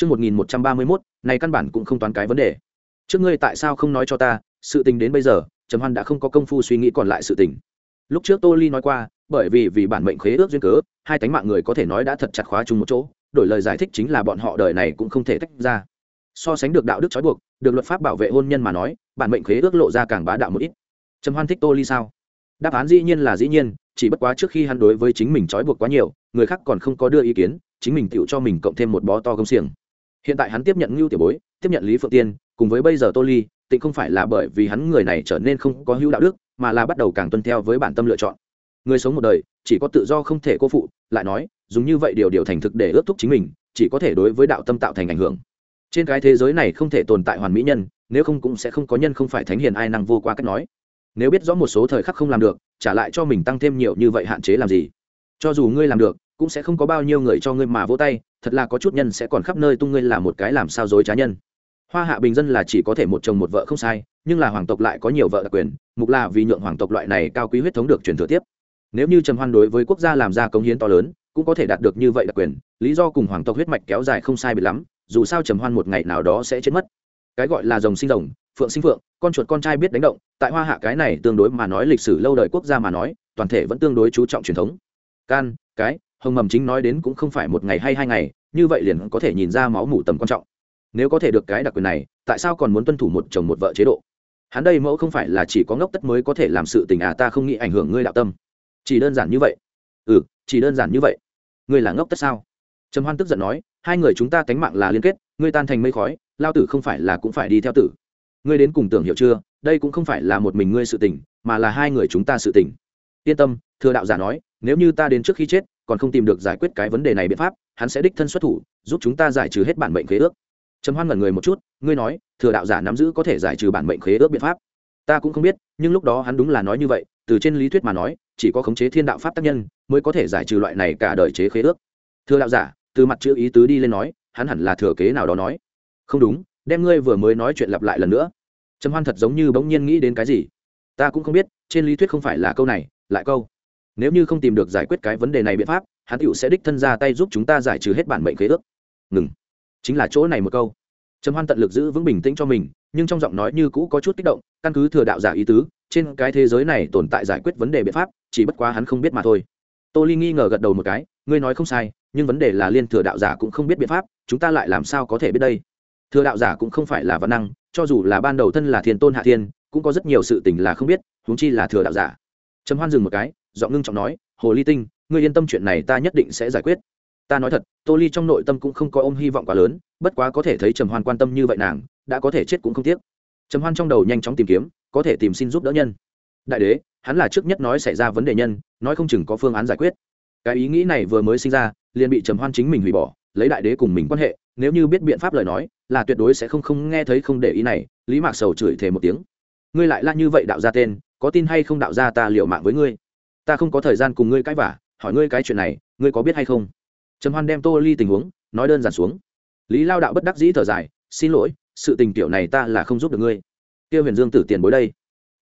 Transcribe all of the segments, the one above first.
Trước 1131, này căn bản cũng không toán cái vấn đề. Trước ngươi tại sao không nói cho ta, sự tình đến bây giờ, Trầm Hoan đã không có công phu suy nghĩ còn lại sự tình. Lúc trước Tô Ly nói qua, bởi vì vì bản mệnh khế ước duyên cớ, hai tánh mạng người có thể nói đã thật chặt khóa chung một chỗ, đổi lời giải thích chính là bọn họ đời này cũng không thể tách ra. So sánh được đạo đức trói buộc, được luật pháp bảo vệ hôn nhân mà nói, bản mệnh khế ước lộ ra càng bá đạo một ít. Trầm Hoan thích Tô Ly sao? Đáp án dĩ nhiên là dĩ nhiên, chỉ bất quá trước khi hắn đối với chính mình trói buộc quá nhiều, người khác còn không có đưa ý kiến, chính mình tựu cho mình cộng thêm một bó to công xiềng hiện tại hắn tiếp nhận ngưu tiểu bối, tiếp nhận lý phượng tiên, cùng với bây giờ tô ly, tịnh không phải là bởi vì hắn người này trở nên không có hữu đạo đức, mà là bắt đầu càng tuân theo với bản tâm lựa chọn. Người sống một đời, chỉ có tự do không thể cô phụ, lại nói, dùng như vậy điều điều thành thực để ước thúc chính mình, chỉ có thể đối với đạo tâm tạo thành ảnh hưởng. Trên cái thế giới này không thể tồn tại hoàn mỹ nhân, nếu không cũng sẽ không có nhân không phải thánh hiền ai năng vô qua cách nói. Nếu biết rõ một số thời khắc không làm được, trả lại cho mình tăng thêm nhiều như vậy hạn chế làm gì? Cho dù ngươi làm được cũng sẽ không có bao nhiêu người cho ngươi mà vỗ tay, thật là có chút nhân sẽ còn khắp nơi tung ngươi là một cái làm sao dối trá nhân. Hoa hạ bình dân là chỉ có thể một chồng một vợ không sai, nhưng là hoàng tộc lại có nhiều vợ đặc quyền, mục là vì nhượng hoàng tộc loại này cao quý huyết thống được truyền thừa tiếp. Nếu như trầm hoan đối với quốc gia làm ra công hiến to lớn, cũng có thể đạt được như vậy đặc quyền, lý do cùng hoàng tộc huyết mạch kéo dài không sai bị lắm, dù sao trầm hoan một ngày nào đó sẽ chết mất. Cái gọi là rồng sinh rồng, phượng sinh phượng, con chuột con trai biết đánh động, tại hoa hạ cái này tương đối mà nói lịch sử lâu đời quốc gia mà nói, toàn thể vẫn tương đối chú trọng truyền thống. Can, cái hồng mầm chính nói đến cũng không phải một ngày hay hai ngày, như vậy liền có thể nhìn ra máu mủ tầm quan trọng. Nếu có thể được cái đặc quyền này, tại sao còn muốn tuân thủ một chồng một vợ chế độ? Hắn đây mẫu không phải là chỉ có ngốc tất mới có thể làm sự tình à ta không nghĩ ảnh hưởng ngươi đạo tâm. Chỉ đơn giản như vậy. Ừ chỉ đơn giản như vậy. Ngươi là ngốc tất sao? Trầm hoan tức giận nói, hai người chúng ta tánh mạng là liên kết, ngươi tan thành mây khói, lao tử không phải là cũng phải đi theo tử. Ngươi đến cùng tưởng hiểu chưa, đây cũng không phải là một mình ngươi sự tình, mà là hai người chúng ta sự tình. Yên tâm, thừa đạo giả nói, nếu như ta đến trước khi chết còn không tìm được giải quyết cái vấn đề này biện pháp, hắn sẽ đích thân xuất thủ, giúp chúng ta giải trừ hết bản mệnh khế ước. Trầm hoan ngẩn người một chút, ngươi nói, thừa đạo giả nắm giữ có thể giải trừ bản mệnh khế ước biện pháp? Ta cũng không biết, nhưng lúc đó hắn đúng là nói như vậy, từ trên lý thuyết mà nói, chỉ có khống chế thiên đạo pháp tác nhân mới có thể giải trừ loại này cả đời chế khế ước. Thừa đạo giả, từ mặt chữ ý tứ đi lên nói, hắn hẳn là thừa kế nào đó nói. Không đúng, đem ngươi vừa mới nói chuyện lặp lại lần nữa. Trầm hoan thật giống như bỗng nhiên nghĩ đến cái gì. Ta cũng không biết, trên lý thuyết không phải là câu này, lại câu nếu như không tìm được giải quyết cái vấn đề này biện pháp, hắn tựu sẽ đích thân ra tay giúp chúng ta giải trừ hết bản mệnh khế ước. Ngừng. Chính là chỗ này một câu. Trầm hoan tận lực giữ vững bình tĩnh cho mình, nhưng trong giọng nói như cũ có chút kích động, căn cứ thừa đạo giả ý tứ, trên cái thế giới này tồn tại giải quyết vấn đề biện pháp, chỉ bất quá hắn không biết mà thôi. Tô ly nghi ngờ gật đầu một cái, ngươi nói không sai, nhưng vấn đề là liên thừa đạo giả cũng không biết biện pháp, chúng ta lại làm sao có thể biết đây? Thừa đạo giả cũng không phải là văn năng, cho dù là ban đầu thân là thiên tôn hạ thiên, cũng có rất nhiều sự tình là không biết, huống chi là thừa đạo giả. Trầm hoan dừng một cái giọng ngưng trọng nói, hồ ly tinh, ngươi yên tâm chuyện này ta nhất định sẽ giải quyết. Ta nói thật, tô ly trong nội tâm cũng không có ôm hy vọng quá lớn, bất quá có thể thấy trầm hoan quan tâm như vậy nàng, đã có thể chết cũng không tiếc. Trầm hoan trong đầu nhanh chóng tìm kiếm, có thể tìm xin giúp đỡ nhân. Đại đế, hắn là trước nhất nói xảy ra vấn đề nhân, nói không chừng có phương án giải quyết. Cái ý nghĩ này vừa mới sinh ra, liền bị trầm hoan chính mình hủy bỏ, lấy đại đế cùng mình quan hệ, nếu như biết biện pháp lời nói, là tuyệt đối sẽ không không nghe thấy không để ý này, lý mạc sầu chửi thề một tiếng. Ngươi lại la như vậy đạo ra tên, có tin hay không đạo ra ta liệu mạng với ngươi? Ta không có thời gian cùng ngươi cãi vả hỏi ngươi cái chuyện này, ngươi có biết hay không? Trầm hoan đem tô ly tình huống, nói đơn giản xuống. Lý lao đạo bất đắc dĩ thở dài, xin lỗi, sự tình tiểu này ta là không giúp được ngươi. Tiêu huyền dương tử tiền bối đây.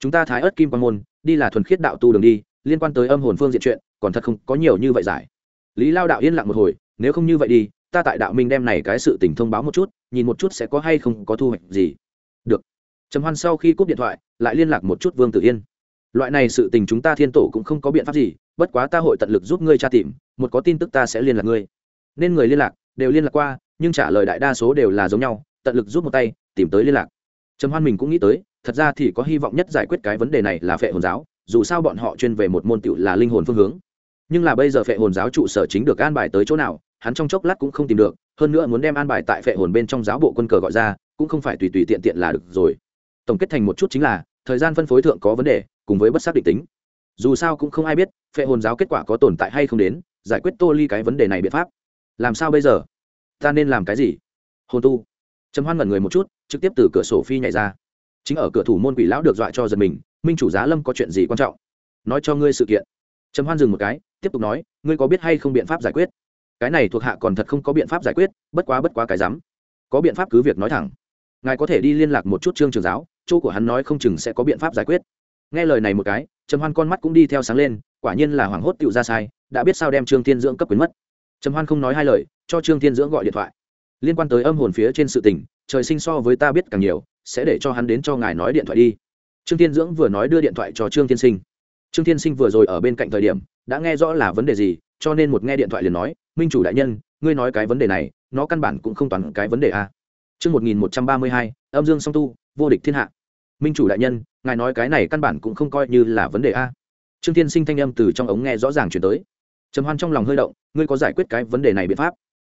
Chúng ta thái ớt kim quan môn, đi là thuần khiết đạo tu đường đi, liên quan tới âm hồn phương diện chuyện, còn thật không có nhiều như vậy giải. Lý lao đạo yên lặng một hồi, nếu không như vậy đi, ta tại đạo minh đem này cái sự tình thông báo một chút, nhìn một chút sẽ có hay không có thu hoạch gì. Được. Trầm hoan sau khi cúp điện thoại, lại liên lạc một chút vương tử yên loại này sự tình chúng ta thiên tổ cũng không có biện pháp gì, bất quá ta hội tận lực giúp ngươi tra tìm, một có tin tức ta sẽ liên lạc ngươi. Nên người liên lạc, đều liên lạc qua, nhưng trả lời đại đa số đều là giống nhau, tận lực giúp một tay, tìm tới liên lạc. Trầm hoan mình cũng nghĩ tới, thật ra thì có hy vọng nhất giải quyết cái vấn đề này là phệ hồn giáo, dù sao bọn họ chuyên về một môn tựu là linh hồn phương hướng. Nhưng là bây giờ phệ hồn giáo trụ sở chính được an bài tới chỗ nào, hắn trong chốc lát cũng không tìm được, hơn nữa muốn đem an bài tại phệ hồn bên trong giáo bộ quân cờ gọi ra, cũng không phải tùy tùy tiện tiện là được rồi. Tổng kết thành một chút chính là, thời gian phân phối thượng có vấn đề cùng với bất xác định tính. Dù sao cũng không ai biết, phệ hồn giáo kết quả có tồn tại hay không đến, giải quyết tô ly cái vấn đề này biện pháp. Làm sao bây giờ? Ta nên làm cái gì? Hồn tu. Trầm hoan ngẩn người một chút, trực tiếp từ cửa sổ phi nhảy ra. Chính ở cửa thủ môn quỷ lão được dọa cho giật mình, minh chủ giá lâm có chuyện gì quan trọng? Nói cho ngươi sự kiện. Trầm hoan dừng một cái, tiếp tục nói, ngươi có biết hay không biện pháp giải quyết? Cái này thuộc hạ còn thật không có biện pháp giải quyết, bất quá bất quá cái dám có biện pháp cứ việc nói thẳng. Ngài có thể đi liên lạc một chút trương trường giáo, chỗ của hắn nói không chừng sẽ có biện pháp giải quyết nghe lời này một cái trầm hoan con mắt cũng đi theo sáng lên quả nhiên là hoảng hốt tựu ra sai đã biết sao đem trương thiên dưỡng cấp quyến mất. Trầm hoan không nói hai lời cho trương thiên dưỡng gọi điện thoại. Liên quan tới âm hồn phía trên sự tình trời sinh so với ta biết càng nhiều sẽ để cho hắn đến cho ngài nói điện thoại đi. Trương Thiên dưỡng vừa nói đưa điện thoại cho trương Thiên sinh. Trương Thiên sinh vừa rồi ở bên cạnh thời điểm đã nghe rõ là vấn đề gì cho nên một nghe điện thoại liền nói minh chủ đại nhân ngươi nói cái vấn đề này nó căn bản cũng không toàn cái vấn đề a Chương 1132, âm dương song tu, vô địch thiên hạ. Minh chủ đại nhân, ngài nói cái này căn bản cũng không coi như là vấn đề a. Trương Thiên Sinh thanh âm từ trong ống nghe rõ ràng truyền tới. Trầm Hoan trong lòng hơi động, ngươi có giải quyết cái vấn đề này biện pháp?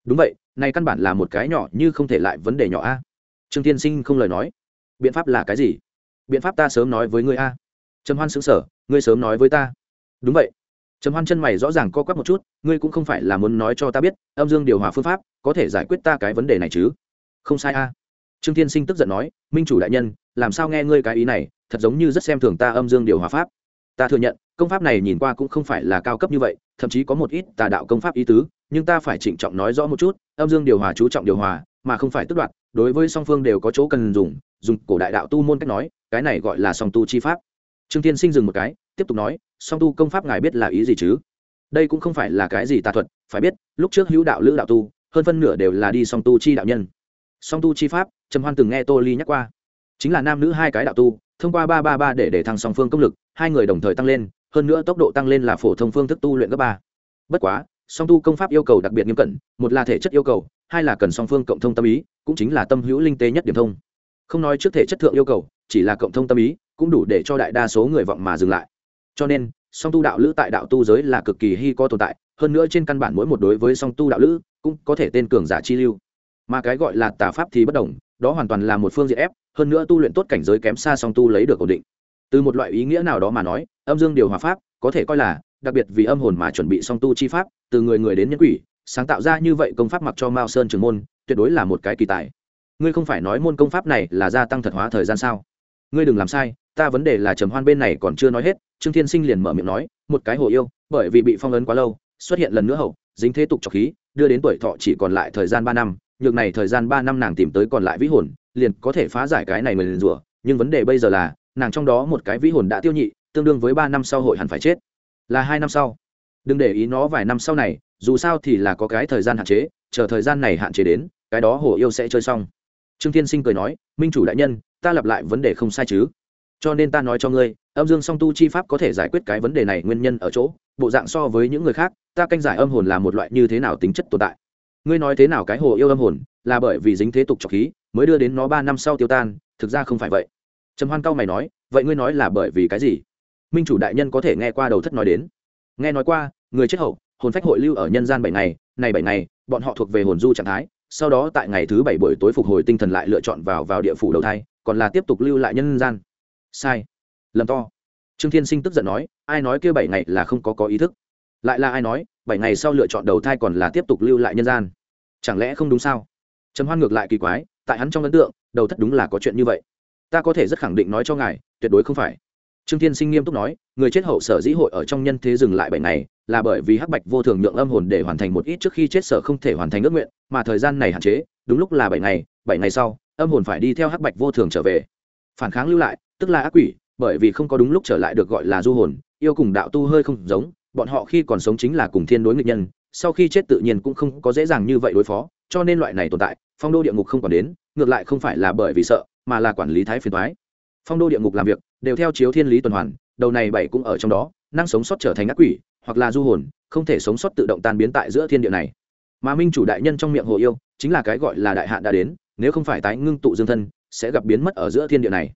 Đúng vậy, này căn bản là một cái nhỏ như không thể lại vấn đề nhỏ a. Trương Thiên Sinh không lời nói. Biện pháp là cái gì? Biện pháp ta sớm nói với ngươi a. Trầm Hoan sững sờ, ngươi sớm nói với ta. Đúng vậy. Trầm Hoan chân mày rõ ràng co quắp một chút, ngươi cũng không phải là muốn nói cho ta biết, âm dương điều hòa phương pháp có thể giải quyết ta cái vấn đề này chứ? không sai a trương thiên sinh tức giận nói, minh chủ đại nhân, làm sao nghe ngươi cái ý này? Thật giống như rất xem thường ta âm dương điều hòa pháp. Ta thừa nhận, công pháp này nhìn qua cũng không phải là cao cấp như vậy, thậm chí có một ít tà đạo công pháp ý tứ, nhưng ta phải trịnh trọng nói rõ một chút, âm dương điều hòa chú trọng điều hòa, mà không phải tức đoạt, đối với song phương đều có chỗ cần dùng dùng cổ đại đạo tu môn cách nói, cái này gọi là song tu chi pháp. Trương tiên sinh dừng một cái, tiếp tục nói, song tu công pháp ngài biết là ý gì chứ? Đây cũng không phải là cái gì tà thuật, phải biết, lúc trước hữu đạo lữ đạo tu, hơn phân nửa đều là đi song tu chi đạo nhân song tu chi pháp, trầm hoan từng nghe tô ly nhắc qua. Chính là nam nữ hai cái đạo tu, thông qua ba ba ba để để thăng song phương công lực, hai người đồng thời tăng lên, hơn nữa tốc độ tăng lên là phổ thông phương thức tu luyện cấp ba. Bất quá, song tu công pháp yêu cầu đặc biệt nghiêm cẩn, một là thể chất yêu cầu, hai là cần song phương cộng thông tâm ý, cũng chính là tâm hữu linh tế nhất điểm thông. Không nói trước thể chất thượng yêu cầu, chỉ là cộng thông tâm ý, cũng đủ để cho đại đa số người vọng mà dừng lại. Cho nên, song tu đạo lữ tại đạo tu giới là cực kỳ hy có tồn tại, hơn nữa trên căn bản mỗi một đối với song tu đạo lữ, cũng có thể tên cường giả chi lưu mà cái gọi là tà pháp thì bất đồng, đó hoàn toàn là một phương diện ép, hơn nữa tu luyện tốt cảnh giới kém xa song tu lấy được ổn định. Từ một loại ý nghĩa nào đó mà nói, âm dương điều hòa pháp, có thể coi là, đặc biệt vì âm hồn mà chuẩn bị song tu chi pháp, từ người người đến nhân quỷ, sáng tạo ra như vậy công pháp mặc cho mao sơn trường môn, tuyệt đối là một cái kỳ tài. Ngươi không phải nói môn công pháp này là gia tăng thật hóa thời gian sao? Ngươi đừng làm sai, ta vấn đề là trầm hoan bên này còn chưa nói hết, trương thiên sinh liền mở miệng nói, một cái hồ yêu, bởi vì bị phong ấn quá lâu, xuất hiện lần nữa hậu, dính thế tục trọc khí, đưa đến tuổi thọ chỉ còn lại thời gian ba năm nhược này thời gian ba năm nàng tìm tới còn lại vĩ hồn, liền có thể phá giải cái này mình rủa, nhưng vấn đề bây giờ là, nàng trong đó một cái vĩ hồn đã tiêu nhị, tương đương với ba năm sau hội hẳn phải chết. Là hai năm sau. Đừng để ý nó vài năm sau này, dù sao thì là có cái thời gian hạn chế, chờ thời gian này hạn chế đến, cái đó hồ yêu sẽ chơi xong. Trương thiên sinh cười nói, minh chủ đại nhân, ta lặp lại vấn đề không sai chứ. Cho nên ta nói cho ngươi, âm dương song tu chi pháp có thể giải quyết cái vấn đề này nguyên nhân ở chỗ, bộ dạng so với những người khác, ta canh giải âm hồn là một loại như thế nào tính chất tồn tại ngươi nói thế nào cái hồ yêu âm hồn, là bởi vì dính thế tục trọc khí, mới đưa đến nó ba năm sau tiêu tan, thực ra không phải vậy. Trầm hoan cao mày nói, vậy ngươi nói là bởi vì cái gì? Minh chủ đại nhân có thể nghe qua đầu thất nói đến. Nghe nói qua, người chết hậu, hồn phách hội lưu ở nhân gian bảy ngày, này bảy ngày, bọn họ thuộc về hồn du trạng thái, sau đó tại ngày thứ bảy buổi tối phục hồi tinh thần lại lựa chọn vào vào địa phủ đầu thai, còn là tiếp tục lưu lại nhân gian. Sai. Lầm to. Trương thiên sinh tức giận nói, ai nói kia bảy ngày là không có có ý thức. Lại là ai nói bảy ngày sau lựa chọn đầu thai còn là tiếp tục lưu lại nhân gian. Chẳng lẽ không đúng sao? Trầm hoan ngược lại kỳ quái, tại hắn trong ấn tượng, đầu thất đúng là có chuyện như vậy. Ta có thể rất khẳng định nói cho ngài, tuyệt đối không phải. Trương thiên sinh nghiêm túc nói, người chết hậu sở dĩ hội ở trong nhân thế dừng lại bảy ngày, là bởi vì hắc bạch vô thường nhượng âm hồn để hoàn thành một ít trước khi chết sở không thể hoàn thành ước nguyện, mà thời gian này hạn chế, đúng lúc là bảy ngày bảy ngày sau, âm hồn phải đi theo hắc bạch vô thường trở về. Phản kháng lưu lại, tức là ác quỷ, bởi vì không có đúng lúc trở lại được gọi là du hồn, yêu cùng đạo tu hơi không giống bọn họ khi còn sống chính là cùng thiên đối nghịch nhân, sau khi chết tự nhiên cũng không có dễ dàng như vậy đối phó, cho nên loại này tồn tại, phong đô địa ngục không còn đến, ngược lại không phải là bởi vì sợ, mà là quản lý thái phiền thoái phong đô địa ngục làm việc, đều theo chiếu thiên lý tuần hoàn, đầu này bảy cũng ở trong đó, năng sống sót trở thành ác quỷ, hoặc là du hồn, không thể sống sót tự động tan biến tại giữa thiên địa này. Mà minh chủ đại nhân trong miệng hồ yêu, chính là cái gọi là đại hạn đã đến, nếu không phải tái ngưng tụ dương thân, sẽ gặp biến mất ở giữa thiên địa này.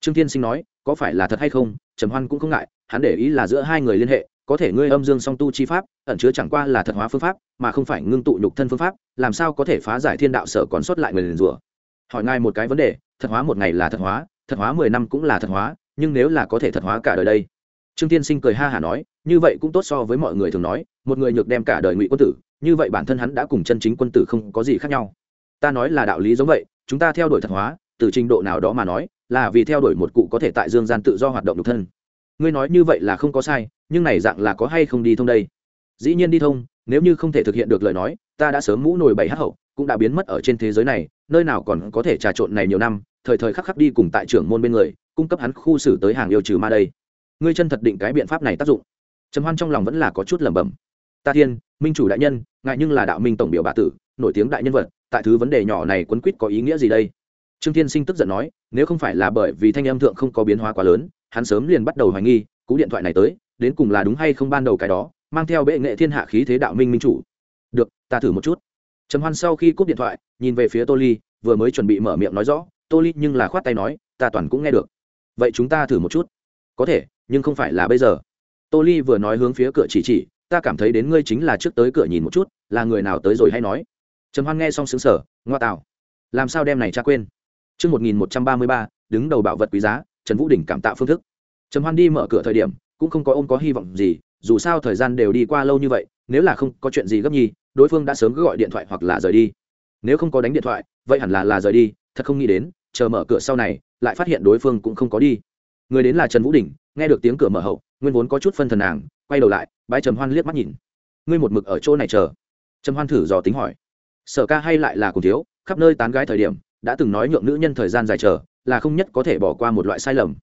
Trương thiên sinh nói, có phải là thật hay không, trầm hoan cũng không ngại, hắn để ý là giữa hai người liên hệ có thể ngươi âm dương song tu chi pháp, ẩn chứa chẳng qua là thật hóa phương pháp, mà không phải ngưng tụ nhục thân phương pháp, làm sao có thể phá giải thiên đạo sở còn sót lại người liền rủa? Hỏi ngài một cái vấn đề, thật hóa một ngày là thật hóa thật hóa mười năm cũng là thật hóa, nhưng nếu là có thể thật hóa cả đời đây? Trương tiên sinh cười ha hả nói, như vậy cũng tốt so với mọi người thường nói, một người nhược đem cả đời ngụy quân tử, như vậy bản thân hắn đã cùng chân chính quân tử không có gì khác nhau. Ta nói là đạo lý giống vậy, chúng ta theo đuổi thật hóa, từ trình độ nào đó mà nói, là vì theo đuổi một cụ có thể tại dương gian tự do hoạt động nhục thân ngươi nói như vậy là không có sai, nhưng này dạng là có hay không đi thông đây? Dĩ nhiên đi thông, nếu như không thể thực hiện được lời nói, ta đã sớm mũ nổi bảy hắc hậu, cũng đã biến mất ở trên thế giới này, nơi nào còn có thể trà trộn này nhiều năm, thời thời khắc khắc đi cùng tại trưởng môn bên người, cung cấp hắn khu xử tới hàng yêu trừ ma đây. Ngươi chân thật định cái biện pháp này tác dụng. Trầm hoan trong lòng vẫn là có chút lẩm bẩm. Ta thiên, minh chủ đại nhân ngại nhưng là đạo minh tổng biểu bà tử, nổi tiếng đại nhân vật, tại thứ vấn đề nhỏ này quấn quýt có ý nghĩa gì đây? Trương thiên sinh tức giận nói, nếu không phải là bởi vì thanh âm thượng không có biến hóa quá lớn hắn sớm liền bắt đầu hoài nghi cú điện thoại này tới đến cùng là đúng hay không ban đầu cái đó mang theo bệ nghệ thiên hạ khí thế đạo minh minh chủ. Được ta thử một chút. Trầm hoan sau khi cúp điện thoại nhìn về phía tô ly vừa mới chuẩn bị mở miệng nói rõ tô ly nhưng là khoát tay nói ta toàn cũng nghe được. Vậy chúng ta thử một chút. Có thể nhưng không phải là bây giờ. Tô ly vừa nói hướng phía cửa chỉ chỉ ta cảm thấy đến ngươi chính là trước tới cửa nhìn một chút là người nào tới rồi hay nói. Trầm hoan nghe xong xứng sở ngoa tạo. Làm sao đem này cha quên? Trước 1133, đứng đầu bảo vật quý giá, Trần Vũ Đình cảm tạ phương thức. Trầm Hoan đi mở cửa thời điểm, cũng không có ôm có hy vọng gì, dù sao thời gian đều đi qua lâu như vậy, nếu là không có chuyện gì gấp nhi, đối phương đã sớm cứ gọi điện thoại hoặc là rời đi. Nếu không có đánh điện thoại, vậy hẳn là là rời đi, thật không nghĩ đến, chờ mở cửa sau này, lại phát hiện đối phương cũng không có đi. Người đến là Trần Vũ Đình, nghe được tiếng cửa mở hậu, nguyên vốn có chút phân thần nàng, quay đầu lại, bái Trầm Hoan liếc mắt nhìn. Ngươi một mực ở chỗ này chờ. Trầm Hoan thử dò tính hỏi. Sở Ca hay lại là cùng thiếu, khắp nơi tán gái thời điểm, đã từng nói nhượng nữ nhân thời gian dài chờ là không nhất có thể bỏ qua một loại sai lầm.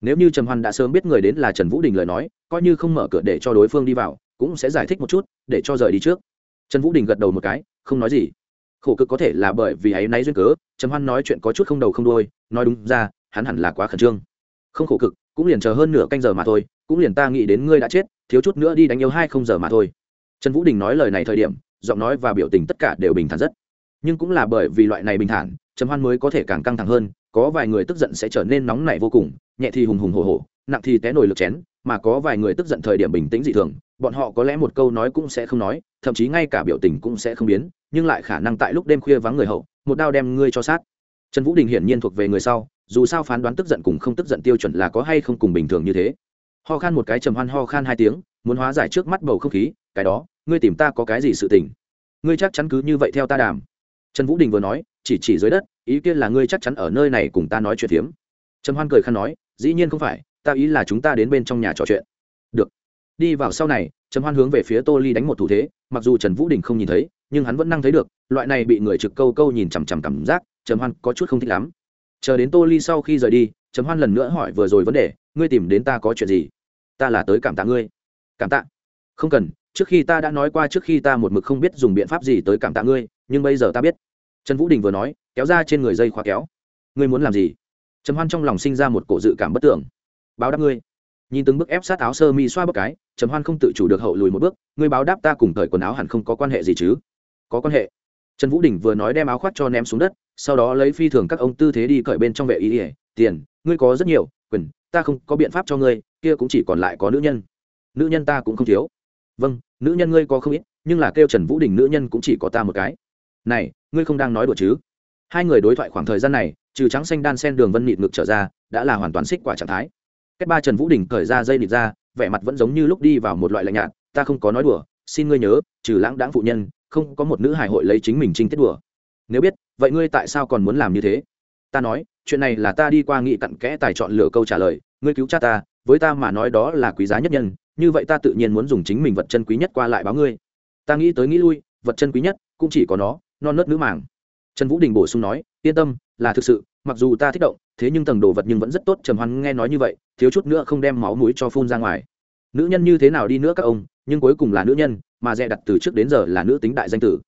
Nếu như trầm hoan đã sớm biết người đến là trần vũ đình lời nói, coi như không mở cửa để cho đối phương đi vào, cũng sẽ giải thích một chút, để cho rời đi trước. Trần vũ đình gật đầu một cái, không nói gì. Khổ cực có thể là bởi vì ấy náy duyên cớ, trầm hoan nói chuyện có chút không đầu không đôi nói đúng ra, hắn hẳn là quá khẩn trương. Không khổ cực, cũng liền chờ hơn nửa canh giờ mà thôi, cũng liền ta nghĩ đến ngươi đã chết, thiếu chút nữa đi đánh yêu hai không giờ mà thôi. Trần vũ đình nói lời này thời điểm, giọng nói và biểu tình tất cả đều bình thản rất. Nhưng cũng là bởi vì loại này bình thản, trầm hoan mới có thể càng căng thẳng hơn có vài người tức giận sẽ trở nên nóng nảy vô cùng, nhẹ thì hùng hùng hổ hổ, nặng thì té nổi lực chén, mà có vài người tức giận thời điểm bình tĩnh dị thường, bọn họ có lẽ một câu nói cũng sẽ không nói, thậm chí ngay cả biểu tình cũng sẽ không biến, nhưng lại khả năng tại lúc đêm khuya vắng người hậu, một đao đem ngươi cho sát. Trần vũ đình hiển nhiên thuộc về người sau, dù sao phán đoán tức giận cùng không tức giận tiêu chuẩn là có hay không cùng bình thường như thế. Ho khan một cái trầm hoan ho khan hai tiếng, muốn hóa giải trước mắt bầu không khí, cái đó, ngươi tìm ta có cái gì sự tình? Ngươi chắc chắn cứ như vậy theo ta đàm. Trần vũ đình vừa nói chỉ chỉ dưới đất, ý kiến là ngươi chắc chắn ở nơi này cùng ta nói chuyện phiếm. Trầm hoan cười khăn nói, dĩ nhiên không phải, ta ý là chúng ta đến bên trong nhà trò chuyện. Được. Đi vào sau này, trầm hoan hướng về phía tô ly đánh một thủ thế, mặc dù trần vũ đình không nhìn thấy, nhưng hắn vẫn năng thấy được, loại này bị người trực câu câu nhìn chằm chằm cảm giác, trầm hoan có chút không thích lắm. Chờ đến tô ly sau khi rời đi, trầm hoan lần nữa hỏi vừa rồi vấn đề, ngươi tìm đến ta có chuyện gì? Ta là tới cảm tạ ngươi. Cảm tạ? Không cần, trước khi ta đã nói qua trước khi ta một mực không biết dùng biện pháp gì tới cảm tạ ngươi, nhưng bây giờ ta biết trần vũ đình vừa nói, kéo ra trên người dây khóa kéo. Ngươi muốn làm gì? Trầm hoan trong lòng sinh ra một cổ dự cảm bất tưởng. Báo đáp ngươi. Nhìn từng bước ép sát áo sơ mi xoa bức cái, trầm hoan không tự chủ được hậu lùi một bước, ngươi báo đáp ta cùng thời quần áo hẳn không có quan hệ gì chứ? Có quan hệ. Trần vũ đình vừa nói đem áo khoác cho ném xuống đất, sau đó lấy phi thường các ông tư thế đi cởi bên trong vệ ý ỉa tiền, ngươi có rất nhiều quyền ta không có biện pháp cho ngươi, kia cũng chỉ còn lại có nữ nhân. Nữ nhân ta cũng không thiếu. Vâng nữ nhân ngươi có không ít, nhưng là kêu trần vũ đình nữ nhân cũng chỉ có ta một cái. Này ngươi không đang nói đùa chứ? Hai người đối thoại khoảng thời gian này, trừ trắng xanh đan sen đường vân nịt ngực trở ra, đã là hoàn toàn xích quả trạng thái. Cách ba trần vũ đình cởi ra dây nịt ra, vẻ mặt vẫn giống như lúc đi vào một loại lạnh nhạt, ta không có nói đùa, xin ngươi nhớ, trừ lãng đãng phụ nhân, không có một nữ hải hội lấy chính mình trinh tiết đùa. Nếu biết, vậy ngươi tại sao còn muốn làm như thế? Ta nói, chuyện này là ta đi qua nghị cặn kẽ tài chọn lựa câu trả lời, ngươi cứu cha ta, với ta mà nói đó là quý giá nhất nhân, như vậy ta tự nhiên muốn dùng chính mình vật chân quý nhất qua lại báo ngươi. Ta nghĩ tới nghĩ lui, vật chân quý nhất cũng chỉ có nó non nớt nữ màng. Trần vũ đình bổ sung nói, yên tâm, là thực sự, mặc dù ta thích động, thế nhưng tầng đồ vật nhưng vẫn rất tốt. Trầm hoan nghe nói như vậy, thiếu chút nữa không đem máu mũi cho phun ra ngoài. Nữ nhân như thế nào đi nữa các ông, nhưng cuối cùng là nữ nhân, mà dè đặt từ trước đến giờ là nữ tính đại danh tử.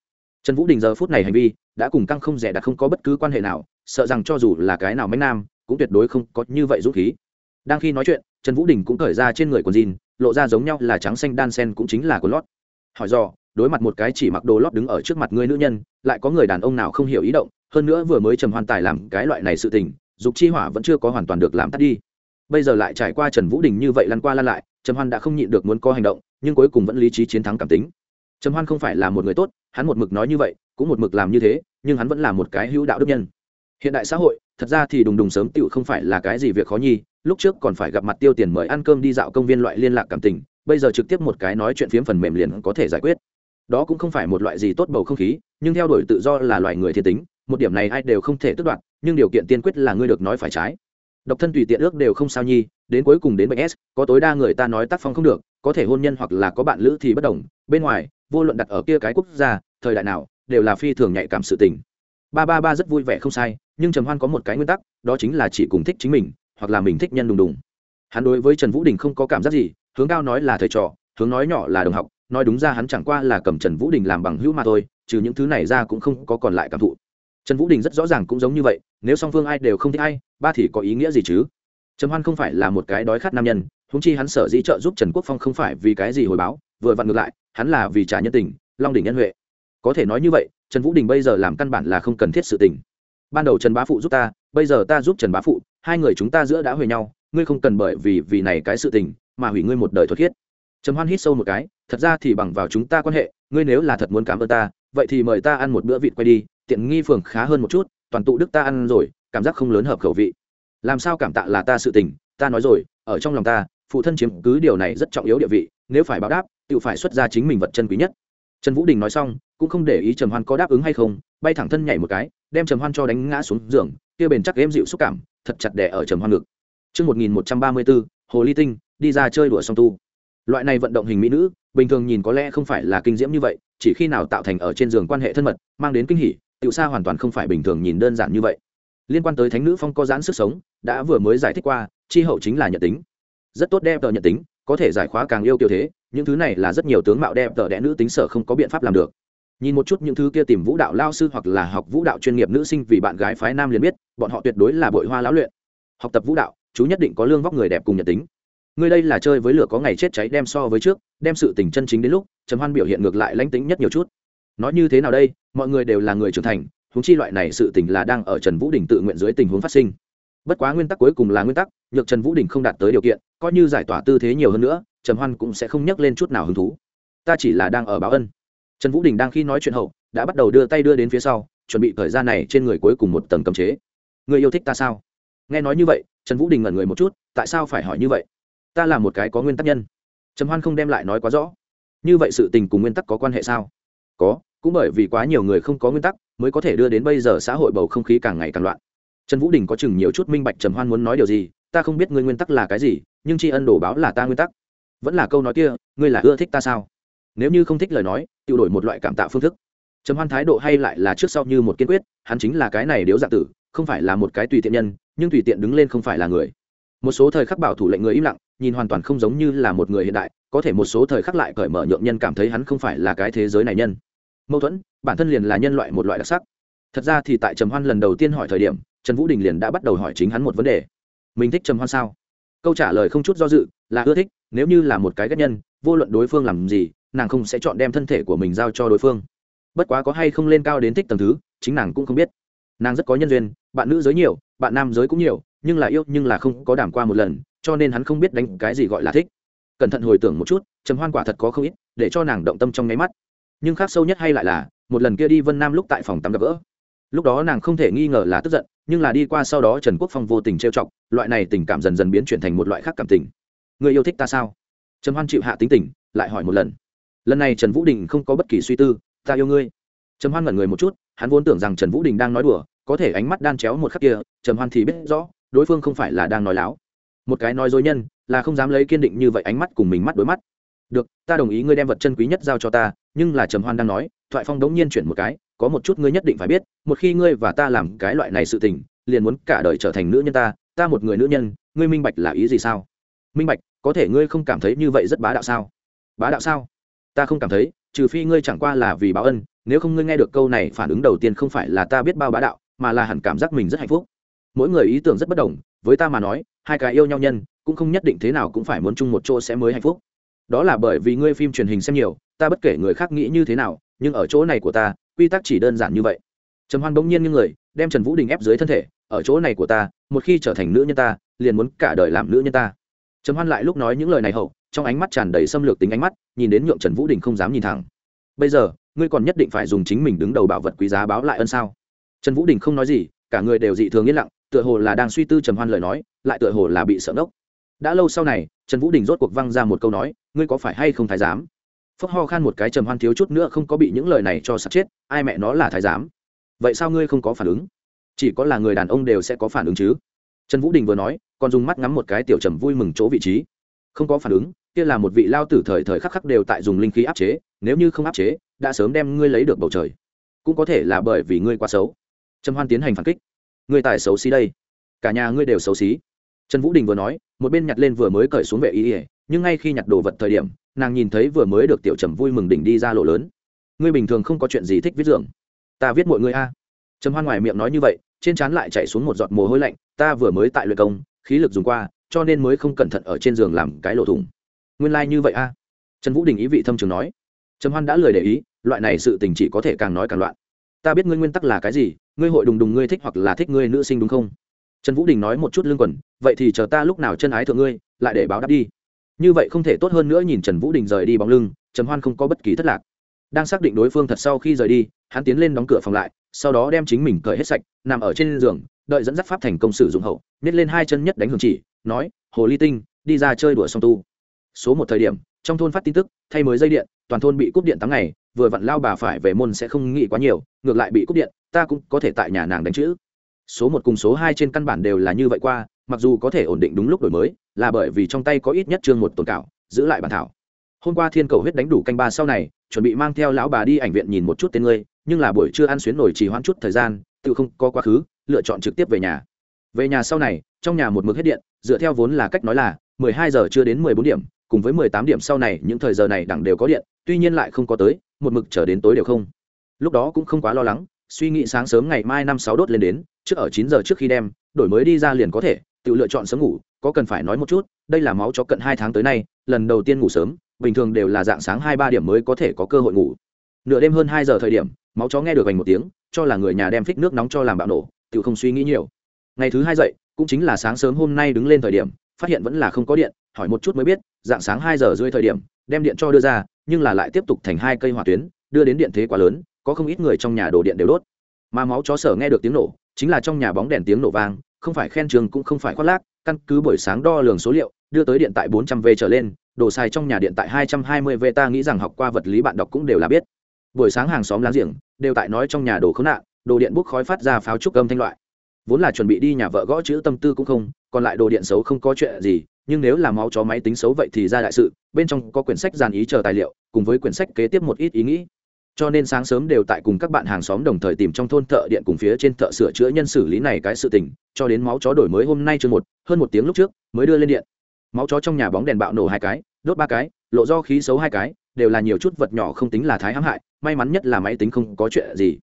Trần vũ đình giờ phút này hành vi, đã cùng căng không dè đặt không có bất cứ quan hệ nào, sợ rằng cho dù là cái nào mấy nam, cũng tuyệt đối không có như vậy dũng khí. Đang khi nói chuyện, trần vũ đình cũng cởi ra trên người quần jean, lộ ra giống nhau là trắng xanh đan sen cũng chính là quần lót. Hỏi do đối mặt một cái chỉ mặc đồ lót đứng ở trước mặt người nữ nhân, lại có người đàn ông nào không hiểu ý động, hơn nữa vừa mới trầm hoan tài làm cái loại này sự tình, dục chi hỏa vẫn chưa có hoàn toàn được làm tắt đi. Bây giờ lại trải qua trần vũ đình như vậy lăn qua lăn lại, trầm hoan đã không nhịn được muốn có hành động, nhưng cuối cùng vẫn lý trí chiến thắng cảm tính. Trầm hoan không phải là một người tốt, hắn một mực nói như vậy, cũng một mực làm như thế, nhưng hắn vẫn là một cái hữu đạo đức nhân. Hiện đại xã hội, thật ra thì đùng đùng sớm tựu không phải là cái gì việc khó nhi lúc trước còn phải gặp mặt tiêu tiền mời ăn cơm đi dạo công viên loại liên lạc cảm tình, bây giờ trực tiếp một cái nói chuyện phiếm phần mềm liền có thể giải quyết đó cũng không phải một loại gì tốt bầu không khí, nhưng theo đuổi tự do là loài người thiên tính, một điểm này ai đều không thể tước đoạt, nhưng điều kiện tiên quyết là ngươi được nói phải trái. Độc thân tùy tiện ước đều không sao nhi, đến cuối cùng đến bệnh s, có tối đa người ta nói tác phong không được, có thể hôn nhân hoặc là có bạn lữ thì bất đồng, bên ngoài, vô luận đặt ở kia cái quốc gia, thời đại nào, đều là phi thường nhạy cảm sự tình. Ba ba ba rất vui vẻ không sai, nhưng trầm hoan có một cái nguyên tắc, đó chính là chỉ cùng thích chính mình, hoặc là mình thích nhân đùng đùng. Hắn đối với trần vũ đình không có cảm giác gì, hướng cao nói là thầy trò, hướng nói nhỏ là đồng học nói đúng ra hắn chẳng qua là cầm trần vũ đình làm bằng hữu mà thôi, trừ những thứ này ra cũng không có còn lại cảm thụ. Trần vũ đình rất rõ ràng cũng giống như vậy, nếu song phương ai đều không thích ai, ba thì có ý nghĩa gì chứ? Trầm hoan không phải là một cái đói khát nam nhân húng chi hắn sở dĩ trợ giúp trần quốc phong không phải vì cái gì hồi báo, vừa vặn ngược lại, hắn là vì trả nhân tình, long đỉnh nhân huệ. Có thể nói như vậy, trần vũ đình bây giờ làm căn bản là không cần thiết sự tình. Ban đầu trần bá phụ giúp ta, bây giờ ta giúp trần bá phụ, hai người chúng ta giữa đã huề nhau, ngươi không cần bởi vì vì này cái sự tình, mà hủy ngươi một đời thuật khiết. Trầm hoan hít sâu một cái thật ra thì bằng vào chúng ta quan hệ ngươi nếu là thật muốn cảm ơn ta vậy thì mời ta ăn một bữa vịt quay đi tiện nghi phường khá hơn một chút toàn tụ đức ta ăn rồi cảm giác không lớn hợp khẩu vị. Làm sao cảm tạ là ta sự tình ta nói rồi ở trong lòng ta phụ thân chiếm cứ điều này rất trọng yếu địa vị nếu phải báo đáp tự phải xuất ra chính mình vật chân quý nhất. Trần vũ đình nói xong cũng không để ý trầm hoan có đáp ứng hay không bay thẳng thân nhảy một cái đem trầm hoan cho đánh ngã xuống giường kia bền chắc êm dịu xúc cảm thật chặt đẻ ở trầm hoan ngực. Trước 1134, Hồ Ly Tinh, đi ra chơi đùa song tu. Loại này vận động hình mỹ nữ, bình thường nhìn có lẽ không phải là kinh diễm như vậy, chỉ khi nào tạo thành ở trên giường quan hệ thân mật, mang đến kinh hỉ, tiểu xa hoàn toàn không phải bình thường nhìn đơn giản như vậy. Liên quan tới thánh nữ phong có giãn sức sống, đã vừa mới giải thích qua, chi hậu chính là nhận tính. Rất tốt đẹp tờ nhận tính, có thể giải khóa càng yêu tiêu thế, những thứ này là rất nhiều tướng mạo đẹp tờ đẽ nữ tính sở không có biện pháp làm được nhìn một chút những thứ kia tìm vũ đạo lao sư hoặc là học vũ đạo chuyên nghiệp nữ sinh vì bạn gái phái nam liền biết bọn họ tuyệt đối là bội hoa lão luyện học tập vũ đạo chú nhất định có lương vóc người đẹp cùng nhận tính người đây là chơi với lửa có ngày chết cháy đem so với trước, đem sự tình chân chính đến lúc, trầm hoan biểu hiện ngược lại lánh tính nhất nhiều chút. Nói như thế nào đây, mọi người đều là người trưởng thành húng chi loại này sự tình là đang ở trần vũ đình tự nguyện dưới tình huống phát sinh. Bất quá nguyên tắc cuối cùng là nguyên tắc, nhược trần vũ đình không đạt tới điều kiện, coi như giải tỏa tư thế nhiều hơn nữa, trầm hoan cũng sẽ không nhắc lên chút nào hứng thú. Ta chỉ là đang ở báo ân. Trần vũ đình đang khi nói chuyện hậu, đã bắt đầu đưa tay đưa đến phía sau, chuẩn bị thời gian này trên người cuối cùng một tầng cấm chế. Người yêu thích ta sao? Nghe nói như vậy, trần vũ đình ngẩn người một chút, tại sao phải hỏi như vậy? Ta là một cái có nguyên tắc nhân. Trầm hoan không đem lại nói quá rõ. Như vậy sự tình cùng nguyên tắc có quan hệ sao? Có, cũng bởi vì quá nhiều người không có nguyên tắc, mới có thể đưa đến bây giờ xã hội bầu không khí càng ngày càng loạn. Trần vũ đình có chừng nhiều chút minh bạch trầm hoan muốn nói điều gì, ta không biết ngươi nguyên tắc là cái gì, nhưng tri ân đổ báo là ta nguyên tắc. Vẫn là câu nói kia, ngươi là ưa thích ta sao? Nếu như không thích lời nói tự đổi một loại cảm tạo phương thức. Trầm hoan thái độ hay lại là trước sau như một kiên quyết, hắn chính là cái này điếu dạ tử, không phải là một cái tùy tiện nhân, nhưng tùy tiện đứng lên không phải là người. Một số thời khắc bảo thủ lệnh người im lặng nhìn hoàn toàn không giống như là một người hiện đại, có thể một số thời khắc lại cởi mở nhượng nhân cảm thấy hắn không phải là cái thế giới này nhân. Mâu thuẫn, bản thân liền là nhân loại một loại đặc sắc. Thật ra thì tại trầm hoan lần đầu tiên hỏi thời điểm, trần vũ đình liền đã bắt đầu hỏi chính hắn một vấn đề. Mình thích trầm hoan sao? Câu trả lời không chút do dự, là ưa thích, nếu như là một cái ghét nhân, vô luận đối phương làm gì, nàng không sẽ chọn đem thân thể của mình giao cho đối phương. Bất quá có hay không lên cao đến thích tầng thứ, chính nàng cũng không biết. Nàng rất có nhân duyên, bạn nữ giới nhiều, bạn nam giới cũng nhiều nhưng là yêu nhưng là không có đảm qua một lần, cho nên hắn không biết đánh cái gì gọi là thích. Cẩn thận hồi tưởng một chút, trầm hoan quả thật có không ít, để cho nàng động tâm trong nháy mắt. Nhưng khác sâu nhất hay lại là, một lần kia đi vân nam lúc tại phòng tắm gặp gỡ. Lúc đó nàng không thể nghi ngờ là tức giận, nhưng là đi qua sau đó trần quốc phong vô tình trêu chọc, loại này tình cảm dần dần biến chuyển thành một loại khác cảm tình. Người yêu thích ta sao? Trầm hoan chịu hạ tính tình, lại hỏi một lần. Lần này trần vũ đình không có bất kỳ suy tư, ta yêu ngươi. Trầm hoan ngẩn người một chút, hắn vốn tưởng rằng trần vũ đình đang nói đùa, có thể ánh mắt đan chéo một khắc kia, trầm hoan thì biết rõ đối phương không phải là đang nói láo. Một cái nói dối nhân, là không dám lấy kiên định như vậy ánh mắt cùng mình mắt đối mắt. Được, ta đồng ý ngươi đem vật chân quý nhất giao cho ta, nhưng là trầm hoan đang nói, thoại phong đống nhiên chuyển một cái, có một chút ngươi nhất định phải biết, một khi ngươi và ta làm cái loại này sự tình, liền muốn cả đời trở thành nữ nhân ta ta một người nữ nhân, ngươi minh bạch là ý gì sao? Minh bạch, có thể ngươi không cảm thấy như vậy rất bá đạo sao? Bá đạo sao? Ta không cảm thấy, trừ phi ngươi chẳng qua là vì báo ân, nếu không ngươi nghe được câu này phản ứng đầu tiên không phải là ta biết bao bá đạo, mà là hẳn cảm giác mình rất hạnh phúc mỗi người ý tưởng rất bất đồng, với ta mà nói, hai cái yêu nhau nhân, cũng không nhất định thế nào cũng phải muốn chung một chỗ sẽ mới hạnh phúc. Đó là bởi vì ngươi phim truyền hình xem nhiều, ta bất kể người khác nghĩ như thế nào, nhưng ở chỗ này của ta, quy tắc chỉ đơn giản như vậy. Trầm hoan bỗng nhiên như người, đem trần vũ đình ép dưới thân thể, ở chỗ này của ta, một khi trở thành nữ nhân ta, liền muốn cả đời làm nữ nhân ta. Trầm hoan lại lúc nói những lời này hậu, trong ánh mắt tràn đầy xâm lược tính ánh mắt, nhìn đến nhượng trần vũ đình không dám nhìn thẳng. Bây giờ, ngươi còn nhất định phải dùng chính mình đứng đầu bảo vật quý giá báo lại ân sao? Trần vũ đình không nói gì, cả người đều dị thường yên lặng tựa hồ là đang suy tư trầm hoan lời nói, lại tựa hồ là bị sợ đốc đã lâu sau này, trần vũ đình rốt cuộc văng ra một câu nói, ngươi có phải hay không thái giám? Phốc ho khan một cái trầm hoan thiếu chút nữa không có bị những lời này cho sắp chết, ai mẹ nó là thái giám? Vậy sao ngươi không có phản ứng? Chỉ có là người đàn ông đều sẽ có phản ứng chứ. Trần vũ đình vừa nói, còn dùng mắt ngắm một cái tiểu trầm vui mừng chỗ vị trí. Không có phản ứng, kia là một vị lao tử thời thời khắc khắc đều tại dùng linh khí áp chế, nếu như không áp chế, đã sớm đem ngươi lấy được bầu trời. Cũng có thể là bởi vì ngươi quá xấu. Trầm hoan tiến hành phản kích ngươi tài xấu xí đây. Cả nhà ngươi đều xấu xí. Trần vũ đình vừa nói, một bên nhặt lên vừa mới cởi xuống vệ ý ỉa nhưng ngay khi nhặt đồ vật thời điểm, nàng nhìn thấy vừa mới được tiểu trầm vui mừng đỉnh đi ra lộ lớn. Ngươi bình thường không có chuyện gì thích viết dường ta viết mọi người a. Trầm hoan ngoài miệng nói như vậy, trên trán lại chạy xuống một giọt mồ hôi lạnh, ta vừa mới tại luyện công, khí lực dùng qua, cho nên mới không cẩn thận ở trên giường làm cái lộ thủng. Nguyên lai、like、như vậy a. Trần vũ đình ý vị thâm trường nói. Trầm hoan đã lười để ý, loại này sự tình chỉ có thể càng nói càng loạn. Ta biết ngươi nguyên tắc là cái gì ngươi hội đùng đùng ngươi thích hoặc là thích ngươi nữ sinh đúng không? Trần vũ đình nói một chút lương quần, vậy thì chờ ta lúc nào chân ái thượng ngươi, lại để báo đáp đi. Như vậy không thể tốt hơn nữa nhìn trần vũ đình rời đi bóng lưng trầm hoan không có bất kỳ thất lạc. Đang xác định đối phương thật sau khi rời đi, hắn tiến lên đóng cửa phòng lại, sau đó đem chính mình cởi hết sạch, nằm ở trên giường, đợi dẫn dắt pháp thành công sử dụng hậu, nhét lên hai chân nhất đánh hưởng chỉ, nói, hồ ly tinh, đi ra chơi đùa song tu. Số một thời điểm, trong thôn phát tin tức, thay mới dây điện, toàn thôn bị cúp điện tám ngày vừa vặn lao bà phải về môn sẽ không nghĩ quá nhiều, ngược lại bị cúp điện, ta cũng có thể tại nhà nàng đánh chữ. Số một cùng số hai trên căn bản đều là như vậy qua, mặc dù có thể ổn định đúng lúc đổi mới, là bởi vì trong tay có ít nhất chương một tồn cảo, giữ lại bản thảo. Hôm qua thiên cầu huyết đánh đủ canh ba sau này, chuẩn bị mang theo lão bà đi ảnh viện nhìn một chút tên ngươi, nhưng là buổi trưa ăn xuyến nổi chỉ hoãn chút thời gian, tự không có quá khứ, lựa chọn trực tiếp về nhà. Về nhà sau này, trong nhà một mực hết điện, dựa theo vốn là cách nói là, mười hai giờ chưa đến mười bốn điểm, cùng với mười tám điểm sau này, những thời giờ này đẳng đều có điện, tuy nhiên lại không có tới một mực trở đến tối đều không. Lúc đó cũng không quá lo lắng, suy nghĩ sáng sớm ngày mai năm sáu đốt lên đến, trước ở chín giờ trước khi đem, đổi mới đi ra liền có thể, tự lựa chọn sớm ngủ, có cần phải nói một chút, đây là máu chó cận hai tháng tới nay, lần đầu tiên ngủ sớm, bình thường đều là dạng sáng hai ba điểm mới có thể có cơ hội ngủ. Nửa đêm hơn hai giờ thời điểm, máu chó nghe được vành một tiếng, cho là người nhà đem phích nước nóng cho làm bạo nổ, tự không suy nghĩ nhiều. Ngày thứ hai dậy, cũng chính là sáng sớm hôm nay đứng lên thời điểm, phát hiện vẫn là không có điện, hỏi một chút mới biết, dạng sáng hai giờ rưỡi thời điểm, đem điện cho đưa ra nhưng là lại tiếp tục thành hai cây hỏa tuyến, đưa đến điện thế quá lớn, có không ít người trong nhà đổ điện đều đốt. Mà máu chó sở nghe được tiếng nổ, chính là trong nhà bóng đèn tiếng nổ vang, không phải khen trường cũng không phải khoác lác, căn cứ buổi sáng đo lường số liệu, đưa tới điện tại 400 v trở lên, đồ xài trong nhà điện tại 220 v, ta nghĩ rằng học qua vật lý bạn đọc cũng đều là biết. Buổi sáng hàng xóm láng giềng, đều tại nói trong nhà đồ khốn nạn, đồ điện bốc khói phát ra pháo trúc âm thanh loại. Vốn là chuẩn bị đi nhà vợ gõ chữ tâm tư cũng không, còn lại đồ điện xấu không có chuyện gì nhưng nếu là máu chó máy tính xấu vậy thì ra đại sự, bên trong có quyển sách dàn ý chờ tài liệu, cùng với quyển sách kế tiếp một ít ý nghĩ. Cho nên sáng sớm đều tại cùng các bạn hàng xóm đồng thời tìm trong thôn thợ điện cùng phía trên thợ sửa chữa nhân xử lý này cái sự tình, cho đến máu chó đổi mới hôm nay chưa một, hơn một tiếng lúc trước, mới đưa lên điện. Máu chó trong nhà bóng đèn bạo nổ hai cái, đốt ba cái, lộ do khí xấu hai cái, đều là nhiều chút vật nhỏ không tính là thái hãm hại, may mắn nhất là máy tính không có chuyện gì.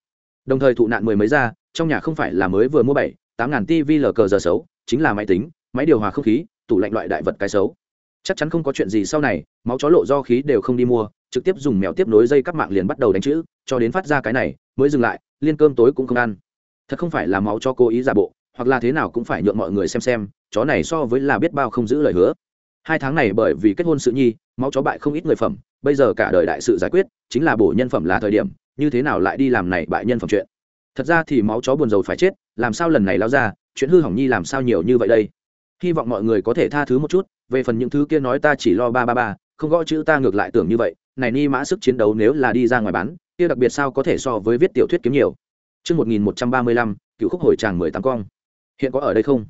Đồng thời thụ nạn mười mấy ra, trong nhà không phải là mới vừa mua bảy, tám ngàn tv lờ cờ giờ xấu, chính là máy tính, máy điều hòa không khí tủ lạnh loại đại vật cái xấu. Chắc chắn không có chuyện gì sau này, máu chó lộ do khí đều không đi mua, trực tiếp dùng mèo tiếp nối dây các mạng liền bắt đầu đánh chữ, cho đến phát ra cái này, mới dừng lại, liên cơm tối cũng không ăn. Thật không phải là máu cho cố ý giả bộ, hoặc là thế nào cũng phải nhượng mọi người xem xem, chó này so với là biết bao không giữ lời hứa. Hai tháng này bởi vì kết hôn sự nhi, máu chó bại không ít người phẩm, bây giờ cả đời đại sự giải quyết, chính là bổ nhân phẩm là thời điểm, như thế nào lại đi làm này bại nhân phẩm chuyện. Thật ra thì máu chó buồn rầu phải chết, làm sao lần này lao ra, chuyện hư hỏng nhi làm sao nhiều như vậy đây? Hy vọng mọi người có thể tha thứ một chút về phần những thứ kia nói ta chỉ lo ba ba ba không gõ chữ ta ngược lại tưởng như vậy này ni mã sức chiến đấu nếu là đi ra ngoài bán kia đặc biệt sao có thể so với viết tiểu thuyết kiếm nhiều Trước 1135, cựu khúc hồi tràng 18 cong. Hiện có ở đây không?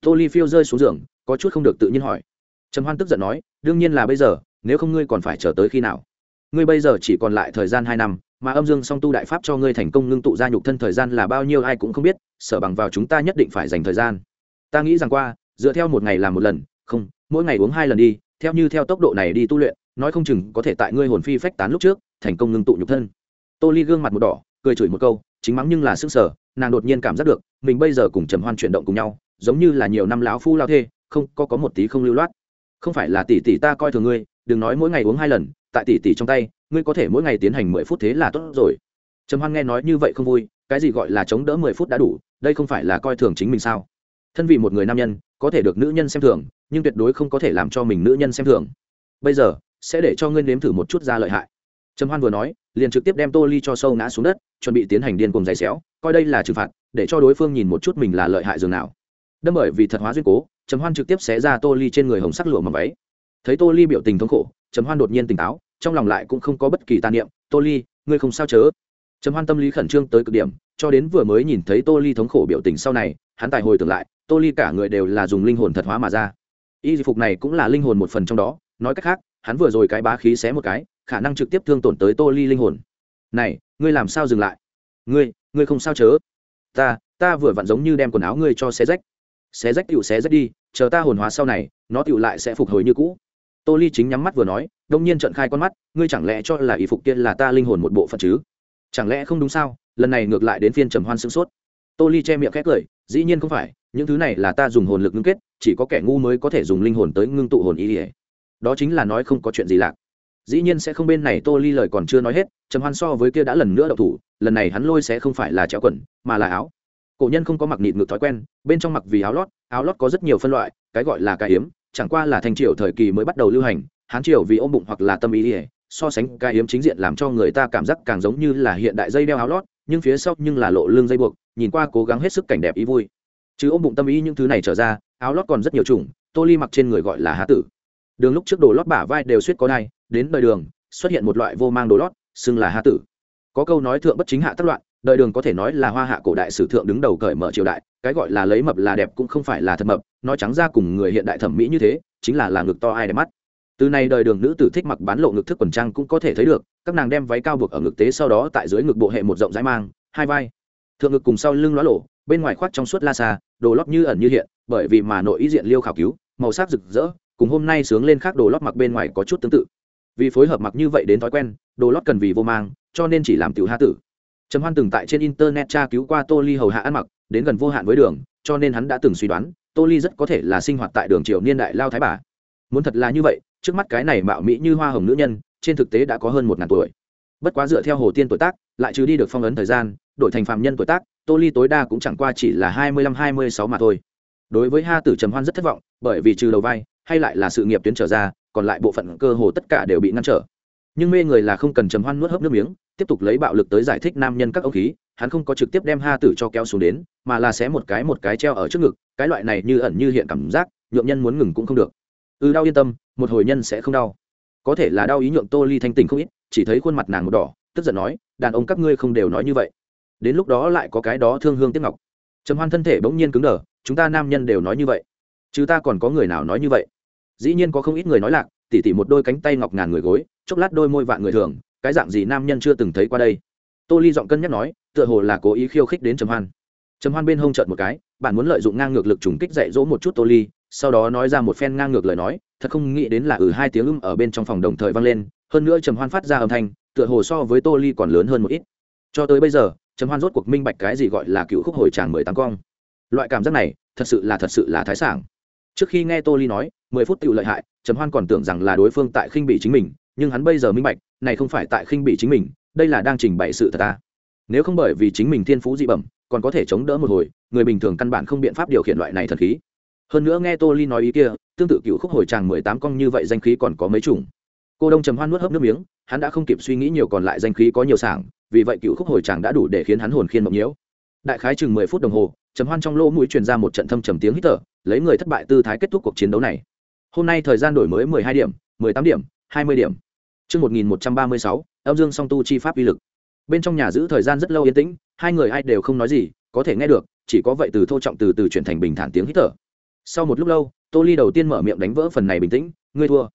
Tô Ly phiêu rơi xuống giường, có chút không được tự nhiên hỏi. Trầm Hoan tức giận nói, đương nhiên là bây giờ, nếu không ngươi còn phải chờ tới khi nào? Ngươi bây giờ chỉ còn lại thời gian 2 năm, mà âm dương song tu đại pháp cho ngươi thành công ngưng tụ ra nhục thân thời gian là bao nhiêu ai cũng không biết, sở bằng vào chúng ta nhất định phải dành thời gian. Ta nghĩ rằng qua, dựa theo một ngày làm một lần, không, mỗi ngày uống hai lần đi, theo như theo tốc độ này đi tu luyện, nói không chừng có thể tại ngươi hồn phi phách tán lúc trước thành công ngưng tụ nhục thân. Tô ly gương mặt một đỏ cười chửi một câu chính mắng nhưng là sức sở nàng đột nhiên cảm giác được mình bây giờ cùng trầm hoan chuyển động cùng nhau giống như là nhiều năm lão phu lao thê không có có một tí không lưu loát. Không phải là tỷ tỷ ta coi thường ngươi đừng nói mỗi ngày uống hai lần tại tỷ tỷ trong tay ngươi có thể mỗi ngày tiến hành mười phút thế là tốt rồi. Trầm hoan nghe nói như vậy không vui cái gì gọi là chống đỡ mười phút đã đủ đây không phải là coi thường chính mình sao? Thân vì một người nam nhân, có thể được nữ nhân xem thường, nhưng tuyệt đối không có thể làm cho mình nữ nhân xem thường. Bây giờ, sẽ để cho ngươi nếm thử một chút ra lợi hại. Trầm hoan vừa nói, liền trực tiếp đem tô ly cho sâu ngã xuống đất, chuẩn bị tiến hành điên cùng giày xéo, coi đây là trừng phạt, để cho đối phương nhìn một chút mình là lợi hại dường nào. Đâm bởi vì thật hóa duyên cố, trầm hoan trực tiếp xé ra tô ly trên người hồng sắc lụa mà váy. Thấy tô ly biểu tình thống khổ, trầm hoan đột nhiên tỉnh táo, trong lòng lại cũng không có bất kỳ tàn niệm, tô ly, ngươi không sao chớ? Trầm hoan tâm lý khẩn trương tới cực điểm cho đến vừa mới nhìn thấy tô ly thống khổ biểu tình sau này, hắn tài hồi tưởng lại, tô ly cả người đều là dùng linh hồn thật hóa mà ra. Y phục này cũng là linh hồn một phần trong đó, nói cách khác, hắn vừa rồi cái bá khí xé một cái, khả năng trực tiếp thương tổn tới tô ly linh hồn. Này, ngươi làm sao dừng lại? Ngươi ngươi không sao chớ? Ta ta vừa vặn giống như đem quần áo ngươi cho xé rách. Xé rách tựu xé rách đi, chờ ta hồn hóa sau này, nó tựu lại sẽ phục hồi như cũ. Tô ly chính nhắm mắt vừa nói, đông nhiên trận khai con mắt, ngươi chẳng lẽ cho là y phục kia là ta linh hồn một bộ phận chứ? Chẳng lẽ không đúng sao? Lần này ngược lại đến phiên trầm hoan sửng sốt. Tô ly che miệng khét cười, dĩ nhiên không phải, những thứ này là ta dùng hồn lực ngưng kết, chỉ có kẻ ngu mới có thể dùng linh hồn tới ngưng tụ hồn ý ỉa đó chính là nói không có chuyện gì lạc. Dĩ nhiên sẽ không bên này tô ly lời còn chưa nói hết, trầm hoan so với kia đã lần nữa đậu thủ, lần này hắn lôi sẽ không phải là treo quần, mà là áo. Cổ nhân không có mặc nịt ngược thói quen, bên trong mặc vì áo lót áo lót có rất nhiều phân loại, cái gọi là cái hiếm chẳng qua là thành triều thời kỳ mới bắt đầu lưu hành, hán triều vì ôm bụng hoặc là tâm ý ỉa so sánh cái hiếm chính diện làm cho người ta cảm giác càng giống như là hiện đại dây đeo áo lót nhưng phía sau nhưng là lộ lưng dây buộc, nhìn qua cố gắng hết sức cảnh đẹp ý vui. Chứ ôm bụng tâm ý những thứ này trở ra, áo lót còn rất nhiều chủng tô ly mặc trên người gọi là há tử. Đường lúc trước đồ lót bả vai đều suýt có đai, đến đời đường, xuất hiện một loại vô mang đồ lót, xưng là há tử. Có câu nói thượng bất chính hạ tất loạn, đời đường có thể nói là hoa hạ cổ đại sử thượng đứng đầu cởi mở triều đại, cái gọi là lấy mập là đẹp cũng không phải là thật mập, nói trắng ra cùng người hiện đại thẩm mỹ như thế, chính là là ngực to ai đẹp mắt từ này đời đường nữ tử thích mặc bán lộ ngực thức quần trang cũng có thể thấy được, các nàng đem váy cao buộc ở ngực tế sau đó tại dưới ngực bộ hệ một rộng rãi mang, hai vai. Thượng ngực cùng sau lưng lóa lộ bên ngoài khoác trong suốt la xa đồ lót như ẩn như hiện, bởi vì mà nội ý diện liêu khảo cứu, màu sắc rực rỡ, cùng hôm nay sướng lên khác đồ lót mặc bên ngoài có chút tương tự. Vì phối hợp mặc như vậy đến thói quen, đồ lót cần vì vô mang, cho nên chỉ làm tiểu hạ tử. Trầm hoan từng tại trên internet tra cứu qua tô ly hầu hạ ăn mặc, đến gần vô hạn với đường, cho nên hắn đã từng suy đoán, tô ly rất có thể là sinh hoạt tại đường triều niên đại lao thái bà. Muốn thật là như vậy trước mắt cái này mạo mỹ như hoa hồng nữ nhân trên thực tế đã có hơn một ngàn tuổi. Bất quá dựa theo hồ tiên tuổi tác lại trừ đi được phong ấn thời gian đổi thành phạm nhân tuổi tác tô ly tối đa cũng chẳng qua chỉ là hai mươi lăm hai mươi sáu mà thôi. Đối với ha tử trầm hoan rất thất vọng bởi vì trừ đầu vai hay lại là sự nghiệp tuyến trở ra còn lại bộ phận cơ hồ tất cả đều bị ngăn trở. Nhưng mê người là không cần trầm hoan nuốt hớp nước miếng tiếp tục lấy bạo lực tới giải thích nam nhân các ông khí hắn không có trực tiếp đem ha tử cho kéo xuống đến mà là xé một cái một cái treo ở trước ngực cái loại này như ẩn như hiện cảm giác nhượng nhân muốn ngừng cũng không được. Ư ừ, đau yên tâm một hồi nhân sẽ không đau. Có thể là đau ý nhượng tô ly thanh tình không ít, chỉ thấy khuôn mặt nàng một đỏ, tức giận nói, đàn ông các ngươi không đều nói như vậy. Đến lúc đó lại có cái đó thương hương tiếc ngọc. Trầm hoan thân thể bỗng nhiên cứng đờ, chúng ta nam nhân đều nói như vậy, chứ ta còn có người nào nói như vậy? Dĩ nhiên có không ít người nói lạc, tỉ tỉ một đôi cánh tay ngọc ngàn người gối, chốc lát đôi môi vạn người thường, cái dạng gì nam nhân chưa từng thấy qua đây? Tô ly giọng cân nhắc nói, tựa hồ là cố ý khiêu khích đến trầm hoan. Trầm hoan bên hông trợn một cái bạn muốn lợi dụng ngang ngược lực trùng kích dạy dỗ một chút tô ly, sau đó nói ra một phen ngang ngược lời nói, thật không nghĩ đến là ừ hai tiếng ưng ở bên trong phòng đồng thời vang lên, hơn nữa trầm hoan phát ra âm thanh, tựa hồ so với tô ly còn lớn hơn một ít. Cho tới bây giờ, trầm hoan rốt cuộc minh bạch cái gì gọi là cựu khúc hồi tràng mười tám cong. Loại cảm giác này, thật sự là thật sự là thái sảng. Trước khi nghe tô ly nói, mười phút tự lợi hại, trầm hoan còn tưởng rằng là đối phương tại khinh bị chính mình, nhưng hắn bây giờ minh bạch, này không phải tại khinh bị chính mình, đây là đang trình bày sự thật ta. Nếu không bởi vì chính mình thiên phú dị bẩm, còn có thể chống đỡ một hồi người bình thường căn bản không biện pháp điều khiển loại này thần khí. Hơn nữa nghe tô ly nói ý kia tương tự cựu khúc hồi tràng mười tám cong như vậy danh khí còn có mấy chủng. Cô đông trầm hoan nuốt hớp nước miếng hắn đã không kịp suy nghĩ nhiều còn lại danh khí có nhiều sảng vì vậy cựu khúc hồi tràng đã đủ để khiến hắn hồn khiên mộng nhiễu. Đại khái chừng mười phút đồng hồ trầm hoan trong lỗ mũi truyền ra một trận thâm trầm tiếng hít thở lấy người thất bại tư thái kết thúc cuộc chiến đấu này. Hôm nay thời gian đổi mới mười hai điểm mười tám điểm hai mươi điểm. Trước 1136, âm dương song tu chi pháp uy lực. Bên trong nhà giữ thời gian rất lâu yên tĩnh, hai người ai đều không nói gì, có thể nghe được, chỉ có vậy từ thô trọng từ từ chuyển thành bình thản tiếng hít thở. Sau một lúc lâu, Tô Ly đầu tiên mở miệng đánh vỡ phần này bình tĩnh, ngươi thua.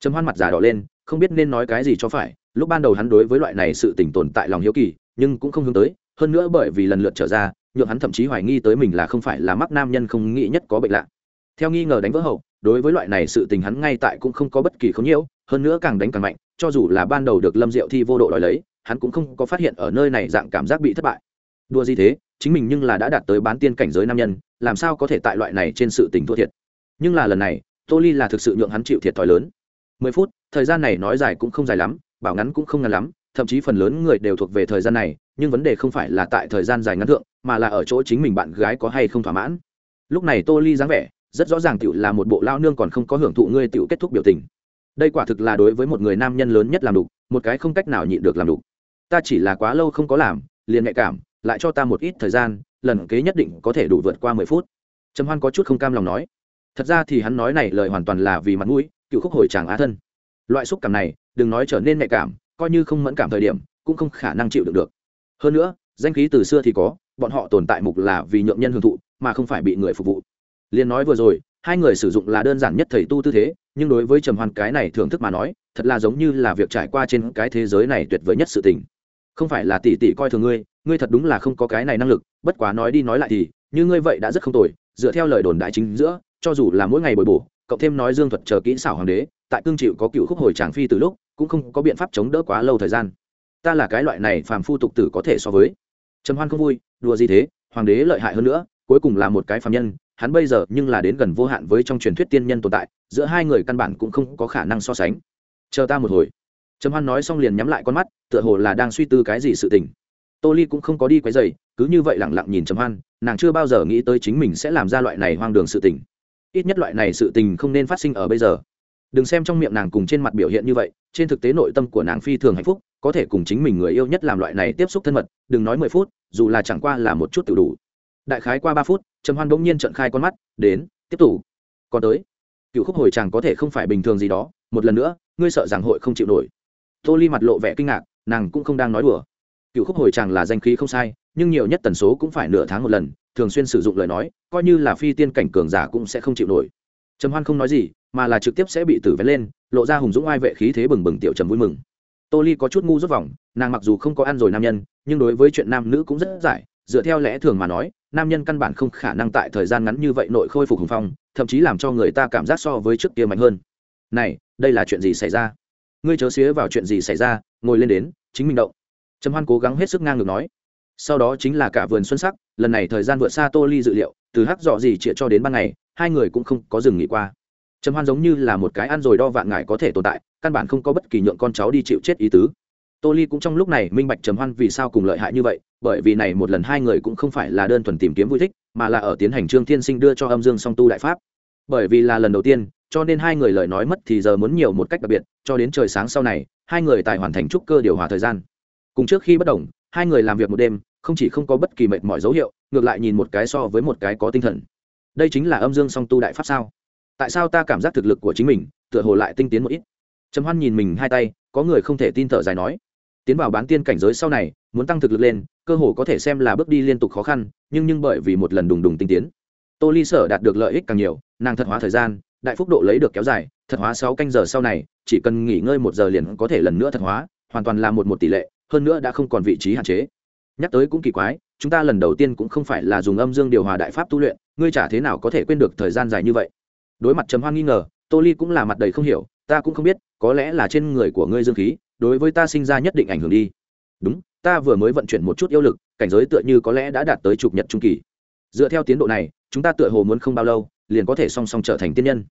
Trầm Hoan mặt già đỏ lên, không biết nên nói cái gì cho phải, lúc ban đầu hắn đối với loại này sự tình tồn tại lòng hiếu kỳ, nhưng cũng không hướng tới, hơn nữa bởi vì lần lượt trở ra, nhượng hắn thậm chí hoài nghi tới mình là không phải là mắc nam nhân không nghĩ nhất có bệnh lạ. Theo nghi ngờ đánh vỡ hậu, đối với loại này sự tình hắn ngay tại cũng không có bất kỳ khống nhiễu, hơn nữa càng đánh càng mạnh, cho dù là ban đầu được lâm diệu thi vô độ đòi lấy hắn cũng không có phát hiện ở nơi này dạng cảm giác bị thất bại đua gì thế, chính mình nhưng là đã đạt tới bán tiên cảnh giới nam nhân, làm sao có thể tại loại này trên sự tình thua thiệt? Nhưng là lần này, tô ly là thực sự nhượng hắn chịu thiệt thòi lớn. Mười phút, thời gian này nói dài cũng không dài lắm, bảo ngắn cũng không ngắn lắm, thậm chí phần lớn người đều thuộc về thời gian này, nhưng vấn đề không phải là tại thời gian dài ngắn thượng, mà là ở chỗ chính mình bạn gái có hay không thỏa mãn. Lúc này tô ly dáng vẻ, rất rõ ràng tựu là một bộ lao nương còn không có hưởng thụ ngươi tựu kết thúc biểu tình. Đây quả thực là đối với một người nam nhân lớn nhất làm đục, một cái không cách nào nhịn được làm đục. Ta chỉ là quá lâu không có làm, liền nhạy cảm lại cho ta một ít thời gian, lần kế nhất định có thể đủ vượt qua mười phút. Trầm hoan có chút không cam lòng nói. Thật ra thì hắn nói này lời hoàn toàn là vì mặt mũi, cựu khúc hồi chàng á thân. Loại xúc cảm này, đừng nói trở nên nhạy cảm, coi như không mẫn cảm thời điểm, cũng không khả năng chịu được được. Hơn nữa, danh khí từ xưa thì có, bọn họ tồn tại mục là vì nhượng nhân hưởng thụ, mà không phải bị người phục vụ. Liên nói vừa rồi, hai người sử dụng là đơn giản nhất thầy tu tư thế, nhưng đối với trầm hoan cái này thưởng thức mà nói, thật là giống như là việc trải qua trên cái thế giới này tuyệt vời nhất sự tình. Không phải là tỷ tỷ coi thường ngươi ngươi thật đúng là không có cái này năng lực, bất quá nói đi nói lại thì, như ngươi vậy đã rất không tồi, dựa theo lời đồn đại chính giữa, cho dù là mỗi ngày bồi bổ, cộng thêm nói dương thuật chờ kỹ xảo hoàng đế, tại cương chịu có cựu khúc hồi tràng phi từ lúc, cũng không có biện pháp chống đỡ quá lâu thời gian. Ta là cái loại này phàm phu tục tử có thể so với. Trầm hoan không vui, đùa gì thế, hoàng đế lợi hại hơn nữa, cuối cùng là một cái phàm nhân, hắn bây giờ nhưng là đến gần vô hạn với trong truyền thuyết tiên nhân tồn tại, giữa hai người căn bản cũng không có khả năng so sánh. Chờ ta một hồi. Trầm hoan nói xong liền nhắm lại con mắt, tựa hồ là đang suy tư cái gì sự tình tô ly cũng không có đi quấy dày cứ như vậy lẳng lặng nhìn trầm hoan, nàng chưa bao giờ nghĩ tới chính mình sẽ làm ra loại này hoang đường sự tình. Ít nhất loại này sự tình không nên phát sinh ở bây giờ. Đừng xem trong miệng nàng cùng trên mặt biểu hiện như vậy, trên thực tế nội tâm của nàng phi thường hạnh phúc, có thể cùng chính mình người yêu nhất làm loại này tiếp xúc thân mật, đừng nói mười phút, dù là chẳng qua là một chút tự đủ. Đại khái qua ba phút, trầm hoan bỗng nhiên trận khai con mắt, đến, tiếp tục. Còn tới. Cựu khúc hồi chàng có thể không phải bình thường gì đó, một lần nữa, ngươi sợ rằng hội không chịu nổi. Tô ly mặt lộ vẻ kinh ngạc, nàng cũng không đang nói đùa cựu khúc hồi chàng là danh khí không sai, nhưng nhiều nhất tần số cũng phải nửa tháng một lần, thường xuyên sử dụng lời nói, coi như là phi tiên cảnh cường giả cũng sẽ không chịu nổi. Trầm hoan không nói gì, mà là trực tiếp sẽ bị tử vén lên, lộ ra hùng dũng ai vệ khí thế bừng bừng tiểu trầm vui mừng. Tô ly có chút ngu rút vòng, nàng mặc dù không có ăn rồi nam nhân, nhưng đối với chuyện nam nữ cũng rất giải, dựa theo lẽ thường mà nói, nam nhân căn bản không khả năng tại thời gian ngắn như vậy nội khôi phục hùng phong, thậm chí làm cho người ta cảm giác so với trước kia mạnh hơn. Này, đây là chuyện gì xảy ra? Ngươi chớ xía vào chuyện gì xảy ra, ngồi lên đến, chính mình động trầm hoan cố gắng hết sức ngang ngược nói, sau đó chính là cả vườn xuân sắc, lần này thời gian vượt xa tô ly dự liệu, từ hắc dọ gì chĩa cho đến ban ngày, hai người cũng không có dừng nghỉ qua. Trầm hoan giống như là một cái ăn rồi đo vạn ngải có thể tồn tại, căn bản không có bất kỳ nhượng con cháu đi chịu chết ý tứ. Tô ly cũng trong lúc này minh bạch trầm hoan vì sao cùng lợi hại như vậy, bởi vì này một lần hai người cũng không phải là đơn thuần tìm kiếm vui thích, mà là ở tiến hành trương thiên sinh đưa cho âm dương song tu đại pháp. Bởi vì là lần đầu tiên, cho nên hai người lời nói mất thì giờ muốn nhiều một cách đặc biệt, cho đến trời sáng sau này, hai người tài hoàn thành trúc cơ điều hòa thời gian cùng trước khi bất đồng, hai người làm việc một đêm, không chỉ không có bất kỳ mệt mỏi dấu hiệu, ngược lại nhìn một cái so với một cái có tinh thần. Đây chính là âm dương song tu đại pháp sao? Tại sao ta cảm giác thực lực của chính mình, tựa hồ lại tinh tiến một ít? Trầm hoan nhìn mình hai tay, có người không thể tin thở dài nói. Tiến vào bán tiên cảnh giới sau này, muốn tăng thực lực lên, cơ hồ có thể xem là bước đi liên tục khó khăn, nhưng nhưng bởi vì một lần đùng đùng tinh tiến, tô ly sở đạt được lợi ích càng nhiều, nàng thật hóa thời gian, đại phúc độ lấy được kéo dài, thật hóa sáu canh giờ sau này, chỉ cần nghỉ ngơi một giờ liền có thể lần nữa thật hóa, hoàn toàn là một một tỷ lệ hơn nữa đã không còn vị trí hạn chế. Nhắc tới cũng kỳ quái, chúng ta lần đầu tiên cũng không phải là dùng âm dương điều hòa đại pháp tu luyện, ngươi chả thế nào có thể quên được thời gian dài như vậy. Đối mặt trầm hoan nghi ngờ, tô ly cũng là mặt đầy không hiểu, ta cũng không biết, có lẽ là trên người của ngươi dương khí, đối với ta sinh ra nhất định ảnh hưởng đi. Đúng, ta vừa mới vận chuyển một chút yêu lực, cảnh giới tựa như có lẽ đã đạt tới chục nhật trung kỳ. Dựa theo tiến độ này, chúng ta tựa hồ muốn không bao lâu, liền có thể song song trở thành tiên nhân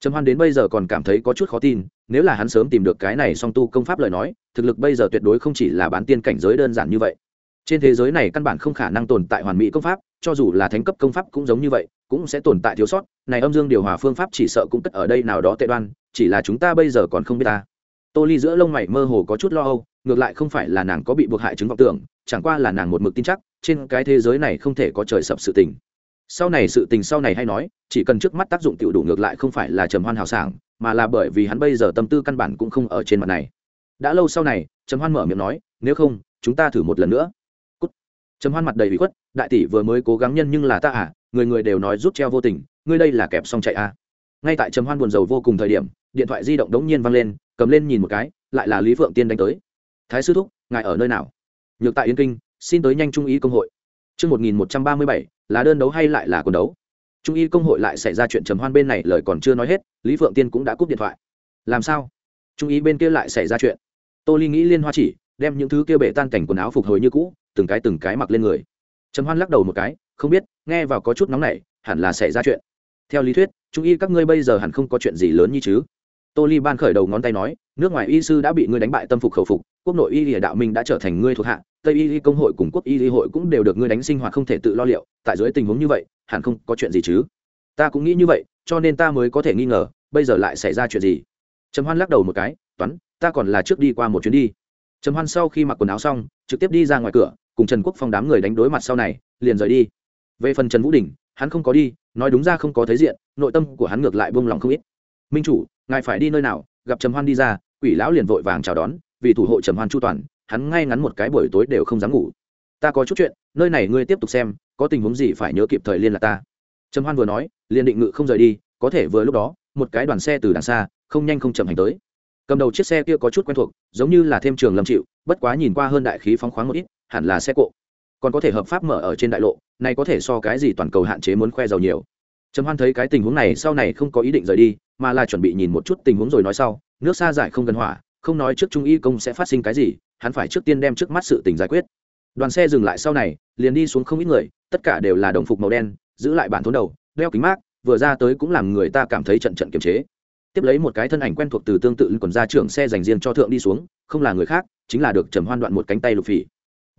trầm hoan đến bây giờ còn cảm thấy có chút khó tin, nếu là hắn sớm tìm được cái này song tu công pháp lời nói, thực lực bây giờ tuyệt đối không chỉ là bán tiên cảnh giới đơn giản như vậy. Trên thế giới này căn bản không khả năng tồn tại hoàn mỹ công pháp, cho dù là thánh cấp công pháp cũng giống như vậy, cũng sẽ tồn tại thiếu sót. Này âm dương điều hòa phương pháp chỉ sợ cũng cất ở đây nào đó tệ đoan, chỉ là chúng ta bây giờ còn không biết ta. Tô ly giữa lông mày mơ hồ có chút lo âu, ngược lại không phải là nàng có bị buộc hại chứng vọng tưởng, chẳng qua là nàng một mực tin chắc, trên cái thế giới này không thể có trời sập sự tình sau này sự tình sau này hay nói, chỉ cần trước mắt tác dụng tiểu đủ ngược lại không phải là trầm hoan hào sảng, mà là bởi vì hắn bây giờ tâm tư căn bản cũng không ở trên mặt này. Đã lâu sau này, trầm hoan mở miệng nói, nếu không, chúng ta thử một lần nữa. Cút. trầm hoan mặt đầy bị khuất, đại tỷ vừa mới cố gắng nhân nhưng là ta à người người đều nói rút treo vô tình, ngươi đây là kẹp xong chạy à. Ngay tại trầm hoan buồn rầu vô cùng thời điểm, điện thoại di động đống nhiên văng lên, cầm lên nhìn một cái, lại là lý phượng tiên đánh tới. Thái sư thúc, ngài ở nơi nào? Nhược tại yên kinh, xin tới nhanh trung ý công hội. Chương một nghìn một trăm ba mươi bảy là đơn đấu hay lại là quần đấu? Trung y công hội lại xảy ra chuyện trầm hoan bên này lời còn chưa nói hết lý phượng tiên cũng đã cúp điện thoại. Làm sao? Trung y bên kia lại xảy ra chuyện. Tô ly nghĩ liên hoa chỉ đem những thứ kia bể tan cảnh quần áo phục hồi như cũ từng cái từng cái mặc lên người. Trầm hoan lắc đầu một cái không biết nghe vào có chút nóng này, hẳn là xảy ra chuyện. Theo lý thuyết trung y các ngươi bây giờ hẳn không có chuyện gì lớn như chứ. Tô ly ban khởi đầu ngón tay nói nước ngoài y sư đã bị ngươi đánh bại tâm phục khẩu phục quốc nội y lìa đạo minh đã trở thành ngươi thuộc hạ, tây y công hội cùng quốc y hội cũng đều được ngươi đánh sinh hoạt không thể tự lo liệu, tại dưới tình huống như vậy, hẳn không có chuyện gì chứ? Ta cũng nghĩ như vậy, cho nên ta mới có thể nghi ngờ, bây giờ lại xảy ra chuyện gì? Trầm hoan lắc đầu một cái, toán, ta còn là trước đi qua một chuyến đi. Trầm hoan sau khi mặc quần áo xong, trực tiếp đi ra ngoài cửa, cùng trần quốc phong đám người đánh đối mặt sau này, liền rời đi. Về phần trần vũ đình, hắn không có đi, nói đúng ra không có thấy diện, nội tâm của hắn ngược lại buông lòng không ít. Minh chủ, ngài phải đi nơi nào? Gặp trầm hoan đi ra, quỷ lão liền vội vàng chào đón vì thủ hộ trầm hoan chu toàn, hắn ngay ngắn một cái buổi tối đều không dám ngủ. Ta có chút chuyện, nơi này ngươi tiếp tục xem, có tình huống gì phải nhớ kịp thời liên lạc ta. Trầm hoan vừa nói, liền định ngự không rời đi, có thể vừa lúc đó, một cái đoàn xe từ đằng xa, không nhanh không chậm hành tới. Cầm đầu chiếc xe kia có chút quen thuộc, giống như là thêm trường lâm chịu, bất quá nhìn qua hơn đại khí phóng khoáng một ít, hẳn là xe cộ. Còn có thể hợp pháp mở ở trên đại lộ, này có thể so cái gì toàn cầu hạn chế muốn khoe giàu nhiều. Trầm hoan thấy cái tình huống này, sau này không có ý định rời đi, mà là chuẩn bị nhìn một chút tình huống rồi nói sau, nước xa giải không gần hỏa không nói trước trung y công sẽ phát sinh cái gì, hắn phải trước tiên đem trước mắt sự tình giải quyết. Đoàn xe dừng lại sau này, liền đi xuống không ít người, tất cả đều là đồng phục màu đen, giữ lại bản thốn đầu, đeo kính mát, vừa ra tới cũng làm người ta cảm thấy trận trận kiềm chế. Tiếp lấy một cái thân ảnh quen thuộc từ tương tự quần ra trưởng xe dành riêng cho thượng đi xuống, không là người khác, chính là được trầm hoan đoạn một cánh tay lục phỉ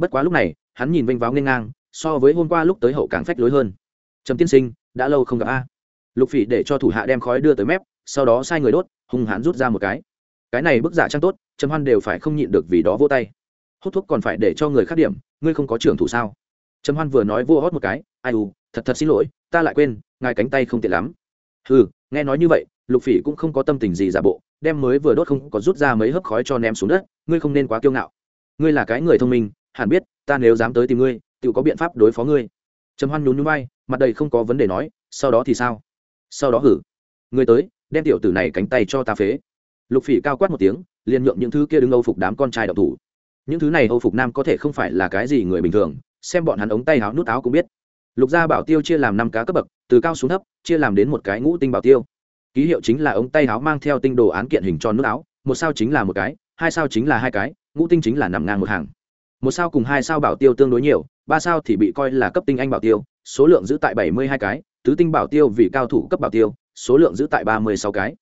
bất quá lúc này, hắn nhìn vênh váo nghênh ngang, so với hôm qua lúc tới hậu càng phách lối hơn. Trầm tiên sinh, đã lâu không gặp a. Lục phỉ để cho thủ hạ đem khói đưa tới mép, sau đó sai người đốt, hung hãn rút ra một cái cái này bức giả trang tốt, trầm hoan đều phải không nhịn được vì đó vô tay. Hút thuốc còn phải để cho người khác điểm, ngươi không có trưởng thủ sao? Trầm hoan vừa nói vô hót một cái, ai u, thật thật xin lỗi, ta lại quên, ngài cánh tay không tiện lắm. Ừ nghe nói như vậy, lục phỉ cũng không có tâm tình gì giả bộ, đem mới vừa đốt không có rút ra mấy hớp khói cho ném xuống đất, ngươi không nên quá kiêu ngạo. Ngươi là cái người thông minh, hẳn biết, ta nếu dám tới tìm ngươi tự có biện pháp đối phó ngươi. Trầm hoan nhún nhún mặt đầy không có vấn đề nói, sau đó thì sao? Sau đó hử, ngươi tới, đem tiểu tử này cánh tay cho ta phế lục phỉ cao quát một tiếng, liền nhượng những thứ kia đứng âu phục đám con trai đậu thủ. Những thứ này âu phục nam có thể không phải là cái gì người bình thường, xem bọn hắn ống tay áo nút áo cũng biết. Lục gia bảo tiêu chia làm năm cá cấp bậc, từ cao xuống thấp, chia làm đến một cái ngũ tinh bảo tiêu. Ký hiệu chính là ống tay áo mang theo tinh đồ án kiện hình tròn nút áo, một sao chính là một cái, hai sao chính là hai cái, ngũ tinh chính là nằm ngang một hàng. Một sao cùng hai sao bảo tiêu tương đối nhiều, ba sao thì bị coi là cấp tinh anh bảo tiêu, số lượng giữ tại bảy mươi hai cái, tứ tinh bảo tiêu vì cao thủ cấp bảo tiêu, số lượng giữ tại ba mươi sáu cái.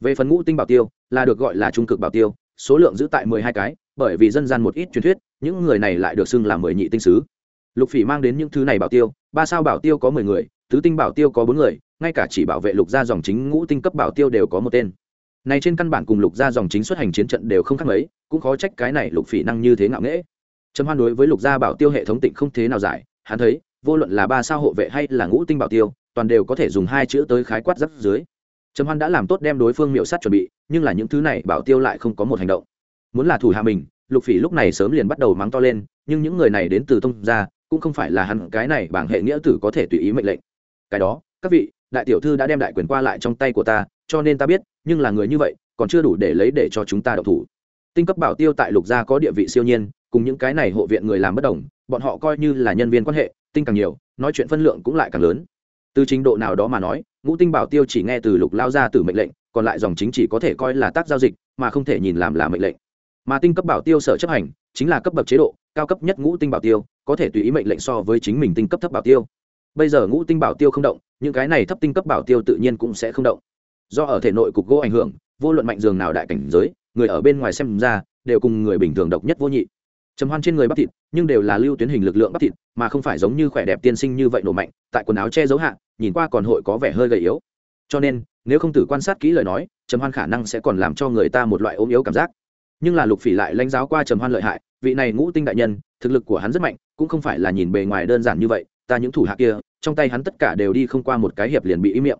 Về phần ngũ tinh bảo tiêu là được gọi là trung cực bảo tiêu, số lượng giữ tại mười hai cái, bởi vì dân gian một ít truyền thuyết, những người này lại được xưng là mười nhị tinh sứ. Lục phỉ mang đến những thứ này bảo tiêu, ba sao bảo tiêu có mười người, tứ tinh bảo tiêu có bốn người, ngay cả chỉ bảo vệ lục gia dòng chính ngũ tinh cấp bảo tiêu đều có một tên. Này trên căn bản cùng lục gia dòng chính xuất hành chiến trận đều không khác mấy, cũng khó trách cái này lục phỉ năng như thế ngạo nghễ. Trầm hoan đối với lục gia bảo tiêu hệ thống tịnh không thế nào giải, hắn thấy, vô luận là ba sao hộ vệ hay là ngũ tinh bảo tiêu, toàn đều có thể dùng hai chữ tới khái quát rất dưới trầm hoan đã làm tốt đem đối phương miệu sát chuẩn bị, nhưng là những thứ này bảo tiêu lại không có một hành động. Muốn là thủ hạ mình, lục phỉ lúc này sớm liền bắt đầu mắng to lên, nhưng những người này đến từ tông gia, cũng không phải là hắn, cái này bảng hệ nghĩa tử có thể tùy ý mệnh lệnh. Cái đó, các vị, đại tiểu thư đã đem đại quyền qua lại trong tay của ta, cho nên ta biết, nhưng là người như vậy, còn chưa đủ để lấy để cho chúng ta động thủ. Tinh cấp bảo tiêu tại lục gia có địa vị siêu nhiên, cùng những cái này hộ viện người làm bất đồng, bọn họ coi như là nhân viên quan hệ, tinh càng nhiều, nói chuyện phân lượng cũng lại càng lớn. Từ trình độ nào đó mà nói ngũ tinh bảo tiêu chỉ nghe từ lục lao ra từ mệnh lệnh, còn lại dòng chính chỉ có thể coi là tác giao dịch, mà không thể nhìn làm là mệnh lệnh. Mà tinh cấp bảo tiêu sở chấp hành, chính là cấp bậc chế độ, cao cấp nhất ngũ tinh bảo tiêu, có thể tùy ý mệnh lệnh so với chính mình tinh cấp thấp bảo tiêu. Bây giờ ngũ tinh bảo tiêu không động, những cái này thấp tinh cấp bảo tiêu tự nhiên cũng sẽ không động. Do ở thể nội cục gỗ ảnh hưởng, vô luận mạnh dường nào đại cảnh giới, người ở bên ngoài xem ra, đều cùng người bình thường độc nhất vô nhị trầm hoan trên người bắp thịt, nhưng đều là lưu tuyến hình lực lượng bắp thịt, mà không phải giống như khỏe đẹp tiên sinh như vậy nổ mạnh, tại quần áo che giấu hạ, nhìn qua còn hội có vẻ hơi gầy yếu. Cho nên, nếu không tử quan sát kỹ lời nói, trầm hoan khả năng sẽ còn làm cho người ta một loại ốm yếu cảm giác. Nhưng là lục phỉ lại lãnh giáo qua trầm hoan lợi hại, vị này ngũ tinh đại nhân, thực lực của hắn rất mạnh, cũng không phải là nhìn bề ngoài đơn giản như vậy, ta những thủ hạ kia, trong tay hắn tất cả đều đi không qua một cái hiệp liền bị ý miệng.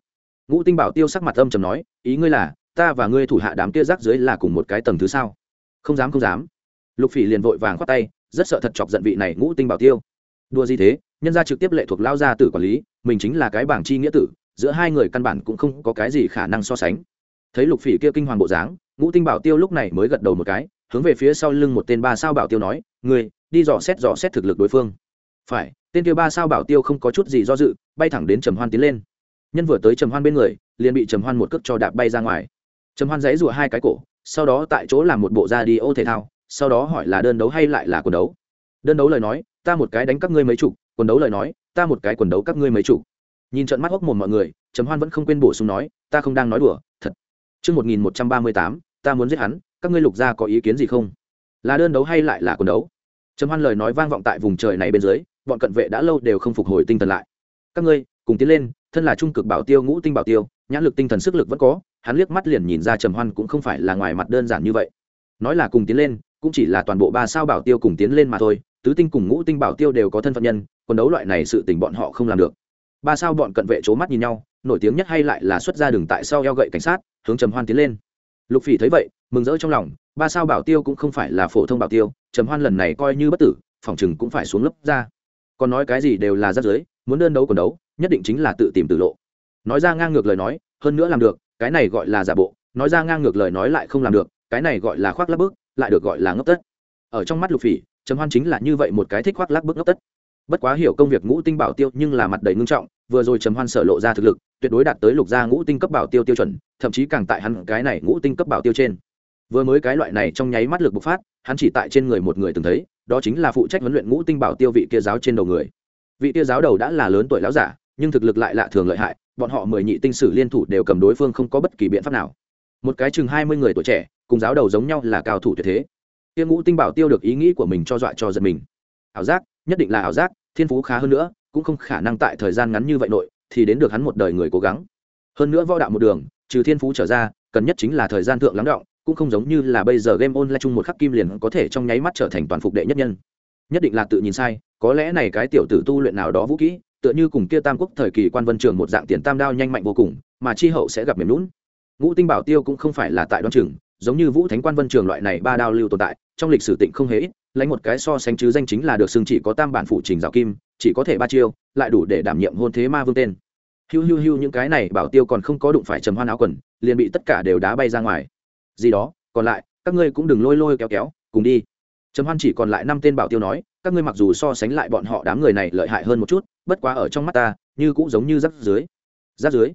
Ngũ tinh bảo tiêu sắc mặt âm trầm nói, ý ngươi là, ta và ngươi thủ hạ đám kia rác dưới là cùng một cái tầng thứ sao? Không dám không dám lục phỉ liền vội vàng khoát tay rất sợ thật chọc giận vị này ngũ tinh bảo tiêu. Đua gì thế? Nhân gia trực tiếp lệ thuộc lao gia tử quản lý mình chính là cái bảng chi nghĩa tử giữa hai người căn bản cũng không có cái gì khả năng so sánh. Thấy lục phỉ kia kinh hoàng bộ dáng ngũ tinh bảo tiêu lúc này mới gật đầu một cái hướng về phía sau lưng một tên ba sao bảo tiêu nói người, đi dò xét dò xét thực lực đối phương. Phải tên kia ba sao bảo tiêu không có chút gì do dự bay thẳng đến trầm hoan tiến lên. Nhân vừa tới trầm hoan bên người liền bị trầm hoan một cước cho đạp bay ra ngoài. Trầm hoan giấy rụa hai cái cổ sau đó tại chỗ làm một bộ ra đi ô thể thao sau đó hỏi là đơn đấu hay lại là quần đấu đơn đấu lời nói ta một cái đánh các ngươi mấy chục quần đấu lời nói ta một cái quần đấu các ngươi mấy chục nhìn trận mắt hốc mồm mọi người trầm hoan vẫn không quên bổ sung nói ta không đang nói đùa thật Trước 1138, ta muốn giết hắn, các ngươi lục gia có ý kiến gì không? Là đơn đấu hay lại là quần đấu? Trầm Hoan lời nói vang vọng tại vùng trời này bên dưới, bọn cận vệ đã lâu đều không phục hồi tinh thần lại. Các ngươi, cùng tiến lên, thân là trung cực bảo tiêu ngũ tinh bảo tiêu, nhãn lực tinh thần sức lực vẫn có, hắn liếc mắt liền nhìn ra Trầm Hoan cũng không phải là ngoài mặt đơn giản như vậy. Nói là cùng tiến lên, cũng chỉ là toàn bộ ba sao bảo tiêu cùng tiến lên mà thôi, tứ tinh cùng ngũ tinh bảo tiêu đều có thân phận nhân, quần đấu loại này sự tình bọn họ không làm được. Ba sao bọn cận vệ chố mắt nhìn nhau, nổi tiếng nhất hay lại là xuất ra đường tại sau eo gậy cảnh sát, hướng Trầm Hoan tiến lên. Lục phỉ thấy vậy mừng rỡ trong lòng ba sao bảo tiêu cũng không phải là phổ thông bảo tiêu trầm hoan lần này coi như bất tử phòng chừng cũng phải xuống lớp ra. Còn nói cái gì đều là rác giới muốn đơn đấu còn đấu nhất định chính là tự tìm tự lộ. Nói ra ngang ngược lời nói hơn nữa làm được cái này gọi là giả bộ nói ra ngang ngược lời nói lại không làm được cái này gọi là khoác lác bước lại được gọi là ngốc tất. Ở trong mắt lục phỉ trầm hoan chính là như vậy một cái thích khoác lác bước ngốc tất. Bất quá hiểu công việc ngũ tinh bảo tiêu nhưng là mặt đầy ngưng trọng, vừa rồi trầm hoan sở lộ ra thực lực, tuyệt đối đạt tới lục gia ngũ tinh cấp bảo tiêu tiêu chuẩn, thậm chí càng tại hắn cái này ngũ tinh cấp bảo tiêu trên. Vừa mới cái loại này trong nháy mắt lực bộc phát, hắn chỉ tại trên người một người từng thấy, đó chính là phụ trách huấn luyện ngũ tinh bảo tiêu vị kia giáo trên đầu người. Vị kia giáo đầu đã là lớn tuổi lão giả, nhưng thực lực lại lạ thường lợi hại, bọn họ mười nhị tinh sử liên thủ đều cầm đối phương không có bất kỳ biện pháp nào một cái chừng hai mươi người tuổi trẻ, cùng giáo đầu giống nhau là cao thủ tuyệt thế. Tiêu ngũ tinh bảo tiêu được ý nghĩ của mình cho dọa cho giật mình. Ảo giác, nhất định là ảo giác, thiên phú khá hơn nữa, cũng không khả năng tại thời gian ngắn như vậy nội, thì đến được hắn một đời người cố gắng. Hơn nữa võ đạo một đường, trừ thiên phú trở ra, cần nhất chính là thời gian thượng lắng động, cũng không giống như là bây giờ game online chung một khắc kim liền có thể trong nháy mắt trở thành toàn phục đệ nhất nhân. Nhất định là tự nhìn sai, có lẽ này cái tiểu tử tu luyện nào đó vũ kỹ, tựa như cùng kia tam quốc thời kỳ quan vân trường một dạng tiền tam đao nhanh mạnh vô cùng, mà chi hậu sẽ gặp mềm lún ngũ tinh bảo tiêu cũng không phải là tại đoan trường giống như vũ thánh quan vân trường loại này ba đao lưu tồn tại, trong lịch sử tịnh không hề ít, lấy một cái so sánh chứ danh chính là được xưng chỉ có tam bản phụ trình rào kim, chỉ có thể ba chiêu, lại đủ để đảm nhiệm hôn thế ma vương tên. Hiu hiu hiu những cái này bảo tiêu còn không có đụng phải trầm hoan áo quần, liền bị tất cả đều đá bay ra ngoài. Gì đó, còn lại, các ngươi cũng đừng lôi lôi kéo kéo, cùng đi. Trầm hoan chỉ còn lại năm tên bảo tiêu nói, các ngươi mặc dù so sánh lại bọn họ đám người này lợi hại hơn một chút, bất quá ở trong mắt ta, như cũng giống như rắc dưới. Rác dưới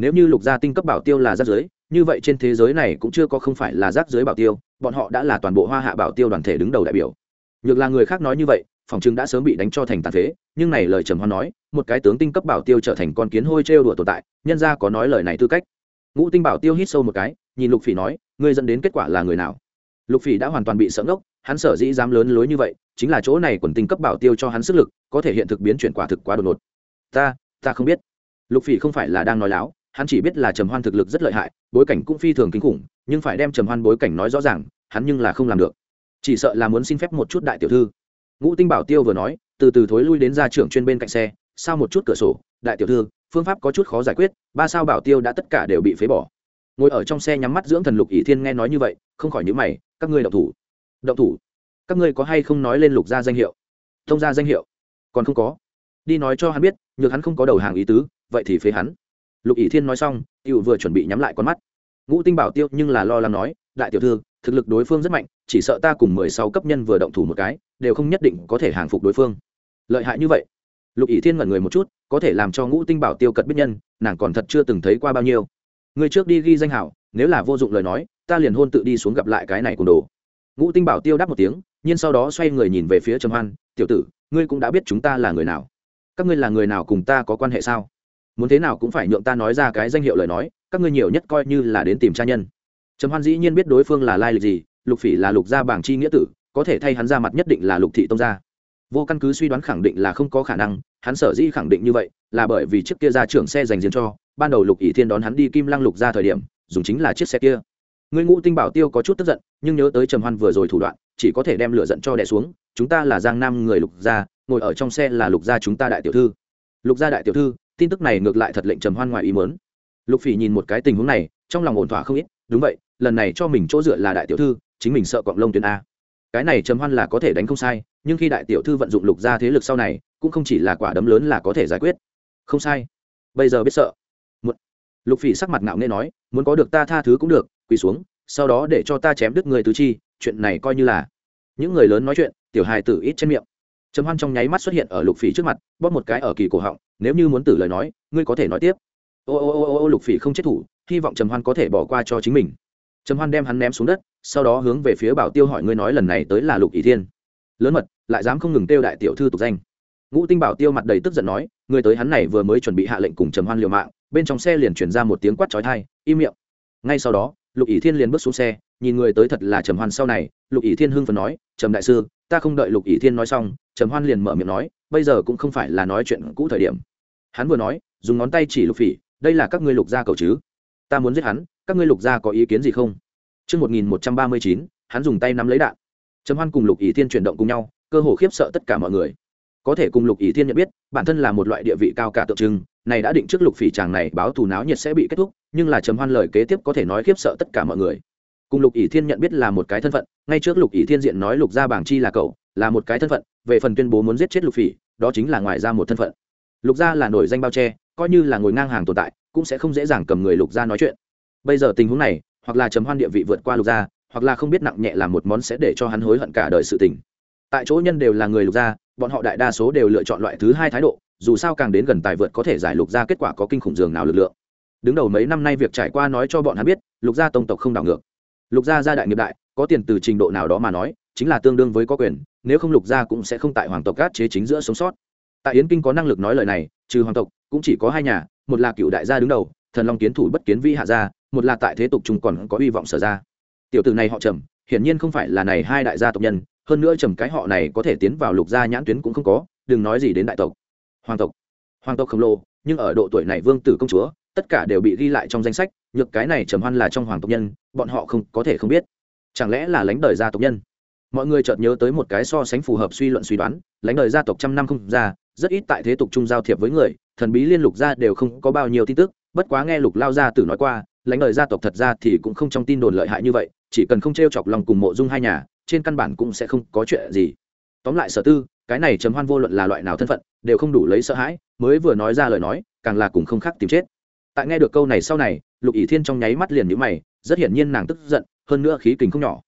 nếu như lục gia tinh cấp bảo tiêu là rác giới, như vậy trên thế giới này cũng chưa có không phải là rác giới bảo tiêu, bọn họ đã là toàn bộ hoa hạ bảo tiêu đoàn thể đứng đầu đại biểu. Nhược là người khác nói như vậy, phòng chứng đã sớm bị đánh cho thành tàn phế, nhưng này lời trầm hoan nói, một cái tướng tinh cấp bảo tiêu trở thành con kiến hôi trêu đùa tồn tại, nhân ra có nói lời này tư cách. Ngũ tinh bảo tiêu hít sâu một cái, nhìn lục phỉ nói, ngươi dẫn đến kết quả là người nào? Lục phỉ đã hoàn toàn bị sợ ngốc, hắn sở dĩ dám lớn lối như vậy, chính là chỗ này quần tinh cấp bảo tiêu cho hắn sức lực, có thể hiện thực biến chuyển quả thực quá đột ngột. Ta ta không biết. Lục phỉ không phải là đang nói láo hắn chỉ biết là trầm hoan thực lực rất lợi hại, bối cảnh cũng phi thường kinh khủng, nhưng phải đem trầm hoan bối cảnh nói rõ ràng, hắn nhưng là không làm được. Chỉ sợ là muốn xin phép một chút đại tiểu thư. Ngũ tinh bảo tiêu vừa nói, từ từ thối lui đến ra trưởng chuyên bên cạnh xe, sau một chút cửa sổ, đại tiểu thư, phương pháp có chút khó giải quyết, ba sao bảo tiêu đã tất cả đều bị phế bỏ. Ngồi ở trong xe nhắm mắt dưỡng thần lục ỷ thiên nghe nói như vậy, không khỏi nhữ mày, các ngươi động thủ. Động thủ? Các ngươi có hay không nói lên lục gia danh hiệu? Thông gia danh hiệu? Còn không có. Đi nói cho hắn biết, nhược hắn không có đầu hàng ý tứ, vậy thì phế hắn lục ỷ thiên nói xong, cựu vừa chuẩn bị nhắm lại con mắt. Ngũ tinh bảo tiêu nhưng là lo lắng nói, đại tiểu thư, thực lực đối phương rất mạnh, chỉ sợ ta cùng mười sáu cấp nhân vừa động thủ một cái, đều không nhất định có thể hàng phục đối phương. Lợi hại như vậy? Lục ỷ thiên ngẩn người một chút, có thể làm cho ngũ tinh bảo tiêu cật biết nhân, nàng còn thật chưa từng thấy qua bao nhiêu. Người trước đi ghi danh hảo, nếu là vô dụng lời nói, ta liền hôn tự đi xuống gặp lại cái này cùng đồ. Ngũ tinh bảo tiêu đáp một tiếng, nhưng sau đó xoay người nhìn về phía trầm hoan, tiểu tử, ngươi cũng đã biết chúng ta là người nào. Các ngươi là người nào cùng ta có quan hệ sao? Muốn thế nào cũng phải nhượng ta nói ra cái danh hiệu lời nói, các ngươi nhiều nhất coi như là đến tìm cha nhân. Trầm hoan dĩ nhiên biết đối phương là lai lịch gì, lục phỉ là lục gia bảng chi nghĩa tử, có thể thay hắn ra mặt nhất định là lục thị tông gia. Vô căn cứ suy đoán khẳng định là không có khả năng, hắn sở dĩ khẳng định như vậy, là bởi vì chiếc kia ra trưởng xe dành riêng cho, ban đầu lục ỷ thiên đón hắn đi kim lăng lục ra thời điểm, dùng chính là chiếc xe kia. Người ngũ tinh bảo tiêu có chút tức giận, nhưng nhớ tới trầm hoan vừa rồi thủ đoạn, chỉ có thể đem lửa giận cho đè xuống, chúng ta là giang nam người lục gia, ngồi ở trong xe là lục gia chúng ta đại tiểu thư. Lục gia đại tiểu thư tin tức này ngược lại thật lệnh trầm hoan ngoài ý mớn lục phỉ nhìn một cái tình huống này, trong lòng ổn thỏa không ít, đúng vậy, lần này cho mình chỗ dựa là đại tiểu thư, chính mình sợ cọng lông tuyến a. Cái này trầm hoan là có thể đánh không sai, nhưng khi đại tiểu thư vận dụng lục gia thế lực sau này, cũng không chỉ là quả đấm lớn là có thể giải quyết. Không sai. Bây giờ biết sợ. Một. Lục phỉ sắc mặt ngạo nghễ nói, muốn có được ta tha thứ cũng được, quỳ xuống, sau đó để cho ta chém đứt người tứ chi, chuyện này coi như là. Những người lớn nói chuyện, tiểu hài tử ít trên miệng. Trầm hoan trong nháy mắt xuất hiện ở lục phỉ trước mặt, bóp một cái ở kỳ cổ họng nếu như muốn tử lời nói, ngươi có thể nói tiếp. Ô ô ô ô lục phỉ không chết thủ, hy vọng trầm hoan có thể bỏ qua cho chính mình. Trầm hoan đem hắn ném xuống đất, sau đó hướng về phía bảo tiêu hỏi ngươi nói lần này tới là lục ý thiên. Lớn mật, lại dám không ngừng kêu đại tiểu thư tục danh. Ngũ tinh bảo tiêu mặt đầy tức giận nói người tới hắn này vừa mới chuẩn bị hạ lệnh cùng trầm hoan liều mạng, bên trong xe liền chuyển ra một tiếng quát trói thai im miệng. Ngay sau đó, lục ỷ thiên liền bước xuống xe, nhìn người tới thật là trầm hoan sau này, lục ỷ thiên hưng phần nói, trầm đại sư, ta không đợi lục ỷ thiên nói xong, trầm hoan liền mở miệng nói, bây giờ cũng không phải là nói chuyện cũ thời điểm hắn vừa nói dùng ngón tay chỉ lục phỉ đây là các ngươi lục gia cầu chứ ta muốn giết hắn các ngươi lục gia có ý kiến gì không Trước 1139, hắn dùng tay nắm lấy đạn. Trầm Hoan cùng Lục Ý Thiên chuyển động cùng nhau, cơ hồ khiếp sợ tất cả mọi người. Có thể cùng Lục Ý Thiên nhận biết, bản thân là một loại địa vị cao cả tượng trưng, này đã định trước Lục Phỉ chàng này báo thù náo nhiệt sẽ bị kết thúc, nhưng là Trầm Hoan lời kế tiếp có thể nói khiếp sợ tất cả mọi người. Cùng Lục Ý Thiên nhận biết là một cái thân phận, ngay trước Lục Ý Thiên diện nói Lục gia bảng chi là cậu, là một cái thân phận, về phần tuyên bố muốn giết chết Lục Phỉ, đó chính là ngoài ra một thân phận. Lục gia là nổi danh bao che, coi như là ngồi ngang hàng tồn tại, cũng sẽ không dễ dàng cầm người Lục gia nói chuyện. Bây giờ tình huống này, hoặc là trầm hoan địa vị vượt qua lục gia hoặc là không biết nặng nhẹ làm một món sẽ để cho hắn hối hận cả đời sự tình. Tại chỗ nhân đều là người lục gia bọn họ đại đa số đều lựa chọn loại thứ hai thái độ dù sao càng đến gần tài vượt có thể giải lục ra kết quả có kinh khủng dường nào lực lượng. Đứng đầu mấy năm nay việc trải qua nói cho bọn hắn biết lục gia tông tộc không đảo ngược. Lục gia gia đại nghiệp đại có tiền từ trình độ nào đó mà nói chính là tương đương với có quyền nếu không lục gia cũng sẽ không tại hoàng tộc cát chế chính giữa sống sót tại yến kinh có năng lực nói lời này, trừ hoàng tộc, cũng chỉ có hai nhà, một là cựu đại gia đứng đầu, thần long kiến thủ bất kiến vi hạ gia, một là tại thế tục chúng còn có hy vọng sở ra. Tiểu tử này họ trầm, hiển nhiên không phải là này hai đại gia tộc nhân, hơn nữa trầm cái họ này có thể tiến vào lục gia nhãn tuyến cũng không có, đừng nói gì đến đại tộc. Hoàng tộc. Hoàng tộc khổng lồ, nhưng ở độ tuổi này vương tử công chúa, tất cả đều bị ghi lại trong danh sách, nhược cái này trầm hoan là trong hoàng tộc nhân, bọn họ không, có thể không biết. Chẳng lẽ là lãnh đời gia tộc nhân? Mọi người chợt nhớ tới một cái so sánh phù hợp suy luận suy đoán, lãnh đời gia tộc trăm năm không ra rất ít tại thế tục trung giao thiệp với người, thần bí liên lục gia đều không có bao nhiêu tin tức, bất quá nghe lục lao gia tử nói qua, lãnh lời gia tộc thật ra thì cũng không trong tin đồn lợi hại như vậy, chỉ cần không t r e o chọc lòng cùng mộ dung hai nhà, trên căn bản cũng sẽ không có chuyện gì. Tóm lại sở tư, cái này chấm hoan vô luận là loại nào thân phận, đều không đủ lấy sợ hãi, mới vừa nói ra lời nói, càng là cùng không khác tìm chết. Tại nghe được câu này sau này, lục ỷ thiên trong nháy mắt liền nhữ mày, rất hiển nhiên nàng tức giận, hơn nữa khí kình không nhỏ.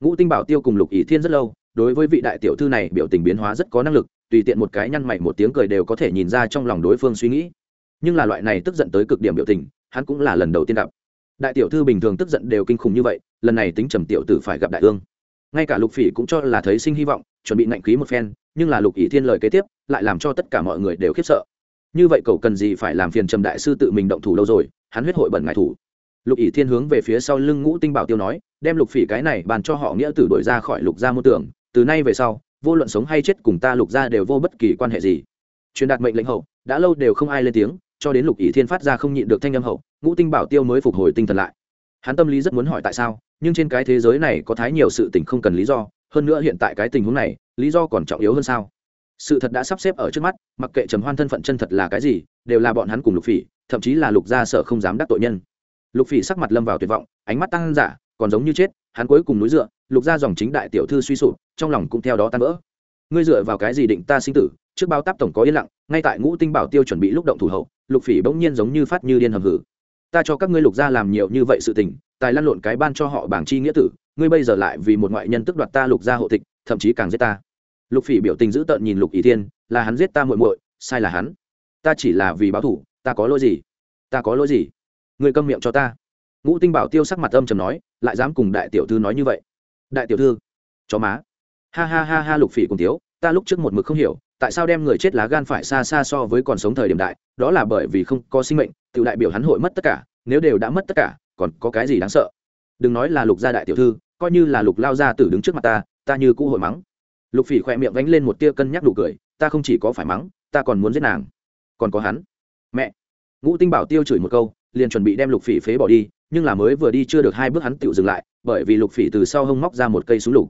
Ngũ tinh bảo tiêu cùng lục ỷ thiên rất lâu, đối với vị đại tiểu thư này biểu tình biến hóa rất có năng lực tùy tiện một cái nhăn mày một tiếng cười đều có thể nhìn ra trong lòng đối phương suy nghĩ. Nhưng là loại này tức giận tới cực điểm biểu tình, hắn cũng là lần đầu tiên gặp. Đại tiểu thư bình thường tức giận đều kinh khủng như vậy, lần này tính trầm tiểu tử phải gặp đại ương. Ngay cả lục phỉ cũng cho là thấy sinh hy vọng, chuẩn bị nạnh khí một phen, nhưng là lục ỷ thiên lời kế tiếp, lại làm cho tất cả mọi người đều khiếp sợ. Như vậy cậu cần gì phải làm phiền trầm đại sư tự mình động thủ lâu rồi, hắn huyết hội bẩn ngài thủ. Lục ỷ thiên hướng về phía sau lưng ngũ tinh bảo tiêu nói, đem lục phỉ cái này bàn cho họ nghĩa tử đổi ra khỏi lục gia mô tưởng, từ nay về sau vô luận sống hay chết cùng ta lục gia đều vô bất kỳ quan hệ gì. Truyền đạt mệnh lệnh hậu, đã lâu đều không ai lên tiếng, cho đến lục ỷ thiên phát ra không nhịn được thanh âm hậu, ngũ tinh bảo tiêu mới phục hồi tinh thần lại. Hắn tâm lý rất muốn hỏi tại sao, nhưng trên cái thế giới này có thái nhiều sự tình không cần lý do, hơn nữa hiện tại cái tình huống này, lý do còn trọng yếu hơn sao? Sự thật đã sắp xếp ở trước mắt, mặc kệ trầm hoan thân phận chân thật là cái gì, đều là bọn hắn cùng lục phỉ, thậm chí là lục gia sợ không dám đắc tội nhân. Lục phỉ sắc mặt lâm vào tuyệt vọng, ánh mắt tăng giả còn giống như chết, hắn cuối cùng núi dựa, lục gia dòng chính đại tiểu thư suy sụp trong lòng cũng theo đó tan vỡ. Ngươi dựa vào cái gì định ta sinh tử? Trước bao táp tổng có yên lặng, ngay tại ngũ tinh bảo tiêu chuẩn bị lúc động thủ hậu, lục phỉ bỗng nhiên giống như phát như điên hầm hử. Ta cho các ngươi lục gia làm nhiều như vậy sự tình, tài lăn lộn cái ban cho họ bảng chi nghĩa tử, ngươi bây giờ lại vì một ngoại nhân tức đoạt ta lục gia hộ tịch, thậm chí càng giết ta. Lục phỉ biểu tình dữ tợn nhìn lục ý thiên, là hắn giết ta muội muội, sai là hắn. Ta chỉ là vì báo thủ, ta có lỗi gì? Ta có lỗi gì? Người câm miệng cho ta. Ngũ tinh bảo tiêu sắc mặt âm trầm nói, lại dám cùng đại tiểu thư nói như vậy. Đại tiểu thư, chó má ha ha ha ha, lục phỉ cùng tiếu, ta lúc trước một mực không hiểu, tại sao đem người chết lá gan phải xa xa so với còn sống thời điểm đại, đó là bởi vì không có sinh mệnh, tự đại biểu hắn hội mất tất cả, nếu đều đã mất tất cả, còn có cái gì đáng sợ? Đừng nói là lục gia đại tiểu thư, coi như là lục lao gia tử đứng trước mặt ta ta như cũ hội mắng. Lục phỉ khỏe miệng vánh lên một tia cân nhắc đủ cười, ta không chỉ có phải mắng, ta còn muốn giết nàng. Còn có hắn. Mẹ. Ngũ tinh bảo tiêu chửi một câu, liền chuẩn bị đem lục phỉ phế bỏ đi, nhưng là mới vừa đi chưa được hai bước hắn tự dừng lại, bởi vì lục phỉ từ sau hông móc ra một cây súng lục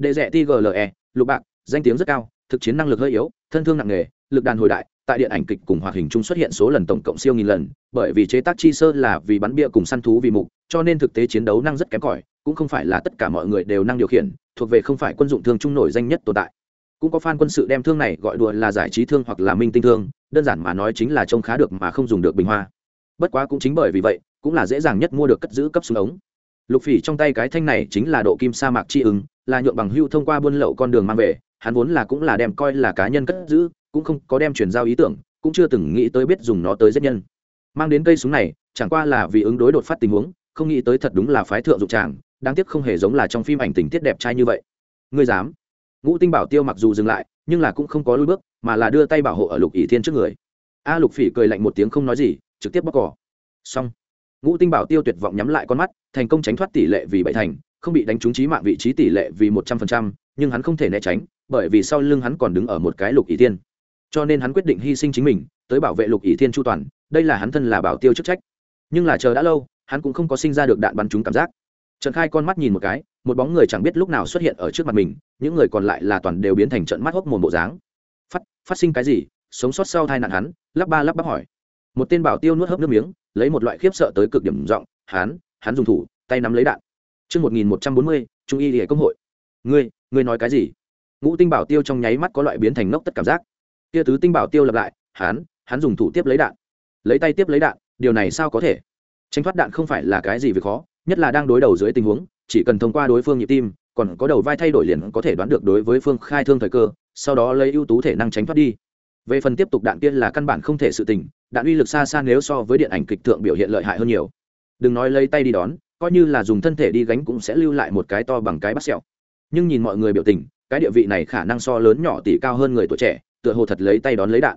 đệ rẻ ti gle lục bạc, danh tiếng rất cao, thực chiến năng lực hơi yếu, thân thương nặng nghề lực đàn hồi đại, tại điện ảnh kịch cùng hoạt hình chung xuất hiện số lần tổng cộng siêu nghìn lần, bởi vì chế tác chi sơ là vì bắn bia cùng săn thú vì mục, cho nên thực tế chiến đấu năng rất kém cỏi, cũng không phải là tất cả mọi người đều năng điều khiển, thuộc về không phải quân dụng thương trung nổi danh nhất tồn tại. Cũng có fan quân sự đem thương này gọi đùa là giải trí thương hoặc là minh tinh thương, đơn giản mà nói chính là trông khá được mà không dùng được bình hoa. Bất quá cũng chính bởi vì vậy, cũng là dễ dàng nhất mua được cất giữ cấp súng ống lục phỉ trong tay cái thanh này chính là độ kim sa mạc chi ứng, là nhuộm bằng hưu thông qua buôn lậu con đường mang về, hắn vốn là cũng là đem coi là cá nhân cất giữ, cũng không có đem chuyển giao ý tưởng, cũng chưa từng nghĩ tới biết dùng nó tới giết nhân. Mang đến cây súng này, chẳng qua là vì ứng đối đột phát tình huống, không nghĩ tới thật đúng là phái thượng dụng tràng, đáng tiếc không hề giống là trong phim ảnh tình tiết đẹp trai như vậy. Ngươi dám? Ngũ tinh bảo tiêu mặc dù dừng lại, nhưng là cũng không có lui bước, mà là đưa tay bảo hộ ở lục ỷ thiên trước người. A lục phỉ cười lạnh một tiếng không nói gì, trực tiếp bóc cỏ. Xong ngũ tinh bảo tiêu tuyệt vọng nhắm lại con mắt, thành công tránh thoát tỷ lệ vì bảy thành, không bị đánh trúng trí mạng vị trí tỷ lệ vì một trăm phần trăm, nhưng hắn không thể né tránh, bởi vì sau lưng hắn còn đứng ở một cái lục ỷ thiên. Cho nên hắn quyết định hy sinh chính mình, tới bảo vệ lục ỷ thiên chu toàn, đây là hắn thân là bảo tiêu chức trách. Nhưng là chờ đã lâu, hắn cũng không có sinh ra được đạn bắn trúng cảm giác. Trần khai con mắt nhìn một cái, một bóng người chẳng biết lúc nào xuất hiện ở trước mặt mình, những người còn lại là toàn đều biến thành trận mắt hốc mồm bộ dáng. Phát phát sinh cái gì? Sống sót sau tai nạn hắn, lắp ba lắp bắp hỏi một tên bảo tiêu nuốt hớp nước miếng lấy một loại khiếp sợ tới cực điểm giọng hắn hắn dùng thủ tay nắm lấy đạn Trước 1140, Trung y hệ công hội. Ngươi, ngươi nói cái gì? Ngũ tinh bảo tiêu trong nháy mắt có loại biến thành ngốc tất cảm giác. Kia tứ tinh bảo tiêu lặp lại, hắn, hắn dùng thủ tiếp lấy đạn. Lấy tay tiếp lấy đạn, điều này sao có thể? Tránh thoát đạn không phải là cái gì việc khó, nhất là đang đối đầu dưới tình huống chỉ cần thông qua đối phương nhịp tim còn có đầu vai thay đổi liền có thể đoán được đối với phương khai thương thời cơ sau đó lấy ưu tú thể năng tránh thoát đi về phần tiếp tục đạn kia là căn bản không thể sự tình, đạn uy lực xa xa nếu so với điện ảnh kịch tượng biểu hiện lợi hại hơn nhiều. Đừng nói lấy tay đi đón, coi như là dùng thân thể đi gánh cũng sẽ lưu lại một cái to bằng cái bắt sẹo. Nhưng nhìn mọi người biểu tình, cái địa vị này khả năng so lớn nhỏ tỷ cao hơn người tuổi trẻ, tựa hồ thật lấy tay đón lấy đạn.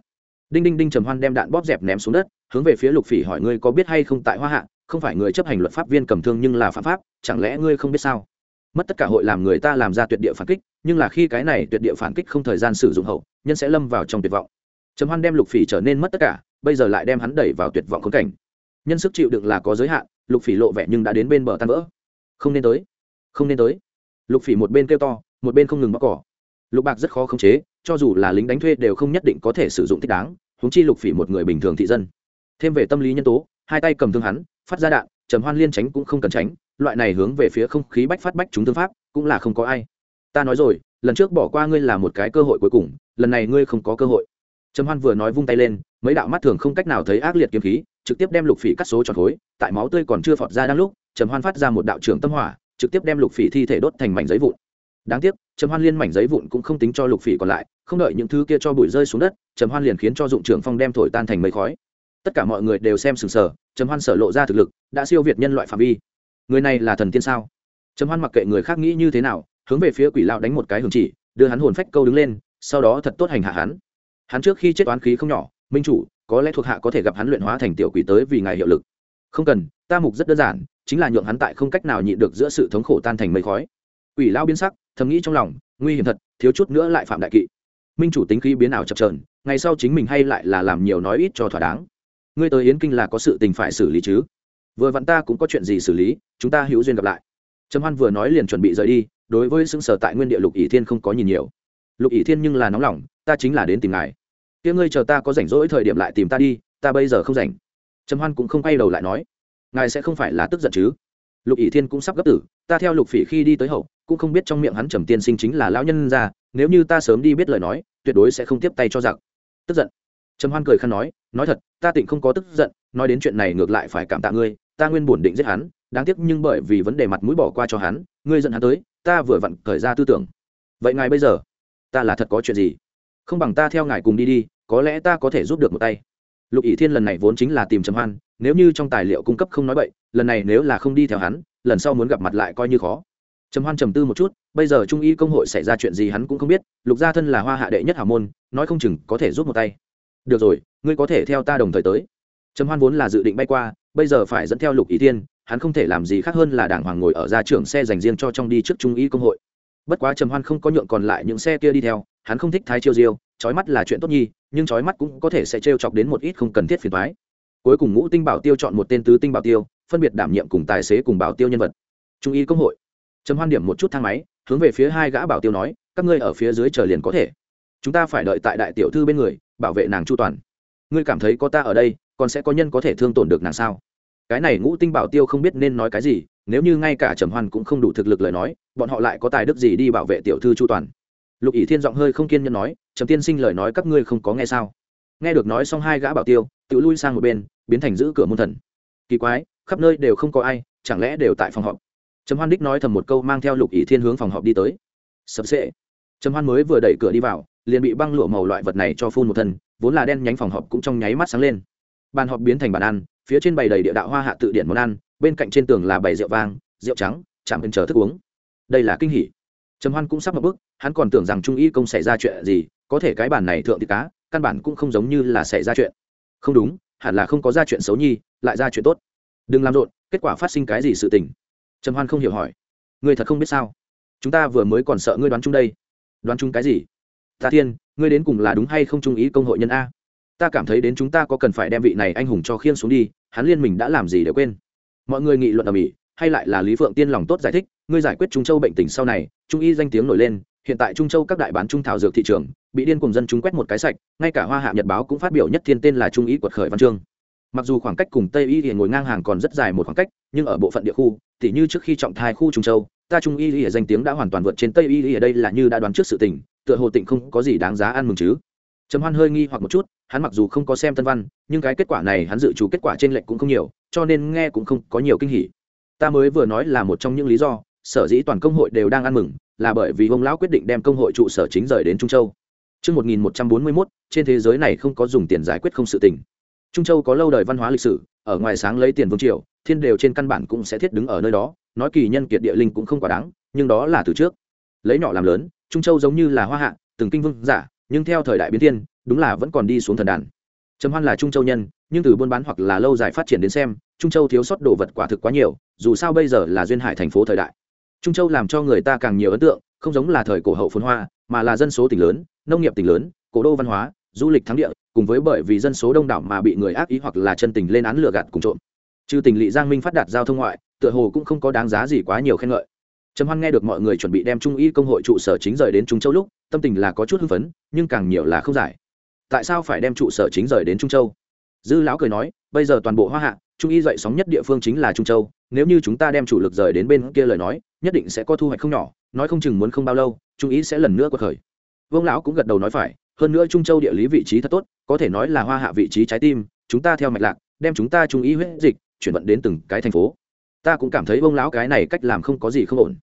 Đinh đinh đinh trầm hoan đem đạn bóp dẹp ném xuống đất, hướng về phía lục phỉ hỏi ngươi có biết hay không tại hoa hạ, không phải người chấp hành luật pháp viên cầm thương nhưng là phạm pháp, chẳng lẽ ngươi không biết sao? Mất tất cả hội làm người ta làm ra tuyệt địa phản kích, nhưng là khi cái này tuyệt địa phản kích không thời gian sử dụng hậu, nhân sẽ lâm vào trong tuyệt vọng. Trầm hoan đem lục phỉ trở nên mất tất cả, bây giờ lại đem hắn đẩy vào tuyệt vọng khốn cảnh. Nhân sức chịu đựng là có giới hạn, lục phỉ lộ vẻ nhưng đã đến bên bờ tan vỡ. Không nên tới, không nên tới. Lục phỉ một bên kêu to, một bên không ngừng bóc cỏ. Lục bạc rất khó khống chế, cho dù là lính đánh thuê đều không nhất định có thể sử dụng thích đáng húng chi lục phỉ một người bình thường thị dân. Thêm về tâm lý nhân tố, hai tay cầm thương hắn, phát ra đạn, trầm hoan liên tránh cũng không cần tránh loại này hướng về phía không khí bách phát bách chúng thương pháp, cũng là không có ai. Ta nói rồi, lần trước bỏ qua ngươi là một cái cơ hội cuối cùng, lần này ngươi không có cơ hội. Trầm hoan vừa nói vung tay lên, mấy đạo mắt thường không cách nào thấy ác liệt kiếm khí, trực tiếp đem lục phỉ cắt số tròn khối, tại máu tươi còn chưa phọt ra đang lúc, trầm hoan phát ra một đạo trưởng tâm hỏa, trực tiếp đem lục phỉ thi thể đốt thành mảnh giấy vụn. Đáng tiếc, trầm hoan liên mảnh giấy vụn cũng không tính cho lục phỉ còn lại, không đợi những thứ kia cho bụi rơi xuống đất, trầm hoan liền khiến cho dụng trưởng phong đem thổi tan thành mây khói. Tất cả mọi người đều xem sừng sờ, trầm hoan sở lộ ra thực lực, đã siêu việt nhân loại phạm vi người này là thần tiên sao? Trầm hoan mặc kệ người khác nghĩ như thế nào, hướng về phía quỷ lão đánh một cái hưởng chỉ, đưa hắn hồn phách câu đứng lên, sau đó thật tốt hành hạ hắn. Hắn trước khi chết oán khí không nhỏ, minh chủ, có lẽ thuộc hạ có thể gặp hắn luyện hóa thành tiểu quỷ tới vì ngài hiệu lực. Không cần, ta mục rất đơn giản, chính là nhượng hắn tại không cách nào nhịn được giữa sự thống khổ tan thành mây khói. Quỷ lao biến sắc, thầm nghĩ trong lòng, nguy hiểm thật, thiếu chút nữa lại phạm đại kỵ. Minh chủ tính khí biến ảo chập trờn ngày sau chính mình hay lại là làm nhiều nói ít cho thỏa đáng. Ngươi tới yến kinh là có sự tình phải xử lý chứ? Vừa vặn ta cũng có chuyện gì xử lý, chúng ta hữu duyên gặp lại. Trầm hoan vừa nói liền chuẩn bị rời đi, đối với xứng sở tại nguyên địa lục ỷ thiên không có nhìn nhiều. Lục ỷ thiên nhưng là nóng lòng, ta chính là đến tìm ngài. Kia ngươi chờ ta có rảnh rỗi thời điểm lại tìm ta đi, ta bây giờ không rảnh. Trầm hoan cũng không quay đầu lại nói. Ngài sẽ không phải là tức giận chứ? Lục ỷ thiên cũng sắp gấp tử, ta theo lục phỉ khi đi tới hậu, cũng không biết trong miệng hắn trầm tiên sinh chính là lão nhân ra, nếu như ta sớm đi biết lời nói, tuyệt đối sẽ không tiếp tay cho giặc. Tức giận. Trầm hoan cười khăn nói nói thật, ta tịnh không có tức giận, nói đến chuyện này ngược lại phải cảm tạ ngươi ta nguyên bổn định giết hắn, đáng tiếc nhưng bởi vì vấn đề mặt mũi bỏ qua cho hắn, ngươi dẫn hắn tới, ta vừa vặn khởi ra tư tưởng. Vậy ngài bây giờ, ta là thật có chuyện gì? Không bằng ta theo ngài cùng đi đi, có lẽ ta có thể giúp được một tay. Lục ỷ thiên lần này vốn chính là tìm trầm hoan, nếu như trong tài liệu cung cấp không nói bậy, lần này nếu là không đi theo hắn, lần sau muốn gặp mặt lại coi như khó. Trầm hoan trầm tư một chút, bây giờ trung y công hội xảy ra chuyện gì hắn cũng không biết, lục gia thân là hoa hạ đệ nhất hào môn, nói không chừng có thể giúp một tay. Được rồi, ngươi có thể theo ta đồng thời tới trầm hoan vốn là dự định bay qua, bây giờ phải dẫn theo lục ý thiên, hắn không thể làm gì khác hơn là đảng hoàng ngồi ở ra trưởng xe dành riêng cho trong đi trước trung y công hội. Bất quá trầm hoan không có nhượng còn lại những xe kia đi theo, hắn không thích thái chiêu diêu trói mắt là chuyện tốt nhi, nhưng trói mắt cũng có thể sẽ trêu chọc đến một ít không cần thiết phiền thoái cuối cùng ngũ tinh bảo tiêu chọn một tên tứ tinh bảo tiêu, phân biệt đảm nhiệm cùng tài xế cùng bảo tiêu nhân vật. Trung y công hội. Trầm hoan điểm một chút thang máy, hướng về phía hai gã bảo tiêu nói, các ngươi ở phía dưới chờ liền có thể. Chúng ta phải đợi tại đại tiểu thư bên người, bảo vệ nàng chu toàn. Ngươi cảm thấy có ta ở đây còn sẽ có nhân có thể thương tổn được nàng sao? Cái này ngũ tinh bảo tiêu không biết nên nói cái gì, nếu như ngay cả trầm hoan cũng không đủ thực lực lời nói, bọn họ lại có tài đức gì đi bảo vệ tiểu thư chu toàn? Lục ỷ thiên giọng hơi không kiên nhẫn nói, trầm tiên sinh lời nói các ngươi không có nghe sao? Nghe được nói xong hai gã bảo tiêu, tự lui sang một bên, biến thành giữ cửa môn thần. Kỳ quái, khắp nơi đều không có ai, chẳng lẽ đều tại phòng họp? Trầm hoan đích nói thầm một câu mang theo lục ỷ thiên hướng phòng họp đi tới. Sập sệ. Trầm hoan mới vừa đẩy cửa đi vào, liền bị băng lụa màu loại vật này cho phun một thân, vốn là đen nhánh phòng họp cũng trong nháy mắt sáng lên bàn họp biến thành bàn ăn, phía trên bày đầy địa đạo hoa hạ tự điển món ăn, bên cạnh trên tường là bày rượu vang, rượu trắng, chạm bên chờ thức uống. Đây là kinh hỉ. Trầm hoan cũng sắp một bước, hắn còn tưởng rằng trung y công xảy ra chuyện gì, có thể cái bản này thượng thì cá, căn bản cũng không giống như là xảy ra chuyện. Không đúng, hẳn là không có ra chuyện xấu nhi, lại ra chuyện tốt. Đừng làm rộn, kết quả phát sinh cái gì sự tình? Trầm hoan không hiểu hỏi. Ngươi thật không biết sao? Chúng ta vừa mới còn sợ ngươi đoán chung đây. Đoán chung cái gì? Ta thiên, ngươi đến cùng là đúng hay không trung ý công hội nhân a? Ta cảm thấy đến chúng ta có cần phải đem vị này anh hùng cho khiêng xuống đi, hắn liên mình đã làm gì để quên? Mọi người nghị luận ở mỹ, hay lại là lý phượng tiên lòng tốt giải thích, ngươi giải quyết trung châu bệnh tình sau này, trung y danh tiếng nổi lên, hiện tại trung châu các đại bán trung thảo dược thị trường, bị điên cùng dân chúng quét một cái sạch, ngay cả hoa hạ nhật báo cũng phát biểu nhất thiên tên là trung y quật khởi văn chương. Mặc dù khoảng cách cùng tây y hiện ngồi ngang hàng còn rất dài một khoảng cách, nhưng ở bộ phận địa khu thì như trước khi trọng thai khu trung châu, ta trung y ở danh tiếng đã hoàn toàn vượt trên tây y ở đây là như đã đoán trước sự tình, tựa hồ tịnh không có gì đáng giá ăn mừng chứ. Trầm hoan hơi nghi hoặc một chút hắn mặc dù không có xem tân văn nhưng cái kết quả này hắn dự trù kết quả trên lệnh cũng không nhiều cho nên nghe cũng không có nhiều kinh hỉ ta mới vừa nói là một trong những lý do sở dĩ toàn công hội đều đang ăn mừng là bởi vì ông lão quyết định đem công hội trụ sở chính rời đến trung châu Trước 1141, trên thế giới này không có dùng tiền giải quyết không sự tình. Trung Châu có lâu đời văn hóa lịch sử, ở ngoài sáng lấy tiền vương triều, thiên đều trên căn bản cũng sẽ thiết đứng ở nơi đó, nói kỳ nhân kiệt địa linh cũng không quá đáng, nhưng đó là từ trước. Lấy nhỏ làm lớn, Trung Châu giống như là hoa hạ, từng kinh vương giả, nhưng theo thời đại biến thiên, đúng là vẫn còn đi xuống thần đàn. Trầm Hoan là Trung Châu nhân, nhưng từ buôn bán hoặc là lâu dài phát triển đến xem, Trung Châu thiếu sót đồ vật quả thực quá nhiều, dù sao bây giờ là duyên hải thành phố thời đại. Trung Châu làm cho người ta càng nhiều ấn tượng, không giống là thời cổ hậu phồn hoa, mà là dân số tỉnh lớn, nông nghiệp tỉnh lớn, cổ đô văn hóa, du lịch thắng địa, cùng với bởi vì dân số đông đảo mà bị người ác ý hoặc là chân tình lên án lừa gạt cùng trộm. Trừ tỉnh lỵ Giang Minh phát đạt giao thông ngoại, tựa hồ cũng không có đáng giá gì quá nhiều khen ngợi. Trầm Hoan nghe được mọi người chuẩn bị đem Trung Y công hội trụ sở chính rời đến Trung Châu lúc, tâm tình là có chút hưng phấn, nhưng càng nhiều là không giải. Tại sao phải đem trụ sở chính rời đến Trung Châu? Dư lão cười nói, bây giờ toàn bộ Hoa Hạ, Trung Y dậy sóng nhất địa phương chính là Trung Châu, nếu như chúng ta đem chủ lực rời đến bên kia lời nói, nhất định sẽ có thu hoạch không nhỏ, nói không chừng muốn không bao lâu, Trung Y sẽ lần nữa cuộc khởi. Vương lão cũng gật đầu nói phải, hơn nữa Trung Châu địa lý vị trí thật tốt, có thể nói là Hoa Hạ vị trí trái tim, chúng ta theo mạch lạc, đem chúng ta Trung Y huyết dịch chuyển vận đến từng cái thành phố. Ta cũng cảm thấy Vương lão cái này cách làm không có gì không ổn.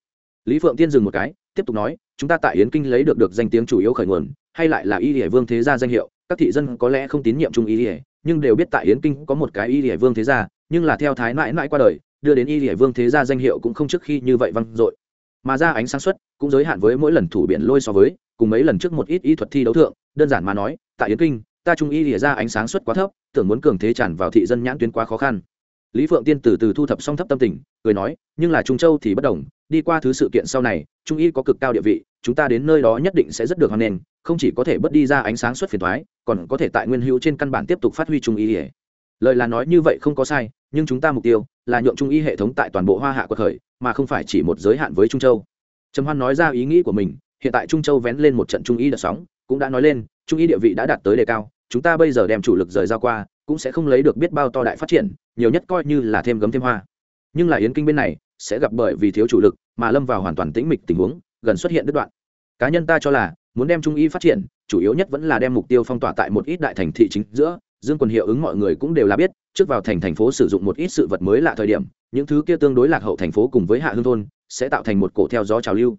Lý Phượng Tiên dừng một cái, tiếp tục nói, chúng ta tại Yến Kinh lấy được được danh tiếng chủ yếu khởi nguồn, hay lại là Y Liễu Vương thế gia danh hiệu, các thị dân có lẽ không tín nhiệm Trung Y Liễu, nhưng đều biết tại Yến Kinh có một cái Y Liễu Vương thế gia, nhưng là theo thái mãi mãi qua đời, đưa đến Y Liễu Vương thế gia danh hiệu cũng không trước khi như vậy văng dội. Mà ra ánh sáng suất cũng giới hạn với mỗi lần thủ biển lôi so với, cùng mấy lần trước một ít y thuật thi đấu thượng, đơn giản mà nói, tại Yến Kinh, ta Trung Y Liễu ra ánh sáng suất quá thấp, tưởng muốn cường thế tràn vào thị dân nhãn tuyến quá khó khăn. Lý Phượng Tiên từ từ thu thập song thấp tâm tình, cười nói, nhưng là Trung Châu thì bất đồng, đi qua thứ sự kiện sau này, Trung Y có cực cao địa vị, chúng ta đến nơi đó nhất định sẽ rất được hoan nghênh, không chỉ có thể bớt đi ra ánh sáng suốt phiền toái, còn có thể tại nguyên hữu trên căn bản tiếp tục phát huy Trung Y. hệ. Lời là nói như vậy không có sai, nhưng chúng ta mục tiêu là nhượng Trung Y hệ thống tại toàn bộ Hoa Hạ quật khởi, mà không phải chỉ một giới hạn với Trung Châu. Trầm Hoan nói ra ý nghĩ của mình, hiện tại Trung Châu vén lên một trận Trung Y đợt sóng, cũng đã nói lên, Trung Y địa vị đã đạt tới đề cao, chúng ta bây giờ đem chủ lực rời ra qua, cũng sẽ không lấy được biết bao to đại phát triển, nhiều nhất coi như là thêm gấm thêm hoa. Nhưng là Yến Kinh bên này sẽ gặp bởi vì thiếu chủ lực, mà lâm vào hoàn toàn tĩnh mịch tình huống, gần xuất hiện đứt đoạn. Cá nhân ta cho là, muốn đem trung y phát triển, chủ yếu nhất vẫn là đem mục tiêu phong tỏa tại một ít đại thành thị chính giữa, dương quần hiệu ứng mọi người cũng đều là biết, trước vào thành thành phố sử dụng một ít sự vật mới lạ thời điểm, những thứ kia tương đối lạc hậu thành phố cùng với hạ hương thôn, sẽ tạo thành một cổ theo gió trào lưu.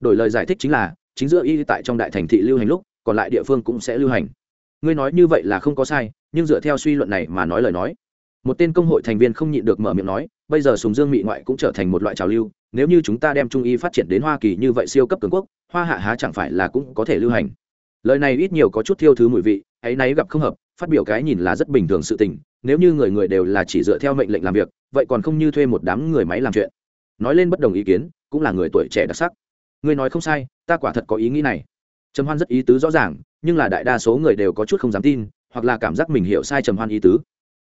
Đổi lời giải thích chính là, chính giữa y tại trong đại thành thị lưu hành lúc, còn lại địa phương cũng sẽ lưu hành. Ngươi nói như vậy là không có sai, nhưng dựa theo suy luận này mà nói lời nói. Một tên công hội thành viên không nhịn được mở miệng nói, bây giờ sùng dương mị ngoại cũng trở thành một loại trào lưu nếu như chúng ta đem trung y phát triển đến hoa kỳ như vậy siêu cấp cường quốc, hoa hạ há chẳng phải là cũng có thể lưu hành. Lời này ít nhiều có chút thiêu thứ mùi vị, ấy náy gặp không hợp, phát biểu cái nhìn là rất bình thường sự tình, nếu như người người đều là chỉ dựa theo mệnh lệnh làm việc, vậy còn không như thuê một đám người máy làm chuyện. Nói lên bất đồng ý kiến, cũng là người tuổi trẻ đặc sắc. Ngươi nói không sai, ta quả thật có ý nghĩ này. Trầm hoan rất ý tứ rõ ràng, nhưng là đại đa số người đều có chút không dám tin, hoặc là cảm giác mình hiểu sai trầm hoan ý tứ.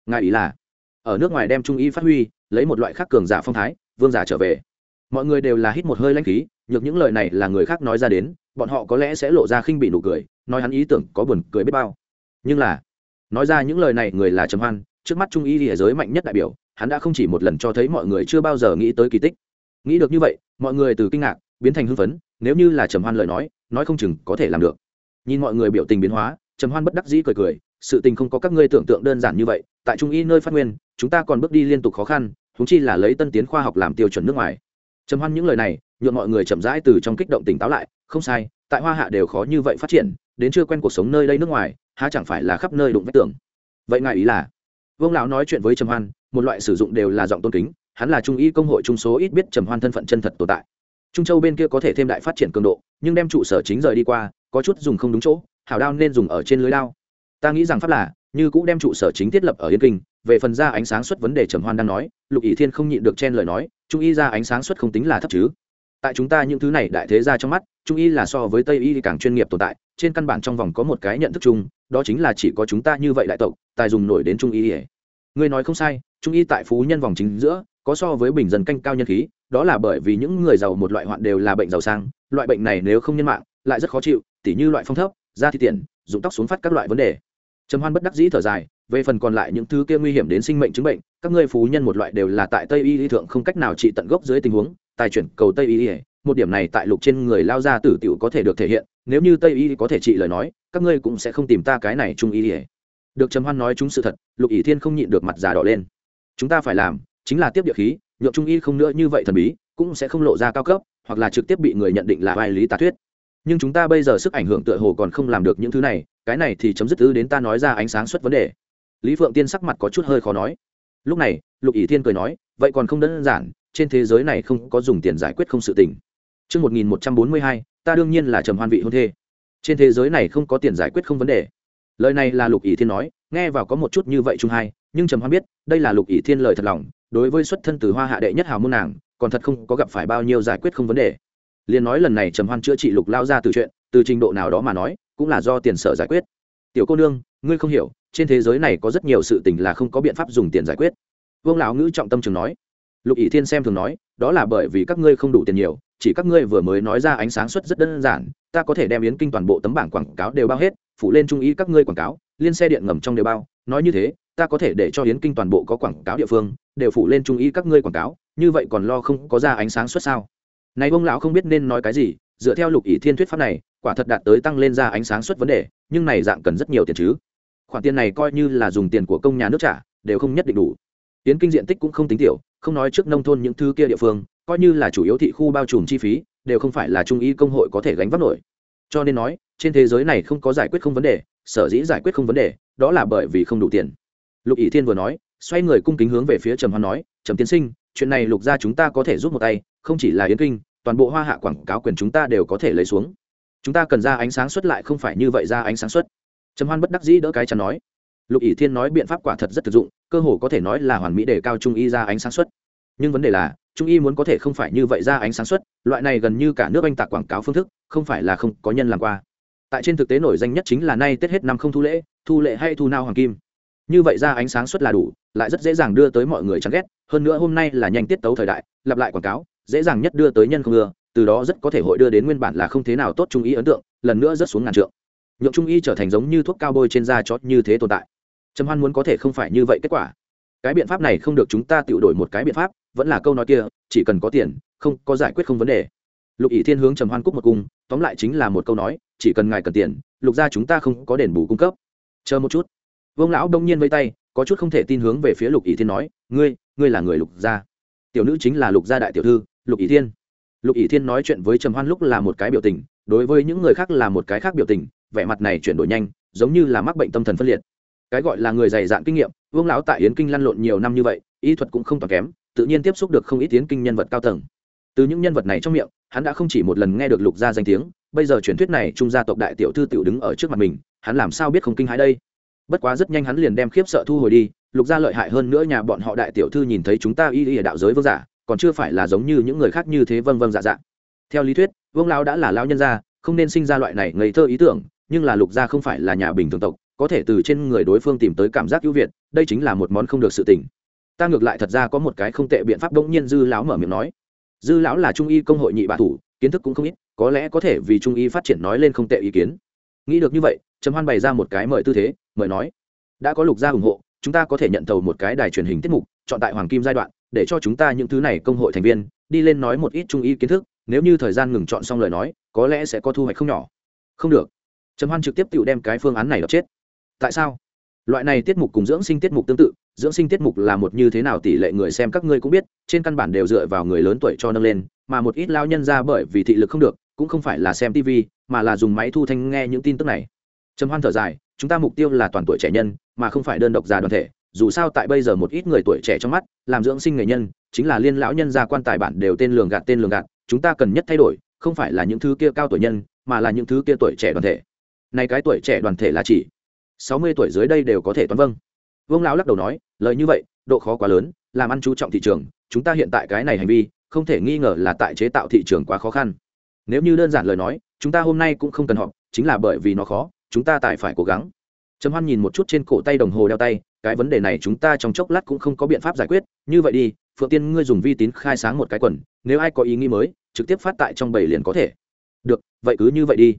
Ngài ý là, ở nước ngoài đem trung y phát huy, lấy một loại khác cường giả phong thái, vương giả trở về mọi người đều là hít một hơi lãnh khí, nhược những lời này là người khác nói ra đến, bọn họ có lẽ sẽ lộ ra khinh bị nụ cười, nói hắn ý tưởng có buồn cười biết bao. Nhưng là, nói ra những lời này người là trầm hoan, trước mắt trung y địa giới mạnh nhất đại biểu, hắn đã không chỉ một lần cho thấy mọi người chưa bao giờ nghĩ tới kỳ tích. Nghĩ được như vậy, mọi người từ kinh ngạc, biến thành hưng phấn, nếu như là trầm hoan lời nói nói không chừng có thể làm được. Nhìn mọi người biểu tình biến hóa, trầm hoan bất đắc dĩ cười cười, sự tình không có các ngươi tưởng tượng đơn giản như vậy, tại trung y nơi phát nguyên, chúng ta còn bước đi liên tục khó khăn thúng chi là lấy tân tiến khoa học làm tiêu chuẩn nước ngoài trầm hoan những lời này nhuộm mọi người chậm rãi từ trong kích động tỉnh táo lại, không sai, tại hoa hạ đều khó như vậy phát triển, đến chưa quen cuộc sống nơi đây nước ngoài, há chẳng phải là khắp nơi đụng vách tường. Vậy ngài ý là? Vương lão nói chuyện với trầm hoan, một loại sử dụng đều là giọng tôn kính, hắn là trung y công hội trung số ít biết trầm hoan thân phận chân thật tồn tại. Trung châu bên kia có thể thêm đại phát triển cường độ, nhưng đem trụ sở chính rời đi qua, có chút dùng không đúng chỗ, hảo đao nên dùng ở trên lưới đao. Ta nghĩ rằng pháp là, như cũng đem trụ sở chính thiết lập ở yên kinh, về phần ra ánh sáng xuất vấn đề trầm hoan đang nói, lục ỷ thiên không nhịn được chen lời nói trung y ra ánh sáng suất không tính là thấp chứ. Tại chúng ta những thứ này đại thế ra trong mắt, trung y là so với tây y càng chuyên nghiệp tồn tại, trên căn bản trong vòng có một cái nhận thức chung, đó chính là chỉ có chúng ta như vậy đại tộc, tài dùng nổi đến trung y ngươi nói không sai, trung y tại phú nhân vòng chính giữa, có so với bình dân canh cao nhân khí, đó là bởi vì những người giàu một loại hoạn đều là bệnh giàu sang, loại bệnh này nếu không nhân mạng, lại rất khó chịu, tỉ như loại phong thấp, da thi tiền, dụng tóc xuống phát các loại vấn đề. Trầm hoan bất đắc dĩ thở dài, về phần còn lại những thứ kia nguy hiểm đến sinh mệnh chứng bệnh các ngươi phú nhân một loại đều là tại tây y lý thượng không cách nào trị tận gốc dưới tình huống, tài chuyển cầu tây y một điểm này tại lục trên người lao ra tử tiểu có thể được thể hiện, nếu như tây y có thể trị lời nói, các ngươi cũng sẽ không tìm ta cái này trung y được trầm hoan nói chúng sự thật, lục ỷ thiên không nhịn được mặt già đỏ lên. Chúng ta phải làm chính là tiếp địa khí, nhượng trung y không nữa như vậy thần bí, cũng sẽ không lộ ra cao cấp, hoặc là trực tiếp bị người nhận định là vai lý tà thuyết. Nhưng chúng ta bây giờ sức ảnh hưởng tựa hồ còn không làm được những thứ này, cái này thì chấm dứt ư đến ta nói ra ánh sáng suất vấn đề. Lý phượng tiên sắc mặt có chút hơi khó nói lúc này lục ỷ thiên cười nói vậy còn không đơn giản trên thế giới này không có dùng tiền giải quyết không sự tình Trước 1142, ta đương nhiên là trầm hoan vị hôn thê. Trên thế giới này không có tiền giải quyết không vấn đề. Lời này là Lục ỷ Thiên nói, nghe vào có một chút như vậy chung hai, nhưng trầm hoan biết, đây là Lục ỷ Thiên lời thật lòng, đối với xuất thân từ Hoa Hạ đệ nhất hào môn nàng, còn thật không có gặp phải bao nhiêu giải quyết không vấn đề. Liên nói lần này trầm hoan chữa trị Lục lao ra từ chuyện, từ trình độ nào đó mà nói, cũng là do tiền sở giải quyết. Tiểu cô nương, ngươi không hiểu, trên thế giới này có rất nhiều sự tình là không có biện pháp dùng tiền giải quyết. Vương lão ngữ trọng tâm trường nói, lục ỷ thiên xem thường nói đó là bởi vì các ngươi không đủ tiền nhiều chỉ các ngươi vừa mới nói ra ánh sáng suất rất đơn giản ta có thể đem yến kinh toàn bộ tấm bảng quảng cáo đều bao hết phụ lên trung ý các ngươi quảng cáo liên xe điện ngầm trong đều bao nói như thế ta có thể để cho yến kinh toàn bộ có quảng cáo địa phương đều phụ lên trung ý các ngươi quảng cáo như vậy còn lo không có ra ánh sáng suất sao? Này Vương lão không biết nên nói cái gì dựa theo lục ỷ thiên thuyết pháp này quả thật đạt tới tăng lên ra ánh sáng suất vấn đề nhưng này dạng cần rất nhiều tiền chứ khoản tiền này coi như là dùng tiền của công nhà nước trả, đều không nhất định đủ. Tiến kinh diện tích cũng không tính tiểu, không nói trước nông thôn những thứ kia địa phương, coi như là chủ yếu thị khu bao trùm chi phí, đều không phải là trung y công hội có thể gánh vác nổi. Cho nên nói, trên thế giới này không có giải quyết không vấn đề, sở dĩ giải quyết không vấn đề, đó là bởi vì không đủ tiền. Lục ỷ thiên vừa nói, xoay người cung kính hướng về phía trầm hoan nói, trầm tiến sinh, chuyện này lục ra chúng ta có thể giúp một tay, không chỉ là yến kinh, toàn bộ hoa hạ quảng cáo quyền chúng ta đều có thể lấy xuống. Chúng ta cần ra ánh sáng xuất lại không phải như vậy ra ánh sáng xuất trầm hoan bất đắc dĩ đỡ cái chắn nói. Lục ỷ thiên nói biện pháp quả thật rất thực dụng, cơ hồ có thể nói là hoàn mỹ để cao trung y ra ánh sáng xuất nhưng vấn đề là, trung y muốn có thể không phải như vậy ra ánh sáng xuất loại này gần như cả nước anh tạc quảng cáo phương thức, không phải là không có nhân làm qua. Tại trên thực tế nổi danh nhất chính là nay tết hết năm không thu lễ thu lễ hay thu nao hoàng kim. Như vậy ra ánh sáng xuất là đủ, lại rất dễ dàng đưa tới mọi người chán ghét, hơn nữa hôm nay là nhanh tiết tấu thời đại, lặp lại quảng cáo, dễ dàng nhất đưa tới nhân không ưa, từ đó rất có thể hội đưa đến nguyên bản là không thế nào tốt trung y ấn tượng, lần nữa rất xuống ngàn trượng nhượng trung y trở thành giống như thuốc cao bôi trên da chót như thế tồn tại. Trầm hoan muốn có thể không phải như vậy kết quả. Cái biện pháp này không được chúng ta tự đổi một cái biện pháp, vẫn là câu nói kia, chỉ cần có tiền, không có giải quyết không vấn đề. Lục ỷ thiên hướng trầm hoan cúc một cung, tóm lại chính là một câu nói, chỉ cần ngài cần tiền, lục ra chúng ta không có đền bù cung cấp. Chờ một chút. Vương lão đông nhiên vây tay, có chút không thể tin hướng về phía lục ỷ thiên nói, ngươi ngươi là người lục gia. Tiểu nữ chính là lục gia đại tiểu thư, lục ỷ thiên. Lục ỷ thiên nói chuyện với trầm hoan lúc là một cái biểu tình, đối với những người khác là một cái khác biểu tình vẻ mặt này chuyển đổi nhanh, giống như là mắc bệnh tâm thần phân liệt. Cái gọi là người dày dạn kinh nghiệm, vương lão tại yến kinh lăn lộn nhiều năm như vậy, y thuật cũng không toàn kém, tự nhiên tiếp xúc được không ít yến kinh nhân vật cao tầng. Từ những nhân vật này trong miệng, hắn đã không chỉ một lần nghe được lục gia danh tiếng, bây giờ truyền thuyết này trung gia tộc đại tiểu thư tiểu đứng ở trước mặt mình, hắn làm sao biết không kinh hãi đây? Bất quá rất nhanh hắn liền đem khiếp sợ thu hồi đi, lục gia lợi hại hơn nữa nhà bọn họ đại tiểu thư nhìn thấy chúng ta y y ở đạo giới vương giả, còn chưa phải là giống như những người khác như thế vâng vâng dạ dạ. Theo lý thuyết, vương lão đã là lão nhân gia, không nên sinh ra loại này ngây thơ ý tưởng nhưng là lục gia không phải là nhà bình thường tộc, có thể từ trên người đối phương tìm tới cảm giác ưu việt, đây chính là một món không được sự tỉnh ta ngược lại thật ra có một cái không tệ biện pháp, đống nhiên dư lão mở miệng nói. Dư lão là trung y công hội nhị bản thủ, kiến thức cũng không ít, có lẽ có thể vì trung y phát triển nói lên không tệ ý kiến. Nghĩ được như vậy, trầm hoan bày ra một cái mời tư thế, mời nói. Đã có lục gia ủng hộ, chúng ta có thể nhận thầu một cái đài truyền hình tiết mục, chọn tại hoàng kim giai đoạn, để cho chúng ta những thứ này công hội thành viên, đi lên nói một ít trung y kiến thức, nếu như thời gian ngừng chọn xong lời nói, có lẽ sẽ có thu hoạch không nhỏ. Không được trầm hoan trực tiếp tự đem cái phương án này đập chết. Tại sao? Loại này tiết mục cùng dưỡng sinh tiết mục tương tự, dưỡng sinh tiết mục là một như thế nào tỷ lệ người xem các ngươi cũng biết, trên căn bản đều dựa vào người lớn tuổi cho nâng lên, mà một ít lao nhân ra bởi vì thị lực không được, cũng không phải là xem tv mà là dùng máy thu thanh nghe những tin tức này. Trầm hoan thở dài, chúng ta mục tiêu là toàn tuổi trẻ nhân, mà không phải đơn độc già đoàn thể, dù sao tại bây giờ một ít người tuổi trẻ trong mắt, làm dưỡng sinh nghề nhân, chính là liên lão nhân gia quan tài bản đều tên lường gạt tên lường gạt, chúng ta cần nhất thay đổi, không phải là những thứ kia cao tuổi nhân, mà là những thứ kia tuổi trẻ đoàn thể này cái tuổi trẻ đoàn thể là chỉ sáu mươi tuổi dưới đây đều có thể toán vâng. Vương lão lắc đầu nói, lời như vậy, độ khó quá lớn, làm ăn chú trọng thị trường, chúng ta hiện tại cái này hành vi, không thể nghi ngờ là tại chế tạo thị trường quá khó khăn. Nếu như đơn giản lời nói, chúng ta hôm nay cũng không cần họp, chính là bởi vì nó khó, chúng ta tại phải cố gắng. Trầm hoan nhìn một chút trên cổ tay đồng hồ đeo tay, cái vấn đề này chúng ta trong chốc lát cũng không có biện pháp giải quyết, như vậy đi, phượng tiên ngươi dùng vi tín khai sáng một cái quần, nếu ai có ý nghĩ mới, trực tiếp phát tại trong bảy liền có thể. Được, vậy cứ như vậy đi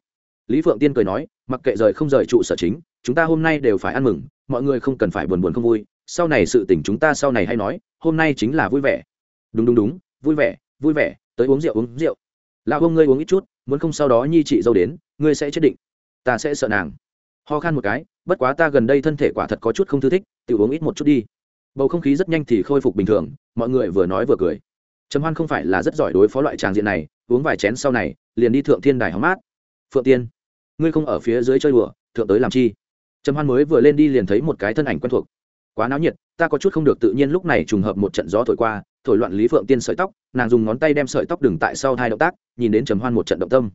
lý phượng tiên cười nói, mặc kệ rời không rời trụ sở chính, chúng ta hôm nay đều phải ăn mừng, mọi người không cần phải buồn buồn không vui, sau này sự tình chúng ta sau này hay nói, hôm nay chính là vui vẻ. Đúng đúng đúng, vui vẻ vui vẻ, tới uống rượu uống rượu. Lão ông ngươi uống ít chút, muốn không sau đó nhi chị dâu đến, ngươi sẽ chết định. Ta sẽ sợ nàng. Ho khan một cái, bất quá ta gần đây thân thể quả thật có chút không thư thích tự uống ít một chút đi. Bầu không khí rất nhanh thì khôi phục bình thường, mọi người vừa nói vừa cười. Trầm hoan không phải là rất giỏi đối phó loại tràng diện này, uống vài chén sau này, liền đi thượng thiên đài hóng mát. Phượng tiên ngươi không ở phía dưới chơi đùa thượng tới làm chi? Trầm hoan mới vừa lên đi liền thấy một cái thân ảnh quen thuộc. Quá náo nhiệt ta có chút không được tự nhiên lúc này trùng hợp một trận gió thổi qua thổi loạn lý phượng tiên sợi tóc nàng dùng ngón tay đem sợi tóc đừng tại sau hai động tác nhìn đến trầm hoan một trận động tâm.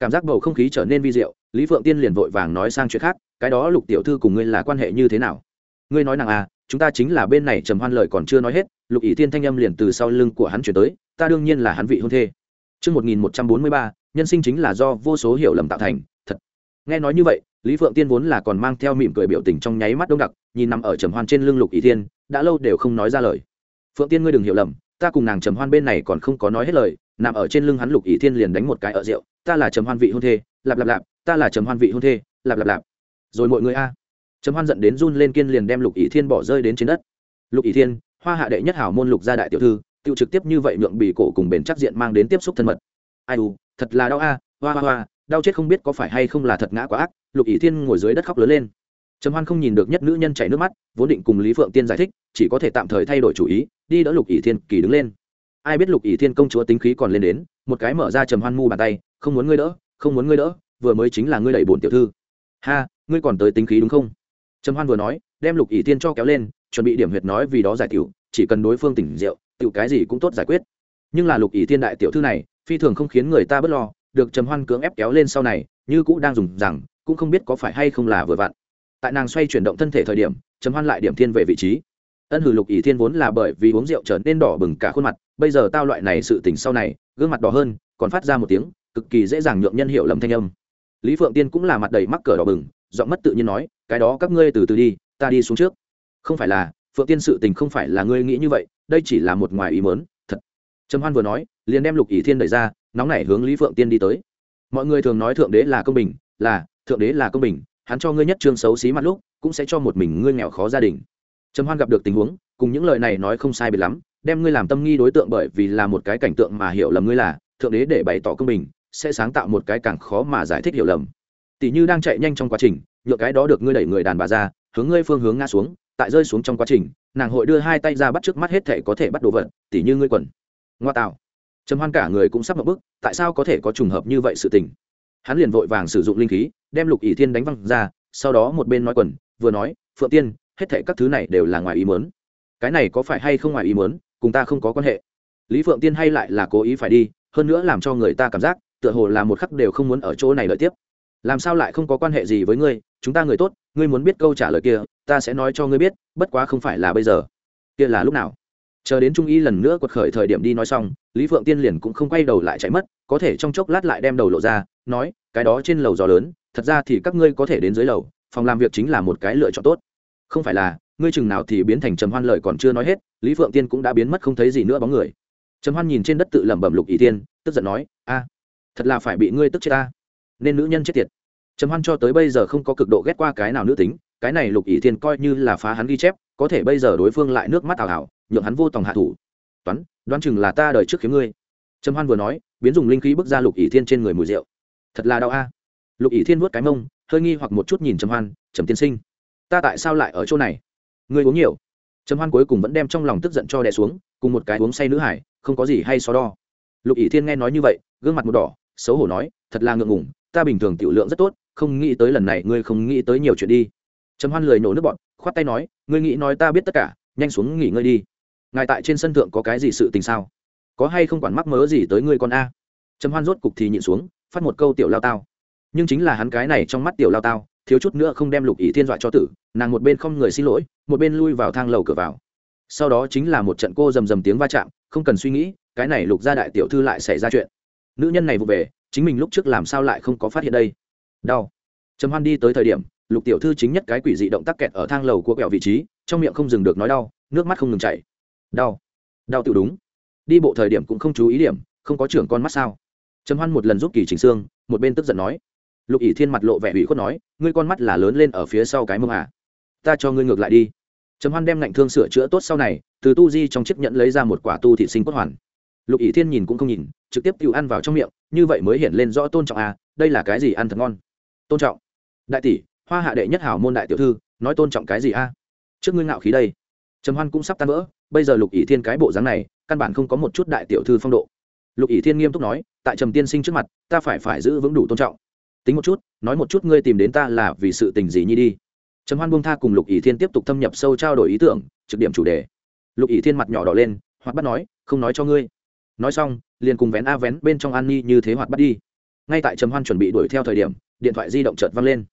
Cảm giác bầu không khí trở nên vi diệu lý phượng tiên liền vội vàng nói sang chuyện khác cái đó lục tiểu thư cùng ngươi là quan hệ như thế nào? Ngươi nói nàng à chúng ta chính là bên này trầm hoan lời còn chưa nói hết lục ỷ tiên thanh âm liền từ sau lưng của hắn chuyển tới ta đương nhiên là hắn vị hôn thê. Trước 1143, nhân sinh chính là do vô số hiểu lầm tạo thành. Nghe nói như vậy, Lý Phượng Tiên vốn là còn mang theo mỉm cười biểu tình trong nháy mắt đông đặc, nhìn nằm ở trầm hoan trên lưng Lục Ý Thiên, đã lâu đều không nói ra lời. Phượng Tiên ngươi đừng hiểu lầm, ta cùng nàng trầm hoan bên này còn không có nói hết lời, nằm ở trên lưng hắn Lục Ý Thiên liền đánh một cái ở rượu, ta là trầm hoan vị hôn thê, lạp lạp lạp, ta là trầm hoan vị hôn thê, lạp lạp lạp. Rồi mọi người a. Trầm hoan giận đến run lên kiên liền đem Lục Ý Thiên bỏ rơi đến trên đất. Lục Ý Thiên, hoa hạ đệ nhất hảo môn lục gia đại tiểu thư, tiêu trực tiếp như vậy nhượng bị cổ cùng bền chắc diện mang đến tiếp xúc thân mật ai u thật là đau a hoa hoa hoa đau chết không biết có phải hay không là thật ngã quá ác, lục ỷ thiên ngồi dưới đất khóc lớn lên. Trầm hoan không nhìn được nhất nữ nhân chảy nước mắt, vốn định cùng lý phượng tiên giải thích, chỉ có thể tạm thời thay đổi chủ ý, đi đỡ lục ỷ thiên, kỳ đứng lên. Ai biết lục ỷ thiên công chúa tính khí còn lên đến, một cái mở ra trầm hoan mu bàn tay, không muốn ngươi đỡ, không muốn ngươi đỡ, vừa mới chính là ngươi đẩy bổn tiểu thư. Ha, ngươi còn tới tính khí đúng không? Trầm hoan vừa nói, đem lục ỷ thiên cho kéo lên, chuẩn bị điểm huyệt nói vì đó giải cựu chỉ cần đối phương tỉnh rượu, tiểu cái gì cũng tốt giải quyết. Nhưng là lục ỷ thiên đại tiểu thư này, phi thường không khiến người ta bớt lo được trầm hoan cưỡng ép kéo lên sau này, như cũ đang dùng rằng, cũng không biết có phải hay không là vừa vặn. Tại nàng xoay chuyển động thân thể thời điểm, trầm hoan lại điểm thiên về vị trí. Ân hử lục ỷ thiên vốn là bởi vì uống rượu trở nên đỏ bừng cả khuôn mặt, bây giờ tao loại này sự tỉnh sau này, gương mặt đỏ hơn, còn phát ra một tiếng, cực kỳ dễ dàng nhượng nhân hiệu lầm thanh âm. Lý phượng tiên cũng là mặt đầy mắc cỡ đỏ bừng, giọng mất tự nhiên nói, cái đó các ngươi từ từ đi, ta đi xuống trước. Không phải là, phượng tiên sự tình không phải là ngươi nghĩ như vậy, đây chỉ là một ngoài ý mớn thật. Trầm hoan vừa nói, liền đem lục ỷ thiên đẩy ra nóng nảy hướng lý phượng tiên đi tới. Mọi người thường nói thượng đế là công bình, là, thượng đế là công bình, hắn cho ngươi nhất trương xấu xí mặt lúc, cũng sẽ cho một mình ngươi nghèo khó gia đình. Trầm hoan gặp được tình huống, cùng những lời này nói không sai biệt lắm, đem ngươi làm tâm nghi đối tượng bởi vì là một cái cảnh tượng mà hiểu lầm ngươi là, thượng đế để bày tỏ công bình, sẽ sáng tạo một cái càng khó mà giải thích hiểu lầm. Tỷ như đang chạy nhanh trong quá trình nhựa cái đó được ngươi đẩy người đàn bà ra, hướng ngươi phương hướng ngã xuống, tại rơi xuống trong quá trình, nàng hội đưa hai tay ra bắt trước mắt hết thể có thể bắt đồ vật tỷ như ngươi quần. Ngoa tạo trầm hoan cả người cũng sắp một bức tại sao có thể có trùng hợp như vậy sự tình? Hắn liền vội vàng sử dụng linh khí, đem lục ỷ thiên đánh văng ra, sau đó một bên nói quần, vừa nói, phượng tiên, hết thệ các thứ này đều là ngoài ý mớn cái này có phải hay không ngoài ý mớn cùng ta không có quan hệ. Lý phượng tiên hay lại là cố ý phải đi, hơn nữa làm cho người ta cảm giác, tựa hồ là một khắc đều không muốn ở chỗ này lợi tiếp. Làm sao lại không có quan hệ gì với ngươi? Chúng ta người tốt, ngươi muốn biết câu trả lời kia, ta sẽ nói cho ngươi biết, bất quá không phải là bây giờ. Kia là lúc nào? Chờ đến trung y lần nữa quật khởi thời điểm đi nói xong, lý phượng tiên liền cũng không quay đầu lại chạy mất, có thể trong chốc lát lại đem đầu lộ ra, nói, cái đó trên lầu gió lớn, thật ra thì các ngươi có thể đến dưới lầu, phòng làm việc chính là một cái lựa chọn tốt. Không phải là, ngươi chừng nào thì biến thành trầm hoan lời còn chưa nói hết, lý phượng tiên cũng đã biến mất không thấy gì nữa bóng người. Trầm hoan nhìn trên đất tự lẩm bẩm lục ý tiên, tức giận nói, a, thật là phải bị ngươi tức chết ta, nên nữ nhân chết tiệt. Trầm hoan cho tới bây giờ không có cực độ ghét qua cái nào nữ tính, cái này lục ý tiên coi như là phá hắn ghi chép, có thể bây giờ đối phương lại nước mắt ảo ảo nhượng hắn vô tòng hạ thủ. Toán, đoán chừng là ta đời trước khiếm ngươi. Trầm hoan vừa nói, biến dùng linh khí bước ra lục ỷ thiên trên người mùi rượu. Thật là đau a. Lục ỷ thiên vuốt cái mông, hơi nghi hoặc một chút nhìn trầm hoan, trầm tiên sinh, ta tại sao lại ở chỗ này? Ngươi uống nhiều. Trầm hoan cuối cùng vẫn đem trong lòng tức giận cho đè xuống, cùng một cái uống say nữ hải, không có gì hay so đo. Lục ỷ thiên nghe nói như vậy, gương mặt một đỏ, xấu hổ nói, thật là ngượng ngủng ta bình thường tiểu lượng rất tốt, không nghĩ tới lần này ngươi không nghĩ tới nhiều chuyện đi. Trầm hoan lười nổ nước bọn, khoát tay nói, ngươi nghĩ nói ta biết tất cả, nhanh xuống nghỉ ngơi đi ngài tại trên sân thượng có cái gì sự tình sao? Có hay không quản mắc mớ gì tới ngươi con a? Trầm hoan rốt cục thì nhịn xuống, phát một câu tiểu lao tao. Nhưng chính là hắn cái này trong mắt tiểu lao tao, thiếu chút nữa không đem lục ý thiên dọa cho tử, nàng một bên không người xin lỗi, một bên lui vào thang lầu cửa vào. Sau đó chính là một trận cô rầm rầm tiếng va chạm, không cần suy nghĩ, cái này lục gia đại tiểu thư lại xảy ra chuyện. Nữ nhân này vụ về, chính mình lúc trước làm sao lại không có phát hiện đây? Đau. Trầm hoan đi tới thời điểm, lục tiểu thư chính nhất cái quỷ dị động tác kẹt ở thang lầu của kẹo vị trí, trong miệng không dừng được nói đau, nước mắt không ngừng chảy đau. Đau tự đúng. Đi bộ thời điểm cũng không chú ý điểm, không có trưởng con mắt sao? Trầm hoan một lần giúp kỳ chỉnh xương một bên tức giận nói. Lục ỷ thiên mặt lộ vẻ ủy khuất nói, ngươi con mắt là lớn lên ở phía sau cái mông à? Ta cho ngươi ngược lại đi. Trầm hoan đem ngạnh thương sửa chữa tốt sau này, từ tu di trong chiếc nhẫn lấy ra một quả tu thị sinh cốt hoàn. Lục ỷ thiên nhìn cũng không nhìn, trực tiếp tự ăn vào trong miệng, như vậy mới hiện lên rõ tôn trọng à đây là cái gì ăn thật ngon? Tôn trọng. Đại tỷ, hoa hạ đệ nhất hảo môn đại tiểu thư, nói tôn trọng cái gì a trước ngươi ngạo khí đây. Trầm hoan cũng sắp tan vỡ bây giờ lục ỷ thiên cái bộ dáng này, căn bản không có một chút đại tiểu thư phong độ. Lục ỷ thiên nghiêm túc nói, tại trầm tiên sinh trước mặt, ta phải phải giữ vững đủ tôn trọng. Tính một chút, nói một chút ngươi tìm đến ta là vì sự tình gì nhi đi. Trầm hoan buông tha cùng lục ỷ thiên tiếp tục thâm nhập sâu trao đổi ý tưởng, trực điểm chủ đề. Lục ỷ thiên mặt nhỏ đỏ lên, hoặc bắt nói, không nói cho ngươi. Nói xong, liền cùng vén a vén bên trong an ni như thế hoạt bắt đi. Ngay tại trầm hoan chuẩn bị đuổi theo thời điểm, điện thoại di động chợt văng lên.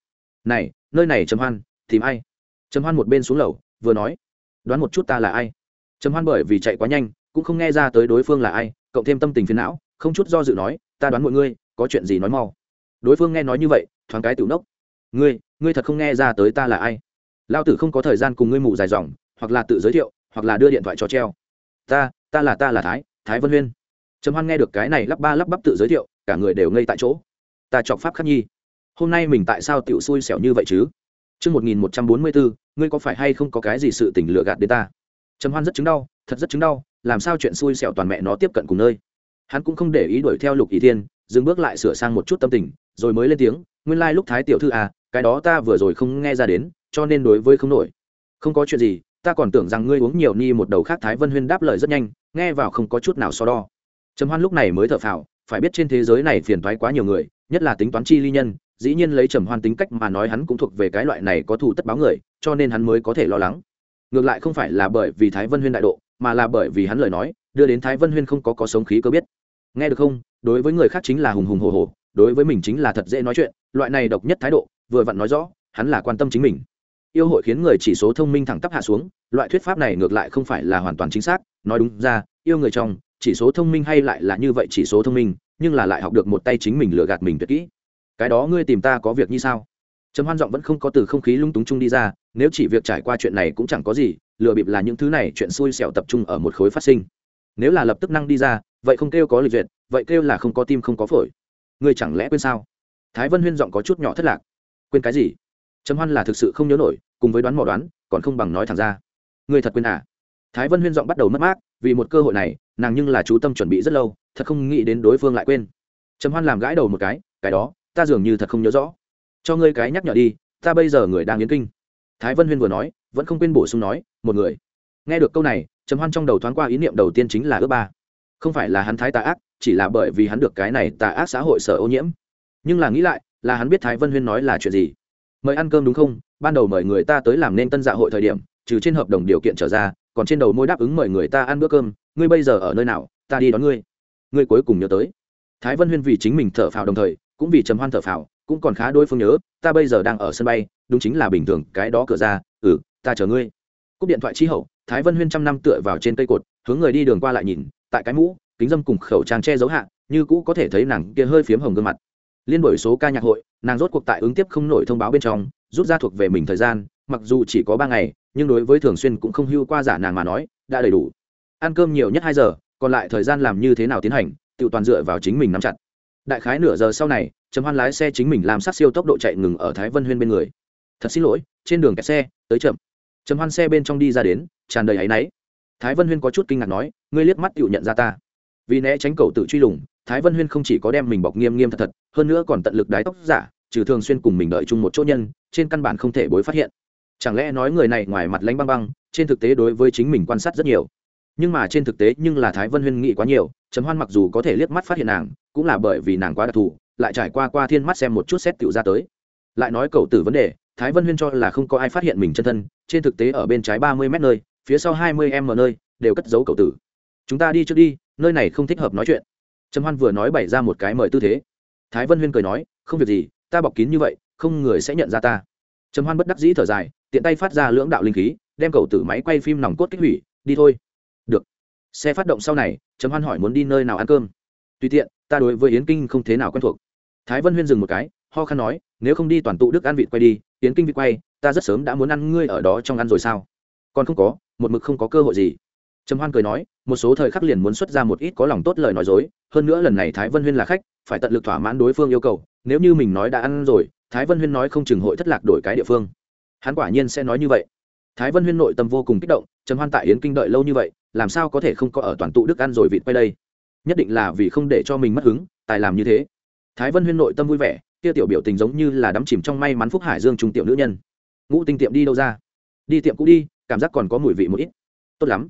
Này, nơi này trầm hoan, tìm ai? Trầm hoan một bên xuống lầu, vừa nói, đoán một chút ta là ai? Trầm hoan bởi vì chạy quá nhanh cũng không nghe ra tới đối phương là ai cộng thêm tâm tình phiền não không chút do dự nói ta đoán mọi ngươi có chuyện gì nói mau. Đối phương nghe nói như vậy thoáng cái tiểu nốc. Ngươi ngươi thật không nghe ra tới ta là ai? Lao tử không có thời gian cùng ngươi mù dài dòng hoặc là tự giới thiệu hoặc là đưa điện thoại cho treo. Ta ta là ta là thái thái vân huyên. Trầm hoan nghe được cái này lắp ba lắp bắp tự giới thiệu cả người đều ngây tại chỗ. Ta chọc pháp khắc nhi. Hôm nay mình tại sao tiểu xui xẻo như vậy chứ? Trước 1144, ngươi có phải hay không có cái gì sự tình lừa gạt đến ta? Trầm Hoan rất chứng đau, thật rất chứng đau, làm sao chuyện xui xẻo toàn mẹ nó tiếp cận cùng nơi. Hắn cũng không để ý đuổi theo Lục Ý Thiên, dừng bước lại sửa sang một chút tâm tình, rồi mới lên tiếng, nguyên lai lúc Thái tiểu thư à, cái đó ta vừa rồi không nghe ra đến, cho nên đối với không nổi. Không có chuyện gì, ta còn tưởng rằng ngươi uống nhiều ni một đầu khác Thái Vân Huyên đáp lời rất nhanh, nghe vào không có chút nào so đo. Trầm Hoan lúc này mới thở phào, phải biết trên thế giới này phiền thoái quá nhiều người, nhất là tính toán chi ly nhân, dĩ nhiên lấy trầm hoan tính cách mà nói hắn cũng thuộc về cái loại này có thù tất báo người cho nên hắn mới có thể lo lắng ngược lại không phải là bởi vì thái vân huyên đại độ, mà là bởi vì hắn lời nói, đưa đến thái vân huyên không có có sống khí cơ biết. Nghe được không? Đối với người khác chính là hùng hùng hồ hồ đối với mình chính là thật dễ nói chuyện, loại này độc nhất thái độ, vừa vặn nói rõ, hắn là quan tâm chính mình. Yêu hội khiến người chỉ số thông minh thẳng tắp hạ xuống, loại thuyết pháp này ngược lại không phải là hoàn toàn chính xác, nói đúng ra, yêu người trong, chỉ số thông minh hay lại là như vậy chỉ số thông minh, nhưng là lại học được một tay chính mình lừa gạt mình tuyệt kỹ. Cái đó ngươi tìm ta có việc như sao? Trầm hoan giọng vẫn không có từ không khí lung túng chung đi ra, nếu chỉ việc trải qua chuyện này cũng chẳng có gì, lừa bịp là những thứ này chuyện xui xẻo tập trung ở một khối phát sinh. Nếu là lập tức năng đi ra, vậy không kêu có lịch duyệt, vậy kêu là không có tim không có phổi. Ngươi chẳng lẽ quên sao? Thái vân huyên giọng có chút nhỏ thất lạc. Quên cái gì? Trầm hoan là thực sự không nhớ nổi, cùng với đoán mò đoán, còn không bằng nói thẳng ra. Ngươi thật quên à? Thái vân huyên giọng bắt đầu mất mát, vì một cơ hội này, nàng nhưng là chú tâm chuẩn bị rất lâu, thật không nghĩ đến đối phương lại quên. Trầm hoan làm gãi đầu một cái cái đó, ta dường như thật không nhớ rõ cho ngươi cái nhắc nhở đi, ta bây giờ người đang yến kinh. Thái vân huyên vừa nói, vẫn không quên bổ sung nói, một người. Nghe được câu này, trầm hoan trong đầu thoáng qua ý niệm đầu tiên chính là ước ba. Không phải là hắn thái tà ác, chỉ là bởi vì hắn được cái này tà ác xã hội sở ô nhiễm. Nhưng là nghĩ lại, là hắn biết thái vân huyên nói là chuyện gì. Mời ăn cơm đúng không? Ban đầu mời người ta tới làm nên tân dạ hội thời điểm, trừ trên hợp đồng điều kiện trở ra, còn trên đầu môi đáp ứng mời người ta ăn bữa cơm, ngươi bây giờ ở nơi nào, ta đi đón ngươi. Ngươi cuối cùng nhớ tới. Thái vân huyên vì chính mình thở phào đồng thời, cũng vì trầm hoan thở phào cũng còn khá đối phương nhớ, ta bây giờ đang ở sân bay, đúng chính là bình thường, cái đó cửa ra ừ ta chờ ngươi. Cúp điện thoại chi hậu, thái vân huyên trăm năm tựa vào trên cây cột, hướng người đi đường qua lại nhìn, tại cái mũ, kính dâm cùng khẩu trang che giấu hạ, như cũ có thể thấy nàng kia hơi phiếm hồng gương mặt. Liên buổi số ca nhạc hội, nàng rốt cuộc tại ứng tiếp không nổi thông báo bên trong, rút ra thuộc về mình thời gian, mặc dù chỉ có ba ngày, nhưng đối với thường xuyên cũng không hưu qua giả nàng mà nói, đã đầy đủ. Ăn cơm nhiều nhất hai giờ, còn lại thời gian làm như thế nào tiến hành, tự toàn dựa vào chính mình nắm chặt đại khái nửa giờ sau này, trầm hoan lái xe chính mình làm sát siêu tốc độ chạy ngừng ở thái vân huyên bên người. Thật xin lỗi, trên đường kẹt xe, tới chậm. Trầm hoan xe bên trong đi ra đến, tràn đầy áy náy. Thái vân huyên có chút kinh ngạc nói, ngươi liếc mắt tự nhận ra ta. Vì né tránh cầu tự truy lùng, thái vân huyên không chỉ có đem mình bọc nghiêm nghiêm thật thật, hơn nữa còn tận lực đái tóc giả, trừ thường xuyên cùng mình đợi chung một chỗ nhân, trên căn bản không thể bối phát hiện. Chẳng lẽ nói người này ngoài mặt lánh băng băng, trên thực tế đối với chính mình quan sát rất nhiều nhưng mà trên thực tế nhưng là thái vân huyên nghĩ quá nhiều, trầm hoan mặc dù có thể liếc mắt phát hiện nàng, cũng là bởi vì nàng quá đặc thù, lại trải qua qua thiên mắt xem một chút xét tựu ra tới. Lại nói cầu tử vấn đề, thái vân huyên cho là không có ai phát hiện mình chân thân, trên thực tế ở bên trái ba mươi m nơi, phía sau hai mươi m nơi, đều cất giấu cầu tử. Chúng ta đi trước đi, nơi này không thích hợp nói chuyện. Trầm hoan vừa nói bày ra một cái mời tư thế. Thái vân huyên cười nói, không việc gì, ta bọc kín như vậy, không người sẽ nhận ra ta. Trầm hoan bất đắc dĩ thở dài, tiện tay phát ra lưỡng đạo linh khí, đem cầu tử máy quay phim nòng cốt kích hủy, đi thôi xe phát động sau này, trầm hoan hỏi muốn đi nơi nào ăn cơm. Tùy tiện, ta đối với yến kinh không thế nào quen thuộc. Thái vân huyên dừng một cái, ho khăn nói, nếu không đi toàn tụ đức ăn vịt quay đi, yến kinh vịt quay, ta rất sớm đã muốn ăn ngươi ở đó trong ăn rồi sao? Còn không có, một mực không có cơ hội gì. Trầm hoan cười nói, một số thời khắc liền muốn xuất ra một ít có lòng tốt lời nói dối, hơn nữa lần này thái vân huyên là khách, phải tận lực thỏa mãn đối phương yêu cầu, nếu như mình nói đã ăn rồi, thái vân huyên nói không chừng hội thất lạc đổi cái địa phương. Hắn quả nhiên sẽ nói như vậy. Thái vân huyên nội tâm vô cùng kích động, trầm hoan tại yến kinh đợi lâu như vậy làm sao có thể không có ở toàn tụ đức ăn rồi vịt quay đây? Nhất định là vì không để cho mình mất hứng, tài làm như thế. Thái vân huyên nội tâm vui vẻ, kia tiểu biểu tình giống như là đắm chìm trong may mắn phúc hải dương trung tiểu nữ nhân. Ngũ tinh tiệm đi đâu ra? Đi tiệm cũ đi, cảm giác còn có mùi vị một ít. Tốt lắm.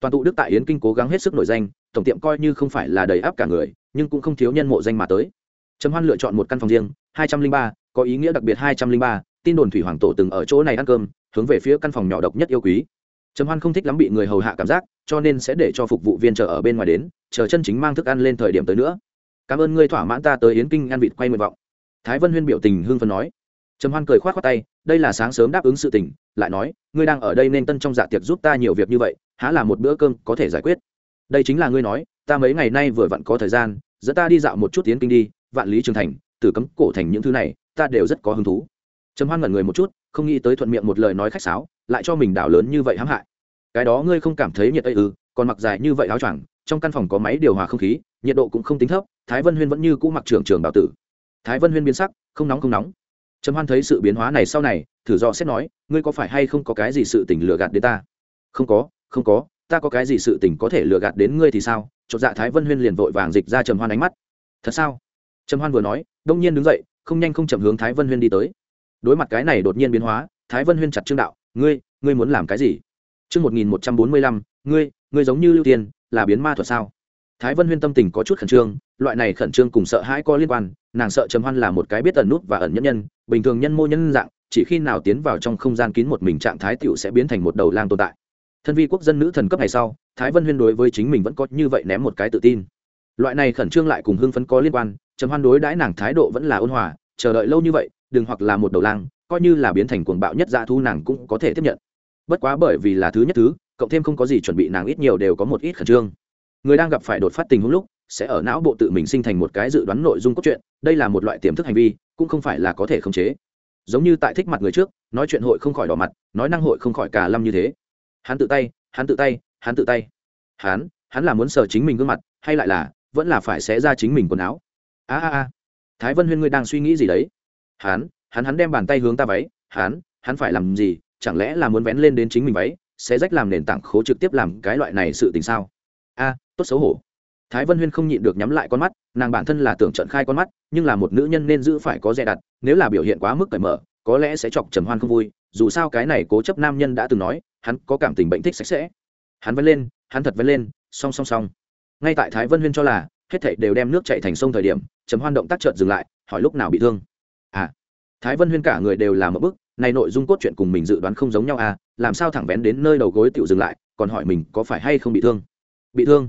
Toàn tụ đức tại yến kinh cố gắng hết sức nổi danh, tổng tiệm coi như không phải là đầy áp cả người, nhưng cũng không thiếu nhân mộ danh mà tới. Trầm hoan lựa chọn một căn phòng riêng, hai trăm linh ba, có ý nghĩa đặc biệt hai trăm linh ba, tin đồn thủy hoàng tổ từng ở chỗ này ăn cơm, hướng về phía căn phòng nhỏ độc nhất yêu quý trầm hoan không thích lắm bị người hầu hạ cảm giác, cho nên sẽ để cho phục vụ viên chờ ở bên ngoài đến, chờ chân chính mang thức ăn lên thời điểm tới nữa. Cảm ơn ngươi thỏa mãn ta tới yến kinh ăn vịt quay nguyện vọng. Thái vân huyên biểu tình hưng phấn nói. Trầm hoan cười k h o á t khoác tay, đây là sáng sớm đáp ứng sự tình, lại nói, ngươi đang ở đây nên tân trong dạ tiệc giúp ta nhiều việc như vậy, há là một bữa cơm có thể giải quyết. Đây chính là ngươi nói, ta mấy ngày nay vừa vặn có thời gian, dẫn ta đi dạo một chút tiến kinh đi, vạn lý trường thành, từ cấm cổ thành những thứ này, ta đều rất có hứng thú. Trầm hoan ngẩn người một chút, không nghĩ tới thuận miệng một lời nói khách sáo lại cho mình đảo lớn như vậy hãm hại. Cái đó ngươi không cảm thấy nhiệt ấy ư, còn mặc dài như vậy áo choàng, trong căn phòng có máy điều hòa không khí, nhiệt độ cũng không tính thấp, thái vân huyên vẫn như cũ mặc trưởng trường bảo tử. Thái vân huyên biến sắc, không nóng không nóng. Trầm hoan thấy sự biến hóa này sau này, thử do xét nói, ngươi có phải hay không có cái gì sự tình lừa gạt đến ta? Không có không có, ta có cái gì sự tình có thể lừa gạt đến ngươi thì sao? Chột dạ thái vân huyên liền vội vàng dịch ra trầm hoan ánh mắt. Thật sao? Trầm hoan vừa nói, đông nhiên đứng dậy, không nhanh không chậm hướng thái vân huyên đi tới. Đối mặt cái này đột nhiên biến hóa, thái vân huyên chặt trương đạo ngươi ngươi muốn làm cái gì Trước 1145, ngươi, ngươi giống như lưu tiên, là biến ma thuật sao? Thái Vân Huyên tâm tình có chút khẩn trương, loại này khẩn trương cùng sợ hãi có liên quan, nàng sợ Trầm Hoan là một cái biết ẩn nút và ẩn nhẫn nhân, bình thường nhân mô nhân dạng, chỉ khi nào tiến vào trong không gian kín một mình trạng thái tiểu sẽ biến thành một đầu lang tồn tại. Thân vi quốc dân nữ thần cấp này sau, Thái Vân Huyên đối với chính mình vẫn có như vậy ném một cái tự tin. Loại này khẩn trương lại cùng hưng phấn có liên quan, Trầm Hoan đối đãi nàng thái độ vẫn là ôn hòa, chờ đợi lâu như vậy, đừng hoặc là một đầu lang, coi như là biến thành cuồng bạo nhất dã thu nàng cũng có thể tiếp nhận. Bất quá bởi vì là thứ nhất thứ, cộng thêm không có gì chuẩn bị nàng ít nhiều đều có một ít khẩn trương. Người đang gặp phải đột phát tình huống lúc, sẽ ở não bộ tự mình sinh thành một cái dự đoán nội dung cốt truyện, đây là một loại tiềm thức hành vi, cũng không phải là có thể khống chế. Giống như tại thích mặt người trước, nói chuyện hội không khỏi đỏ mặt, nói năng hội không khỏi cả lâm như thế. Hắn tự tay, hắn tự tay, hắn tự tay. Hắn hắn là muốn sờ chính mình gương mặt, hay lại là, vẫn là phải xé ra chính mình quần áo. A a a. Thái vân huyên ngươi đang suy nghĩ gì đấy? Hắn hắn hắn đem bàn tay hướng ta váy, hắn hắn phải làm gì? Chẳng lẽ là muốn vén lên đến chính mình váy, sẽ rách làm nền tảng khố trực tiếp làm cái loại này sự tình sao? A, tốt xấu hổ. Thái vân huyên không nhịn được nhắm lại con mắt, nàng bản thân là tưởng trận khai con mắt, nhưng là một nữ nhân nên giữ phải có dè đặt nếu là biểu hiện quá mức cởi mở, có lẽ sẽ chọc trầm hoan không vui, dù sao cái này cố chấp nam nhân đã từng nói, hắn có cảm tình bệnh thích sạch sẽ. Hắn vẫn lên, hắn thật vẫn lên, song song song. Ngay tại thái vân huyên cho là, hết thảy đều đem nước chạy thành sông thời điểm, trầm hoan động tác chợt dừng lại, hỏi lúc nào bị thương thái vân huyên cả người đều là một bức, này nội dung cốt truyện cùng mình dự đoán không giống nhau à làm sao thẳng vén đến nơi đầu gối tựu dừng lại, còn hỏi mình có phải hay không bị thương. Bị thương?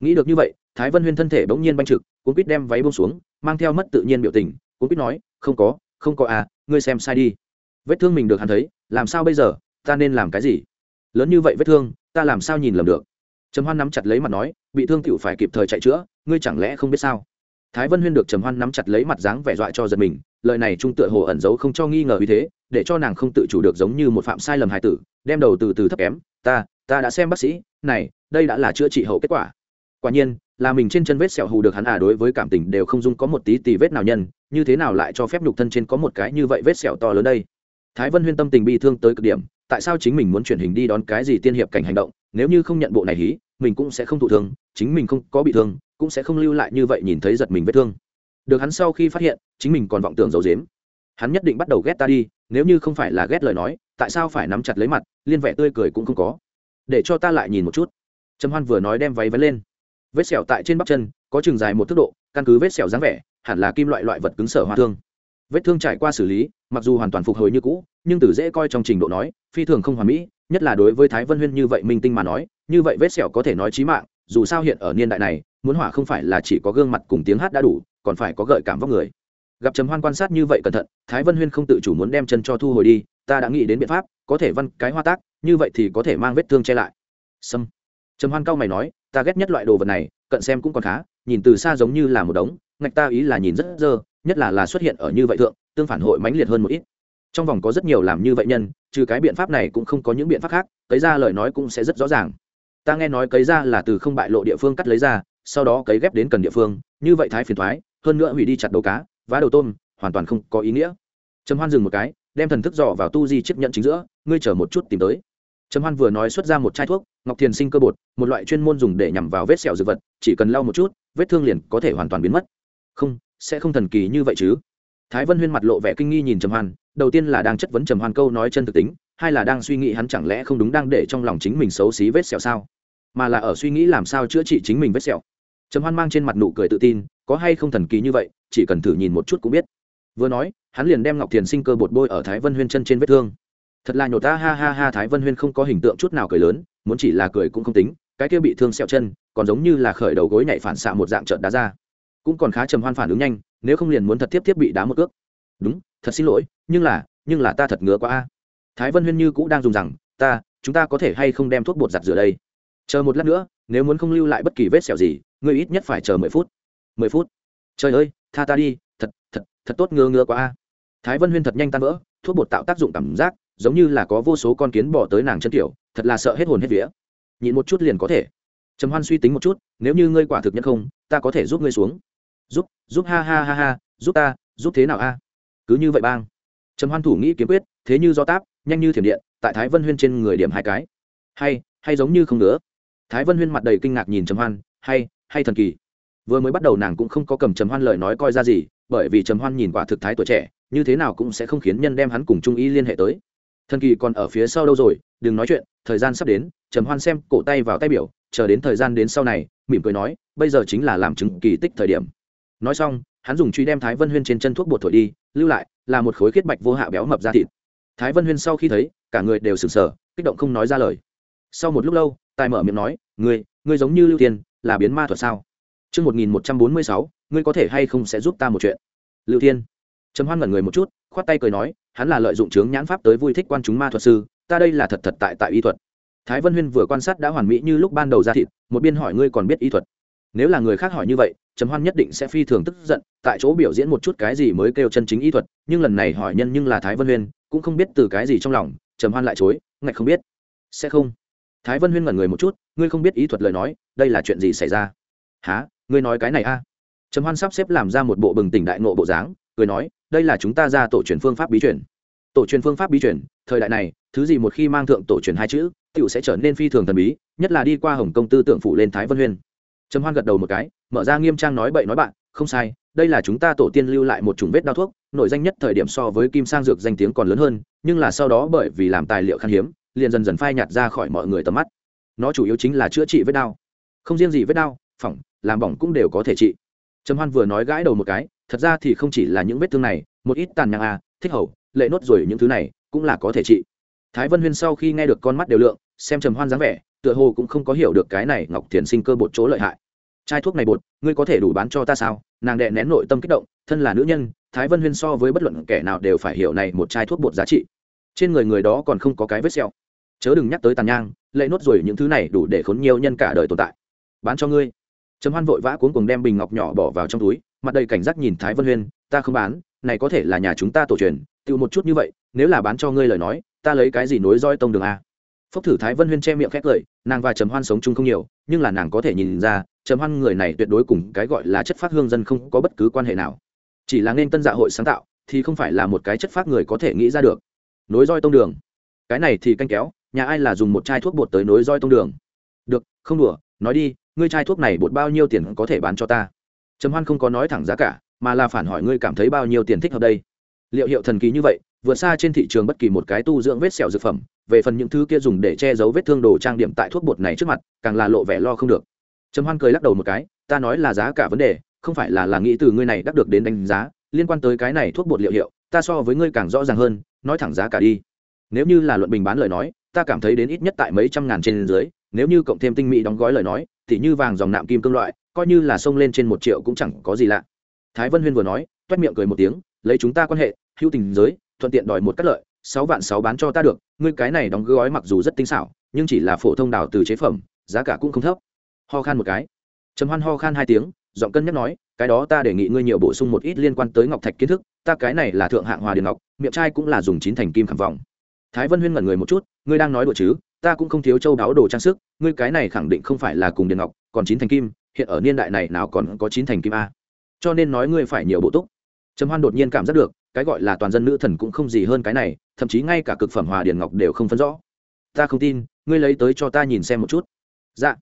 Nghĩ được như vậy, thái vân huyên thân thể bỗng nhiên banh trực cuốn quýt đem váy bông xuống, mang theo mất tự nhiên biểu tình, cuốn quýt nói, không có không có à ngươi xem sai đi. Vết thương mình được hắn thấy, làm sao bây giờ, ta nên làm cái gì? Lớn như vậy vết thương, ta làm sao nhìn lầm được? Trầm hoan nắm chặt lấy mặt nói, bị thương tựu phải kịp thời chạy chữa, ngươi chẳng lẽ không biết sao? Thái vân huyên được trầm hoan nắm chặt lấy mặt dáng vẻ dọa cho giật mình lời này trung tựa hồ ẩn giấu không cho nghi ngờ như thế, để cho nàng không tự chủ được giống như một phạm sai lầm hài tử, đem đầu từ từ thấp kém, ta ta đã xem bác sĩ, này, đây đã là chữa trị hậu kết quả. Quả nhiên, là mình trên chân vết sẹo hù được hắn à đối với cảm tình đều không dung có một tí tì vết nào nhân, như thế nào lại cho phép nhục thân trên có một cái như vậy vết sẹo to lớn đây? Thái vân huyên tâm tình bi thương tới cực điểm, tại sao chính mình muốn chuyển hình đi đón cái gì tiên hiệp cảnh hành động, nếu như không nhận bộ này hí, mình cũng sẽ không thụ thương, chính mình không có bị thương, cũng sẽ không lưu lại như vậy nhìn thấy giật mình vết thương được hắn sau khi phát hiện, chính mình còn vọng tưởng giấu dếm hắn nhất định bắt đầu ghét ta đi, nếu như không phải là ghét lời nói, tại sao phải nắm chặt lấy mặt, liên vẻ tươi cười cũng không có. Để cho ta lại nhìn một chút. Trầm hoan vừa nói đem váy vấn lên. Vết sẹo tại trên bắp chân, có chừng dài một thước độ, căn cứ vết sẹo dáng vẻ, hẳn là kim loại loại vật cứng sở hoa thương. Vết thương trải qua xử lý, mặc dù hoàn toàn phục hồi như cũ, nhưng từ dễ coi trong trình độ nói, phi thường không hoàn mỹ, nhất là đối với thái vân huyên như vậy minh tinh mà nói, như vậy vết sẹo có thể nói chí mạng, dù sao hiện ở niên đại này, muốn hỏa không phải là chỉ có gương mặt cùng tiếng hát đã đủ còn phải có gợi cảm vóc người. Gặp trầm hoan quan sát như vậy cẩn thận, thái vân huyên không tự chủ muốn đem chân cho thu hồi đi, ta đã nghĩ đến biện pháp, có thể văn cái hoa tác, như vậy thì có thể mang vết thương che lại. Sâm. Trầm hoan cao mày nói, ta ghét nhất loại đồ vật này, cận xem cũng còn khá, nhìn từ xa giống như là một đống, ngạch ta ý là nhìn rất dơ, nhất là là xuất hiện ở như vậy thượng, tương phản hội mãnh liệt hơn một ít. Trong vòng có rất nhiều làm như vậy nhân, trừ cái biện pháp này cũng không có những biện pháp khác, cấy ra lời nói cũng sẽ rất rõ ràng. Ta nghe nói cấy ra là từ không bại lộ địa phương cắt lấy ra, sau đó cấy ghép đến cần địa phương, như vậy thái phiền thoái hơn nữa hủy đi chặt đầu cá, vá đầu tôm, hoàn toàn không có ý nghĩa. Trầm hoan dừng một cái, đem thần thức dò vào tu di chiếc nhận chính giữa, ngươi chờ một chút tìm tới. Trầm hoan vừa nói xuất ra một chai thuốc, ngọc thiền sinh cơ bột, một loại chuyên môn dùng để nhằm vào vết sẹo dược vật, chỉ cần lau một chút, vết thương liền có thể hoàn toàn biến mất. Không, sẽ không thần kỳ như vậy chứ. Thái vân huyên mặt lộ vẻ kinh nghi nhìn trầm hoan, đầu tiên là đang chất vấn trầm hoan câu nói chân thực tính, hai là đang suy nghĩ hắn chẳng lẽ không đúng đang để trong lòng chính mình xấu xí vết sẹo sao? Mà là ở suy nghĩ làm sao chữa trị chính mình vết sẹo trầm hoan mang trên mặt nụ cười tự tin, có hay không thần kỳ như vậy, chỉ cần thử nhìn một chút cũng biết. Vừa nói, hắn liền đem ngọc thiền sinh cơ bột bôi ở thái vân huyên chân trên vết thương. Thật là nhột ta, ha ha ha, thái vân huyên không có hình tượng chút nào cười lớn, muốn chỉ là cười cũng không tính, cái kia bị thương sẹo chân, còn giống như là khởi đầu gối nhảy phản xạ một dạng trợn đá ra. Cũng còn khá trầm hoan phản ứng nhanh, nếu không liền muốn thật tiếp tiếp bị đá một ước đúng, thật xin lỗi, nhưng là nhưng là ta thật ngứa quá a. Thái vân huyên như cũ đang dùng rằng, ta, chúng ta có thể hay không đem thuốc bột giặt rửa đây? Chờ một lát nữa, nếu muốn không lưu lại bất kỳ vết sẹo gì ngươi ít nhất phải chờ mười phút. Mười phút? Trời ơi, tha ta đi, thật thật thật tốt ngơ ngơ quá a. Thái vân huyên thật nhanh tan vỡ, thuốc bột tạo tác dụng cảm giác, giống như là có vô số con kiến bỏ tới nàng chân tiểu, thật là sợ hết hồn hết vía. Nhịn một chút liền có thể. Trầm hoan suy tính một chút, nếu như ngươi quả thực nhất không, ta có thể giúp ngươi xuống. Giúp giúp ha ha ha ha, giúp ta, giúp thế nào a? Cứ như vậy bang. Trầm hoan thủ nghĩ kiếm quyết, thế như do táp, nhanh như thiểm điện, tại thái vân huyên trên người điểm hai cái. Hay hay giống như không nữa. Thái vân huyên mặt đầy kinh ngạc nhìn trầm hoan, hay hay thần kỳ. Vừa mới bắt đầu nàng cũng không có cầm trầm hoan lời nói coi ra gì, bởi vì trầm hoan nhìn quả thực thái tuổi trẻ, như thế nào cũng sẽ không khiến nhân đem hắn cùng trung y liên hệ tới. Thần kỳ còn ở phía sau đâu rồi, đừng nói chuyện, thời gian sắp đến, trầm hoan xem cổ tay vào tay biểu, chờ đến thời gian đến sau này, mỉm cười nói, bây giờ chính là làm chứng kỳ tích thời điểm. Nói xong, hắn dùng truy đem thái vân huyên trên chân thuốc bột thổi đi, lưu lại, là một khối khiết bạch vô hạ béo mập ra thịt. Thái vân huyên sau khi thấy, cả người đều sừng sờ, kích động không nói ra lời. Sau một lúc lâu, tài mở miệng nói, ngươi ngươi giống như lưu tiên là biến ma thuật sao Trước 1146, ngươi có thể hay không sẽ giúp ta một chuyện. Lưu Thiên. Trầm Hoan ngẩn người một chút, khoát tay cười nói, hắn là lợi dụng chướng nhãn pháp tới vui thích quan chúng ma thuật sư, ta đây là thật thật tại tại y thuật. Thái Vân Huyên vừa quan sát đã hoàn mỹ như lúc ban đầu ra thịt, một biên hỏi ngươi còn biết y thuật. Nếu là người khác hỏi như vậy, Trầm Hoan nhất định sẽ phi thường tức giận, tại chỗ biểu diễn một chút cái gì mới kêu chân chính y thuật, nhưng lần này hỏi nhân nhưng là Thái Vân Huyên, cũng không biết từ cái gì trong lòng, Trầm Hoan lại chối, ngạch không biết. Sẽ không. Thái Vân Huyên ngẩn người một chút, ngươi không biết ý thuật lời nói, đây là chuyện gì xảy ra? Hả? ngươi nói cái này a trầm hoan sắp xếp làm ra một bộ bừng tỉnh đại nộ bộ dáng cười nói đây là chúng ta ra tổ truyền phương pháp bí truyền tổ truyền phương pháp bí truyền thời đại này thứ gì một khi mang thượng tổ truyền hai chữ tựu sẽ trở nên phi thường thần bí nhất là đi qua hồng công tư tượng phủ lên thái vân huyên trầm hoan gật đầu một cái mở ra nghiêm trang nói bậy nói bạn không sai đây là chúng ta tổ tiên lưu lại một chủng vết đao thuốc nội danh nhất thời điểm so với kim sang dược danh tiếng còn lớn hơn nhưng là sau đó bởi vì làm tài liệu khan hiếm liền dần dần phai nhạt ra khỏi mọi người tầm mắt. Nó chủ yếu chính là chữa trị vết đau, không riêng gì vết đau, phỏng làm bỏng cũng đều có thể trị. Trầm hoan vừa nói gãi đầu một cái thật ra thì không chỉ là những vết thương này một ít tàn nhang a thích hầu lệ nốt rồi những thứ này cũng là có thể trị. Thái vân huyên sau khi nghe được con mắt đều lượng xem trầm hoan dáng vẻ tựa hồ cũng không có hiểu được cái này ngọc thiền sinh cơ bột chỗ lợi hại. Chai thuốc này bột ngươi có thể đủ bán cho ta sao? Nàng đệ nén nội tâm kích động thân là nữ nhân thái vân huyên so với bất luận kẻ nào đều phải hiểu này một chai thuốc bột giá trị. Trên người người đó còn không có cái vết sẹo chớ đừng nhắc tới tàn nhang, lệ nốt rồi những thứ này đủ để khốn nhiều nhân cả đời tồn tại. Bán cho ngươi. Trầm hoan vội vã cuốn cùng đem bình ngọc nhỏ bỏ vào trong túi, mặt đầy cảnh giác nhìn thái vân huyên, ta không bán, này có thể là nhà chúng ta tổ truyền tự một chút như vậy, nếu là bán cho ngươi lời nói, ta lấy cái gì nối roi tông đường a? Phúc thử thái vân huyên che miệng khét cười, nàng và trầm hoan sống chung không nhiều, nhưng là nàng có thể nhìn ra, trầm hoan người này tuyệt đối cùng cái gọi là chất phát hương dân không có bất cứ quan hệ nào. Chỉ là nên tân dạ hội sáng tạo, thì không phải là một cái chất phát người có thể nghĩ ra được. Nối roi tông đường. Cái này thì canh kéo nhà ai là dùng một chai thuốc bột tới nối roi tông đường? Được, không đùa, nói đi, ngươi chai thuốc này bột bao nhiêu tiền có thể bán cho ta? Trầm hoan không có nói thẳng giá cả, mà là phản hỏi ngươi cảm thấy bao nhiêu tiền thích hợp đây? Liệu hiệu thần kỳ như vậy, vượt xa trên thị trường bất kỳ một cái tu dưỡng vết sẹo dược phẩm, về phần những thứ kia dùng để che giấu vết thương đồ trang điểm tại thuốc bột này trước mặt, càng là lộ vẻ lo không được. Trầm hoan cười lắc đầu một cái, ta nói là giá cả vấn đề, không phải là là nghĩ từ ngươi này đắc được đến đánh giá, liên quan tới cái này thuốc bột liệu hiệu, ta so với ngươi càng rõ ràng hơn, nói thẳng giá cả đi. Nếu như là luận bình bán lời nói ta cảm thấy đến ít nhất tại mấy trăm ngàn trên dưới, nếu như cộng thêm tinh mỹ đóng gói lời nói, thì như vàng dòng nạm kim cương loại, coi như là xông lên trên một triệu cũng chẳng có gì lạ. Thái vân huyên vừa nói, toét miệng cười một tiếng, lấy chúng ta quan hệ, hữu tình giới, thuận tiện đòi một cắt lợi, sáu vạn sáu bán cho ta được, ngươi cái này đóng gói mặc dù rất tinh xảo, nhưng chỉ là phổ thông đào từ chế phẩm, giá cả cũng không thấp. Ho khan một cái. Trầm hoan ho khan hai tiếng, giọng cân nhắc nói, cái đó ta đề nghị ngươi nhiều bổ sung một ít liên quan tới ngọc thạch kiến thức, ta cái này là thượng hạng hòa điền ngọc, miệng trai cũng là dùng chín thành kim khảm vòng thái vân huyên ngẩn người một chút, ngươi đang nói đùa chứ? Ta cũng không thiếu châu đáo đồ trang sức, ngươi cái này khẳng định không phải là cùng điền ngọc, còn chín thành kim, hiện ở niên đại này nào còn có chín thành kim a? Cho nên nói ngươi phải nhiều bộ túc. Trầm hoan đột nhiên cảm giác được, cái gọi là toàn dân nữ thần cũng không gì hơn cái này, thậm chí ngay cả cực phẩm hòa điền ngọc đều không phân rõ. Ta không tin, ngươi lấy tới cho ta nhìn xem một chút. Dạ.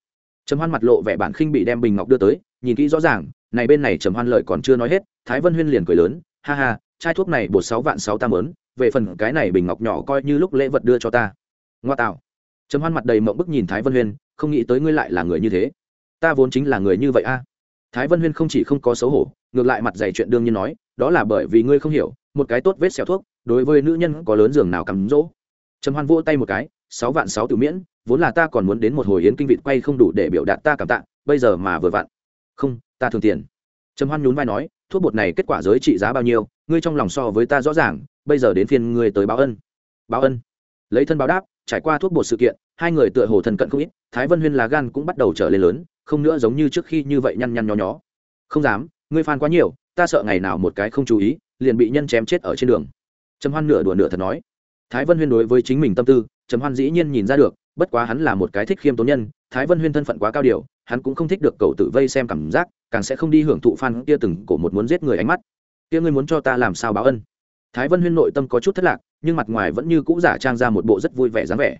Trầm hoan mặt lộ vẻ bản khinh bị đem bình ngọc đưa tới, nhìn kỹ rõ ràng, này bên này trầm hoan lợi còn chưa nói hết, thái vân huyên liền cười lớn, ha ha chai thuốc này bột sáu vạn sáu tam lớn về phần cái này bình ngọc nhỏ coi như lúc lễ vật đưa cho ta. Ngoa tạo. Trầm hoan mặt đầy mộng bức nhìn thái vân huyên, không nghĩ tới ngươi lại là người như thế. Ta vốn chính là người như vậy a. Thái vân huyên không chỉ không có xấu hổ, ngược lại mặt dày chuyện đương nhiên nói, đó là bởi vì ngươi không hiểu, một cái tốt vết xẻo thuốc, đối với nữ nhân có lớn giường nào cắm rỗ. Trầm hoan vỗ tay một cái, sáu vạn sáu tự miễn, vốn là ta còn muốn đến một hồi yến kinh vịt quay không đủ để biểu đạt ta cảm tạ, bây giờ mà vừa vặn. Không, ta thường tiền. Trầm hoan nhún vai nói, thuốc bột này kết quả giới trị giá bao nhiêu ngươi trong lòng so với ta rõ ràng, bây giờ đến phiên ngươi tới báo ân. Báo ân? Lấy thân báo đáp, trải qua thuốc bột sự kiện, hai người tựa hồ thần cận không ít, thái vân huyên lá gan cũng bắt đầu trở lên lớn, không nữa giống như trước khi như vậy nhăn nhăn nhó nhó. Không dám, ngươi phan quá nhiều, ta sợ ngày nào một cái không chú ý, liền bị nhân chém chết ở trên đường. Trầm hoan nửa đùa nửa thật nói. Thái vân huyên đối với chính mình tâm tư, trầm hoan dĩ nhiên nhìn ra được, bất quá hắn là một cái thích khiêm tốn nhân, thái vân huyên thân phận quá cao điều, hắn cũng không thích được cầu tự vây xem cảm giác, càng sẽ không đi hưởng thụ phan kia từng cổ một muốn giết người ánh mắt kia ngươi muốn cho ta làm sao báo ân? Thái vân huyên nội tâm có chút thất lạc, nhưng mặt ngoài vẫn như cũ giả trang ra một bộ rất vui vẻ dáng vẻ.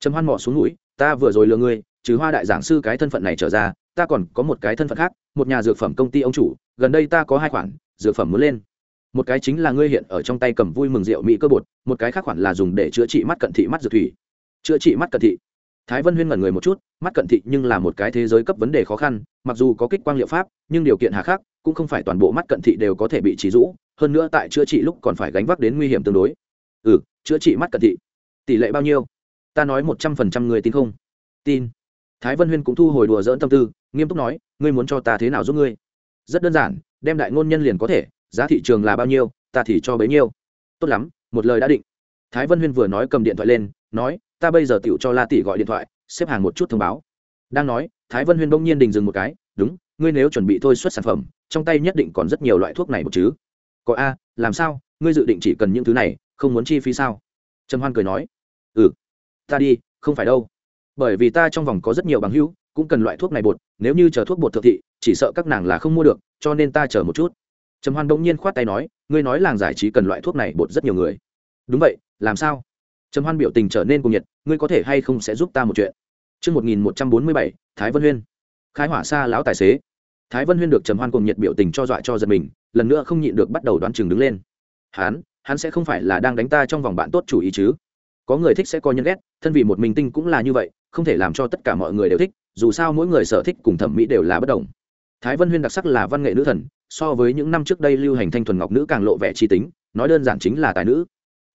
Trầm hoan mò xuống núi, ta vừa rồi lừa ngươi, trừ hoa đại giảng sư cái thân phận này trở ra, ta còn có một cái thân phận khác, một nhà dược phẩm công ty ông chủ, gần đây ta có hai khoản, dược phẩm muốn lên. Một cái chính là ngươi hiện ở trong tay cầm vui mừng rượu mỹ cơ bột, một cái khác khoản là dùng để chữa trị mắt cận thị mắt dược thủy. Chữa trị mắt cận thị? Thái vân huyên ngẩn người một chút, mắt cận thị nhưng là một cái thế giới cấp vấn đề khó khăn, mặc dù có kích quang liệu pháp, nhưng điều kiện hà khắc cũng không phải toàn bộ mắt cận thị đều có thể bị trí rũ, hơn nữa tại chữa trị lúc còn phải gánh vác đến nguy hiểm tương đối. Ừ chữa trị mắt cận thị, tỷ lệ bao nhiêu? Ta nói một trăm phần trăm người tin không? Tin. Thái vân huyên cũng thu hồi đùa dỡn tâm tư, nghiêm túc nói, ngươi muốn cho ta thế nào giúp ngươi? Rất đơn giản, đem đại ngôn nhân liền có thể, giá thị trường là bao nhiêu, ta thì cho bấy nhiêu. Tốt lắm, một lời đã định. Thái vân huyên vừa nói cầm điện thoại lên, nói, ta bây giờ tựu cho la tỷ gọi điện thoại, xếp hàng một chút thông báo. Đang nói, thái vân huyên bỗng nhiên đình dừng một cái, đúng, ngươi nếu chuẩn bị thôi xuất sản phẩm trong tay nhất định còn rất nhiều loại thuốc này một chứ. Có a làm sao? Ngươi dự định chỉ cần những thứ này không muốn chi phí sao? Trầm hoan cười nói. Ừ. Ta đi không phải đâu. Bởi vì ta trong vòng có rất nhiều bằng hữu cũng cần loại thuốc này bột nếu như chờ thuốc bột thượng thị chỉ sợ các nàng là không mua được cho nên ta chờ một chút. Trầm hoan bỗng nhiên khoát tay nói ngươi nói làng giải trí cần loại thuốc này bột rất nhiều người. Đúng vậy làm sao? Trầm hoan biểu tình trở nên cuồng nhiệt ngươi có thể hay không sẽ giúp ta một chuyện. Trước 1147, Thái Vân Huyên. Khai hỏa xa lão tài xế. Thái Vân Huyên được trầm hoan cùng nhiệt biểu tình cho dọa cho giật mình, lần nữa không nhịn được bắt đầu đoán chừng đứng lên. Hắn, hắn sẽ không phải là đang đánh ta trong vòng bạn tốt chủ ý chứ? Có người thích sẽ có nhân ghét, thân vì một mình tinh cũng là như vậy, không thể làm cho tất cả mọi người đều thích, dù sao mỗi người sở thích cùng thẩm mỹ đều là bất đồng. Thái Vân Huyên đặc sắc là văn nghệ nữ thần, so với những năm trước đây lưu hành thanh thuần ngọc nữ càng lộ vẻ chi tính, nói đơn giản chính là tài nữ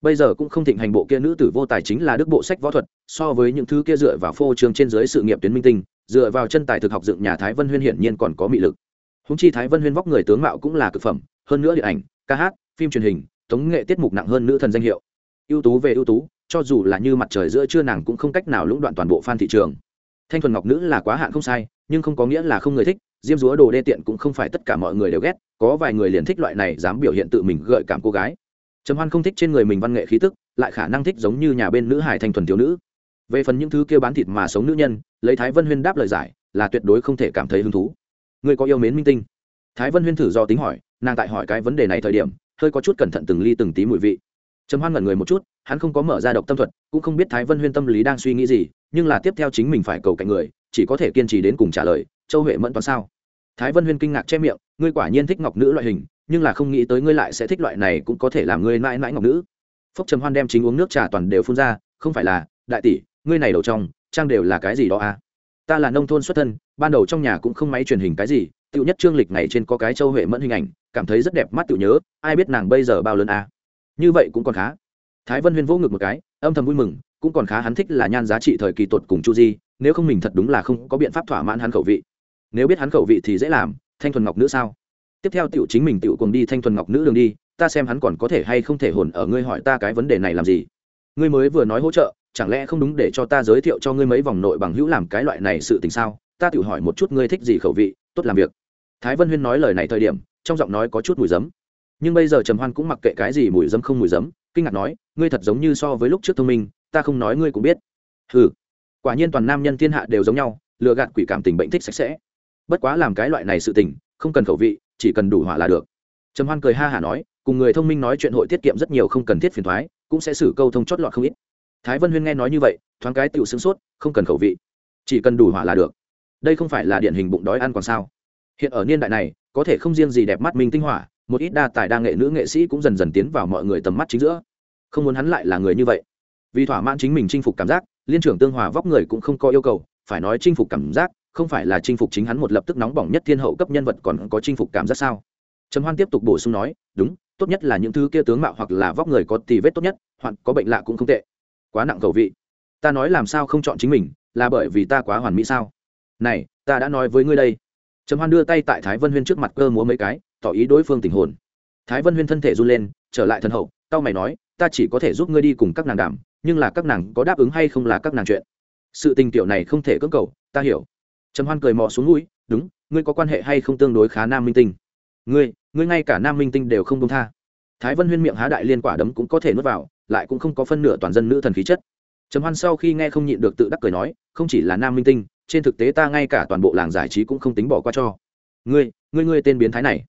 bây giờ cũng không thịnh hành bộ kia nữ tử vô tài chính là đức bộ sách võ thuật, so với những thứ kia dựa vào phô trương trên dưới sự nghiệp tuyến minh tinh, dựa vào chân tài thực học dựng nhà thái vân huyên hiển nhiên còn có mị lực. Húng chi thái vân huyên vóc người tướng mạo cũng là cực phẩm, hơn nữa điện ảnh, ca hát, phim truyền hình, tống nghệ tiết mục nặng hơn nữ thần danh hiệu. Ưu tú về ưu tú, cho dù là như mặt trời giữa trưa nàng cũng không cách nào lũng đoạn toàn bộ fan thị trường. Thanh thuần ngọc nữ là quá hạn không sai, nhưng không có nghĩa là không người thích, diêm dúa đồ đê tiện cũng không phải tất cả mọi người đều ghét, có vài người liền thích loại này dám biểu hiện tự mình gợi cảm cô gái trầm hoan không thích trên người mình văn nghệ khí tức, lại khả năng thích giống như nhà bên nữ hải thanh thuần thiếu nữ. Về phần những thứ kia bán thịt mà sống nữ nhân, lấy thái vân huyên đáp lời giải, là tuyệt đối không thể cảm thấy hứng thú. Người có yêu mến minh tinh. Thái vân huyên thử do tính hỏi, nàng tại hỏi cái vấn đề này thời điểm, hơi có chút cẩn thận từng ly từng tí mùi vị. Trầm hoan ngẩn người một chút, hắn không có mở ra độc tâm thuật, cũng không biết thái vân huyên tâm lý đang suy nghĩ gì, nhưng là tiếp theo chính mình phải cầu cạnh người, chỉ có thể kiên trì đến cùng trả lời, châu huệ mẫn toán sao? Thái vân huyên kinh ngạc che miệng, ngươi quả nhiên thích ngọc nữ loại hình nhưng là không nghĩ tới ngươi lại sẽ thích loại này cũng có thể làm ngươi mãi mãi ngọc nữ. Phúc trầm hoan đem chính uống nước trà toàn đều phun ra, không phải là, đại tỷ, ngươi này đầu trong, trang đều là cái gì đó à? Ta là nông thôn xuất thân, ban đầu trong nhà cũng không máy truyền hình cái gì tựu nhất trương lịch này trên có cái châu huệ mẫn hình ảnh, cảm thấy rất đẹp mắt tự nhớ, ai biết nàng bây giờ bao lớn à? Như vậy cũng còn khá. Thái vân huyên vỗ ngực một cái, âm thầm vui mừng, cũng còn khá hắn thích là nhan giá trị thời kỳ tột cùng chu di, nếu không mình thật đúng là không có biện pháp thỏa mãn hắn khẩu vị. Nếu biết hắn khẩu vị thì dễ làm, thanh thuần ngọc nữ sao? Tiếp theo tiểu chính mình tiểu cùng đi thanh thuần ngọc nữ đường đi, ta xem hắn còn có thể hay không thể hồn ở ngươi hỏi ta cái vấn đề này làm gì. Ngươi mới vừa nói hỗ trợ, chẳng lẽ không đúng để cho ta giới thiệu cho ngươi mấy vòng nội bằng hữu làm cái loại này sự tình sao? Ta tự hỏi một chút ngươi thích gì khẩu vị, tốt làm việc. Thái vân huyên nói lời này thời điểm, trong giọng nói có chút mùi giấm. Nhưng bây giờ trầm hoan cũng mặc kệ cái gì mùi giấm không mùi giấm, kinh ngạc nói, ngươi thật giống như so với lúc trước thông minh, ta không nói ngươi cũng biết. Ừ quả nhiên toàn nam nhân thiên hạ đều giống nhau, lừa gạt quỷ cảm tình bệnh thích sạch sẽ. Bất quá làm cái loại này sự tình, không cần khẩu vị chỉ cần đủ hỏa là được. Trầm hoan cười ha hả nói, cùng người thông minh nói chuyện hội tiết kiệm rất nhiều không cần thiết phiền thoái, cũng sẽ xử câu thông chót lọt không ít. Thái vân huyên nghe nói như vậy, thoáng cái tựu sướng sốt, không cần khẩu vị. Chỉ cần đủ hỏa là được. Đây không phải là điển hình bụng đói ăn còn sao? Hiện ở niên đại này, có thể không riêng gì đẹp mắt minh tinh hỏa, một ít đa tài đa nghệ nữ nghệ sĩ cũng dần dần tiến vào mọi người tầm mắt chính giữa. Không muốn hắn lại là người như vậy. Vì thỏa mãn chính mình chinh phục cảm giác, liên trưởng tương hòa vóc người cũng không có yêu cầu, phải nói chinh phục cảm giác không phải là chinh phục chính hắn một lập tức nóng bỏng nhất thiên hậu cấp nhân vật còn có chinh phục cảm giác sao? Trầm hoan tiếp tục bổ sung nói, đúng, tốt nhất là những thứ kia tướng mạo hoặc là vóc người có tì vết tốt nhất, hoặc có bệnh lạ cũng không tệ. Quá nặng cầu vị. Ta nói làm sao không chọn chính mình, là bởi vì ta quá hoàn mỹ sao? Này, ta đã nói với ngươi đây. Trầm hoan đưa tay tại thái vân huyên trước mặt cơ múa mấy cái, tỏ ý đối phương tình hồn. Thái vân huyên thân thể run lên, trở lại thân hậu tao mày nói, ta chỉ có thể giúp ngươi đi cùng các nàng đảm nhưng là các nàng có đáp ứng hay không là các nàng chuyện. Sự tình tiểu này không thể cưỡng cầu, ta hiểu trầm hoan cười mò xuống mũi, đúng, ngươi có quan hệ hay không tương đối khá nam minh tinh? Ngươi ngươi ngay cả nam minh tinh đều không công tha. Thái vân huyên miệng há đại liên quả đấm cũng có thể nuốt vào, lại cũng không có phân nửa toàn dân nữ thần khí chất. Trầm hoan sau khi nghe không nhịn được tự đắc cười nói, không chỉ là nam minh tinh, trên thực tế ta ngay cả toàn bộ làng giải trí cũng không tính bỏ qua cho. Ngươi ngươi ngươi tên biến thái này.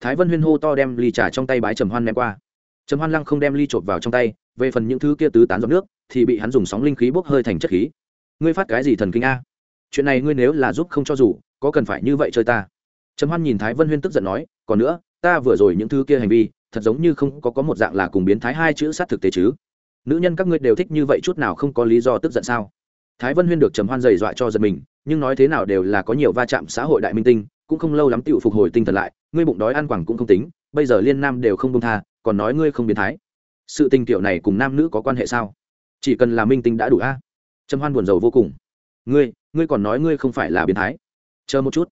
Thái vân huyên hô to đem ly trà trong tay bái trầm hoan ném qua. Trầm hoan lăng không đem ly chộp vào trong tay, về phần những thứ kia tứ tán giọt nước, thì bị hắn dùng sóng linh khí bốc hơi thành chất khí. Ngươi phát cái gì thần kinh a? Chuyện này ngươi nếu là giúp không cho dù, có cần phải như vậy chơi ta? Trầm hoan nhìn thái vân huyên tức giận nói, còn nữa, ta vừa rồi những thứ kia hành vi, thật giống như không có có một dạng là cùng biến thái hai chữ sát thực tế chứ. Nữ nhân các ngươi đều thích như vậy chút nào không có lý do tức giận sao? Thái vân huyên được trầm hoan dày dọa cho giật mình, nhưng nói thế nào đều là có nhiều va chạm xã hội đại minh tinh, cũng không lâu lắm tựu phục hồi tinh thần lại, ngươi bụng đói ăn quẳng cũng không tính, bây giờ liên nam đều không công tha, còn nói ngươi không biến thái. Sự tình tiểu này cùng nam nữ có quan hệ sao? Chỉ cần là minh tinh đã đủ a. Trầm hoan buồn rầu vô cùng ngươi ngươi còn nói ngươi không phải là biến thái. Chờ một chút.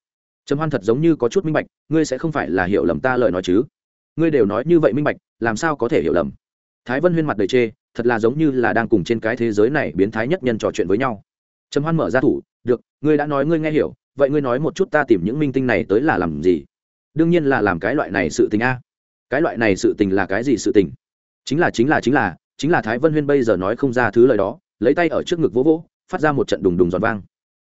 Trầm hoan thật giống như có chút minh bạch, ngươi sẽ không phải là hiểu lầm ta lời nói chứ? Ngươi đều nói như vậy minh bạch, làm sao có thể hiểu lầm? Thái vân huyên mặt đầy chê, thật là giống như là đang cùng trên cái thế giới này biến thái nhất nhân trò chuyện với nhau. Trầm hoan mở ra thủ, được, ngươi đã nói ngươi nghe hiểu, vậy ngươi nói một chút ta tìm những minh tinh này tới là làm gì? Đương nhiên là làm cái loại này sự tình a. Cái loại này sự tình là cái gì sự tình? Chính là chính là chính là chính là thái vân huyên bây giờ nói không ra thứ lời đó, lấy tay ở trước ngực vỗ vỗ phát ra một trận đùng đùng giòn vang.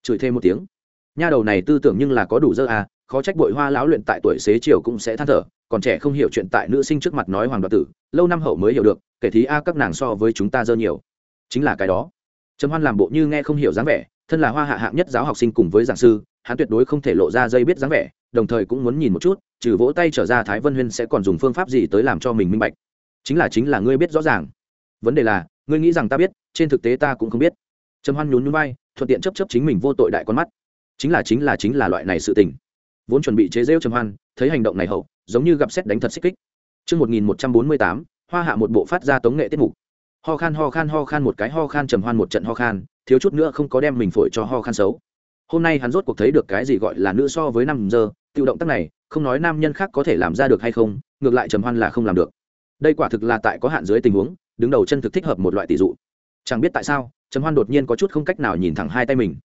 Chửi thêm một tiếng. Nha đầu này tư tưởng nhưng là có đủ dơ à khó trách bội hoa lão luyện tại tuổi xế chiều cũng sẽ than thở, còn trẻ không hiểu chuyện tại nữ sinh trước mặt nói hoàng đoạt tử, lâu năm hậu mới hiểu được, kể thí a các nàng so với chúng ta dơ nhiều. Chính là cái đó. Trầm hoan làm bộ như nghe không hiểu dáng vẻ, thân là hoa hạ hạng nhất giáo học sinh cùng với giảng sư, hắn tuyệt đối không thể lộ ra dây biết dáng vẻ, đồng thời cũng muốn nhìn một chút, trừ vỗ tay trở ra thái vân huyên sẽ còn dùng phương pháp gì tới làm cho mình minh bạch. Chính là chính là ngươi biết rõ ràng. Vấn đề là, ngươi nghĩ rằng ta biết, trên thực tế ta cũng không biết trầm hoan nhún nhún vai thuận tiện chấp chấp chính mình vô tội đại con mắt chính là chính là chính là loại này sự tình vốn chuẩn bị chế rêu trầm hoan thấy hành động này hậu giống như gặp xét đánh thật xích kích Trước 1148, hoa hạ một bộ phát ra tống nghệ tiết mục. Ho khan ho khan ho khan một cái ho khan trầm hoan một trận ho khan, thiếu chút nữa không có đem mình phổi cho ho khan xấu. Hôm nay hắn rốt cuộc thấy được cái gì gọi là nữ so với năm giờ, tiêu động tác này, không nói nam nhân khác có thể làm ra được hay không, ngược lại trầm hoan là không làm được. Đây quả thực là tại có hạn dưới tình huống, đứng đầu chân thực thích hợp một loại tỷ dụ. Chẳng biết tại sao, trầm hoan đột nhiên có chút không cách nào nhìn thẳng hai tay mình.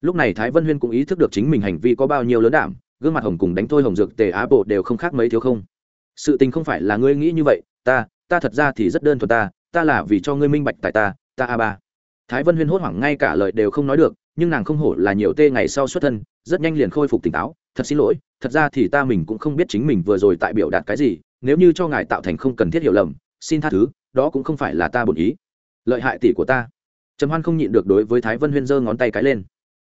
Lúc này thái vân huyên cũng ý thức được chính mình hành vi có bao nhiêu lớn đảm, gương mặt hồng cùng đánh thôi hồng dược tề á bộ đều không khác mấy thiếu không. Sự tình không phải là ngươi nghĩ như vậy, ta ta thật ra thì rất đơn thuần ta ta là vì cho ngươi minh bạch tại ta ta a ba. Thái vân huyên hốt hoảng ngay cả lời đều không nói được, nhưng nàng không hổ là nhiều tê ngày sau xuất thân, rất nhanh liền khôi phục tỉnh táo, thật xin lỗi, thật ra thì ta mình cũng không biết chính mình vừa rồi tại biểu đạt cái gì, nếu như cho ngài tạo thành không cần thiết hiểu lầm, xin tha thứ, đó cũng không phải là ta bổn ý. Lợi hại tỷ của ta trầm hoan không nhịn được đối với thái vân huyên giơ ngón tay cái lên.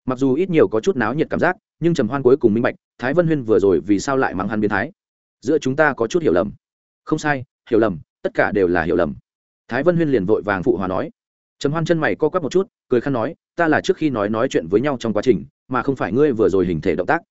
Mặc dù ít nhiều có chút náo nhiệt cảm giác, nhưng trầm hoan cuối cùng minh bạch, thái vân huyên vừa rồi vì sao lại mắng hắn biến thái? Giữa chúng ta có chút hiểu lầm. Không sai, hiểu lầm, tất cả đều là hiểu lầm. Thái vân huyên liền vội vàng phụ hòa nói. Trầm hoan chân mày co quắp một chút, cười khăn nói, ta là trước khi nói nói chuyện với nhau trong quá trình, mà không phải ngươi vừa rồi hình thể động tác.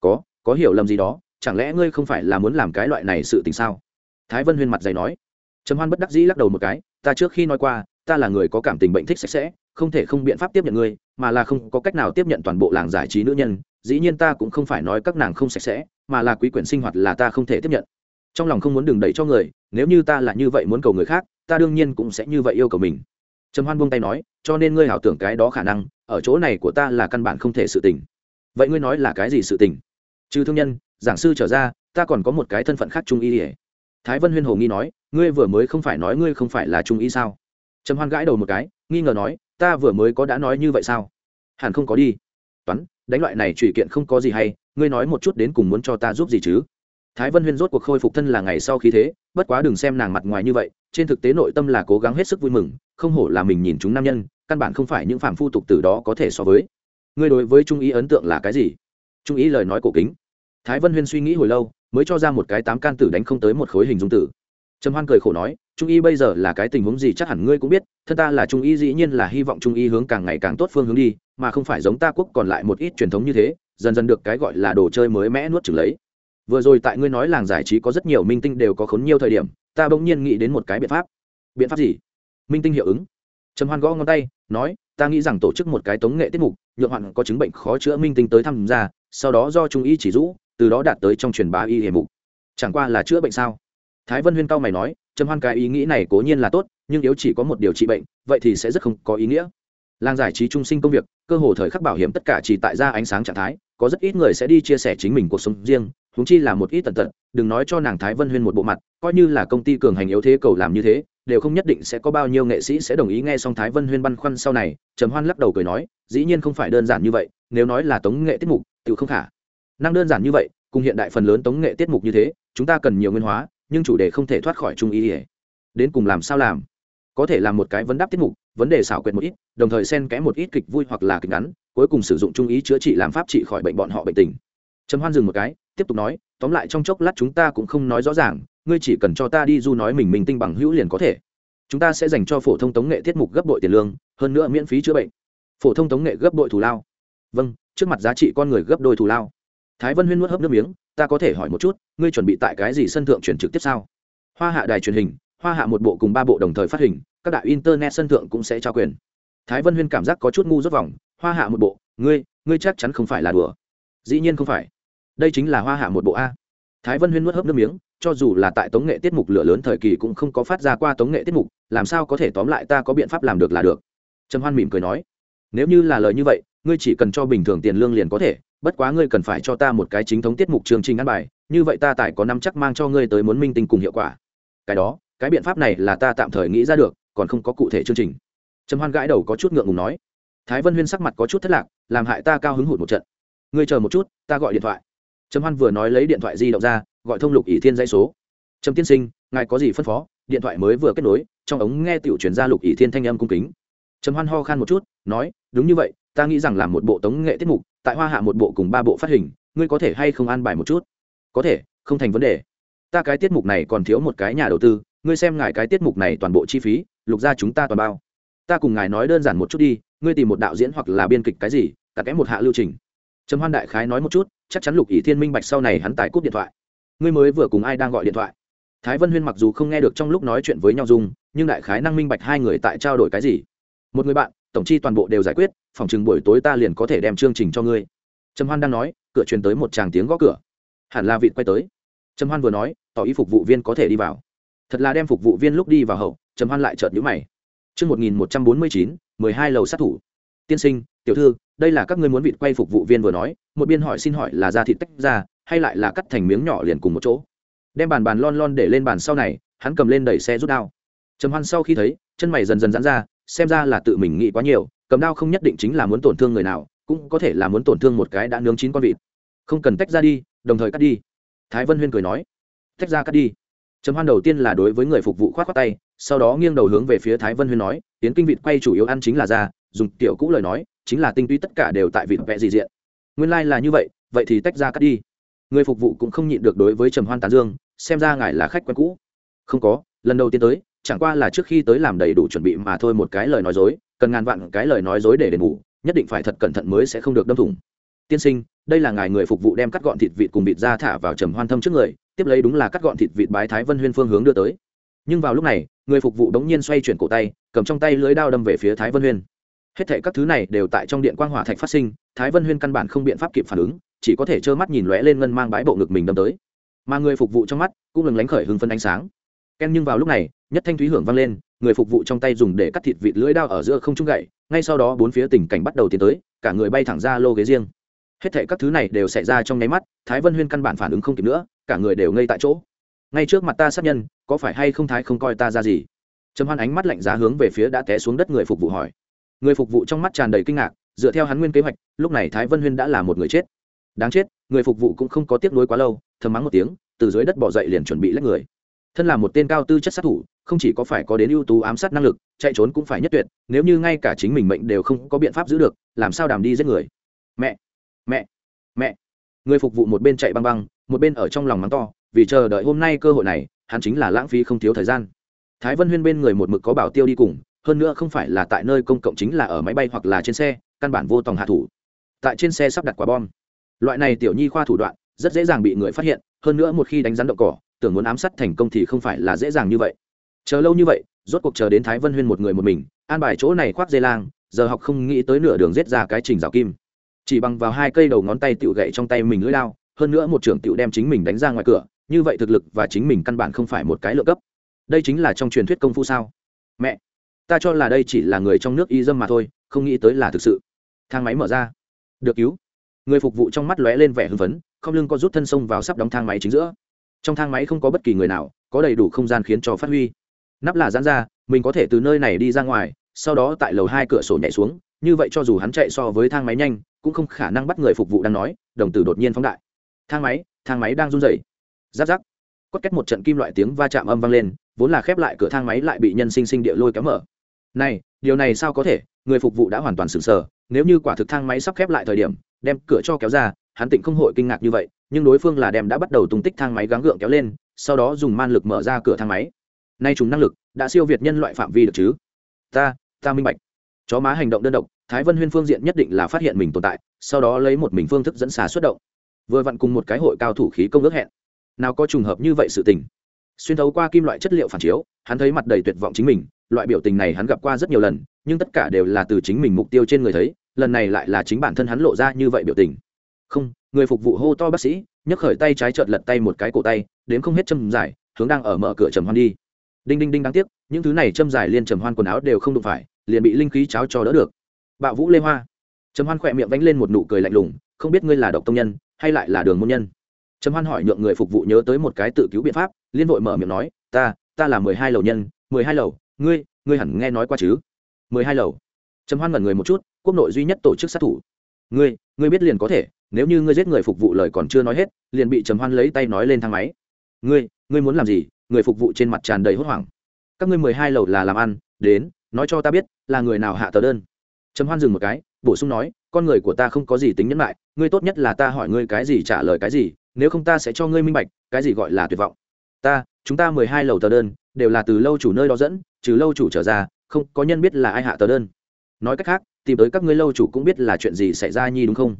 Có có hiểu lầm gì đó, chẳng lẽ ngươi không phải là muốn làm cái loại này sự tình sao? Thái vân huyên mặt dày nói. Trầm hoan bất đắc dĩ lắc đầu một cái, ta trước khi nói qua ta là người có cảm tình bệnh thích sạch sẽ, không thể không biện pháp tiếp nhận ngươi, mà là không có cách nào tiếp nhận toàn bộ làng giải trí nữ nhân, dĩ nhiên ta cũng không phải nói các nàng không sạch sẽ, mà là quý quyển sinh hoạt là ta không thể tiếp nhận. Trong lòng không muốn đừng đẩy cho người, nếu như ta là như vậy muốn cầu người khác, ta đương nhiên cũng sẽ như vậy yêu cầu mình. Trầm hoan buông tay nói, cho nên ngươi hảo tưởng cái đó khả năng, ở chỗ này của ta là căn bản không thể sự tình. Vậy ngươi nói là cái gì sự tình? Trừ thương nhân, giảng sư trở ra, ta còn có một cái thân phận khác trung y. Ỉa thái vân huyên hồ nghi nói, ngươi vừa mới không phải nói ngươi không phải là trung y sao? Trầm hoan gãi đầu một cái, nghi ngờ nói, ta vừa mới có đã nói như vậy sao? Hẳn không có đi. Toán, đánh loại này trụy kiện không có gì hay, ngươi nói một chút đến cùng muốn cho ta giúp gì chứ? Thái vân huyên rốt cuộc khôi phục thân là ngày sau khi thế, bất quá đừng xem nàng mặt ngoài như vậy, trên thực tế nội tâm là cố gắng hết sức vui mừng, không hổ là mình nhìn chúng nam nhân, căn bản không phải những phạm phu tục từ đó có thể so với. Ngươi đối với trung ý ấn tượng là cái gì? Trung ý lời nói cổ kính. Thái vân huyên suy nghĩ hồi lâu, mới cho ra một cái tám can tử đánh không tới một khối hình dung tử. Trầm hoan cười khổ nói trung y bây giờ là cái tình huống gì chắc hẳn ngươi cũng biết, thân ta là trung y dĩ nhiên là hy vọng trung y hướng càng ngày càng tốt phương hướng đi, mà không phải giống ta quốc còn lại một ít truyền thống như thế, dần dần được cái gọi là đồ chơi mới mẽ nuốt chừng lấy. Vừa rồi tại ngươi nói làng giải trí có rất nhiều minh tinh đều có khốn nhiều thời điểm, ta bỗng nhiên nghĩ đến một cái biện pháp. Biện pháp gì? Minh tinh hiệu ứng. Trầm hoan gõ ngón tay, nói, ta nghĩ rằng tổ chức một cái tống nghệ tiết mục, nhượng hoạn có chứng bệnh khó chữa minh tinh tới tham gia, sau đó do trung y chỉ rũ từ đó đạt tới trong truyền bá y hệ mục. Chẳng qua là chữa bệnh sao? Thái vân huyên cao mày nói, trầm hoan, cái ý nghĩ này cố nhiên là tốt, nhưng nếu chỉ có một điều trị bệnh, vậy thì sẽ rất không có ý nghĩa. Làng giải trí trung sinh công việc, cơ hồ thời khắc bảo hiểm tất cả chỉ tại ra ánh sáng trạng thái, có rất ít người sẽ đi chia sẻ chính mình cuộc sống riêng húng chi là một ít tần tật, đừng nói cho nàng thái vân huyên một bộ mặt, coi như là công ty cường hành yếu thế cầu làm như thế, đều không nhất định sẽ có bao nhiêu nghệ sĩ sẽ đồng ý nghe xong thái vân huyên băn khoăn sau này, trầm hoan lắc đầu cười nói, dĩ nhiên không phải đơn giản như vậy, nếu nói là tống nghệ tiết mục tự không khả. Năng đơn giản như vậy, cùng hiện đại phần lớn tống nghệ tiết mục như thế, chúng ta cần nhiều nguyên hóa nhưng chủ đề không thể thoát khỏi trung ý ỉa đến cùng làm sao làm? Có thể làm một cái vấn đáp tiết mục, vấn đề xảo quyệt một ít, đồng thời xen kẽ một ít kịch vui hoặc là kịch ngắn, cuối cùng sử dụng trung ý chữa trị làm pháp trị khỏi bệnh bọn họ bệnh tình. Trầm hoan dừng một cái, tiếp tục nói, tóm lại trong chốc lát chúng ta cũng không nói rõ ràng, ngươi chỉ cần cho ta đi du nói mình mình tinh bằng hữu liền có thể. Chúng ta sẽ dành cho phổ thông tống nghệ tiết mục gấp bội tiền lương, hơn nữa miễn phí chữa bệnh. Phổ thông tống nghệ gấp bội thù lao. Vâng trước mặt giá trị con người gấp đôi thù lao. Thái vân huyên nuốt hấp nước miếng ta có thể hỏi một chút, ngươi chuẩn bị tại cái gì sân thượng chuyển trực tiếp sao? Hoa hạ đài truyền hình, hoa hạ một bộ cùng ba bộ đồng thời phát hình, các đại internet sân thượng cũng sẽ trao quyền. Thái vân huyên cảm giác có chút ngu rốt vòng, hoa hạ một bộ, ngươi ngươi chắc chắn không phải là đùa. Dĩ nhiên không phải. Đây chính là hoa hạ một bộ a. Thái vân huyên nuốt hấp nước miếng, cho dù là tại tống nghệ tiết mục lửa lớn thời kỳ cũng không có phát ra qua tống nghệ tiết mục, làm sao có thể tóm lại ta có biện pháp làm được là được? Trầm hoan mỉm cười nói. Nếu như là lời như vậy ngươi chỉ cần cho bình thường tiền lương liền có thể, bất quá ngươi cần phải cho ta một cái chính thống tiết mục chương trình ăn bài, như vậy ta tại có năm chắc mang cho ngươi tới muốn minh tinh cùng hiệu quả. Cái đó, cái biện pháp này là ta tạm thời nghĩ ra được, còn không có cụ thể chương trình. Trầm hoan gãi đầu có chút ngượng ngùng nói. Thái vân huyên sắc mặt có chút thất lạc, làm hại ta cao hứng hụt một trận. Ngươi chờ một chút, ta gọi điện thoại. Trầm hoan vừa nói lấy điện thoại di động ra, gọi thông lục ỷ thiên dãy số. Trầm tiên sinh, ngài có gì phân phó? Điện thoại mới vừa kết nối, trong ống nghe tiểu chuyển ra lục ỷ thiên thanh âm cung kính. Trầm hoan ho khan một chút, nói, đúng như vậy ta nghĩ rằng làm một bộ tống nghệ tiết mục, tại hoa hạ một bộ cùng ba bộ phát hình, ngươi có thể hay không an bài một chút? Có thể, không thành vấn đề. Ta cái tiết mục này còn thiếu một cái nhà đầu tư, ngươi xem ngài cái tiết mục này toàn bộ chi phí, lục ra chúng ta toàn bao. Ta cùng ngài nói đơn giản một chút đi, ngươi tìm một đạo diễn hoặc là biên kịch cái gì cả kém một hạ lưu trình. Trầm hoan đại khái nói một chút, chắc chắn lục ý thiên minh bạch sau này hắn tải cúp điện thoại. Ngươi mới vừa cùng ai đang gọi điện thoại? Thái vân huyên mặc dù không nghe được trong lúc nói chuyện với nhau dung, nhưng đại khái năng minh bạch hai người tại trao đổi cái gì. Một người bạn tổng chi toàn bộ đều giải quyết phòng chừng buổi tối ta liền có thể đem chương trình cho ngươi trầm hoan đang nói cửa truyền tới một tràng tiếng gõ cửa hẳn là vịt quay tới trầm hoan vừa nói tỏ ý phục vụ viên có thể đi vào thật là đem phục vụ viên lúc đi vào hậu trầm hoan lại chợt nhíu mày Trước 1149, 12 lầu sát thủ. Tiên sinh, tiểu thư, đây là các ngươi muốn vịt quay phục vụ viên vừa nói, một biên hỏi xin hỏi là ra thịt tách ra, hay lại là cắt thành miếng nhỏ liền cùng một chỗ. Đem bàn bàn lon lon để lên bàn sau này, hắn cầm lên đẩy xe rút đao. Trầm Hoan sau khi thấy, chân mày dần dần giãn ra, xem ra là tự mình nghĩ quá nhiều, cầm đao không nhất định chính là muốn tổn thương người nào, cũng có thể là muốn tổn thương một cái đã nướng chín con vịt. Không cần tách ra đi, đồng thời cắt đi. Thái Vân Huyên cười nói, tách ra cắt đi trầm hoan đầu tiên là đối với người phục vụ khoát khoát tay sau đó nghiêng đầu hướng về phía thái vân huyên nói tiến kinh vịt quay chủ yếu ăn chính là da dùng tiểu cũ lời nói chính là tinh túy tất cả đều tại vịt vẽ gì diện nguyên lai、like、là như vậy vậy thì tách ra cắt đi người phục vụ cũng không nhịn được đối với trầm hoan tán dương xem ra ngài là khách quen cũ không có lần đầu tiên tới chẳng qua là trước khi tới làm đầy đủ chuẩn bị mà thôi một cái lời nói dối, cần ngàn vạn cái lời nói dối để đền bù, nhất định phải thật cẩn thận mới sẽ không được đâm thủng. Tiên sinh, đây là ngài người phục vụ đem cắt gọn thịt vịt cùng vịt ra thả vào trầm hoan thâm trước người, tiếp lấy đúng là cắt gọn thịt vịt bái thái vân huyên phương hướng đưa tới. Nhưng vào lúc này, người phục vụ đống nhiên xoay chuyển cổ tay, cầm trong tay lưới đao đâm về phía thái vân huyên. Hết thệ các thứ này đều tại trong điện quang hỏa thạch phát sinh, thái vân huyên căn bản không biện pháp kịp phản ứng, chỉ có thể trơ mắt nhìn lóe lên ngân mang bãi bộ ngực mình đâm tới. Mà người phục vụ trong mắt cũng lừng lánh khởi hưng phân ánh sáng ken nhưng vào lúc này, nhất thanh thúy hưởng vang lên, người phục vụ trong tay dùng để cắt thịt vịt lưỡi đao ở giữa không trung gậy, ngay sau đó bốn phía tình cảnh bắt đầu tiến tới, cả người bay thẳng ra lô ghế riêng. Hết thệ các thứ này đều xảy ra trong nháy mắt, thái vân huyên căn bản phản ứng không kịp nữa, cả người đều ngây tại chỗ. Ngay trước mặt ta sát nhân, có phải hay không thái không coi ta ra gì? Trầm hoan ánh mắt lạnh giá hướng về phía đã té xuống đất người phục vụ hỏi. Người phục vụ trong mắt tràn đầy kinh ngạc, dựa theo hắn nguyên kế hoạch, lúc này thái vân huyên đã là một người chết. Đáng chết, người phục vụ cũng không có tiếc nuối quá lâu, thầm mắng một tiếng, từ dưới đất bỏ dậy liền chuẩn bị lách người thân là một tên cao tư chất sát thủ, không chỉ có phải có đến ưu tú ám sát năng lực, chạy trốn cũng phải nhất tuyệt, nếu như ngay cả chính mình mệnh đều không có biện pháp giữ được, làm sao đàm đi giết người? Mẹ! Mẹ! Mẹ! Người phục vụ một bên chạy băng băng, một bên ở trong lòng mắng to, vì chờ đợi hôm nay cơ hội này, hắn chính là lãng phí không thiếu thời gian. Thái vân huyên bên người một mực có bảo tiêu đi cùng, hơn nữa không phải là tại nơi công cộng chính là ở máy bay hoặc là trên xe, căn bản vô tòng hạ thủ. Tại trên xe sắp đặt quả bom. Loại này tiểu nhi khoa thủ đoạn, rất dễ dàng bị người phát hiện, hơn nữa một khi đánh rắn động cỏ tưởng muốn ám sát thành công thì không phải là dễ dàng như vậy. Chờ lâu như vậy, rốt cuộc chờ đến thái vân huyên một người một mình, an bài chỗ này khoác dây lang, giờ học không nghĩ tới nửa đường giết ra cái trình rào kim. Chỉ bằng vào hai cây đầu ngón tay tựu gậy trong tay mình lưỡi lao, hơn nữa một trưởng tựu đem chính mình đánh ra ngoài cửa, như vậy thực lực và chính mình căn bản không phải một cái lựa cấp. Đây chính là trong truyền thuyết công phu sao? Mẹ, ta cho là đây chỉ là người trong nước y dâm mà thôi, không nghĩ tới là thực sự. Thang máy mở ra. Được cứu. Người phục vụ trong mắt lóe lên vẻ hưng phấn, không lưng có rút thân sông vào sắp đóng thang máy chính giữa trong thang máy không có bất kỳ người nào, có đầy đủ không gian khiến cho phát huy. Nắp là giãn ra, mình có thể từ nơi này đi ra ngoài, sau đó tại lầu hai cửa sổ nhảy xuống, như vậy cho dù hắn chạy so với thang máy nhanh, cũng không khả năng bắt người phục vụ đang nói, đồng tử đột nhiên phóng đại. Thang máy thang máy đang run rẩy. Giáp giáp cốt két một trận kim loại tiếng va chạm âm vang lên, vốn là khép lại cửa thang máy lại bị nhân sinh sinh địa lôi kéo mở. Này, điều này sao có thể? Người phục vụ đã hoàn toàn sửng sờ, nếu như quả thực thang máy sắp khép lại thời điểm đem cửa cho kéo ra, hắn tịnh không hội kinh ngạc như vậy, nhưng đối phương là đem đã bắt đầu tung tích thang máy gắng gượng kéo lên, sau đó dùng man lực mở ra cửa thang máy. Nay chúng năng lực, đã siêu việt nhân loại phạm vi được chứ? Ta ta minh bạch. Chó má hành động đơn độc, thái vân huyên phương diện nhất định là phát hiện mình tồn tại, sau đó lấy một mình phương thức dẫn xà xuất động. Vừa vặn cùng một cái hội cao thủ khí công ước hẹn. Nào có trùng hợp như vậy sự tình. Xuyên thấu qua kim loại chất liệu phản chiếu, hắn thấy mặt đầy tuyệt vọng chính mình, loại biểu tình này hắn gặp qua rất nhiều lần, nhưng tất cả đều là từ chính mình mục tiêu trên người thấy lần này lại là chính bản thân hắn lộ ra như vậy biểu tình. Không, người phục vụ hô to bác sĩ, nhấc khởi tay trái trợt lật tay một cái cổ tay, đến không hết châm dài, hướng đang ở mở cửa trầm hoan đi. Đinh đinh đinh đáng tiếc, những thứ này châm dài liên trầm hoan quần áo đều không đụng phải, liền bị linh khí cháo cho đỡ được. Bạo vũ lê hoa. Trầm hoan khỏe miệng vánh lên một nụ cười lạnh lùng, không biết ngươi là độc tông nhân, hay lại là đường môn nhân. Trầm hoan hỏi nhượng người phục vụ nhớ tới một cái tự cứu biện pháp, liên vội mở miệng nói, ta ta là mười hai lầu nhân, mười hai lầu, ngươi ngươi hẳn nghe nói qua chứ? Mười hai lầu. Trầm hoan ngẩn người một chút quốc nội duy nhất tổ chức sát thủ. Ngươi ngươi biết liền có thể, nếu như ngươi giết người phục vụ lời còn chưa nói hết, liền bị trầm hoan lấy tay nói lên thang máy. Ngươi ngươi muốn làm gì? Người phục vụ trên mặt tràn đầy hốt hoảng. Các ngươi mười hai lầu là làm ăn, đến, nói cho ta biết, là người nào hạ tờ đơn? Trầm hoan dừng một cái, bổ sung nói, con người của ta không có gì tính nhẫn lại ngươi tốt nhất là ta hỏi ngươi cái gì trả lời cái gì, nếu không ta sẽ cho ngươi minh bạch, cái gì gọi là tuyệt vọng. Ta, chúng ta mười hai lầu tờ đơn, đều là từ lâu chủ nơi đó dẫn, trừ lâu chủ trở ra, không có nhân biết là ai hạ tờ đơn. Nói cách khác tìm tới các ngươi lâu chủ cũng biết là chuyện gì xảy ra nhi đúng không?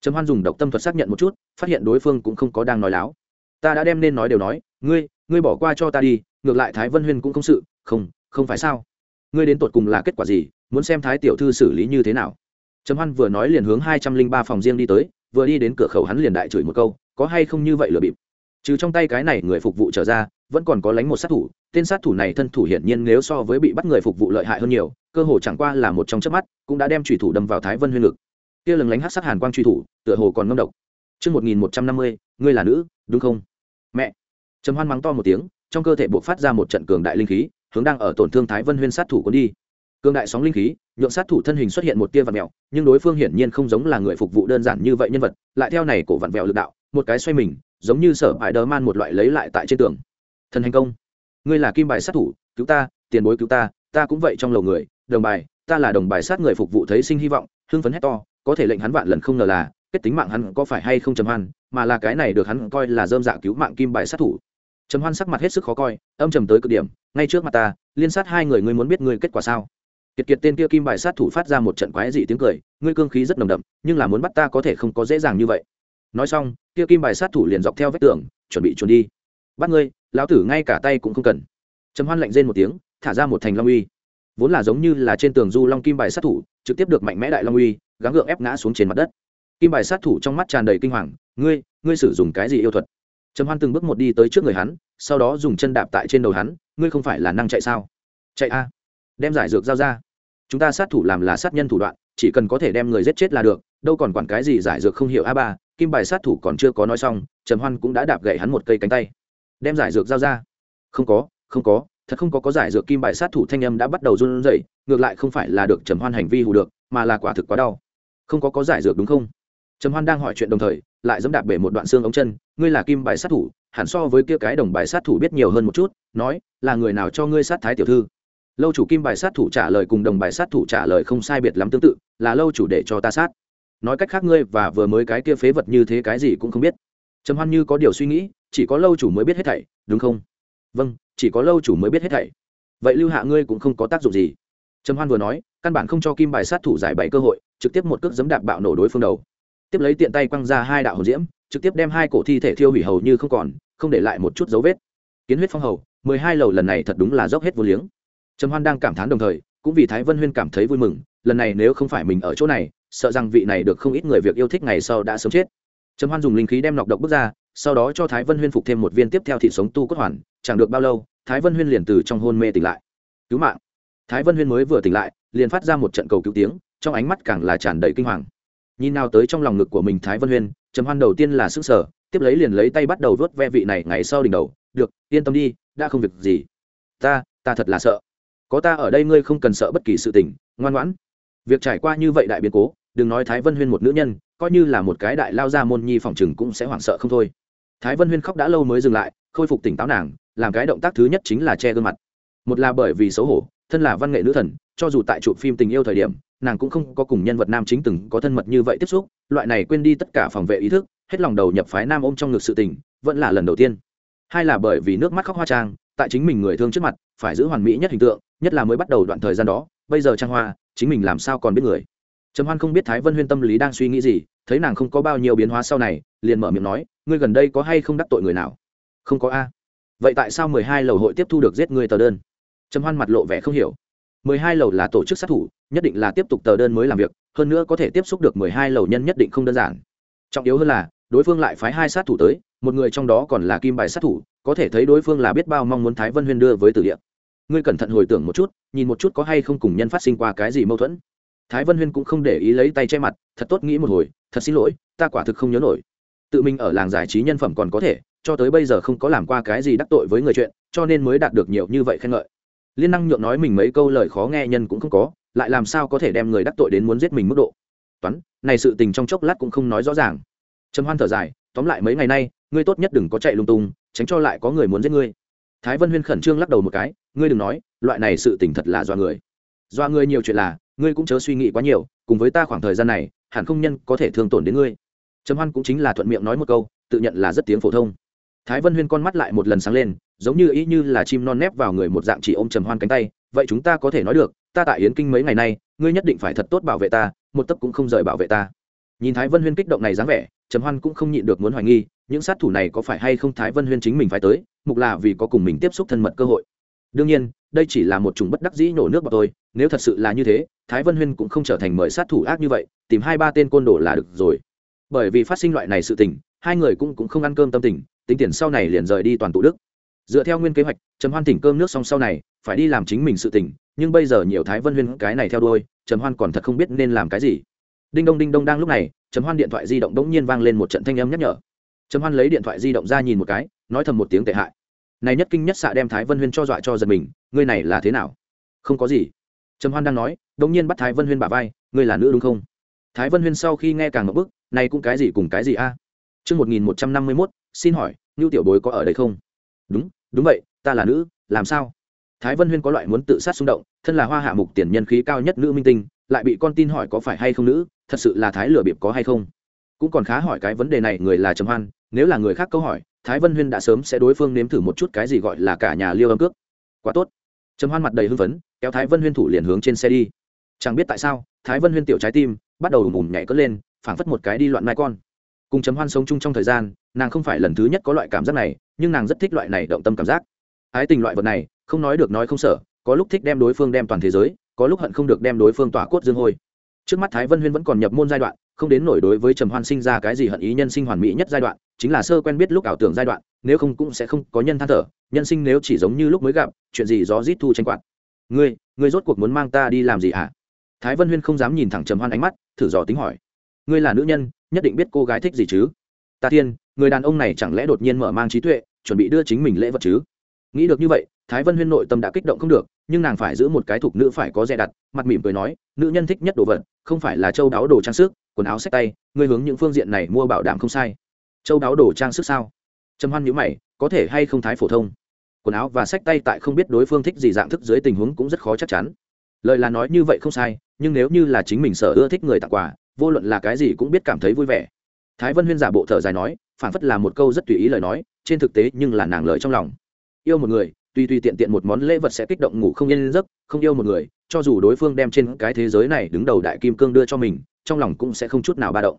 Trầm hoan dùng độc tâm thuật xác nhận một chút, phát hiện đối phương cũng không có đang nói láo. Ta đã đem nên nói đều nói, ngươi ngươi bỏ qua cho ta đi, ngược lại thái vân huyên cũng không sự, không không phải sao? Ngươi đến tột cùng là kết quả gì, muốn xem thái tiểu thư xử lý như thế nào? Trầm hoan vừa nói liền hướng hai trăm linh ba phòng riêng đi tới, vừa đi đến cửa khẩu hắn liền đại chửi một câu, có hay không như vậy lừa bịp? Trừ trong tay cái này người phục vụ trở ra vẫn còn có lánh một sát thủ tên sát thủ này thân thủ hiển nhiên nếu so với bị bắt người phục vụ lợi hại hơn nhiều cơ hồ chẳng qua là một trong chớp mắt cũng đã đem trùy thủ đâm vào thái vân huyên lực kia lừng lánh hát sát hàn quang truy thủ tựa hồ còn ngâm độc Trước 1150, ngươi là nữ, đúng không? Mẹ. Trầm Hoan mắng to một tiếng, trong cơ thể buộc phát ra một trận cường đại linh khí, hướng đang ở tổn thương Thái Vân Huyên sát thủ cuốn đi. Cường đại sóng linh khí, nhượng sát thủ thân hình xuất hiện một tia vặn mèo, nhưng đối phương hiển nhiên không giống là người phục vụ đơn giản như vậy nhân vật, lại theo này cổ vặn vẹo lực đạo, một cái xoay mình, giống như sở bại đờ man một loại lấy lại tại trên tường. Thần hành công, ngươi là kim bài sát thủ, cứu ta, tiền bối cứu ta, ta cũng vậy trong lầu người, đồng bài, ta là đồng bài sát người phục vụ thấy sinh hy vọng, hưng phấn hét to, có thể lệnh hắn vạn lần không ngờ là kết tính mạng hắn có phải hay không trầm hoan mà là cái này được hắn coi là dơm dạ cứu mạng kim bài sát thủ. Trầm hoan sắc mặt hết sức khó coi âm trầm tới cực điểm ngay trước mặt ta liên sát hai người ngươi muốn biết ngươi kết quả sao? Kiệt kiệt tên kia kim bài sát thủ phát ra một trận quái dị tiếng cười ngươi cương khí rất nồng đậm nhưng là muốn bắt ta có thể không có dễ dàng như vậy. Nói xong kia kim bài sát thủ liền dọc theo vách tường chuẩn bị trốn đi bắt ngươi, lão tử ngay cả tay cũng không cần. Trầm hoan lạnh rên một tiếng, thả ra một thành long uy. Vốn là giống như là trên tường du long kim bài sát thủ, trực tiếp được mạnh mẽ đại long uy, gắng gượng ép ngã xuống trên mặt đất. Kim bài sát thủ trong mắt tràn đầy kinh hoàng, ngươi ngươi sử dụng cái gì yêu thuật? Trầm hoan từng bước một đi tới trước người hắn, sau đó dùng chân đạp tại trên đầu hắn, ngươi không phải là năng chạy sao? Chạy a. Đem giải dược giao ra. Chúng ta sát thủ làm là sát nhân thủ đoạn, chỉ cần có thể đem người giết chết là được, đâu còn quản cái gì giải dược không hiểu a ba. Kim bài sát thủ còn chưa có nói xong, trầm hoan cũng đã đạp gậy hắn một cây cánh tay đem giải dược giao ra. Không có không có, thật không có có giải dược kim bài sát thủ thanh âm đã bắt đầu run rẩy, ngược lại không phải là được trầm hoan hành vi hù được, mà là quả thực quá đau. Không có có giải dược đúng không? Trầm hoan đang hỏi chuyện đồng thời, lại dẫm đạp bể một đoạn xương ống chân, ngươi là kim bài sát thủ, hẳn so với kia cái đồng bài sát thủ biết nhiều hơn một chút, nói, là người nào cho ngươi sát thái tiểu thư? Lâu chủ kim bài sát thủ trả lời cùng đồng bài sát thủ trả lời không sai biệt lắm tương tự, là lâu chủ để cho ta sát. Nói cách khác ngươi và vừa mới cái kia phế vật như thế cái gì cũng không biết trầm hoan như có điều suy nghĩ, chỉ có lâu chủ mới biết hết thảy, đúng không? Vâng chỉ có lâu chủ mới biết hết thảy. Vậy lưu hạ ngươi cũng không có tác dụng gì. Trầm hoan vừa nói, căn bản không cho kim bài sát thủ giải bày cơ hội, trực tiếp một cước giấm đạp bạo nổ đối phương đầu. Tiếp lấy tiện tay quăng ra hai đạo hồn diễm, trực tiếp đem hai cổ thi thể thiêu hủy hầu như không còn, không để lại một chút dấu vết. Kiến huyết phong hầu, mười hai lầu lần này thật đúng là dốc hết vô liếng. Trầm hoan đang cảm thán đồng thời, cũng vì thái vân huyên cảm thấy vui mừng, lần này nếu không phải mình ở chỗ này, sợ rằng vị này được không ít người việc yêu thích ngày sau đã sớm chết trầm hoan dùng linh khí đem nọc độc bước ra, sau đó cho thái vân huyên phục thêm một viên tiếp theo thị sống tu cốt hoàn, chẳng được bao lâu, thái vân huyên liền từ trong hôn mê tỉnh lại. Cứu mạng. Thái vân huyên mới vừa tỉnh lại, liền phát ra một trận cầu cứu tiếng, trong ánh mắt càng là tràn đầy kinh hoàng. Nhìn nào tới trong lòng ngực của mình thái vân huyên, trầm hoan đầu tiên là sức sở tiếp lấy liền lấy tay bắt đầu vớt ve vị này ngày sau đỉnh đầu, được, yên tâm đi, đã không việc gì. Ta ta thật là sợ. Có ta ở đây ngươi không cần sợ bất kỳ sự tình, ngoan ngoãn. Việc trải qua như vậy đại biến cố đừng nói thái vân huyên một nữ nhân, coi như là một cái đại lao ra môn nhi phòng chừng cũng sẽ hoảng sợ không thôi. Thái vân huyên khóc đã lâu mới dừng lại, khôi phục tỉnh táo nàng, làm cái động tác thứ nhất chính là che gương mặt. Một là bởi vì xấu hổ, thân là văn nghệ nữ thần, cho dù tại chụp phim tình yêu thời điểm, nàng cũng không có cùng nhân vật nam chính từng có thân mật như vậy tiếp xúc, loại này quên đi tất cả phòng vệ ý thức, hết lòng đầu nhập phái nam ôm trong ngực sự tình, vẫn là lần đầu tiên. Hai là bởi vì nước mắt khóc hoa trang, tại chính mình người thương trước mặt, phải giữ hoàn mỹ nhất hình tượng, nhất là mới bắt đầu đoạn thời gian đó, bây giờ trang hoa, chính mình làm sao còn biết người trầm hoan không biết thái vân huyên tâm lý đang suy nghĩ gì, thấy nàng không có bao nhiêu biến hóa sau này, liền mở miệng nói, ngươi gần đây có hay không đắc tội người nào? Không có a. Vậy tại sao mười hai lầu hội tiếp thu được giết người tờ đơn? Trầm hoan mặt lộ vẻ không hiểu. mười hai lầu là tổ chức sát thủ, nhất định là tiếp tục tờ đơn mới làm việc, hơn nữa có thể tiếp xúc được mười hai lầu nhân nhất định không đơn giản. Trọng yếu hơn là, đối phương lại phái hai sát thủ tới, một người trong đó còn là kim bài sát thủ, có thể thấy đối phương là biết bao mong muốn thái vân huyên đưa với tử địa. Ngươi cẩn thận hồi tưởng một chút, nhìn một chút có hay không cùng nhân phát sinh qua cái gì mâu thuẫn thái vân huyên cũng không để ý lấy tay che mặt, thật tốt nghĩ một hồi, thật xin lỗi, ta quả thực không nhớ nổi. Tự mình ở làng giải trí nhân phẩm còn có thể, cho tới bây giờ không có làm qua cái gì đắc tội với người chuyện, cho nên mới đạt được nhiều như vậy khen ngợi. Liên năng nhượng nói mình mấy câu lời khó nghe nhân cũng không có, lại làm sao có thể đem người đắc tội đến muốn giết mình mức độ? Toán, này sự tình trong chốc lát cũng không nói rõ ràng. Trầm hoan thở dài, tóm lại mấy ngày nay, ngươi tốt nhất đừng có chạy lung tung, tránh cho lại có người muốn giết ngươi. Thái vân huyên khẩn trương lắc đầu một cái, ngươi đừng nói, loại này sự tình thật là do người. Do người nhiều chuyện là ngươi cũng chớ suy nghĩ quá nhiều, cùng với ta khoảng thời gian này, hẳn không nhân có thể thương tổn đến ngươi. Trầm hoan cũng chính là thuận miệng nói một câu, tự nhận là rất tiếng phổ thông. Thái vân huyên con mắt lại một lần sáng lên, giống như ý như là chim non nép vào người một dạng chỉ ôm trầm hoan cánh tay, vậy chúng ta có thể nói được, ta tại yến kinh mấy ngày nay, ngươi nhất định phải thật tốt bảo vệ ta, một tấc cũng không rời bảo vệ ta. Nhìn thái vân huyên kích động này dáng vẻ, trầm hoan cũng không nhịn được muốn hoài nghi, những sát thủ này có phải hay không thái vân huyên chính mình phải tới, mục là vì có cùng mình tiếp xúc thân mật cơ hội. Đương nhiên đây chỉ là một chủng bất đắc dĩ nổ nước vào tôi nếu thật sự là như thế thái vân huyên cũng không trở thành mời sát thủ ác như vậy tìm hai ba tên côn đồ là được rồi. Bởi vì phát sinh loại này sự tình hai người cũng, cũng không ăn cơm tâm tình tính tiền sau này liền rời đi toàn tụ đức. Dựa theo nguyên kế hoạch trầm hoan tỉnh cơm nước xong sau này phải đi làm chính mình sự tỉnh nhưng bây giờ nhiều thái vân huyên cái này theo đôi trầm hoan còn thật không biết nên làm cái gì. Đinh đông đinh đông đang lúc này trầm hoan điện thoại di động đống nhiên vang lên một trận thanh âm nhắc nhở. Trầm hoan lấy điện thoại di động ra nhìn một cái nói thầm một tiếng tệ hại này nhất kinh nhất xạ đem thái vân huyên cho dọa cho giật mình, ngươi này là thế nào? Không có gì. Trầm hoan đang nói đống nhiên bắt thái vân huyên bả vai, ngươi là nữ đúng không? Thái vân huyên sau khi nghe càng ngập bức này cũng cái gì cùng cái gì a? À? chương một nghìn một trăm năm mươi mốt, xin hỏi ngưu tiểu bối có ở đây không? Đúng đúng vậy, ta là nữ, làm sao? Thái vân huyên có loại muốn tự sát xung động, thân là hoa hạ mục tiền nhân khí cao nhất nữ minh tinh, lại bị con tin hỏi có phải hay không nữ, thật sự là thái lửa bịp có hay không? Cũng còn khá hỏi cái vấn đề này, người là trầm hoan, nếu là người khác câu hỏi thái vân huyên đã sớm sẽ đối phương nếm thử một chút cái gì gọi là cả nhà liêu âm cước. Quá tốt. Trầm hoan mặt đầy hưng phấn, kéo thái vân huyên thủ liền hướng trên xe đi. Chẳng biết tại sao, thái vân huyên tiểu trái tim bắt đầu ùm nhảy cất lên, phảng phất một cái đi loạn mai con. Cùng chấm hoan sống chung trong thời gian, nàng không phải lần thứ nhất có loại cảm giác này, nhưng nàng rất thích loại này động tâm cảm giác. Ái tình loại vật này, không nói được nói không sợ, có lúc thích đem đối phương đem toàn thế giới, có lúc hận không được đem đối phương tỏa cốt dương hôi. Trước mắt thái vân huyên vẫn còn nhập môn giai đoạn, không đến nổi đối với trầm hoan sinh ra cái gì hận ý nhân sinh hoàn mỹ nhất giai đoạn chính là sơ quen biết lúc ảo tưởng giai đoạn, nếu không cũng sẽ không có nhân than thở, nhân sinh nếu chỉ giống như lúc mới gặp, chuyện gì gió rít thu tranh quạt. Ngươi ngươi rốt cuộc muốn mang ta đi làm gì hả? Thái vân huyên không dám nhìn thẳng trầm hoan ánh mắt, thử dò tính hỏi. Ngươi là nữ nhân, nhất định biết cô gái thích gì chứ? Ta thiên, người đàn ông này chẳng lẽ đột nhiên mở mang trí tuệ, chuẩn bị đưa chính mình lễ vật chứ? Nghĩ được như vậy, thái vân huyên nội tâm đã kích động không được, nhưng nàng phải giữ một cái thục nữ phải có dè đặt, mặt mỉm cười nói, nữ nhân thích nhất đồ vật, không phải là châu đáo đồ trang sức, quần áo sách tay, ngươi hướng những phương diện này mua bảo đảm không sai châu đáo đồ trang sức sao? Trầm hoan nhữ mày, có thể hay không thái phổ thông? Quần áo và sách tay tại không biết đối phương thích gì dạng thức dưới tình huống cũng rất khó chắc chắn. Lời là nói như vậy không sai, nhưng nếu như là chính mình sở ưa thích người tặng quà, vô luận là cái gì cũng biết cảm thấy vui vẻ. Thái vân huyên giả bộ thở dài nói, phản phất là một câu rất tùy ý lời nói, trên thực tế nhưng là nàng lời trong lòng. Yêu một người tuy tuy tiện tiện một món lễ vật sẽ kích động ngủ không yên giấc, không yêu một người, cho dù đối phương đem trên cái thế giới này đứng đầu đại kim cương đưa cho mình, trong lòng cũng sẽ không chút nào ba động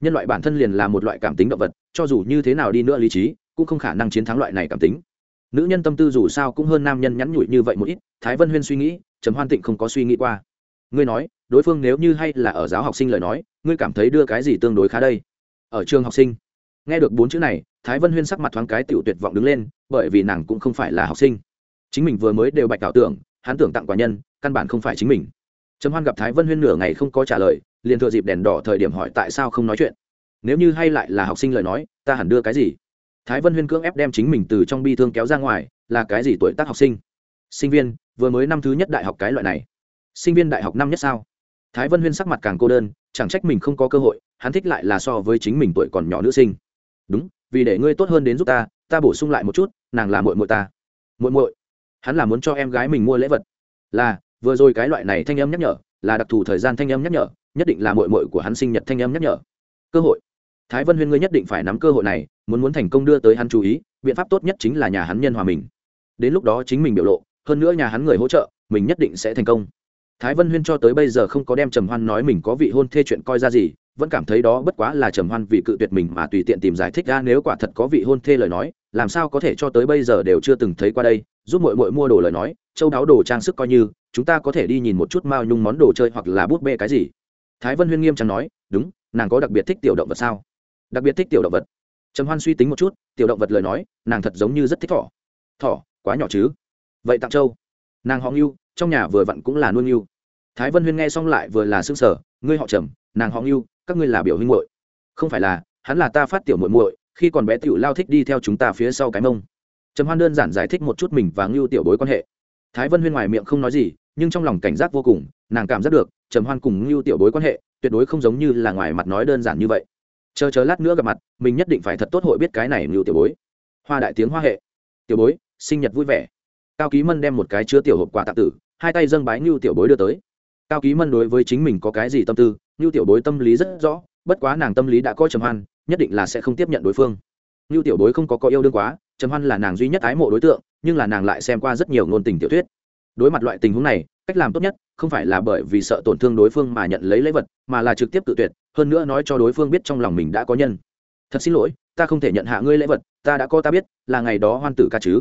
nhân loại bản thân liền là một loại cảm tính động vật, cho dù như thế nào đi nữa lý trí, cũng không khả năng chiến thắng loại này cảm tính. Nữ nhân tâm tư dù sao cũng hơn nam nhân nhắn nhủi như vậy một ít, thái vân huyên suy nghĩ, trầm hoan tịnh không có suy nghĩ qua. Ngươi nói, đối phương nếu như hay là ở giáo học sinh lời nói, ngươi cảm thấy đưa cái gì tương đối khá đây? Ở trường học sinh. Nghe được bốn chữ này, thái vân huyên sắc mặt thoáng cái tiểu tuyệt vọng đứng lên, bởi vì nàng cũng không phải là học sinh. Chính mình vừa mới đều bạch ảo tưởng, hắn tưởng tặng quả nhân, căn bản không phải chính mình. Trầm hoan gặp thái vân huyên nửa ngày không có trả lời liền thừa dịp đèn đỏ thời điểm hỏi tại sao không nói chuyện. Nếu như hay lại là học sinh lời nói, ta hẳn đưa cái gì? Thái vân huyên cưỡng ép đem chính mình từ trong bi thương kéo ra ngoài, là cái gì tuổi tác học sinh? Sinh viên, vừa mới năm thứ nhất đại học cái loại này. Sinh viên đại học năm nhất sao? Thái vân huyên sắc mặt càng cô đơn, chẳng trách mình không có cơ hội, hắn thích lại là so với chính mình tuổi còn nhỏ nữ sinh. Đúng, vì để ngươi tốt hơn đến giúp ta ta bổ sung lại một chút, nàng là muội muội ta. Muội muội? Hắn là muốn cho em gái mình mua lễ vật. Là, vừa rồi cái loại này thanh âm nhắc nhở, là đặc thù thời gian thanh âm nhắc nhở nhất định là muội muội của hắn sinh nhật thanh âm nhắc nhở. Cơ hội. Thái vân huyên ngươi nhất định phải nắm cơ hội này, muốn muốn thành công đưa tới hắn chú ý, biện pháp tốt nhất chính là nhà hắn nhân hòa mình. Đến lúc đó chính mình biểu lộ, hơn nữa nhà hắn người hỗ trợ, mình nhất định sẽ thành công. Thái vân huyên cho tới bây giờ không có đem trầm hoan nói mình có vị hôn thê chuyện coi ra gì, vẫn cảm thấy đó bất quá là trầm hoan vì cự tuyệt mình mà tùy tiện tìm giải thích ra nếu quả thật có vị hôn thê lời nói, làm sao có thể cho tới bây giờ đều chưa từng thấy qua đây, giúp mội mội mua đồ lời nói, châu đáo đồ trang sức coi như, chúng ta có thể đi nhìn một chút mao nhung món đồ chơi hoặc là bút bê cái gì thái vân huyên nghiêm trang nói, đúng, nàng có đặc biệt thích tiểu động vật sao? Đặc biệt thích tiểu động vật. Trầm hoan suy tính một chút, tiểu động vật lời nói, nàng thật giống như rất thích thỏ. Thỏ, quá nhỏ chứ? Vậy tặng châu. Nàng họ ngưu, trong nhà vừa vặn cũng là nuôi ngưu. Thái vân huyên nghe xong lại vừa là xương sở ngươi họ trầm, nàng họ ngưu, các ngươi là biểu huynh muội. Không phải là, hắn là ta phát tiểu muội muội, khi còn bé tiểu lao thích đi theo chúng ta phía sau cái mông. Trầm hoan đơn giản giải thích một chút mình và ngưu tiểu bối quan hệ. Thái vân huyên ngoài miệng không nói gì, nhưng trong lòng cảnh giác vô cùng, nàng cảm giác được trầm hoan cùng ngưu tiểu bối quan hệ, tuyệt đối không giống như là ngoài mặt nói đơn giản như vậy. Chờ chờ lát nữa gặp mặt, mình nhất định phải thật tốt hội biết cái này ngưu tiểu bối. Hoa đại tiếng hoa hệ. Tiểu bối, sinh nhật vui vẻ. Cao ký mân đem một cái chứa tiểu hộp quà tặng tử, hai tay dâng bái ngưu tiểu bối đưa tới. Cao ký mân đối với chính mình có cái gì tâm tư, ngưu tiểu bối tâm lý rất rõ, bất quá nàng tâm lý đã có trầm hoan, nhất định là sẽ không tiếp nhận đối phương. Ngưu tiểu bối không có có yêu đương quá, trầm hoan là nàng duy nhất ái mộ đối tượng, nhưng là nàng lại xem qua rất nhiều ngôn tình tiểu thuyết. Đối mặt loại tình huống này cách làm tốt nhất, không phải là bởi vì sợ tổn thương đối phương mà nhận lấy lễ vật, mà là trực tiếp tự tuyệt, hơn nữa nói cho đối phương biết trong lòng mình đã có nhân. Thật xin lỗi, ta không thể nhận hạ ngươi lễ vật, ta đã có ta biết, là ngày đó hoan tử ca chứ.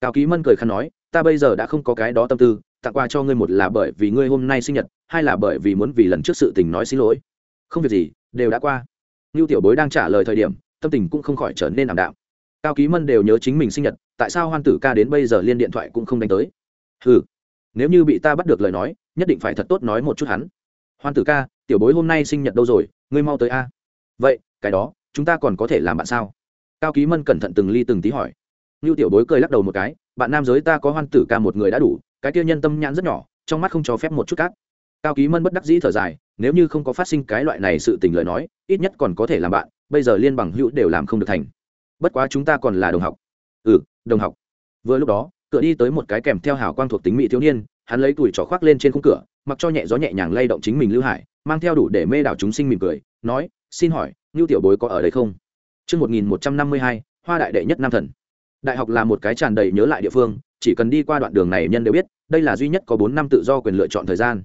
Cao ký mân cười khăn nói, ta bây giờ đã không có cái đó tâm tư, tặng quà cho ngươi một là bởi vì ngươi hôm nay sinh nhật, hai là bởi vì muốn vì lần trước sự tình nói xin lỗi. Không việc gì, đều đã qua. Ngưu tiểu bối đang trả lời thời điểm, tâm tình cũng không khỏi trở nên ảm đạm. Cao ký mân đều nhớ chính mình sinh nhật, tại sao hoan tử ca đến bây giờ liên điện thoại cũng không đánh tới? Ừ nếu như bị ta bắt được lời nói, nhất định phải thật tốt nói một chút hắn. Hoan tử ca, tiểu bối hôm nay sinh nhật đâu rồi, ngươi mau tới a. Vậy, cái đó, chúng ta còn có thể làm bạn sao? Cao ký mân cẩn thận từng ly từng tí hỏi. Như tiểu bối cười lắc đầu một cái, bạn nam giới ta có hoan tử ca một người đã đủ, cái kia nhân tâm nhãn rất nhỏ, trong mắt không cho phép một chút cát cao ký mân bất đắc dĩ thở dài, nếu như không có phát sinh cái loại này sự tình lời nói, ít nhất còn có thể làm bạn, bây giờ liên bằng hữu đều làm không được thành. Bất quá chúng ta còn là đồng học. Ừ đồng học. Vừa lúc đó cửa đi tới một cái kèm theo hào quang thuộc tính mỹ thiếu niên hắn lấy tuổi trỏ khoác lên trên khung cửa mặc cho nhẹ gió nhẹ nhàng lay động chính mình lưu hải mang theo đủ để mê đảo chúng sinh mỉm cười nói xin hỏi ngưu tiểu bối có ở đây không Trước 1152, hoa đại đệ nhất nam thần. Đại học là một cái tràn đầy nhớ lại địa phương, chỉ cần đi qua đoạn đường này nhân đều biết, đây là duy nhất có bốn năm tự do quyền lựa chọn thời gian.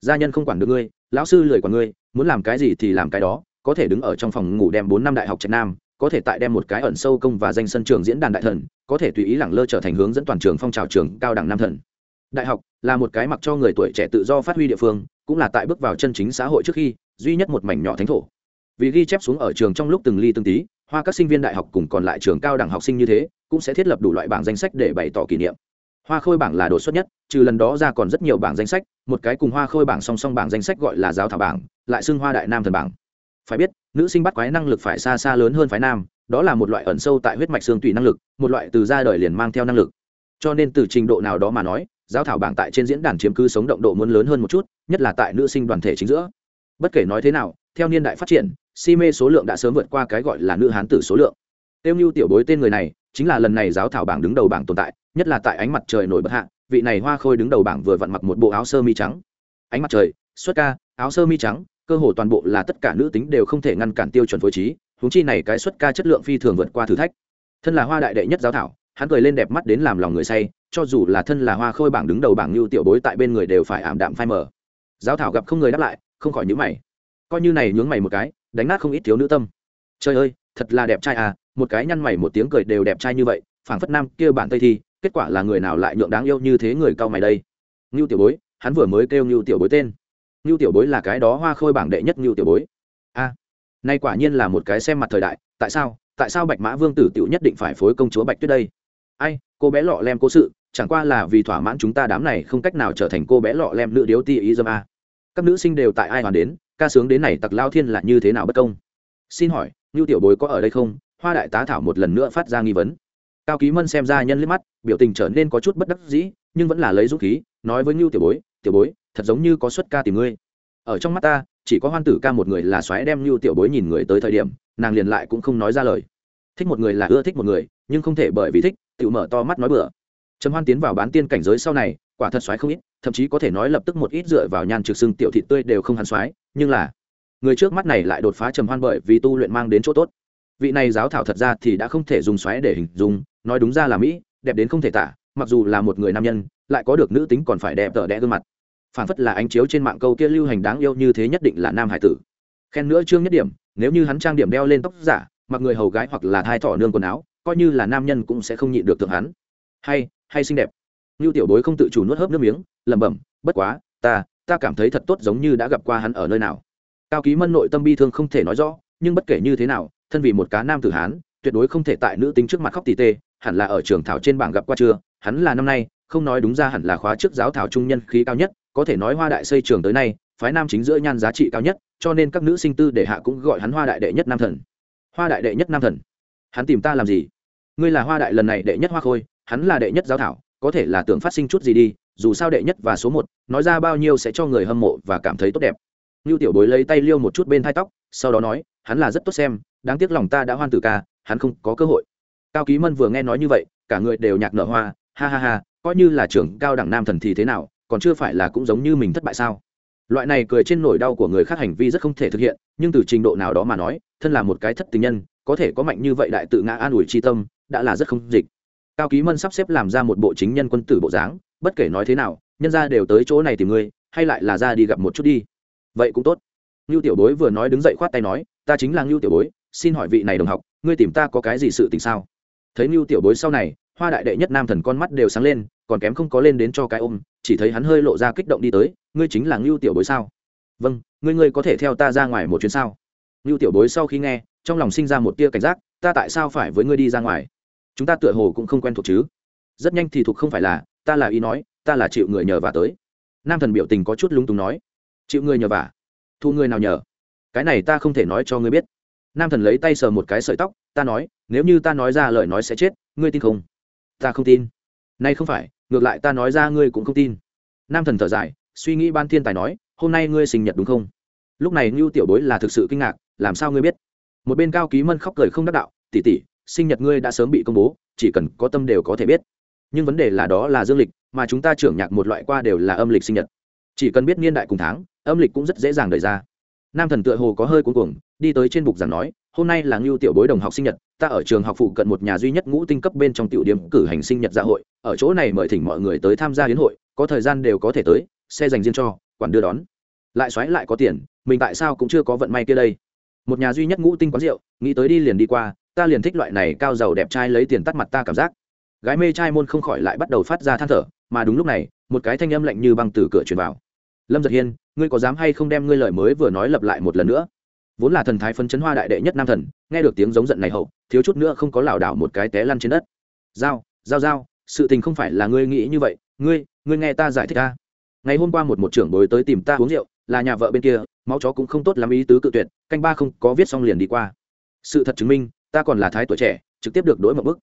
Gia nhân không quản được ngươi, lão sư lười quản ngươi, muốn làm cái gì thì làm cái đó, có thể đứng ở trong phòng ngủ đem bốn năm đại học Trạch Nam, có thể tại đem một cái ẩn sâu công và danh sân trường diễn đàn đại thần, có thể tùy ý lẳng lơ trở thành hướng dẫn toàn trường phong trào trường cao đẳng nam thần. Đại học là một cái mặc cho người tuổi trẻ tự do phát huy địa phương, cũng là tại bước vào chân chính xã hội trước khi, duy nhất một mảnh nhỏ thánh thổ. Vì ghi chép xuống ở trường trong lúc từng ly từng tí, hoa các sinh viên đại học cùng còn lại trường cao đẳng học sinh như thế cũng sẽ thiết lập đủ loại bảng danh sách để bày tỏ kỷ niệm hoa khôi bảng là đột xuất nhất trừ lần đó ra còn rất nhiều bảng danh sách một cái cùng hoa khôi bảng song song bảng danh sách gọi là giáo thảo bảng lại xưng hoa đại nam thần bảng phải biết nữ sinh bắt quái năng lực phải xa xa lớn hơn phái nam, đó là một loại ẩn sâu tại huyết mạch xương tùy năng lực, một loại từ ra đời liền mang theo năng lực. Cho nên từ trình độ nào đó mà nói, giáo thảo bảng tại trên diễn đàn chiếm cứ sống động độ muốn lớn hơn một chút, nhất là tại nữ sinh đoàn thể chính giữa. Bất kể nói thế nào, theo niên đại phát triển, si mê số lượng đã sớm vượt qua cái gọi là nữ hán tử số lượng. Tiêu như tiểu bối tên người này, chính là lần này giáo thảo bảng đứng đầu bảng tồn tại, nhất là tại ánh mặt trời nổi bật hạ, vị này hoa khôi đứng đầu bảng vừa vặn mặc một bộ áo sơ mi trắng. Ánh mặt trời, xuất ca, áo sơ mi trắng cơ hồ toàn bộ là tất cả nữ tính đều không thể ngăn cản tiêu chuẩn phối trí húng chi này cái xuất ca chất lượng phi thường vượt qua thử thách. Thân là hoa đại đệ nhất giáo thảo, hắn cười lên đẹp mắt đến làm lòng người say, cho dù là thân là hoa khôi bảng đứng đầu bảng lưu tiểu bối tại bên người đều phải ảm đạm phai mờ. Giáo thảo gặp không người đáp lại, không khỏi nhữ mày. Coi như này nhướng mày một cái, đánh nát không ít thiếu nữ tâm. Trời ơi, thật là đẹp trai à một cái nhăn mày một tiếng cười đều đẹp trai như vậy, phảng phất nam kia bản tây thi, kết quả là người nào lại nhượng đáng yêu như thế người cao mày đây. Ngưu tiểu bối, hắn vừa mới kêu ngưu tiểu bối tên ngưu tiểu bối là cái đó hoa khôi bảng đệ nhất ngưu tiểu bối. A, nay quả nhiên là một cái xem mặt thời đại, tại sao tại sao bạch mã vương tử tiểu nhất định phải phối công chúa bạch tuyết đây? Ai, cô bé lọ lem cố sự, chẳng qua là vì thỏa mãn chúng ta đám này không cách nào trở thành cô bé lọ lem nữ điếu ti ý dâm a. Các nữ sinh đều tại ai hoàn đến, ca sướng đến này tặc lao thiên là như thế nào bất công? Xin hỏi, ngưu tiểu bối có ở đây không? Hoa đại tá thảo một lần nữa phát ra nghi vấn. Cao ký mân xem ra nhân liếc mắt, biểu tình trở nên có chút bất đắc dĩ, nhưng vẫn là lấy dũng khí, nói với ngưu tiểu bối tiểu bối, thật giống như có xuất ca tìm ngươi. Ở trong mắt ta, chỉ có hoan tử ca một người là xoáy đem Lưu tiểu bối nhìn người tới thời điểm, nàng liền lại cũng không nói ra lời. Thích một người là ưa thích một người, nhưng không thể bởi vì thích, tự mở to mắt nói bừa. Trầm hoan tiến vào bán tiên cảnh giới sau này, quả thật xoáy không ít, thậm chí có thể nói lập tức một ít dựa vào nhan trực sưng tiểu thị tươi đều không hẳn xoáy, nhưng là, người trước mắt này lại đột phá trầm hoan bởi vì tu luyện mang đến chỗ tốt. Vị này giáo thảo thật ra thì đã không thể dùng xoáy để hình dung, nói đúng ra là mỹ, đẹp đến không thể tả, mặc dù là một người nam nhân lại có được nữ tính còn phải đẹp tở đẽ gương mặt. Phản phất là ánh chiếu trên mạng câu kia lưu hành đáng yêu như thế nhất định là nam hải tử. Khen nữa trương nhất điểm, nếu như hắn trang điểm đeo lên tóc giả, mặc người hầu gái hoặc là thai thỏ nương quần áo, coi như là nam nhân cũng sẽ không nhịn được thượng hắn. Hay hay xinh đẹp. Như tiểu bối không tự chủ nuốt hớp nước miếng, lẩm bẩm, bất quá, ta ta cảm thấy thật tốt giống như đã gặp qua hắn ở nơi nào. Cao ký mân nội tâm bi thương không thể nói rõ, nhưng bất kể như thế nào, thân vì một cá nam tử hán, tuyệt đối không thể tại nữ tính trước mặt khóc tỉ tê, hẳn là ở trường thảo trên bảng gặp qua chưa, hắn là năm nay không nói đúng ra hẳn là khóa trước giáo thảo trung nhân khí cao nhất, có thể nói hoa đại xây trường tới nay, phái nam chính giữa nhan giá trị cao nhất, cho nên các nữ sinh tư để hạ cũng gọi hắn hoa đại đệ nhất nam thần. Hoa đại đệ nhất nam thần? Hắn tìm ta làm gì? Ngươi là hoa đại lần này đệ nhất hoa khôi, hắn là đệ nhất giáo thảo, có thể là tưởng phát sinh chút gì đi, dù sao đệ nhất và số một, nói ra bao nhiêu sẽ cho người hâm mộ và cảm thấy tốt đẹp. Như tiểu bối lấy tay liêu một chút bên thai tóc, sau đó nói, hắn là rất tốt xem, đáng tiếc lòng ta đã hoan tử ca, hắn không có cơ hội. Cao ký mân vừa nghe nói như vậy, cả người đều nhạc nở hoa, ha ha ha coi như là trưởng cao đẳng nam thần thì thế nào, còn chưa phải là cũng giống như mình thất bại sao? Loại này cười trên nỗi đau của người khác hành vi rất không thể thực hiện, nhưng từ trình độ nào đó mà nói, thân là một cái thất tình nhân, có thể có mạnh như vậy đại tự ngã an ủi chi tâm, đã là rất không dịch. Cao ký mân sắp xếp làm ra một bộ chính nhân quân tử bộ dáng, bất kể nói thế nào, nhân ra đều tới chỗ này tìm ngươi hay lại là ra đi gặp một chút đi. Vậy cũng tốt. Ngưu tiểu bối vừa nói đứng dậy khoát tay nói, ta chính là ngưu tiểu bối, xin hỏi vị này đồng học, ngươi tìm ta có cái gì sự tình sao? Thấy ngưu tiểu bối sau này hoa đại đệ nhất nam thần con mắt đều sáng lên, còn kém không có lên đến cho cái ôm, chỉ thấy hắn hơi lộ ra kích động đi tới, ngươi chính là ngưu tiểu bối sao? Vâng ngươi ngươi có thể theo ta ra ngoài một chuyến sao? Ngưu tiểu bối sau khi nghe, trong lòng sinh ra một tia cảnh giác, ta tại sao phải với ngươi đi ra ngoài? Chúng ta tựa hồ cũng không quen thuộc chứ. Rất nhanh thì thuộc không phải là, ta là ý nói, ta là chịu người nhờ vả tới. Nam thần biểu tình có chút lung túng nói. Chịu người nhờ vả? Thu người nào nhờ? Cái này ta không thể nói cho ngươi biết. Nam thần lấy tay sờ một cái sợi tóc, ta nói, nếu như ta nói ra lời nói sẽ chết, ngươi tin không? Ta không tin. Nay không phải, ngược lại ta nói ra ngươi cũng không tin. Nam thần thở dài, suy nghĩ ban thiên tài nói, hôm nay ngươi sinh nhật đúng không? Lúc này ngưu tiểu bối là thực sự kinh ngạc, làm sao ngươi biết? Một bên cao ký mân khóc cười không đắc đạo tỉ tỉ sinh nhật ngươi đã sớm bị công bố, chỉ cần có tâm đều có thể biết. Nhưng vấn đề là đó là dương lịch, mà chúng ta trưởng nhạc một loại qua đều là âm lịch sinh nhật. Chỉ cần biết niên đại cùng tháng, âm lịch cũng rất dễ dàng đợi ra. Nam thần tựa hồ có hơi cuống cuồng, đi tới trên bục giảng nói hôm nay là ngưu tiểu bối đồng học sinh nhật, ta ở trường học phụ cận một nhà duy nhất ngũ tinh cấp bên trong tiểu điểm cử hành sinh nhật dạ hội, ở chỗ này mời thỉnh mọi người tới tham gia hiến hội, có thời gian đều có thể tới, xe dành riêng cho, quản đưa đón. Lại xoáy lại có tiền, mình tại sao cũng chưa có vận may kia đây. Một nhà duy nhất ngũ tinh quán rượu, nghĩ tới đi liền đi qua, ta liền thích loại này cao giàu đẹp trai lấy tiền tắt mặt ta cảm giác. Gái mê trai môn không khỏi lại bắt đầu phát ra than thở, mà đúng lúc này, một cái thanh âm lạnh như băng từ cửa truyền vào. Lâm giật hiên, ngươi có dám hay không đem ngươi lời mới vừa nói lặp lại một lần nữa? Vốn là thần thái phân chấn hoa đại đệ nhất nam thần nghe được tiếng giống giận này hậu thiếu chút nữa không có lảo đảo một cái té lăn trên đất. Giao giao giao sự tình không phải là ngươi nghĩ như vậy ngươi ngươi nghe ta giải thích ta ngày hôm qua một một trưởng bối tới tìm ta uống rượu là nhà vợ bên kia máu chó cũng không tốt lắm ý tứ cự tuyệt canh ba không có viết xong liền đi qua. Sự thật chứng minh ta còn là thái tuổi trẻ trực tiếp được đổi một bức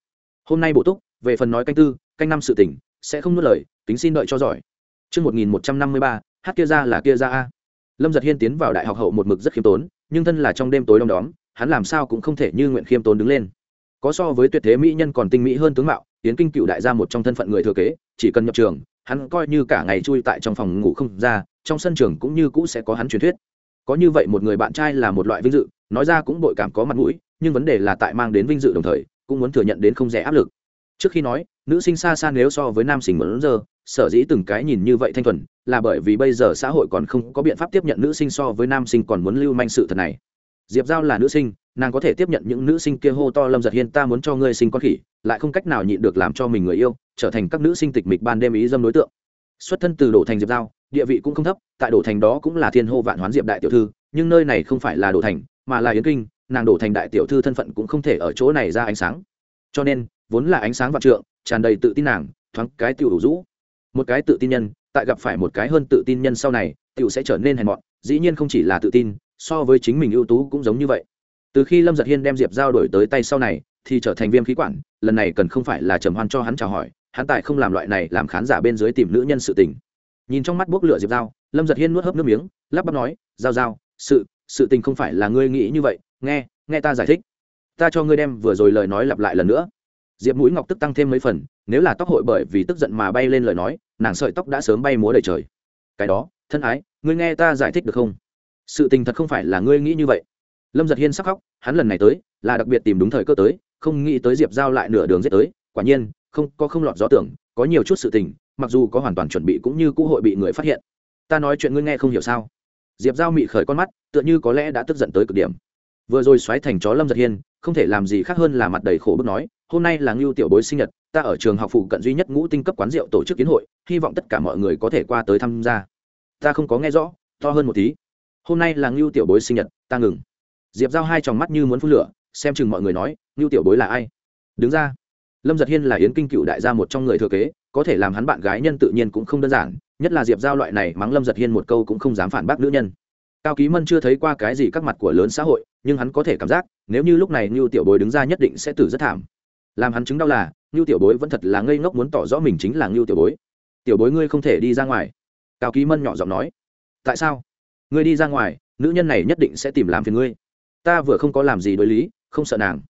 hôm nay bổ túc về phần nói canh tư canh năm sự tỉnh sẽ không nuốt lời tính xin đợi cho giỏi. Trước 1153, hát kia ra là kia ra a. Lâm giật hiên tiến vào đại học hậu một mực rất khiêm tốn nhưng thân là trong đêm tối đông đóm, hắn làm sao cũng không thể như nguyện khiêm tốn đứng lên. Có so với tuyệt thế mỹ nhân còn tinh mỹ hơn tướng mạo tiến kinh cựu đại gia một trong thân phận người thừa kế, chỉ cần nhập trường, hắn coi như cả ngày chui tại trong phòng ngủ không ra, trong sân trường cũng như cũ sẽ có hắn truyền thuyết. Có như vậy một người bạn trai là một loại vinh dự, nói ra cũng bội cảm có mặt mũi, nhưng vấn đề là tại mang đến vinh dự đồng thời, cũng muốn thừa nhận đến không rẻ áp lực. Trước khi nói, nữ sinh xa xa nếu so với nam sinh muốn giờ sở dĩ từng cái nhìn như vậy thanh thuần, là bởi vì bây giờ xã hội còn không có biện pháp tiếp nhận nữ sinh so với nam sinh còn muốn lưu manh sự thật này. Diệp giao là nữ sinh, nàng có thể tiếp nhận những nữ sinh kia hô to lâm giật hiên, ta muốn cho ngươi sinh con khỉ, lại không cách nào nhịn được làm cho mình người yêu, trở thành các nữ sinh tịch mịch ban đêm ý dâm đối tượng. Xuất thân từ đổ thành diệp giao, địa vị cũng không thấp, tại đổ thành đó cũng là thiên hô vạn hoán diệp đại tiểu thư, nhưng nơi này không phải là đổ thành, mà là yến kinh, nàng đổ thành đại tiểu thư thân phận cũng không thể ở chỗ này ra ánh sáng. Cho nên, vốn là ánh sáng vạn trượng, tràn đầy tự tin nàng, thoáng cái tiểu đủ rũ một cái tự tin nhân, tại gặp phải một cái hơn tự tin nhân sau này, tiểu sẽ trở nên hèn mọn, dĩ nhiên không chỉ là tự tin, so với chính mình ưu tú cũng giống như vậy. Từ khi lâm giật hiên đem diệp giao đổi tới tay sau này, thì trở thành viêm khí quản, lần này cần không phải là trầm hoan cho hắn chào hỏi, hắn tại không làm loại này làm khán giả bên dưới tìm nữ nhân sự tình. Nhìn trong mắt bốc lửa diệp giao, lâm giật hiên nuốt hớp nước miếng, lắp bắp nói, giao giao, sự sự tình không phải là ngươi nghĩ như vậy, nghe nghe ta giải thích. Ta cho ngươi đem vừa rồi lời nói lặp lại lần nữa. Diệp mũi ngọc tức tăng thêm mấy phần nếu là tóc hội bởi vì tức giận mà bay lên lời nói, nàng sợi tóc đã sớm bay múa đầy trời. Cái đó, thân ái, ngươi nghe ta giải thích được không? Sự tình thật không phải là ngươi nghĩ như vậy. Lâm giật hiên sắc khóc, hắn lần này tới, là đặc biệt tìm đúng thời cơ tới, không nghĩ tới diệp giao lại nửa đường giết tới, quả nhiên, không, có không lọt gió tưởng, có nhiều chút sự tình, mặc dù có hoàn toàn chuẩn bị cũng như cũ hội bị người phát hiện. Ta nói chuyện ngươi nghe không hiểu sao? Diệp giao mị khởi con mắt, tựa như có lẽ đã tức giận tới cực điểm. Vừa rồi xoáy thành chó lâm giật hiên, không thể làm gì khác hơn là mặt đầy khổ bức nói hôm nay là ngưu tiểu bối sinh nhật, ta ở trường học phụ cận duy nhất ngũ tinh cấp quán rượu tổ chức kiến hội, hy vọng tất cả mọi người có thể qua tới tham gia. Ta không có nghe rõ, to hơn một tí. Hôm nay là ngưu tiểu bối sinh nhật, ta ngừng. Diệp giao hai tròng mắt như muốn phun lửa, xem chừng mọi người nói, ngưu tiểu bối là ai? Đứng ra. Lâm giật hiên là yến kinh cựu đại gia một trong người thừa kế, có thể làm hắn bạn gái nhân tự nhiên cũng không đơn giản, nhất là diệp giao loại này mắng lâm giật hiên một câu cũng không dám phản bác nữ nhân. Cao ký mân chưa thấy qua cái gì các mặt của lớn xã hội, nhưng hắn có thể cảm giác, nếu như lúc này ngưu tiểu bối đứng ra nhất định sẽ tử rất thảm làm hắn chứng đau là, ngưu tiểu bối vẫn thật là ngây ngốc muốn tỏ rõ mình chính là ngưu tiểu bối. Tiểu bối ngươi không thể đi ra ngoài. Cao ký mân nhỏ giọng nói. Tại sao? Ngươi đi ra ngoài, nữ nhân này nhất định sẽ tìm làm phiền ngươi. Ta vừa không có làm gì đối lý, không sợ nàng.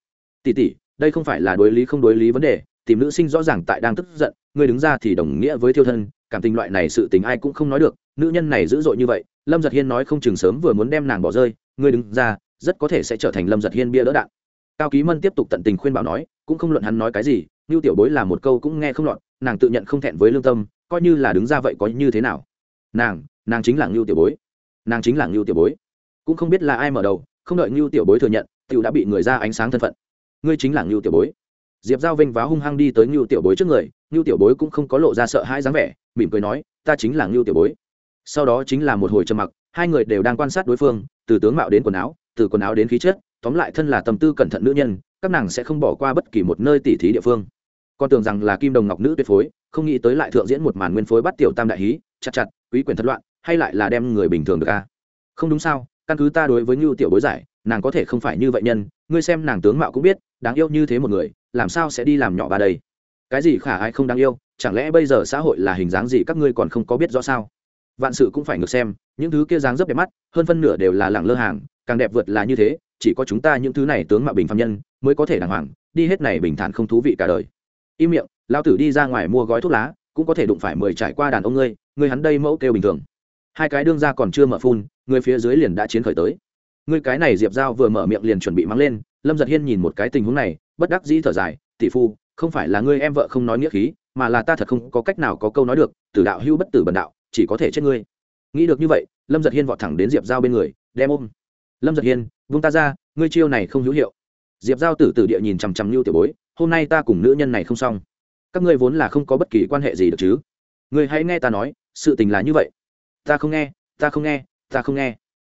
Tỉ tỉ đây không phải là đối lý không đối lý vấn đề, tìm nữ sinh rõ ràng tại đang tức giận, ngươi đứng ra thì đồng nghĩa với thiêu thân, cảm tình loại này sự tình ai cũng không nói được, nữ nhân này dữ dội như vậy, lâm giật hiên nói không chừng sớm vừa muốn đem nàng bỏ rơi, ngươi đứng ra, rất có thể sẽ trở thành lâm giật hiên bia đỡ đạn cao ký mân tiếp tục tận tình khuyên bảo nói, cũng không luận hắn nói cái gì như tiểu bối là một câu cũng nghe không lọt, nàng tự nhận không thẹn với lương tâm, coi như là đứng ra vậy có như thế nào? Nàng nàng chính là ngưu tiểu bối. Nàng chính là ngưu tiểu bối. Cũng không biết là ai mở đầu, không đợi ngưu tiểu bối thừa nhận, tiểu đã bị người ra ánh sáng thân phận. Ngươi chính là ngưu tiểu bối. Diệp giao vinh váo hung hăng đi tới ngưu tiểu bối trước người ngưu tiểu bối cũng không có lộ ra sợ hãi dáng vẻ, mỉm cười nói, ta chính là ngưu tiểu bối. Sau đó chính là một hồi trầm mặc, hai người đều đang quan sát đối phương, từ tướng mạo đến quần áo, từ quần áo đến khí chất tóm lại thân là tâm tư cẩn thận nữ nhân, các nàng sẽ không bỏ qua bất kỳ một nơi tỉ thí địa phương. Con tưởng rằng là kim đồng ngọc nữ tuyệt phối, không nghĩ tới lại thượng diễn một màn nguyên phối bắt tiểu tam đại hí, chặt chặt, quý quyền thất loạn, hay lại là đem người bình thường được a? Không đúng sao, căn cứ ta đối với ngưu tiểu bối giải, nàng có thể không phải như vậy nhân, ngươi xem nàng tướng mạo cũng biết, đáng yêu như thế một người, làm sao sẽ đi làm nhỏ bà đây? Cái gì khả ai không đáng yêu, chẳng lẽ bây giờ xã hội là hình dáng gì các ngươi còn không có biết rõ sao? Vạn sự cũng phải ngược xem, những thứ kia dáng rất đẹp mắt, hơn phân nửa đều là lẳng lơ hàng, càng đẹp vượt là như thế chỉ có chúng ta những thứ này tướng mạo bình phạm nhân mới có thể đàng hoàng, đi hết này bình thản không thú vị cả đời. Im miệng lao tử đi ra ngoài mua gói thuốc lá, cũng có thể đụng phải mười trải qua đàn ông ngươi ngươi hắn đây mẫu kêu bình thường. Hai cái đương ra còn chưa mở phun, người phía dưới liền đã chiến khởi tới. Ngươi cái này diệp dao vừa mở miệng liền chuẩn bị mắng lên, lâm giật hiên nhìn một cái tình huống này, bất đắc dĩ thở dài, tỷ phu, không phải là ngươi em vợ không nói nghĩa khí, mà là ta thật không có cách nào có câu nói được, tử đạo hưu bất tử bần đạo, chỉ có thể chết ngươi. Nghĩ được như vậy, lâm giật hiên vọt thẳng đến diệp giao bên người, đem ôm lâm giật hiên, vung ta ra, ngươi chiêu này không hữu hiệu. Diệp giao tử tử địa nhìn chằm chằm lưu tiểu bối, hôm nay ta cùng nữ nhân này không xong. Các ngươi vốn là không có bất kỳ quan hệ gì được chứ? Ngươi hãy nghe ta nói, sự tình là như vậy. Ta không nghe, ta không nghe, ta không nghe.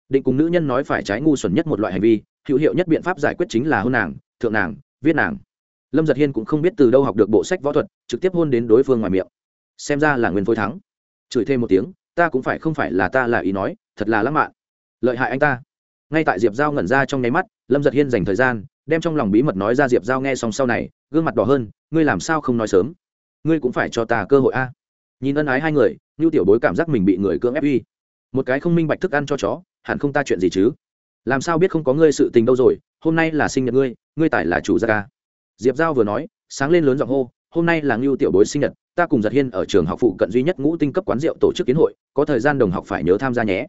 Định cùng nữ nhân nói phải trái ngu xuẩn nhất một loại hành vi, hữu hiệu nhất biện pháp giải quyết chính là hôn nàng, thượng nàng, viết nàng. Lâm giật hiên cũng không biết từ đâu học được bộ sách võ thuật, trực tiếp hôn đến đối phương ngoài miệng. Xem ra là nguyên phối thắng. Chửi thêm một tiếng, ta cũng phải không phải là ta là ý nói, thật là lãng mạn. Lợi hại anh ta ngay tại diệp giao ngẩn ra trong nháy mắt, lâm giật hiên dành thời gian, đem trong lòng bí mật nói ra diệp giao nghe xong sau này, gương mặt đỏ hơn, ngươi làm sao không nói sớm? Ngươi cũng phải cho ta cơ hội a. Nhìn ân ái hai người như tiểu bối cảm giác mình bị người cưỡng ép uy. Một cái không minh bạch thức ăn cho chó, hẳn không ta chuyện gì chứ? Làm sao biết không có ngươi sự tình đâu rồi? Hôm nay là sinh nhật ngươi ngươi tải là chủ gia. Ca diệp giao vừa nói, sáng lên lớn giọng hô, hôm nay là ngưu tiểu bối sinh nhật, ta cùng giật hiên ở trường học phụ cận duy nhất ngũ tinh cấp quán rượu tổ chức kiến hội, có thời gian đồng học phải nhớ tham gia nhé.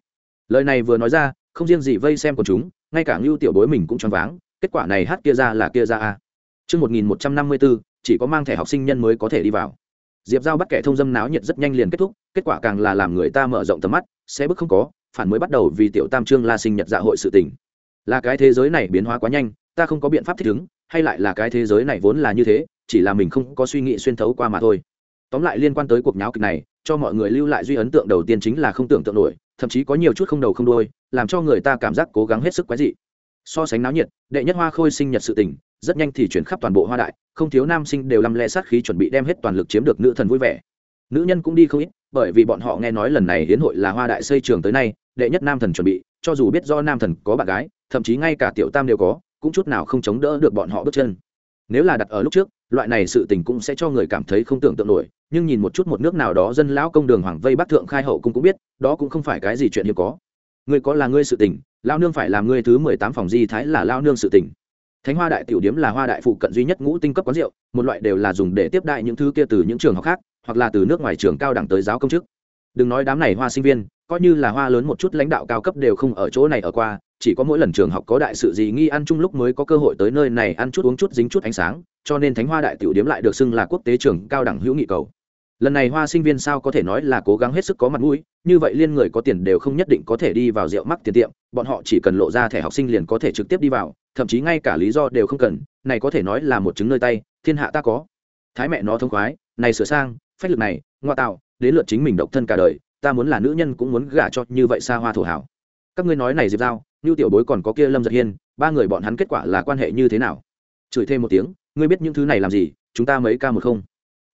Lời này vừa nói ra không riêng gì vây xem của chúng, ngay cả ngưu tiểu bối mình cũng choáng váng, kết quả này hát kia ra là kia ra a. Chương một nghìn một trăm năm mươi bốn chỉ có mang thẻ học sinh nhân mới có thể đi vào. Diệp giao bắt kẻ thông dâm náo nhiệt rất nhanh liền kết thúc, kết quả càng là làm người ta mở rộng tầm mắt, sẽ bức không có, phản mới bắt đầu vì tiểu tam trương la sinh nhật dạ hội sự tình. Là cái thế giới này biến hóa quá nhanh, ta không có biện pháp thích ứng, hay lại là cái thế giới này vốn là như thế, chỉ là mình không có suy nghĩ xuyên thấu qua mà thôi. Tóm lại liên quan tới cuộc nháo kịch này, cho mọi người lưu lại duy ấn tượng đầu tiên chính là không tưởng tượng nổi thậm chí có nhiều chút không đầu không đôi làm cho người ta cảm giác cố gắng hết sức quái dị. So sánh náo nhiệt, đệ nhất hoa khôi sinh nhật sự tình, rất nhanh thì chuyển khắp toàn bộ hoa đại, không thiếu nam sinh đều lăm le sát khí chuẩn bị đem hết toàn lực chiếm được nữ thần vui vẻ. Nữ nhân cũng đi không ít, bởi vì bọn họ nghe nói lần này hiến hội là hoa đại xây trường tới nay, đệ nhất nam thần chuẩn bị, cho dù biết do nam thần có bạn gái, thậm chí ngay cả tiểu tam đều có, cũng chút nào không chống đỡ được bọn họ bước chân. Nếu là đặt ở lúc trước, loại này sự tình cũng sẽ cho người cảm thấy không tưởng tượng nổi nhưng nhìn một chút một nước nào đó dân lão công đường hoàng vây bắc thượng khai hậu cũng cũng biết, đó cũng không phải cái gì chuyện hiếm có. Ngươi có là ngươi sự tình lao nương phải làm ngươi thứ mười tám phòng di thái là lao nương sự tình. Thánh hoa đại tiểu điếm là hoa đại phụ cận duy nhất ngũ tinh cấp quán rượu, một loại đều là dùng để tiếp đại những thứ kia từ những trường học khác, hoặc là từ nước ngoài trường cao đẳng tới giáo công chức. Đừng nói đám này hoa sinh viên, coi như là hoa lớn một chút lãnh đạo cao cấp đều không ở chỗ này ở qua, chỉ có mỗi lần trường học có đại sự gì nghi ăn chung lúc mới có cơ hội tới nơi này ăn chút uống chút dính chút ánh sáng, cho nên thánh hoa đại tiểu điếm lại được xưng là quốc tế trường cao đẳng hữu nghị cầu lần này hoa sinh viên sao có thể nói là cố gắng hết sức có mặt mũi, như vậy liên người có tiền đều không nhất định có thể đi vào rượu mắc tiền tiệm, bọn họ chỉ cần lộ ra thẻ học sinh liền có thể trực tiếp đi vào, thậm chí ngay cả lý do đều không cần, này có thể nói là một chứng nơi tay, thiên hạ ta có. Thái mẹ nó thông khoái, này sửa sang, phách lực này ngoa tạo, đến lượt chính mình độc thân cả đời, ta muốn là nữ nhân cũng muốn gả cho như vậy xa hoa thổ hảo. Các ngươi nói này diệp giao như tiểu bối còn có kia lâm giật hiên, ba người bọn hắn kết quả là quan hệ như thế nào? Chửi thêm một tiếng, ngươi biết những thứ này làm gì, chúng ta mấy ca một không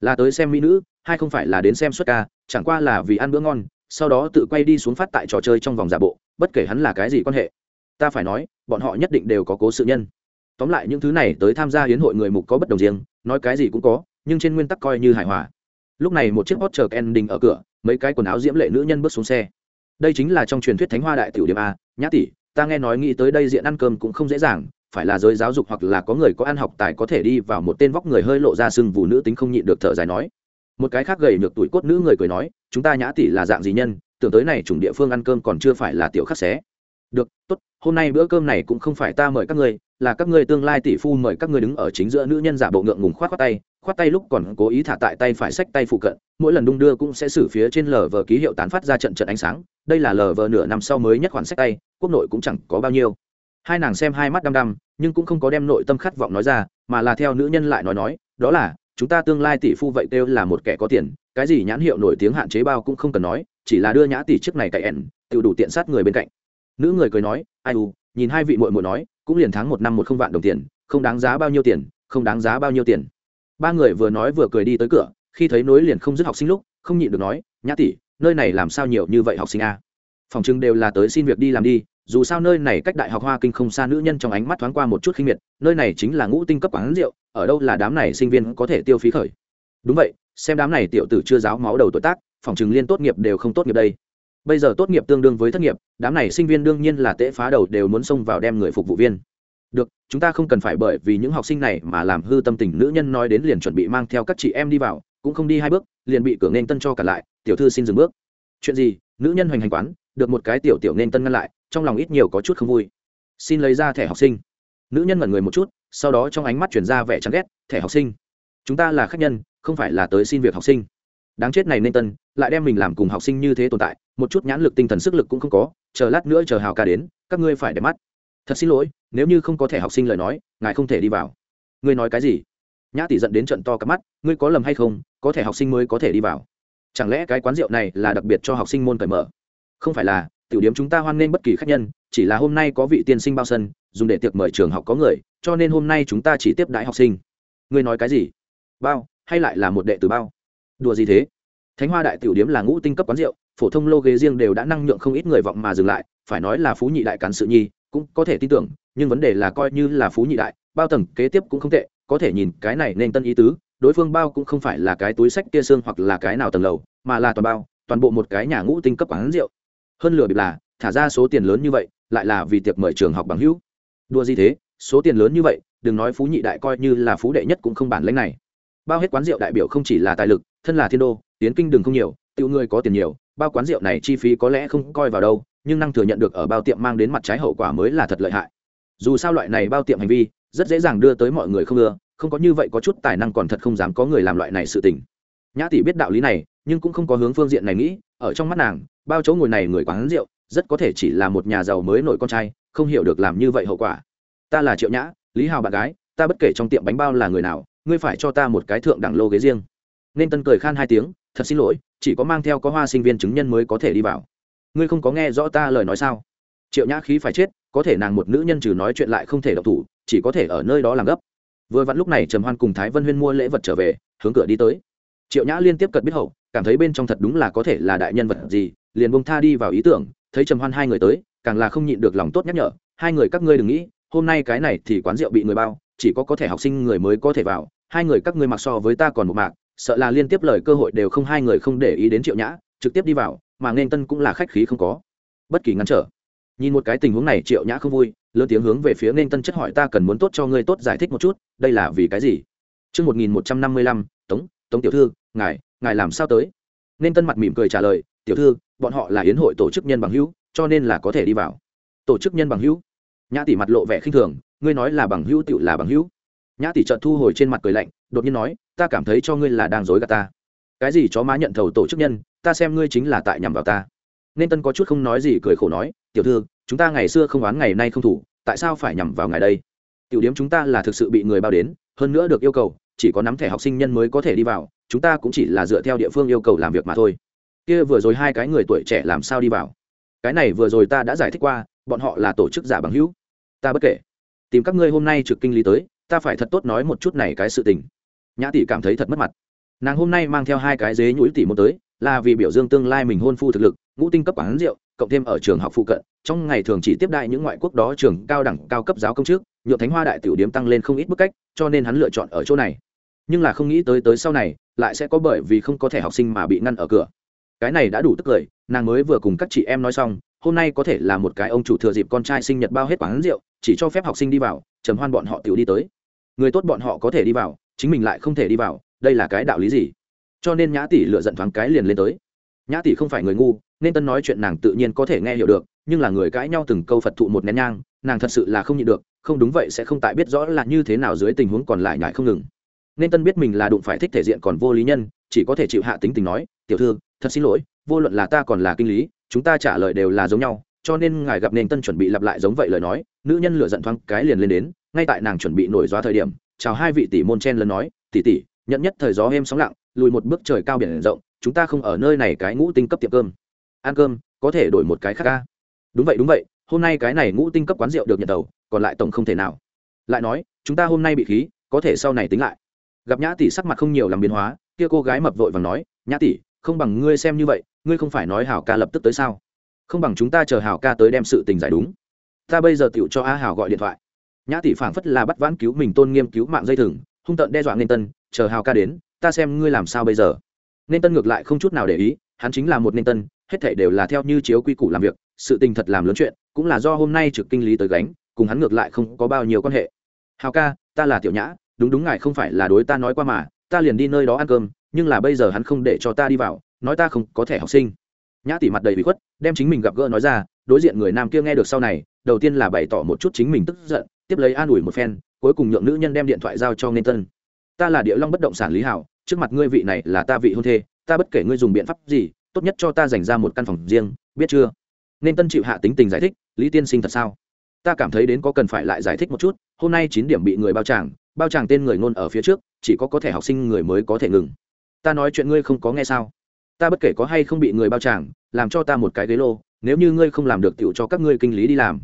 là tới xem mỹ nữ hay không phải là đến xem xuất ca, chẳng qua là vì ăn bữa ngon, sau đó tự quay đi xuống phát tại trò chơi trong vòng giả bộ, bất kể hắn là cái gì quan hệ. Ta phải nói, bọn họ nhất định đều có cố sự nhân. Tóm lại những thứ này tới tham gia hiến hội người mục có bất đồng riêng, nói cái gì cũng có, nhưng trên nguyên tắc coi như hài hòa. Lúc này một chiếc hot chờ ending ở cửa, mấy cái quần áo diễm lệ nữ nhân bước xuống xe. Đây chính là trong truyền thuyết thánh hoa đại tiểu điểm a. Nhã tỷ, ta nghe nói nghĩ tới đây diện ăn cơm cũng không dễ dàng phải là giới giáo dục hoặc là có người có ăn học tài có thể đi vào một tên vóc người hơi lộ ra sưng vụ nữ tính không nhịn được thở dài nói. Một cái khác gầy được tuổi cốt nữ người cười nói, chúng ta nhã tỷ là dạng gì nhân, tưởng tới này chủng địa phương ăn cơm còn chưa phải là tiểu khắc xé. Được, tốt, hôm nay bữa cơm này cũng không phải ta mời các ngươi, là các ngươi tương lai tỷ phu mời các ngươi đứng ở chính giữa nữ nhân giả bộ ngượng ngùng khoát khoát tay khoát tay lúc còn cố ý thả tại tay phải xách tay phụ cận, mỗi lần đung đưa cũng sẽ xử phía trên lờ vờ ký hiệu tán phát ra trận trận ánh sáng, đây là lờ vờ nửa năm sau mới nhất khoản sách tay, quốc nội cũng chẳng có bao nhiêu hai nàng xem hai mắt đăm đăm, nhưng cũng không có đem nội tâm khát vọng nói ra, mà là theo nữ nhân lại nói nói, đó là, chúng ta tương lai tỷ phu vậy kêu là một kẻ có tiền, cái gì nhãn hiệu nổi tiếng hạn chế bao cũng không cần nói, chỉ là đưa nhã tỷ trước này cậy ẻn tự đủ tiện sát người bên cạnh. Nữ người cười nói, ai u, nhìn hai vị muội muội nói, cũng liền tháng một năm một không vạn đồng tiền, không đáng giá bao nhiêu tiền, không đáng giá bao nhiêu tiền. Ba người vừa nói vừa cười đi tới cửa, khi thấy nối liền không dứt học sinh lúc, không nhịn được nói, nhã tỷ, nơi này làm sao nhiều như vậy học sinh a? Phòng chứng đều là tới xin việc đi làm đi dù sao nơi này cách đại học hoa kinh không xa nữ nhân trong ánh mắt thoáng qua một chút khinh miệt, nơi này chính là ngũ tinh cấp quán rượu, ở đâu là đám này sinh viên có thể tiêu phí khởi. Đúng vậy, xem đám này tiểu tử chưa giáo máu đầu tuổi tác, phòng chứng liên tốt nghiệp đều không tốt nghiệp đây. Bây giờ tốt nghiệp tương đương với thất nghiệp, đám này sinh viên đương nhiên là tễ phá đầu đều muốn xông vào đem người phục vụ viên. Được, chúng ta không cần phải bởi vì những học sinh này mà làm hư tâm tình, nữ nhân nói đến liền chuẩn bị mang theo các chị em đi vào, cũng không đi hai bước, liền bị cửa nên tân cho cả lại, tiểu thư xin dừng bước. Chuyện gì? Nữ nhân hoành hành quán, được một cái tiểu tiểu nên tân ngăn lại trong lòng ít nhiều có chút không vui. Xin lấy ra thẻ học sinh. Nữ nhân mẩn người một chút, sau đó trong ánh mắt chuyển ra vẻ chán ghét, thẻ học sinh, chúng ta là khách nhân, không phải là tới xin việc học sinh. Đáng chết này nên tân, lại đem mình làm cùng học sinh như thế tồn tại, một chút nhãn lực tinh thần sức lực cũng không có, chờ lát nữa chờ hào ca đến, các ngươi phải để mắt. Thật xin lỗi, nếu như không có thẻ học sinh lời nói, ngài không thể đi vào. Ngươi nói cái gì? Nhã tỷ dẫn đến trận to cắp mắt, ngươi có lầm hay không, có thẻ học sinh mới có thể đi vào. Chẳng lẽ cái quán rượu này là đặc biệt cho học sinh môn cởi mở? Không phải là tiểu điểm chúng ta hoan nghênh bất kỳ khách nhân, chỉ là hôm nay có vị tiên sinh bao sân, dùng để tiệc mời trường học có người, cho nên hôm nay chúng ta chỉ tiếp đãi học sinh. Ngươi nói cái gì? Bao, hay lại là một đệ tử bao? Đùa gì thế? Thánh hoa đại tiểu điếm là ngũ tinh cấp quán rượu, phổ thông lô ghế riêng đều đã năng nhượng không ít người vọng mà dừng lại, phải nói là phú nhị đại cán sự nhi, cũng có thể tin tưởng, nhưng vấn đề là coi như là phú nhị đại, bao tầng kế tiếp cũng không tệ, có thể nhìn cái này nên tân ý tứ, đối phương bao cũng không phải là cái túi sách kia xương hoặc là cái nào tầng lầu, mà là toàn bao, toàn bộ một cái nhà ngũ tinh cấp quán rượu hơn lửa bịp là, thả ra số tiền lớn như vậy, lại là vì tiệc mời trường học bằng hữu. Đua gì thế, số tiền lớn như vậy, đừng nói phú nhị đại coi như là phú đệ nhất cũng không bản lãnh này. Bao hết quán rượu đại biểu không chỉ là tài lực, thân là thiên đô, tiến kinh đường không nhiều, tiểu người có tiền nhiều, bao quán rượu này chi phí có lẽ không coi vào đâu, nhưng năng thừa nhận được ở bao tiệm mang đến mặt trái hậu quả mới là thật lợi hại. Dù sao loại này bao tiệm hành vi, rất dễ dàng đưa tới mọi người không ưa, không có như vậy có chút tài năng còn thật không dám có người làm loại này sự tình. Nhã tỷ biết đạo lý này nhưng cũng không có hướng phương diện này nghĩ, ở trong mắt nàng, bao chỗ ngồi này người quán rượu, rất có thể chỉ là một nhà giàu mới nổi con trai, không hiểu được làm như vậy hậu quả. Ta là triệu nhã, lý hào bạn gái, ta bất kể trong tiệm bánh bao là người nào, ngươi phải cho ta một cái thượng đẳng lô ghế riêng. Nên tân cười khan hai tiếng, thật xin lỗi, chỉ có mang theo có hoa sinh viên chứng nhân mới có thể đi vào. Ngươi không có nghe rõ ta lời nói sao? Triệu nhã khí phải chết, có thể nàng một nữ nhân trừ nói chuyện lại không thể độc thủ, chỉ có thể ở nơi đó làm gấp. Vừa vặn lúc này trầm hoan cùng thái vân huyên mua lễ vật trở về, hướng cửa đi tới. Triệu nhã liên tiếp cật biết hậu cảm thấy bên trong thật đúng là có thể là đại nhân vật gì liền bông tha đi vào ý tưởng thấy trầm hoan hai người tới càng là không nhịn được lòng tốt nhắc nhở hai người các ngươi đừng nghĩ hôm nay cái này thì quán rượu bị người bao chỉ có có thể học sinh người mới có thể vào hai người các ngươi mặc so với ta còn một mạc sợ là liên tiếp lời cơ hội đều không hai người không để ý đến triệu nhã trực tiếp đi vào mà nên tân cũng là khách khí không có. Bất kỳ ngăn trở. Nhìn một cái tình huống này triệu nhã không vui lớn tiếng hướng về phía nên tân chất hỏi ta cần muốn tốt cho ngươi tốt giải thích một chút đây là vì cái gì? Trước 1155, Tống, Tống tiểu thư, ngài, ngài làm sao tới? Nên tân mặt mỉm cười trả lời, tiểu thư, bọn họ là hiến hội tổ chức nhân bằng hữu, cho nên là có thể đi vào. Tổ chức nhân bằng hữu? Nhã tỷ mặt lộ vẻ khinh thường, ngươi nói là bằng hữu tiểu là bằng hữu. Nhã tỷ trợn thu hồi trên mặt cười lạnh, đột nhiên nói, ta cảm thấy cho ngươi là đang dối gạt ta. Cái gì chó má nhận thầu tổ chức nhân, ta xem ngươi chính là tại nhằm vào ta. Nên tân có chút không nói gì cười khổ nói, tiểu thư, chúng ta ngày xưa không oán ngày nay không thủ tại sao phải nhằm vào ngày đây tiểu điểm chúng ta là thực sự bị người bao đến hơn nữa được yêu cầu chỉ có nắm thẻ học sinh nhân mới có thể đi vào chúng ta cũng chỉ là dựa theo địa phương yêu cầu làm việc mà thôi. Kia vừa rồi hai cái người tuổi trẻ làm sao đi vào? Cái này vừa rồi ta đã giải thích qua, bọn họ là tổ chức giả bằng hữu. Ta bất kể. Tìm các ngươi hôm nay trực kinh lý tới, ta phải thật tốt nói một chút này cái sự tình. Nhã tỷ cảm thấy thật mất mặt. Nàng hôm nay mang theo hai cái dế nhũi tỷ một tới, là vì biểu dương tương lai mình hôn phu thực lực, ngũ tinh cấp quán rượu, cộng thêm ở trường học phụ cận, trong ngày thường chỉ tiếp đại những ngoại quốc đó trường cao đẳng cao cấp giáo công chức nhựa thánh hoa đại tiểu điếm tăng lên không ít bức cách, cho nên hắn lựa chọn ở chỗ này. Nhưng là không nghĩ tới tới sau này lại sẽ có bởi vì không có thể học sinh mà bị ngăn ở cửa. Cái này đã đủ tức cười, nàng mới vừa cùng các chị em nói xong, hôm nay có thể là một cái ông chủ thừa dịp con trai sinh nhật bao hết quán rượu, chỉ cho phép học sinh đi vào, trầm hoan bọn họ tiểu đi tới. Người tốt bọn họ có thể đi vào, chính mình lại không thể đi vào, đây là cái đạo lý gì? Cho nên nhã tỷ lựa giận thoáng cái liền lên tới. Nhã tỷ không phải người ngu, nên tân nói chuyện nàng tự nhiên có thể nghe hiểu được, nhưng là người cãi nhau từng câu phật thụ một nén nhang, nàng thật sự là không nhịn được, không đúng vậy sẽ không tại biết rõ là như thế nào dưới tình huống còn lại nhại không ngừng nên tân biết mình là đụng phải thích thể diện còn vô lý nhân, chỉ có thể chịu hạ tính tình nói, tiểu thư, thật xin lỗi, vô luận là ta còn là kinh lý, chúng ta trả lời đều là giống nhau, cho nên ngài gặp nên tân chuẩn bị lặp lại giống vậy lời nói. Nữ nhân lựa giận thoáng cái liền lên đến, ngay tại nàng chuẩn bị nổi gió thời điểm, chào hai vị tỷ môn chen lần nói, tỷ tỷ nhận nhất thời gió êm sóng lặng, lùi một bước trời cao biển rộng, chúng ta không ở nơi này cái ngũ tinh cấp tiệm cơm. Ăn cơm, có thể đổi một cái khác ca. Đúng vậy đúng vậy, hôm nay cái này ngũ tinh cấp quán rượu được nhận đầu, còn lại tổng không thể nào. Lại nói, chúng ta hôm nay bị khí, có thể sau này tính lại gặp nhã tỷ sắc mặt không nhiều làm biến hóa, kia cô gái mập vội vàng nói, nhã tỷ, không bằng ngươi xem như vậy, ngươi không phải nói hảo ca lập tức tới sao? Không bằng chúng ta chờ hảo ca tới đem sự tình giải đúng. Ta bây giờ tựu cho a hảo gọi điện thoại. Nhã tỷ phảng phất là bắt vãn cứu mình tôn nghiêm cứu mạng dây thừng, hung tận đe dọa nên tân, chờ hảo ca đến, ta xem ngươi làm sao bây giờ. Nên tân ngược lại không chút nào để ý, hắn chính là một nên tân, hết thảy đều là theo như chiếu quy củ làm việc, sự tình thật làm lớn chuyện, cũng là do hôm nay trực kinh lý tới gánh, cùng hắn ngược lại không có bao nhiêu quan hệ. Hào ca, ta là tiểu nhã đúng đúng ngài không phải là đối ta nói qua mà, ta liền đi nơi đó ăn cơm, nhưng là bây giờ hắn không để cho ta đi vào, nói ta không có thể học sinh. Nhã tỉ mặt đầy bị khuất, đem chính mình gặp gỡ nói ra, đối diện người nam kia nghe được sau này, đầu tiên là bày tỏ một chút chính mình tức giận, tiếp lấy an ủi một phen, cuối cùng nhượng nữ nhân đem điện thoại giao cho nên tân. Ta là địa long bất động sản lý hảo, trước mặt ngươi vị này là ta vị hôn thê, ta bất kể ngươi dùng biện pháp gì, tốt nhất cho ta dành ra một căn phòng riêng, biết chưa? Nên tân chịu hạ tính tình giải thích, lý tiên sinh thật sao? Ta cảm thấy đến có cần phải lại giải thích một chút, hôm nay chín điểm bị người bao tràng bao chàng tên người ngôn ở phía trước, chỉ có có thể học sinh người mới có thể ngừng. Ta nói chuyện ngươi không có nghe sao? Ta bất kể có hay không bị người bao chàng, làm cho ta một cái ghế lô, nếu như ngươi không làm được tựu cho các ngươi kinh lý đi làm.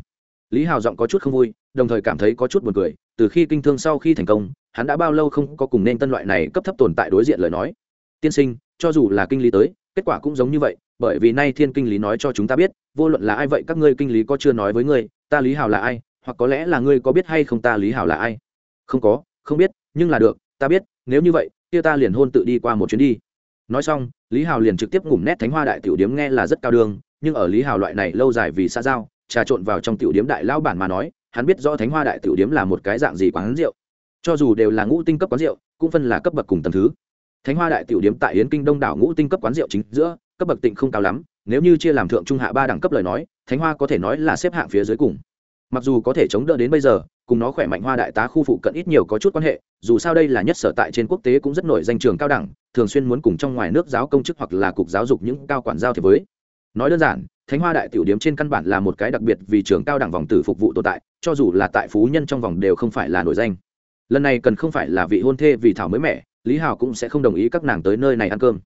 Lý hào giọng có chút không vui, đồng thời cảm thấy có chút buồn cười, từ khi kinh thương sau khi thành công, hắn đã bao lâu không có cùng nên tân loại này cấp thấp tồn tại đối diện lời nói. Tiên sinh, cho dù là kinh lý tới, kết quả cũng giống như vậy, bởi vì nay thiên kinh lý nói cho chúng ta biết, vô luận là ai vậy các ngươi kinh lý có chưa nói với ngươi, ta lý hào là ai, hoặc có lẽ là ngươi có biết hay không ta lý hào là ai không có, không biết, nhưng là được, ta biết, nếu như vậy, kia ta liền hôn tự đi qua một chuyến đi. Nói xong, lý hào liền trực tiếp ngủm nét thánh hoa đại tiểu điếm nghe là rất cao đường, nhưng ở lý hào loại này lâu dài vì xa giao, trà trộn vào trong tiểu điếm đại lao bản mà nói, hắn biết rõ thánh hoa đại tiểu điếm là một cái dạng gì quán rượu. Cho dù đều là ngũ tinh cấp quán rượu, cũng phân là cấp bậc cùng tầm thứ. Thánh hoa đại tiểu điếm tại yến kinh đông đảo ngũ tinh cấp quán rượu chính giữa, cấp bậc tịnh không cao lắm, nếu như chia làm thượng trung hạ ba đẳng cấp lời nói, thánh hoa có thể nói là xếp hạng phía dưới cùng mặc dù có thể chống đỡ đến bây giờ, cùng nó khỏe mạnh hoa đại tá khu phụ cận ít nhiều có chút quan hệ, dù sao đây là nhất sở tại trên quốc tế cũng rất nổi danh trường cao đẳng, thường xuyên muốn cùng trong ngoài nước giáo công chức hoặc là cục giáo dục những cao quản giao thì với. Nói đơn giản, thánh hoa đại tiểu điếm trên căn bản là một cái đặc biệt vì trường cao đẳng vòng tử phục vụ tồn tại, cho dù là tại phú nhân trong vòng đều không phải là nổi danh. Lần này cần không phải là vị hôn thê vì thảo mới mẻ, lý hào cũng sẽ không đồng ý các nàng tới nơi này ăn cơm.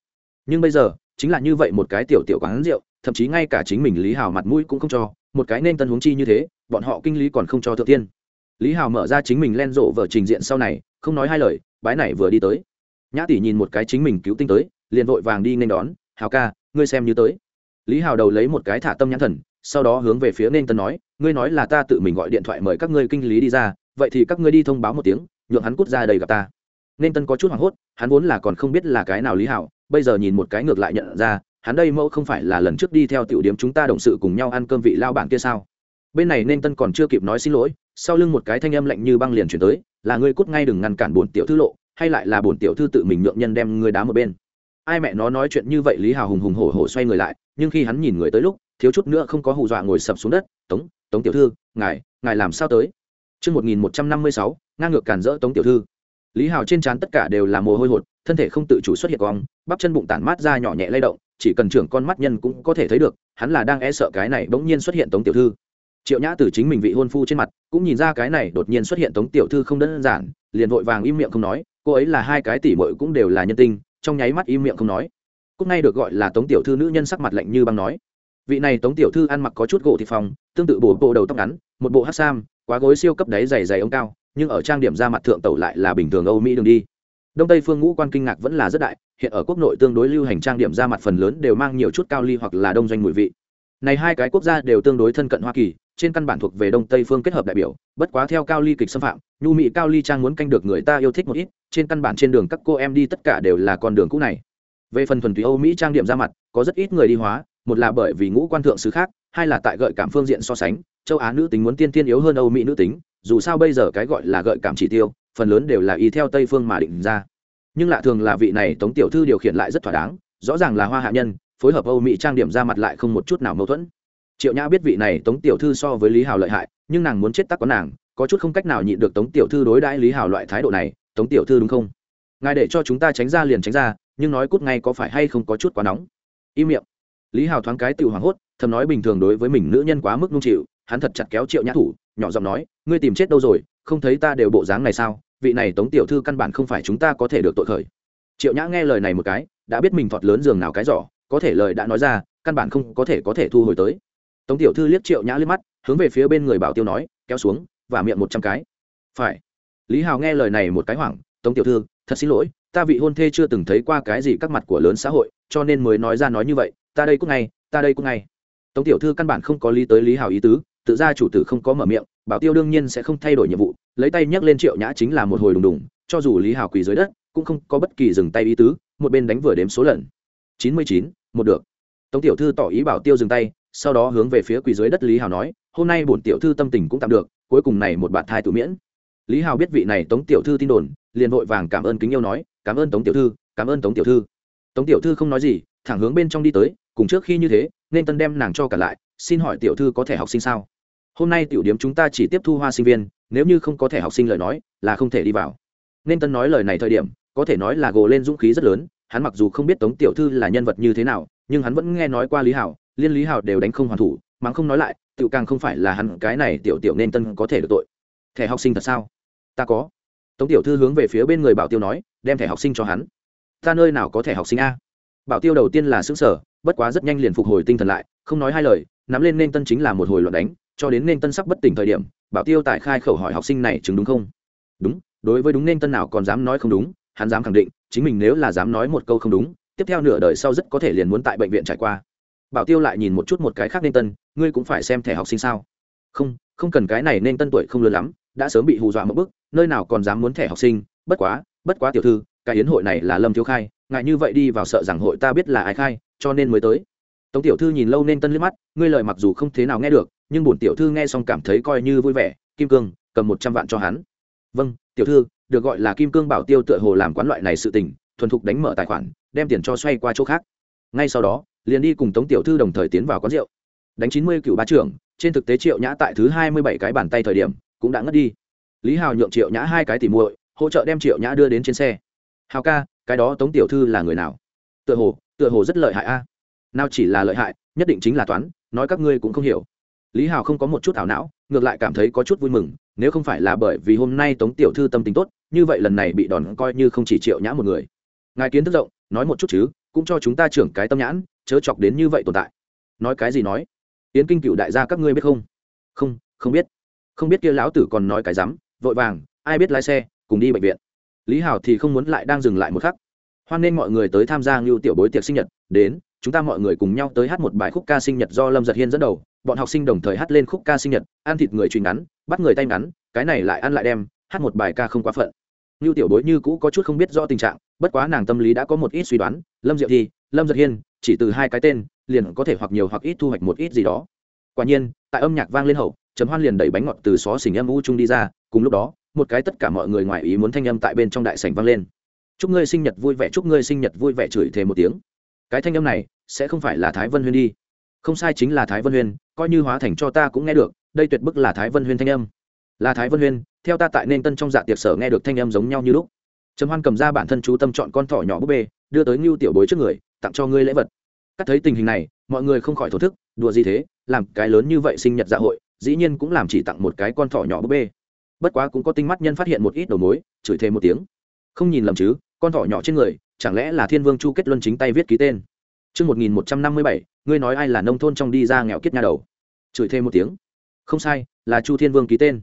Nhưng bây giờ, chính là như vậy một cái tiểu tiểu quán rượu, thậm chí ngay cả chính mình lý hào mặt mũi cũng không cho, một cái nên tân huống chi như thế bọn họ kinh lý còn không cho thượng tiên. Lý hào mở ra chính mình len rộ vở trình diện sau này, không nói hai lời, bái này vừa đi tới. Nhã tỷ nhìn một cái chính mình cứu tinh tới, liền vội vàng đi nên đón, hào ca, ngươi xem như tới. Lý hào đầu lấy một cái thả tâm nhãn thần, sau đó hướng về phía nên tân nói, ngươi nói là ta tự mình gọi điện thoại mời các ngươi kinh lý đi ra, vậy thì các ngươi đi thông báo một tiếng, nhượng hắn cút ra đầy gặp ta. Nên tân có chút hoảng hốt, hắn vốn là còn không biết là cái nào lý hảo bây giờ nhìn một cái ngược lại nhận ra, hắn đây mẫu không phải là lần trước đi theo tiểu điểm chúng ta đồng sự cùng nhau ăn cơm vị lao bản kia sao? Bên này nên tân còn chưa kịp nói xin lỗi sau lưng một cái thanh âm lạnh như băng liền chuyển tới là ngươi cút ngay đừng ngăn cản bổn tiểu thư lộ hay lại là bổn tiểu thư tự mình nhượng nhân đem ngươi đá một bên ai mẹ nó nói chuyện như vậy lý hào hùng hùng hổ hổ xoay người lại nhưng khi hắn nhìn người tới lúc thiếu chút nữa không có hù dọa ngồi sập xuống đất tống tống tiểu thư ngài ngài làm sao tới Trước 1156, ngang ngược cản rỡ tống tiểu thư. Lý Hào trên trán tất cả đều là mồ hôi hột, thân thể không tự chủ xuất hiện cong, bắp chân bụng tản mát ra nhỏ nhẹ lay động, chỉ cần trưởng con mắt nhân cũng có thể thấy được, hắn là đang e sợ cái này bỗng nhiên xuất hiện tống tiểu thư. Triệu Nhã từ chính mình vị hôn phu trên mặt, cũng nhìn ra cái này đột nhiên xuất hiện tống tiểu thư không đơn giản, liền vội vàng im miệng không nói, cô ấy là hai cái tỷ muội cũng đều là nhân tinh, trong nháy mắt im miệng không nói. Cúc ngay được gọi là tống tiểu thư nữ nhân sắc mặt lạnh như băng nói, vị này tống tiểu thư ăn mặc có chút gỗ thị phòng tương tự bổ bộ đầu tóc ngắn một bộ hát sam quá gối siêu cấp đáy dày dày ống cao nhưng ở trang điểm ra mặt thượng tẩu lại là bình thường âu mỹ đường đi. Đông tây phương ngũ quan kinh ngạc vẫn là rất đại hiện ở quốc nội tương đối lưu hành trang điểm ra mặt phần lớn đều mang nhiều chút cao ly hoặc là đông doanh mùi vị. Này hai cái quốc gia đều tương đối thân cận hoa kỳ trên căn bản thuộc về đông tây phương kết hợp đại biểu, bất quá theo cao ly kịch xâm phạm, nhu mỹ cao ly trang muốn canh được người ta yêu thích một ít, trên căn bản trên đường các cô em đi tất cả đều là con đường cũ này. Về phần thuần túy âu mỹ trang điểm ra mặt, có rất ít người đi hóa, một là bởi vì ngũ quan thượng sứ khác, hai là tại gợi cảm phương diện so sánh, châu á nữ tính muốn tiên tiên yếu hơn âu mỹ nữ tính, dù sao bây giờ cái gọi là gợi cảm chỉ tiêu, phần lớn đều là y theo tây phương mà định ra. Nhưng lạ thường là vị này tống tiểu thư điều khiển lại rất thỏa đáng, rõ ràng là hoa hạ nhân, phối hợp âu mỹ trang điểm ra mặt lại không một chút nào mâu thuẫn triệu nhã biết vị này tống tiểu thư so với lý hào lợi hại, nhưng nàng muốn chết tắc có nàng, có chút không cách nào nhịn được tống tiểu thư đối đãi lý hào loại thái độ này, tống tiểu thư đúng không? Ngài để cho chúng ta tránh ra liền tránh ra, nhưng nói cút ngay có phải hay không có chút quá nóng? Im miệng. Lý hào thoáng cái tự hoảng hốt, thầm nói bình thường đối với mình nữ nhân quá mức nung chịu, hắn thật chặt kéo triệu nhã thủ, nhỏ giọng nói, ngươi tìm chết đâu rồi, không thấy ta đều bộ dáng này sao? Vị này tống tiểu thư căn bản không phải chúng ta có thể được tội khởi. Triệu nhã nghe lời này một cái, đã biết mình thọt lớn giường nào cái giỏ, có thể lời đã nói ra, căn bản không có thể có thể thu hồi tới tống tiểu thư liếc triệu nhã liếc mắt, hướng về phía bên người bảo tiêu nói, kéo xuống, và miệng một trăm cái. Phải. Lý hào nghe lời này một cái hoảng, tống tiểu thư, thật xin lỗi, ta vị hôn thê chưa từng thấy qua cái gì các mặt của lớn xã hội, cho nên mới nói ra nói như vậy, ta đây cũng ngay, ta đây cũng ngay. Tống tiểu thư căn bản không có lý tới lý hào ý tứ, tự ra chủ tử không có mở miệng, bảo tiêu đương nhiên sẽ không thay đổi nhiệm vụ, lấy tay nhấc lên triệu nhã chính là một hồi đùng đùng, cho dù lý hào quỳ dưới đất, cũng không có bất kỳ dừng tay ý tứ, một bên đánh vừa đếm số lần. Chín mươi chín, một được. Tống tiểu thư tỏ ý bảo tiêu dừng tay sau đó hướng về phía quỳ dưới đất lý hào nói, hôm nay bổn tiểu thư tâm tình cũng tạm được, cuối cùng này một bạn thai tự miễn. Lý hào biết vị này tống tiểu thư tin đồn, liền vội vàng cảm ơn kính yêu nói, cảm ơn tống tiểu thư, cảm ơn tống tiểu thư. Tống tiểu thư không nói gì, thẳng hướng bên trong đi tới, cùng trước khi như thế, nên tân đem nàng cho cả lại, xin hỏi tiểu thư có thể học sinh sao? Hôm nay tiểu điểm chúng ta chỉ tiếp thu hoa sinh viên, nếu như không có thể học sinh lời nói, là không thể đi vào. Nên tân nói lời này thời điểm, có thể nói là gồ lên dũng khí rất lớn, hắn mặc dù không biết tống tiểu thư là nhân vật như thế nào, nhưng hắn vẫn nghe nói qua lý hảo liên lý hảo đều đánh không hoàn thủ, mắng không nói lại tự càng không phải là hắn, cái này tiểu tiểu nên tân có thể được tội. Thẻ học sinh thật sao? Ta có. Tống tiểu thư hướng về phía bên người bảo tiêu nói, đem thẻ học sinh cho hắn. Ta nơi nào có thẻ học sinh a? Bảo tiêu đầu tiên là xứng sở bất quá rất nhanh liền phục hồi tinh thần lại, không nói hai lời, nắm lên nên tân chính là một hồi loạn đánh, cho đến nên tân sắc bất tỉnh thời điểm, bảo tiêu tại khai khẩu hỏi học sinh này chứng đúng không? Đúng, đối với đúng nên tân nào còn dám nói không đúng, hắn dám khẳng định, chính mình nếu là dám nói một câu không đúng, tiếp theo nửa đời sau rất có thể liền muốn tại bệnh viện trải qua bảo tiêu lại nhìn một chút một cái khác nên tân, ngươi cũng phải xem thẻ học sinh sao. Không không cần cái này nên tân tuổi không lớn lắm, đã sớm bị hù dọa một bức nơi nào còn dám muốn thẻ học sinh, bất quá bất quá tiểu thư, cái yến hội này là lâm thiếu khai, ngại như vậy đi vào sợ rằng hội ta biết là ai khai, cho nên mới tới. Tống tiểu thư nhìn lâu nên tân liếc mắt, ngươi lời mặc dù không thế nào nghe được, nhưng bổn tiểu thư nghe xong cảm thấy coi như vui vẻ, kim cương, cầm một trăm vạn cho hắn. Vâng tiểu thư, được gọi là kim cương bảo tiêu tựa hồ làm quán loại này sự tình, thuần thục đánh mở tài khoản, đem tiền cho xoay qua chỗ khác. Ngay sau đó liền đi cùng tống tiểu thư đồng thời tiến vào quán rượu. Đánh chín mươi cựu ba trưởng, trên thực tế triệu nhã tại thứ hai mươi bảy cái bàn tay thời điểm, cũng đã ngất đi. Lý hào nhượng triệu nhã hai cái tỉ muội, hỗ trợ đem triệu nhã đưa đến trên xe. Hào ca, cái đó tống tiểu thư là người nào? Tựa hồ tựa hồ rất lợi hại a. Nào chỉ là lợi hại, nhất định chính là toán, nói các ngươi cũng không hiểu. Lý hào không có một chút ảo não, ngược lại cảm thấy có chút vui mừng, nếu không phải là bởi vì hôm nay tống tiểu thư tâm tính tốt, như vậy lần này bị đòn coi như không chỉ triệu nhã một người. Ngài kiến thức rộng, nói một chút chứ cũng cho chúng ta trưởng cái tâm nhãn, chớ chọc đến như vậy tồn tại. Nói cái gì nói? Yến kinh cựu đại gia các ngươi biết không? Không không biết. Không biết kia lão tử còn nói cái rắm, vội vàng, ai biết lái xe, cùng đi bệnh viện. Lý hảo thì không muốn lại đang dừng lại một khắc. Hoan nên mọi người tới tham gia ngưu tiểu bối tiệc sinh nhật, đến, chúng ta mọi người cùng nhau tới hát một bài khúc ca sinh nhật do lâm giật hiên dẫn đầu. Bọn học sinh đồng thời hát lên khúc ca sinh nhật, ăn thịt người truy ngắn, bắt người tay ngắn, cái này lại ăn lại đem, hát một bài ca không quá phận. Nưu tiểu bối như cũ có chút không biết rõ tình trạng, bất quá nàng tâm lý đã có một ít suy đoán, lâm diệu thi, lâm Dật hiên, chỉ từ hai cái tên, liền có thể hoặc nhiều hoặc ít thu hoạch một ít gì đó. Quả nhiên, tại âm nhạc vang lên hậu, trầm hoan liền đẩy bánh ngọt từ xó xỉnh âm u trung đi ra, cùng lúc đó, một cái tất cả mọi người ngoài ý muốn thanh âm tại bên trong đại sảnh vang lên. Chúc ngươi sinh nhật vui vẻ, chúc ngươi sinh nhật vui vẻ, chửi thề một tiếng. Cái thanh âm này, sẽ không phải là thái vân huyên đi. Không sai chính là thái vân huyên, coi như hóa thành cho ta cũng nghe được, đây tuyệt bức là thái vân huyên thanh âm. Là thái vân huyên theo ta tại nên tân trong dạ tiệc sở nghe được thanh âm giống nhau như lúc trầm hoan cầm ra bản thân chú tâm chọn con thỏ nhỏ búp bê đưa tới ngưu tiểu bối trước người tặng cho ngươi lễ vật cắt thấy tình hình này mọi người không khỏi thổ thức đùa gì thế làm cái lớn như vậy sinh nhật dạ hội dĩ nhiên cũng làm chỉ tặng một cái con thỏ nhỏ búp bê bất quá cũng có tinh mắt nhân phát hiện một ít đầu mối chửi thêm một tiếng không nhìn lầm chứ con thỏ nhỏ trên người chẳng lẽ là thiên vương chu kết luân chính tay viết ký tên Trước 1157, ngươi nói ai là nông thôn trong đi ra nghèo kiết nhà đầu. Chửi thêm một tiếng. Không sai, là Chu Thiên Vương ký tên.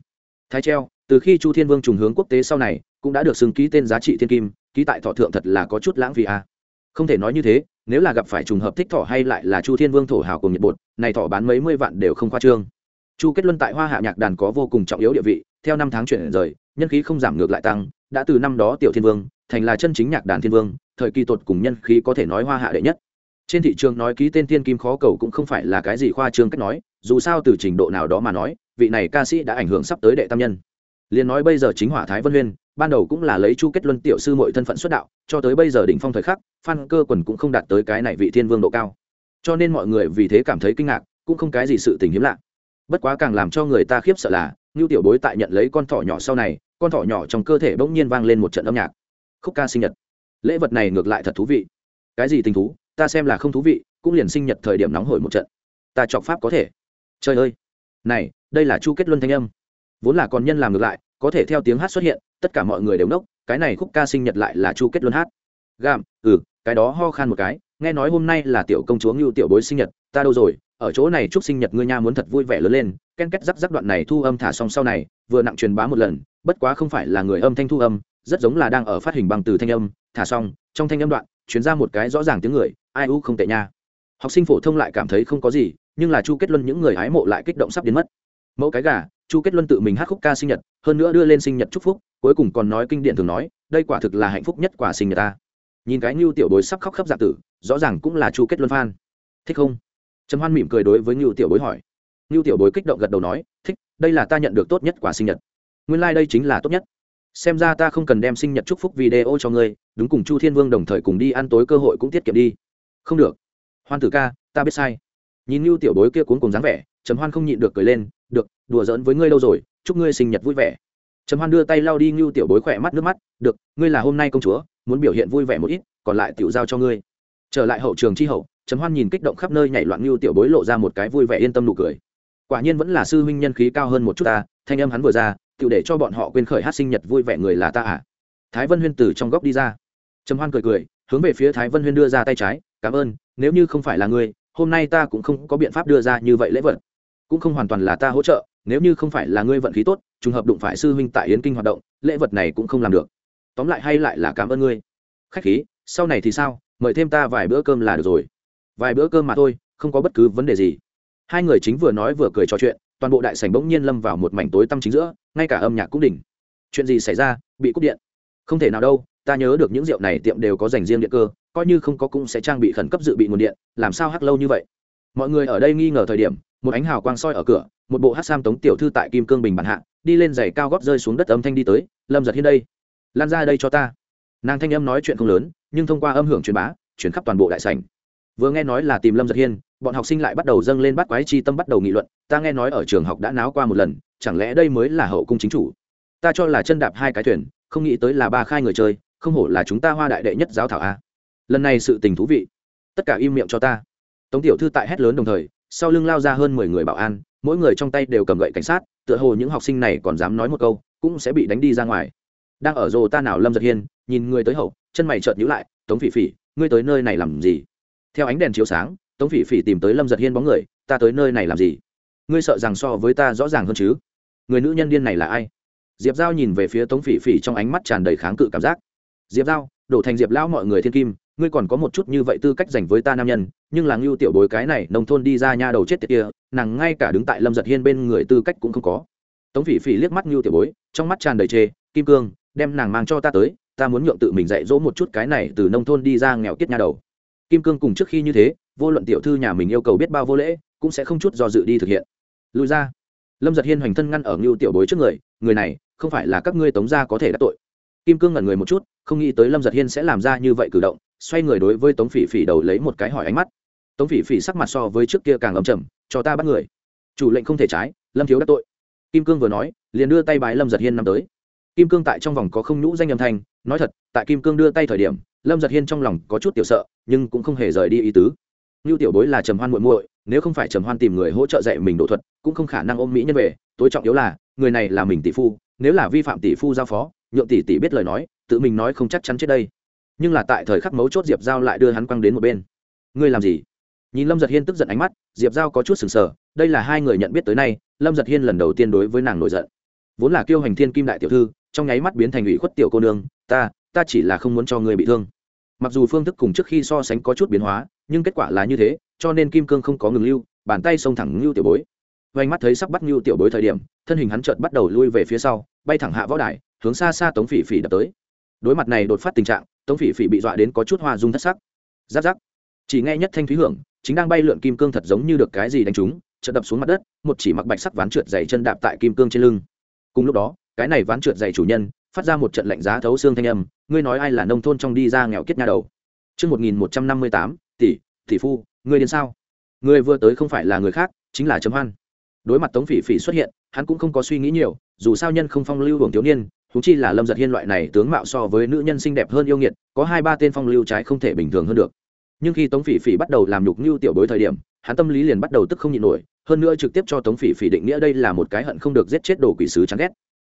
Thái treo, từ khi Chu Thiên Vương trùng hướng quốc tế sau này, cũng đã được xưng ký tên giá trị thiên kim, ký tại thọ thượng thật là có chút lãng phí à. Không thể nói như thế, nếu là gặp phải trùng hợp thích thọ hay lại là Chu Thiên Vương thổ hào cùng nhiệt bột, này thọ bán mấy mươi vạn đều không khoa trương. Chu Kết Luân tại Hoa Hạ nhạc đàn có vô cùng trọng yếu địa vị, theo năm tháng chuyển rời, nhân khí không giảm ngược lại tăng, đã từ năm đó tiểu thiên vương thành là chân chính nhạc đàn thiên vương thời kỳ tột cùng nhân khí có thể nói hoa hạ đệ nhất trên thị trường nói ký tên thiên kim khó cầu cũng không phải là cái gì khoa trương cách nói dù sao từ trình độ nào đó mà nói vị này ca sĩ đã ảnh hưởng sắp tới đệ tam nhân liền nói bây giờ chính hỏa thái vân huyên, ban đầu cũng là lấy chu kết luân tiểu sư mọi thân phận xuất đạo, cho tới bây giờ đỉnh phong thời khắc, phan cơ quần cũng không đạt tới cái này vị thiên vương độ cao. Cho nên mọi người vì thế cảm thấy kinh ngạc, cũng không cái gì sự tình hiếm lạ. Bất quá càng làm cho người ta khiếp sợ là, ngưu tiểu bối tại nhận lấy con thỏ nhỏ sau này, con thỏ nhỏ trong cơ thể bỗng nhiên vang lên một trận âm nhạc. Khúc ca sinh nhật. Lễ vật này ngược lại thật thú vị. Cái gì tình thú? Ta xem là không thú vị, cũng liền sinh nhật thời điểm nóng hổi một trận. Ta chọc pháp có thể. Trời ơi! Này, đây là chu kết luân thanh âm. Vốn là còn nhân làm ngược lại có thể theo tiếng hát xuất hiện, tất cả mọi người đều nốc, cái này khúc ca sinh nhật lại là chu kết luân hát. Gam ừ cái đó ho khan một cái, nghe nói hôm nay là tiểu công chúa ngưu tiểu bối sinh nhật, ta đâu rồi, ở chỗ này chúc sinh nhật ngươi nha muốn thật vui vẻ lớn lên, ken kết rắc rắc đoạn này thu âm thả xong sau này, vừa nặng truyền bá một lần, bất quá không phải là người âm thanh thu âm, rất giống là đang ở phát hình bằng từ thanh âm, thả xong, trong thanh âm đoạn chuyển ra một cái rõ ràng tiếng người, ai u không tệ nha. Học sinh phổ thông lại cảm thấy không có gì, nhưng là chu kết luân những người hái mộ lại kích động sắp đến mất. Mẫu cái gà chu kết luân tự mình hát khúc ca sinh nhật, hơn nữa đưa lên sinh nhật chúc phúc, cuối cùng còn nói kinh điển thường nói, đây quả thực là hạnh phúc nhất quả sinh nhật ta. Nhìn cái ngưu tiểu bối sắp khóc khắp dạ tử, rõ ràng cũng là chu kết luân phan thích không? Trầm hoan mỉm cười đối với ngưu tiểu bối hỏi. Ngưu tiểu bối kích động gật đầu nói, thích, đây là ta nhận được tốt nhất quả sinh nhật. Nguyên lai、like、đây chính là tốt nhất. Xem ra ta không cần đem sinh nhật chúc phúc video cho ngươi, đúng cùng chu thiên vương đồng thời cùng đi ăn tối cơ hội cũng tiết kiệm đi. Không được. Hoan tử ca, ta biết sai. Nhìn ngưu tiểu bối kia cuốn cùng dáng vẻ, trầm hoan không nhịn được cười lên đùa giỡn với ngươi lâu rồi, chúc ngươi sinh nhật vui vẻ. Trầm hoan đưa tay lau đi ngưu tiểu bối khỏe mắt nước mắt, được, ngươi là hôm nay công chúa, muốn biểu hiện vui vẻ một ít, còn lại tiểu giao cho ngươi. Trở lại hậu trường chi hậu, trầm hoan nhìn kích động khắp nơi nhảy loạn như tiểu bối lộ ra một cái vui vẻ yên tâm nụ cười. Quả nhiên vẫn là sư huynh nhân khí cao hơn một chút ta, thanh âm hắn vừa ra, tiểu để cho bọn họ quên khởi hát sinh nhật vui vẻ người là ta à? Thái vân huyên từ trong góc đi ra. Trầm hoan cười cười, hướng về phía thái vân huyên đưa ra tay trái, cảm ơn, nếu như không phải là ngươi, hôm nay ta cũng không có biện pháp đưa ra như vậy lễ vật. Cũng không hoàn toàn là ta hỗ trợ nếu như không phải là ngươi vận khí tốt, trùng hợp đụng phải sư huynh tại yến kinh hoạt động, lễ vật này cũng không làm được. Tóm lại hay lại là cảm ơn ngươi. Khách khí, sau này thì sao? Mời thêm ta vài bữa cơm là được rồi. Vài bữa cơm mà thôi, không có bất cứ vấn đề gì. Hai người chính vừa nói vừa cười trò chuyện, toàn bộ đại sảnh bỗng nhiên lâm vào một mảnh tối tăm chính giữa, ngay cả âm nhạc cũng đỉnh. Chuyện gì xảy ra? Bị cúp điện. Không thể nào đâu, ta nhớ được những rượu này tiệm đều có dành riêng điện cơ, coi như không có cũng sẽ trang bị khẩn cấp dự bị nguồn điện, làm sao hắc lâu như vậy? Mọi người ở đây nghi ngờ thời điểm một ánh hào quang soi ở cửa, một bộ hát sam tống tiểu thư tại kim cương bình bản hạ, đi lên giày cao gót rơi xuống đất âm thanh đi tới, lâm giật hiên đây, lan ra đây cho ta. Nàng thanh âm nói chuyện không lớn, nhưng thông qua âm hưởng truyền bá, chuyển khắp toàn bộ đại sảnh. Vừa nghe nói là tìm lâm giật hiên, bọn học sinh lại bắt đầu dâng lên bắt quái chi tâm bắt đầu nghị luận, ta nghe nói ở trường học đã náo qua một lần, chẳng lẽ đây mới là hậu cung chính chủ? Ta cho là chân đạp hai cái thuyền, không nghĩ tới là ba khai người chơi, không hổ là chúng ta hoa đại đệ nhất giáo thảo a. Lần này sự tình thú vị, tất cả im miệng cho ta. Tống tiểu thư tại hét lớn đồng thời sau lưng lao ra hơn mười người bảo an, mỗi người trong tay đều cầm gậy cảnh sát, tựa hồ những học sinh này còn dám nói một câu, cũng sẽ bị đánh đi ra ngoài. Đang ở rồ ta nào lâm giật hiên, nhìn người tới hậu, chân mày chợt nhữ lại, tống phỉ phỉ, ngươi tới nơi này làm gì? Theo ánh đèn chiếu sáng, tống phỉ phỉ tìm tới lâm giật hiên bóng người, ta tới nơi này làm gì? Ngươi sợ rằng so với ta rõ ràng hơn chứ? Người nữ nhân điên này là ai? Diệp giao nhìn về phía tống phỉ phỉ trong ánh mắt tràn đầy kháng cự cảm giác. Diệp giao, đổ thành diệp lão mọi người thiên kim ngươi còn có một chút như vậy tư cách dành với ta nam nhân, nhưng là ngưu tiểu bối cái này nông thôn đi ra nha đầu chết tiệt kia, nàng ngay cả đứng tại lâm giật hiên bên người tư cách cũng không có. Tống phỉ phỉ liếc mắt ngưu tiểu bối, trong mắt tràn đầy chê, kim cương, đem nàng mang cho ta tới, ta muốn nhượng tự mình dạy dỗ một chút cái này từ nông thôn đi ra nghèo kiết nha đầu. Kim cương cùng trước khi như thế, vô luận tiểu thư nhà mình yêu cầu biết bao vô lễ, cũng sẽ không chút do dự đi thực hiện. Lùi ra. Lâm giật hiên hoành thân ngăn ở ngưu tiểu bối trước người người này, không phải là các ngươi tống gia có thể đã tội kim cương ngẩn người một chút, không nghĩ tới lâm giật hiên sẽ làm ra như vậy cử động, xoay người đối với tống phỉ phỉ đầu lấy một cái hỏi ánh mắt. Tống phỉ phỉ sắc mặt so với trước kia càng ấm chầm cho ta bắt người. Chủ lệnh không thể trái, lâm thiếu đắc tội. Kim cương vừa nói, liền đưa tay bái lâm giật hiên năm tới. Kim cương tại trong vòng có không nhũ danh âm thanh, nói thật, tại kim cương đưa tay thời điểm, lâm giật hiên trong lòng có chút tiểu sợ, nhưng cũng không hề rời đi ý tứ. Như tiểu bối là trầm hoan muội muội, nếu không phải trầm hoan tìm người hỗ trợ dạy mình đổ thuật, cũng không khả năng ôm mỹ nhân về, tối trọng yếu là, người này là mình tỷ phu, nếu là vi phạm tỷ phu giao phó nhượng tỷ tỷ biết lời nói, tự mình nói không chắc chắn chết đây. Nhưng là tại thời khắc mấu chốt diệp giao lại đưa hắn quăng đến một bên. Ngươi làm gì? Nhìn lâm giật hiên tức giận ánh mắt, diệp giao có chút sừng sờ, đây là hai người nhận biết tới nay, lâm giật hiên lần đầu tiên đối với nàng nổi giận. Vốn là kiêu hành thiên kim đại tiểu thư, trong nháy mắt biến thành ủy khuất tiểu cô nương, ta ta chỉ là không muốn cho ngươi bị thương. Mặc dù phương thức cùng trước khi so sánh có chút biến hóa, nhưng kết quả là như thế, cho nên kim cương không có ngừng lưu, bàn tay xông thẳng ngưu tiểu bối. Vánh mắt thấy sắp bắt ngưu tiểu bối thời điểm, thân hình hắn chợt bắt đầu lui về phía sau, bay thẳng hạ võ đài hướng xa xa tống phỉ phỉ đập tới. Đối mặt này đột phát tình trạng tống phỉ phỉ bị dọa đến có chút hoa dung thất sắc. Giáp giáp. Chỉ nghe nhất thanh thúy hưởng chính đang bay lượn kim cương thật giống như được cái gì đánh trúng chợt đập xuống mặt đất một chỉ mặc bạch sắc ván trượt dày chân đạp tại kim cương trên lưng. Cùng lúc đó cái này ván trượt dày chủ nhân phát ra một trận lạnh giá thấu xương thanh âm ngươi nói ai là nông thôn trong đi ra nghèo kiết nhà đầu? Trước 1158, tỷ, tỷ phu, ngươi đến sao? Ngươi vừa tới không phải là người khác, chính là Trầm Hoan. Đối mặt Tống Phỉ Phỉ xuất hiện, hắn cũng không có suy nghĩ nhiều, dù sao nhân không phong lưu hưởng thiếu niên, thú chi là Lâm Giật Hiên loại này tướng mạo so với nữ nhân xinh đẹp hơn yêu nghiệt, có hai ba tên phong lưu trái không thể bình thường hơn được. Nhưng khi Tống Phỉ Phỉ bắt đầu làm nhục như tiểu bối thời điểm, hắn tâm lý liền bắt đầu tức không nhịn nổi, hơn nữa trực tiếp cho Tống Phỉ Phỉ định nghĩa đây là một cái hận không được giết chết đồ quỷ sứ chán ghét.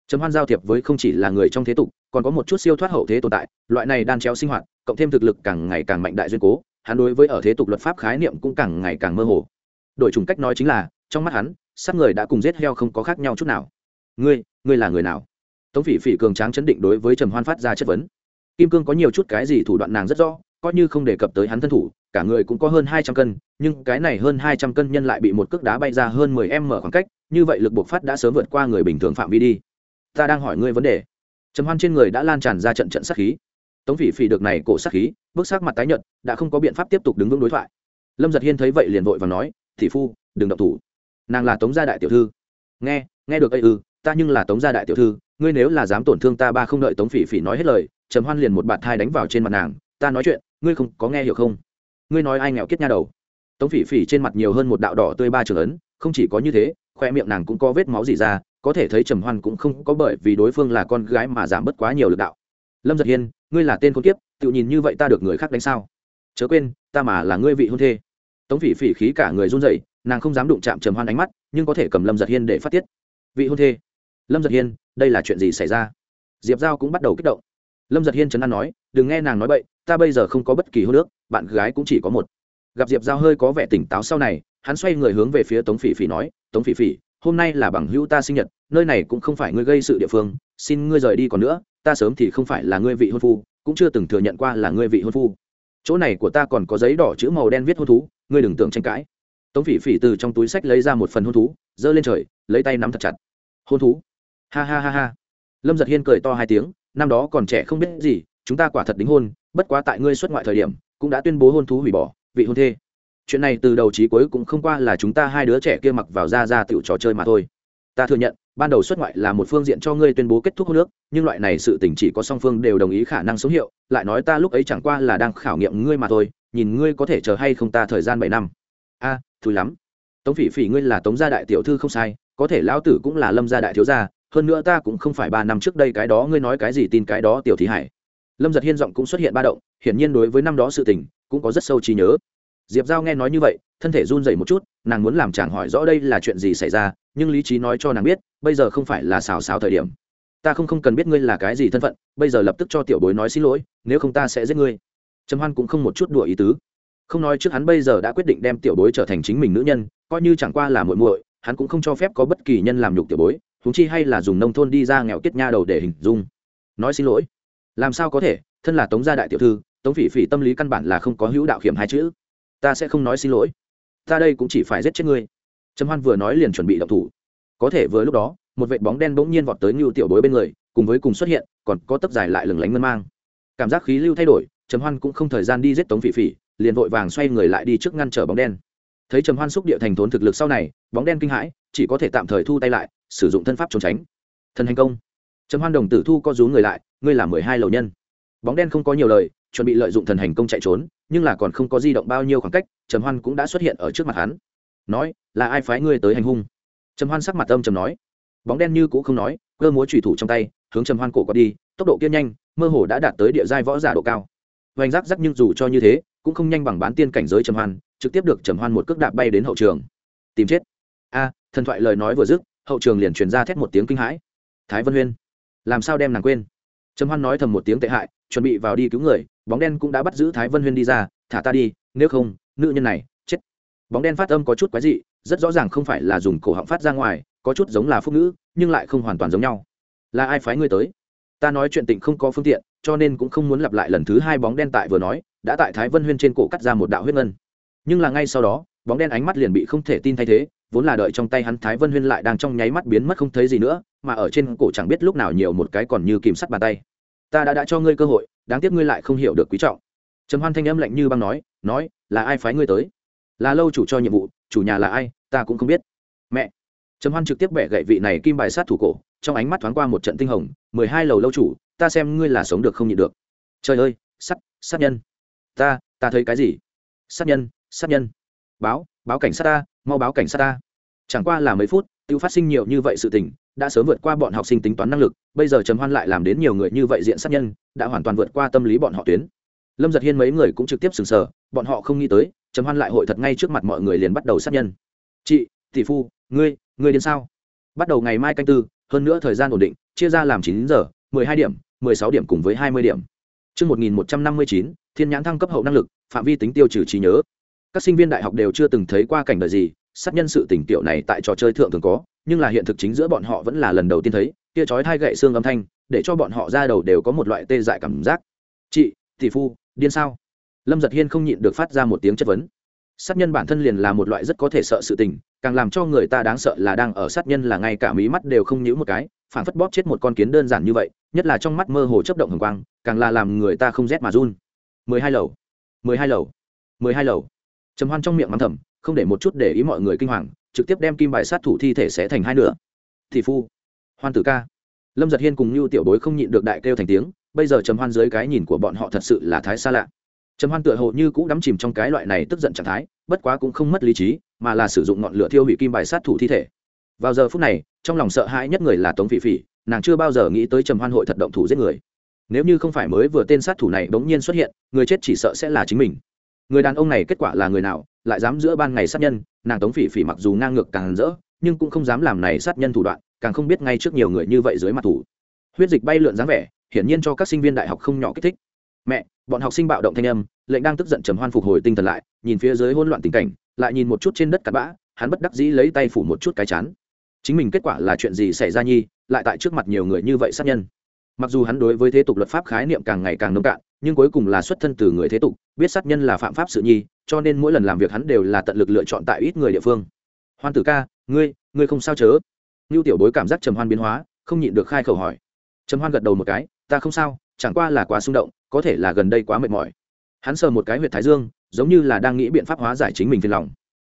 Trầm hoan giao thiệp với không chỉ là người trong thế tục còn có một chút siêu thoát hậu thế tồn tại loại này đan chéo sinh hoạt cộng thêm thực lực càng ngày càng mạnh đại duyên cố hắn đối với ở thế tục luật pháp khái niệm cũng càng ngày càng mơ hồ. Đổi chủng cách nói chính là trong mắt hắn sát người đã cùng giết heo không có khác nhau chút nào. Ngươi ngươi là người nào? Tống phỉ phỉ cường tráng chấn định đối với trầm hoan phát ra chất vấn. Kim cương có nhiều chút cái gì thủ đoạn nàng rất rõ, coi như không đề cập tới hắn thân thủ, cả người cũng có hơn hai trăm cân, nhưng cái này hơn hai trăm cân nhân lại bị một cước đá bay ra hơn mười em mở khoảng cách, như vậy lực buộc phát đã sớm vượt qua người bình thường phạm vi đi. Ta đang hỏi ngươi vấn đề. Trầm hoan trên người đã lan tràn ra trận trận sát khí. Tống phỉ phỉ được này cổ sát khí, bước sát mặt tái nhợt, đã không có biện pháp tiếp tục đứng vững đối thoại. Lâm giật hiên thấy vậy liền vội và nói thị phu, đừng động thủ. Nàng là tống gia đại tiểu thư. Nghe nghe được ây ư, ta nhưng là tống gia đại tiểu thư ngươi nếu là dám tổn thương ta ba không đợi tống phỉ phỉ nói hết lời, trầm hoan liền một bạt thai đánh vào trên mặt nàng, ta nói chuyện, ngươi không có nghe hiểu không? Ngươi nói ai nghèo kết nha đầu? Tống phỉ phỉ trên mặt nhiều hơn một đạo đỏ tươi ba trường ấn, không chỉ có như thế, khoe miệng nàng cũng có vết máu gì ra, có thể thấy trầm hoan cũng không có bởi vì đối phương là con gái mà giảm bớt quá nhiều lực đạo. Lâm giật hiên, ngươi là tên con kiếp, tự nhìn như vậy ta được người khác đánh sao? Chớ quên, ta mà là ngươi vị hôn thê. Tống phỉ phỉ khí cả người run rẩy, nàng không dám đụng chạm trầm hoan ánh mắt, nhưng có thể cầm lâm giật hiên để phát tiết. Vị hôn thê lâm giật hiên, đây là chuyện gì xảy ra? Diệp giao cũng bắt đầu kích động. Lâm giật hiên chấn an nói, đừng nghe nàng nói bậy, ta bây giờ không có bất kỳ hô nước bạn gái cũng chỉ có một. Gặp diệp giao hơi có vẻ tỉnh táo sau này, hắn xoay người hướng về phía tống phỉ phỉ nói, tống phỉ phỉ, hôm nay là bằng hữu ta sinh nhật, nơi này cũng không phải ngươi gây sự địa phương, xin ngươi rời đi còn nữa, ta sớm thì không phải là ngươi vị hôn phu, cũng chưa từng thừa nhận qua là ngươi vị hôn phu. Chỗ này của ta còn có giấy đỏ chữ màu đen viết hôn thú, ngươi đừng tưởng tranh cãi. Tống phỉ phỉ từ trong túi sách lấy ra một phần hôn thú, giơ lên trời, lấy tay nắm thật chặt. Hôn thú? Ha ha ha ha. Lâm giật hiên cười to hai tiếng năm đó còn trẻ không biết gì chúng ta quả thật đính hôn bất quá tại ngươi xuất ngoại thời điểm cũng đã tuyên bố hôn thú hủy bỏ vị hôn thê. Chuyện này từ đầu chí cuối cũng không qua là chúng ta hai đứa trẻ kia mặc vào ra ra tiểu trò chơi mà thôi. Ta thừa nhận ban đầu xuất ngoại là một phương diện cho ngươi tuyên bố kết thúc hôn nước nhưng loại này sự tình chỉ có song phương đều đồng ý khả năng số hiệu lại nói ta lúc ấy chẳng qua là đang khảo nghiệm ngươi mà thôi nhìn ngươi có thể chờ hay không ta thời gian bảy năm. A à, thúi lắm. Tống phỉ phỉ ngươi là tống gia đại tiểu thư không sai có thể lão tử cũng là lâm gia đại thiếu gia hơn nữa ta cũng không phải ba năm trước đây cái đó, ngươi nói cái gì tin cái đó, tiểu thí hải. Lâm giật hiên giọng cũng xuất hiện ba động, hiển nhiên đối với năm đó sự tình, cũng có rất sâu trí nhớ. Diệp giao nghe nói như vậy, thân thể run dậy một chút, nàng muốn làm chàng hỏi rõ đây là chuyện gì xảy ra, nhưng lý trí nói cho nàng biết, bây giờ không phải là xào xào thời điểm. Ta không không cần biết ngươi là cái gì thân phận, bây giờ lập tức cho tiểu bối nói xin lỗi, nếu không ta sẽ giết ngươi. Trầm hoan cũng không một chút đùa ý tứ. Không nói trước hắn bây giờ đã quyết định đem tiểu bối trở thành chính mình nữ nhân, coi như chẳng qua là muội muội, hắn cũng không cho phép có bất kỳ nhân làm nhục tiểu bối huống chi hay là dùng nông thôn đi ra nghèo kết nha đầu để hình dung. Nói xin lỗi. Làm sao có thể? Thân là tống gia đại tiểu thư, tống phỉ phỉ tâm lý căn bản là không có hữu đạo hiểm hai chữ. Ta sẽ không nói xin lỗi. Ta đây cũng chỉ phải giết chết ngươi. Trầm hoan vừa nói liền chuẩn bị động thủ. Có thể vừa lúc đó, một vệ bóng đen bỗng nhiên vọt tới ngưu tiểu bối bên người, cùng với cùng xuất hiện, còn có tấp dài lại lừng lánh ngân mang. Cảm giác khí lưu thay đổi, trầm hoan cũng không thời gian đi giết tống phỉ phỉ, liền vội vàng xoay người lại đi trước ngăn trở bóng đen. Thấy trầm hoan xúc địa thành thốn thực lực sau này, bóng đen kinh hãi, chỉ có thể tạm thời thu tay lại sử dụng thân pháp trốn tránh. Thần hành công. Trầm hoan đồng tử thu co rú người lại, ngươi là mười hai lầu nhân. Bóng đen không có nhiều lời, chuẩn bị lợi dụng thần hành công chạy trốn, nhưng là còn không có di động bao nhiêu khoảng cách, trầm hoan cũng đã xuất hiện ở trước mặt hắn. Nói, là ai phái ngươi tới hành hung? Trầm hoan sắc mặt âm trầm nói. Bóng đen như cũ không nói, cơ múa trùy thủ trong tay, hướng trầm hoan cổ có đi, tốc độ kia nhanh, mơ hồ đã đạt tới địa giai võ giả độ cao. Hoành rắc rắc nhưng dù cho như thế, cũng không nhanh bằng bán tiên cảnh giới trầm hoan, trực tiếp được trầm hoan một cước đạp bay đến hậu trường. Tìm chết. A, thần thoại lời nói vừa dứt hậu trường liền truyền ra thét một tiếng kinh hãi. Thái vân huyên, làm sao đem nàng quên? Trầm hoan nói thầm một tiếng tệ hại, chuẩn bị vào đi cứu người, bóng đen cũng đã bắt giữ thái vân huyên đi ra, thả ta đi, nếu không, nữ nhân này, chết. Bóng đen phát âm có chút quái dị, rất rõ ràng không phải là dùng cổ họng phát ra ngoài, có chút giống là phúc nữ nhưng lại không hoàn toàn giống nhau. Là ai phái ngươi tới? Ta nói chuyện tịnh không có phương tiện, cho nên cũng không muốn lặp lại lần thứ hai bóng đen tại vừa nói, đã tại thái vân huyên trên cổ cắt ra một đạo huyết ngân. Nhưng là ngay sau đó, bóng đen ánh mắt liền bị không thể tin thay thế vốn là đợi trong tay hắn thái vân huyên lại đang trong nháy mắt biến mất không thấy gì nữa, mà ở trên cổ chẳng biết lúc nào nhiều một cái còn như kìm sắt bàn tay. Ta đã đã cho ngươi cơ hội, đáng tiếc ngươi lại không hiểu được quý trọng. Trầm hoan thanh âm lạnh như băng nói nói, là ai phái ngươi tới? Là lâu chủ cho nhiệm vụ, chủ nhà là ai, ta cũng không biết. Mẹ! Trầm hoan trực tiếp bẻ gậy vị này kim bài sát thủ cổ, trong ánh mắt thoáng qua một trận tinh hồng, mười hai lầu lâu chủ, ta xem ngươi là sống được không nhịn được. Trời ơi sắt sát nhân. Ta ta thấy cái gì? Sát nhân sát nhân. Báo báo cảnh sát ta mau báo cảnh sát ta. Chẳng qua là mấy phút tự phát sinh nhiều như vậy sự tình đã sớm vượt qua bọn học sinh tính toán năng lực bây giờ trầm hoan lại làm đến nhiều người như vậy diện sát nhân đã hoàn toàn vượt qua tâm lý bọn họ tuyến. Lâm giật hiên mấy người cũng trực tiếp sừng sờ bọn họ không nghĩ tới trầm hoan lại hội thật ngay trước mặt mọi người liền bắt đầu sát nhân. Chị tỷ phu ngươi ngươi đến sao? Bắt đầu ngày mai canh tư hơn nữa thời gian ổn định chia ra làm chín giờ mười hai điểm mười sáu điểm cùng với hai mươi điểm. Trước 1159, thiên nhãn thăng cấp hậu năng lực, phạm vi tính tiêu trừ trí nhớ. Các sinh viên đại học đều chưa từng thấy qua cảnh đời gì, sát nhân sự tình tiểu này tại trò chơi thượng thường có, nhưng là hiện thực chính giữa bọn họ vẫn là lần đầu tiên thấy, kia chói thai gậy xương âm thanh, để cho bọn họ ra đầu đều có một loại tê dại cảm giác. "Chị, tỷ phu, điên sao?" Lâm Giật Hiên không nhịn được phát ra một tiếng chất vấn. Sát nhân bản thân liền là một loại rất có thể sợ sự tình, càng làm cho người ta đáng sợ là đang ở sát nhân là ngay cả mí mắt đều không nhíu một cái, phản phất bóp chết một con kiến đơn giản như vậy, nhất là trong mắt mơ hồ chớp động hừng quang, càng là làm người ta không rét mà run. mười hai lầu, mười hai lầu, mười hai lầu. Trầm Hoan trong miệng mắng thầm, không để một chút để ý mọi người kinh hoàng, trực tiếp đem kim bài sát thủ thi thể sẽ thành hai nửa. Thị phu, Hoan tử ca. Lâm Giật Hiên cùng như Tiểu Bối không nhịn được đại kêu thành tiếng, bây giờ Trầm Hoan dưới cái nhìn của bọn họ thật sự là thái xa lạ. Trầm Hoan tựa hồ như cũ đắm chìm trong cái loại này tức giận trạng thái, bất quá cũng không mất lý trí, mà là sử dụng ngọn lửa thiêu hủy kim bài sát thủ thi thể. Vào giờ phút này, trong lòng sợ hãi nhất người là Tống Phỉ Phỉ, nàng chưa bao giờ nghĩ tới Trầm Hoan hội thật động thủ giết người nếu như không phải mới vừa tên sát thủ này bỗng nhiên xuất hiện người chết chỉ sợ sẽ là chính mình người đàn ông này kết quả là người nào, lại dám giữa ban ngày sát nhân, nàng tống phỉ phỉ mặc dù ngang ngược càng rỡ, nhưng cũng không dám làm này sát nhân thủ đoạn, càng không biết ngay trước nhiều người như vậy dưới mặt thủ. Huyết dịch bay lượn dáng vẻ, hiển nhiên cho các sinh viên đại học không nhỏ kích thích. Mẹ, bọn học sinh bạo động thanh âm, lệnh đang tức giận trầm hoan phục hồi tinh thần lại, nhìn phía dưới hỗn loạn tình cảnh, lại nhìn một chút trên đất cặn bã, hắn bất đắc dĩ lấy tay phủ một chút cái chán. Chính mình kết quả là chuyện gì xảy ra nhi, lại tại trước mặt nhiều người như vậy sát nhân? Mặc dù hắn đối với thế tục luật pháp khái niệm càng ngày càng nông cạn, nhưng cuối cùng là xuất thân từ người thế tục, biết sát nhân là phạm pháp sự nhi, cho nên mỗi lần làm việc hắn đều là tận lực lựa chọn tại ít người địa phương. Hoan tử ca, ngươi ngươi không sao chớ? Ngưu tiểu bối cảm giác trầm hoan biến hóa, không nhịn được khai khẩu hỏi. Trầm hoan gật đầu một cái, ta không sao, chẳng qua là quá xung động, có thể là gần đây quá mệt mỏi. Hắn sờ một cái huyệt thái dương, giống như là đang nghĩ biện pháp hóa giải chính mình phiền lòng.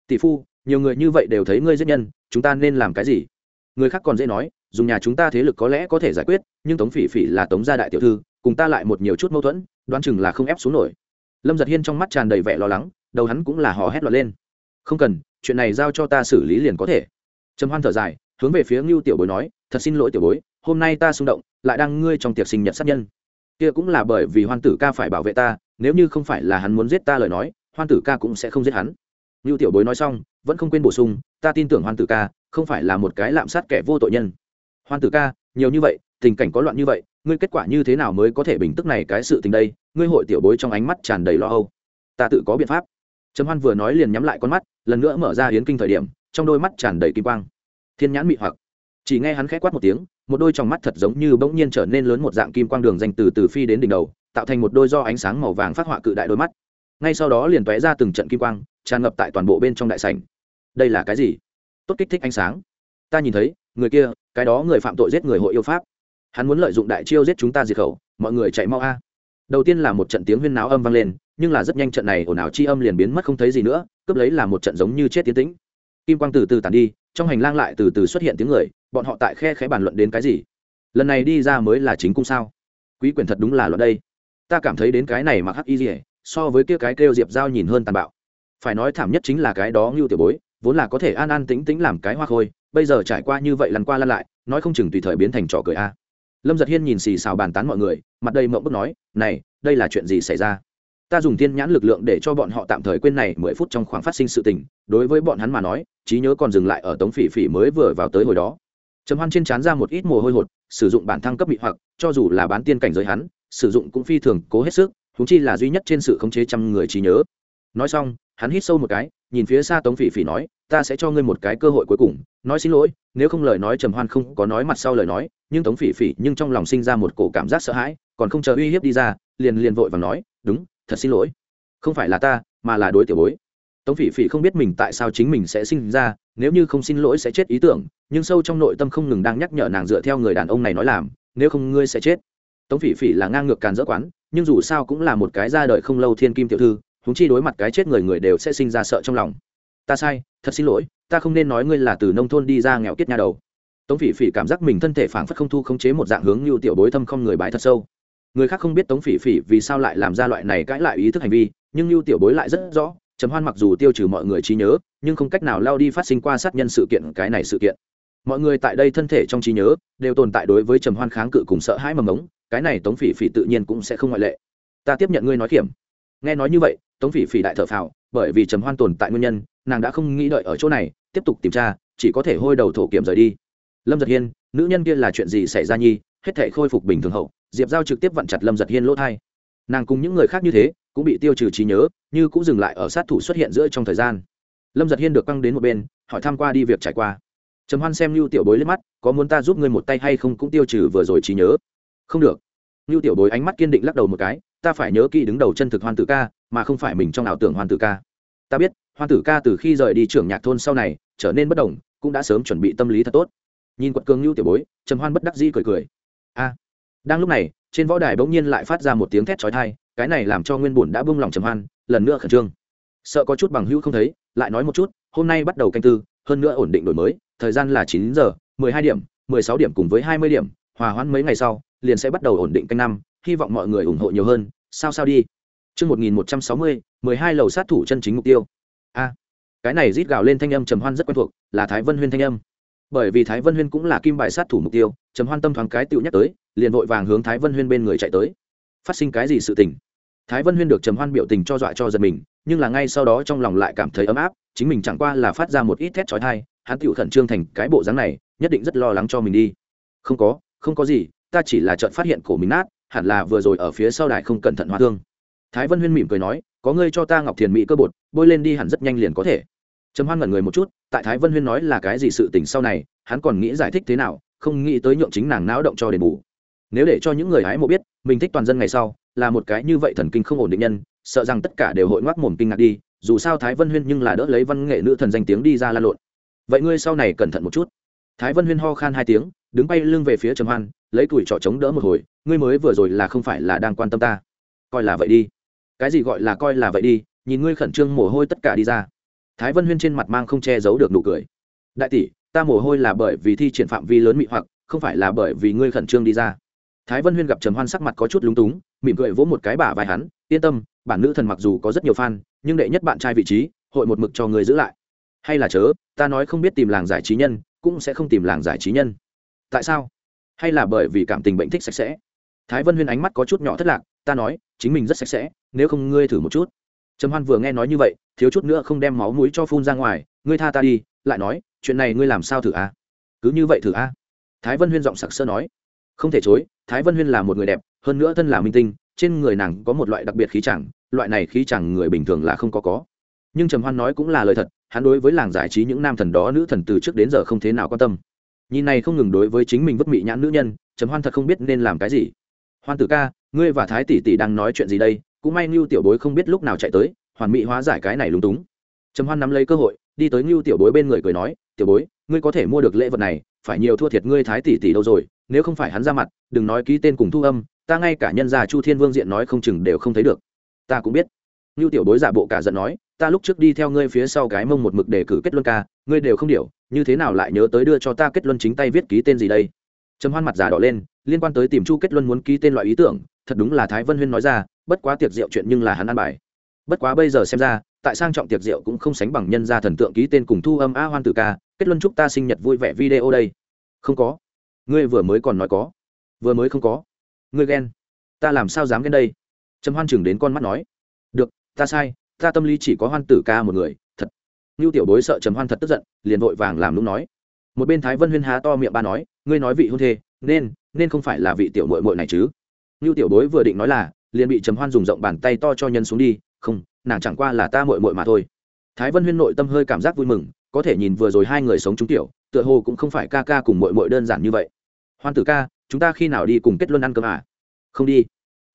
Tỷ phu, nhiều người như vậy đều thấy ngươi giết nhân, chúng ta nên làm cái gì? Người khác còn dễ nói dùng nhà chúng ta thế lực có lẽ có thể giải quyết, nhưng tống phỉ phỉ là tống gia đại tiểu thư, cùng ta lại một nhiều chút mâu thuẫn, đoán chừng là không ép xuống nổi. Lâm giật hiên trong mắt tràn đầy vẻ lo lắng, đầu hắn cũng là hò hét loạt lên. Không cần, chuyện này giao cho ta xử lý liền có thể. Trầm hoan thở dài, hướng về phía ngưu tiểu bối nói, thật xin lỗi tiểu bối, hôm nay ta xung động, lại đang ngươi trong tiệc sinh nhật sát nhân. Kia cũng là bởi vì hoan tử ca phải bảo vệ ta, nếu như không phải là hắn muốn giết ta lời nói, hoan tử ca cũng sẽ không giết hắn. Ngưu tiểu bối nói xong, vẫn không quên bổ sung, ta tin tưởng hoan tử ca, không phải là một cái lạm sát kẻ vô tội nhân hoan tử ca, nhiều như vậy, tình cảnh có loạn như vậy, ngươi kết quả như thế nào mới có thể bình tức này cái sự tình đây? Ngươi hội tiểu bối trong ánh mắt tràn đầy lo âu. Ta tự có biện pháp. Trầm hoan vừa nói liền nhắm lại con mắt, lần nữa mở ra hiến kinh thời điểm, trong đôi mắt tràn đầy kim quang. Thiên nhãn mị hoặc. Chỉ nghe hắn khẽ quát một tiếng, một đôi trong mắt thật giống như bỗng nhiên trở nên lớn một dạng kim quang đường dành từ từ phi đến đỉnh đầu, tạo thành một đôi do ánh sáng màu vàng phát họa cự đại đôi mắt. Ngay sau đó liền tóe ra từng trận kim quang, tràn ngập tại toàn bộ bên trong đại sảnh. Đây là cái gì? Tốt kích thích ánh sáng. Ta nhìn thấy người kia, cái đó người phạm tội giết người hội yêu pháp. Hắn muốn lợi dụng đại chiêu giết chúng ta diệt khẩu, mọi người chạy mau a. Đầu tiên là một trận tiếng huyên náo âm vang lên, nhưng là rất nhanh trận này ồn ào chi âm liền biến mất không thấy gì nữa, cướp lấy là một trận giống như chết tiến tĩnh. Kim quang từ từ tàn đi, trong hành lang lại từ từ xuất hiện tiếng người, bọn họ tại khe khẽ bàn luận đến cái gì? Lần này đi ra mới là chính cung sao? Quý quyền thật đúng là luận đây. Ta cảm thấy đến cái này mặc hắc y gì, so với kia cái kêu diệp giao nhìn hơn tàn bạo. Phải nói thảm nhất chính là cái đó ngưu tiểu bối, vốn là có thể an an tĩnh tĩnh làm cái hoa khôi bây giờ trải qua như vậy lần qua lăn lại, nói không chừng tùy thời biến thành trò cười a. Lâm giật hiên nhìn xì xào bàn tán mọi người, mặt đầy mộng bức nói, này, đây là chuyện gì xảy ra? Ta dùng thiên nhãn lực lượng để cho bọn họ tạm thời quên này mười phút trong khoảng phát sinh sự tình, đối với bọn hắn mà nói, trí nhớ còn dừng lại ở tống phỉ phỉ mới vừa vào tới hồi đó. Trầm hoan trên trán ra một ít mồ hôi hột, sử dụng bản thăng cấp bị hoặc, cho dù là bán tiên cảnh giới hắn, sử dụng cũng phi thường cố hết sức húng chi là duy nhất trên sự khống chế trăm người trí nhớ. Nói xong, hắn hít sâu một cái, nhìn phía xa tống phỉ phỉ nói, ta sẽ cho ngươi một cái cơ hội cuối cùng nói xin lỗi, nếu không lời nói trầm hoan không có nói mặt sau lời nói, nhưng tống phỉ phỉ nhưng trong lòng sinh ra một cổ cảm giác sợ hãi, còn không chờ uy hiếp đi ra, liền liền vội và nói, đúng, thật xin lỗi. Không phải là ta, mà là đối tiểu bối. Tống phỉ phỉ không biết mình tại sao chính mình sẽ sinh ra, nếu như không xin lỗi sẽ chết ý tưởng, nhưng sâu trong nội tâm không ngừng đang nhắc nhở nàng dựa theo người đàn ông này nói làm, nếu không ngươi sẽ chết. Tống phỉ phỉ là ngang ngược càn dỡ quán, nhưng dù sao cũng là một cái ra đời không lâu thiên kim tiểu thư húng chi đối mặt cái chết người người đều sẽ sinh ra sợ trong lòng. Ta sai, thật xin lỗi ta không nên nói ngươi là từ nông thôn đi ra nghèo kiết nhà đầu. Tống phỉ phỉ cảm giác mình thân thể phảng phất không thu khống chế một dạng hướng như tiểu bối thâm không người bái thật sâu. Người khác không biết tống phỉ phỉ vì sao lại làm ra loại này cãi lại ý thức hành vi, nhưng như tiểu bối lại rất rõ chấm hoan mặc dù tiêu trừ mọi người trí nhớ, nhưng không cách nào lao đi phát sinh qua sát nhân sự kiện, cái này sự kiện. Mọi người tại đây thân thể trong trí nhớ, đều tồn tại đối với trầm hoan kháng cự cùng sợ hãi mầm ống, cái này tống phỉ phỉ tự nhiên cũng sẽ không ngoại lệ. Ta tiếp nhận ngươi nói kiểm. Nghe nói như vậy, tống phỉ phỉ đại thở phào, bởi vì trầm hoan tồn tại nguyên nhân nàng đã không nghĩ đợi ở chỗ này, tiếp tục tìm tra, chỉ có thể hôi đầu thổ kiểm rời đi. Lâm giật hiên, nữ nhân kia là chuyện gì xảy ra nhi? Hết thể khôi phục bình thường hậu, diệp giao trực tiếp vặn chặt lâm giật hiên lỗ thai. Nàng cùng những người khác như thế, cũng bị tiêu trừ trí nhớ, như cũng dừng lại ở sát thủ xuất hiện giữa trong thời gian. Lâm giật hiên được căng đến một bên, hỏi tham q u a đi việc trải qua. Trầm hoan xem lưu tiểu bối lên mắt, có muốn ta giúp ngươi một tay hay không cũng tiêu trừ vừa rồi trí nhớ? Không được. Lưu tiểu bối ánh mắt kiên định lắc đầu một cái, ta phải nhớ kỹ đứng đầu chân thực hoan tử ca, mà không phải mình trong ảo tưởng hoan tử ca. Ta biết hoan tử ca từ khi rời đi trưởng nhạc thôn sau này trở nên bất đồng cũng đã sớm chuẩn bị tâm lý thật tốt. Nhìn quật cường lưu tiểu bối trầm hoan bất đắc dĩ cười cười. A. Đang lúc này trên võ đài bỗng nhiên lại phát ra một tiếng thét chói tai cái này làm cho nguyên bùn đã bung lòng trầm hoan lần nữa khẩn trương. Sợ có chút bằng hữu không thấy lại nói một chút hôm nay bắt đầu canh tư hơn nữa ổn định đổi mới thời gian là chín giờ mười hai điểm mười sáu điểm cùng với hai mươi điểm hòa hoãn mấy ngày sau liền sẽ bắt đầu ổn định canh năm hy vọng mọi người ủng hộ nhiều hơn sao sao đi. Chương 1160, 12 lầu sát thủ chân chính mục tiêu. A. cái này rít gào lên thanh âm trầm hoan rất quen thuộc, là Thái Vân Huyên thanh âm. Bởi vì Thái Vân Huyên cũng là kim bài sát thủ mục tiêu, trầm hoan tâm thoáng cái tựu nhắc tới, liền vội vàng hướng Thái Vân Huyên bên người chạy tới. Phát sinh cái gì sự tình? Thái Vân Huyên được trầm hoan biểu tình cho dọa cho giật mình, nhưng là ngay sau đó trong lòng lại cảm thấy ấm áp, chính mình chẳng qua là phát ra một ít thét chói tai, hắn tựu khẩn trương thành cái bộ dáng này, nhất định rất lo lắng cho mình đi. Không có, không có gì, ta chỉ là chợt phát hiện cổ mình nát, hẳn là vừa rồi ở phía sau đài không cẩn thận hoa thương thái vân huyên mỉm cười nói có ngươi cho ta ngọc thiền mỹ cơ bột, bôi lên đi hẳn rất nhanh liền có thể. Trầm hoan ngẩn người một chút, tại thái vân huyên nói là cái gì sự tình sau này, hắn còn nghĩ giải thích thế nào, không nghĩ tới nhượng chính nàng não động cho đền bù. Nếu để cho những người hái mộ biết, mình thích toàn dân ngày sau, là một cái như vậy thần kinh không ổn định nhân, sợ rằng tất cả đều hội ngoác mồm kinh ngạc đi, dù sao thái vân huyên nhưng là đỡ lấy văn nghệ nữ thần danh tiếng đi ra lan lộn. Vậy ngươi sau này cẩn thận một chút. Thái vân huyên ho khan hai tiếng, đứng bay lưng về phía trầm hoan, lấy tuổi trọ chống đỡ một hồi, ngươi mới vừa rồi là không phải là đang quan tâm ta. Coi là vậy đi cái gì gọi là coi là vậy đi, nhìn ngươi khẩn trương mồ hôi tất cả đi ra. Thái vân huyên trên mặt mang không che giấu được nụ cười. Đại tỷ, ta mồ hôi là bởi vì thi triển phạm vi lớn mị hoặc, không phải là bởi vì ngươi khẩn trương đi ra. Thái vân huyên gặp trầm hoan sắc mặt có chút lúng túng, mỉm cười vỗ một cái bả vai hắn, yên tâm, bản nữ thần mặc dù có rất nhiều fan, nhưng đệ nhất bạn trai vị trí, hội một mực cho người giữ lại. Hay là chớ, ta nói không biết tìm làng giải trí nhân, cũng sẽ không tìm làng giải trí nhân. Tại sao? Hay là bởi vì cảm tình bệnh thích sạch sẽ? Thái vân huyên ánh mắt có chút nhỏ thất lạc ta nói, chính mình rất sạch sẽ, nếu không ngươi thử một chút. Trầm hoan vừa nghe nói như vậy, thiếu chút nữa không đem máu mũi cho phun ra ngoài, ngươi tha ta đi, lại nói, chuyện này ngươi làm sao thử a? Cứ như vậy thử a? Thái vân huyên giọng sặc sơ nói. Không thể chối, thái vân huyên là một người đẹp, hơn nữa thân là minh tinh, trên người nàng có một loại đặc biệt khí chẳng, loại này khí chẳng người bình thường là không có có. Nhưng trầm hoan nói cũng là lời thật, hắn đối với làng giải trí những nam thần đó, nữ thần từ trước đến giờ không thế nào quan tâm. Nhìn này không ngừng đối với chính mình vất mị nhãn nữ nhân, trầm hoan thật không biết nên làm cái gì. Hoan tử ca ngươi và thái tỷ tỷ đang nói chuyện gì đây? Cũng may ngưu tiểu bối không biết lúc nào chạy tới, hoàn mỹ hóa giải cái này lúng túng. Trầm hoan nắm lấy cơ hội, đi tới ngưu tiểu bối bên người cười nói, tiểu bối, ngươi có thể mua được lễ vật này, phải nhiều thua thiệt ngươi thái tỷ tỷ đâu rồi, nếu không phải hắn ra mặt, đừng nói ký tên cùng thu âm, ta ngay cả nhân gia chu thiên vương diện nói không chừng đều không thấy được. Ta cũng biết. Ngưu tiểu bối giả bộ cả giận nói, ta lúc trước đi theo ngươi phía sau cái mông một mực để cử kết luân ca, ngươi đều không điều như thế nào lại nhớ tới đưa cho ta kết luân chính tay viết ký tên gì đây? Trầm hoan mặt giả đỏ lên, liên quan tới tìm chu kết luân muốn ký tên loại ý tưởng, thật đúng là thái vân huyên nói ra, bất quá tiệc rượu chuyện nhưng là hắn ăn bài. Bất quá bây giờ xem ra, tại sang trọng tiệc rượu cũng không sánh bằng nhân gia thần tượng ký tên cùng thu âm a hoan tử ca, kết luân chúc ta sinh nhật vui vẻ video đây. Không có. Ngươi vừa mới còn nói có. Vừa mới không có. Ngươi ghen. Ta làm sao dám ghen đây? Trầm hoan chừng đến con mắt nói. Được, ta sai, ta tâm lý chỉ có hoan tử ca một người, thật. Ngưu tiểu bối sợ trầm hoan thật tức giận, liền vội vàng làm lúc nói. Một bên thái vân huyên há to miệng ba nói ngươi nói vị hôn thê, nên nên không phải là vị tiểu mội mội này chứ. Ngưu tiểu bối vừa định nói là, liền bị trầm hoan dùng rộng bàn tay to cho nhân xuống đi, không, nàng chẳng qua là ta mội mội mà thôi. Thái vân huyên nội tâm hơi cảm giác vui mừng, có thể nhìn vừa rồi hai người sống chúng tiểu, tựa hồ cũng không phải ca ca cùng mội mội đơn giản như vậy. Hoan tử ca, chúng ta khi nào đi cùng kết luân ăn cơm à? Không đi.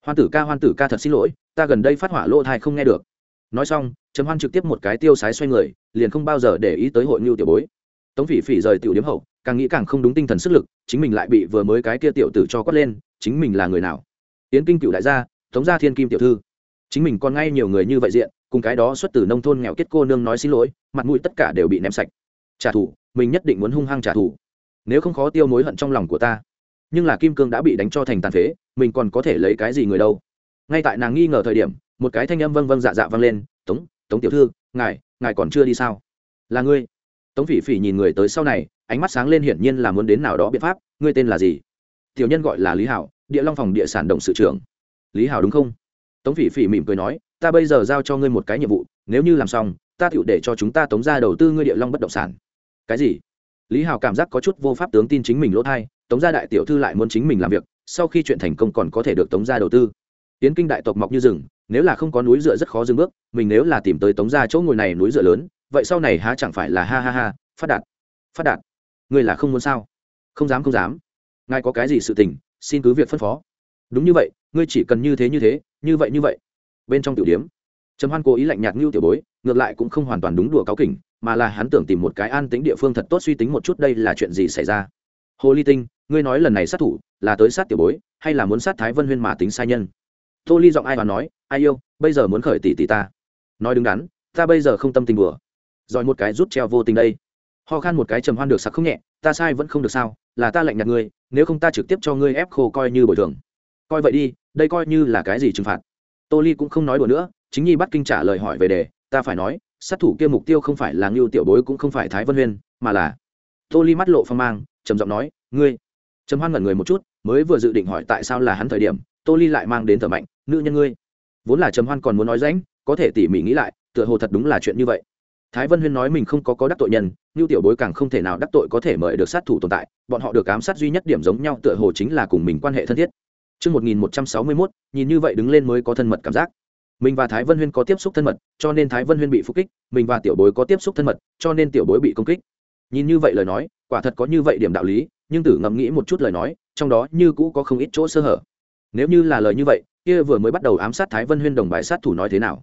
Hoan tử ca, hoan tử ca thật xin lỗi, ta gần đây phát hỏa lỗ thai không nghe được. Nói xong, trầm hoan trực tiếp một cái tiêu sái xoay người, liền không bao giờ để ý tới hội ngưu tiểu bối. Tống phỉ phỉ rời tiểu điếm hậu càng nghĩ càng không đúng tinh thần sức lực, chính mình lại bị vừa mới cái kia tiểu tử cho quát lên, chính mình là người nào? Yến kinh cựu đại gia, tống gia thiên kim tiểu thư. Chính mình còn ngay nhiều người như vậy diện, cùng cái đó xuất từ nông thôn nghèo kết cô nương nói xin lỗi, mặt mũi tất cả đều bị ném sạch. Trả thù, mình nhất định muốn hung hăng trả thù. Nếu không khó tiêu mối hận trong lòng của ta. Nhưng là kim cương đã bị đánh cho thành tàn phế, mình còn có thể lấy cái gì người đâu? Ngay tại nàng nghi ngờ thời điểm, một cái thanh âm vâng vâng dạ dạ vang lên, tống tống tiểu thư, ngài ngài còn chưa đi sao? Là ngươi. Tống phỉ phỉ nhìn người tới sau này ánh mắt sáng lên hiển nhiên là muốn đến nào đó biện pháp, ngươi tên là gì? Tiểu nhân gọi là lý hảo, địa long phòng địa sản động sự trưởng. Lý hảo đúng không? Tống phỉ phỉ mỉm cười nói, ta bây giờ giao cho ngươi một cái nhiệm vụ, nếu như làm xong, ta tựu để cho chúng ta tống ra đầu tư ngươi địa long bất động sản. Cái gì? Lý hảo cảm giác có chút vô pháp tướng tin chính mình lỗ thai, tống gia đại tiểu thư lại muốn chính mình làm việc, sau khi chuyện thành công còn có thể được tống gia đầu tư. Tiến kinh đại tộc mọc như rừng, nếu là không có núi dựa rất khó dừng bước, mình nếu là tìm tới tống gia chỗ ngồi này núi dựa lớn, vậy sau này há chẳng phải là ha ha ha, phát đạt phát đạt ngươi là không muốn sao? Không dám không dám. Ngài có cái gì sự tình, xin cứ việc phân phó. Đúng như vậy, ngươi chỉ cần như thế như thế, như vậy như vậy. Bên trong tiểu điếm, trầm hoan cố ý lạnh nhạt ngưu tiểu bối, ngược lại cũng không hoàn toàn đúng đùa cáo kỉnh, mà là hắn tưởng tìm một cái an tính địa phương thật tốt suy tính một chút đây là chuyện gì xảy ra. Hồ ly tinh, ngươi nói lần này sát thủ là tới sát tiểu bối, hay là muốn sát thái vân huyên mà tính sai nhân? Tô ly giọng ai và nói, ai yêu, bây giờ muốn khởi tỷ tỷ ta. Nói đứng đắn, ta bây giờ không tâm tình bừa rồi một cái rút treo vô tình đây ho khan một cái trầm hoan được sặc không nhẹ, ta sai vẫn không được sao? Là ta lạnh nhạt ngươi, nếu không ta trực tiếp cho ngươi ép khô coi như bồi thường. Coi vậy đi, đây coi như là cái gì trừng phạt? Tô ly cũng không nói đùa nữa, chính nhi bắt kinh trả lời hỏi về đề, ta phải nói, sát thủ kia mục tiêu không phải là ngưu tiểu bối cũng không phải thái vân huyên, mà là tô ly mắt lộ phong mang, trầm giọng nói, ngươi trầm hoan ngẩn người một chút, mới vừa dự định hỏi tại sao là hắn thời điểm, tô ly lại mang đến thở mạnh, nữ nhân ngươi. Vốn là trầm hoan còn muốn nói rãnh, có thể tỉ mỉ nghĩ lại, tựa hồ thật đúng là chuyện như vậy thái vân huyên nói mình không có có đắc tội nhân như tiểu bối càng không thể nào đắc tội có thể mời được sát thủ tồn tại bọn họ được ám sát duy nhất điểm giống nhau tựa hồ chính là cùng mình quan hệ thân thiết Trước 1161, nhìn như vậy đứng lên mới có thân mật cảm giác. Mình và Thái Vân Huyên có tiếp xúc thân mật, cho nên Thái Vân Huyên bị phục kích, mình và tiểu bối có tiếp xúc thân mật, cho nên tiểu bối bị công kích. Nhìn như vậy lời nói, quả thật có như vậy điểm đạo lý, nhưng tử ngẫm nghĩ một chút lời nói, trong đó như cũ có không ít chỗ sơ hở. Nếu như là lời như vậy, kia vừa mới bắt đầu ám sát Thái Vân Huyên đồng bài sát thủ nói thế nào?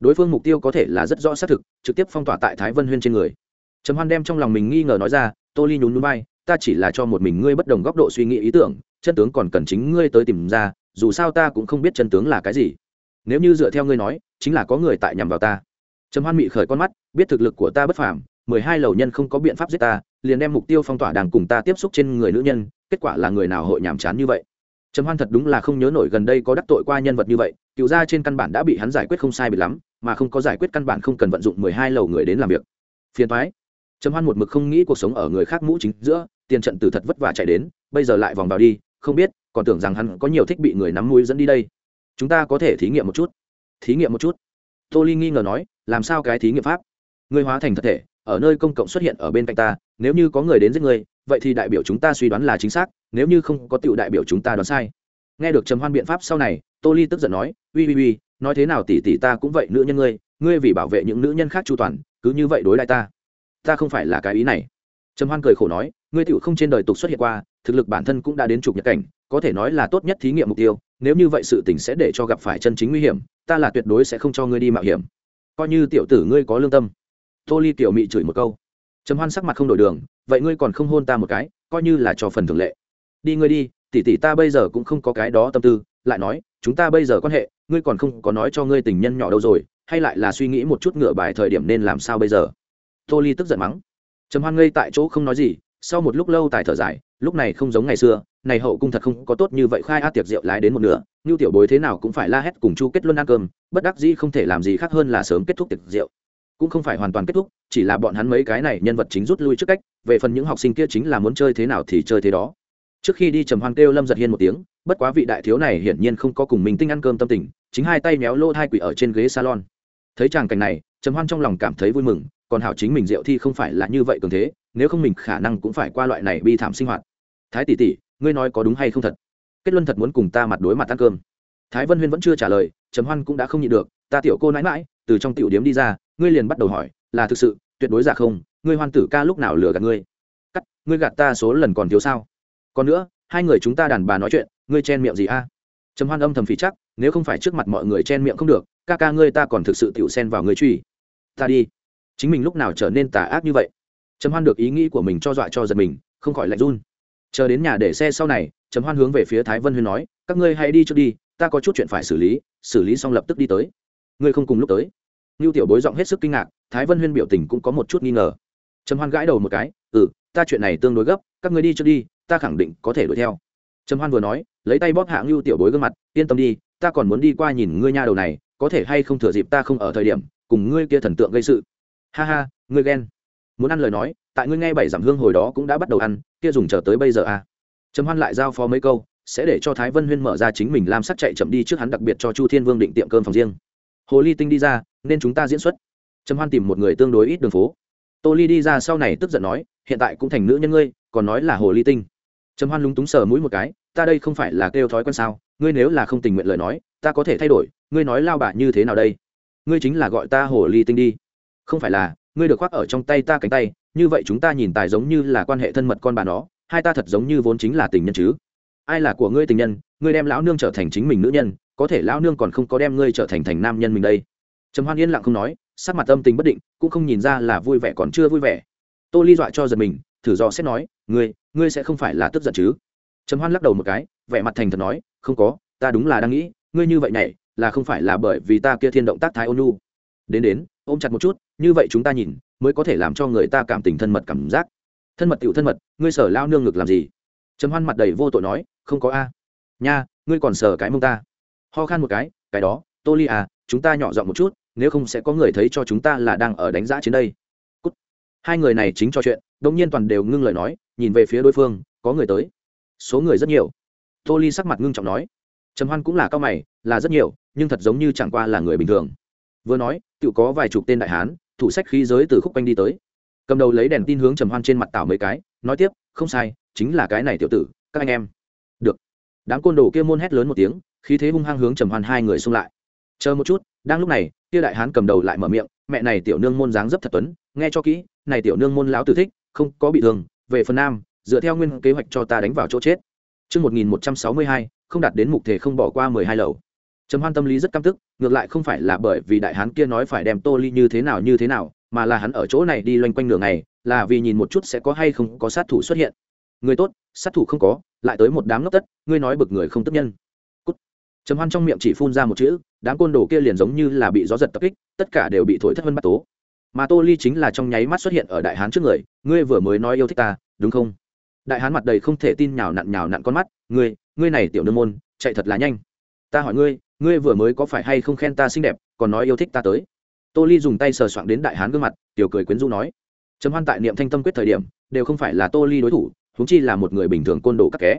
Đối phương mục tiêu có thể là rất rõ xác thực, trực tiếp phong tỏa tại thái vân huyên trên người. Trầm hoan đem trong lòng mình nghi ngờ nói ra, tô ly nhún núi bay ta chỉ là cho một mình ngươi bất đồng góc độ suy nghĩ ý tưởng, chân tướng còn cần chính ngươi tới tìm ra, dù sao ta cũng không biết chân tướng là cái gì. Nếu như dựa theo ngươi nói, chính là có người tại nhằm vào ta. Trầm hoan mị khởi con mắt, biết thực lực của ta bất phàm, mười hai lầu nhân không có biện pháp giết ta, liền đem mục tiêu phong tỏa đàng cùng ta tiếp xúc trên người nữ nhân, kết quả là người nào hội nhàm chán như vậy? Trầm hoan thật đúng là không nhớ nổi gần đây có đắc tội qua nhân vật như vậy, cựu gia trên căn bản đã bị hắn giải quyết không sai bị lắm, mà không có giải quyết căn bản không cần vận dụng mười hai lầu người đến làm việc. Phiền thoái trầm hoan một mực không nghĩ cuộc sống ở người khác mũ chính giữa, tiền trận từ thật vất vả chạy đến, bây giờ lại vòng vào đi, không biết, còn tưởng rằng hắn có nhiều thích bị người nắm mũi dẫn đi đây. Chúng ta có thể thí nghiệm một chút. Thí nghiệm một chút. Tô ly nghi ngờ nói, làm sao cái thí nghiệm pháp? Ngươi hóa thành thật thể, ở nơi công cộng xuất hiện ở bên cạnh ta, nếu như có người đến giết ngươi vậy thì đại biểu chúng ta suy đoán là chính xác, nếu như không có tựu đại biểu chúng ta đoán sai. Nghe được trầm hoan biện pháp sau này, tô ly tức giận nói ui ui ui nói thế nào tỷ tỷ ta cũng vậy nữ nhân ngươi ngươi vì bảo vệ những nữ nhân khác chu toàn, cứ như vậy đối lại ta. Ta không phải là cái ý này. Trầm hoan cười khổ nói, ngươi tựu không trên đời tục xuất hiện qua, thực lực bản thân cũng đã đến trục nhật cảnh, có thể nói là tốt nhất thí nghiệm mục tiêu, nếu như vậy sự tình sẽ để cho gặp phải chân chính nguy hiểm, ta là tuyệt đối sẽ không cho ngươi đi mạo hiểm. Coi như tiểu tử ngươi có lương tâm. Tô ly tiểu mị chửi một câu. Trầm hoan sắc mặt không đổi đường vậy ngươi còn không hôn ta một cái, coi như là cho phần thường lệ. Đi ngươi đi, tỷ tỷ ta bây giờ cũng không có cái đó tâm tư, lại nói, chúng ta bây giờ quan hệ, ngươi còn không có nói cho ngươi tình nhân nhỏ đâu rồi, hay lại là suy nghĩ một chút ngựa bài thời điểm nên làm sao bây giờ? Tô ly tức giận mắng. Trầm hoan ngây tại chỗ không nói gì, sau một lúc lâu tài thở dài, lúc này không giống ngày xưa, này hậu cung thật không có tốt như vậy, khai a tiệc rượu lái đến một nửa như tiểu bối thế nào cũng phải la hét cùng chu kết luân ăn cơm, bất đắc dĩ không thể làm gì khác hơn là sớm kết thúc tiệc rượu cũng không phải hoàn toàn kết thúc, chỉ là bọn hắn mấy cái này nhân vật chính rút lui trước cách, về phần những học sinh kia chính là muốn chơi thế nào thì chơi thế đó. Trước khi đi trầm hoan kêu lâm giật hiên một tiếng, bất quá vị đại thiếu này hiển nhiên không có cùng mình tinh ăn cơm tâm tình, chính hai tay méo lô hai quỷ ở trên ghế salon. Thấy chàng cảnh này, trầm hoan trong lòng cảm thấy vui mừng, còn hảo chính mình rượu thi không phải là như vậy cường thế, nếu không mình khả năng cũng phải qua loại này bi thảm sinh hoạt. Thái tỷ tỷ, ngươi nói có đúng hay không thật? Kết luân thật muốn cùng ta mặt đối mặt ăn cơm. Thái vân huyên vẫn chưa trả lời, trầm hoan cũng đã không nhịn được, ta tiểu cô nãi mãi từ trong tiểu điếm đi ra ngươi liền bắt đầu hỏi, là thực sự, tuyệt đối giả không, ngươi hoan tử ca lúc nào lừa gạt ngươi? Cắt, ngươi gạt ta số lần còn thiếu sao? Còn nữa, hai người chúng ta đàn bà nói chuyện, ngươi chen miệng gì a? Trầm hoan âm thầm phí chắc nếu không phải trước mặt mọi người chen miệng không được, ca ca ngươi ta còn thực sự tiểu xen vào ngươi truy. Ta đi. Chính mình lúc nào trở nên tà ác như vậy? Trầm hoan được ý nghĩ của mình cho dọa cho giật mình, không khỏi lạnh run. Chờ đến nhà để xe sau này, trầm hoan hướng về phía thái vân huyên nói, các ngươi hãy đi trước đi, ta có chút chuyện phải xử lý xử lý xong lập tức đi tới. Ngươi không cùng lúc tới. Nưu Tiểu Bối giọng hết sức kinh ngạc, Thái Vân Huyên biểu tình cũng có một chút nghi ngờ. Trầm Hoan gãi đầu một cái, "Ừ, ta chuyện này tương đối gấp, các người đi trước đi, ta khẳng định có thể đuổi theo." Trầm Hoan vừa nói, lấy tay bóp hạ Nưu Tiểu Bối gương mặt, "Yên tâm đi, ta còn muốn đi qua nhìn ngươi nha đầu này, có thể hay không thừa dịp ta không ở thời điểm, cùng ngươi kia thần tượng gây sự." "Ha ha, ngươi ghen." Muốn ăn lời nói, tại ngươi nghe bảy giảm hương hồi đó cũng đã bắt đầu ăn, kia dùng chờ tới bây giờ à? Trầm Hoan lại giao phó mấy câu, sẽ để cho Thái Vân Huyên mở ra chính mình làm sắc chạy chậm đi trước hắn đặc biệt cho Chu Thiên Vương định tiệm cơm phòng riêng. Hồ Ly Tinh đi ra, nên chúng ta diễn xuất. Trầm hoan tìm một người tương đối ít đường phố. Tô ly đi ra sau này tức giận nói hiện tại cũng thành nữ nhân ngươi còn nói là hồ ly tinh. Trầm hoan lúng túng sờ mũi một cái ta đây không phải là kêu thói quen sao ngươi nếu là không tình nguyện lời nói ta có thể thay đổi ngươi nói lao bạ như thế nào đây? Ngươi chính là gọi ta hồ ly tinh đi. Không phải là ngươi được khoác ở trong tay ta cánh tay như vậy chúng ta nhìn tài giống như là quan hệ thân mật con bà nó hai ta thật giống như vốn chính là tình nhân chứ. Ai là của ngươi tình nhân ngươi đem lão nương trở thành chính mình nữ nhân có thể lão nương còn không có đem ngươi trở thành thành nam nhân mình đây. Trầm hoan yên lặng không nói, sắc mặt âm tình bất định, cũng không nhìn ra là vui vẻ còn chưa vui vẻ. Tô ly dọa cho giật mình, thử dò xét nói, ngươi ngươi sẽ không phải là tức giận chứ? Trầm hoan lắc đầu một cái, vẻ mặt thành thật nói, không có, ta đúng là đang nghĩ, ngươi như vậy này là không phải là bởi vì ta kia thiên động tác thái ôn nhu. Đến đến, ôm chặt một chút, như vậy chúng ta nhìn, mới có thể làm cho người ta cảm tình thân mật cảm giác. Thân mật tựu thân mật, ngươi sở lao nương ngực làm gì? Trầm hoan mặt đầy vô tội nói, không có a. Nha, ngươi còn sở cái mông ta ho khan một cái cái đó tô ly à chúng ta nhỏ giọng một chút, nếu không sẽ có người thấy cho chúng ta là đang ở đánh giá trên đây. Cút. hai người này chính trò chuyện đông nhiên toàn đều ngưng lời nói, nhìn về phía đối phương, có người tới. Số người rất nhiều. Tô ly sắc mặt ngưng trọng nói. Trầm hoan cũng là cao mày, là rất nhiều, nhưng thật giống như chẳng qua là người bình thường. Vừa nói tự có vài chục tên đại hán, thủ sách khí giới từ khúc quanh đi tới. Cầm đầu lấy đèn tin hướng trầm hoan trên mặt tảo mấy cái, nói tiếp, không sai, chính là cái này tiểu tử, các anh em. Được. Đám côn đồ kia môn hét lớn một tiếng khí thế hung hăng hướng trầm hoan hai người xung lại chờ một chút đang lúc này kia đại hán cầm đầu lại mở miệng mẹ này tiểu nương môn dáng dấp thật tuấn nghe cho kỹ này tiểu nương môn lão tử thích không có bị thương về phần nam dựa theo nguyên kế hoạch cho ta đánh vào chỗ chết Trước 1162, không đạt đến mục thể không bỏ qua 12 lầu. Trầm Hoan tâm lý rất căm tức, ngược lại không phải là bởi vì đại hán kia nói phải đem Tô Ly như thế nào như thế nào, mà là hắn ở chỗ này đi loanh quanh nửa ngày, là vì nhìn một chút sẽ có hay không có sát thủ xuất hiện. Người tốt, sát thủ không có, lại tới một đám ngốc tất, ngươi nói bực người không tức nhân trầm hoan trong miệng chỉ phun ra một chữ, đám côn đồ kia liền giống như là bị gió giật tập kích, tất cả đều bị thổi thất vân bắt tố. Mà tô ly chính là trong nháy mắt xuất hiện ở đại hán trước người, ngươi vừa mới nói yêu thích ta, đúng không? Đại hán mặt đầy không thể tin nhào nặn nhào nặn con mắt, ngươi ngươi này tiểu nương môn, chạy thật là nhanh. Ta hỏi ngươi ngươi vừa mới có phải hay không khen ta xinh đẹp, còn nói yêu thích ta tới? Tô ly dùng tay sờ soạng đến đại hán gương mặt, tiểu cười quyến rũ nói. Trầm hoan tại niệm thanh tâm quyết thời điểm, đều không phải là tô ly đối thủ húng chi là một người bình thường côn đồ các ké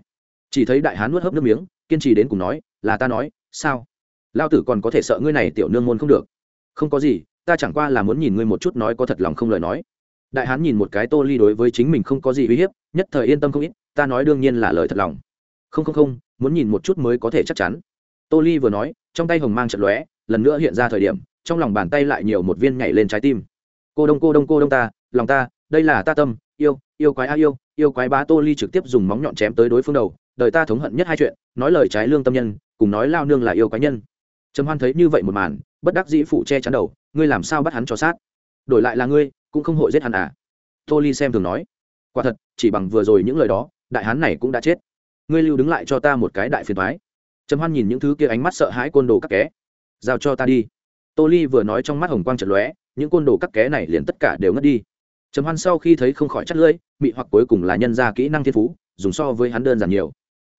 chỉ thấy đại hán nuốt hớp nước miếng, kiên trì đến cùng nói là ta nói, sao? Lao tử còn có thể sợ ngươi này tiểu nương môn không được. Không có gì, ta chẳng qua là muốn nhìn ngươi một chút nói có thật lòng không lời nói. Đại hán nhìn một cái tô ly đối với chính mình không có gì uy hiếp, nhất thời yên tâm không ít, ta nói đương nhiên là lời thật lòng. Không không không, muốn nhìn một chút mới có thể chắc chắn. Tô ly vừa nói, trong tay hồng mang trận lóe, lần nữa hiện ra thời điểm, trong lòng bàn tay lại nhiều một viên nhảy lên trái tim. Cô đông cô đông cô đông ta, lòng ta, đây là ta tâm, yêu yêu quái a, yêu yêu quái bá tô ly trực tiếp dùng móng nhọn chém tới đối phương đầu đời ta thống hận nhất hai chuyện, nói lời trái lương tâm nhân, cùng nói lao nương là yêu cá nhân. Trầm hoan thấy như vậy một màn, bất đắc dĩ phụ che chắn đầu, ngươi làm sao bắt hắn cho sát? Đổi lại là ngươi, cũng không hội giết hắn à? Tô ly xem thường nói. Quả thật, chỉ bằng vừa rồi những lời đó, đại hán này cũng đã chết. Ngươi lưu đứng lại cho ta một cái đại phiền thoái trầm hoan nhìn những thứ kia ánh mắt sợ hãi côn đồ các ké giao cho ta đi. Tô ly vừa nói trong mắt hồng quang trận lóe, những côn đồ các ké này liền tất cả đều ngất đi. Trầm hoan sau khi thấy không khỏi chắt lưỡi bị hoặc cuối cùng là nhân ra kỹ năng thiên phú, dùng so với hắn đơn giản nhiều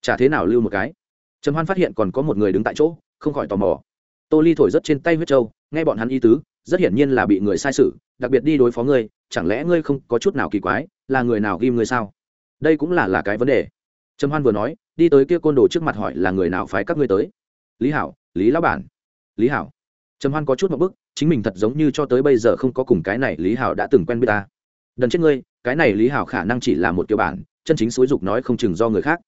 chả thế nào lưu một cái. Trầm hoan phát hiện còn có một người đứng tại chỗ, không khỏi tò mò. Tô ly thổi rất trên tay huyết trâu nghe bọn hắn y tứ, rất hiển nhiên là bị người sai sự, đặc biệt đi đối phó ngươi, chẳng lẽ ngươi không có chút nào kỳ quái, là người nào ghim ngươi sao? Đây cũng là là cái vấn đề. Trầm hoan vừa nói, đi tới kia côn đồ trước mặt hỏi là người nào phái các ngươi tới? Lý hảo, lý lão bản. Lý hảo. Trầm hoan có chút một bức, chính mình thật giống như cho tới bây giờ không có cùng cái này lý hảo đã từng quen biết ta. Đần chết ngươi, cái này lý hảo khả năng chỉ là một kiểu bản, chân chính xúi dục nói không chừng do người khác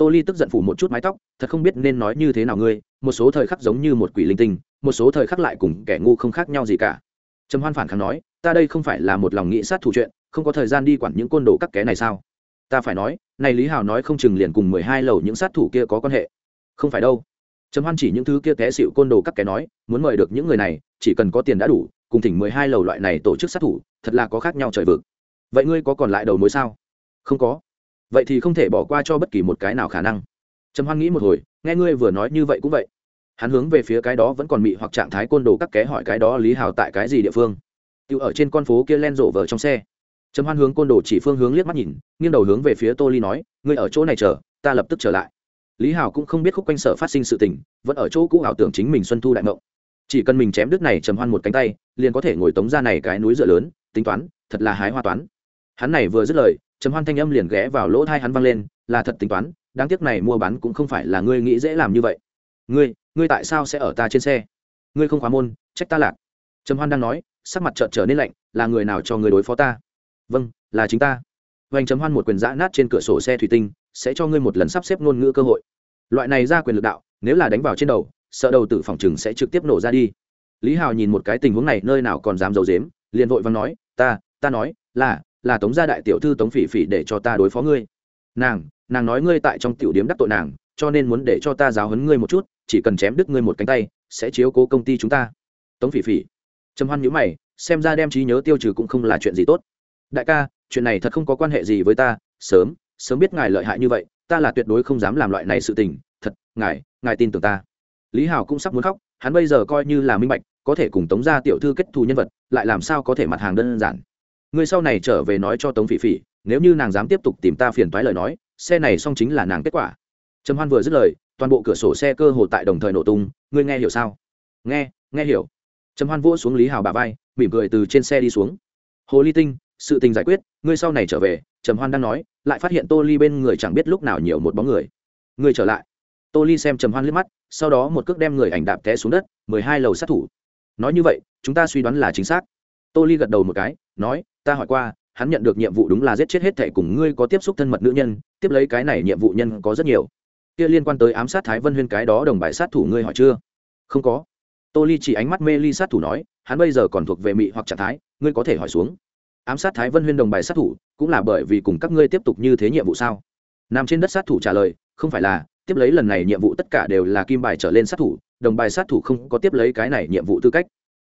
tô ly tức giận phủ một chút mái tóc, thật không biết nên nói như thế nào ngươi, một số thời khắc giống như một quỷ linh tinh, một số thời khắc lại cùng kẻ ngu không khác nhau gì cả. Trầm hoan phản kháng nói, ta đây không phải là một lòng nghĩ sát thủ chuyện, không có thời gian đi quản những côn đồ các ké này sao? Ta phải nói, này lý hào nói không chừng liền cùng mười hai lầu những sát thủ kia có quan hệ. Không phải đâu. Trầm hoan chỉ những thứ kia té xịu côn đồ các ké nói, muốn mời được những người này, chỉ cần có tiền đã đủ, cùng thỉnh mười hai lầu loại này tổ chức sát thủ, thật là có khác nhau trời vực. Vậy ngươi có còn lại đầu mối sao? Không có vậy thì không thể bỏ qua cho bất kỳ một cái nào khả năng. Trầm hoan nghĩ một hồi, nghe ngươi vừa nói như vậy cũng vậy. Hắn hướng về phía cái đó vẫn còn mị hoặc trạng thái côn đồ các ké hỏi cái đó lý hào tại cái gì địa phương. Tự ở trên con phố kia len rộ vờ trong xe. Trầm hoan hướng côn đồ chỉ phương hướng liếc mắt nhìn, nghiêng đầu hướng về phía tô ly nói, ngươi ở chỗ này chờ, ta lập tức trở lại. Lý hào cũng không biết khúc quanh sở phát sinh sự tình, vẫn ở chỗ cũ ảo tưởng chính mình xuân thu đại mộng chỉ cần mình chém đứt này trầm hoan một cánh tay, liền có thể ngồi tống ra này cái núi dựa lớn, tính toán, thật là hái hoa toán. Hắn này vừa dứt lời trầm hoan thanh âm liền ghé vào lỗ thai hắn văng lên, là thật tính toán, đáng tiếc này mua bán cũng không phải là ngươi nghĩ dễ làm như vậy. Ngươi ngươi tại sao sẽ ở ta trên xe? Ngươi không khóa môn, trách ta lạc. Trầm hoan đang nói, sắc mặt trợn trở nên lạnh, là người nào cho người đối phó ta? Vâng là chính ta. Vành chấm hoan một quyền giã nát trên cửa sổ xe thủy tinh, sẽ cho ngươi một lần sắp xếp ngôn ngữ cơ hội. Loại này ra quyền lực đạo, nếu là đánh vào trên đầu, sợ đầu tử phòng chừng sẽ trực tiếp nổ ra đi. Lý hào nhìn một cái tình huống này, nơi nào còn dám giấu dếm liền vội vàng nói, ta ta nói, là là tống gia đại tiểu thư tống phỉ phỉ để cho ta đối phó ngươi. Nàng nàng nói ngươi tại trong tiểu điếm đắc tội nàng, cho nên muốn để cho ta giáo huấn ngươi một chút, chỉ cần chém đứt ngươi một cánh tay, sẽ chiếu cố công ty chúng ta. Tống phỉ phỉ. Trầm hoan nhữ mày, xem ra đem trí nhớ tiêu trừ cũng không là chuyện gì tốt. Đại ca, chuyện này thật không có quan hệ gì với ta, sớm sớm biết ngài lợi hại như vậy, ta là tuyệt đối không dám làm loại này sự tình, thật, ngài ngài tin tưởng ta. Lý hào cũng sắp muốn khóc, hắn bây giờ coi như là minh bạch, có thể cùng tống gia tiểu thư kết thù nhân vật, lại làm sao có thể mặt hàng đơn giản người sau này trở về nói cho tống phỉ phỉ, nếu như nàng dám tiếp tục tìm ta phiền toái lời nói, xe này xong chính là nàng kết quả. Trầm hoan vừa dứt lời, toàn bộ cửa sổ xe cơ hồ tại đồng thời nổ tung, ngươi nghe hiểu sao? Nghe nghe hiểu. Trầm hoan vỗ xuống lý hào bà vai, mỉm cười từ trên xe đi xuống. Hồ ly tinh, sự tình giải quyết, ngươi sau này trở về, trầm hoan đang nói, lại phát hiện tô ly bên người chẳng biết lúc nào nhiều một bóng người. Ngươi trở lại. Tô ly xem trầm hoan liếc mắt, sau đó một cước đem người ảnh đạp té xuống đất, mười hai lầu sát thủ. Nói như vậy, chúng ta suy đoán là chính xác. Tô ly gật đầu một cái, nói ta hỏi qua, hắn nhận được nhiệm vụ đúng là giết chết hết thẻ cùng ngươi có tiếp xúc thân mật nữ nhân, tiếp lấy cái này nhiệm vụ nhân có rất nhiều. Kia liên quan tới ám sát thái vân huyên cái đó đồng bài sát thủ ngươi hỏi chưa? Không có. Tô ly chỉ ánh mắt mê ly sát thủ nói, hắn bây giờ còn thuộc về mị hoặc trạng thái, ngươi có thể hỏi xuống. Ám sát thái vân huyên đồng bài sát thủ, cũng là bởi vì cùng các ngươi tiếp tục như thế nhiệm vụ sao? Nằm trên đất sát thủ trả lời, không phải là, tiếp lấy lần này nhiệm vụ tất cả đều là kim bài trở lên sát thủ, đồng bài sát thủ không có tiếp lấy cái này nhiệm vụ tư cách.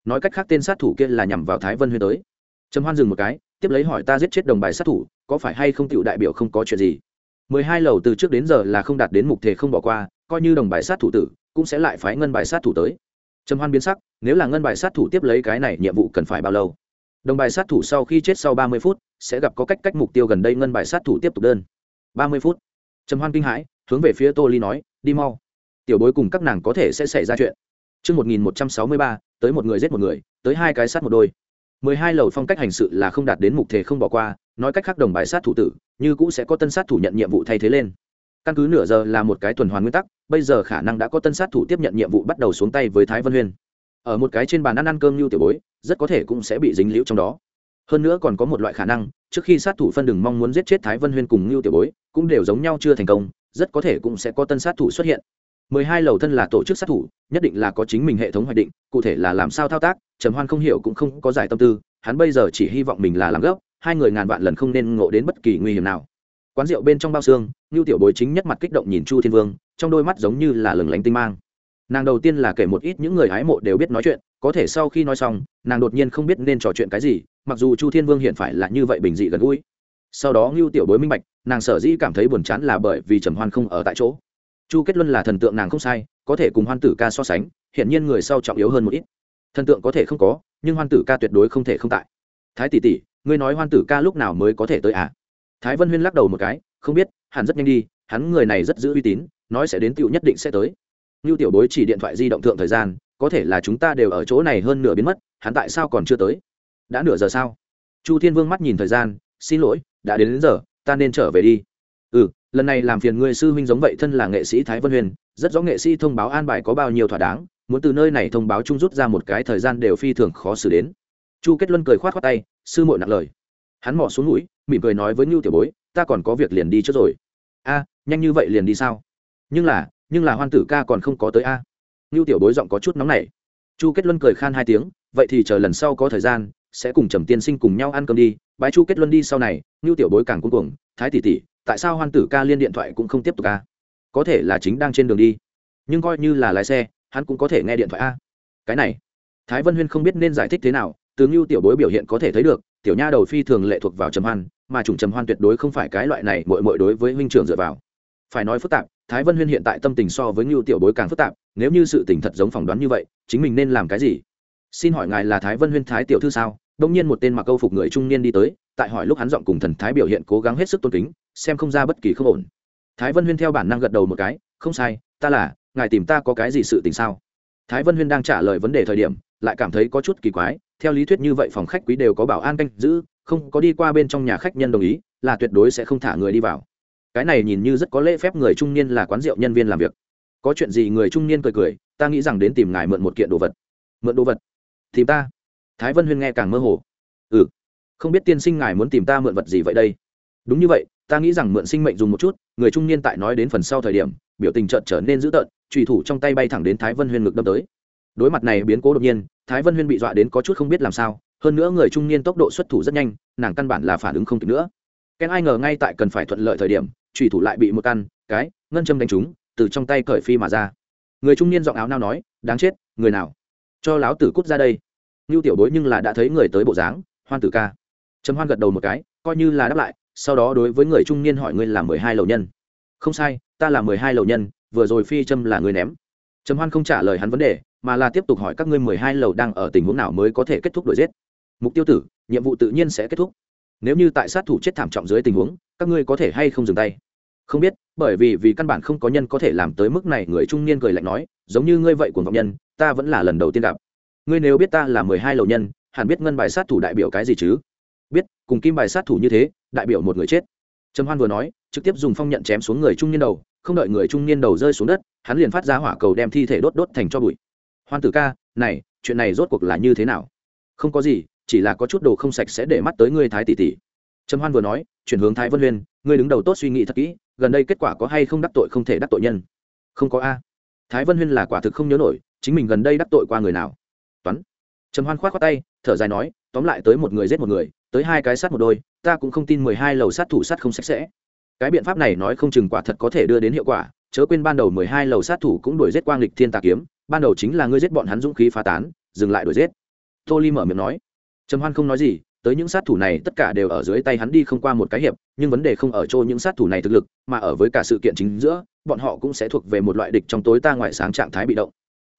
Nói cách khác tên sát thủ kia là nhằm vào thái vân huyên tới trầm hoan dừng một cái tiếp lấy hỏi ta giết chết đồng bài sát thủ có phải hay không tựu đại biểu không có chuyện gì? Mười hai lầu từ trước đến giờ là không đạt đến mục thể không bỏ qua coi như đồng bài sát thủ tử cũng sẽ lại phái ngân bài sát thủ tới. Trầm hoan biến sắc nếu là ngân bài sát thủ tiếp lấy cái này nhiệm vụ cần phải bao lâu? Đồng bài sát thủ sau khi chết sau ba mươi phút sẽ gặp có cách cách mục tiêu gần đây ngân bài sát thủ tiếp tục đơn. Ba mươi phút. Trầm hoan kinh hãi hướng về phía tô ly nói đi mau. Tiểu bối cùng các nàng có thể sẽ xảy ra chuyện. Trước 1163, tới một người giết một người, tới hai cái sát một đôi mười hai lầu phong cách hành sự là không đạt đến mục thể không bỏ qua, nói cách khác đồng bài sát thủ tử, như cũ sẽ có tân sát thủ nhận nhiệm vụ thay thế lên. Căn cứ nửa giờ là một cái tuần hoàn nguyên tắc, bây giờ khả năng đã có tân sát thủ tiếp nhận nhiệm vụ bắt đầu xuống tay với thái vân huyên. Ở một cái trên bàn ăn ăn cơm như tiểu bối, rất có thể cũng sẽ bị dính liễu trong đó. Hơn nữa còn có một loại khả năng, trước khi sát thủ phân đừng mong muốn giết chết thái vân huyên cùng như tiểu bối, cũng đều giống nhau chưa thành công, rất có thể cũng sẽ có tân sát thủ xuất hiện mười hai lầu thân là tổ chức sát thủ, nhất định là có chính mình hệ thống hoạch định, cụ thể là làm sao thao tác, trầm hoan không hiểu cũng không có giải tâm tư, hắn bây giờ chỉ hy vọng mình là làm gốc hai người ngàn vạn lần không nên ngộ đến bất kỳ nguy hiểm nào. Quán rượu bên trong bao xương như tiểu bối chính nhất mặt kích động nhìn chu thiên vương, trong đôi mắt giống như là lừng lánh tinh mang. Nàng đầu tiên là kể một ít những người hái mộ đều biết nói chuyện, có thể sau khi nói xong, nàng đột nhiên không biết nên trò chuyện cái gì, mặc dù chu thiên vương hiện phải là như vậy bình dị gần gũi. Sau đó ngưu tiểu bối minh bạch, nàng sở dĩ cảm thấy buồn chán là bởi vì trầm hoan không ở tại chỗ chu kết luân là thần tượng nàng không sai có thể cùng hoan tử ca so sánh hiện nhiên người sau trọng yếu hơn một ít. Thần tượng có thể không có nhưng hoan tử ca tuyệt đối không thể không tại. Thái tỷ tỷ ngươi nói hoan tử ca lúc nào mới có thể tới à? Thái vân huyên lắc đầu một cái không biết hẳn rất nhanh đi hắn người này rất giữ uy tín nói sẽ đến tựu nhất định sẽ tới. Như tiểu bối chỉ điện thoại di động thượng thời gian có thể là chúng ta đều ở chỗ này hơn nửa biến mất hắn tại sao còn chưa tới? Đã nửa giờ sao? Chu thiên vương mắt nhìn thời gian xin lỗi đã đến, đến giờ ta nên trở về đi. Ừ lần này làm phiền ngươi sư huynh giống vậy thân là nghệ sĩ thái vân huyền, rất rõ nghệ sĩ thông báo an bài có bao nhiêu thỏa đáng, muốn từ nơi này thông báo chung rút ra một cái thời gian đều phi thường khó xử đến. Chu kết luân cười khoát khoát tay, sư muội nặng lời. Hắn mỏ xuống mũi mỉm cười nói với ngưu tiểu bối, ta còn có việc liền đi trước rồi. A, nhanh như vậy liền đi sao? Nhưng là nhưng là hoan tử ca còn không có tới a. Ngưu tiểu bối giọng có chút nóng nảy. Chu kết luân cười khan hai tiếng, vậy thì chờ lần sau có thời gian, sẽ cùng trầm tiên sinh cùng nhau ăn cơm đi. Bái chu kết luân đi sau này, ngưu tiểu bối càng cuống cuồng, thái tỷ tỷ tại sao hoan tử ca liên điện thoại cũng không tiếp tục ca có thể là chính đang trên đường đi. Nhưng coi như là lái xe, hắn cũng có thể nghe điện thoại a cái này, thái vân huyên không biết nên giải thích thế nào tướng ngưu tiểu bối biểu hiện có thể thấy được, tiểu nha đầu phi thường lệ thuộc vào trầm hoan, mà chủng trầm hoan tuyệt đối không phải cái loại này mội mội đối với huynh trưởng dựa vào. Phải nói phức tạp, thái vân huyên hiện tại tâm tình so với ngưu tiểu bối càng phức tạp, nếu như sự tình thật giống phỏng đoán như vậy, chính mình nên làm cái gì? Xin hỏi ngài là thái vân huyên thái tiểu thư sao? Đông nhiên một tên mặc câu phục người trung niên đi tới, tại hỏi lúc hắn giọng cùng thần thái biểu hiện cố gắng hết sức tôn kính, xem không ra bất kỳ không ổn. Thái vân huyên theo bản năng gật đầu một cái, không sai, ta là, ngài tìm ta có cái gì sự tình sao? Thái vân huyên đang trả lời vấn đề thời điểm, lại cảm thấy có chút kỳ quái, theo lý thuyết như vậy phòng khách quý đều có bảo an canh giữ, không có đi qua bên trong nhà khách nhân đồng ý, là tuyệt đối sẽ không thả người đi vào. Cái này nhìn như rất có lễ phép người trung niên là quán rượu nhân viên làm việc. Có chuyện gì người trung niên cười cười, ta nghĩ rằng đến tìm ngài mượn một kiện đồ vật. Mượn đồ vật? Thì ta. Thái vân huyên nghe càng mơ hồ. Ừ không biết tiên sinh ngài muốn tìm ta mượn vật gì vậy đây? Đúng như vậy, ta nghĩ rằng mượn sinh mệnh dùng một chút, người trung niên tại nói đến phần sau thời điểm, biểu tình trợn trở nên dữ tợn, trùy thủ trong tay bay thẳng đến thái vân huyên ngực đâm tới. Đối mặt này biến cố đột nhiên, thái vân huyên bị dọa đến có chút không biết làm sao, hơn nữa người trung niên tốc độ xuất thủ rất nhanh, nàng căn bản là phản ứng không kịp nữa. Ken ai ngờ ngay tại cần phải thuận lợi thời điểm, trùy thủ lại bị một căn, cái, ngân châm đánh trúng, từ trong tay cởi phi mà ra. Người trung niên giọng áo nao nói, đáng chết, người nào? Cho láo tử cút ra đây. Ngưu tiểu bối nhưng là đã thấy người tới bộ dáng, hoan tử ca. Trầm hoan gật đầu một cái, coi như là đáp lại, sau đó đối với người trung niên hỏi ngươi là mười hai lầu nhân. Không sai, ta là mười hai lầu nhân, vừa rồi phi trâm là người ném. Trầm hoan không trả lời hắn vấn đề, mà là tiếp tục hỏi các ngươi mười hai lầu đang ở tình huống nào mới có thể kết thúc đuổi giết. Mục tiêu tử, nhiệm vụ tự nhiên sẽ kết thúc. Nếu như tại sát thủ chết thảm trọng dưới tình huống, các ngươi có thể hay không dừng tay? Không biết, bởi vì vì căn bản không có nhân có thể làm tới mức này, người trung niên cười lạnh nói, giống như ngươi vậy của vọng nhân ta vẫn là lần đầu tiên gặp. Ngươi nếu biết ta là mười hai lầu nhân, hẳn biết ngân bài sát thủ đại biểu cái gì chứ? Biết, cùng kim bài sát thủ như thế, đại biểu một người chết. Trầm hoan vừa nói, trực tiếp dùng phong nhận chém xuống người trung niên đầu, không đợi người trung niên đầu rơi xuống đất, hắn liền phát ra hỏa cầu đem thi thể đốt đốt thành cho bụi. Hoan tử ca, này, chuyện này rốt cuộc là như thế nào? Không có gì, chỉ là có chút đồ không sạch sẽ để mắt tới ngươi thái tỷ tỷ. Trầm hoan vừa nói, chuyển hướng thái vân huyên ngươi đứng đầu tốt suy nghĩ thật kỹ, gần đây kết quả có hay không đắc tội không thể đắc tội nhân? Không có a. Thái vân huyên là quả thực không nhớ nổi chính mình gần đây đắc tội qua người nào? Toán. Trầm hoan khoát khoát tay, thở dài nói, tóm lại tới một người giết một người, tới hai cái sát một đôi, ta cũng không tin mười hai lầu sát thủ sát không sạch sẽ. Cái biện pháp này nói không chừng quả thật có thể đưa đến hiệu quả, chớ quên ban đầu mười hai lầu sát thủ cũng đuổi giết quang lịch thiên tà kiếm, ban đầu chính là ngươi giết bọn hắn dũng khí phá tán, dừng lại đuổi giết. Tô ly mở miệng nói. Trầm hoan không nói gì, tới những sát thủ này tất cả đều ở dưới tay hắn đi không qua một cái hiệp, nhưng vấn đề không ở chỗ những sát thủ này thực lực, mà ở với cả sự kiện chính giữa, bọn họ cũng sẽ thuộc về một loại địch trong tối ta ngoại sáng trạng thái bị động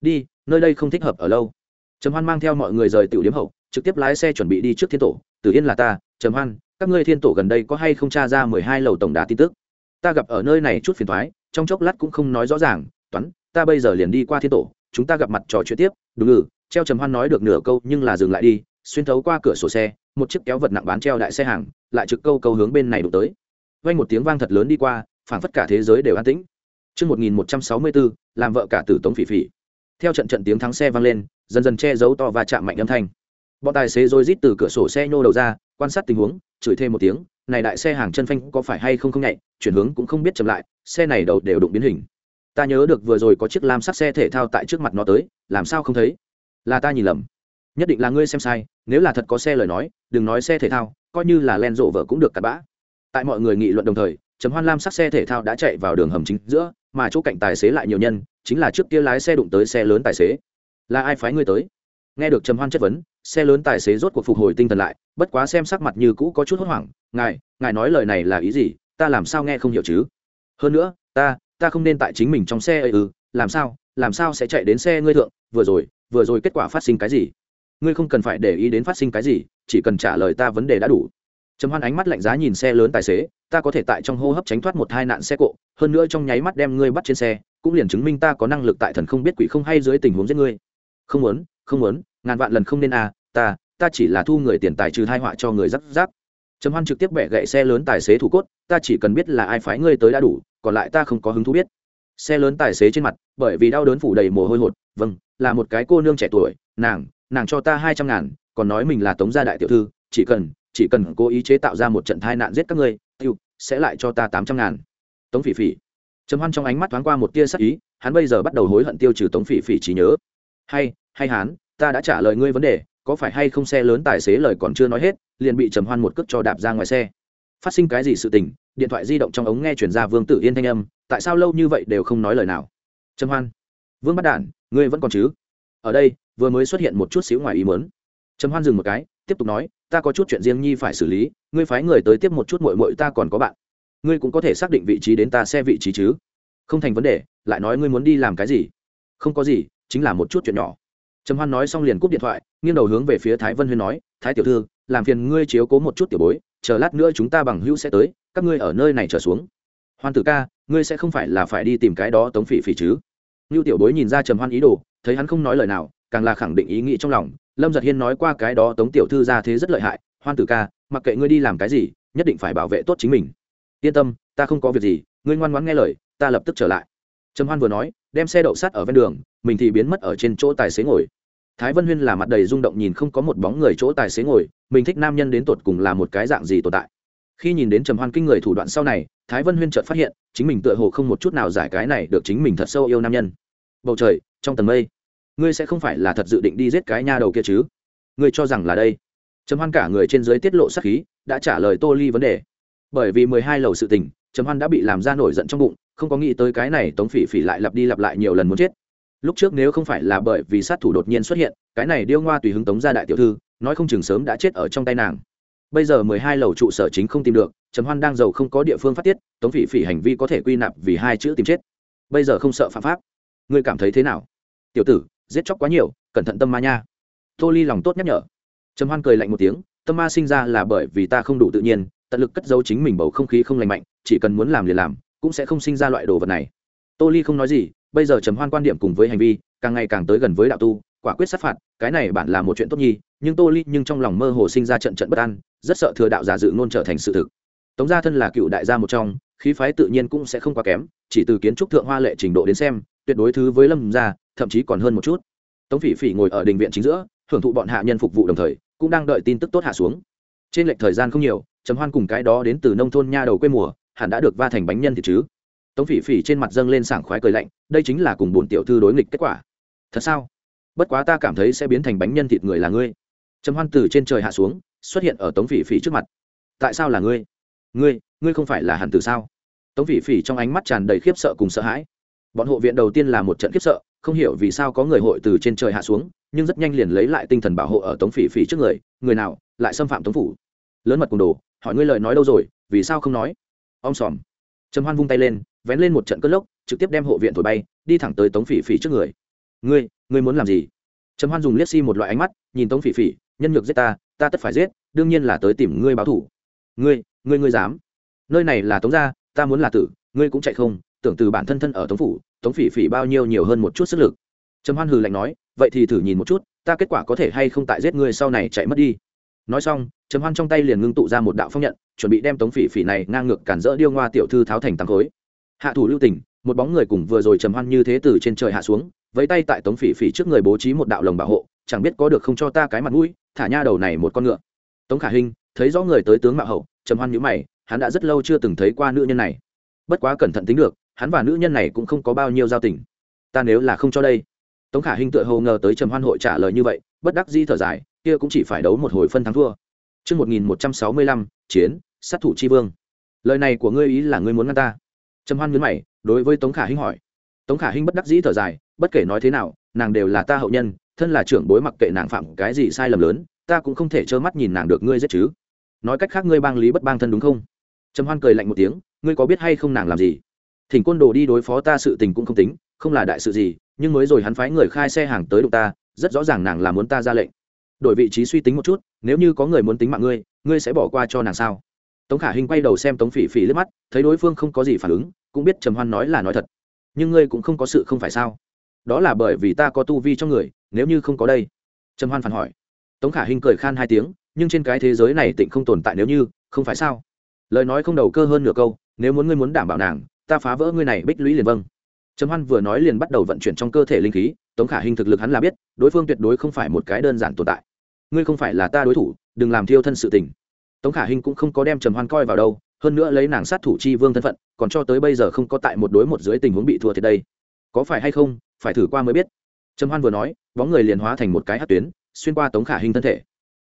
đi nơi đây không thích hợp ở lâu. Trầm hoan mang theo mọi người rời tiểu điếm hậu trực tiếp lái xe chuẩn bị đi trước thiên tổ. Tử yên là ta trầm hoan các ngươi thiên tổ gần đây có hay không tra ra mười hai lầu tổng đá tin tức? Ta gặp ở nơi này chút phiền thoái trong chốc lát cũng không nói rõ ràng. Toán ta bây giờ liền đi qua thiên tổ chúng ta gặp mặt trò chuyện tiếp. Đúng ừ treo trầm hoan nói được nửa câu nhưng là dừng lại đi xuyên thấu qua cửa sổ xe một chiếc kéo vật nặng bán treo đại xe hàng lại trực câu câu hướng bên này đụng tới. Vang một tiếng vang thật lớn đi qua phảng phất cả thế giới đều an tĩnh. Trước 1164, làm vợ cả tử tống phỉ phỉ. Theo trận trận tiếng thắng xe vang lên, dần dần che giấu to và chạm mạnh âm thanh. Bọn tài xế rồi rít từ cửa sổ xe nhô đầu ra, quan sát tình huống, chửi thêm một tiếng, này đại xe hàng chân phanh có phải hay không không nhạy, chuyển hướng cũng không biết chậm lại, xe này đầu đều đụng biến hình. Ta nhớ được vừa rồi có chiếc lam sắc xe thể thao tại trước mặt nó tới, làm sao không thấy? Là ta nhìn lầm. Nhất định là ngươi xem sai, nếu là thật có xe lời nói, đừng nói xe thể thao, coi như là len rộ vợ cũng được cặp bã. Tại mọi người nghị luận đồng thời, chấm hoan lam sắc xe thể thao đã chạy vào đường hầm chính giữa mà chỗ cạnh tài xế lại nhiều nhân, chính là trước kia lái xe đụng tới xe lớn tài xế. Là ai phái ngươi tới? Nghe được trầm hoan chất vấn, xe lớn tài xế rốt cuộc phục hồi tinh thần lại, bất quá xem sắc mặt như cũ có chút hốt hoảng, ngài ngài nói lời này là ý gì? Ta làm sao nghe không hiểu chứ? Hơn nữa, ta ta không nên tại chính mình trong xe ấy ừ làm sao làm sao sẽ chạy đến xe ngươi thượng, vừa rồi vừa rồi kết quả phát sinh cái gì? Ngươi không cần phải để ý đến phát sinh cái gì, chỉ cần trả lời ta vấn đề đã đủ. Trầm hoan ánh mắt lạnh giá nhìn xe lớn tài xế, ta có thể tại trong hô hấp tránh thoát một hai nạn xe cộ hơn nữa trong nháy mắt đem ngươi bắt trên xe, cũng liền chứng minh ta có năng lực tại thần không biết quỷ không hay dưới tình huống giết ngươi. Không muốn không muốn, ngàn vạn lần không nên à ta ta chỉ là thu người tiền tài trừ thai họa cho người giáp giáp trầm hoan trực tiếp bẻ gậy xe lớn tài xế thủ cốt, ta chỉ cần biết là ai phái ngươi tới đã đủ, còn lại ta không có hứng thú biết. Xe lớn tài xế trên mặt, bởi vì đau đớn phủ đầy mồ hôi hột vâng là một cái cô nương trẻ tuổi, nàng nàng cho ta hai trăm ngàn, còn nói mình là tống gia đại tiểu thư, chỉ cần chỉ cần cố ý chế tạo ra một trận tai nạn giết các ngươi, tiêu, sẽ lại cho ta tám trăm ngàn tống phỉ phỉ. Trầm hoan trong ánh mắt thoáng qua một tia sắc ý, hắn bây giờ bắt đầu hối hận tiêu trừ tống phỉ phỉ trí nhớ. Hay hay hắn ta đã trả lời ngươi vấn đề, có phải hay không xe lớn tài xế lời còn chưa nói hết, liền bị trầm hoan một cước cho đạp ra ngoài xe. Phát sinh cái gì sự tình, điện thoại di động trong ống nghe chuyển ra vương tử yên thanh âm, tại sao lâu như vậy đều không nói lời nào? Trầm hoan. Vương bắt đản, ngươi vẫn còn chứ? Ở đây, vừa mới xuất hiện một chút xíu ngoài ý mớn trầm hoan dừng một cái, tiếp tục nói, ta có chút chuyện riêng nhi phải xử lý, ngươi phái người tới tiếp một chút mội mội ta còn có bạn ngươi cũng có thể xác định vị trí đến ta xe vị trí chứ? Không thành vấn đề, lại nói ngươi muốn đi làm cái gì? Không có gì, chính là một chút chuyện nhỏ. Trầm hoan nói xong liền cúp điện thoại, nghiêng đầu hướng về phía thái vân huyên nói, thái tiểu thư, làm phiền ngươi chiếu cố một chút tiểu bối, chờ lát nữa chúng ta bằng hữu sẽ tới, các ngươi ở nơi này trở xuống. Hoan tử ca, ngươi sẽ không phải là phải đi tìm cái đó tống phỉ phỉ chứ? Như tiểu bối nhìn ra trầm hoan ý đồ, thấy hắn không nói lời nào, càng là khẳng định ý nghĩ trong lòng. Lâm giật hiên nói qua cái đó tống tiểu thư ra thế rất lợi hại. Hoan tử ca, mặc kệ ngươi đi làm cái gì, nhất định phải bảo vệ tốt chính mình yên tâm, ta không có việc gì, ngươi ngoan ngoãn nghe lời, ta lập tức trở lại. Trầm hoan vừa nói, đem xe đậu sát ở ven đường, mình thì biến mất ở trên chỗ tài xế ngồi. Thái vân huyên là mặt đầy rung động nhìn không có một bóng người chỗ tài xế ngồi, mình thích nam nhân đến tột cùng là một cái dạng gì tồn tại. Khi nhìn đến trầm hoan kinh người thủ đoạn sau này, thái vân huyên chợt phát hiện, chính mình tựa hồ không một chút nào giải cái này được chính mình thật sâu yêu nam nhân. Bầu trời, trong tầng mây. Ngươi sẽ không phải là thật dự định đi giết cái nha đầu kia chứ? Ngươi cho rằng là đây. Trầm hoan cả người trên dưới tiết lộ sắc khí, đã trả lời tô ly vấn đề bởi vì mười hai lầu sự tình, trầm hoan đã bị làm ra nổi giận trong bụng, không có nghĩ tới cái này tống phỉ phỉ lại lặp đi lặp lại nhiều lần muốn chết. Lúc trước nếu không phải là bởi vì sát thủ đột nhiên xuất hiện, cái này điêu ngoa tùy hứng tống ra đại tiểu thư, nói không chừng sớm đã chết ở trong tay nàng. Bây giờ mười hai lầu trụ sở chính không tìm được, trầm hoan đang giàu không có địa phương phát tiết, tống phỉ phỉ hành vi có thể quy nạp vì hai chữ tìm chết. Bây giờ không sợ phạm pháp. Ngươi cảm thấy thế nào? Tiểu tử, giết chóc quá nhiều, cẩn thận tâm ma nha. Tô ly lòng tốt nhắc nhở. Trầm hoan cười lạnh một tiếng, tâm ma sinh ra là bởi vì ta không đủ tự nhiên tận lực cất giấu chính mình bầu không khí không lành mạnh, chỉ cần muốn làm liền làm, cũng sẽ không sinh ra loại đồ vật này. Tô ly không nói gì, bây giờ trầm hoan quan điểm cùng với hành vi, càng ngày càng tới gần với đạo tu, quả quyết sát phạt, cái này bản là một chuyện tốt nhi, nhưng tô ly nhưng trong lòng mơ hồ sinh ra trận trận bất an, rất sợ thừa đạo giả dự ngôn trở thành sự thực. Tống gia thân là cựu đại gia một trong, khí phái tự nhiên cũng sẽ không quá kém, chỉ từ kiến trúc thượng hoa lệ trình độ đến xem, tuyệt đối thứ với lâm gia, thậm chí còn hơn một chút. Tống phỉ phỉ ngồi ở đình viện chính giữa, hưởng thụ bọn hạ nhân phục vụ đồng thời, cũng đang đợi tin tức tốt hạ xuống. Trên lệch thời gian không nhiều trầm hoan cùng cái đó đến từ nông thôn nha đầu quê mùa, hẳn đã được va thành bánh nhân thì chứ. Tống phỉ phỉ trên mặt dâng lên sảng khoái cười lạnh, đây chính là cùng bổn tiểu thư đối nghịch kết quả. Thật sao? Bất quá ta cảm thấy sẽ biến thành bánh nhân thịt người là ngươi. Trầm hoan từ trên trời hạ xuống, xuất hiện ở tống phỉ phỉ trước mặt. Tại sao là ngươi? Ngươi ngươi không phải là hàn tử sao? Tống phỉ phỉ trong ánh mắt tràn đầy khiếp sợ cùng sợ hãi. Bọn hộ viện đầu tiên là một trận khiếp sợ, không hiểu vì sao có người hội từ trên trời hạ xuống, nhưng rất nhanh liền lấy lại tinh thần bảo hộ ở tống phỉ phỉ trước người. Người nào, lại xâm phạm tống phủ? Lớn mật cùng đồ hỏi ngươi lời nói đâu rồi, vì sao không nói? Om sòm. Trầm hoan vung tay lên, vén lên một trận cất lốc, trực tiếp đem hộ viện thổi bay, đi thẳng tới tống phỉ phỉ trước người. Ngươi ngươi muốn làm gì? Trầm hoan dùng liếc si một loại ánh mắt, nhìn tống phỉ phỉ, nhân nhược giết ta ta tất phải giết, đương nhiên là tới tìm ngươi báo thủ ngươi ngươi ngươi dám? Nơi này là tống gia, ta muốn là tử, ngươi cũng chạy không, tưởng từ bản thân thân ở tống phủ, tống phỉ phỉ bao nhiêu nhiều hơn một chút sức lực. Trầm hoan hừ lạnh nói, vậy thì thử nhìn một chút, ta kết quả có thể hay không tại giết ngươi sau này chạy mất đi? Nói xong, trầm hoan trong tay liền ngưng tụ ra một đạo phong nhận, chuẩn bị đem tống phỉ phỉ này ngang ngược cản rỡ điêu ngoa tiểu thư tháo thành tăng khối. Hạ thủ lưu tình, một bóng người cùng vừa rồi trầm hoan như thế từ trên trời hạ xuống với tay tại tống phỉ phỉ trước người bố trí một đạo lồng bảo hộ, chẳng biết có được không cho ta cái mặt mũi, thả nha đầu này một con ngựa. Tống khả hinh, thấy rõ người tới tướng mạo hậu, trầm hoan nhíu mày, hắn đã rất lâu chưa từng thấy qua nữ nhân này. Bất quá cẩn thận tính được, hắn và nữ nhân này cũng không có bao nhiêu giao tình. Ta nếu là không cho đây. Tống khả hinh tựa hồ ngờ tới trầm hoan hội trả lời như vậy, bất đắc di thở dài kia cũng chỉ phải đấu một hồi phân thắng thua Trước 1165, chiến, sát thủ chi vương. Lời này của ngươi ý là ngươi muốn ngăn ta. Trầm hoan nhướng mày, đối với Tống Khả Hinh hỏi. Tống Khả Hinh bất đắc dĩ thở dài, bất kể nói thế nào, nàng đều là ta hậu nhân, thân là trưởng bối mặc kệ nàng phạm cái gì sai lầm lớn, ta cũng không thể trơ mắt nhìn nàng được ngươi giết chứ. Nói cách khác ngươi bang lý bất bang thân đúng không? Trầm hoan cười lạnh một tiếng, ngươi có biết hay không nàng làm gì? Thỉnh côn đồ đi đối phó ta sự tình cũng không tính, không là đại sự gì, nhưng mới rồi hắn phái người khai xe hàng tới đụng ta, rất rõ ràng nàng là muốn ta ra lệnh đổi vị trí suy tính một chút, nếu như có người muốn tính mạng ngươi ngươi sẽ bỏ qua cho nàng sao? Tống khả hinh quay đầu xem tống phỉ phỉ liếc mắt, thấy đối phương không có gì phản ứng, cũng biết trầm hoan nói là nói thật. Nhưng ngươi cũng không có sự không phải sao? Đó là bởi vì ta có tu vi trong người, nếu như không có đây. Trầm hoan phản hỏi. Tống khả hinh cười khan hai tiếng, nhưng trên cái thế giới này tịnh không tồn tại nếu như, không phải sao? Lời nói không đầu cơ hơn nửa câu, nếu muốn ngươi muốn đảm bảo nàng, ta phá vỡ ngươi này bích lũy liền vâng. Trầm hoan vừa nói liền bắt đầu vận chuyển trong cơ thể linh khí, tống khả hinh thực lực hắn là biết, đối phương tuyệt đối không phải một cái đơn giản tồn tại ngươi không phải là ta đối thủ, đừng làm thiêu thân sự tình. Tống khả hinh cũng không có đem trầm hoan coi vào đâu, hơn nữa lấy nàng sát thủ chi vương thân phận, còn cho tới bây giờ không có tại một đối một dưới tình huống bị thua thiệt đây. Có phải hay không, phải thử qua mới biết. Trầm hoan vừa nói, bóng người liền hóa thành một cái hát tuyến, xuyên qua tống khả hinh thân thể.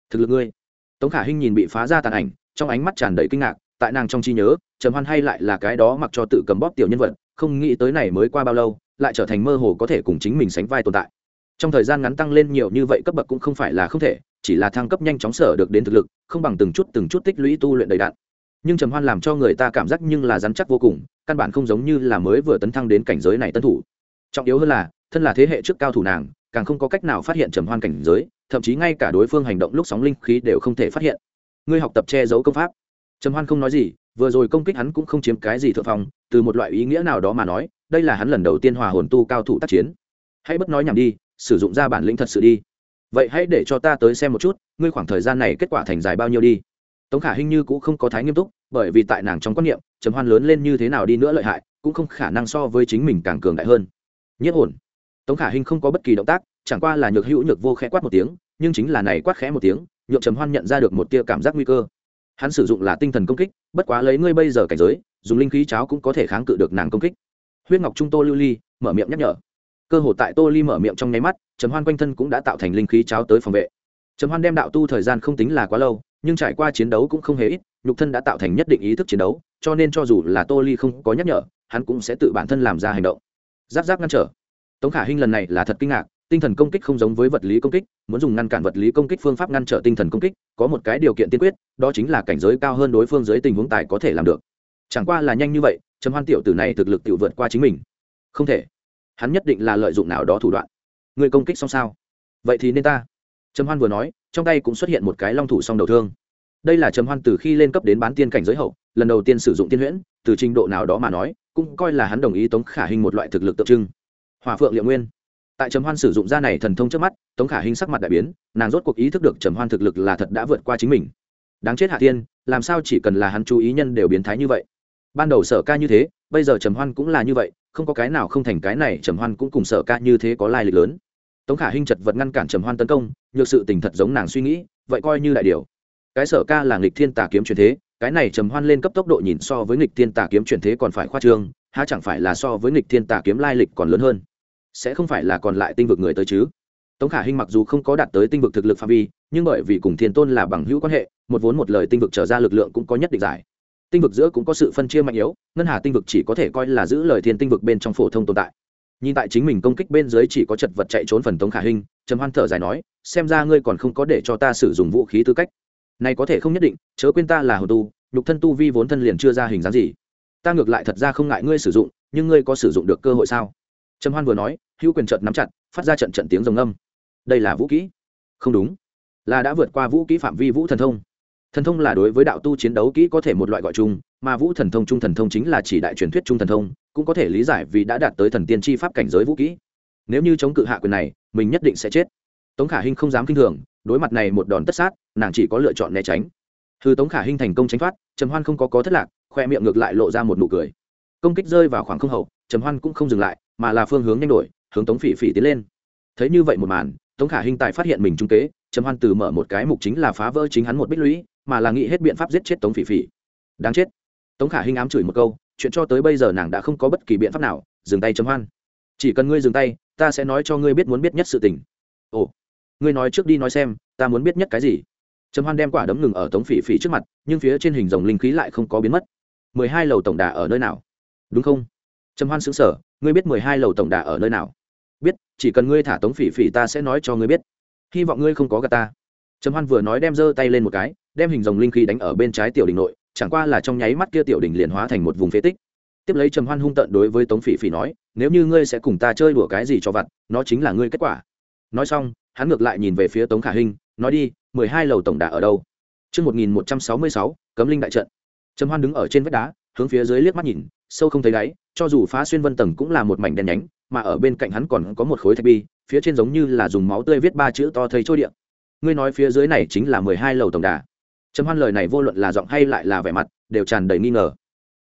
Thực lực ngươi. Tống khả hinh nhìn bị phá ra tàn ảnh, trong ánh mắt tràn đầy kinh ngạc, tại nàng trong trí nhớ, trầm hoan hay lại là cái đó mặc cho tự cầm bóp tiểu nhân vật, không nghĩ tới này mới qua bao lâu, lại trở thành mơ hồ có thể cùng chính mình sánh vai tồn tại trong thời gian ngắn tăng lên nhiều như vậy cấp bậc cũng không phải là không thể, chỉ là thăng cấp nhanh chóng sở được đến thực lực, không bằng từng chút từng chút tích lũy tu luyện đầy đạn. Nhưng trầm hoan làm cho người ta cảm giác nhưng là rắn chắc vô cùng, căn bản không giống như là mới vừa tấn thăng đến cảnh giới này tân thủ. Trọng yếu hơn là, thân là thế hệ trước cao thủ nàng, càng không có cách nào phát hiện trầm hoan cảnh giới, thậm chí ngay cả đối phương hành động lúc sóng linh khí đều không thể phát hiện. Ngươi học tập che giấu công pháp. Trầm hoan không nói gì, vừa rồi công kích hắn cũng không chiếm cái gì thượng phong, từ một loại ý nghĩa nào đó mà nói, đây là hắn lần đầu tiên hòa hồn tu cao thủ tác chiến. Hãy bất nói nhảm đi sử dụng ra bản lĩnh thật sự đi. Vậy hãy để cho ta tới xem một chút, ngươi khoảng thời gian này kết quả thành dài bao nhiêu đi. Tống khả hình như cũng không có thái nghiêm túc, bởi vì tại nàng trong quan niệm, trầm hoan lớn lên như thế nào đi nữa lợi hại, cũng không khả năng so với chính mình càng cường đại hơn. Nhất ổn tống khả hình không có bất kỳ động tác, chẳng qua là nhược hữu nhược vô khẽ quát một tiếng, nhưng chính là này quát khẽ một tiếng, nhượng trầm hoan nhận ra được một tia cảm giác nguy cơ. Hắn sử dụng là tinh thần công kích, bất quá lấy ngươi bây giờ cảnh giới, dùng linh khí cháo cũng có thể kháng cự được nàng công kích. Huyết ngọc trung tô lưu ly, mở miệng nhắc nhở cơ hội tại tô ly mở miệng trong nháy mắt, trầm hoan quanh thân cũng đã tạo thành linh khí cháo tới phòng vệ. Trầm hoan đem đạo tu thời gian không tính là quá lâu, nhưng trải qua chiến đấu cũng không hề ít, nhục thân đã tạo thành nhất định ý thức chiến đấu, cho nên cho dù là tô ly không có nhắc nhở, hắn cũng sẽ tự bản thân làm ra hành động. Giáp giáp ngăn trở. Tống khả hinh lần này là thật kinh ngạc, tinh thần công kích không giống với vật lý công kích, muốn dùng ngăn cản vật lý công kích phương pháp ngăn trở tinh thần công kích, có một cái điều kiện tiên quyết, đó chính là cảnh giới cao hơn đối phương dưới tình huống tài có thể làm được. Chẳng qua là nhanh như vậy, trầm hoan tiểu tử này thực lực tự vượt qua chính mình. Không thể hắn nhất định là lợi dụng nào đó thủ đoạn. Người công kích xong sao? Vậy thì nên ta. Trầm hoan vừa nói, trong tay cũng xuất hiện một cái long thủ song đầu thương. Đây là trầm hoan từ khi lên cấp đến bán tiên cảnh giới hậu, lần đầu tiên sử dụng tiên huyễn, từ trình độ nào đó mà nói, cũng coi là hắn đồng ý tống khả hình một loại thực lực tượng trưng. Hòa phượng liệu nguyên. Tại trầm hoan sử dụng ra này thần thông trước mắt, tống khả hình sắc mặt đại biến, nàng rốt cuộc ý thức được trầm hoan thực lực là thật đã vượt qua chính mình. Đáng chết hạ tiên làm sao chỉ cần là hắn chú ý nhân đều biến thái như vậy? Ban đầu sở ca như thế, bây giờ trầm hoan cũng là như vậy không có cái nào không thành cái này, trầm hoan cũng cùng sở ca như thế có lai lịch lớn. Tống khả hinh chật vật ngăn cản trầm hoan tấn công, nhược sự tình thật giống nàng suy nghĩ, vậy coi như đại điều. Cái sở ca là nghịch thiên tà kiếm truyền thế, cái này trầm hoan lên cấp tốc độ nhìn so với nghịch thiên tà kiếm truyền thế còn phải khoa trương, há chẳng phải là so với nghịch thiên tà kiếm lai lịch còn lớn hơn? Sẽ không phải là còn lại tinh vực người tới chứ? Tống khả hinh mặc dù không có đạt tới tinh vực thực lực phạm vi, nhưng bởi vì cùng thiên tôn là bằng hữu quan hệ, một vốn một lời tinh vực trở ra lực lượng cũng có nhất định giải tinh vực giữa cũng có sự phân chia mạnh yếu, ngân hà tinh vực chỉ có thể coi là giữ lời thiên tinh vực bên trong phổ thông tồn tại. Nhìn tại chính mình công kích bên dưới chỉ có chật vật chạy trốn phần tống khả hình, trầm hoan thở dài nói, xem ra ngươi còn không có để cho ta sử dụng vũ khí tư cách. Này có thể không nhất định, chớ quên ta là hồ tu, nhục thân tu vi vốn thân liền chưa ra hình dáng gì. Ta ngược lại thật ra không ngại ngươi sử dụng, nhưng ngươi có sử dụng được cơ hội sao? Trầm hoan vừa nói, hữu quyền trợt nắm chặt, phát ra trận trận tiếng rồng âm. Đây là vũ kỹ. Không đúng. Là đã vượt qua vũ kỹ phạm vi vũ thần thông thần thông là đối với đạo tu chiến đấu kỹ có thể một loại gọi chung, mà vũ thần thông trung thần thông chính là chỉ đại truyền thuyết trung thần thông, cũng có thể lý giải vì đã đạt tới thần tiên tri pháp cảnh giới vũ kỹ. Nếu như chống cự hạ quyền này, mình nhất định sẽ chết. Tống khả hinh không dám kinh thường, đối mặt này một đòn tất sát, nàng chỉ có lựa chọn né tránh. Hư tống khả hinh thành công tránh thoát, trầm hoan không có có thất lạc, khoe miệng ngược lại lộ ra một nụ cười. Công kích rơi vào khoảng không hậu, trầm hoan cũng không dừng lại, mà là phương hướng nhanh đổi, hướng tống phỉ phỉ tiến lên. Thấy như vậy một màn, tống khả hinh tại phát hiện mình trung kế, trầm hoan từ mở một cái mục chính là phá vỡ chính hắn một bích lũy mà là nghĩ hết biện pháp giết chết tống phỉ phỉ. Đáng chết. Tống khả hinh ám chửi một câu, chuyện cho tới bây giờ nàng đã không có bất kỳ biện pháp nào, dừng tay chấm hoan. Chỉ cần ngươi dừng tay, ta sẽ nói cho ngươi biết muốn biết nhất sự tình. Ồ, ngươi nói trước đi nói xem, ta muốn biết nhất cái gì? Trầm hoan đem quả đấm ngừng ở tống phỉ phỉ trước mặt, nhưng phía trên hình dòng linh khí lại không có biến mất. Mười hai lầu tổng đà ở nơi nào? Đúng không? Trầm hoan xứng sở ngươi biết mười hai lầu tổng đà ở nơi nào? Biết, chỉ cần ngươi thả tống phỉ phỉ ta sẽ nói cho ngươi biết. Hy vọng ngươi không có gà ta. Trầm hoan vừa nói đem giơ tay lên một cái đem hình rồng linh khí đánh ở bên trái tiểu đình nội, chẳng qua là trong nháy mắt kia tiểu đình liền hóa thành một vùng phế tích. Tiếp lấy trầm hoan hung tận đối với tống phỉ phỉ nói, nếu như ngươi sẽ cùng ta chơi đùa cái gì cho vặt, nó chính là ngươi kết quả. Nói xong, hắn ngược lại nhìn về phía tống khả hinh, nói đi, mười hai lầu tổng đà ở đâu? Chương một nghìn một trăm sáu mươi sáu, cấm linh đại trận. Trầm hoan đứng ở trên vách đá, hướng phía dưới liếc mắt nhìn, sâu không thấy đáy, cho dù phá xuyên vân tầng cũng là một mảnh đen nhánh, mà ở bên cạnh hắn còn có một khối thạch bi, phía trên giống như là dùng máu tươi viết ba chữ to thầy trôi điện ngươi nói phía dưới này chính là mười hai lầu tổng đà trầm hoan lời này vô luận là giọng hay lại là vẻ mặt, đều tràn đầy nghi ngờ.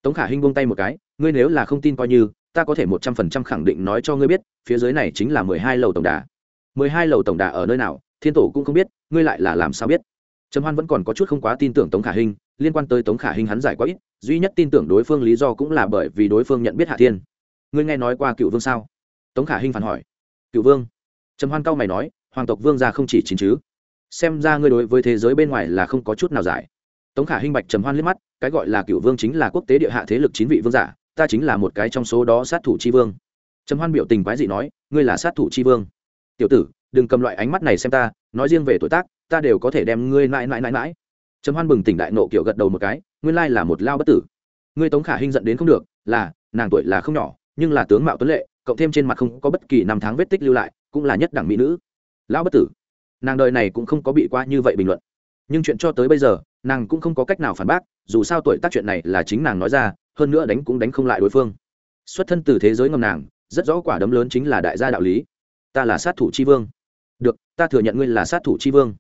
Tống khả hinh buông tay một cái, ngươi nếu là không tin coi như, ta có thể một trăm phần trăm khẳng định nói cho ngươi biết, phía dưới này chính là mười hai lầu tổng đà. mười hai lầu tổng đà ở nơi nào, thiên tổ cũng không biết, ngươi lại là làm sao biết? Trầm hoan vẫn còn có chút không quá tin tưởng tống khả hinh, liên quan tới tống khả hinh hắn giải quá ít, duy nhất tin tưởng đối phương lý do cũng là bởi vì đối phương nhận biết hạ thiên. Ngươi nghe nói qua cựu vương sao? Tống khả hinh phản hỏi. Cựu vương. Trầm hoan cao mày nói, hoàng tộc vương gia không chỉ chính chứ xem ra ngươi đối với thế giới bên ngoài là không có chút nào giải. Tống khả hinh bạch trầm hoan liếc mắt, cái gọi là cựu vương chính là quốc tế địa hạ thế lực chín vị vương giả, ta chính là một cái trong số đó sát thủ c h i vương. Trầm hoan biểu tình quái dị nói, ngươi là sát thủ c h i vương. Tiểu tử, đừng cầm loại ánh mắt này xem ta, nói riêng về tuổi tác, ta đều có thể đem ngươi mãi mãi mãi mãi. Trầm hoan bừng tỉnh đại nộ kiểu gật đầu một cái, nguyên lai là một lao bất tử. Ngươi tống khả hinh dẫn đến không được, là, nàng tuổi là không nhỏ, nhưng là tướng mạo tuấn lệ, cộng thêm trên mặt không có bất kỳ năm tháng vết tích lưu lại, cũng là nhất đẳng mỹ nữ. Lão bất tử nàng đời này cũng không có bị qua như vậy bình luận. Nhưng chuyện cho tới bây giờ, nàng cũng không có cách nào phản bác, dù sao tuổi tác chuyện này là chính nàng nói ra, hơn nữa đánh cũng đánh không lại đối phương. Xuất thân từ thế giới ngầm nàng, rất rõ quả đấm lớn chính là đại gia đạo lý. Ta là sát thủ c h i vương. Được, ta thừa nhận ngươi là sát thủ c h i vương.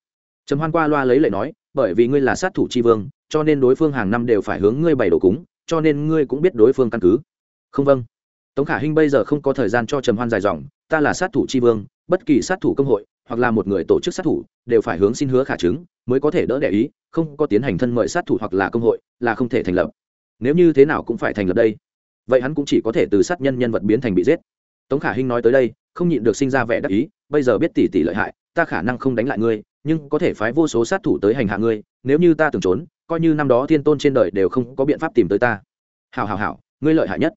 Trầm hoan qua loa lấy lệ nói, bởi vì ngươi là sát thủ c h i vương, cho nên đối phương hàng năm đều phải hướng ngươi bày đồ cúng, cho nên ngươi cũng biết đối phương căn cứ. Không vâng. Tống khả hinh bây giờ không có thời gian cho trầm hoan dài dòng, ta là sát thủ c h i vương, bất kỳ sát thủ công hội hoặc là một người tổ chức sát thủ, đều phải hướng xin hứa khả chứng, mới có thể đỡ đẻ ý, không có tiến hành thân mời sát thủ hoặc là công hội, là không thể thành lập. Nếu như thế nào cũng phải thành lập đây. Vậy hắn cũng chỉ có thể từ sát nhân nhân vật biến thành bị giết. Tống khả hinh nói tới đây, không nhịn được sinh ra vẻ đắc ý, bây giờ biết tỷ tỷ lợi hại, ta khả năng không đánh lại ngươi, nhưng có thể phái vô số sát thủ tới hành hạ ngươi, nếu như ta tưởng trốn, coi như năm đó thiên tôn trên đời đều không có biện pháp tìm tới ta. Hào hào hào ngươi lợi hại nhất.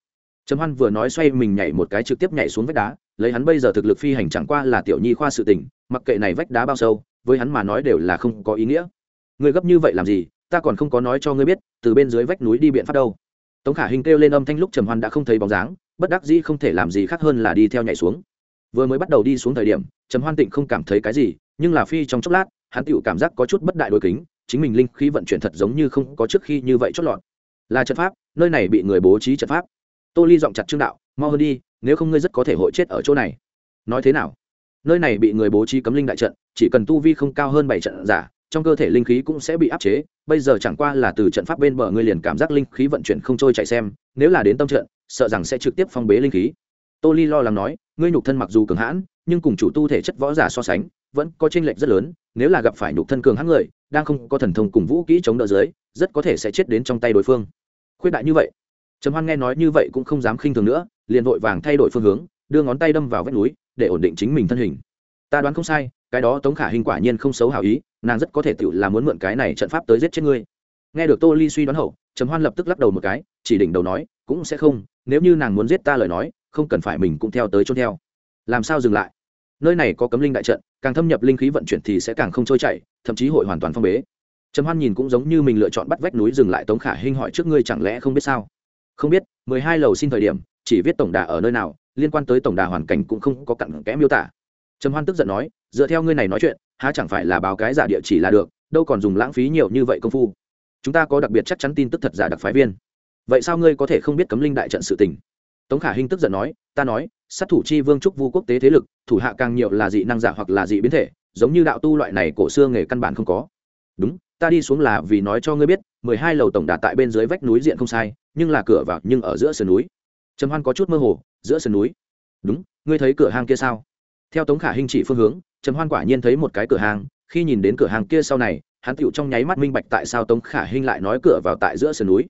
Trầm hoan vừa nói xoay mình nhảy một cái trực tiếp nhảy xuống vách đá lấy hắn bây giờ thực lực phi hành chẳng qua là tiểu nhi khoa sự tình, mặc kệ này vách đá bao sâu, với hắn mà nói đều là không có ý nghĩa. Ngươi gấp như vậy làm gì, ta còn không có nói cho ngươi biết, từ bên dưới vách núi đi biện pháp đâu. Tống khả hình kêu lên âm thanh lúc trầm hoan đã không thấy bóng dáng, bất đắc dĩ không thể làm gì khác hơn là đi theo nhảy xuống. Vừa mới bắt đầu đi xuống thời điểm, trầm hoan tịnh không cảm thấy cái gì, nhưng là phi trong chốc lát, hắn tựu cảm giác có chút bất đại đôi kính, chính mình linh khí vận chuyển thật giống như không có trước khi như vậy chót lọt. Là trận pháp, nơi này bị người bố trí trận pháp. Tô ly giọng chặt trương đạo, mau hơn đi nếu không ngươi rất có thể hội chết ở chỗ này. Nói thế nào? Nơi này bị người bố trí cấm linh đại trận, chỉ cần tu vi không cao hơn bảy trận giả, trong cơ thể linh khí cũng sẽ bị áp chế. Bây giờ chẳng qua là từ trận pháp bên bờ ngươi liền cảm giác linh khí vận chuyển không trôi chạy xem, nếu là đến tâm trận, sợ rằng sẽ trực tiếp phong bế linh khí. Tô ly lo lắng nói, ngươi nhục thân mặc dù cường hãn, nhưng cùng chủ tu thể chất võ giả so sánh, vẫn có chênh lệch rất lớn, nếu là gặp phải nhục thân cường hãn người, đang không có thần thông cùng vũ kỹ chống đỡ dưới, rất có thể sẽ chết đến trong tay đối phương. Khuyết đại như vậy trầm hoan nghe nói như vậy cũng không dám khinh thường nữa, liền vội vàng thay đổi phương hướng, đưa ngón tay đâm vào vách núi, để ổn định chính mình thân hình. Ta đoán không sai, cái đó tống khả hình quả nhiên không xấu hảo ý, nàng rất có thể tự là muốn mượn cái này trận pháp tới giết chết ngươi. Nghe được tô ly suy đoán hậu, trầm hoan lập tức lắc đầu một cái, chỉ đỉnh đầu nói, cũng sẽ không, nếu như nàng muốn giết ta lời nói, không cần phải mình cũng theo tới chôn theo. Làm sao dừng lại? Nơi này có cấm linh đại trận, càng thâm nhập linh khí vận chuyển thì sẽ càng không trôi chảy, thậm chí hội hoàn toàn phong bế. Trầm hoan nhìn cũng giống như mình lựa chọn bắt vách núi dừng lại tống khả hinh hỏi trước ngươi chẳng lẽ không biết sao? Không biết, mười hai lầu xin thời điểm, chỉ viết tổng đà ở nơi nào, liên quan tới tổng đà hoàn cảnh cũng không có cặn kẽ miêu tả. Trầm hoan tức giận nói, dựa theo ngươi này nói chuyện, há chẳng phải là báo cái giả địa chỉ là được, đâu còn dùng lãng phí nhiều như vậy công phu. Chúng ta có đặc biệt chắc chắn tin tức thật giả đặc phái viên. Vậy sao ngươi có thể không biết cấm linh đại trận sự tình? Tống khả hinh tức giận nói, ta nói, sát thủ chi vương trúc vu quốc tế thế lực, thủ hạ càng nhiều là dị năng giả hoặc là dị biến thể, giống như đạo tu loại này cổ xưa nghề căn bản không có. Đúng ta đi xuống là vì nói cho ngươi biết, mười hai lầu tổng đà tại bên dưới vách núi diện không sai, nhưng là cửa vào, nhưng ở giữa sườn núi. Trầm hoan có chút mơ hồ, giữa sườn núi. Đúng, ngươi thấy cửa hàng kia sao? Theo tống khả hinh chỉ phương hướng, trầm hoan quả nhiên thấy một cái cửa hàng khi nhìn đến cửa hàng kia sau này, hắn tựu trong nháy mắt minh bạch tại sao tống khả hinh lại nói cửa vào tại giữa sườn núi.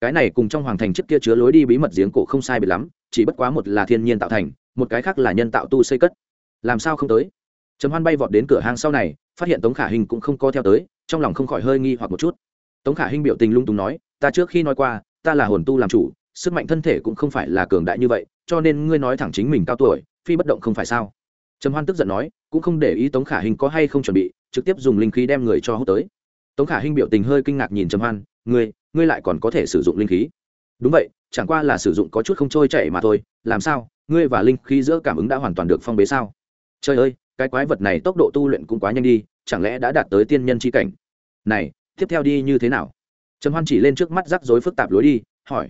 Cái này cùng trong hoàng thành trước kia chứa lối đi bí mật giếng cổ không sai biệt lắm, chỉ bất quá một là thiên nhiên tạo thành, một cái khác là nhân tạo tu xây cất. Làm sao không tới? Trầm hoan bay vọt đến cửa hàng sau này, phát hiện tống khả hình cũng không có theo tới trong lòng không khỏi hơi nghi hoặc một chút. Tống khả Hinh biểu tình lung túng nói, ta trước khi nói qua, ta là hồn tu làm chủ, sức mạnh thân thể cũng không phải là cường đại như vậy, cho nên ngươi nói thẳng chính mình cao tuổi, phi bất động không phải sao? Trầm hoan tức giận nói, cũng không để ý tống khả hình có hay không chuẩn bị, trực tiếp dùng linh khí đem người cho hút tới. Tống khả hình biểu tình hơi kinh ngạc nhìn trầm hoan, ngươi ngươi lại còn có thể sử dụng linh khí? Đúng vậy, chẳng qua là sử dụng có chút không trôi chảy mà thôi, làm sao, ngươi và linh khí giữa cảm ứng đã hoàn toàn được phong bế sao? Trời ơi, cái quái vật này tốc độ tu luyện cũng quá nhanh đi, chẳng lẽ đã đạt tới tiên nhân c h i cảnh? Này, tiếp theo đi như thế nào? Trầm hoan chỉ lên trước mắt rắc rối phức tạp lối đi, hỏi.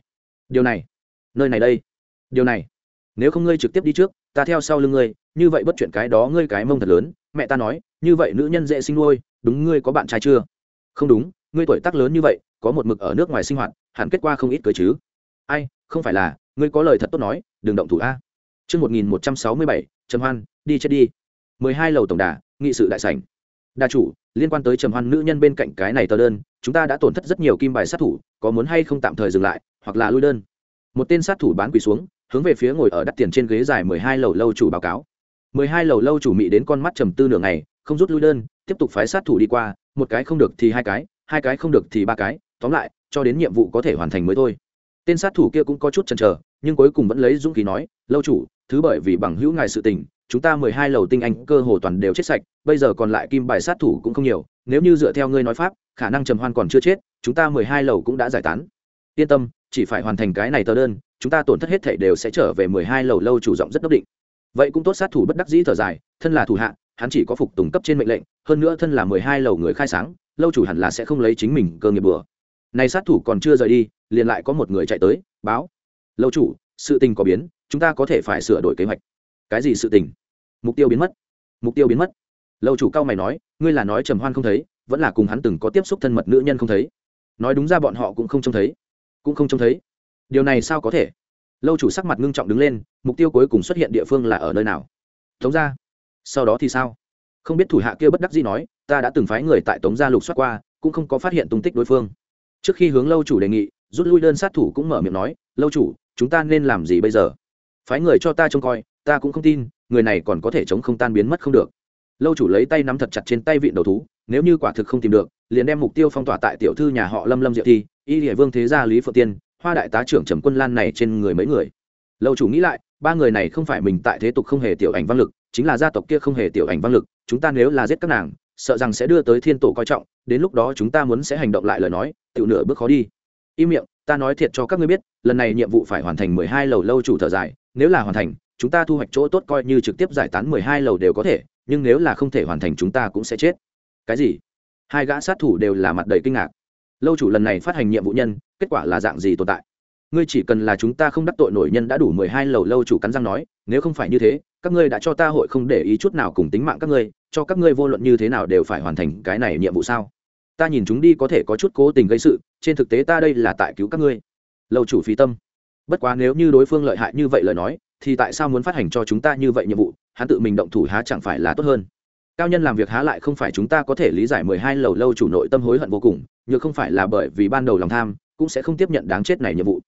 Điều này, nơi này đây. Điều này, nếu không ngươi trực tiếp đi trước, ta theo sau lưng ngươi, như vậy bất chuyện cái đó ngươi cái mông thật lớn. Mẹ ta nói, như vậy nữ nhân dễ sinh nuôi, đúng ngươi có bạn trai chưa? Không đúng, ngươi tuổi tác lớn như vậy, có một mực ở nước ngoài sinh hoạt, hẳn kết quả không ít cưới chứ. Ai, không phải là, ngươi có lời thật tốt nói, đừng động thủ a. Chương một nghìn một trăm sáu mươi bảy, trầm hoan, đi chết đi. mười hai lầu tổng đà, nghị sự đại sảnh. Đa chủ liên quan tới trầm hoan nữ nhân bên cạnh cái này tờ đơn, chúng ta đã tổn thất rất nhiều kim bài sát thủ, có muốn hay không tạm thời dừng lại, hoặc là lui đơn. Một tên sát thủ bán quỳ xuống, hướng về phía ngồi ở đắt tiền trên ghế dài mười hai lầu lâu chủ báo cáo. mười hai lầu lâu chủ mị đến con mắt trầm tư nửa ngày, không rút lui đơn, tiếp tục phái sát thủ đi qua, một cái không được thì hai cái hai cái không được thì ba cái, tóm lại, cho đến nhiệm vụ có thể hoàn thành mới thôi. Tên sát thủ kia cũng có chút chần chờ, nhưng cuối cùng vẫn lấy dũng khí nói, lâu chủ, thứ bởi vì bằng hữu ngài sự tình chúng ta mười hai lầu tinh anh cơ hồ toàn đều chết sạch, bây giờ còn lại kim bài sát thủ cũng không nhiều, nếu như dựa theo ngươi nói pháp, khả năng trầm hoan còn chưa chết, chúng ta mười hai lầu cũng đã giải tán. Yên tâm, chỉ phải hoàn thành cái này tờ đơn, chúng ta tổn thất hết thảy đều sẽ trở về mười hai lầu lâu chủ giọng rất đắc định. Vậy cũng tốt sát thủ bất đắc dĩ thở dài, thân là thủ hạ, hắn chỉ có phục tùng cấp trên mệnh lệnh, hơn nữa thân là mười hai lầu người khai sáng, lâu chủ hẳn là sẽ không lấy chính mình cơ nghiệp bừa. Này sát thủ còn chưa rời đi, liền lại có một người chạy tới, báo. Lâu chủ, sự tình có biến, chúng ta có thể phải sửa đổi kế hoạch. Cái gì sự tình? Mục tiêu biến mất. Mục tiêu biến mất. Lâu chủ cao mày nói, ngươi là nói trầm hoan không thấy, vẫn là cùng hắn từng có tiếp xúc thân mật nữ nhân không thấy. Nói đúng ra bọn họ cũng không trông thấy. Cũng không trông thấy. Điều này sao có thể? Lâu chủ sắc mặt ngưng trọng đứng lên, mục tiêu cuối cùng xuất hiện địa phương là ở nơi nào? Tống ra sau đó thì sao? Không biết thủ hạ kia bất đắc gì nói, ta đã từng phái người tại tống gia lục soát qua, cũng không có phát hiện tung tích đối phương. Trước khi hướng lâu chủ đề nghị, rút lui đơn sát thủ cũng mở miệng nói, lâu chủ, chúng ta nên làm gì bây giờ? Phái người cho ta trông coi ta cũng không tin, người này còn có thể chống không tan biến mất không được. Lâu chủ lấy tay nắm thật chặt trên tay vịn đầu thú, nếu như quả thực không tìm được, liền đem mục tiêu phong tỏa tại tiểu thư nhà họ lâm lâm diệu thi, y địa vương thế gia lý phượng tiên, hoa đại tá trưởng trầm quân lan này trên người mấy người. Lâu chủ nghĩ lại, ba người này không phải mình tại thế tục không hề tiểu ảnh văn lực, chính là gia tộc kia không hề tiểu ảnh văn lực, chúng ta nếu là giết các nàng, sợ rằng sẽ đưa tới thiên tổ coi trọng, đến lúc đó chúng ta muốn sẽ hành động lại lời nói, tiểu nửa bước khó đi. Im miệng, ta nói thiệt cho các ngươi biết, lần này nhiệm vụ phải hoàn thành mười hai lầu lâu chủ thở dài, nếu là hoàn thành chúng ta thu hoạch chỗ tốt coi như trực tiếp giải tán mười hai lầu đều có thể, nhưng nếu là không thể hoàn thành chúng ta cũng sẽ chết. Cái gì? Hai gã sát thủ đều là mặt đầy kinh ngạc. Lâu chủ lần này phát hành nhiệm vụ nhân, kết quả là dạng gì tồn tại? Ngươi chỉ cần là chúng ta không đắc tội nổi nhân đã đủ mười hai lầu, lâu chủ cắn răng nói, nếu không phải như thế, các ngươi đã cho ta hội không để ý chút nào cùng tính mạng các ngươi, cho các ngươi vô luận như thế nào đều phải hoàn thành cái này nhiệm vụ sao? Ta nhìn chúng đi có thể có chút cố tình gây sự, trên thực tế ta đây là tại cứu các ngươi. Lâu chủ phí tâm. Bất quá nếu như đối phương lợi hại như vậy lời nói thì tại sao muốn phát hành cho chúng ta như vậy nhiệm vụ, hắn tự mình động thủ há chẳng phải là tốt hơn. Cao nhân làm việc há lại không phải chúng ta có thể lý giải mười hai lầu lâu chủ nội tâm hối hận vô cùng nhưng không phải là bởi vì ban đầu lòng tham, cũng sẽ không tiếp nhận đáng chết này nhiệm vụ.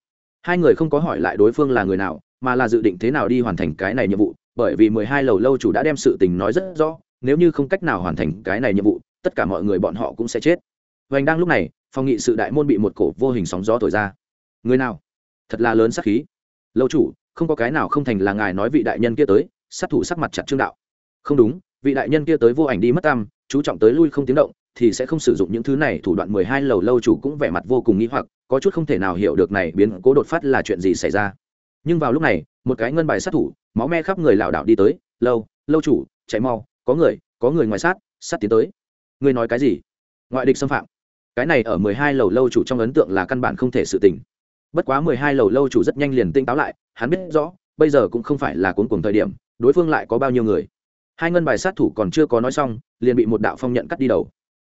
Hai người không có hỏi lại đối phương là người nào, mà là dự định thế nào đi hoàn thành cái này nhiệm vụ, bởi vì mười hai lầu lâu chủ đã đem sự tình nói rất rõ, nếu như không cách nào hoàn thành cái này nhiệm vụ, tất cả mọi người bọn họ cũng sẽ chết. Vành đang lúc này, phòng nghị sự đại môn bị một cổ vô hình sóng gió thổi ra. Người nào? Thật là lớn sắc khí. Lâu chủ không có cái nào không thành là ngài nói vị đại nhân kia tới, sát thủ sắc mặt chặt trương đạo. Không đúng, vị đại nhân kia tới vô ảnh đi mất tam chú trọng tới lui không tiếng động, thì sẽ không sử dụng những thứ này, thủ đoạn mười hai lầu lâu chủ cũng vẻ mặt vô cùng nghĩ hoặc, có chút không thể nào hiểu được này biến cố đột phát là chuyện gì xảy ra. Nhưng vào lúc này, một cái ngân bài sát thủ, máu me khắp người lảo đảo đi tới, lâu lâu chủ, chạy mau, có người có người ngoài sát sát tiến tới. Người nói cái gì? Ngoại địch xâm phạm. Cái này ở mười hai lầu lâu chủ trong ấn tượng là căn bản không thể sự tình bất quá mười hai lầu lâu chủ rất nhanh liền tinh táo lại, hắn biết rõ, bây giờ cũng không phải là cuốn cùng thời điểm, đối phương lại có bao nhiêu người. Hai ngân bài sát thủ còn chưa có nói xong, liền bị một đạo phong nhận cắt đi đầu.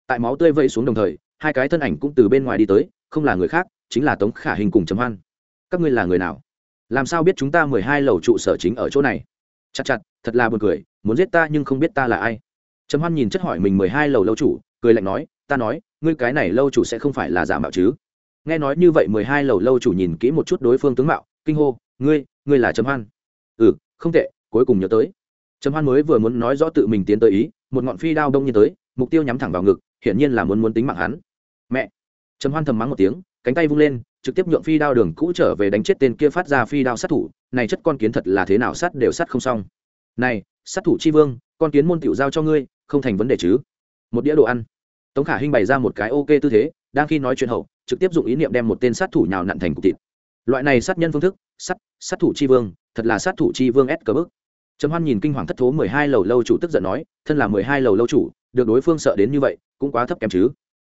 Tại máu tươi vây xuống đồng thời, hai cái thân ảnh cũng từ bên ngoài đi tới, không là người khác, chính là tống khả hình cùng chấm hoan. Các ngươi là người nào? Làm sao biết chúng ta mười hai lầu trụ sở chính ở chỗ này? Chặt chặt, thật là buồn cười, muốn giết ta nhưng không biết ta là ai. Trầm hoan nhìn chất hỏi mình mười hai lầu lâu chủ, cười lạnh nói, ta nói, ngươi cái này lâu chủ sẽ không phải là giả mạo chứ? Nghe nói như vậy mười hai lầu lâu chủ nhìn kỹ một chút đối phương tướng mạo, kinh hô, ngươi ngươi là trầm hoan? Ừ không tệ, cuối cùng nhớ tới. Trầm hoan mới vừa muốn nói rõ tự mình tiến tới ý, một ngọn phi đao đông nhiên tới, mục tiêu nhắm thẳng vào ngực, hiển nhiên là muốn muốn tính mạng hắn. Mẹ! Trầm hoan thầm mắng một tiếng, cánh tay vung lên, trực tiếp nhượng phi đao đường cũ trở về đánh chết tên kia phát ra phi đao sát thủ, này chất con kiến thật là thế nào sát đều sát không xong. Này, sát thủ chi vương, con kiến môn tiểu giao cho ngươi, không thành vấn đề chứ. Một đĩa đồ ăn. Tống khả hinh bày ra một cái ok tư thế, đang khi nói chuyện hậu trực tiếp dụng ý niệm đem một tên sát thủ nhào nặn thành cục thịt. Loại này sát nhân phương thức, sát sát thủ chi vương, thật là sát thủ chi vương ép cờ bức. Trầm hoan nhìn kinh hoàng thất thố mười hai lầu lâu chủ tức giận nói, thân là mười hai lầu lâu chủ, được đối phương sợ đến như vậy, cũng quá thấp kém chứ.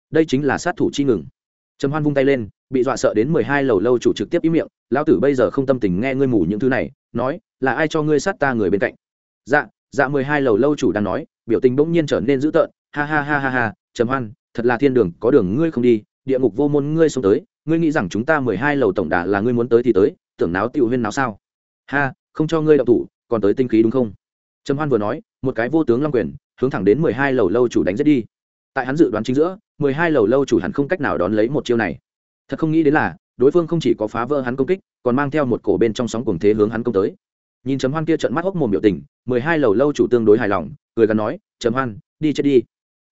Đây chính là sát thủ chi ngừng. Trầm hoan vung tay lên, bị dọa sợ đến mười hai lầu lâu chủ trực tiếp im miệng, lão tử bây giờ không tâm tình nghe ngươi mủ những thứ này, nói, là ai cho ngươi sát ta người bên cạnh? Dạ dạ mười hai lầu lâu chủ đang nói, biểu tình bỗng nhiên trở nên dữ tợn, ha ha ha ha ha, trầm hoan, thật là thiên đường, có đường ngươi không đi địa ngục vô môn ngươi xuống tới ngươi nghĩ rằng chúng ta mười hai lầu tổng đà là ngươi muốn tới thì tới tưởng náo tiểu huyên náo sao? Ha không cho ngươi đậu thủ còn tới tinh khí đúng không? Trầm hoan vừa nói một cái vô tướng long quyền hướng thẳng đến mười hai lầu lâu chủ đánh giết đi. Tại hắn dự đoán chính giữa mười hai lầu lâu chủ hẳn không cách nào đón lấy một chiêu này. Thật không nghĩ đến là đối phương không chỉ có phá vỡ hắn công kích còn mang theo một cổ bên trong sóng cuồng thế hướng hắn công tới. Nhìn trầm hoan kia trận mắt hốc mồm biểu tình mười hai lầu lâu chủ tương đối hài lòng cười gắn nói trầm hoan đi chết đi.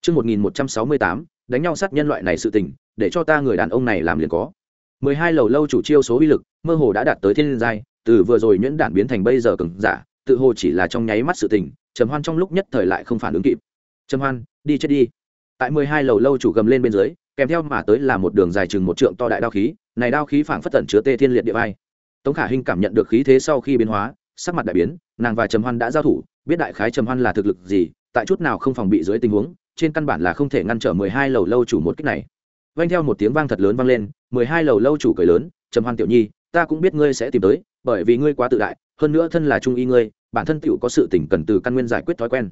Trước 1168, đánh nhau sát nhân loại này sự tình để cho ta người đàn ông này làm liền có. Mười hai lầu lâu chủ chiêu số uy lực, mơ hồ đã đạt tới thiên giai, từ vừa rồi nhuyễn đản biến thành bây giờ cứng giả, tự hồ chỉ là trong nháy mắt sự tình, trầm hoan trong lúc nhất thời lại không phản ứng kịp. Trầm hoan, đi chết đi. Tại mười hai lầu lâu chủ gầm lên bên dưới, kèm theo mà tới là một đường dài chừng một trượng to đại đao khí, này đao khí phảng phất tẩn chứa tê thiên liệt địa vai. Tống khả hinh cảm nhận được khí thế sau khi biến hóa, sắc mặt đại biến, nàng và trầm hoan đã giao thủ, biết đại khái trầm hoan là thực lực gì, tại chút nào không phòng bị dưới tình huống, trên căn bản là không thể ngăn trở mười hai lầu lâu chủ một cách này vang theo một tiếng vang thật lớn vang lên, mười hai lầu lâu chủ cười lớn, trầm hoan tiểu nhi, ta cũng biết ngươi sẽ tìm tới, bởi vì ngươi quá tự đại, hơn nữa thân là trung y ngươi, bản thân tiểu có sự tỉnh cần từ căn nguyên giải quyết thói quen.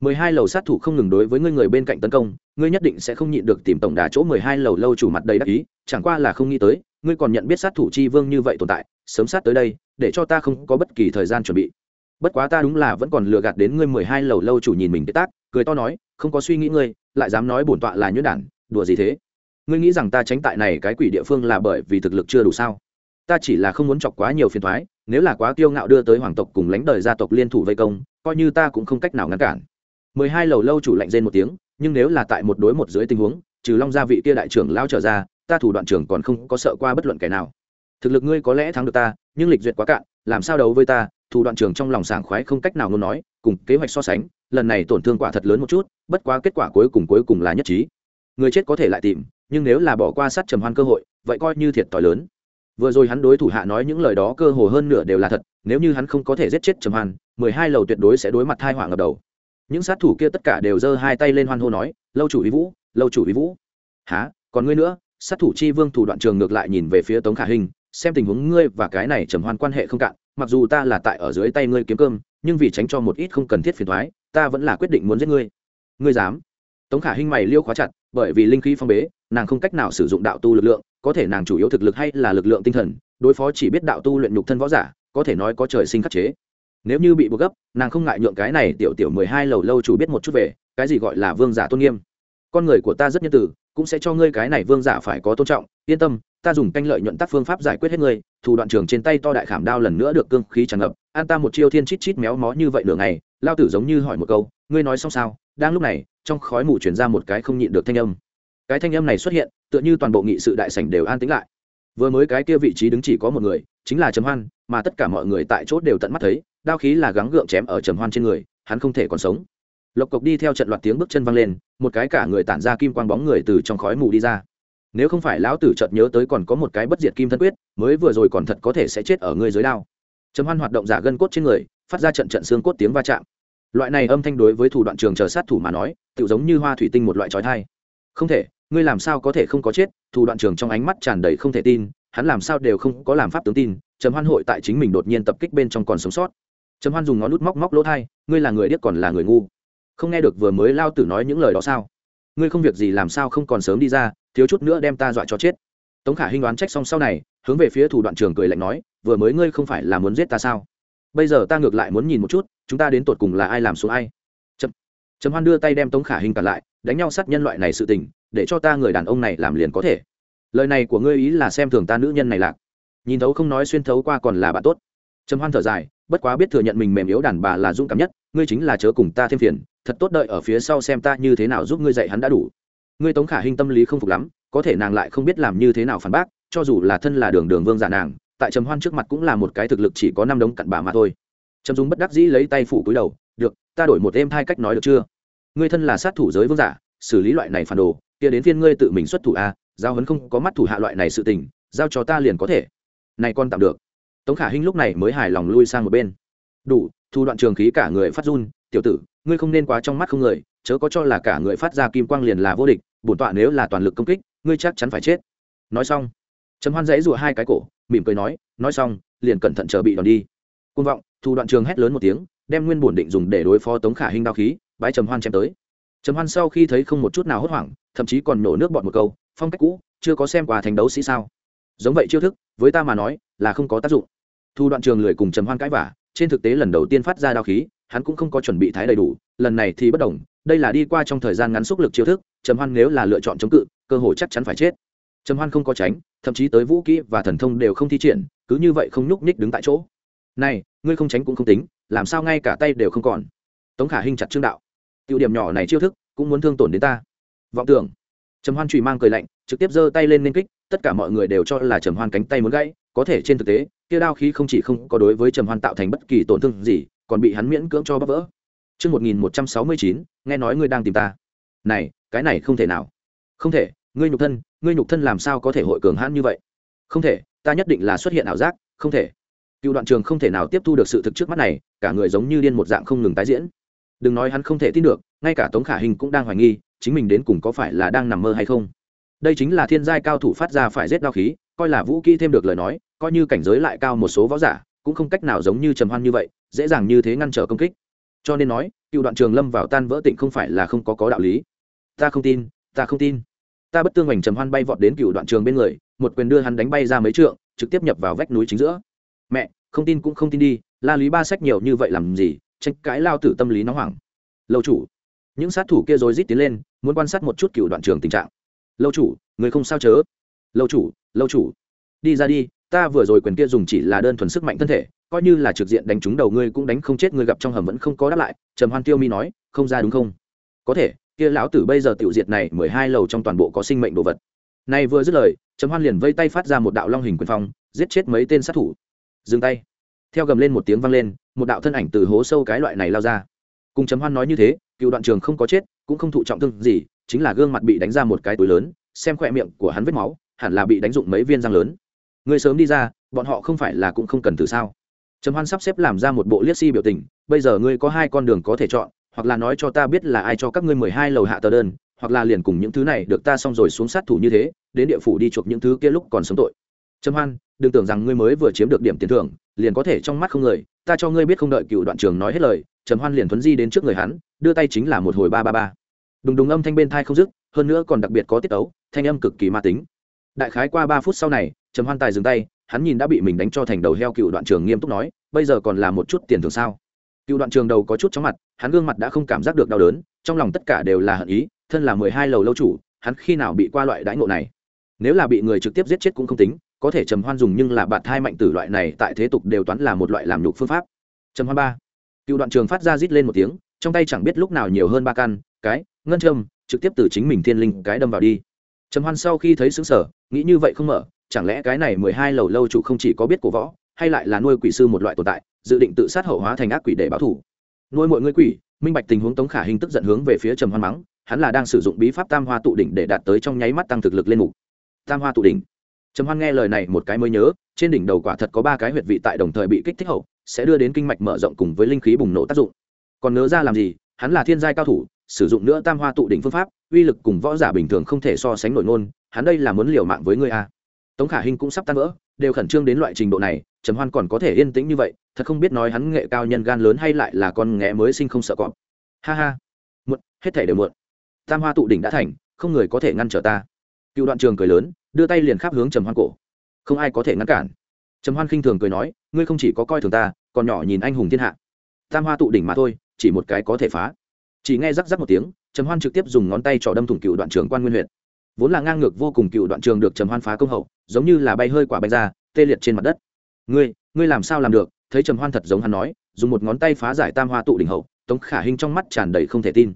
mười hai lầu sát thủ không ngừng đối với ngươi người bên cạnh tấn công, ngươi nhất định sẽ không nhịn được tìm tổng đà chỗ mười hai lầu lâu chủ mặt đầy đắc ý, chẳng qua là không nghĩ tới, ngươi còn nhận biết sát thủ chi vương như vậy tồn tại, sớm sát tới đây, để cho ta không có bất kỳ thời gian chuẩn bị. Bất quá ta đúng là vẫn còn lừa gạt đến ngươi mười hai lầu lâu chủ nhìn mình cái tác, cười to nói, không có suy nghĩ ngươi, lại dám nói bổn tọa là nhuyễn đản, đùa gì thế? Ngươi nghĩ rằng ta tránh tại này cái quỷ địa phương là bởi vì thực lực chưa đủ sao? Ta chỉ là không muốn chọc quá nhiều phiền thoái, nếu là quá kiêu ngạo đưa tới hoàng tộc cùng lãnh đời gia tộc liên thủ vây công, coi như ta cũng không cách nào ngăn cản. Mười hai lầu lâu chủ lạnh rên một tiếng, nhưng nếu là tại một đối một dưới tình huống, trừ long gia vị kia đại trưởng lao trở ra, ta thủ đoạn trưởng còn không có sợ qua bất luận kẻ nào. Thực lực ngươi có lẽ thắng được ta, nhưng lịch duyệt quá cạn, làm sao đấu với ta? Thủ đoạn trưởng trong lòng sảng khoái không cách nào ngôn nói, cùng kế hoạch so sánh, lần này tổn thương quả thật lớn một chút, bất quá kết quả cuối cùng cuối cùng là nhất trí. Người chết có thể lại tìm nhưng nếu là bỏ qua sát trầm hoan cơ hội, vậy coi như thiệt t lớn. Vừa rồi hắn đối thủ hạ nói những lời đó cơ hồ hơn nửa đều là thật, nếu như hắn không có thể giết chết trầm hoan, mười hai lầu tuyệt đối sẽ đối mặt thai họa ngập đầu. Những sát thủ kia tất cả đều giơ hai tay lên hoan hô nói, lâu chủ ý vũ, lâu chủ ý vũ. Há còn ngươi nữa? Sát thủ chi vương thủ đoạn trường ngược lại nhìn về phía tống khả hình, xem tình huống ngươi và cái này trầm hoan quan hệ không cạn, mặc dù ta là tại ở dưới tay ngươi kiếm cơm, nhưng vì tránh cho một ít không cần thiết phiền thoái ta vẫn là quyết định muốn giết ngươi. Ngươi dám? Tống khả hinh mày liêu khóa chặt, bởi vì linh khí phong bế, nàng không cách nào sử dụng đạo tu lực lượng, có thể nàng chủ yếu thực lực hay là lực lượng tinh thần, đối phó chỉ biết đạo tu luyện nhục thân võ giả, có thể nói có trời sinh khắc chế. Nếu như bị buộc gấp, nàng không ngại nhượng cái này tiểu tiểu mười hai lầu lâu chủ biết một chút về, cái gì gọi là vương giả tôn nghiêm. Con người của ta rất nhân từ, cũng sẽ cho ngươi cái này vương giả phải có tôn trọng, yên tâm, ta dùng canh lợi nhuận tác phương pháp giải quyết hết ngươi, thủ đoạn trường trên tay to đại khảm đao lần nữa được cương khí tràn ngập, an ta một chiêu thiên chít chít méo mó như vậy nửa ngày, lao tử giống như hỏi một câu, ngươi nói xong sao? Đang lúc này, trong khói mù chuyển ra một cái không nhịn được thanh âm. Cái thanh âm này xuất hiện, tựa như toàn bộ nghị sự đại sảnh đều an tĩnh lại. Vừa mới cái kia vị trí đứng chỉ có một người, chính là trầm hoan, mà tất cả mọi người tại chốt đều tận mắt thấy, đao khí là gắng gượng chém ở trầm hoan trên người, hắn không thể còn sống. Lộc cộc đi theo trận loạt tiếng bước chân văng lên, một cái cả người tản ra kim quang bóng người từ trong khói mù đi ra. Nếu không phải lão tử chợt nhớ tới còn có một cái bất diệt kim thân quyết, mới vừa rồi còn thật có thể sẽ chết ở người dưới đao. Trầm hoan hoạt động giả gân cốt trên người, phát ra trận trận xương cốt tiếng va chạm loại này âm thanh đối với thủ đoạn trường chờ sát thủ mà nói tự giống như hoa thủy tinh một loại trói thai. Không thể, ngươi làm sao có thể không có chết? Thủ đoạn trường trong ánh mắt tràn đầy không thể tin, hắn làm sao đều không có làm pháp tướng tin, trầm hoan hội tại chính mình đột nhiên tập kích bên trong còn sống sót. Trầm hoan dùng ngón nút móc móc lỗ thai, ngươi là người điếc còn là người ngu. Không nghe được vừa mới lao tử nói những lời đó sao? Ngươi không việc gì làm sao không còn sớm đi ra, thiếu chút nữa đem ta dọa cho chết. Tống khả hinh đoán trách xong sau này, hướng về phía thủ đoạn trường cười lạnh nói, vừa mới ngươi không phải là muốn giết ta sao? Bây giờ ta ngược lại muốn nhìn một chút, chúng ta đến tột cùng là ai làm xuống ai? Chấm. Chấm hoan đưa tay đem tống khả hình cản lại, đánh nhau sát nhân loại này sự tình, để cho ta người đàn ông này làm liền có thể. Lời này của ngươi ý là xem thường ta nữ nhân này lạc. Nhìn thấu không nói xuyên thấu qua còn là bạn tốt. Trầm hoan thở dài, bất quá biết thừa nhận mình mềm yếu đàn bà là dũng cảm nhất, ngươi chính là chớ cùng ta thêm phiền, thật tốt đợi ở phía sau xem ta như thế nào giúp ngươi dạy hắn đã đủ. Ngươi tống khả hình tâm lý không phục lắm, có thể nàng lại không biết làm như thế nào phản bác, cho dù là thân là đường đường vương giả nàng tại trầm hoan trước mặt cũng là một cái thực lực chỉ có năm đống cặn bà mà thôi. Trầm dung bất đắc dĩ lấy tay phủ cúi đầu, được, ta đổi một êm hai cách nói được chưa? Ngươi thân là sát thủ giới vương giả, xử lý loại này phản đồ, kia đến phiên ngươi tự mình xuất thủ a giao hấn không có mắt thủ hạ loại này sự tình, giao cho ta liền có thể. Này con tạm được. Tống khả hinh lúc này mới hài lòng lui sang một bên. Đủ, thu đoạn trường khí cả người phát run, tiểu tử, ngươi không nên quá trong mắt không người, chớ có cho là cả người phát ra kim quang liền là vô địch, bổn tọa nếu là toàn lực công kích, ngươi chắc chắn phải chết. Nói xong, trầm hoan dãy rụa hai cái cổ mỉm cười nói nói xong, liền cẩn thận chờ bị đòn đi. Côn vọng, thu đoạn trường hét lớn một tiếng, đem nguyên bổn định dùng để đối phó tống khả hình đao khí, bái trầm hoan chém tới. Trầm hoan sau khi thấy không một chút nào hốt hoảng, thậm chí còn nổ nước bọt một câu, phong cách cũ, chưa có xem qua thành đấu sĩ sao. Giống vậy chiêu thức, với ta mà nói, là không có tác dụng. Thu đoạn trường lười cùng trầm hoan cãi vả trên thực tế lần đầu tiên phát ra đao khí, hắn cũng không có chuẩn bị thái đầy đủ, lần này thì bất đồng, đây là đi qua trong thời gian ngắn xúc lực chiêu thức, trầm hoan nếu là lựa chọn chống cự, cơ hội chắc chắn phải chết trầm hoan không có tránh thậm chí tới vũ kỹ và thần thông đều không thi triển cứ như vậy không nhúc nhích đứng tại chỗ. Này ngươi không tránh cũng không tính làm sao ngay cả tay đều không còn. Tống khả hinh chặt trương đạo. Tiểu điểm nhỏ này chiêu thức cũng muốn thương tổn đến ta. Vọng tưởng. Trầm hoan trùy mang cười lạnh trực tiếp giơ tay lên nên kích tất cả mọi người đều cho là trầm hoan cánh tay muốn gãy có thể trên thực tế kia đao khí không chỉ không có đối với trầm hoan tạo thành bất kỳ tổn thương gì còn bị hắn miễn cưỡng cho bắp vỡ. Trước 1169, nghe nói ngươi đang tìm ta. Này, cái này không thể nào. Không thể, ngươi nhục thân, ngươi nhục thân làm sao có thể hội cường hãn như vậy? Không thể, ta nhất định là xuất hiện ảo giác, không thể. Cựu đoạn trường không thể nào tiếp thu được sự thực trước mắt này, cả người giống như điên một dạng không ngừng tái diễn. Đừng nói hắn không thể tin được, ngay cả Tống Khả Hình cũng đang hoài nghi, chính mình đến cùng có phải là đang nằm mơ hay không. Đây chính là thiên giai cao thủ phát ra phải rét đao khí, coi là vũ kỹ thêm được lời nói, coi như cảnh giới lại cao một số võ giả, cũng không cách nào giống như trầm hoan như vậy dễ dàng như thế ngăn trở công kích cho nên nói cựu đoạn trường lâm vào tan vỡ tịnh không phải là không có có đạo lý ta không tin ta không tin ta bất tương hoành trầm hoan bay vọt đến cựu đoạn trường bên người, một quyền đưa hắn đánh bay ra mấy trượng, trực tiếp nhập vào vách núi chính giữa. Mẹ, không tin cũng không tin đi, la lý ba sách nhiều như vậy làm gì, tranh cãi lao tử tâm lý nóng hoảng. Lâu chủ, những sát thủ kia rồi rít tiến lên, muốn quan sát một chút cựu đoạn trường tình trạng. Lâu chủ, người không sao chớ? Lâu chủ lâu chủ, đi ra đi, ta vừa rồi quyền kia dùng chỉ là đơn thuần sức mạnh thân thể, coi như là trực diện đánh trúng đầu ngươi cũng đánh không chết, ngươi gặp trong hầm vẫn không có đáp lại, trầm hoan tiêu mi nói, không ra đúng không? Có thể kia lão tử bây giờ tiểu diệt này, mười hai lầu trong toàn bộ có sinh mệnh đồ vật. Này vừa dứt lời, trầm hoan liền vây tay phát ra một đạo long hình quyền phong, giết chết mấy tên sát thủ. Dừng tay. Theo gầm lên một tiếng vang lên, một đạo thân ảnh từ hố sâu cái loại này lao ra. Cùng trầm hoan nói như thế, cựu đoạn trường không có chết, cũng không thụ trọng thương gì, chính là gương mặt bị đánh ra một cái túi lớn, xem khỏe miệng của hắn vết máu, hẳn là bị đánh dụng mấy viên răng lớn. Người sớm đi ra, bọn họ không phải là cũng không cần từ sao? Trầm hoan sắp xếp làm ra một bộ liếc si biểu tình, bây giờ ngươi có hai con đường có thể chọn hoặc là nói cho ta biết là ai cho các ngươi mười hai lầu hạ tờ đơn, hoặc là liền cùng những thứ này được ta xong rồi xuống sát thủ như thế, đến địa phủ đi chuộc những thứ kia lúc còn sống tội. Trầm hoan, đừng tưởng rằng ngươi mới vừa chiếm được điểm tiền thưởng, liền có thể trong mắt không người, ta cho ngươi biết không đợi cựu đoạn trường nói hết lời, trầm hoan liền thuấn di đến trước người hắn, đưa tay chính là một hồi ba ba ba. Đùng đùng âm thanh bên thai không dứt, hơn nữa còn đặc biệt có tiết tấu, thanh âm cực kỳ ma tính. Đại khái qua ba phút sau này, trầm hoan tài dừng tay, hắn nhìn đã bị mình đánh cho thành đầu heo cựu đoạn trường nghiêm túc nói, bây giờ còn là một chút tiền thưởng sao? Cựu đoạn trường đầu có chút chóng mặt, hắn gương mặt đã không cảm giác được đau đớn, trong lòng tất cả đều là hận ý, thân là mười hai lầu lâu chủ, hắn khi nào bị qua loại đãi ngộ này? Nếu là bị người trực tiếp giết chết cũng không tính, có thể trầm hoan dùng nhưng là bạn thai mạnh tử loại này tại thế tục đều toán là một loại làm nhục phương pháp. Trầm hoan ba. Cựu đoạn trường phát ra rít lên một tiếng, trong tay chẳng biết lúc nào nhiều hơn ba căn, cái, ngân châm, trực tiếp từ chính mình thiên linh cái đâm vào đi. Trầm hoan sau khi thấy xứng sở nghĩ như vậy không mở, chẳng lẽ cái này mười hai lầu lâu chủ không chỉ có biết cổ võ hay lại là nuôi quỷ sư một loại tồn tại, dự định tự sát hậu hóa thành ác quỷ để báo thủ nuôi mọi người quỷ, minh bạch tình huống tống khả hình tức giận hướng về phía trầm hoan mắng, hắn là đang sử dụng bí pháp tam hoa tụ đỉnh để đạt tới trong nháy mắt tăng thực lực lên mục. Tam hoa tụ đỉnh. Trầm hoan nghe lời này một cái mới nhớ, trên đỉnh đầu quả thật có ba cái huyệt vị tại đồng thời bị kích thích hậu, sẽ đưa đến kinh mạch mở rộng cùng với linh khí bùng nổ tác dụng. Còn nhớ ra làm gì, hắn là thiên giai cao thủ, sử dụng nữa tam hoa tụ đỉnh phương pháp, uy lực cùng võ giả bình thường không thể so sánh nổi ngôn, hắn đây là muốn liều mạng với ngươi a tống khả hinh cũng sắp tan vỡ, đều khẩn trương đến loại trình độ này trầm hoan còn có thể yên tĩnh như vậy, thật không biết nói hắn nghệ cao nhân gan lớn hay lại là con nghé mới sinh không sợ cọp. Ha ha. Muộn, hết thể đều muộn. Tam hoa tụ đỉnh đã thành, không người có thể ngăn trở ta. Cựu đoạn trường cười lớn, đưa tay liền khắp hướng trầm hoan cổ. Không ai có thể ngăn cản. Trầm hoan khinh thường cười nói, ngươi không chỉ có coi thường ta, còn nhỏ nhìn anh hùng thiên hạ. Tam hoa tụ đỉnh mà thôi, chỉ một cái có thể phá. Chỉ nghe rắc rắc một tiếng, trầm hoan trực tiếp dùng ngón tay trỏ đâm thủng cựu đoạn trường quan nguyên huyện vốn là ngang ngược vô cùng cựu đoạn trường được trầm hoan phá công hậu, giống như là bay hơi quả bay ra, tê liệt trên mặt đất ngươi ngươi làm sao làm được? Thấy trầm hoan thật giống hắn nói, dùng một ngón tay phá giải tam hoa tụ đỉnh hậu, tống khả hình trong mắt tràn đầy không thể tin.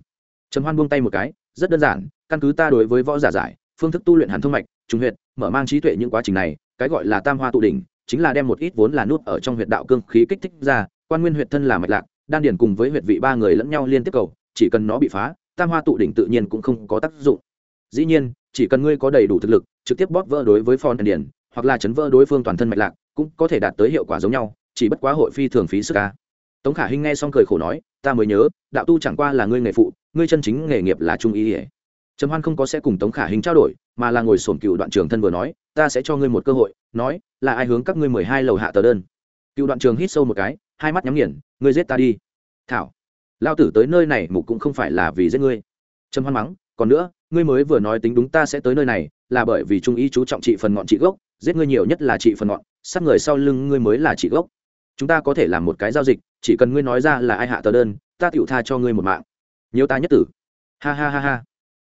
Trầm hoan buông tay một cái, rất đơn giản, căn cứ ta đối với võ giả giải, phương thức tu luyện hàn thông mạch trung huyệt, mở mang trí tuệ những quá trình này, cái gọi là tam hoa tụ đỉnh, chính là đem một ít vốn là nút ở trong huyệt đạo cương khí kích thích ra, quan nguyên huyệt thân là mạch lạc, đan điền cùng với huyệt vị ba người lẫn nhau liên tiếp cầu, chỉ cần nó bị phá, tam hoa tụ đỉnh tự nhiên cũng không có tác dụng. Dĩ nhiên, chỉ cần ngươi có đầy đủ thực lực, trực tiếp bóp vỡ đối với phòn điền, hoặc là chấn vỡ đối phương toàn thân mạch lạc cũng có thể đạt tới hiệu quả giống nhau, chỉ bất quá hội phi thường phí sức ca tống khả hinh nghe xong cười khổ nói, ta mới nhớ, đạo tu chẳng qua là ngươi nghề phụ, ngươi chân chính nghề nghiệp là trung ý ỉa trầm hoan không có sẽ cùng tống khả Hinh trao đổi, mà là ngồi sổm cựu đoạn trường thân vừa nói, ta sẽ cho ngươi một cơ hội, nói, là ai hướng các ngươi mười hai lầu hạ tờ đơn? Cựu đoạn trường hít sâu một cái, hai mắt nhắm nghiền, ngươi giết ta đi. Thảo, lao tử tới nơi này mục cũng không phải là vì giết ngươi. Trầm hoan mắng, còn nữa, ngươi mới vừa nói tính đúng ta sẽ tới nơi này, là bởi vì trung ý chú trọng trị phần ngọn trị gốc, giết ngươi nhiều nhất là trị phần ngọn sát người sau lưng ngươi mới là chị gốc. Chúng ta có thể làm một cái giao dịch, chỉ cần ngươi nói ra là ai hạ tờ đơn, ta tựu tha cho ngươi một mạng. Nhiều ta nhất tử. Ha ha ha ha.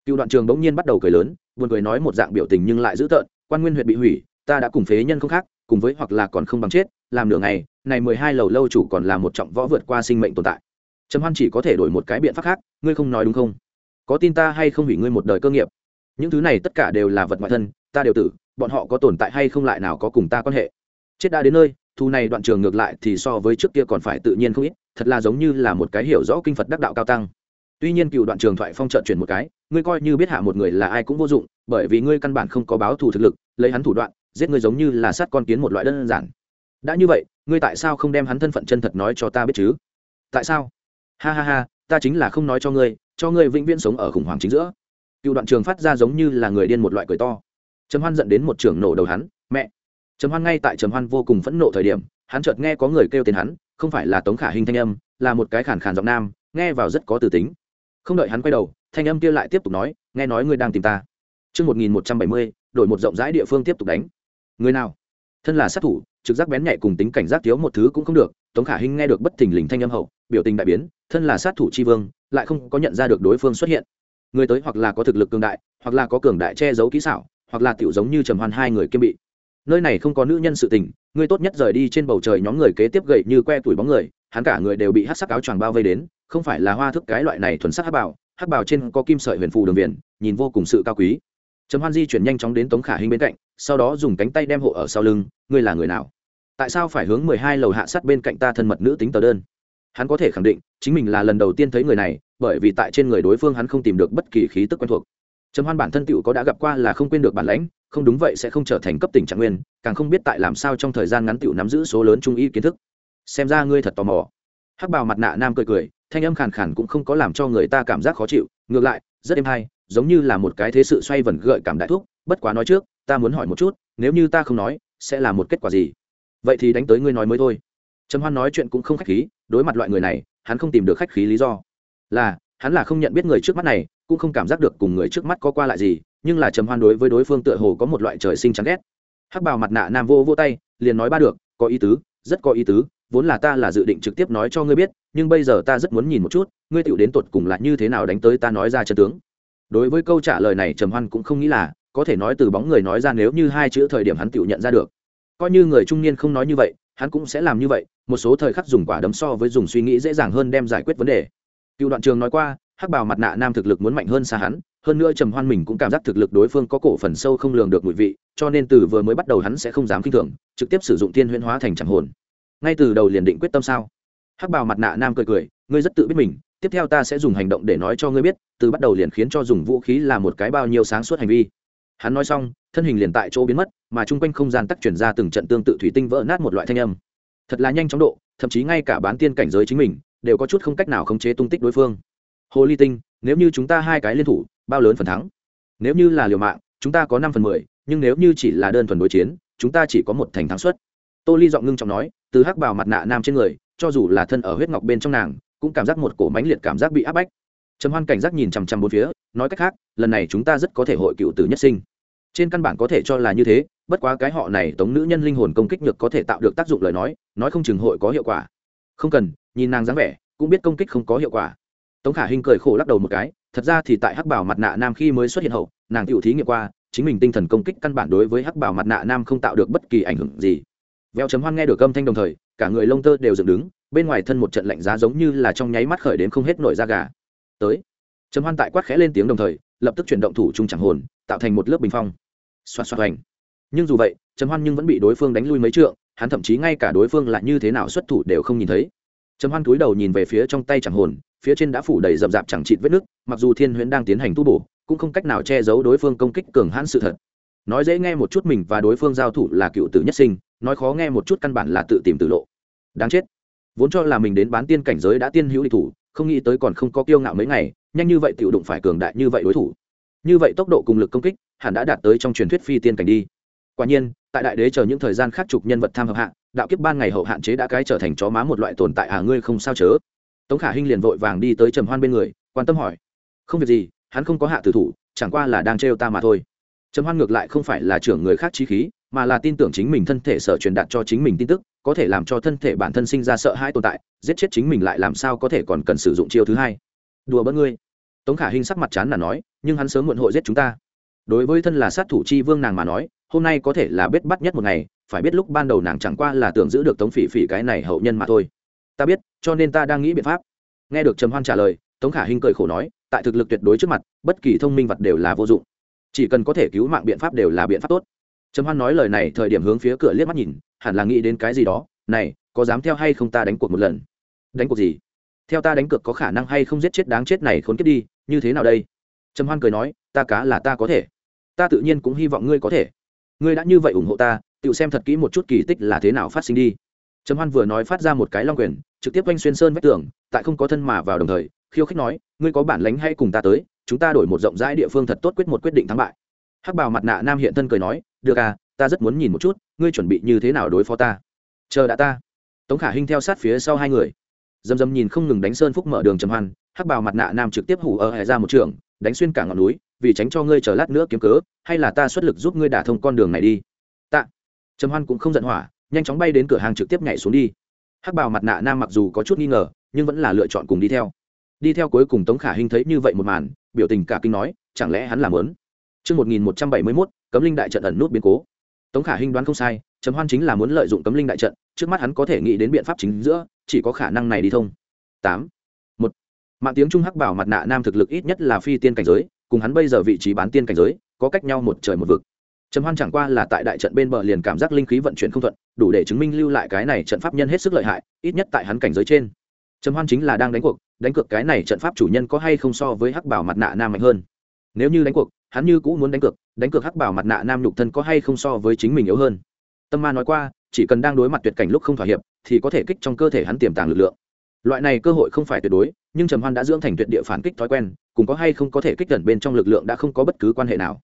Cựu đoạn trường bỗng nhiên bắt đầu cười lớn, buồn cười nói một dạng biểu tình nhưng lại dữ tợn, quan nguyên huyện bị hủy, ta đã cùng phế nhân không khác, cùng với hoặc là còn không bằng chết, làm nửa ngày, này mười hai lầu lâu chủ còn là một trọng võ vượt qua sinh mệnh tồn tại. Trầm hoan chỉ có thể đổi một cái biện pháp khác, ngươi không nói đúng không? Có tin ta hay không hủy ngươi một đời cơ nghiệp? Những thứ này tất cả đều là vật ngoại thân, ta đều tử, bọn họ có tồn tại hay không lại nào có cùng ta quan hệ? Chết đã đến nơi thu này đoạn trường ngược lại thì so với trước kia còn phải tự nhiên không ít, thật là giống như là một cái hiểu rõ kinh phật đắc đạo cao tăng. Tuy nhiên cựu đoạn trường thoại phong trợn chuyển một cái, ngươi coi như biết hạ một người là ai cũng vô dụng, bởi vì ngươi căn bản không có báo thù thực lực, lấy hắn thủ đoạn, giết ngươi giống như là sát con kiến một loại đơn giản. Đã như vậy, ngươi tại sao không đem hắn thân phận chân thật nói cho ta biết chứ? Tại sao? Ha ha ha, ta chính là không nói cho ngươi cho ngươi vĩnh viễn sống ở khủng hoảng chính giữa. Cựu đoạn trường phát ra giống như là người điên một loại cười to. Trầm hoan dẫn đến một trường nổ đầu hắn, mẹ trầm hoan ngay tại trầm hoan vô cùng phẫn nộ thời điểm hắn chợt nghe có người kêu tên hắn không phải là tống khả hình thanh âm là một cái khản khàn giọng nam nghe vào rất có từ tính không đợi hắn quay đầu thanh âm kia lại tiếp tục nói nghe nói ngươi đang tìm ta Trước 1170, đổi một rộng rãi địa phương tiếp tục đánh. Người nào? Thân là sát thủ, trực giác bén nhạy cùng tính cảnh giác thiếu một thứ cũng không được. Tống Khả Hinh nghe được bất thình lình thanh âm hậu, biểu tình đại biến, thân là sát thủ chi vương, lại không có nhận ra được đối phương xuất hiện. Người tới hoặc là có thực lực cường đại, hoặc là có cường đại che giấu kỹ xảo, hoặc là tiểu giống như Trầm Hoan hai người kiêm bị. Nơi này không có nữ nhân sự tình, ngươi tốt nhất rời đi trên bầu trời nhóm người kế tiếp gậy như que tuổi bóng người, hắn cả người đều bị hát sắc áo choàng bao vây đến, không phải là hoa thức cái loại này thuần sắc hắc bảo, hắc bảo trên có kim sợi huyền phù đường viền nhìn vô cùng sự cao quý. Trầm hoan di chuyển nhanh chóng đến tống khả hinh bên cạnh sau đó dùng cánh tay đem hộ ở sau lưng ngươi là người nào? Tại sao phải hướng mười hai lầu hạ sát bên cạnh ta thân mật nữ tính tờ đơn? Hắn có thể khẳng định chính mình là lần đầu tiên thấy người này bởi vì tại trên người đối phương hắn không tìm được bất kỳ khí tức quen thuộc trầm hoan bản thân tựu có đã gặp qua là không quên được bản lãnh, không đúng vậy sẽ không trở thành cấp tỉnh trạng nguyên, càng không biết tại làm sao trong thời gian ngắn tựu nắm giữ số lớn trung y kiến thức. Xem ra ngươi thật tò mò. Hắc bào mặt nạ nam cười cười, thanh âm khàn khàn cũng không có làm cho người ta cảm giác khó chịu, ngược lại, rất êm hay, giống như là một cái thế sự xoay vần gợi cảm đại thuốc bất quá nói trước, ta muốn hỏi một chút, nếu như ta không nói, sẽ là một kết quả gì? Vậy thì đánh tới ngươi nói mới thôi. Trầm hoan nói chuyện cũng không khách khí, đối mặt loại người này, hắn không tìm được khách khí lý do. Là, hắn là không nhận biết người trước mắt này cũng không cảm giác được cùng người trước mắt có qua lại gì, nhưng là trầm hoan đối với đối phương tựa hồ có một loại trời sinh chán ghét. Hắc bào mặt nạ nam vô vô tay, liền nói ba được, có ý tứ, rất có ý tứ, vốn là ta là dự định trực tiếp nói cho ngươi biết, nhưng bây giờ ta rất muốn nhìn một chút, ngươi tựu đến tột cùng là như thế nào đánh tới ta nói ra chân tướng. Đối với câu trả lời này trầm hoan cũng không nghĩ là, có thể nói từ bóng người nói ra nếu như hai chữ thời điểm hắn tựu nhận ra được. Coi như người trung niên không nói như vậy, hắn cũng sẽ làm như vậy, một số thời khắc dùng quả đấm so với dùng suy nghĩ dễ dàng hơn đem giải quyết vấn đề. Cựu đoạn trường nói qua hắc bào mặt nạ nam thực lực muốn mạnh hơn xa hắn, hơn nữa trầm hoan mình cũng cảm giác thực lực đối phương có cổ phần sâu không lường được mùi vị, cho nên từ vừa mới bắt đầu hắn sẽ không dám kinh thường, trực tiếp sử dụng tiên huyễn hóa thành chẳng hồn. Ngay từ đầu liền định quyết tâm sao? Hắc bào mặt nạ nam cười cười, ngươi rất tự biết mình, tiếp theo ta sẽ dùng hành động để nói cho ngươi biết, từ bắt đầu liền khiến cho dùng vũ khí là một cái bao nhiêu sáng suốt hành vi. Hắn nói xong, thân hình liền tại chỗ biến mất, mà chung quanh không gian tắc chuyển ra từng trận tương tự thủy tinh vỡ nát một loại thanh âm. Thật là nhanh chóng độ, thậm chí ngay cả bán tiên cảnh giới chính mình, đều có chút không cách nào khống chế tung tích đối phương hồ ly tinh, nếu như chúng ta hai cái liên thủ, bao lớn phần thắng? Nếu như là liều mạng, chúng ta có năm phần mười, nhưng nếu như chỉ là đơn thuần đối chiến, chúng ta chỉ có một thành thắng suất. Tô ly giọng ngưng trọng nói, từ hắc bào mặt nạ nam trên người, cho dù là thân ở huyết ngọc bên trong nàng, cũng cảm giác một cổ mãnh liệt cảm giác bị áp bách. Trầm hoan cảnh giác nhìn chằm chằm bốn phía, nói cách khác, lần này chúng ta rất có thể hội cựu tử nhất sinh. Trên căn bản có thể cho là như thế, bất quá cái họ này tống nữ nhân linh hồn công kích nhược có thể tạo được tác dụng lời nói nói không chừng hội có hiệu quả. Không cần, nhìn nàng dáng vẻ, cũng biết công kích không có hiệu quả tống khả hinh cười khổ lắc đầu một cái, thật ra thì tại hắc bảo mặt nạ nam khi mới xuất hiện hậu, nàng tự thí nghiệm qua, chính mình tinh thần công kích căn bản đối với hắc bảo mặt nạ nam không tạo được bất kỳ ảnh hưởng gì. Veo chấm hoan nghe được âm thanh đồng thời, cả người lông tơ đều dựng đứng, bên ngoài thân một trận lạnh giá giống như là trong nháy mắt khởi đến không hết nổi da gà. Tới, chấm hoan tại quát khẽ lên tiếng đồng thời, lập tức chuyển động thủ trung chẳng hồn, tạo thành một lớp bình phong. Xoa xoa hoành. Nhưng dù vậy, chấm hoan nhưng vẫn bị đối phương đánh lui mấy trượng, hắn thậm chí ngay cả đối phương là như thế nào xuất thủ đều không nhìn thấy. Chấm hoan cúi đầu nhìn về phía trong tay chẳng hồn phía trên đã phủ đầy rậm rạp chẳng chịt vết nước, mặc dù thiên huyễn đang tiến hành tu bổ, cũng không cách nào che giấu đối phương công kích cường hãn sự thật. Nói dễ nghe một chút mình và đối phương giao thủ là cựu tử nhất sinh, nói khó nghe một chút căn bản là tự tìm tự lộ. Đáng chết. Vốn cho là mình đến bán tiên cảnh giới đã tiên hữu địch thủ, không nghĩ tới còn không có kiêu ngạo mấy ngày, nhanh như vậy tự đụng phải cường đại như vậy đối thủ. Như vậy tốc độ cùng lực công kích hẳn đã đạt tới trong truyền thuyết phi tiên cảnh đi. Quả nhiên, tại đại đế chờ những thời gian khác trục nhân vật tham hợp hạ, đạo kiếp ban ngày hậu hạn chế đã cái trở thành chó má một loại tồn tại à ngươi không sao chớ tống khả hinh liền vội vàng đi tới trầm hoan bên người, quan tâm hỏi, không việc gì, hắn không có hạ tử thủ, chẳng qua là đang trêu ta mà thôi. Trầm hoan ngược lại không phải là trưởng người khác trí khí, mà là tin tưởng chính mình thân thể sở truyền đạt cho chính mình tin tức, có thể làm cho thân thể bản thân sinh ra sợ hãi tồn tại, giết chết chính mình lại làm sao có thể còn cần sử dụng chiêu thứ hai. Đùa bỡn ngươi. Tống khả hinh sắc mặt chán là nói, nhưng hắn sớm muộn hội giết chúng ta. Đối với thân là sát thủ chi vương nàng mà nói, hôm nay có thể là biết bắt nhất một ngày, phải biết lúc ban đầu nàng chẳng qua là tưởng giữ được tống phỉ phỉ cái này hậu nhân mà thôi ta biết, cho nên ta đang nghĩ biện pháp. Nghe được trầm hoan trả lời, tống khả hinh cười khổ nói, tại thực lực tuyệt đối trước mặt, bất kỳ thông minh vật đều là vô dụng. Chỉ cần có thể cứu mạng biện pháp đều là biện pháp tốt. Trầm hoan nói lời này thời điểm hướng phía cửa liếc mắt nhìn, hẳn là nghĩ đến cái gì đó, này, có dám theo hay không ta đánh cuộc một lần? Đánh cuộc gì? Theo ta đánh cược có khả năng hay không giết chết đáng chết này khốn kiếp đi, như thế nào đây? Trầm hoan cười nói, ta cá là ta có thể. Ta tự nhiên cũng hy vọng ngươi có thể. Ngươi đã như vậy ủng hộ ta, tự xem thật kỹ một chút kỳ tích là thế nào phát sinh đi trầm hoan vừa nói phát ra một cái long quyền, trực tiếp quanh xuyên sơn vách tường, tại không có thân mà vào đồng thời, khiêu khích nói, ngươi có bản lánh hay cùng ta tới, chúng ta đổi một rộng rãi địa phương thật tốt quyết một quyết định thắng bại. Hắc bào mặt nạ nam hiện thân cười nói, được à ta rất muốn nhìn một chút, ngươi chuẩn bị như thế nào đối phó ta? Chờ đã ta. Tống khả hinh theo sát phía sau hai người. Dầm dầm nhìn không ngừng đánh sơn phúc mở đường trầm hoan, hắc bào mặt nạ nam trực tiếp hủ ở hệ ra một trường, đánh xuyên cả ngọn núi, vì tránh cho ngươi chờ lát nữa kiếm cớ, hay là ta xuất lực giúp ngươi đả thông con đường này đi. Tạ. Trầm hoan cũng không giận hỏa nhanh chóng bay đến cửa hàng trực tiếp nhảy xuống đi hắc bào mặt nạ nam mặc dù có chút nghi ngờ nhưng vẫn là lựa chọn cùng đi theo đi theo cuối cùng tống khả hinh thấy như vậy một màn biểu tình cả kinh nói chẳng lẽ hắn làm lớn Trước 1171, cấm linh đại trận ẩn nút biến cố. Tống Khả Hinh đoán không sai, Trầm Hoan chính là muốn lợi dụng cấm linh đại trận, trước mắt hắn có thể nghĩ đến biện pháp chính giữa, chỉ có khả năng này đi thông. 8. một Mạng tiếng Trung Hắc Bảo mặt nạ nam thực lực ít nhất là phi tiên cảnh giới, cùng hắn bây giờ vị trí bán tiên cảnh giới, có cách nhau một trời một vực. Trầm Hoan chẳng qua là tại đại trận bên bờ liền cảm giác linh khí vận chuyển không thuận, đủ để chứng minh lưu lại cái này trận pháp nhân hết sức lợi hại, ít nhất tại hắn cảnh giới trên. Trầm Hoan chính là đang đánh cuộc, đánh cược cái này trận pháp chủ nhân có hay không so với Hắc Bảo mặt nạ nam mạnh hơn. Nếu như đánh cuộc, hắn như cũng muốn đánh cược, đánh cược Hắc Bảo mặt nạ nam nhục thân có hay không so với chính mình yếu hơn. Tâm Ma nói qua, chỉ cần đang đối mặt tuyệt cảnh lúc không thỏa hiệp, thì có thể kích trong cơ thể hắn tiềm tàng lực lượng. Loại này cơ hội không phải tuyệt đối, nhưng Trầm Hoan đã dưỡng thành tuyệt địa phản kích thói quen, cùng có hay không có thể kích gần bên trong lực lượng đã không có bất cứ quan hệ nào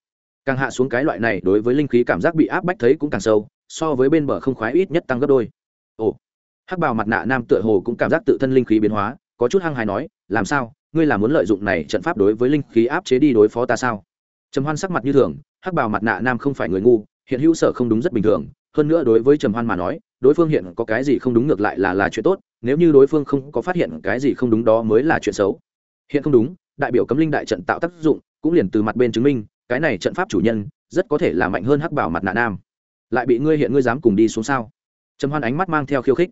càng hạ xuống cái loại này, đối với linh khí cảm giác bị áp bách thấy cũng càng sâu, so với bên bờ không khoái ít nhất tăng gấp đôi. Ồ, hắc bào mặt nạ nam tựa hồ cũng cảm giác tự thân linh khí biến hóa, có chút hăng hài nói, làm sao? Ngươi là muốn lợi dụng này trận pháp đối với linh khí áp chế đi đối phó ta sao? Trầm hoan sắc mặt như thường, hắc bào mặt nạ nam không phải người ngu, hiện hữu sở không đúng rất bình thường, hơn nữa đối với trầm hoan mà nói, đối phương hiện có cái gì không đúng ngược lại là là chuyện tốt, nếu như đối phương không có phát hiện cái gì không đúng đó mới là chuyện xấu. Hiện không đúng, đại biểu cấm linh đại trận tạo tác dụng, cũng liền từ mặt bên chứng minh cái này trận pháp chủ nhân, rất có thể là mạnh hơn hắc bảo mặt nạ nam. Lại bị ngươi hiện ngươi dám cùng đi xuống sao? Trầm hoan ánh mắt mang theo khiêu khích.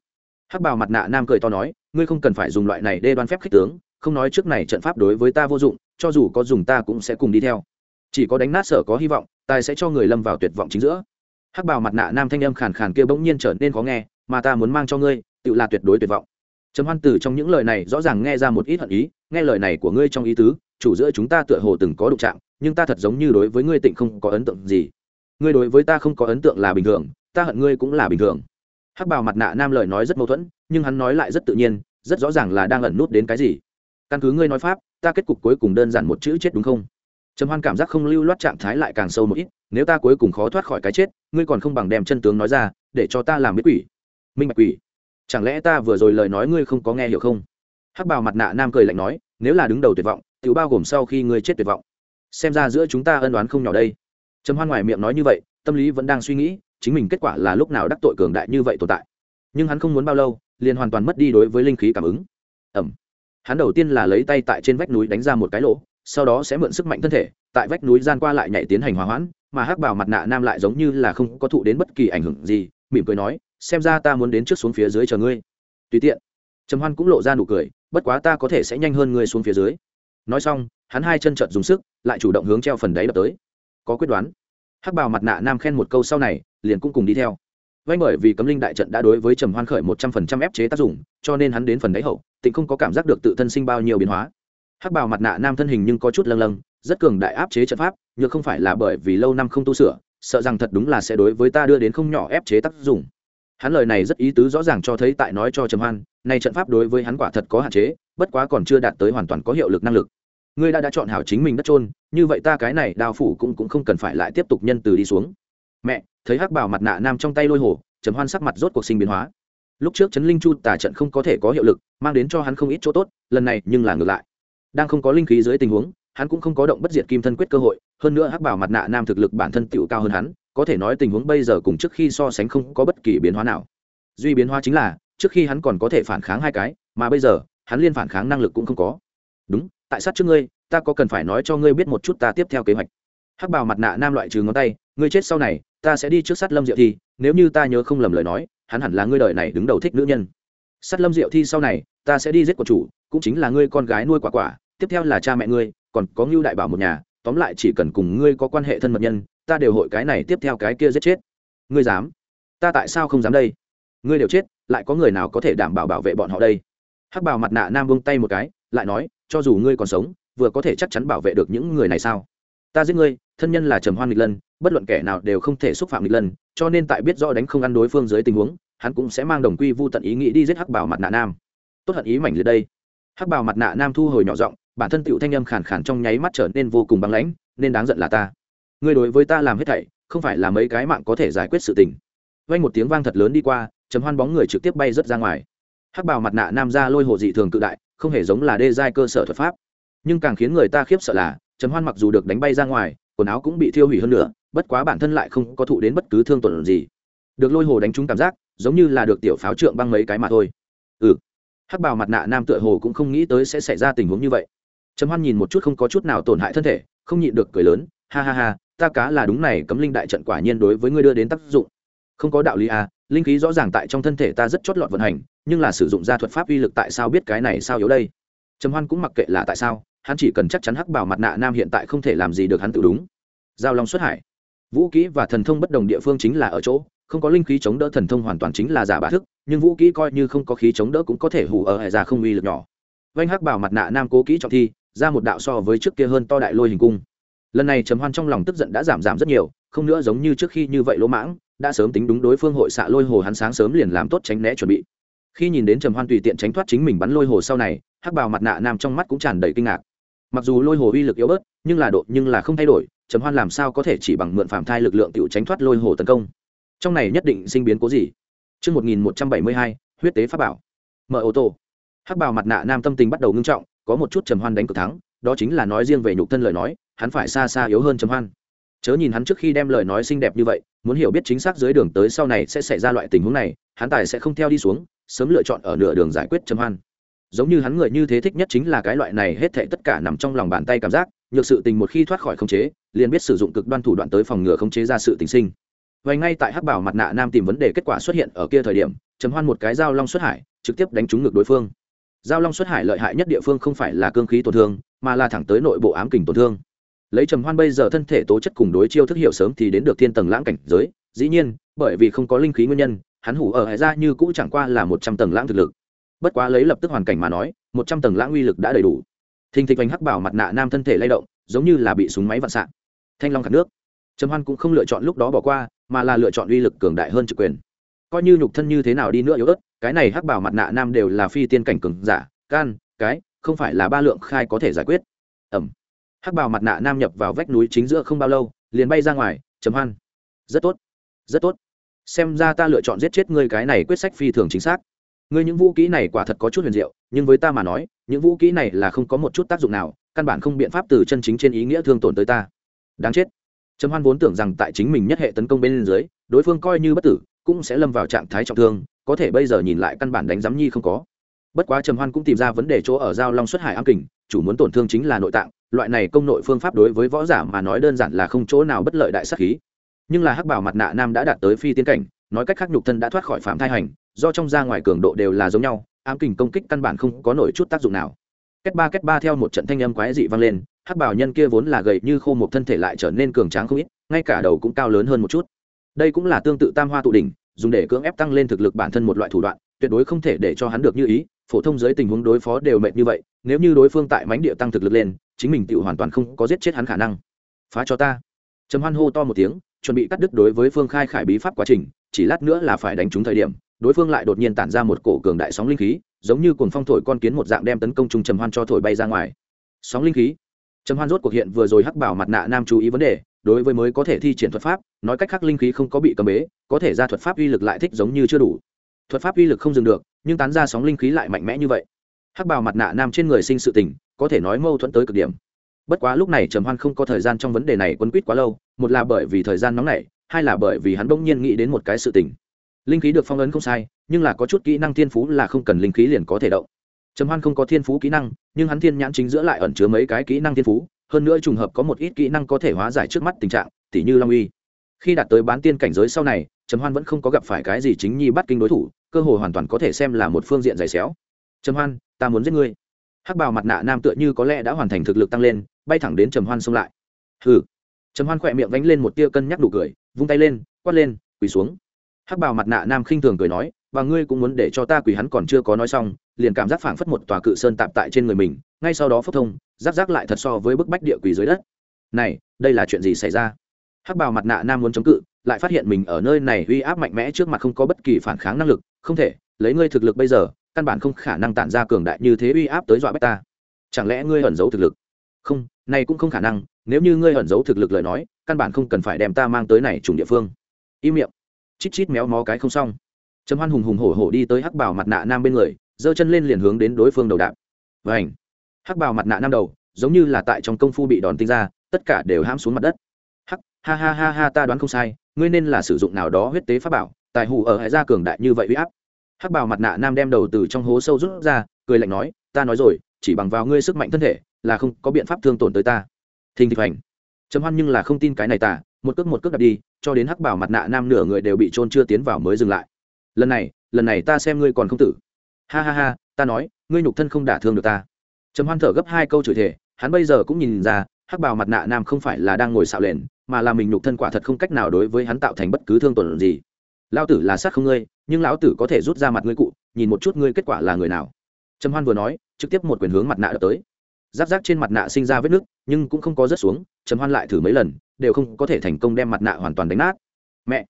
Hắc bảo mặt nạ nam cười to nói, ngươi không cần phải dùng loại này đê đoan phép khích tướng, không nói trước này trận pháp đối với ta vô dụng, cho dù có dùng ta cũng sẽ cùng đi theo. Chỉ có đánh nát sở có hy vọng, tài sẽ cho người lâm vào tuyệt vọng chính giữa. Hắc bảo mặt nạ nam thanh âm khàn khàn kia bỗng nhiên trở nên khó nghe, mà ta muốn mang cho ngươi, tự là tuyệt đối tuyệt vọng. Trầm hoan từ trong những lời này rõ ràng nghe ra một ít hận ý nghe lời này của ngươi trong ý tứ, chủ giữa chúng ta tựa hồ từng có đụng trạng nhưng ta thật giống như đối với ngươi tịnh không có ấn tượng gì. Ngươi đối với ta không có ấn tượng là bình thường, ta hận ngươi cũng là bình thường. Hắc bào mặt nạ nam lời nói rất mâu thuẫn, nhưng hắn nói lại rất tự nhiên, rất rõ ràng là đang ẩn nút đến cái gì. Căn cứ ngươi nói pháp, ta kết cục cuối cùng đơn giản một chữ chết đúng không? Trầm hoan cảm giác không lưu loát trạng thái lại càng sâu một ít, nếu ta cuối cùng khó thoát khỏi cái chết, ngươi còn không bằng đem chân tướng nói ra, để cho ta làm biết quỷ. Minh bạch quỷ, chẳng lẽ ta vừa rồi lời nói ngươi không có nghe hiểu không? Hắc bào mặt nạ nam cười lạnh nói, nếu là đứng đầu tuyệt vọng tự bao gồm sau khi ngươi chết tuyệt vọng. Xem ra giữa chúng ta ân đoán không nhỏ đây. Trầm hoan ngoài miệng nói như vậy, tâm lý vẫn đang suy nghĩ, chính mình kết quả là lúc nào đắc tội cường đại như vậy tồn tại. Nhưng hắn không muốn bao lâu, liền hoàn toàn mất đi đối với linh khí cảm ứng. Ẩm. Hắn đầu tiên là lấy tay tại trên vách núi đánh ra một cái lỗ, sau đó sẽ mượn sức mạnh thân thể, tại vách núi gian qua lại nhảy tiến hành hòa hoãn, mà hắc bảo mặt nạ nam lại giống như là không có thụ đến bất kỳ ảnh hưởng gì, mỉm cười nói, xem ra ta muốn đến trước xuống phía dưới chờ ngươi. Tùy tiện trầm hoan cũng lộ ra nụ cười, bất quá ta có thể sẽ nhanh hơn ngươi xuống phía dưới. Nói xong, hắn hai chân trợt dùng sức, lại chủ động hướng treo phần đáy đập tới. Có quyết đoán. Hắc bào mặt nạ nam khen một câu sau này, liền cũng cùng đi theo. Vay bởi vì cấm linh đại trận đã đối với trầm hoan khởi một trăm phần trăm ép chế tác dụng, cho nên hắn đến phần đáy hậu, tịnh không có cảm giác được tự thân sinh bao nhiêu biến hóa. Hắc bào mặt nạ nam thân hình nhưng có chút lâng lâng, rất cường đại áp chế trận pháp nhưng không phải là bởi vì lâu năm không tu sửa, sợ rằng thật đúng là sẽ đối với ta đưa đến không nhỏ ép chế tác dụng hắn lời này rất ý tứ rõ ràng cho thấy tại nói cho trầm hoan này trận pháp đối với hắn quả thật có hạn chế, bất quá còn chưa đạt tới hoàn toàn có hiệu lực năng lực. Ngươi đã đã chọn hảo chính mình đất trôn như vậy ta cái này đao phủ cũng cũng không cần phải lại tiếp tục nhân từ đi xuống. Mẹ, thấy hắc bảo mặt nạ nam trong tay lôi hồ, trầm hoan sắc mặt rốt cuộc sinh biến hóa. Lúc trước trấn linh chu tà trận không có thể có hiệu lực, mang đến cho hắn không ít chỗ tốt, lần này nhưng là ngược lại. Đang không có linh khí dưới tình huống, hắn cũng không có động bất diệt kim thân quyết cơ hội, hơn nữa hắc bảo mặt nạ nam thực lực bản thân tựu cao hơn hắn có thể nói tình huống bây giờ cùng trước khi so sánh không có bất kỳ biến hóa nào. Duy biến hóa chính là, trước khi hắn còn có thể phản kháng hai cái, mà bây giờ, hắn liên phản kháng năng lực cũng không có. Đúng, tại sát trước ngươi, ta có cần phải nói cho ngươi biết một chút ta tiếp theo kế hoạch. Hắc bào mặt nạ nam loại trừ ngón tay, ngươi chết sau này, ta sẽ đi trước sát lâm diệu thi, nếu như ta nhớ không lầm lời nói, hắn hẳn là ngươi đời này đứng đầu thích nữ nhân. Sát lâm diệu thi sau này, ta sẽ đi giết của chủ, cũng chính là ngươi con gái nuôi quả quả, tiếp theo là cha mẹ ngươi, còn có ngưu đại bảo một nhà, tóm lại chỉ cần cùng ngươi có quan hệ thân mật nhân ta đều hội cái này tiếp theo cái kia giết chết. Ngươi dám? Ta tại sao không dám đây? Ngươi đều chết, lại có người nào có thể đảm bảo bảo vệ bọn họ đây? Hắc bào mặt nạ nam vung tay một cái, lại nói, cho dù ngươi còn sống, vừa có thể chắc chắn bảo vệ được những người này sao? Ta giết ngươi, thân nhân là trầm hoan nghịch lân bất luận kẻ nào đều không thể xúc phạm nghịch lân cho nên tại biết rõ đánh không ăn đối phương dưới tình huống, hắn cũng sẽ mang đồng quy vu tận ý nghĩ đi giết hắc bảo mặt nạ nam. Tốt hận ý mảnh liệt đây. Hắc bảo mặt nạ nam thu hồi nhỏ giọng, bản thân tựu thanh âm khàn khàn trong nháy mắt trở nên vô cùng băng lãnh, nên đáng giận là ta ngươi đối với ta làm hết thảy, không phải là mấy cái mạng có thể giải quyết sự tình. Vang một tiếng vang thật lớn đi qua chấm hoan bóng người trực tiếp bay rất ra ngoài. Hắc bào mặt nạ nam ra lôi hồ dị thường cự đại, không hề giống là đê giai cơ sở thuật pháp. Nhưng càng khiến người ta khiếp sợ là chấm hoan mặc dù được đánh bay ra ngoài, quần áo cũng bị thiêu hủy hơn nữa, bất quá bản thân lại không có thụ đến bất cứ thương tổn gì. Được lôi hồ đánh trúng cảm giác, giống như là được tiểu pháo trượng băng mấy cái mà thôi. Ừ. Hắc bào mặt nạ nam tựa hồ cũng không nghĩ tới sẽ xảy ra tình huống như vậy. Trầm hoan nhìn một chút không có chút nào tổn hại thân thể, không nhịn được cười lớn, ha ha ha ta cá là đúng này, cấm linh đại trận quả nhiên đối với ngươi đưa đến tác dụng. Không có đạo lý à linh khí rõ ràng tại trong thân thể ta rất chót lọt vận hành, nhưng là sử dụng ra thuật pháp uy lực tại sao biết cái này sao yếu đây? Trầm hoan cũng mặc kệ là tại sao, hắn chỉ cần chắc chắn hắc bảo mặt nạ nam hiện tại không thể làm gì được hắn tự đúng. Giao long xuất hải. Vũ kỹ và thần thông bất đồng địa phương chính là ở chỗ, không có linh khí chống đỡ thần thông hoàn toàn chính là giả bá thức, nhưng vũ kỹ coi như không có khí chống đỡ cũng có thể hủ ở hệ ra không uy lực nhỏ. Vanh hắc bảo mặt nạ nam cố kỹ trọng thi, ra một đạo so với trước kia hơn to đại lôi hình cung lần này trầm hoan trong lòng tức giận đã giảm giảm rất nhiều không nữa giống như trước khi như vậy lỗ mãng đã sớm tính đúng đối phương hội xạ lôi hồ hắn sáng sớm liền làm tốt tránh né chuẩn bị. Khi nhìn đến trầm hoan tùy tiện tránh thoát chính mình bắn lôi hồ sau này hắc bào mặt nạ nam trong mắt cũng tràn đầy kinh ngạc. Mặc dù lôi hồ uy lực yếu bớt nhưng là độ nhưng là không thay đổi trầm hoan làm sao có thể chỉ bằng mượn phạm thai lực lượng tự tránh thoát lôi hồ tấn công? Trong này nhất định sinh biến cố gì? Trước 1172, huyết tế pháp bảo. Mở ô tô. Hắc bào mặt nạ nam tâm tình bắt đầu ngưng trọng, có một chút trầm hoan đánh cực thắng, đó chính là nói riêng về nhục thân lời nói, hắn phải xa xa yếu hơn trầm hoan. Chớ nhìn hắn trước khi đem lời nói xinh đẹp như vậy, muốn hiểu biết chính xác dưới đường tới sau này sẽ xảy ra loại tình huống này, hắn tài sẽ không theo đi xuống, sớm lựa chọn ở nửa đường giải quyết trầm hoan. Giống như hắn người như thế thích nhất chính là cái loại này hết thệ tất cả nằm trong lòng bàn tay cảm giác nhược sự tình một khi thoát khỏi khống chế liền biết sử dụng cực đoan thủ đoạn tới phòng ngừa khống chế ra sự tình sinh. Vậy ngay tại hắc bảo mặt nạ nam tìm vấn đề kết quả xuất hiện ở kia thời điểm chấm hoan một cái dao long xuất hải trực tiếp đánh trúng ngược đối phương. Dao long xuất hải lợi hại nhất địa phương không phải là cương khí tổn thương mà là thẳng tới nội bộ ám kình tổn thương lấy trầm hoan bây giờ thân thể tố chất cùng đối chiêu thức hiệu sớm thì đến được thiên tầng lãng cảnh giới, dĩ nhiên, bởi vì không có linh khí nguyên nhân, hắn hủ ở hải ra như cũ chẳng qua là một trăm tầng lãng thực lực. Bất quá lấy lập tức hoàn cảnh mà nói, một trăm tầng lãng uy lực đã đầy đủ. Thình thịch vành hắc bảo mặt nạ nam thân thể lay động, giống như là bị súng máy vạn s thanh long khát nước. Trầm hoan cũng không lựa chọn lúc đó bỏ qua, mà là lựa chọn uy lực cường đại hơn trực quyền. Coi như nhục thân như thế nào đi nữa yếu ớt, cái này hắc bảo mặt nạ nam đều là phi tiên cảnh cường giả, can, cái, không phải là ba lượng khai có thể giải quyết. Ẩm hắc bào mặt nạ nam nhập vào vách núi chính giữa không bao lâu, liền bay ra ngoài, trầm hoan. Rất tốt rất tốt. Xem ra ta lựa chọn giết chết ngươi cái này quyết sách phi thường chính xác. Ngươi những vũ kỹ này quả thật có chút huyền diệu, nhưng với ta mà nói, những vũ kỹ này là không có một chút tác dụng nào, căn bản không biện pháp từ chân chính trên ý nghĩa thương tổn tới ta. Đáng chết. Trầm hoan vốn tưởng rằng tại chính mình nhất hệ tấn công bên dưới, đối phương coi như bất tử, cũng sẽ lâm vào trạng thái trọng thương, có thể bây giờ nhìn lại căn bản đánh giám nhi không có. Bất quá trầm hoan cũng tìm ra vấn đề chỗ ở giao long xuất hải am kình, chủ muốn tổn thương chính là nội tạng loại này công nội phương pháp đối với võ giả mà nói đơn giản là không chỗ nào bất lợi đại sắc khí. Nhưng là hắc bảo mặt nạ nam đã đạt tới phi tiến cảnh, nói cách khác nhục thân đã thoát khỏi phạm thai hành, do trong ra ngoài cường độ đều là giống nhau, ám kình công kích căn bản không có nổi chút tác dụng nào. Kết ba kết ba theo một trận thanh âm quái dị vang lên, hắc bảo nhân kia vốn là gầy như khô một thân thể lại trở nên cường tráng không ít, ngay cả đầu cũng cao lớn hơn một chút. Đây cũng là tương tự tam hoa tụ đỉnh, dùng để cưỡng ép tăng lên thực lực bản thân một loại thủ đoạn, tuyệt đối không thể để cho hắn được như ý phổ thông dưới tình huống đối phó đều mệt như vậy, nếu như đối phương tại mánh địa tăng thực lực lên, chính mình tự hoàn toàn không có giết chết hắn khả năng. Phá cho ta. Trầm hoan hô to một tiếng, chuẩn bị cắt đứt đối với phương khai khải bí pháp quá trình, chỉ lát nữa là phải đánh trúng thời điểm, đối phương lại đột nhiên tản ra một cổ cường đại sóng linh khí, giống như cuồng phong thổi con kiến một dạng đem tấn công trung trầm hoan cho thổi bay ra ngoài. Sóng linh khí? Trầm hoan rốt cuộc hiện vừa rồi hắc bảo mặt nạ nam chú ý vấn đề, đối với mới có thể thi triển thuật pháp, nói cách khác linh khí không có bị cầm bế, có thể ra thuật pháp uy lực lại thích giống như chưa đủ. Thuật pháp uy lực không dừng được nhưng tán ra sóng linh khí lại mạnh mẽ như vậy. Hắc bào mặt nạ nam trên người sinh sự tình, có thể nói mâu thuẫn tới cực điểm. Bất quá lúc này trầm hoan không có thời gian trong vấn đề này quấn quýt quá lâu, một là bởi vì thời gian nóng nảy, hai là bởi vì hắn bỗng nhiên nghĩ đến một cái sự tình. Linh khí được phong ấn không sai, nhưng là có chút kỹ năng thiên phú là không cần linh khí liền có thể động. Trầm hoan không có thiên phú kỹ năng, nhưng hắn thiên nhãn chính giữa lại ẩn chứa mấy cái kỹ năng thiên phú, hơn nữa trùng hợp có một ít kỹ năng có thể hóa giải trước mắt tình trạng, tỉ như long uy. Khi đạt tới bán tiên cảnh giới sau này, trầm hoan vẫn không có gặp phải cái gì chính nhi bắt kinh đối thủ cơ hội hoàn toàn có thể xem là một phương diện dày xéo. Trầm hoan, ta muốn giết ngươi. Hắc bào mặt nạ nam tựa như có lẽ đã hoàn thành thực lực tăng lên, bay thẳng đến trầm hoan xông lại. Hừ. Trầm hoan khỏe miệng vánh lên một tia cân nhắc đủ cười, vung tay lên, quát lên, quỳ xuống. Hắc bào mặt nạ nam khinh thường cười nói, và ngươi cũng muốn để cho ta quỳ hắn còn chưa có nói xong, liền cảm giác phảng phất một tòa cự sơn tạm tại trên người mình, ngay sau đó phốc thông giáp giáp lại thật so với bức bách địa quỳ dưới đất. Này, đây là chuyện gì xảy ra? Hắc bào mặt nạ nam muốn chống cự, lại phát hiện mình ở nơi này uy áp mạnh mẽ trước mặt không có bất kỳ phản kháng năng lực, không thể, lấy ngươi thực lực bây giờ, căn bản không khả năng tản ra cường đại như thế uy áp tới dọa bách ta. Chẳng lẽ ngươi ẩn giấu thực lực? Không, này cũng không khả năng, nếu như ngươi ẩn giấu thực lực lời nói, căn bản không cần phải đem ta mang tới này trùng địa phương. Im miệng. Chít chít méo mó cái không xong. Trầm hoan hùng hùng hổ hổ đi tới hắc bảo mặt nạ nam bên người, giơ chân lên liền hướng đến đối phương đầu đạp. Vảnh hắc bảo mặt nạ nam đầu, giống như là tại trong công phu bị đòn tinh ra, tất cả đều hãm xuống mặt đất ha ha ha ha ta đoán không sai ngươi nên là sử dụng nào đó huyết tế pháp bảo tài hủ ở hải gia cường đại như vậy uy áp. Hắc bảo mặt nạ nam đem đầu từ trong hố sâu rút ra cười lạnh nói ta nói rồi chỉ bằng vào ngươi sức mạnh thân thể là không có biện pháp thương tổn tới ta. Thình thịch hành trầm hoan nhưng là không tin cái này tả, một cước một cước đặt đi cho đến hắc bảo mặt nạ nam nửa người đều bị trôn chưa tiến vào mới dừng lại. Lần này lần này ta xem ngươi còn không tử. Ha ha ha ta nói ngươi nhục thân không đả thương được ta. Trầm hoan thở gấp hai câu chửi thể hắn bây giờ cũng nhìn ra hắc bào mặt nạ nam không phải là đang ngồi xạo lền mà là mình nhục thân quả thật không cách nào đối với hắn tạo thành bất cứ thương tổn gì. Lao tử là sát không ngươi, nhưng lão tử có thể rút ra mặt ngươi cụ, nhìn một chút ngươi kết quả là người nào. Trầm hoan vừa nói, trực tiếp một quyền hướng mặt nạ đập tới. Giáp giáp trên mặt nạ sinh ra vết nước nhưng cũng không có rớt xuống, trầm hoan lại thử mấy lần, đều không có thể thành công đem mặt nạ hoàn toàn đánh nát. Mẹ,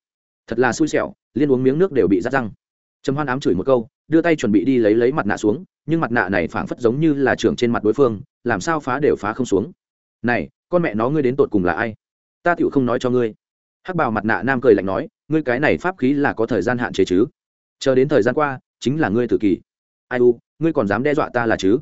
thật là xui xẻo, liên uống miếng nước đều bị rát răng. Trầm hoan ám chửi một câu, đưa tay chuẩn bị đi lấy lấy mặt nạ xuống, nhưng mặt nạ này phảng phất giống như là trưởng trên mặt đối phương, làm sao phá đều phá không xuống. Này, con mẹ nó ngươi đến tột cùng là ai? Ta tựu không nói cho ngươi. Hắc bào mặt nạ nam cười lạnh nói, ngươi cái này pháp khí là có thời gian hạn chế chứ? Chờ đến thời gian qua, chính là ngươi tự kỷ. Ai u, ngươi còn dám đe dọa ta là chứ?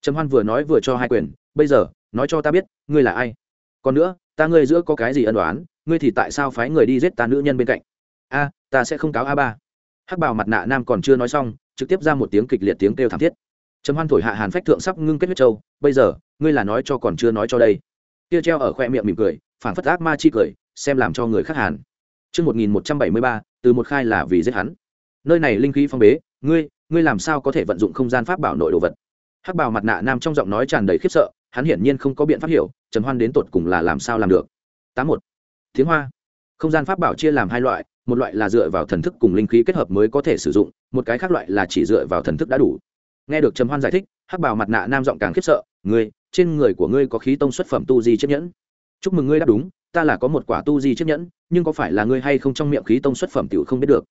Trầm hoan vừa nói vừa cho hai quyền, bây giờ, nói cho ta biết, ngươi là ai? Còn nữa, ta ngươi giữa có cái gì ân đoán ngươi thì tại sao phái người đi giết ta nữ nhân bên cạnh? A, ta sẽ không cáo a ba. Hắc bào mặt nạ nam còn chưa nói xong, trực tiếp ra một tiếng kịch liệt tiếng kêu thảm thiết. Trầm hoan thổi hạ hàn phách thượng sắp ngưng kết huyết châu bây giờ, ngươi là nói cho còn chưa nói cho đây. Tia treo ở khoe miệng mỉm cười phản phất ác ma chi cười xem làm cho người khác hàn Chương 1173, từ một khai là vì giết hắn. Nơi này linh khí phong bế, ngươi, ngươi làm sao có thể vận dụng không gian pháp bảo nội đồ vật? Hắc bào mặt nạ nam trong giọng nói tràn đầy khiếp sợ, hắn hiển nhiên không có biện pháp hiểu, Trầm Hoan đến tột cùng là làm sao làm được. Tám một, Tiếng Hoa. Không gian pháp bảo chia làm hai loại, một loại là dựa vào thần thức cùng linh khí kết hợp mới có thể sử dụng, một cái khác loại là chỉ dựa vào thần thức đã đủ. Nghe được Trầm Hoan giải thích, Hắc bào mặt nạ nam giọng càng khiếp sợ, "Ngươi, trên người của ngươi có khí tông xuất phẩm tu di chấp nhẫn." Chúc mừng ngươi đáp đúng, ta là có một quả tu di chiếc nhẫn nhưng có phải là ngươi hay không trong miệng khí tông xuất phẩm tiểu không biết được.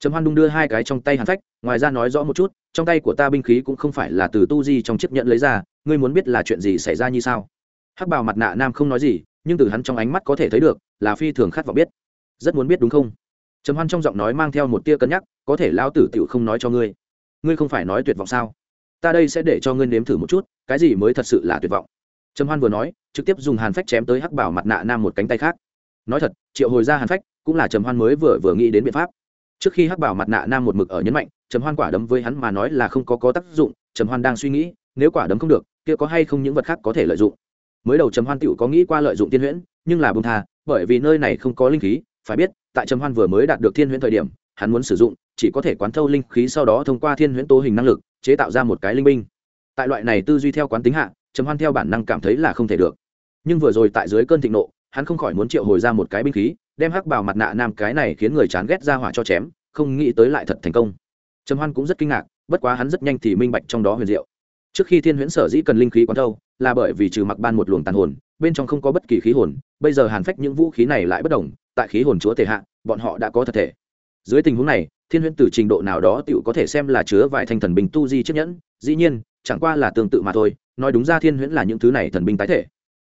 Trầm hoan đung đưa hai cái trong tay hàn phách ngoài ra nói rõ một chút trong tay của ta binh khí cũng không phải là từ tu di trong chiếc nhẫn lấy ra ngươi muốn biết là chuyện gì xảy ra như sao? Hắc bào mặt nạ nam không nói gì nhưng từ hắn trong ánh mắt có thể thấy được là phi thường khát vọng biết. Rất muốn biết đúng không? Trầm hoan trong giọng nói mang theo một tia cân nhắc có thể lao tử tựu không nói cho ngươi. Ngươi không phải nói tuyệt vọng sao? Ta đây sẽ để cho ngươi nếm thử một chút cái gì mới thật sự là tuyệt vọng? Trầm hoan vừa nói, trực tiếp dùng hàn phách chém tới hắc bảo mặt nạ nam một cánh tay khác. Nói thật, triệu hồi ra hàn phách, cũng là trầm hoan mới vừa vừa nghĩ đến biện pháp. Trước khi hắc bảo mặt nạ nam một mực ở nhấn mạnh, trầm hoan quả đấm với hắn mà nói là không có có tác dụng, trầm hoan đang suy nghĩ, nếu quả đấm không được, kia có hay không những vật khác có thể lợi dụng. Mới đầu trầm hoan tựu có nghĩ qua lợi dụng tiên huyễn, nhưng là bông tha, bởi vì nơi này không có linh khí, phải biết, tại trầm hoan vừa mới đạt được thiên huyễn thời điểm, hắn muốn sử dụng, chỉ có thể quán thâu linh khí sau đó thông qua thiên huyễn tố hình năng lực, chế tạo ra một cái linh binh. Tại loại này tư duy theo quán tính hạ trầm hoan theo bản năng cảm thấy là không thể được. Nhưng vừa rồi tại dưới cơn thịnh nộ, hắn không khỏi muốn triệu hồi ra một cái binh khí, đem hắc bảo mặt nạ nam cái này khiến người chán ghét ra hỏa cho chém, không nghĩ tới lại thật thành công. Trầm hoan cũng rất kinh ngạc, bất quá hắn rất nhanh thì minh bạch trong đó huyền diệu. Trước khi thiên huyễn sở dĩ cần linh khí quán thâu, là bởi vì trừ mặc ban một luồng tàn hồn, bên trong không có bất kỳ khí hồn, bây giờ hàn phách những vũ khí này lại bất đồng, tại khí hồn chúa thể hạ, bọn họ đã có thật thể. Dưới tình huống này, thiên huyễn từ trình độ nào đó tựu có thể xem là chứa vài thanh thần binh tu di chiếc nhẫn, dĩ nhiên, chẳng qua là tương tự mà thôi nói đúng ra thiên huyễn là những thứ này thần binh tái thể.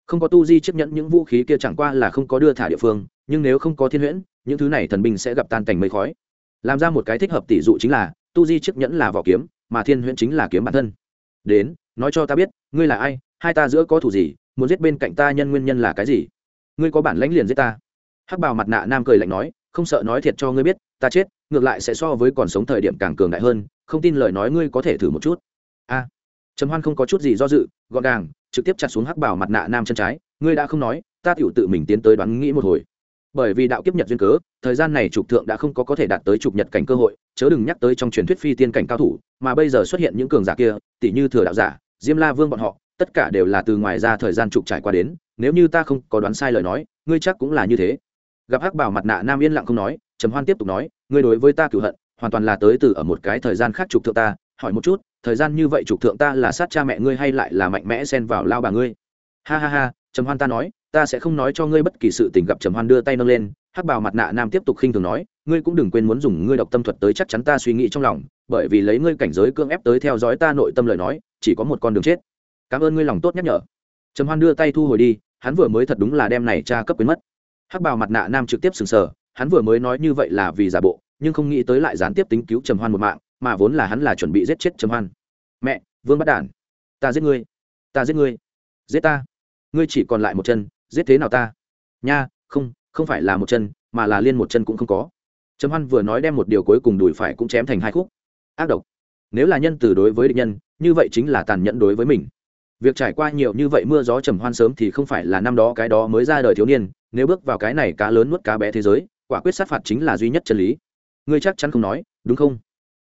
Không có tu di chấp nhận những vũ khí kia chẳng qua là không có đưa thả địa phương, nhưng nếu không có thiên huyễn, những thứ này thần binh sẽ gặp tan cảnh mây khói. Làm ra một cái thích hợp tỷ dụ chính là, tu di chiếc nhẫn là vỏ kiếm, mà thiên huyễn chính là kiếm bản thân. Đến, nói cho ta biết, ngươi là ai, hai ta giữa có thủ gì, muốn giết bên cạnh ta nhân nguyên nhân là cái gì? Ngươi có bản lãnh liền giết ta. Hắc bào mặt nạ nam cười lạnh nói, không sợ nói thiệt cho ngươi biết, ta chết, ngược lại sẽ so với còn sống thời điểm càng cường đại hơn, không tin lời nói ngươi có thể thử một chút. A trầm hoan không có chút gì do dự, gọn gàng, trực tiếp chặt xuống hắc bảo mặt nạ nam chân trái, ngươi đã không nói, ta tựu tự mình tiến tới đoán nghĩ một hồi. Bởi vì đạo kiếp nhật duyên cớ, thời gian này trục thượng đã không có có thể đạt tới trục nhật cảnh cơ hội, chớ đừng nhắc tới trong truyền thuyết phi tiên cảnh cao thủ, mà bây giờ xuất hiện những cường giả kia tỷ như thừa đạo giả, diêm la vương bọn họ, tất cả đều là từ ngoài ra thời gian trục trải qua đến, nếu như ta không có đoán sai lời nói, ngươi chắc cũng là như thế. Gặp hắc bảo mặt nạ nam yên lặng không nói, trầm hoan tiếp tục nói, ngươi đối với ta cửu hận, hoàn toàn là tới từ ở một cái thời gian khác trục thượng ta, hỏi một chút thời gian như vậy trục thượng ta là sát cha mẹ ngươi hay lại là mạnh mẽ xen vào lao bà ngươi? Ha ha ha, trầm hoan ta nói, ta sẽ không nói cho ngươi bất kỳ sự tình gặp trầm hoan đưa tay nâng lên, hắc bào mặt nạ nam tiếp tục khinh thường nói, ngươi cũng đừng quên muốn dùng ngươi độc tâm thuật tới chắc chắn ta suy nghĩ trong lòng, bởi vì lấy ngươi cảnh giới cưỡng ép tới theo dõi ta nội tâm lời nói, chỉ có một con đường chết. Cảm ơn ngươi lòng tốt nhắc nhở. Trầm hoan đưa tay thu hồi đi, hắn vừa mới thật đúng là đem này tra cấp quyến mất. Hắc bào mặt nạ nam trực tiếp sừng sờ, hắn vừa mới nói như vậy là vì giả bộ, nhưng không nghĩ tới lại gián tiếp tính cứu trầm hoan một mạng mà vốn là hắn là chuẩn bị giết chết trầm hoan. Mẹ, vương bắt đản, ta giết ngươi, ta giết ngươi, giết ta. Ngươi chỉ còn lại một chân, giết thế nào ta? Nha, không không phải là một chân, mà là liên một chân cũng không có. Trầm hoan vừa nói đem một điều cuối cùng đùi phải cũng chém thành hai khúc. Ác độc. Nếu là nhân từ đối với địch nhân, như vậy chính là tàn nhẫn đối với mình. Việc trải qua nhiều như vậy mưa gió trầm hoan sớm thì không phải là năm đó cái đó mới ra đời thiếu niên, nếu bước vào cái này cá lớn nuốt cá bé thế giới, quả quyết sát phạt chính là duy nhất chân lý. Ngươi chắc chắn không nói, đúng không?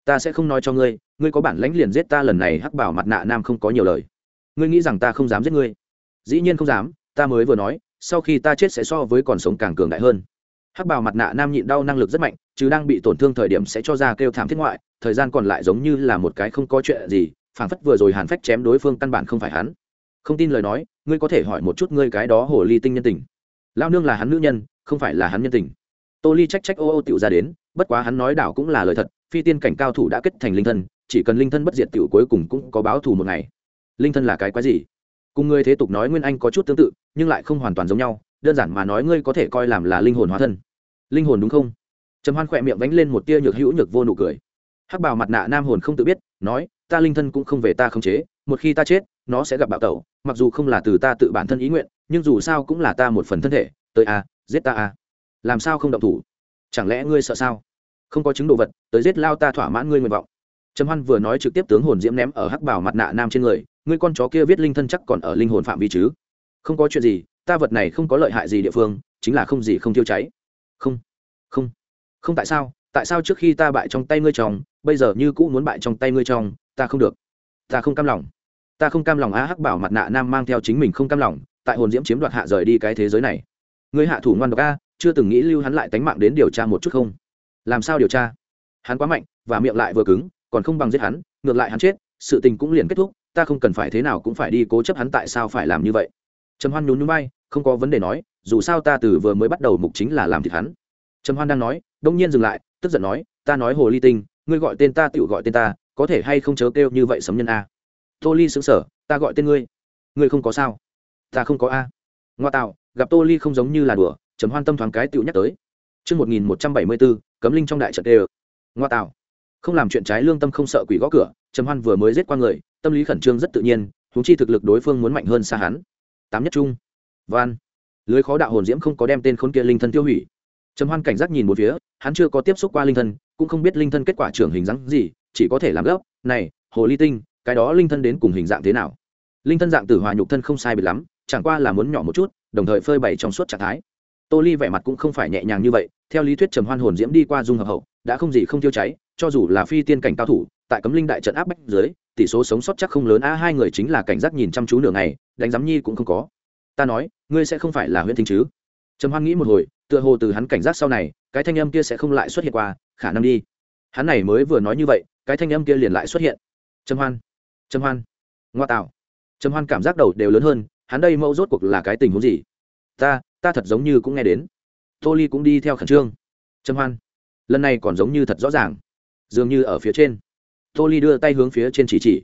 Ta sẽ không nói cho ngươi ngươi có bản lãnh liền giết ta lần này hắc bảo mặt nạ nam không có nhiều lời. Ngươi nghĩ rằng ta không dám giết ngươi? Dĩ nhiên không dám, ta mới vừa nói, sau khi ta chết sẽ so với còn sống càng cường đại hơn. Hắc Bảo mặt nạ nam nhịn đau năng lực rất mạnh, chứ đang bị tổn thương thời điểm sẽ cho ra kêu thảm thiết ngoại, thời gian còn lại giống như là một cái không có chuyện gì, phảng phất vừa rồi hàn phách chém đối phương căn bản không phải hắn. Không tin lời nói, ngươi có thể hỏi một chút ngươi cái đó hồ ly tinh nhân tình. Lao nương là hắn nữ nhân, không phải là hắn nhân tình. Tô ly trách trách ô ô tựu ra đến, bất quá hắn nói đảo cũng là lời thật phi tiên cảnh cao thủ đã kết thành linh thân, chỉ cần linh thân bất diệt tựu cuối cùng cũng có báo thù một ngày. Linh thân là cái quái gì? Cùng ngươi thế tục nói nguyên anh có chút tương tự, nhưng lại không hoàn toàn giống nhau, đơn giản mà nói ngươi có thể coi làm là linh hồn hóa thân. Linh hồn đúng không? Trầm hoan khỏe miệng vánh lên một tia nhược hữu nhược vô nụ cười. Hắc bào mặt nạ nam hồn không tự biết, nói, ta linh thân cũng không về ta không chế, một khi ta chết, nó sẽ gặp bạo tẩu, mặc dù không là từ ta tự bản thân ý nguyện, nhưng dù sao cũng là ta một phần thân thể, tới a, giết ta a. Làm sao không động thủ? Chẳng lẽ ngươi sợ sao? Không có chứng đồ vật, tới giết lao ta thỏa mãn ngươi nguyện vọng. Trầm hoan vừa nói trực tiếp tướng hồn diễm ném ở hắc bảo mặt nạ nam trên người, ngươi con chó kia viết linh thân chắc còn ở linh hồn phạm vi chứ? Không có chuyện gì, ta vật này không có lợi hại gì địa phương, chính là không gì không tiêu cháy. Không không không tại sao? Tại sao trước khi ta bại trong tay ngươi chồng, bây giờ như cũ muốn bại trong tay ngươi chồng, ta không được. Ta không cam lòng. Ta không cam lòng á hắc bảo mặt nạ nam mang theo chính mình không cam lòng, tại hồn diễm chiếm đoạt hạ rời đi cái thế giới này. Ngươi hạ thủ ngoan độc a chưa từng nghĩ lưu hắn lại tánh mạng đến điều tra một chút không? Làm sao điều tra? Hắn quá mạnh và miệng lại vừa cứng còn không bằng giết hắn ngược lại hắn chết sự tình cũng liền kết thúc ta không cần phải thế nào cũng phải đi cố chấp hắn tại sao phải làm như vậy. Trầm hoan nhún nhún bay không có vấn đề nói dù sao ta từ vừa mới bắt đầu mục chính là làm thịt hắn. Trầm hoan đang nói đông nhiên dừng lại tức giận nói ta nói hồ ly tinh ngươi gọi tên ta tự gọi tên ta có thể hay không chớ kêu như vậy sấm nhân a? Tô ly xứng sở ta gọi tên ngươi. Ngươi không có sao? Ta không có a. Ngoa tạo gặp tô ly không giống như là đùa trầm hoan tâm thoáng cái tựu nhắc tới. Trước 1174, cấm linh trong đại trận đều ngoa tạo không làm chuyện trái lương tâm không sợ quỷ gõ cửa, trầm hoan vừa mới giết qua người, tâm lý khẩn trương rất tự nhiên húng chi thực lực đối phương muốn mạnh hơn xa hắn. Tám nhất trung. Van. Lưới khó đạo hồn diễm không có đem tên khốn kia linh thân tiêu hủy. Trầm hoan cảnh giác nhìn một phía, hắn chưa có tiếp xúc qua linh thân, cũng không biết linh thân kết quả trưởng hình dáng gì, chỉ có thể làm gấp, này, hồ ly tinh, cái đó linh thân đến cùng hình dạng thế nào? Linh thân dạng tử hòa nhục thân không sai biệt lắm, chẳng qua là muốn nhỏ một chút, đồng thời phơi bày trong suốt trạng thái tô ly vẻ mặt cũng không phải nhẹ nhàng như vậy, theo lý thuyết trầm hoan hồn diễm đi qua dung hợp hậu, đã không gì không tiêu cháy, cho dù là phi tiên cảnh cao thủ, tại cấm linh đại trận áp bách dưới, tỷ số sống sót chắc không lớn, a, hai người chính là cảnh giác nhìn chăm chú nửa ngày, đánh giám nhi cũng không có. Ta nói, ngươi sẽ không phải là huyễn thính chứ? Trầm hoan nghĩ một hồi, tựa hồ từ hắn cảnh giác sau này, cái thanh âm kia sẽ không lại xuất hiện qua, khả năng đi. Hắn này mới vừa nói như vậy, cái thanh âm kia liền lại xuất hiện. Trầm hoan trầm hoan, ngoa tạo. Trầm hoan cảm giác đầu đều lớn hơn, hắn đây mẫu rốt cuộc là cái tình huống gì? Ta ta thật giống như cũng nghe đến. Tô ly cũng đi theo khẩn trương. Trầm hoan, lần này còn giống như thật rõ ràng, dường như ở phía trên. Tô ly đưa tay hướng phía trên chỉ chỉ.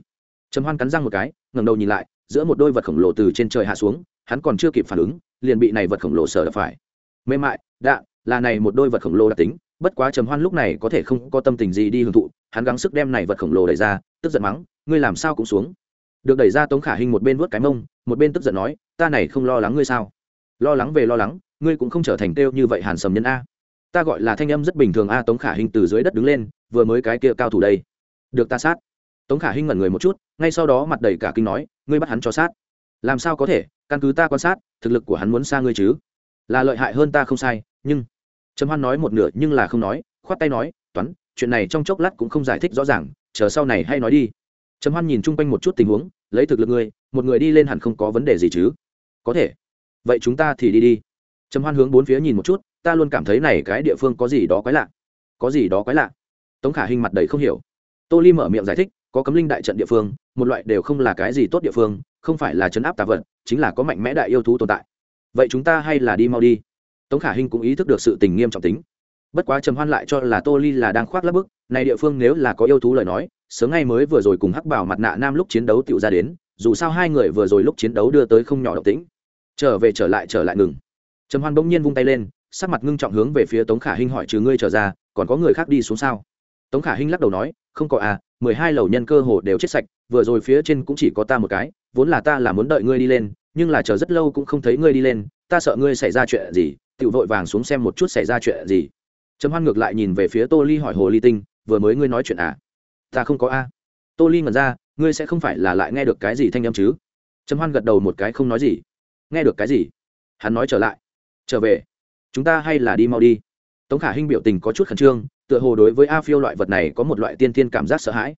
Trầm hoan cắn răng một cái, ngẩng đầu nhìn lại, giữa một đôi vật khổng lồ từ trên trời hạ xuống, hắn còn chưa kịp phản ứng, liền bị này vật khổng lồ sở đập phải. Mềm mại đạn là này một đôi vật khổng lồ đặc tính, bất quá trầm hoan lúc này có thể không có tâm tình gì đi hưởng thụ, hắn gắng sức đem này vật khổng lồ đẩy ra, tức giận mắng, ngươi làm sao cũng xuống. Được đẩy ra tống khả hình một bên vuốt cái mông, một bên tức giận nói, ta này không lo lắng ngươi sao? Lo lắng về lo lắng, ngươi cũng không trở thành têu như vậy hàn sầm nhân a. Ta gọi là thanh âm rất bình thường a, tống khả hình từ dưới đất đứng lên, vừa mới cái kia cao thủ đây. Được ta sát. Tống khả hình ngẩn người một chút, ngay sau đó mặt đầy cả kinh nói, ngươi bắt hắn cho sát. Làm sao có thể, căn cứ ta quan sát, thực lực của hắn muốn xa ngươi chứ. Là lợi hại hơn ta không sai, nhưng trầm hoan nói một nửa nhưng là không nói, khoát tay nói, toán, chuyện này trong chốc lát cũng không giải thích rõ ràng, chờ sau này hay nói đi. Trầm hoan nhìn chung quanh một chút tình huống, lấy thực lực ngươi, một người đi lên hẳn không có vấn đề gì chứ? Có thể vậy chúng ta thì đi đi. Trầm hoan hướng bốn phía nhìn một chút, ta luôn cảm thấy này cái địa phương có gì đó quái lạ. Có gì đó quái lạ? Tống khả hinh mặt đầy không hiểu. Tô ly mở miệng giải thích, có cấm linh đại trận địa phương, một loại đều không là cái gì tốt địa phương, không phải là chấn áp tà vật, chính là có mạnh mẽ đại yêu thú tồn tại. Vậy chúng ta hay là đi mau đi. Tống khả hinh cũng ý thức được sự tình nghiêm trọng tính. Bất quá trầm hoan lại cho là tô ly là đang khoác lắp bức, này địa phương nếu là có yêu thú lời nói, sớm ngay mới vừa rồi cùng hắc bảo mặt nạ nam lúc chiến đấu tựu ra đến, dù sao hai người vừa rồi lúc chiến đấu đưa tới không nhỏ động tĩnh trở về trở lại trở lại ngừng. Trầm hoan bỗng nhiên vung tay lên, sắc mặt ngưng trọng hướng về phía tống khả hinh hỏi, trừ ngươi trở ra, còn có người khác đi xuống sao? Tống khả hinh lắc đầu nói, không có à mười hai lầu nhân cơ hồ đều chết sạch, vừa rồi phía trên cũng chỉ có ta một cái, vốn là ta là muốn đợi ngươi đi lên, nhưng là chờ rất lâu cũng không thấy ngươi đi lên, ta sợ ngươi xảy ra chuyện gì tự vội vàng xuống xem một chút xảy ra chuyện gì. Trầm hoan ngược lại nhìn về phía tô ly hỏi, hồ ly tinh, vừa mới ngươi nói chuyện à? Ta không có a tô ly ngẩn ra, ngươi sẽ không phải là lại nghe được cái gì thanh â m chứ? Trầm hoan gật đầu một cái không nói gì nghe được cái gì? Hắn nói trở lại. Trở về. Chúng ta hay là đi mau đi. Tống khả hinh biểu tình có chút khẩn trương, tựa hồ đối với a phiêu loại vật này có một loại tiên tiên cảm giác sợ hãi.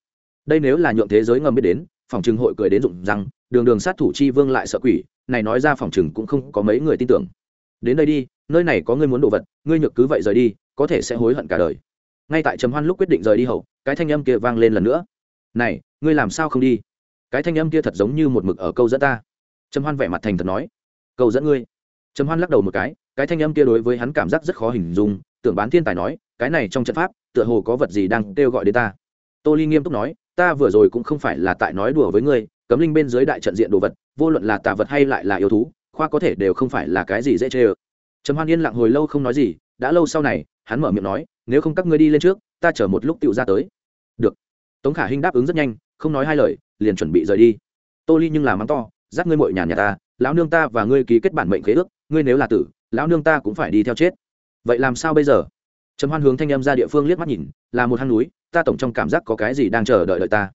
Đây nếu là nhượng thế giới ngầm biết đến, phòng trừng hội cười đến rụng rằng đường đường sát thủ chi vương lại sợ quỷ, này nói ra phòng trừng cũng không có mấy người tin tưởng. Đến đây đi, nơi này có ngươi muốn đồ vật, ngươi nhược cứ vậy rời đi, có thể sẽ hối hận cả đời. Ngay tại trầm hoan lúc quyết định rời đi hậu, cái thanh âm kia vang lên lần nữa. Này, ngươi làm sao không đi? Cái thanh âm kia thật giống như một mực ở câu dẫn ta. Trầm hoan vẻ mặt thành thật nói. Cầu dẫn ngươi. Trầm hoan lắc đầu một cái cái thanh âm kia đối với hắn cảm giác rất khó hình dung, tưởng bán thiên tài nói, cái này trong trận pháp, tựa hồ có vật gì đang kêu gọi đến ta. Tô ly nghiêm túc nói, ta vừa rồi cũng không phải là tại nói đùa với ngươi, cấm linh bên dưới đại trận diện đồ vật, vô luận là tà vật hay lại là yêu thú, khoa có thể đều không phải là cái gì dễ chê ơ. Trầm hoan yên lặng hồi lâu không nói gì, đã lâu sau này, hắn mở miệng nói, nếu không các ngươi đi lên trước, ta chở một lúc tựu ra tới. Được. Tống khả hinh đáp ứng rất nhanh, không nói hai lời, liền chuẩn bị rời đi. Tô ly nhưng là mắng to, dắt ngươi mội nhà nhà ta lão nương ta và ngươi ký kết bản mệnh khế ước, ngươi nếu là tử, lão nương ta cũng phải đi theo chết. Vậy làm sao bây giờ? Trầm hoan hướng thanh em ra địa phương liếc mắt nhìn, là một hang núi, ta tổng trong cảm giác có cái gì đang chờ đợi đợi ta.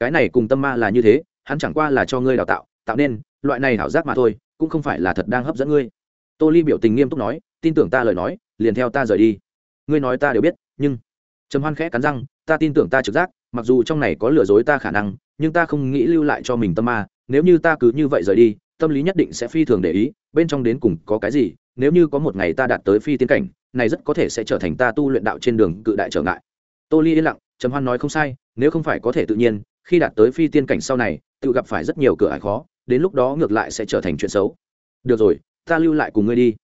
Cái này cùng tâm ma là như thế, hắn chẳng qua là cho ngươi đào tạo tạo nên, loại này ảo giác mà thôi, cũng không phải là thật đang hấp dẫn ngươi. Tô ly biểu tình nghiêm túc nói, tin tưởng ta lời nói, liền theo ta rời đi. Ngươi nói ta đều biết, nhưng trầm hoan khẽ cắn răng, ta tin tưởng ta trực giác, mặc dù trong này có lừa dối ta khả năng, nhưng ta không nghĩ lưu lại cho mình tâm ma, nếu như ta cứ như vậy rời đi tâm lý nhất định sẽ phi thường để ý, bên trong đến cùng có cái gì, nếu như có một ngày ta đạt tới phi tiến cảnh, này rất có thể sẽ trở thành ta tu luyện đạo trên đường cự đại trở ngại. Tô ly yên lặng, trầm hoan nói không sai, nếu không phải có thể tự nhiên, khi đạt tới phi tiên cảnh sau này, tự gặp phải rất nhiều cửa ải khó, đến lúc đó ngược lại sẽ trở thành chuyện xấu. Được rồi, ta lưu lại cùng ngươi đi.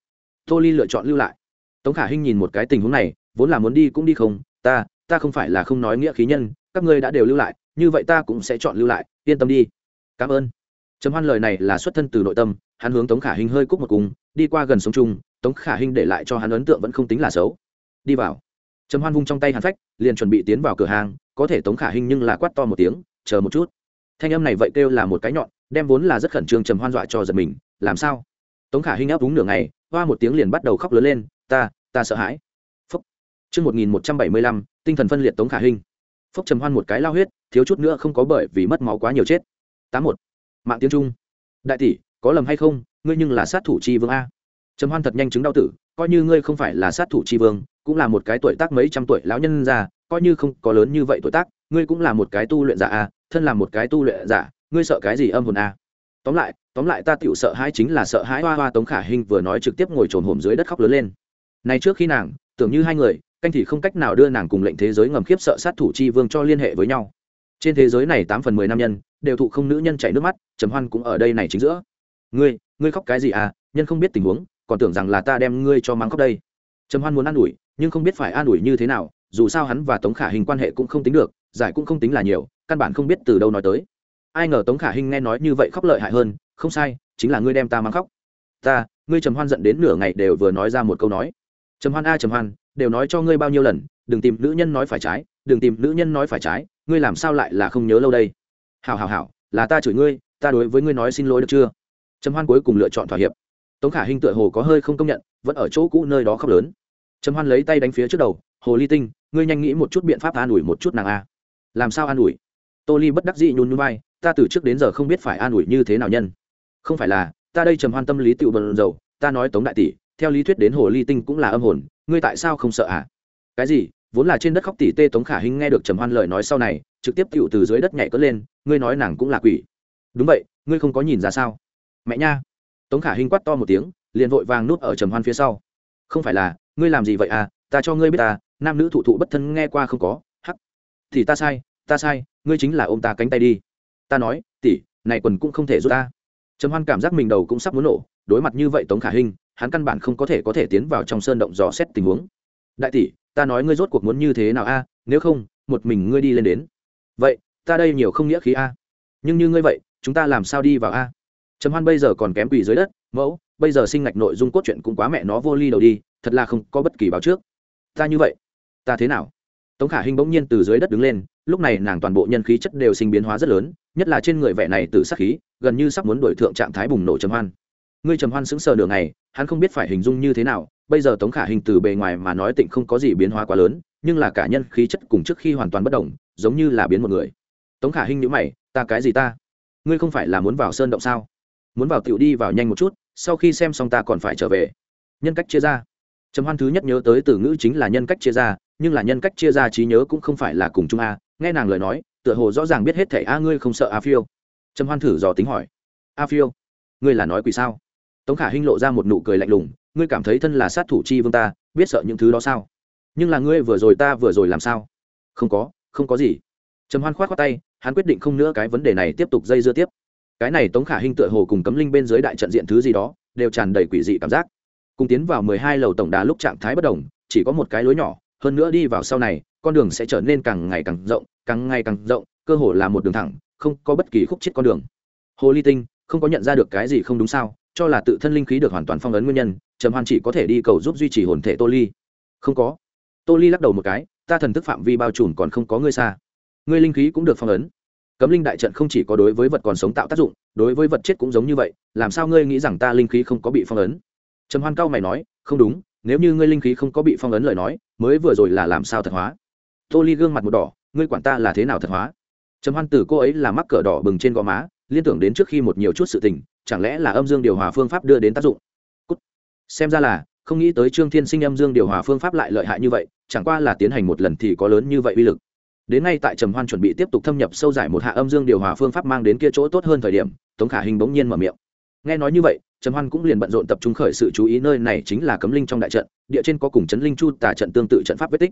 Tô ly lựa chọn lưu lại. Tống khả hinh nhìn một cái tình huống này, vốn là muốn đi cũng đi không, ta ta không phải là không nói nghĩa khí nhân, các ngươi đã đều lưu lại, như vậy ta cũng sẽ chọn lưu lại, yên tâm đi. Cảm ơn trầm hoan lời này là xuất thân từ nội tâm, hắn hướng tống khả hinh hơi cúc một cùng đi qua gần sống chung, tống khả hinh để lại cho hắn ấn tượng vẫn không tính là xấu. Đi vào. Trầm hoan vung trong tay hàn phách, liền chuẩn bị tiến vào cửa hàng, có thể tống khả Hinh nhưng là quát to một tiếng, chờ một chút. Thanh âm này vậy kêu là một cái nhọn, đem vốn là rất khẩn trương trầm hoan dọa cho giật mình, làm sao? Tống khả Hinh áp đúng nửa ngày, hoa một tiếng liền bắt đầu khóc lớn lên, ta ta sợ hãi. Phúc. Chương một nghìn một trăm bảy mươi lăm, tinh thần phân liệt tống khả Hinh. phúc trầm hoan một cái lao huyết, thiếu chút nữa không có bởi vì mất máu quá nhiều chết. Tám một mạng tiếng trung. Đại tỷ, có lầm hay không? Ngươi nhưng là sát thủ chi vương a. Trầm hoan thật nhanh chứng đau tử, coi như ngươi không phải là sát thủ chi vương, cũng là một cái tuổi tác mấy trăm tuổi lão nhân già coi như không có lớn như vậy tuổi tác, ngươi cũng là một cái tu luyện giả a, thân là một cái tu luyện giả, ngươi sợ cái gì âm hồn a? Tóm lại tóm lại ta tựu sợ hãi chính là sợ hãi hoa hoa tống khả hình vừa nói trực tiếp ngồi trồn hồm dưới đất khóc lớn lên. Này trước khi nàng, tưởng như hai người, canh thì không cách nào đưa nàng cùng lệnh thế giới ngầm khiếp sợ sát thủ chi vương cho liên hệ với nhau. Trên thế giới này tám phần mười nam nhân đều thụ không nữ nhân chảy nước mắt, trầm hoan cũng ở đây này chính giữa. Ngươi ngươi khóc cái gì à? Nhân không biết tình huống, còn tưởng rằng là ta đem ngươi cho mắng khóc đây. Trầm hoan muốn an ủi, nhưng không biết phải an ủi như thế nào, dù sao hắn và tống khả hình quan hệ cũng không tính được, giải cũng không tính là nhiều, căn bản không biết từ đâu nói tới. Ai ngờ tống khả hình nghe nói như vậy khóc lợi hại hơn, không sai, chính là ngươi đem ta mắng khóc. Ta, ngươi trầm hoan giận đến nửa ngày đều vừa nói ra một câu nói. Trầm hoan a, trầm hoan, đều nói cho ngươi bao nhiêu lần, đừng tìm nữ nhân nói phải trái, đừng tìm nữ nhân nói phải trái, ngươi làm sao lại là không nhớ lâu đây? Hảo hảo hảo, là ta chửi ngươi, ta đối với ngươi nói xin lỗi được chưa? Trầm hoan cuối cùng lựa chọn thỏa hiệp. Tống khả hinh tựa hồ có hơi không công nhận, vẫn ở chỗ cũ nơi đó khóc lớn. Trầm hoan lấy tay đánh phía trước đầu, hồ ly tinh, ngươi nhanh nghĩ một chút biện pháp an ủi một chút nàng a. Làm sao an ủi? Tô ly bất đắc dị nhún nhún vai, ta từ trước đến giờ không biết phải an ủi như thế nào nhân. Không phải là, ta đây trầm hoan tâm lý tựu bần dầu ta nói tống đại tỷ, theo lý thuyết đến hồ ly tinh cũng là âm hồn, ngươi tại sao không sợ à? Cái gì? Vốn là trên đất khóc tỷ tê tống khả hinh nghe được trầm hoan lời nói sau này, trực tiếp tựu từ dưới đất nhảy cất lên, ngươi nói nàng cũng là quỷ. Đúng vậy, ngươi không có nhìn ra sao? Mẹ nha. Tống khả hinh quát to một tiếng, liền vội vàng nút ở trầm hoan phía sau. Không phải là, ngươi làm gì vậy à? Ta cho ngươi biết ta nam nữ thụ thụ bất thân nghe qua không có. Hắc. Thì ta sai ta sai, ngươi chính là ôm ta cánh tay đi. Ta nói, tỷ, này quần cũng không thể giúp ta. Trầm hoan cảm giác mình đầu cũng sắp muốn nổ, đối mặt như vậy tống khả hinh, hắn căn bản không có thể có thể tiến vào trong sơn động dò xét tình huống. Đại tỷ ta nói ngươi rốt cuộc muốn như thế nào a, nếu không, một mình ngươi đi lên đến. Vậy, ta đây nhiều không nghĩa khí a. Nhưng như ngươi vậy, chúng ta làm sao đi vào a? Trầm hoan bây giờ còn kém quỷ dưới đất, mẫu, bây giờ sinh ngạch nội dung cốt truyện cũng quá mẹ nó vô ly đầu đi, thật là không có bất kỳ báo trước. Ta như vậy, ta thế nào? Tống khả hinh bỗng nhiên từ dưới đất đứng lên, lúc này nàng toàn bộ nhân khí chất đều sinh biến hóa rất lớn, nhất là trên người vẻ này từ sắc khí, gần như sắp muốn đổi thượng trạng thái bùng nổ trầm hoan ngươi trầm hoan sững sờ nửa ngày, hắn không biết phải hình dung như thế nào bây giờ tống khả hình từ bề ngoài mà nói tịnh không có gì biến hóa quá lớn nhưng là cả nhân khí chất cùng trước khi hoàn toàn bất đồng giống như là biến một người. Tống khả hình nhữ mày ta cái gì ta? Ngươi không phải là muốn vào sơn động sao? Muốn vào tiểu đi vào nhanh một chút sau khi xem xong ta còn phải trở về. Nhân cách chia ra. Trầm hoan thứ nhất nhớ tới từ ngữ chính là nhân cách chia ra nhưng là nhân cách chia ra trí nhớ cũng không phải là cùng chung a nghe nàng lời nói tựa hồ rõ ràng biết hết thảy a ngươi không sợ a phiêu. Trầm hoan thử dò tính hỏi a phiêu ngươi là nói quỷ sao? Tống khả hinh lộ ra một nụ cười lạnh lùng, ngươi cảm thấy thân là sát thủ chi vương ta, biết sợ những thứ đó sao? Nhưng là ngươi vừa rồi ta vừa rồi làm sao? Không có không có gì. Trầm hoan k h o á t tay, hắn quyết định không nữa cái vấn đề này tiếp tục dây dưa tiếp. Cái này tống khả hinh tựa hồ cùng cấm linh bên dưới đại trận diện thứ gì đó, đều tràn đầy quỷ dị cảm giác. Cùng tiến vào mười hai lầu tổng đá lúc trạng thái bất đồng, chỉ có một cái lối nhỏ, hơn nữa đi vào sau này, con đường sẽ trở nên càng ngày càng rộng, càng ngày càng rộng, cơ hồ là một đường thẳng, không có bất kỳ khúc chết con đường. Hồ ly tinh, không có nhận ra được cái gì không đúng sao? Cho là tự thân linh khí được hoàn toàn phong ấn nguyên nhân, trầm hoan chỉ có thể đi cầu giúp duy trì hồn thể tô ly. Không có. Tô ly lắc đầu một cái, ta thần thức phạm vi bao trùm còn không có ngươi xa. Ngươi linh khí cũng được phong ấn. Cấm linh đại trận không chỉ có đối với vật còn sống tạo tác dụng, đối với vật chết cũng giống như vậy, làm sao ngươi nghĩ rằng ta linh khí không có bị phong ấn? Trầm hoan cao mày nói, không đúng, nếu như ngươi linh khí không có bị phong ấn lời nói, mới vừa rồi là làm sao thật hóa? Tô ly gương mặt một đỏ, ngươi quản ta là thế nào thật hóa? Trầm hoan từ cô ấy là mắc cỡ đỏ bừng trên gò má, liên tưởng đến trước khi một nhiều chút sự tình chẳng lẽ là âm dương điều hòa phương pháp đưa đến tác dụng? Cút. xem ra là, không nghĩ tới trương thiên sinh âm dương điều hòa phương pháp lại lợi hại như vậy, chẳng qua là tiến hành một lần thì có lớn như vậy uy lực. Đến ngay tại trầm hoan chuẩn bị tiếp tục thâm nhập sâu giải một hạ âm dương điều hòa phương pháp mang đến kia chỗ tốt hơn thời điểm, tống khả hình bỗng nhiên mở miệng. Nghe nói như vậy, trầm hoan cũng liền bận rộn tập trung khởi sự chú ý nơi này chính là cấm linh trong đại trận, địa trên có cùng chấn linh chu tả trận tương tự trận pháp vết tích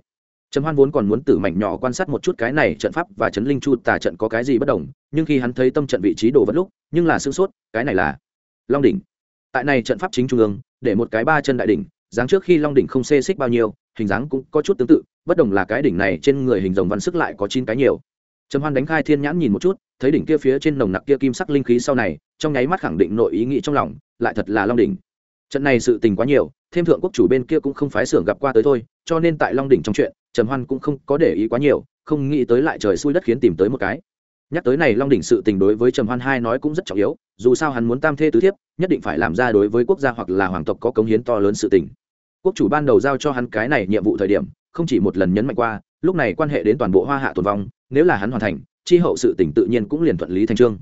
trầm hoan vốn còn muốn tử mảnh nhỏ quan sát một chút cái này trận pháp và chấn linh chu tà trận có cái gì bất đồng, nhưng khi hắn thấy tâm trận vị trí đồ vật lúc, nhưng là sương sốt, cái này là long đỉnh. Tại này trận pháp chính trung ương, để một cái ba chân đại đỉnh, dáng trước khi long đỉnh không xê xích bao nhiêu, hình dáng cũng có chút tương tự, bất đồng là cái đỉnh này trên người hình rồng văn sức lại có chín cái nhiều. Trầm hoan đánh khai thiên nhãn nhìn một chút, thấy đỉnh kia phía trên nồng nặc kia kim sắc linh khí sau này, trong nháy mắt khẳng định nội ý nghĩ trong lòng, lại thật là long đỉnh. Trận này sự tình quá nhiều, thêm thượng quốc chủ bên kia cũng không phái xưởng gặp qua tới thôi, cho nên tại long đỉnh trong chuyện trầm hoan cũng không có để ý quá nhiều, không nghĩ tới lại trời xui đất khiến tìm tới một cái. Nhắc tới này long đỉnh sự tình đối với trầm hoan hai nói cũng rất trọng yếu, dù sao hắn muốn tam thê tứ thiếp, nhất định phải làm ra đối với quốc gia hoặc là hoàng tộc có cống hiến to lớn sự tình. Quốc chủ ban đầu giao cho hắn cái này nhiệm vụ thời điểm, không chỉ một lần nhấn mạnh qua, lúc này quan hệ đến toàn bộ hoa hạ tồn vong, nếu là hắn hoàn thành, chi hậu sự tỉnh tự nhiên cũng liền thuận lý thành trương.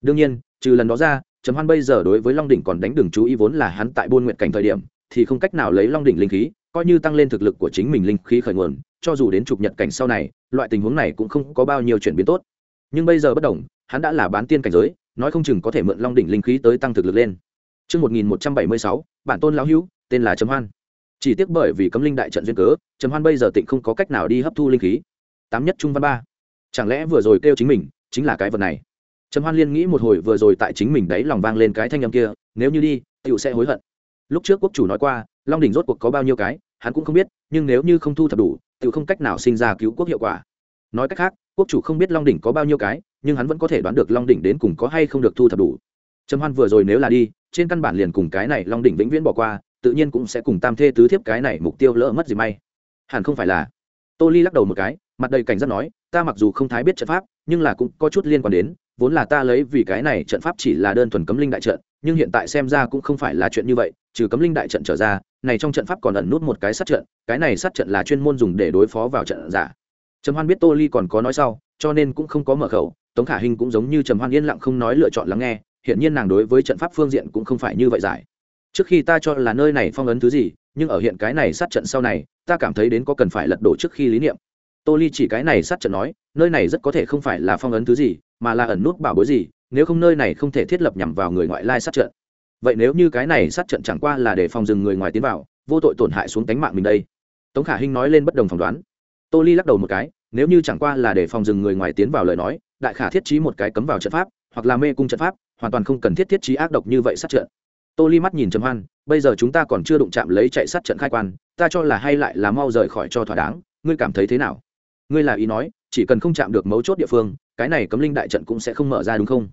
Đương nhiên, trừ lần đó ra, trầm hoan bây giờ đối với long đỉnh còn đánh đường chú ý vốn là hắn tại buôn nguyện cảnh thời điểm, thì không cách nào lấy long đỉnh linh khí, coi như tăng lên thực lực của chính mình linh khí khởi nguồn cho dù đến chụp nhật cảnh sau này loại tình huống này cũng không có bao nhiêu chuyển biến tốt nhưng bây giờ bất đồng hắn đã là bán tiên cảnh giới nói không chừng có thể mượn long đỉnh linh khí tới tăng thực lực lên Trước 1176, bản tôn lão hữu, tên là Trầm Hoan. Chỉ tiếc bởi vì cấm linh đại trận duyên cớ, Trầm Hoan bây giờ tịnh không có cách nào đi hấp thu linh khí. Tám nhất trung văn ba. Chẳng lẽ vừa rồi kêu chính mình, chính là cái vật này? Trầm Hoan liên nghĩ một hồi vừa rồi tại chính mình đấy lòng vang lên cái thanh âm kia, nếu như đi, tiểu sẽ hối hận. Lúc trước quốc chủ nói qua, Long đỉnh rốt cuộc có bao nhiêu cái, hắn cũng không biết, nhưng nếu như không thu thập đủ, tự không cách nào sinh ra cứu quốc hiệu quả. Nói cách khác, quốc chủ không biết Long đỉnh có bao nhiêu cái, nhưng hắn vẫn có thể đoán được Long đỉnh đến cùng có hay không được thu thập đủ. Trầm Hoan vừa rồi nếu là đi, trên căn bản liền cùng cái này Long đỉnh vĩnh viễn bỏ qua, tự nhiên cũng sẽ cùng tam thê tứ thiếp cái này mục tiêu lỡ mất gì may. Hẳn không phải là. Tô Ly lắc đầu một cái, mặt đầy cảnh giác nói, ta mặc dù không thái biết trận pháp, nhưng là cũng có chút liên quan đến, vốn là ta lấy vì cái này trận pháp chỉ là đơn thuần cấm linh đại trận nhưng hiện tại xem ra cũng không phải là chuyện như vậy trừ cấm linh đại trận trở ra, này trong trận pháp còn ẩn nút một cái sát trận, cái này sát trận là chuyên môn dùng để đối phó vào trận giả. Trầm hoan biết tô ly còn có nói sau, cho nên cũng không có mở khẩu, tống khả hình cũng giống như trầm hoan yên lặng không nói lựa chọn lắng nghe hiện nhiên nàng đối với trận pháp phương diện cũng không phải như vậy giải. Trước khi ta cho là nơi này phong ấn thứ gì, nhưng ở hiện cái này sát trận sau này, ta cảm thấy đến có cần phải lật đổ trước khi lý niệm. Tô ly chỉ cái này sát trận nói, nơi này rất có thể không phải là phong ấn thứ gì, mà là ẩn nút bảo bối gì, nếu không nơi này không thể thiết lập nhằm vào người ngoại lai sát trận vậy nếu như cái này sát trận chẳng qua là để phòng dừng người ngoài tiến vào, vô tội tổn hại xuống tánh mạng mình đây. Tống khả hinh nói lên bất đồng phỏng đoán. Tô ly lắc đầu một cái, nếu như chẳng qua là để phòng dừng người ngoài tiến vào lời nói, đại khả thiết trí một cái cấm vào trận pháp, hoặc là mê cung trận pháp, hoàn toàn không cần thiết thiết trí ác độc như vậy sát trận. Tô ly mắt nhìn trầm hoan, bây giờ chúng ta còn chưa đụng chạm lấy chạy sát trận khai quan, ta cho là hay lại là mau rời khỏi cho thỏa đáng, ngươi cảm thấy thế nào? Ngươi là ý nói, chỉ cần không chạm được mấu chốt địa phương, cái này cấm linh đại trận cũng sẽ không mở ra đúng không?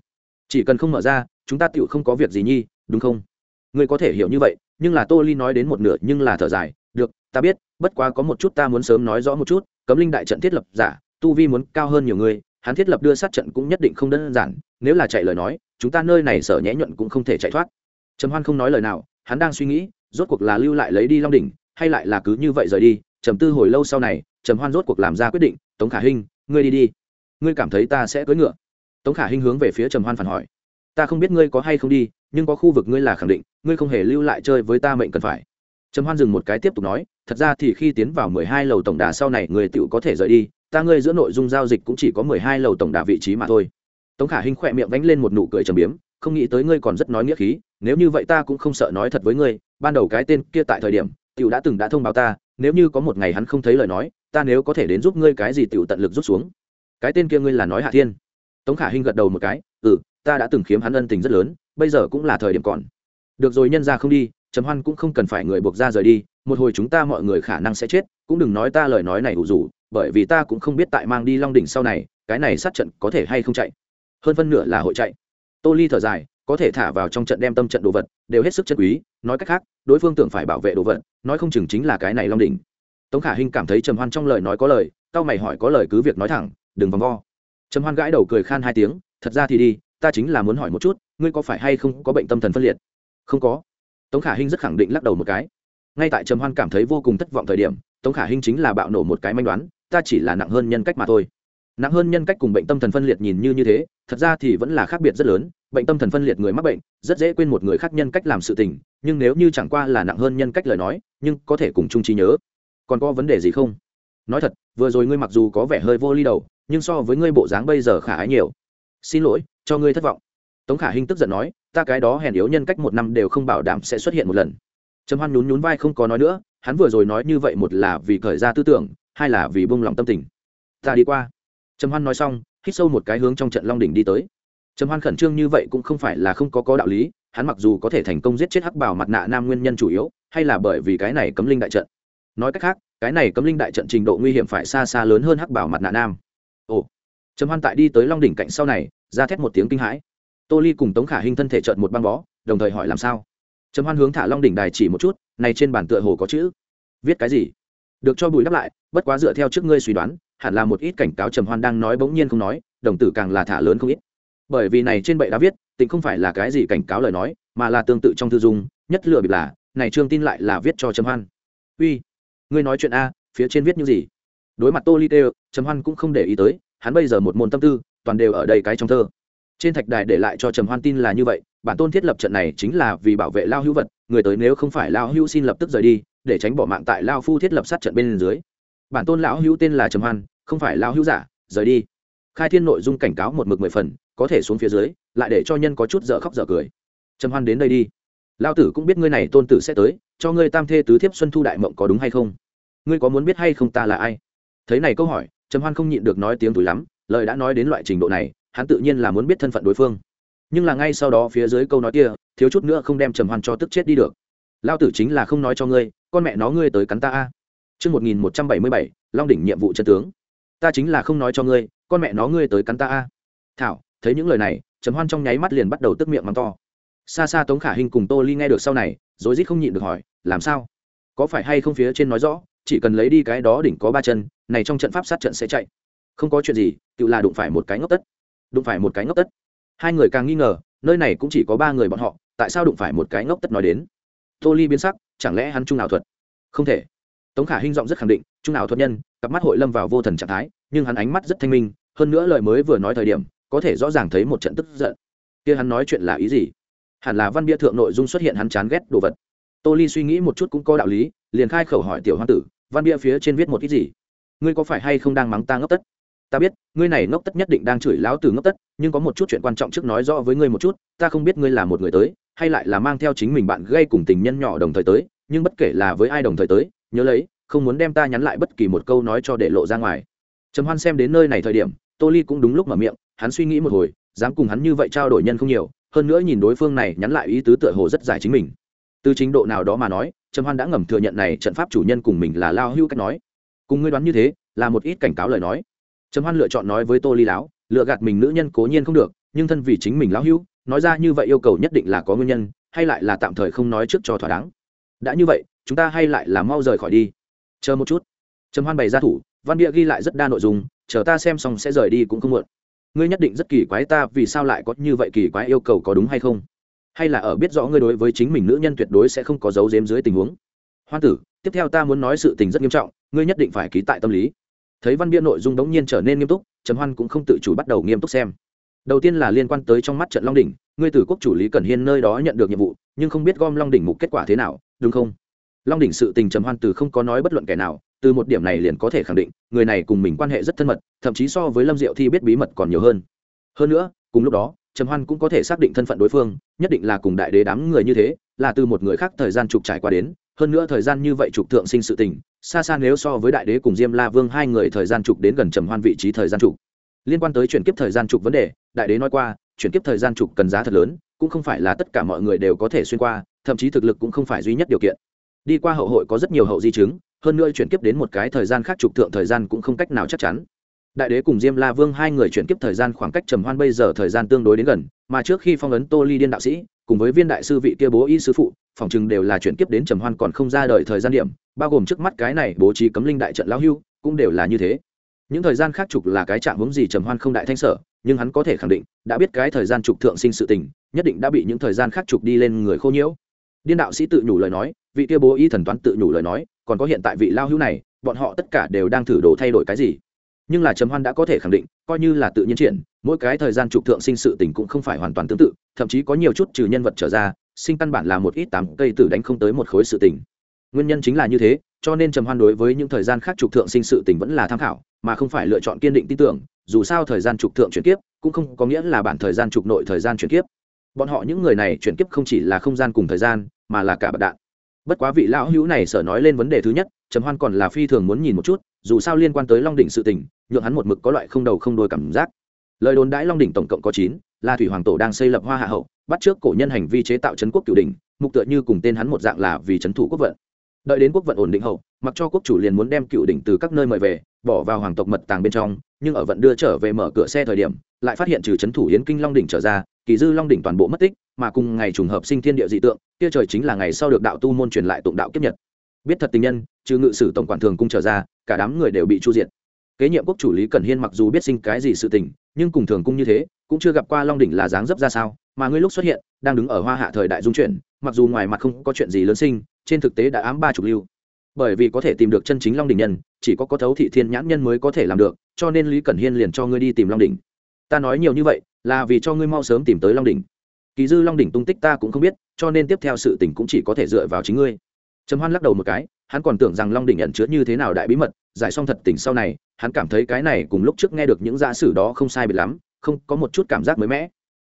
Chỉ cần không mở ra, chúng ta tựu không có việc gì nhi đúng không? Ngươi có thể hiểu như vậy, nhưng là tô ly nói đến một nửa nhưng là thở dài, được, ta biết, bất quá có một chút ta muốn sớm nói rõ một chút, cấm linh đại trận thiết lập, giả, tu vi muốn cao hơn nhiều người, hắn thiết lập đưa sát trận cũng nhất định không đơn giản, nếu là chạy lời nói, chúng ta nơi này sở nhẽ nhuận cũng không thể chạy thoát. Trầm hoan không nói lời nào, hắn đang suy nghĩ, rốt cuộc là lưu lại lấy đi long đỉnh, hay lại là cứ như vậy rời đi, trầm tư hồi lâu sau này, trầm hoan rốt cuộc làm ra quyết định, tống khả hinh, ngươi đi đi, ngươi cảm thấy ta sẽ cưỡi ngựa. Tống khả hinh hướng về phía trầm hoan phản hỏi, ta không biết ngươi có hay không đi nhưng có khu vực ngươi là khẳng định, ngươi không hề lưu lại chơi với ta mệnh cần phải. Trầm hoan dừng một cái tiếp tục nói, thật ra thì khi tiến vào mười hai lầu tổng đà sau này, người tựu có thể rời đi, ta ngươi giữa nội dung giao dịch cũng chỉ có mười hai lầu tổng đà vị trí mà thôi. Tống khả hinh khỏe miệng vánh lên một nụ cười trầm biếm, không nghĩ tới ngươi còn rất nói nghĩa khí, nếu như vậy ta cũng không sợ nói thật với ngươi, ban đầu cái tên kia tại thời điểm tựu đã từng đã thông báo ta, nếu như có một ngày hắn không thấy lời nói, ta nếu có thể đến giúp ngươi cái gì tựu tận lực rút xuống. Cái tên kia ngươi là nói hạ thiên. Tống khả hinh gật đầu một cái ừ ta đã từng khiếm hắn ân tình rất lớn, bây giờ cũng là thời điểm còn. Được rồi, nhân ra không đi, trầm hoan cũng không cần phải người buộc ra rời đi, một hồi chúng ta mọi người khả năng sẽ chết, cũng đừng nói ta lời nói này ủ rủ bởi vì ta cũng không biết tại mang đi long đỉnh sau này, cái này sát trận có thể hay không chạy. Hơn phân nửa là hội chạy. Tô ly thở dài, có thể thả vào trong trận đem tâm trận đồ vật, đều hết sức chân quý, nói cách khác, đối phương tưởng phải bảo vệ đồ vật, nói không chừng chính là cái này long đỉnh. Tống khả hinh cảm thấy trầm hoan trong lời nói có lời tao mày hỏi có lời cứ việc nói thẳng, đừng vòng vo. Trầm hoan gãi đầu cười khan hai tiếng, thật ra thì đi ta chính là muốn hỏi một chút, ngươi có phải hay không có bệnh tâm thần phân liệt? Không có. Tống khả hinh rất khẳng định lắc đầu một cái. Ngay tại trầm hoan cảm thấy vô cùng thất vọng thời điểm, tống khả hinh chính là bạo nổ một cái manh đoán, ta chỉ là nặng hơn nhân cách mà thôi. Nặng hơn nhân cách cùng bệnh tâm thần phân liệt nhìn như như thế, thật ra thì vẫn là khác biệt rất lớn. Bệnh tâm thần phân liệt người mắc bệnh, rất dễ quên một người khác nhân cách làm sự tình, nhưng nếu như chẳng qua là nặng hơn nhân cách lời nói, nhưng có thể cùng chung trí nhớ. Còn có vấn đề gì không? Nói thật, vừa rồi ngươi mặc dù có vẻ hơi vô ly đầu, nhưng so với ngươi bộ dáng bây giờ khả ái nhiều xin lỗi, cho ngươi thất vọng. Tống khả hinh tức giận nói, ta cái đó hèn yếu nhân cách một năm đều không bảo đảm sẽ xuất hiện một lần. Trầm hoan nhún nhún vai không có nói nữa, hắn vừa rồi nói như vậy một là vì khởi ra tư tưởng, hai là vì bông lòng tâm tình. Ta đi qua. Trầm hoan nói xong, hít sâu một cái hướng trong trận long đỉnh đi tới. Trầm hoan khẩn trương như vậy cũng không phải là không có có đạo lý, hắn mặc dù có thể thành công giết chết hắc bảo mặt nạ nam nguyên nhân chủ yếu, hay là bởi vì cái này cấm linh đại trận. Nói cách khác, cái này cấm linh đại trận trình độ nguy hiểm phải xa xa lớn hơn hắc bảo mặt nạ nam. Ồ. Trầm hoan tại đi tới long đỉnh cạnh sau này ra thét một tiếng kinh hãi. Tô ly cùng tống khả hình thân thể trợn một băng bó, đồng thời hỏi làm sao? Trầm hoan hướng thả long đỉnh đài chỉ một chút, này trên bản tựa hồ có chữ. Viết cái gì? Được cho bùi đáp lại, bất quá dựa theo trước ngươi suy đoán, hẳn là một ít cảnh cáo trầm hoan đang nói bỗng nhiên không nói, đồng tử càng là thả lớn không ít. Bởi vì này trên bệ đã viết tịnh không phải là cái gì cảnh cáo lời nói, mà là tương tự trong thư dung, nhất lựa bịp là, này trương tin lại là viết cho trầm hoan. Uy, ngươi nói chuyện a, phía trên viết như gì? Đối mặt tô ly tê trầm hoan cũng không để ý tới, hắn bây giờ một môn tâm tư toàn đều ở đây cái trong thơ. Trên thạch đài để lại cho trầm hoan tin là như vậy, bản tôn thiết lập trận này chính là vì bảo vệ lao hữu vật, người tới nếu không phải lao hữu xin lập tức rời đi, để tránh bỏ mạng tại lao phu thiết lập sát trận bên dưới. Bản tôn lão hữu tên là trầm hoan, không phải lao hữu giả, rời đi. Khai thiên nội dung cảnh cáo một mực mười phần, có thể xuống phía dưới, lại để cho nhân có chút dở khóc dở cười. Trầm hoan đến đây đi. Lao tử cũng biết ngươi này tôn tử sẽ tới, cho ngươi tam thê tứ thiếp xuân thu đại mộng có đúng hay không? Ngươi có muốn biết hay không ta là ai? Thấy này câu hỏi, trầm hoan không nhịn được nói tiếng túi lắm lời đã nói đến loại trình độ này hắn tự nhiên là muốn biết thân phận đối phương nhưng là ngay sau đó phía dưới câu nói kia thiếu chút nữa không đem trầm hoan cho tức chết đi được lao tử chính là không nói cho ngươi con mẹ nó ngươi tới cắn ta a Trước 1177, Long đỉnh nhiệm vụ chân tướng. Ta chính là không nói cho ngươi, con mẹ nó ngươi tới cắn ta a. Thảo, thấy những lời này, Trầm Hoan trong nháy mắt liền bắt đầu tức miệng mắng to. Xa xa Tống Khả hình cùng Tô Ly nghe được sau này, rối rít không nhịn được hỏi, làm sao? Có phải hay không phía trên nói rõ, chỉ cần lấy đi cái đó đỉnh có ba chân, này trong trận pháp sát trận sẽ chạy. Không có chuyện gì, tự là đụng phải một cái ngốc tất. Đụng phải một cái ngốc tất. Hai người càng nghi ngờ, nơi này cũng chỉ có ba người bọn họ, tại sao đụng phải một cái ngốc tất nói đến? Tô Ly biến sắc, chẳng lẽ hắn trung ảo thuật? Không thể tống khả hinh giọng rất khẳng định trung nào thuật nhân cặp mắt hội lâm vào vô thần trạng thái nhưng hắn ánh mắt rất thanh minh hơn nữa lời mới vừa nói thời điểm có thể rõ ràng thấy một trận tức giận kia hắn nói chuyện là ý gì hẳn là văn bia thượng nội dung xuất hiện hắn chán ghét đồ vật tô ly suy nghĩ một chút cũng có đạo lý liền khai khẩu hỏi tiểu hoa tử văn bia phía trên viết một ít gì ngươi có phải hay không đang mắng ta ngốc tất ta biết, ngươi này ngốc tất nhất định đang chửi lão từ ngốc tất, nhưng có một chút chuyện quan trọng trước nói rõ với ngươi một chút, ta không biết ngươi là một người tới, hay lại là mang theo chính mình bạn gây cùng tình nhân nhỏ đồng thời tới, nhưng bất kể là với ai đồng thời tới, nhớ lấy, không muốn đem ta nhắn lại bất kỳ một câu nói cho để lộ ra ngoài. Trầm hoan xem đến nơi này thời điểm, tô ly cũng đúng lúc mở miệng, hắn suy nghĩ một hồi, dám cùng hắn như vậy trao đổi nhân không nhiều, hơn nữa nhìn đối phương này nhắn lại ý tứ tựa hồ rất giải chính mình. Từ chính độ nào đó mà nói, trầm hoan đã ngầm thừa nhận này trận pháp chủ nhân cùng mình là lao hưu cách nói. Cùng ngươi đoán như thế, là một ít cảnh cáo lời nói trầm hoan lựa chọn nói với tô ly láo, lựa gạt mình nữ nhân cố nhiên không được, nhưng thân vì chính mình lão hữu, nói ra như vậy yêu cầu nhất định là có nguyên nhân, hay lại là tạm thời không nói trước cho thỏa đáng. Đã như vậy, chúng ta hay lại là mau rời khỏi đi. Chờ một chút. Trầm hoan bày ra thủ, văn địa ghi lại rất đa nội dung, chờ ta xem xong sẽ rời đi cũng không muộn. Ngươi nhất định rất kỳ quái ta vì sao lại có như vậy kỳ quái yêu cầu có đúng hay không? Hay là ở biết rõ ngươi đối với chính mình nữ nhân tuyệt đối sẽ không có dấu dếm dưới tình huống? Hoan tử, tiếp theo ta muốn nói sự tình rất nghiêm trọng, ngươi nhất định phải ký tại tâm lý thấy văn bia nội dung đống nhiên trở nên nghiêm túc, trầm hoan cũng không tự chủ bắt đầu nghiêm túc xem. Đầu tiên là liên quan tới trong mắt trận long đỉnh, ngươi từ quốc chủ lý cẩn hiên nơi đó nhận được nhiệm vụ, nhưng không biết gom long đỉnh mục kết quả thế nào, đúng không? Long đỉnh sự tình trầm hoan từ không có nói bất luận kẻ nào, từ một điểm này liền có thể khẳng định, người này cùng mình quan hệ rất thân mật, thậm chí so với lâm diệu thi biết bí mật còn nhiều hơn. Hơn nữa, cùng lúc đó, trầm hoan cũng có thể xác định thân phận đối phương, nhất định là cùng đại đế đám người như thế, là từ một người khác thời gian trục trải qua đến hơn nữa thời gian như vậy trục thượng sinh sự tình, xa xa nếu so với đại đế cùng diêm la vương hai người thời gian trục đến gần trầm hoan vị trí thời gian trục. Liên quan tới chuyển kiếp thời gian trục vấn đề, đại đế nói qua, chuyển kiếp thời gian trục cần giá thật lớn, cũng không phải là tất cả mọi người đều có thể xuyên qua, thậm chí thực lực cũng không phải duy nhất điều kiện. Đi qua hậu hội có rất nhiều hậu di chứng, hơn nữa chuyển kiếp đến một cái thời gian khác trục thượng thời gian cũng không cách nào chắc chắn đại đế cùng diêm la vương hai người chuyển kiếp thời gian khoảng cách trầm hoan bây giờ thời gian tương đối đến gần, mà trước khi phong ấn tô ly điên đạo sĩ, cùng với viên đại sư vị kia bố y sư phụ, phòng chừng đều là chuyển kiếp đến trầm hoan còn không ra đời thời gian điểm, bao gồm trước mắt cái này bố trí cấm linh đại trận lão hưu, cũng đều là như thế. Những thời gian khác trục là cái trạng hướng gì trầm hoan không đại thanh sở, nhưng hắn có thể khẳng định, đã biết cái thời gian trục thượng sinh sự tình, nhất định đã bị những thời gian khác trục đi lên người khô nhiễu. Điên đạo sĩ tự nhủ lời nói, vị kia bố y thần toán tự nhủ lời nói, còn có hiện tại vị lao hưu này, bọn họ tất cả đều đang thử đồ thay đổi cái gì? Nhưng là trầm hoan đã có thể khẳng định, coi như là tự nhiên triển, mỗi cái thời gian trục thượng sinh sự tình cũng không phải hoàn toàn tương tự, thậm chí có nhiều chút trừ nhân vật trở ra, sinh căn bản là một ít tám cây tử đánh không tới một khối sự tình. Nguyên nhân chính là như thế, cho nên trầm hoan đối với những thời gian khác trục thượng sinh sự tình vẫn là tham khảo, mà không phải lựa chọn kiên định tin tưởng, dù sao thời gian trục thượng chuyển kiếp, cũng không có nghĩa là bản thời gian trục nội thời gian chuyển kiếp. Bọn họ những người này chuyển kiếp không chỉ là không gian cùng thời gian, mà là cả bạc đạn. Bất quá vị lão hữu này sở nói lên vấn đề thứ nhất, trầm hoan còn là phi thường muốn nhìn một chút, dù sao liên quan tới long đỉnh sự tình nhượng hắn một mực có loại không đầu không đuôi cảm giác. Lời đồn đãi long đỉnh tổng cộng có chín, là thủy hoàng tổ đang xây lập hoa hạ hậu, bắt trước cổ nhân hành vi chế tạo trấn quốc cửu đỉnh, mục tựa như cùng tên hắn một dạng là vì trấn thủ quốc vận. Đợi đến quốc vận ổn định hậu, mặc cho quốc chủ liền muốn đem cựu đỉnh từ các nơi mời về, bỏ vào hoàng tộc mật tàng bên trong, nhưng ở vận đưa trở về mở cửa xe thời điểm, lại phát hiện trừ trấn thủ yến kinh long đỉnh trở ra, kỳ dư long đỉnh toàn bộ mất tích, mà cùng ngày trùng hợp sinh thiên địa dị tượng, kia trời chính là ngày sau được đạo tu môn truyền lại tụng đạo kiếp nhật. Biết thật tình nhân, trừ ngự sử tổng quản thường cung trở ra, cả đám người đều bị chu diệt kế nhiệm quốc chủ lý cẩn hiên mặc dù biết sinh cái gì sự tình, nhưng cùng thường cung như thế, cũng chưa gặp qua long đỉnh là dáng dấp ra sao, mà ngươi lúc xuất hiện, đang đứng ở hoa hạ thời đại dung chuyển mặc dù ngoài mặt không có chuyện gì lớn sinh, trên thực tế đã ám ba chục lưu. Bởi vì có thể tìm được chân chính long đỉnh nhân, chỉ có có thấu thị thiên nhãn nhân mới có thể làm được, cho nên lý cẩn hiên liền cho ngươi đi tìm long đỉnh. Ta nói nhiều như vậy, là vì cho ngươi mau sớm tìm tới long đỉnh. Kỳ dư long đỉnh tung tích ta cũng không biết, cho nên tiếp theo sự tình cũng chỉ có thể dựa vào chính ngươi. Trầm hoan lắc đầu một cái, hắn còn tưởng rằng long đỉnh nhận chứa như thế nào đại bí mật, giải xong thật tình sau này hắn cảm thấy cái này cùng lúc trước nghe được những giả sử đó không sai biệt lắm, không, có một chút cảm giác mới mẻ.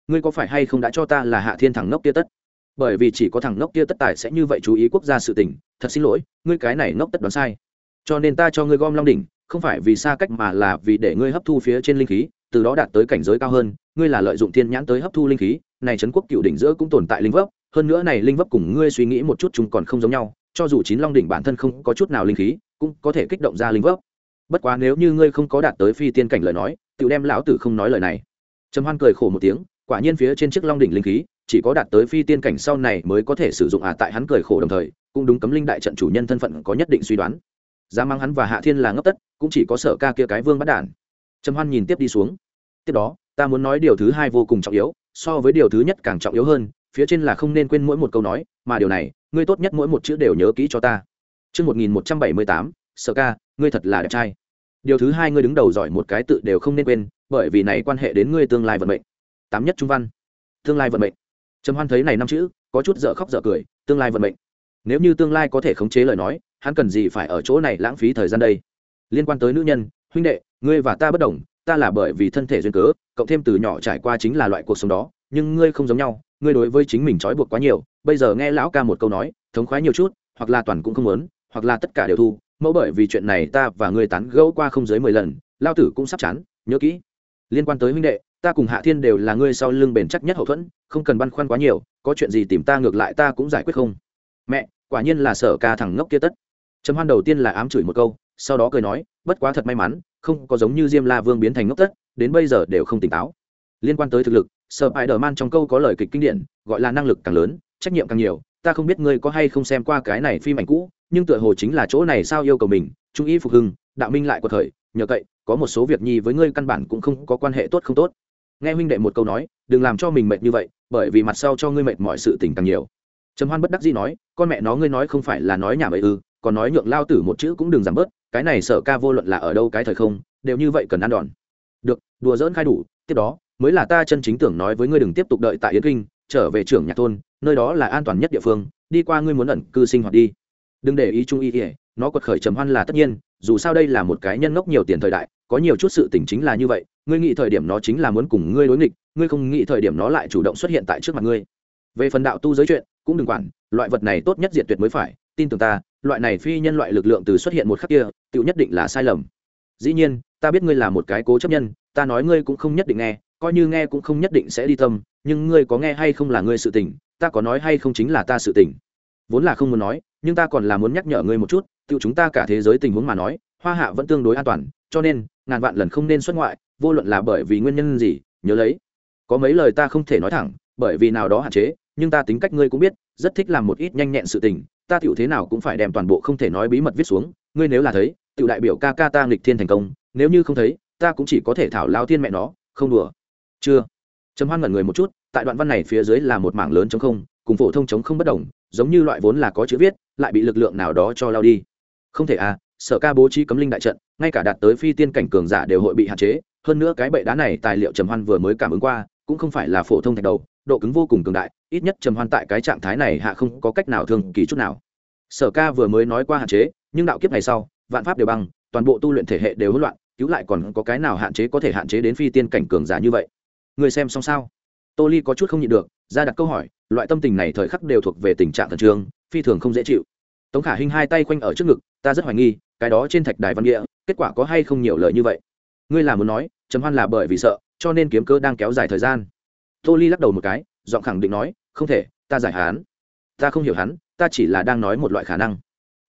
Ngươi có phải hay không đã cho ta là hạ thiên thằng ngốc kia tất? Bởi vì chỉ có thằng ngốc kia tất tài sẽ như vậy chú ý quốc gia sự tình, thật xin lỗi, ngươi cái này ngốc tất đoán sai. Cho nên ta cho ngươi gom long đỉnh, không phải vì xa cách mà là vì để ngươi hấp thu phía trên linh khí, từ đó đạt tới cảnh giới cao hơn, ngươi là lợi dụng thiên nhãn tới hấp thu linh khí, này trấn quốc cựu đỉnh giữa cũng tồn tại linh vấp, hơn nữa này linh vấp cùng ngươi suy nghĩ một chút chúng còn không giống nhau, cho dù chín long đỉnh bản thân không có chút nào linh khí, cũng có thể kích động ra linh vấp bất quá nếu như ngươi không có đạt tới phi tiên cảnh lời nói tự đem lão tử không nói lời này. Trầm hoan cười khổ một tiếng quả nhiên phía trên chiếc long đỉnh linh khí chỉ có đạt tới phi tiên cảnh sau này mới có thể sử dụng à tại hắn cười khổ đồng thời cũng đúng cấm linh đại trận chủ nhân thân phận có nhất định suy đoán. Giá mang hắn và hạ thiên là ngấp tất cũng chỉ có sở ca kia cái vương bắt đản. Trầm hoan nhìn tiếp đi xuống. Tiếp đó ta muốn nói điều thứ hai vô cùng trọng yếu so với điều thứ nhất càng trọng yếu hơn phía trên là không nên quên mỗi một câu nói mà điều này ngươi tốt nhất mỗi một chữ đều nhớ kỹ cho ta. Trước 1178, sở ca, ngươi thật là đẹp trai. Điều thứ hai ngươi đứng đầu giỏi một cái tự đều không nên quên, bởi vì này quan hệ đến ngươi tương lai vận mệnh. Tám nhất trung văn. Tương lai vận mệnh. Trầm Hoan thấy này năm chữ, có chút dở khóc dở cười, tương lai vận mệnh. Nếu như tương lai có thể khống chế lời nói, hắn cần gì phải ở chỗ này lãng phí thời gian đây? Liên quan tới nữ nhân, huynh đệ, ngươi và ta bất đồng, ta là bởi vì thân thể duyên cớ, cộng thêm từ nhỏ trải qua chính là loại cuộc sống đó, nhưng ngươi không giống nhau, ngươi đối với chính mình trói buộc quá nhiều, bây giờ nghe lão ca một câu nói, thống khoái nhiều chút, hoặc là toàn cũng không muốn, hoặc là tất cả đều thu, mẫu bởi vì chuyện này ta và ngươi tán gẫu qua không dưới mười lần, lao tử cũng sắp chán, nhớ kỹ. Liên quan tới huynh đệ, ta cùng Hạ Thiên đều là ngươi sau lưng bền chắc nhất hậu thuẫn, không cần băn khoăn quá nhiều, có chuyện gì tìm ta ngược lại ta cũng giải quyết không. Mẹ, quả nhiên là sở ca thằng ngốc kia tất. Trầm Hoan đầu tiên là ám chửi một câu, sau đó cười nói, bất quá thật may mắn, không có giống như Diêm La Vương biến thành ngốc tất, đến bây giờ đều không tỉnh táo. Liên quan tới thực lực, Spider-Man trong câu có lời kịch kinh điển, gọi là năng lực càng lớn, trách nhiệm càng nhiều, ta không biết ngươi có hay không xem qua cái này phim ảnh cũ, nhưng tựa hồ chính là chỗ này sao yêu cầu mình, trung ý phục hưng, đạo minh lại của thời, nhờ cậy, có một số việc nhi với ngươi căn bản cũng không có quan hệ tốt không tốt. Nghe huynh đệ một câu nói, đừng làm cho mình mệt như vậy, bởi vì mặt sau cho ngươi mệt mọi sự tình càng nhiều. Trầm Hoan bất đắc dĩ nói, con mẹ nó ngươi nói không phải là nói nhà vậy ư, còn nói nhượng lao tử một chữ cũng đừng giảm bớt, cái này sợ ca vô luận là ở đâu cái thời không, đều như vậy cần ăn đòn. Được, đùa giỡn khai đủ, tiếp đó, mới là ta chân chính tưởng nói với ngươi đừng tiếp tục đợi tại yến kinh trở về trưởng nhạc thôn nơi đó là an toàn nhất địa phương đi qua ngươi muốn ẩn cư sinh hoạt đi đừng để ý trung y ỉa nó quật khởi trầm hoan là tất nhiên, dù sao đây là một cái nhân ngốc nhiều tiền thời đại, có nhiều chút sự tình chính là như vậy, ngươi nghĩ thời điểm nó chính là muốn cùng ngươi đối nghịch, ngươi không nghĩ thời điểm nó lại chủ động xuất hiện tại trước mặt ngươi. Về phần đạo tu giới chuyện, cũng đừng quản, loại vật này tốt nhất diệt tuyệt mới phải, tin tưởng ta, loại này phi nhân loại lực lượng từ xuất hiện một khắc kia tự nhất định là sai lầm. Dĩ nhiên, ta biết ngươi là một cái cố chấp nhân, ta nói ngươi cũng không nhất định nghe, coi như nghe cũng không nhất định sẽ đi tâm, nhưng ngươi có nghe hay không là ngươi sự tình, ta có nói hay không chính là ta sự tình. Vốn là không muốn nói nhưng ta còn là muốn nhắc nhở ngươi một chút, tự chúng ta cả thế giới tình huống mà nói, hoa hạ vẫn tương đối an toàn, cho nên, ngàn vạn lần không nên xuất ngoại, vô luận là bởi vì nguyên nhân gì, nhớ lấy. Có mấy lời ta không thể nói thẳng, bởi vì nào đó hạn chế, nhưng ta tính cách ngươi cũng biết, rất thích làm một ít nhanh nhẹn sự tình, ta tựu thế nào cũng phải đem toàn bộ không thể nói bí mật viết xuống, ngươi nếu là thấy tựu đại biểu ca ca ta nghịch thiên thành công, nếu như không thấy, ta cũng chỉ có thể thảo lao thiên mẹ nó, không đùa. Chưa. Trầm hoan ngẩn người một chút, tại đoạn văn này phía dưới là một mảng lớn chống không, cùng phổ thông chống không bất đồng giống như loại vốn là có chữ viết, lại bị lực lượng nào đó cho lao đi. Không thể à sở ca bố trí cấm linh đại trận, ngay cả đạt tới phi tiên cảnh cường giả đều hội bị hạn chế, hơn nữa cái bệ đá này tài liệu trầm hoan vừa mới cảm ứng qua, cũng không phải là phổ thông thạch đầu, độ cứng vô cùng cường đại, ít nhất trầm hoan tại cái trạng thái này hạ không có cách nào thường kỳ chút nào. Sở ca vừa mới nói qua hạn chế, nhưng đạo kiếp này sau, vạn pháp đều băng, toàn bộ tu luyện thể hệ đều hỗn loạn, cứu lại còn có cái nào hạn chế có thể hạn chế đến phi tiên cảnh cường giả như vậy? Người xem xong sao? Tô ly có chút không nhịn được, ra đặt câu hỏi, loại tâm tình này thời khắc đều thuộc về tình trạng thần trường, phi thường không dễ chịu. Tống khả hinh hai tay quanh ở trước ngực, ta rất hoài nghi, cái đó trên thạch đài văn nghĩa kết quả có hay không nhiều lời như vậy? Ngươi là muốn nói chấm hoan là bởi vì sợ, cho nên kiếm cơ đang kéo dài thời gian. Tô ly lắc đầu một cái, giọng khẳng định nói, không thể, ta giải hắn ta không hiểu hắn, ta chỉ là đang nói một loại khả năng.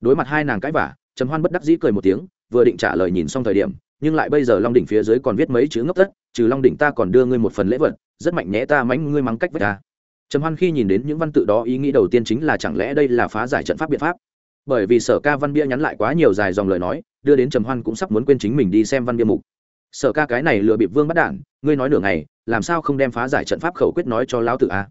Đối mặt hai nàng cãi vả chấm hoan bất đắc dĩ cười một tiếng, vừa định trả lời nhìn xong thời điểm nhưng lại bây giờ long đỉnh phía dưới còn viết mấy chữ ngốc tất, trừ long đỉnh ta còn đưa ngươi một phần lễ vật, rất mạnh nhẽ ta mánh ngươi mắng cách với ta. Trầm hoan khi nhìn đến những văn tự đó ý nghĩ đầu tiên chính là chẳng lẽ đây là phá giải trận pháp biện pháp? Bởi vì sở ca văn bia nhắn lại quá nhiều dài dòng lời nói, đưa đến trầm hoan cũng sắp muốn quên chính mình đi xem văn bia mục. Sở ca cái này lừa bịp vương bắt đản, ngươi nói nửa ngày, làm sao không đem phá giải trận pháp khẩu quyết nói cho lão tử a?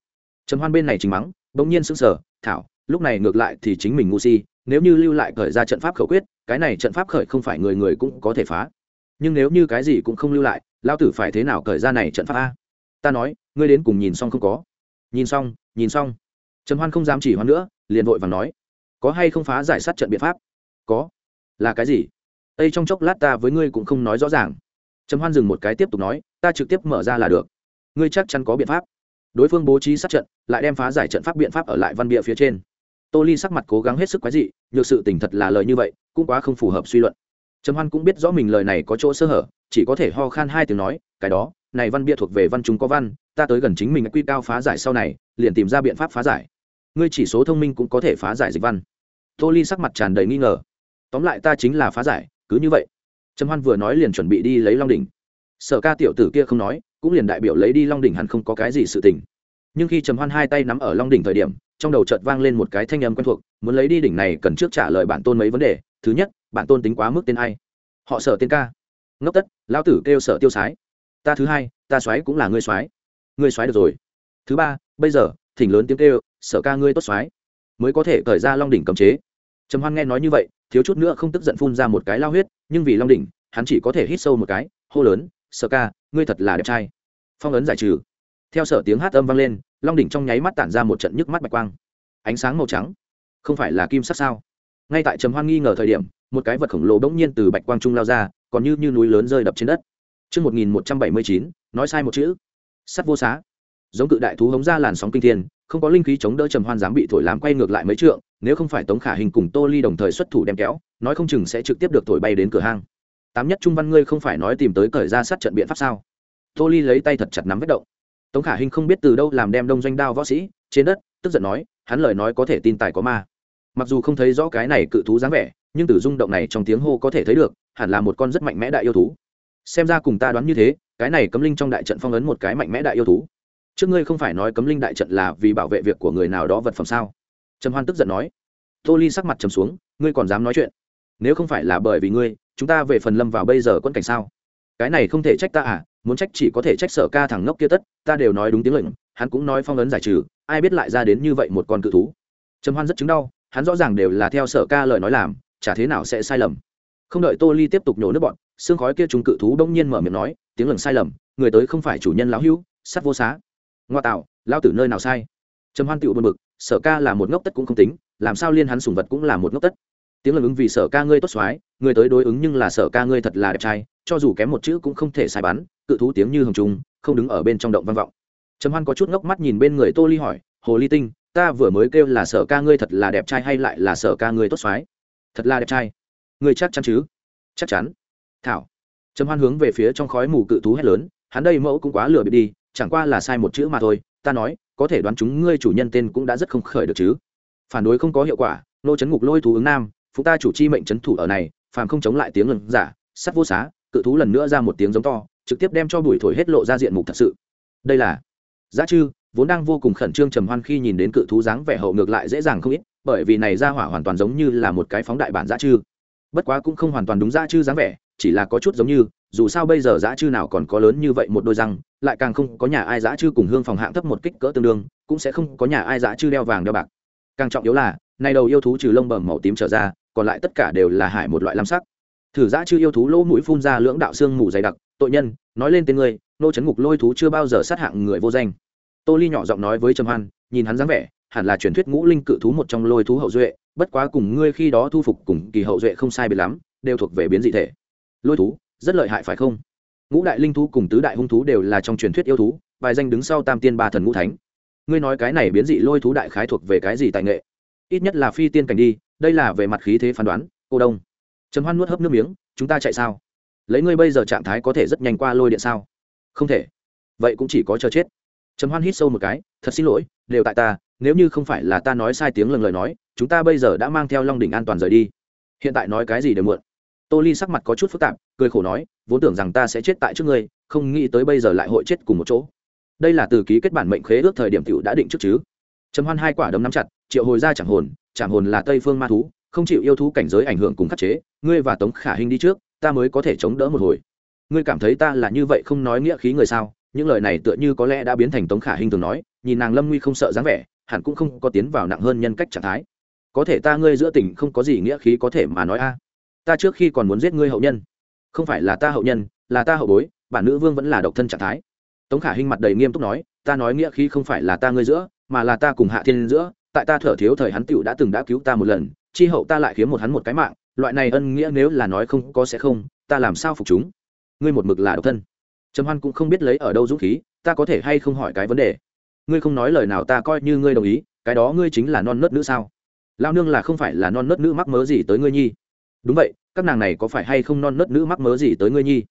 Trầm hoan bên này chính mắng, bỗng nhiên sững sờ, thảo, lúc này ngược lại thì chính mình ngu si, nếu như lưu lại khởi ra trận pháp khẩu quyết, cái này trận pháp khởi không phải người người cũng có thể phá nhưng nếu như cái gì cũng không lưu lại, lão tử phải thế nào cởi ra này trận pháp a? Ta nói, ngươi đến cùng nhìn xong không có? Nhìn xong nhìn xong. Trần hoan không dám chỉ hoan nữa, liền vội vàng nói, có hay không phá giải sát trận biện pháp? Có. Là cái gì? Đây trong chốc lát ta với ngươi cũng không nói rõ ràng. Trần hoan dừng một cái tiếp tục nói, ta trực tiếp mở ra là được. Ngươi chắc chắn có biện pháp. Đối phương bố trí sát trận, lại đem phá giải trận pháp biện pháp ở lại văn bịa phía trên. Tô ly sắc mặt cố gắng hết sức quái dị, nhược sự tỉnh thật là lời như vậy, cũng quá không phù hợp suy luận trầm hoan cũng biết rõ mình lời này có chỗ sơ hở, chỉ có thể ho khan hai tiếng nói, cái đó, này văn bia thuộc về văn chúng có văn, ta tới gần chính mình quy cao phá giải sau này, liền tìm ra biện pháp phá giải. Ngươi chỉ số thông minh cũng có thể phá giải dịch văn. Tô ly sắc mặt tràn đầy nghi ngờ. Tóm lại ta chính là phá giải, cứ như vậy. Trầm hoan vừa nói liền chuẩn bị đi lấy long đỉnh. Sở ca tiểu tử kia không nói, cũng liền đại biểu lấy đi long đỉnh hẳn không có cái gì sự tình. Nhưng khi trầm hoan hai tay nắm ở long đỉnh thời điểm, trong đầu chợt vang lên một cái thanh âm quen thuộc, muốn lấy đi đỉnh này cần trước trả lời bản tôn mấy vấn đề. Thứ nhất bạn tôn tính quá mức tên ai? Họ sở tên ca. Ngốc tất, lão tử kêu sở tiêu sái. Ta thứ hai, ta xoáy cũng là ngươi xoáy ngươi xoáy được rồi. Thứ ba, bây giờ, thỉnh lớn tiếng kêu, sở ca ngươi tốt xoáy mới có thể cởi ra long đỉnh cầm chế. Trầm hoan nghe nói như vậy, thiếu chút nữa không tức giận phun ra một cái lao huyết, nhưng vì long đỉnh, hắn chỉ có thể hít sâu một cái, hô lớn, sở ca, ngươi thật là đẹp trai. Phong ấn giải trừ. Theo sở tiếng hát âm vang lên, long đỉnh trong nháy mắt tản ra một trận nhức mắt bạch quang. Ánh sáng màu trắng. Không phải là kim sắc sao? Ngay tại trầm hoan nghi ngờ thời điểm một cái vật khổng lồ bỗng nhiên từ bạch quang trung lao ra còn như như núi lớn rơi đập trên đất Trước 1179, nói sai một chữ. Sắt vô xá. Giống cự đại thú hống ra làn sóng kinh thiên, không có linh khí chống đỡ trầm hoan dám bị thổi làm quay ngược lại mấy trượng, nếu không phải Tống Khả Hình cùng Tô Ly đồng thời xuất thủ đem kéo, nói không chừng sẽ trực tiếp được thổi bay đến cửa hang. Tám nhất trung văn ngươi không phải nói tìm tới cởi ra sát trận biện pháp sao? Tô Ly lấy tay thật chặt nắm vết động. Tống Khả Hình không biết từ đâu làm đem đông doanh đao võ sĩ, trên đất, tức giận nói, hắn lời nói có thể tin tài có ma. Mặc dù không thấy rõ cái này cự thú dáng vẻ, nhưng từ rung động này trong tiếng hô có thể thấy được, hẳn là một con rất mạnh mẽ đại yêu thú. Xem ra cùng ta đoán như thế cái này cấm linh trong đại trận phong ấn một cái mạnh mẽ đại yêu thú. Trước ngươi không phải nói cấm linh đại trận là vì bảo vệ việc của người nào đó vật phẩm sao? Trầm hoan tức giận nói. Tô ly sắc mặt trầm xuống ngươi còn dám nói chuyện? Nếu không phải là bởi vì ngươi chúng ta về phần lâm vào bây giờ quân cảnh sao? Cái này không thể trách ta à muốn trách chỉ có thể trách sở ca thằng ngốc kia tất ta đều nói đúng tiếng lệnh hắn cũng nói phong ấn giải trừ ai biết lại ra đến như vậy một con cự thú. Trầm hoan rất chứng đau hắn rõ ràng đều là theo sở ca lời nói làm, chả thế nào sẽ sai lầm. Không đợi tô ly tiếp tục nhổ nước bọn, xương khói kia trùng cự thú đông nhiên mở miệng nói, tiếng lừng sai lầm, người tới không phải chủ nhân lão hữu, sắt vô xá. Ngoa tạo lao tử nơi nào sai? Trầm hoan tựu buồn bực, sở ca là một ngốc tất cũng không tính, làm sao liên hắn sùng vật cũng là một ngốc tất? Tiếng lừng ứng vì sở ca ngươi tốt soái người tới đối ứng nhưng là sở ca ngươi thật là đẹp trai, cho dù kém một chữ cũng không thể sai bắn, cự thú tiếng như hồng trung không đứng ở bên trong động văn vọng. Trầm hoan có chút ngốc mắt nhìn bên người tô ly hỏi, hồ ly tinh ta vừa mới kêu là sở ca ngươi thật là đẹp trai hay lại là sở ca ngươi tốt xoái thật là đẹp trai. Ngươi chắc chắn chứ? Chắc chắn. Thảo. Trầm hoan hướng về phía trong khói mù cự thú hét lớn, hắn đây mẫu cũng quá lừa bị đi, chẳng qua là sai một chữ mà thôi, ta nói, có thể đoán chúng ngươi chủ nhân tên cũng đã rất không khởi được chứ. Phản đối không có hiệu quả, nô chấn ngục lôi thú ứng nam, phụ ta chủ chi mệnh chấn thủ ở này, phàm không chống lại tiếng lần giả, sắt vô xá, cự thú lần nữa ra một tiếng giống to, trực tiếp đem cho bùi thổi hết lộ ra diện mục thật sự. Đây là, giá chư vốn đang vô cùng khẩn trương trầm hoan khi nhìn đến cự thú dáng vẻ hậu ngược lại dễ dàng không ít, bởi vì này ra hỏa hoàn toàn giống như là một cái phóng đại bản dã chư. Bất quá cũng không hoàn toàn đúng dã chư dáng vẻ, chỉ là có chút giống như, dù sao bây giờ dã chư nào còn có lớn như vậy một đôi răng, lại càng không có nhà ai dã chư cùng hương phòng hạng thấp một kích cỡ tương đương, cũng sẽ không có nhà ai dã chư đeo vàng đeo bạc. Càng trọng yếu là, nay đầu yêu thú trừ lông bầm màu tím trở ra, còn lại tất cả đều là hải một loại lam sắc. Thử dã chư yêu thú lỗ mũi phun ra lưỡng đạo xương mù dày đặc, tội nhân, nói lên tên người nô chấn ngục lôi thú chưa bao giờ sát hạng người vô danh tô ly nhỏ giọng nói với trầm hoan, nhìn hắn dáng vẻ, hẳn là truyền thuyết ngũ linh cự thú một trong lôi thú hậu duệ, bất quá cùng ngươi khi đó thu phục cùng kỳ hậu duệ không sai biệt lắm, đều thuộc về biến dị thể. Lôi thú, rất lợi hại phải không? Ngũ đại linh thú cùng tứ đại hung thú đều là trong truyền thuyết yêu thú, bài danh đứng sau tam tiên ba thần ngũ thánh. Ngươi nói cái này biến dị lôi thú đại khái thuộc về cái gì tài nghệ? Ít nhất là phi tiên cảnh đi, đây là về mặt khí thế phán đoán, cô đông. Trầm hoan nuốt hấp nước miếng, chúng ta chạy sao? Lấy ngươi bây giờ trạng thái có thể rất nhanh qua lôi điện sao? Không thể. Vậy cũng chỉ có chờ chết trầm hoan hít sâu một cái, thật xin lỗi, đều tại ta, nếu như không phải là ta nói sai tiếng lần lời nói, chúng ta bây giờ đã mang theo long đỉnh an toàn rời đi. Hiện tại nói cái gì đều muộn. Tô ly sắc mặt có chút phức tạp, cười khổ nói, vốn tưởng rằng ta sẽ chết tại trước ngươi, không nghĩ tới bây giờ lại hội chết cùng một chỗ. Đây là từ ký kết bản mệnh khế ước thời điểm tiểu đã định trước chứ. Trầm hoan hai quả đấm nắm chặt, triệu hồi ra chẳng hồn chẳng hồn là tây phương ma thú, không chịu yêu thú cảnh giới ảnh hưởng cùng khắc chế, ngươi và tống khả hình đi trước, ta mới có thể chống đỡ một hồi. Ngươi cảm thấy ta là như vậy không nói nghĩa khí người sao? Những lời này tựa như có lẽ đã biến thành tống khả hình thường nói, nhìn nàng lâm nguy không sợ dáng vẻ, hẳn cũng không có tiến vào nặng hơn nhân cách trạng thái. Có thể ta ngươi giữa tỉnh không có gì nghĩa khí có thể mà nói a. Ta trước khi còn muốn giết ngươi hậu nhân. Không phải là ta hậu nhân, là ta hậu bối, bản nữ vương vẫn là độc thân trạng thái. Tống khả hinh mặt đầy nghiêm túc nói, ta nói nghĩa khí không phải là ta ngươi giữa, mà là ta cùng hạ thiên giữa, tại ta thở thiếu thời hắn tựu đã từng đã cứu ta một lần, chi hậu ta lại khiếm một hắn một cái mạng, loại này ân nghĩa nếu là nói không có sẽ không, ta làm sao phục chúng? Ngươi một mực là độc thân trầm hoan cũng không biết lấy ở đâu dũng khí, ta có thể hay không hỏi cái vấn đề? Ngươi không nói lời nào ta coi như ngươi đồng ý, cái đó ngươi chính là non nớt nữ sao? Lao nương là không phải là non nớt nữ mắc mớ gì tới ngươi nhi. Đúng vậy, các nàng này có phải hay không non nớt nữ mắc mớ gì tới ngươi nhi?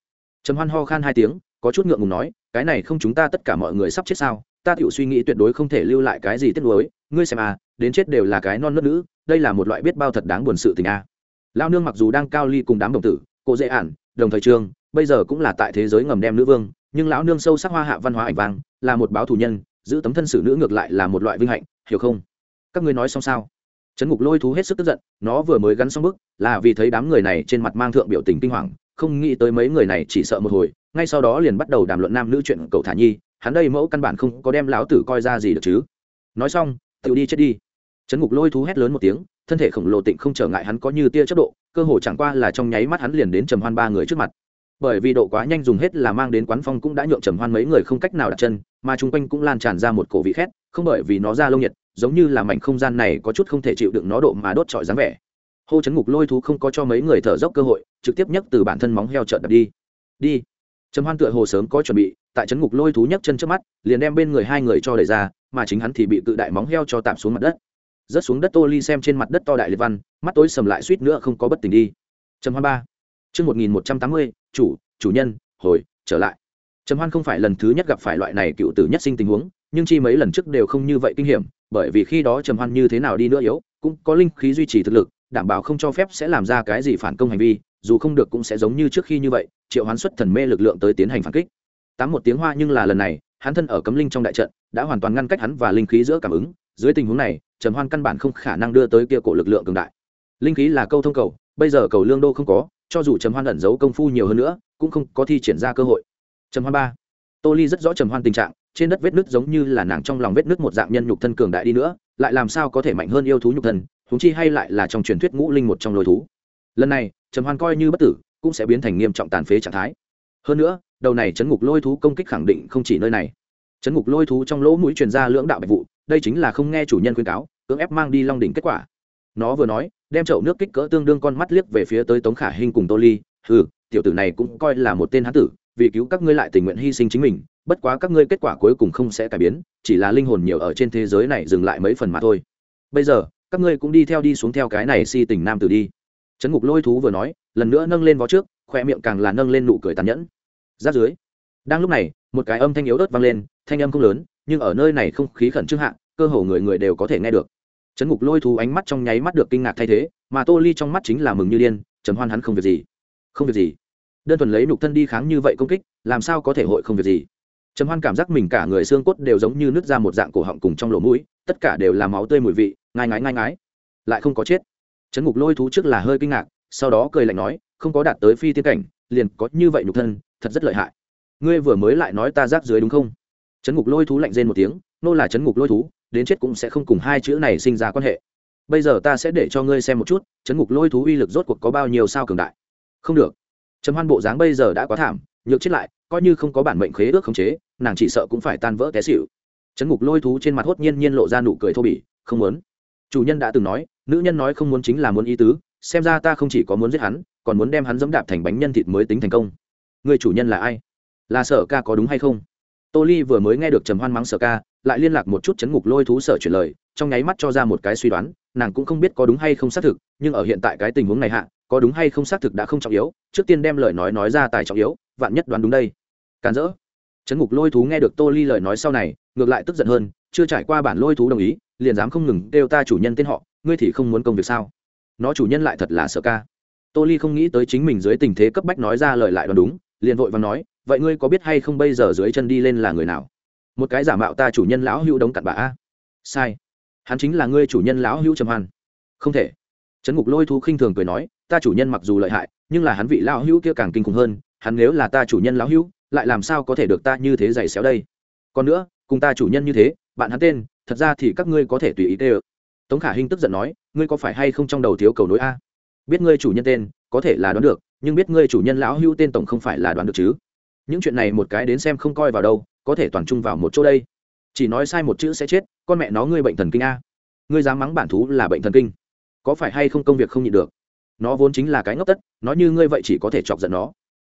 Trầm hoan ho khan hai tiếng, có chút ngượng ngùng nói, cái này không chúng ta tất cả mọi người sắp chết sao? Ta tự suy nghĩ tuyệt đối không thể lưu lại cái gì tiếc nuối, ngươi xem à đến chết đều là cái non nớt nữ, đây là một loại biết bao thật đáng buồn sự tình a à. lao nương mặc dù đang cao ly cùng đám đồng tử, cô dễ ản, đồng thời trường bây giờ cũng là tại thế giới ngầm đem nữ vương, nhưng lão nương sâu sắc hoa hạ văn hóa ảnh vang, là một báo thủ nhân, giữ tấm thân xử nữ ngược lại là một loại vinh hạnh, hiểu không? Các ngươi nói xong sao? Trấn ngục lôi thú hết sức tức giận, nó vừa mới gắn xong bức, là vì thấy đám người này trên mặt mang thượng biểu tình kinh hoàng, không nghĩ tới mấy người này chỉ sợ một hồi, ngay sau đó liền bắt đầu đàm luận nam nữ chuyện cậu thả nhi, hắn đây mẫu căn bản không có đem lão tử coi ra gì được chứ. Nói xong tự đi chết đi. Trấn ngục lôi thú hét lớn một tiếng, thân thể khổng lồ tịnh không trở ngại hắn có như tia chất độ, cơ hồ chẳng qua là trong nháy mắt hắn liền đến trầm hoan ba người trước mặt bởi vì độ quá nhanh dùng hết là mang đến quán phong cũng đã nhượng trầm hoan mấy người không cách nào đặt chân, mà chung quanh cũng lan tràn ra một cổ vị khét, không bởi vì nó ra lâu nhiệt, giống như là mảnh không gian này có chút không thể chịu đựng nó độ mà đốt trọi dáng vẻ. Hô chấn ngục lôi thú không có cho mấy người thở dốc cơ hội, trực tiếp nhấc từ bản thân móng heo trợn đập đi. Đi. Trầm hoan tựa hồ sớm có chuẩn bị, tại chấn ngục lôi thú nhấc chân trước mắt, liền đem bên người hai người cho đẩy ra, mà chính hắn thì bị cự đại móng heo cho tạm xuống mặt đất. Rớt xuống đất tô ly xem trên mặt đất to đại liệt văn, mắt tối sầm lại suýt nữa không có bất tỉnh đi. Trầm hoan ba chương một nghìn một trăm tám mươi, chủ chủ nhân, hồi, trở lại. Trầm hoan không phải lần thứ nhất gặp phải loại này cựu tử nhất sinh tình huống, nhưng chi mấy lần trước đều không như vậy kinh hiểm, bởi vì khi đó trầm hoan như thế nào đi nữa yếu, cũng có linh khí duy trì thực lực, đảm bảo không cho phép sẽ làm ra cái gì phản công hành vi, dù không được cũng sẽ giống như trước khi như vậy, triệu hoán xuất thần mê lực lượng tới tiến hành phản kích. Tám một tiếng hoa nhưng là lần này, hắn thân ở cấm linh trong đại trận, đã hoàn toàn ngăn cách hắn và linh khí giữa cảm ứng. Dưới tình huống này, trầm hoan căn bản không khả năng đưa tới kia cổ lực lượng cường đại. Linh khí là câu thông cầu, bây giờ cầu lương đô không có cho dù trầm hoan ẩn giấu công phu nhiều hơn nữa, cũng không có thi triển ra cơ hội. Trầm hoan ba. Tô ly rất rõ trầm hoan tình trạng, trên đất vết nứt giống như là nàng trong lòng vết nứt một dạng nhân nhục thân cường đại đi nữa, lại làm sao có thể mạnh hơn yêu thú nhục thân thúng chi hay lại là trong truyền thuyết ngũ linh một trong lôi thú. Lần này, trầm hoan coi như bất tử, cũng sẽ biến thành nghiêm trọng tàn phế trạng thái. Hơn nữa, đầu này chấn ngục lôi thú công kích khẳng định không chỉ nơi này. Chấn ngục lôi thú trong lỗ mũi truyền ra lưỡng đạo bạch vụ, đây chính là không nghe chủ nhân khuyên cáo, cưỡng ép mang đi long đỉnh kết quả. Nó vừa nói đem chậu nước kích cỡ tương đương con mắt liếc về phía tới tống khả hinh cùng tô ly ừ tiểu tử này cũng coi là một tên hán tử, vì cứu các ngươi lại tình nguyện hy sinh chính mình, bất quá các ngươi kết quả cuối cùng không sẽ cải biến, chỉ là linh hồn nhiều ở trên thế giới này dừng lại mấy phần mà thôi. Bây giờ, các ngươi cũng đi theo đi xuống theo cái này si tình nam tử đi. Trấn ngục lôi thú vừa nói, lần nữa nâng lên vó trước khoe miệng càng là nâng lên nụ cười tàn nhẫn. Giáp dưới, đang lúc này, một cái âm thanh yếu ớt vang lên, thanh âm không lớn, nhưng ở nơi này không khí khẩn trương hạ, cơ hồ người người đều có thể nghe được trấn ngục lôi thú ánh mắt trong nháy mắt được kinh ngạc thay thế, mà tô ly trong mắt chính là mừng như điên chấm hoan hắn không việc gì. Không việc gì. Đơn thuần lấy nục thân đi kháng như vậy công kích, làm sao có thể hội không việc gì? Trầm hoan cảm giác mình cả người xương cốt đều giống như nứt ra một dạng cổ họng cùng trong lỗ mũi, tất cả đều là máu tươi mùi vị ngai ngái ngai ngái. Lại không có chết. Trấn ngục lôi thú trước là hơi kinh ngạc, sau đó cười lạnh nói, không có đạt tới phi tiên cảnh, liền có như vậy nhục thân, thật rất lợi hại. Ngươi vừa mới lại nói ta rác dưới đúng không? Chấn ngục lôi thú lạnh rên một tiếng, nô là Chấn ngục lôi thú đến chết cũng sẽ không cùng hai chữ này sinh ra quan hệ. Bây giờ ta sẽ để cho ngươi xem một chút, chấn ngục lôi thú uy lực rốt cuộc có bao nhiêu sao cường đại. Không được. Trầm hoan bộ dáng bây giờ đã quá thảm, nhược chết lại, coi như không có bản mệnh khế ước khống chế, nàng chỉ sợ cũng phải tan vỡ té xỉu. Trấn ngục lôi thú trên mặt hốt nhiên nhiên lộ ra nụ cười thô bỉ, không muốn. Chủ nhân đã từng nói, nữ nhân nói không muốn chính là muốn ý tứ, xem ra ta không chỉ có muốn giết hắn, còn muốn đem hắn dẫm đạp thành bánh nhân thịt mới tính thành công. Người chủ nhân là ai? Là sở ca có đúng hay không? Tô ly vừa mới nghe được trầm hoan mắng sở ca lại liên lạc một chút chấn ngục lôi thú sở chuyển lời, trong nháy mắt cho ra một cái suy đoán, nàng cũng không biết có đúng hay không xác thực, nhưng ở hiện tại cái tình huống này hạ, có đúng hay không xác thực đã không trọng yếu, trước tiên đem lời nói nói ra tài trọng yếu, vạn nhất đoán đúng đây. Càn rỡ. Chấn ngục lôi thú nghe được tô ly lời nói sau này, ngược lại tức giận hơn, chưa trải qua bản lôi thú đồng ý, liền dám không ngừng kêu ta chủ nhân tên họ, ngươi thì không muốn công việc sao? Nó chủ nhân lại thật là sợ ca. Tô ly không nghĩ tới chính mình dưới tình thế cấp bách nói ra lời lại đoán đúng, liền vội và nói, vậy ngươi có biết hay không bây giờ dưới chân đi lên là người nào? Một cái giả mạo ta chủ nhân lão hữu đống cặn bà a sai. Hắn chính là ngươi chủ nhân lão hữu trầm hoan. Không thể. Trấn ngục lôi thú khinh thường cười nói, ta chủ nhân mặc dù lợi hại, nhưng là hắn vị lão hữu kia càng kinh khủng hơn, hắn nếu là ta chủ nhân lão hữu, lại làm sao có thể được ta như thế giày xéo đây? Còn nữa, cùng ta chủ nhân như thế, bạn hắn tên, thật ra thì các ngươi có thể tùy ý tê ơ. Tống khả hinh tức giận nói, ngươi có phải hay không trong đầu thiếu cầu nối a? Biết ngươi chủ nhân tên, có thể là đoán được, nhưng biết ngươi chủ nhân lão hữu tên tổng không phải là đoán được chứ? Những chuyện này một cái đến xem không coi vào đâu có thể toàn chung vào một chỗ đây. Chỉ nói sai một chữ sẽ chết, con mẹ nó ngươi bệnh thần kinh a. Ngươi dám mắng bản thú là bệnh thần kinh. Có phải hay không công việc không nhịn được? Nó vốn chính là cái ngốc tất nói như ngươi vậy chỉ có thể chọc giận nó.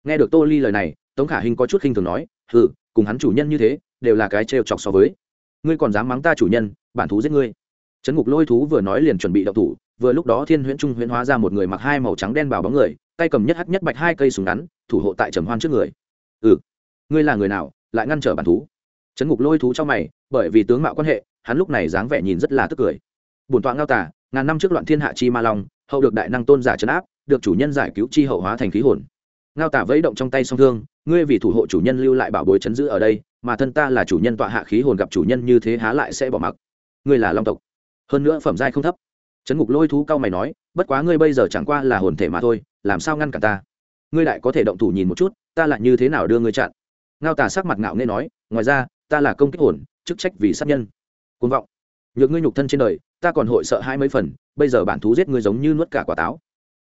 Nghe được tô ly lời này, tống khả hình có chút khinh thường nói ừ cùng hắn chủ nhân như thế, đều là cái trêu chọc so với. Ngươi còn dám mắng ta chủ nhân, bản thú giết ngươi. Trấn ngục lôi thú vừa nói liền chuẩn bị đậu thủ, vừa lúc đó thiên huyễn trung huyễn hóa ra một người mặc hai màu trắng đen vào bóng người, tay cầm nhất hắt nhất bạch hai cây súng ngắn, thủ hộ tại trầm hoan trước người. Ừ ngươi là người nào? Lại ngăn trở bản thú. Trấn ngục lôi thú cho mày, bởi vì tướng mạo quan hệ, hắn lúc này dáng vẻ nhìn rất là tức cười. Bổn tọa ngao tả ngàn năm trước loạn thiên hạ chi ma long, hậu được đại năng tôn giả trấn áp, được chủ nhân giải cứu chi hậu hóa thành khí hồn. Ngao tả vẫy động trong tay song thương, ngươi vì thủ hộ chủ nhân lưu lại bảo bối chấn giữ ở đây, mà thân ta là chủ nhân tọa hạ khí hồn gặp chủ nhân như thế há lại sẽ bỏ mặc. Ngươi là long tộc. Hơn nữa phẩm giai không thấp. Trấn ngục lôi thú cao mày nói, bất quá ngươi bây giờ chẳng qua là hồn thể mà thôi, làm sao ngăn cả ta? Ngươi lại có thể động thủ nhìn một chút, ta lại như thế nào đưa ngươi chặn? Ngao tả sắc mặt ngạo nghe nói, ngoài ra, ta là công kích hồn, chức trách vì sát nhân. Côn vọng. Nhược ngươi nhục thân trên đời, ta còn hội sợ hai mấy phần, bây giờ bản thú giết ngươi giống như nuốt cả quả táo.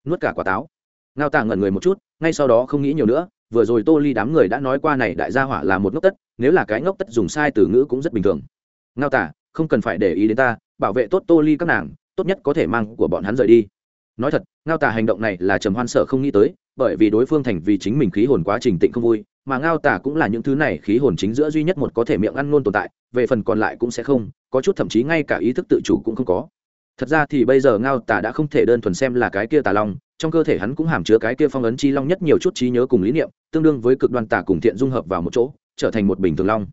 Nuốt cả quả táo? Ngao tả ngẩn người một chút, ngay sau đó không nghĩ nhiều nữa, vừa rồi tô ly đám người đã nói qua này đại gia hỏa là một ngốc tất, nếu là cái ngốc tất dùng sai từ ngữ cũng rất bình thường. Ngao tả không cần phải để ý đến ta, bảo vệ tốt tô ly các nàng, tốt nhất có thể mang của bọn hắn rời đi nói thật, ngao tả hành động này là trầm hoan sợ không nghĩ tới, bởi vì đối phương thành vì chính mình khí hồn quá trình tịnh không vui, mà ngao tả cũng là những thứ này khí hồn chính giữa duy nhất một có thể miệng ăn ngôn tồn tại, về phần còn lại cũng sẽ không, có chút thậm chí ngay cả ý thức tự chủ cũng không có. Thật ra thì bây giờ ngao tả đã không thể đơn thuần xem là cái kia tà long, trong cơ thể hắn cũng hàm chứa cái kia phong ấn chi long nhất nhiều chút trí nhớ cùng lý niệm, tương đương với cực đoan tà cùng thiện dung hợp vào một chỗ, trở thành một bình thường long.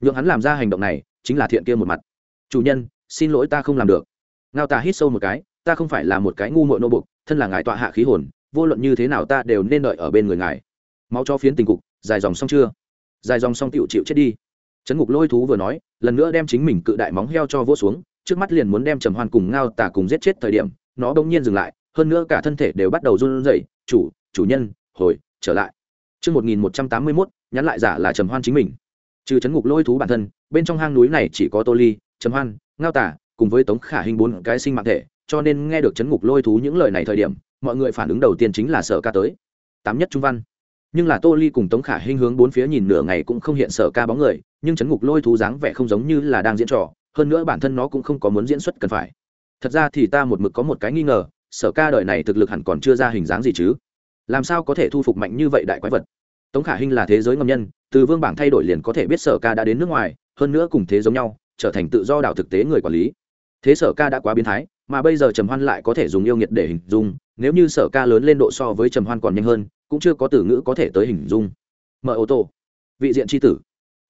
Nhượng hắn làm ra hành động này, chính là thiện kia một mặt. Chủ nhân, xin lỗi ta không làm được. Ngao tà hít sâu một cái ta không phải là một cái ngu muội nô bộc, thân là ngài tọa hạ khí hồn vô luận như thế nào ta đều nên đợi ở bên người ngài. Máu cho phiến tình cục dài dòng xong chưa? Dài dòng xong tựu chịu chết đi. Trấn ngục lôi thú vừa nói lần nữa đem chính mình cự đại móng heo cho vỗ xuống trước mắt liền muốn đem trầm hoan cùng ngao tả cùng giết chết thời điểm nó bỗng nhiên dừng lại hơn nữa cả thân thể đều bắt đầu run rẩy chủ chủ nhân hồi trở lại. Chương một nghìn một trăm tám mươi mốt nhắn lại giả là trầm hoan chính mình. Trừ chấn ngục lôi thú bản thân bên trong hang núi này chỉ có tô ly trầm hoan ngao tả cùng với tống khả hình bốn cái sinh mạng thể cho nên nghe được chấn ngục lôi thú những lời này thời điểm, mọi người phản ứng đầu tiên chính là sợ ca tới. Tám nhất trung văn. Nhưng là tô ly cùng tống khả hình hướng bốn phía nhìn nửa ngày cũng không hiện sở ca bóng người, nhưng chấn ngục lôi thú dáng vẻ không giống như là đang diễn trò, hơn nữa bản thân nó cũng không có muốn diễn xuất cần phải. Thật ra thì ta một mực có một cái nghi ngờ, sở ca đời này thực lực hẳn còn chưa ra hình dáng gì chứ? Làm sao có thể thu phục mạnh như vậy đại quái vật? Tống khả hinh là thế giới ngầm nhân, từ vương bảng thay đổi liền có thể biết sở ca đã đến nước ngoài, hơn nữa cùng thế giống nhau, trở thành tự do đảo thực tế người quản lý. Thế sở ca đã quá biến thái mà bây giờ trầm hoan lại có thể dùng yêu nghiệt để hình dung, nếu như sở ca lớn lên độ so với trầm hoan còn nhanh hơn, cũng chưa có từ ngữ có thể tới hình dung. Mở ô tô. Vị diện tri tử.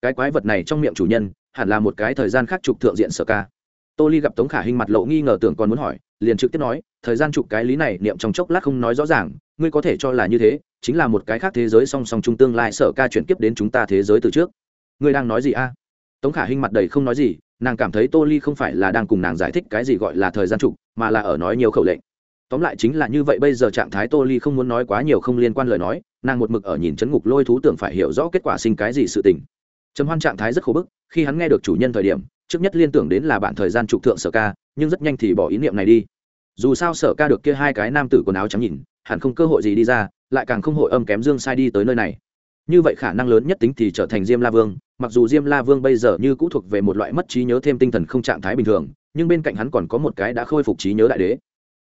Cái quái vật này trong miệng chủ nhân, hẳn là một cái thời gian khác trục thượng diện sở ca. Tô ly gặp tống khả hình mặt lộ nghi ngờ tưởng còn muốn hỏi, liền trực tiếp nói, thời gian chụp cái lý này niệm trong chốc lát không nói rõ ràng, ngươi có thể cho là như thế, chính là một cái khác thế giới song song chung tương lai sở ca chuyển kiếp đến chúng ta thế giới từ trước. Ngươi đang nói gì a? Tống khả hình mặt đầy không nói gì nàng cảm thấy tô ly không phải là đang cùng nàng giải thích cái gì gọi là thời gian trục, mà là ở nói nhiều khẩu lệnh. Tóm lại chính là như vậy bây giờ trạng thái tô ly không muốn nói quá nhiều không liên quan lời nói, nàng một mực ở nhìn chấn ngục lôi thú tưởng phải hiểu rõ kết quả sinh cái gì sự tình. Trầm hoan trạng thái rất khổ bức, khi hắn nghe được chủ nhân thời điểm, trước nhất liên tưởng đến là bạn thời gian trục thượng sở ca, nhưng rất nhanh thì bỏ ý niệm này đi. Dù sao sở ca được kia hai cái nam tử quần áo trắng nhìn, hẳn không cơ hội gì đi ra, lại càng không hội âm kém dương sai đi tới nơi này như vậy khả năng lớn nhất tính thì trở thành diêm la vương, mặc dù diêm la vương bây giờ như cũ thuộc về một loại mất trí nhớ thêm tinh thần không trạng thái bình thường, nhưng bên cạnh hắn còn có một cái đã khôi phục trí nhớ đại đế.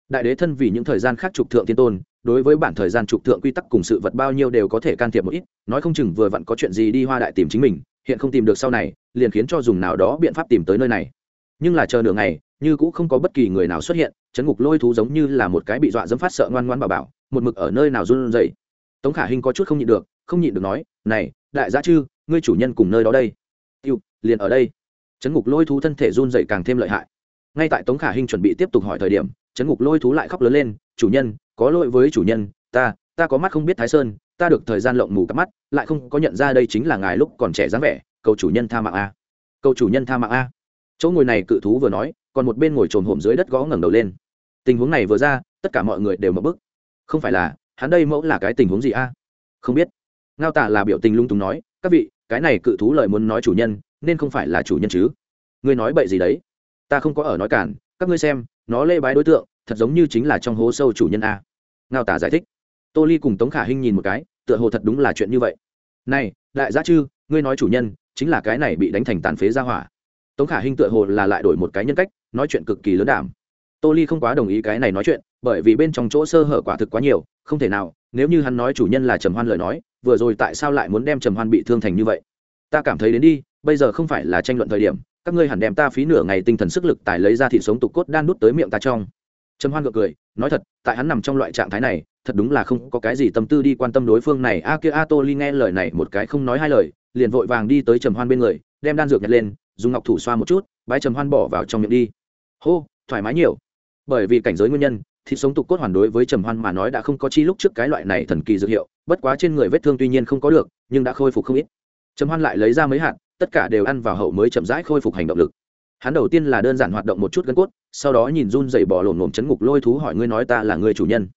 Đại đế thân vì những thời gian khác trục thượng tiên tôn, đối với bản thời gian trục thượng quy tắc cùng sự vật bao nhiêu đều có thể can thiệp một ít, nói không chừng vừa vặn có chuyện gì đi hoa đại tìm chính mình, hiện không tìm được sau này, liền khiến cho dùng nào đó biện pháp tìm tới nơi này. Nhưng là chờ nửa ngày, như cũng không có bất kỳ người nào xuất hiện, chấn ngục lôi thú giống như là một cái bị dọa dẫm phát sợ ngoan ngoan bảo bảo, một mực ở nơi nào run rẩy tống khả hinh có chút không nhịn được, không nhịn được nói, này, đại gia chư, ngươi chủ nhân cùng nơi đó đây. Tiêu, liền ở đây. Chấn ngục lôi thú thân thể run rẩy càng thêm lợi hại. Ngay tại tống khả hinh chuẩn bị tiếp tục hỏi thời điểm chấn ngục lôi thú lại khóc lớn lên, chủ nhân, có lỗi với chủ nhân, ta ta có mắt không biết thái sơn, ta được thời gian lộng mù cắp mắt, lại không có nhận ra đây chính là ngài lúc còn trẻ dáng vẻ, cầu chủ nhân tha mạng a. Cầu chủ nhân tha mạng a. Chỗ ngồi này cự thú vừa nói, còn một bên ngồi trồn hổm dưới đất gõ ngẩng đầu lên. Tình huống này vừa ra, tất cả mọi người đều mở bức. Không phải là hắn đây mẫu là cái tình huống gì a? Không biết. Ngao tả là biểu tình lung túng nói, các vị, cái này cự thú lời muốn nói chủ nhân, nên không phải là chủ nhân chứ? Ngươi nói bậy gì đấy? Ta không có ở nói cản, các ngươi xem, nó lê bái đối tượng, thật giống như chính là trong hố sâu chủ nhân a. Ngao tả giải thích. Tô ly cùng tống khả hinh nhìn một cái, tựa hồ thật đúng là chuyện như vậy. Này, đại gia chư, ngươi nói chủ nhân, chính là cái này bị đánh thành tàn phế ra hỏa. Tống khả hinh tựa hồ là lại đổi một cái nhân cách, nói chuyện cực kỳ lớn đảm tô ly không quá đồng ý cái này nói chuyện, bởi vì bên trong chỗ sơ hở quả thực quá nhiều không thể nào, nếu như hắn nói chủ nhân là trầm hoan lời nói, vừa rồi tại sao lại muốn đem trầm hoan bị thương thành như vậy? Ta cảm thấy đến đi, bây giờ không phải là tranh luận thời điểm, các ngươi hẳn đem ta phí nửa ngày tinh thần sức lực tài lấy ra thịt sống tục cốt đan đút tới miệng ta trong. Trầm hoan gượng cười, nói thật, tại hắn nằm trong loại trạng thái này, thật đúng là không có cái gì tâm tư đi quan tâm đối phương này. A kia a tô ly nghe lời này một cái không nói hai lời, liền vội vàng đi tới trầm hoan bên người, đem đan dược nhặt lên, dùng ngọc thủ xoa một chút, bái trầm hoan bỏ vào trong miệng đi. Hô, thoải mái nhiều. Bởi vì cảnh giới nguyên nhân thịt sống tục cốt hoàn đối với trầm hoan mà nói đã không có chi lúc trước cái loại này thần kỳ dược hiệu, bất quá trên người vết thương tuy nhiên không có được, nhưng đã khôi phục không ít. Trầm hoan lại lấy ra mấy hạt, tất cả đều ăn vào hậu mới chậm rãi khôi phục hành động lực. Hắn đầu tiên là đơn giản hoạt động một chút gân cốt, sau đó nhìn run dậy bỏ lổm lổm chấn ngục lôi thú hỏi ngươi nói ta là người chủ nhân.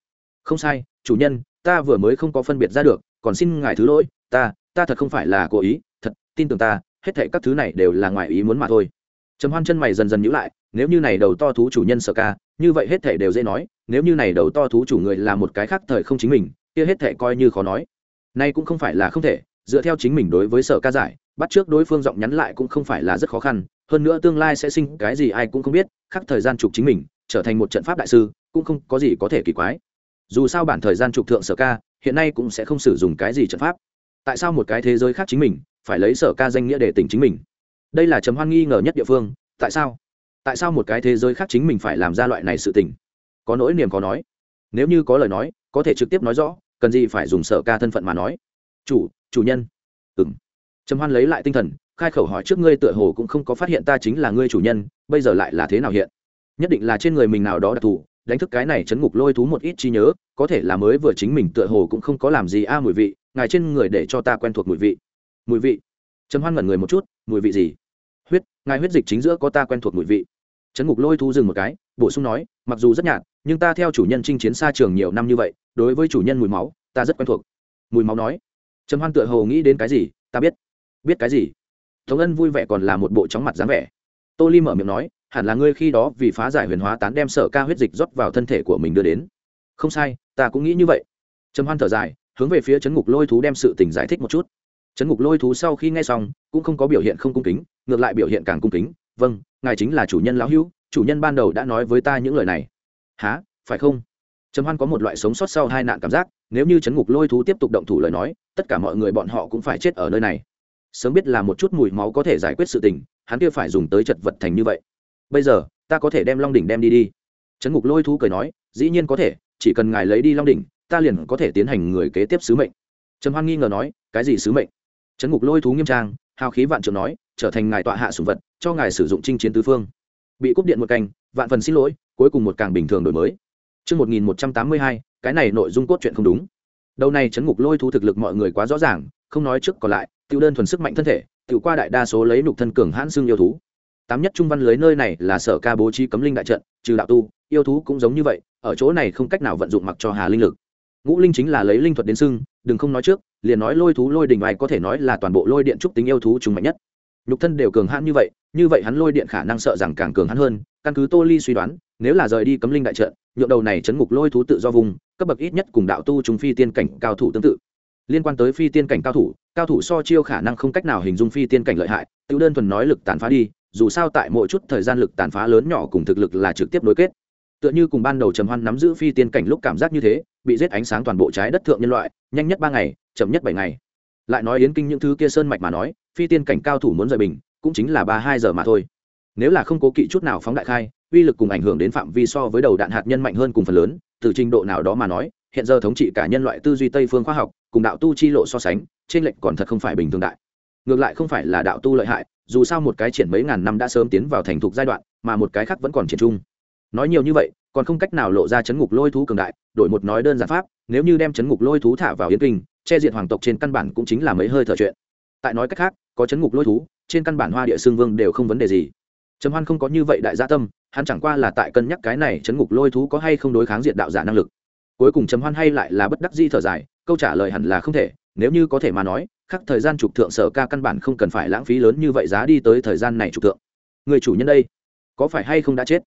Không sai, chủ nhân, ta vừa mới không có phân biệt ra được, còn xin ngài thứ lỗi, ta ta thật không phải là cố ý, thật, tin tưởng ta, hết thệ các thứ này đều là ngoài ý muốn mà thôi. Trầm hoan chân mày dần dần nhữ lại, nếu như này đầu to thú chủ nhân sợ ca như vậy hết thể đều dễ nói, nếu như này đầu to thú chủ người là một cái khác thời không chính mình, kia hết thể coi như khó nói. Nay cũng không phải là không thể, dựa theo chính mình đối với sở ca giải, bắt trước đối phương giọng nhắn lại cũng không phải là rất khó khăn, hơn nữa tương lai sẽ sinh cái gì ai cũng không biết khắc thời gian trục chính mình, trở thành một trận pháp đại sư, cũng không có gì có thể kỳ quái. Dù sao bản thời gian trục thượng sở ca, hiện nay cũng sẽ không sử dụng cái gì trận pháp. Tại sao một cái thế giới khác chính mình, phải lấy sở ca danh nghĩa để tỉnh chính mình? Đây là chấm hoan nghi ngờ nhất địa phương, tại sao? Tại sao một cái thế giới khác chính mình phải làm ra loại này sự tình? Có nỗi niềm có nói. Nếu như có lời nói, có thể trực tiếp nói rõ, cần gì phải dùng sở ca thân phận mà nói? Chủ chủ nhân. Ừng trầm hoan lấy lại tinh thần, khai khẩu hỏi trước ngươi tựa hồ cũng không có phát hiện ta chính là ngươi chủ nhân, bây giờ lại là thế nào hiện? Nhất định là trên người mình nào đó đặc thù, đánh thức cái này chấn ngục lôi thú một ít chi nhớ, có thể là mới vừa chính mình tựa hồ cũng không có làm gì a à mùi vị, ngài trên người để cho ta quen thuộc mùi vị. Mùi vị. Trầm hoan ngẩn người một chút, mùi vị gì? Huyết, ngài huyết dịch chính giữa có ta quen thuộc mùi vị trấn ngục lôi thu dừng một cái, bổ sung nói, mặc dù rất nhạt, nhưng ta theo chủ nhân chinh chiến xa trường nhiều năm như vậy, đối với chủ nhân mùi máu, ta rất quen thuộc. Mùi máu nói, trầm hoan tựa hồ nghĩ đến cái gì, ta biết. Biết cái gì? Tống ân vui vẻ còn là một bộ chóng mặt dáng vẻ. Tô ly mở miệng nói, hẳn là ngươi khi đó vì phá giải huyền hóa tán đem sở ca huyết dịch rót vào thân thể của mình đưa đến. Không sai, ta cũng nghĩ như vậy. Trầm hoan thở dài, hướng về phía chấn ngục lôi thú đem sự tình giải thích một chút. Chấn ngục lôi thú sau khi nghe xong, cũng không có biểu hiện không cung kính, ngược lại biểu hiện càng cung kính vâng ngài chính là chủ nhân lão hữu, chủ nhân ban đầu đã nói với ta những lời này. Há phải không? Trầm hoan có một loại sống sót sau hai nạn cảm giác, nếu như chấn ngục lôi thú tiếp tục động thủ lời nói, tất cả mọi người bọn họ cũng phải chết ở nơi này. Sớm biết là một chút mùi máu có thể giải quyết sự tình, hắn kia phải dùng tới chật vật thành như vậy. Bây giờ, ta có thể đem long đỉnh đem đi đi. Trấn ngục lôi thú cười nói, dĩ nhiên có thể, chỉ cần ngài lấy đi long đỉnh, ta liền có thể tiến hành người kế tiếp sứ mệnh. Trầm hoan nghi ngờ nói, cái gì sứ mệnh? Trấn ngục lôi thú nghiêm trang, hào khí vạn trường nói, trở thành ngài tọa hạ sùng vật cho ngài sử dụng chinh chiến tứ phương bị cúp điện một canh vạn phần xin lỗi cuối cùng một càng bình thường đổi mới Trước 1182, cái này nội dung cốt truyện không đúng. Đầu này chấn ngục lôi thú thực lực mọi người quá rõ ràng, không nói trước còn lại, tiêu đơn thuần sức mạnh thân thể, tiêu qua đại đa số lấy nục thân cường hãn xương yêu thú. Tám nhất trung văn lưới nơi này là sở ca bố trí cấm linh đại trận, trừ đạo tu, yêu thú cũng giống như vậy, ở chỗ này không cách nào vận dụng mặc cho hà linh lực. Ngũ linh chính là lấy linh thuật đến xưng, đừng không nói trước, liền nói lôi thú lôi đỉnh ai có thể nói là toàn bộ lôi điện trúc tính yêu thú chúng mạnh nhất nhục thân đều cường hãn như vậy như vậy hắn lôi điện khả năng sợ rằng càng cường hắn hơn, căn cứ tô ly suy đoán, nếu là rời đi cấm linh đại trận, nhượng đầu này chấn ngục lôi thú tự do vùng, cấp bậc ít nhất cùng đạo tu chúng phi tiên cảnh cao thủ tương tự. Liên quan tới phi tiên cảnh cao thủ cao thủ so chiêu khả năng không cách nào hình dung phi tiên cảnh lợi hại, tự đơn thuần nói lực tàn phá đi, dù sao tại mỗi chút thời gian lực tàn phá lớn nhỏ cùng thực lực là trực tiếp nối kết. Tựa như cùng ban đầu trầm hoan nắm giữ phi tiên cảnh lúc cảm giác như thế, bị giết ánh sáng toàn bộ trái đất thượng nhân loại, nhanh nhất ba ngày, chậm nhất bảy ngày. Lại nói yến kinh những thứ kia sơn mạch mà nói, phi tiên cảnh cao thủ muốn rời bình cũng chính là ba hai giờ mà thôi. Nếu là không cố kỵ chút nào phóng đại khai, uy lực cùng ảnh hưởng đến phạm vi so với đầu đạn hạt nhân mạnh hơn cùng phần lớn, từ trình độ nào đó mà nói, hiện giờ thống trị cả nhân loại tư duy tây phương khoa học, cùng đạo tu chi lộ so sánh, trên lệnh còn thật không phải bình thường đại. Ngược lại không phải là đạo tu lợi hại, dù sao một cái triển mấy ngàn năm đã sớm tiến vào thành thục giai đoạn, mà một cái khác vẫn còn triển trung. Nói nhiều như vậy, còn không cách nào lộ ra chấn ngục lôi thú cường đại, đổi một nói đơn giản pháp, nếu như đem chấn ngục lôi thú thả vào yến kinh, che diệt hoàng tộc trên căn bản cũng chính là mấy hơi thở chuyện. Tại nói cách khác, có chấn ngục lôi thú trên căn bản hoa địa xương vương đều không vấn đề gì. Trầm hoan không có như vậy đại gia tâm, hắn chẳng qua là tại cân nhắc cái này chấn ngục lôi thú có hay không đối kháng diện đạo giả năng lực. Cuối cùng trầm hoan hay lại là bất đắc di thở dài, câu trả lời hẳn là không thể, nếu như có thể mà nói, khắc thời gian trục thượng sở ca căn bản không cần phải lãng phí lớn như vậy giá đi tới thời gian này trục thượng. Người chủ nhân đây, có phải hay không đã chết?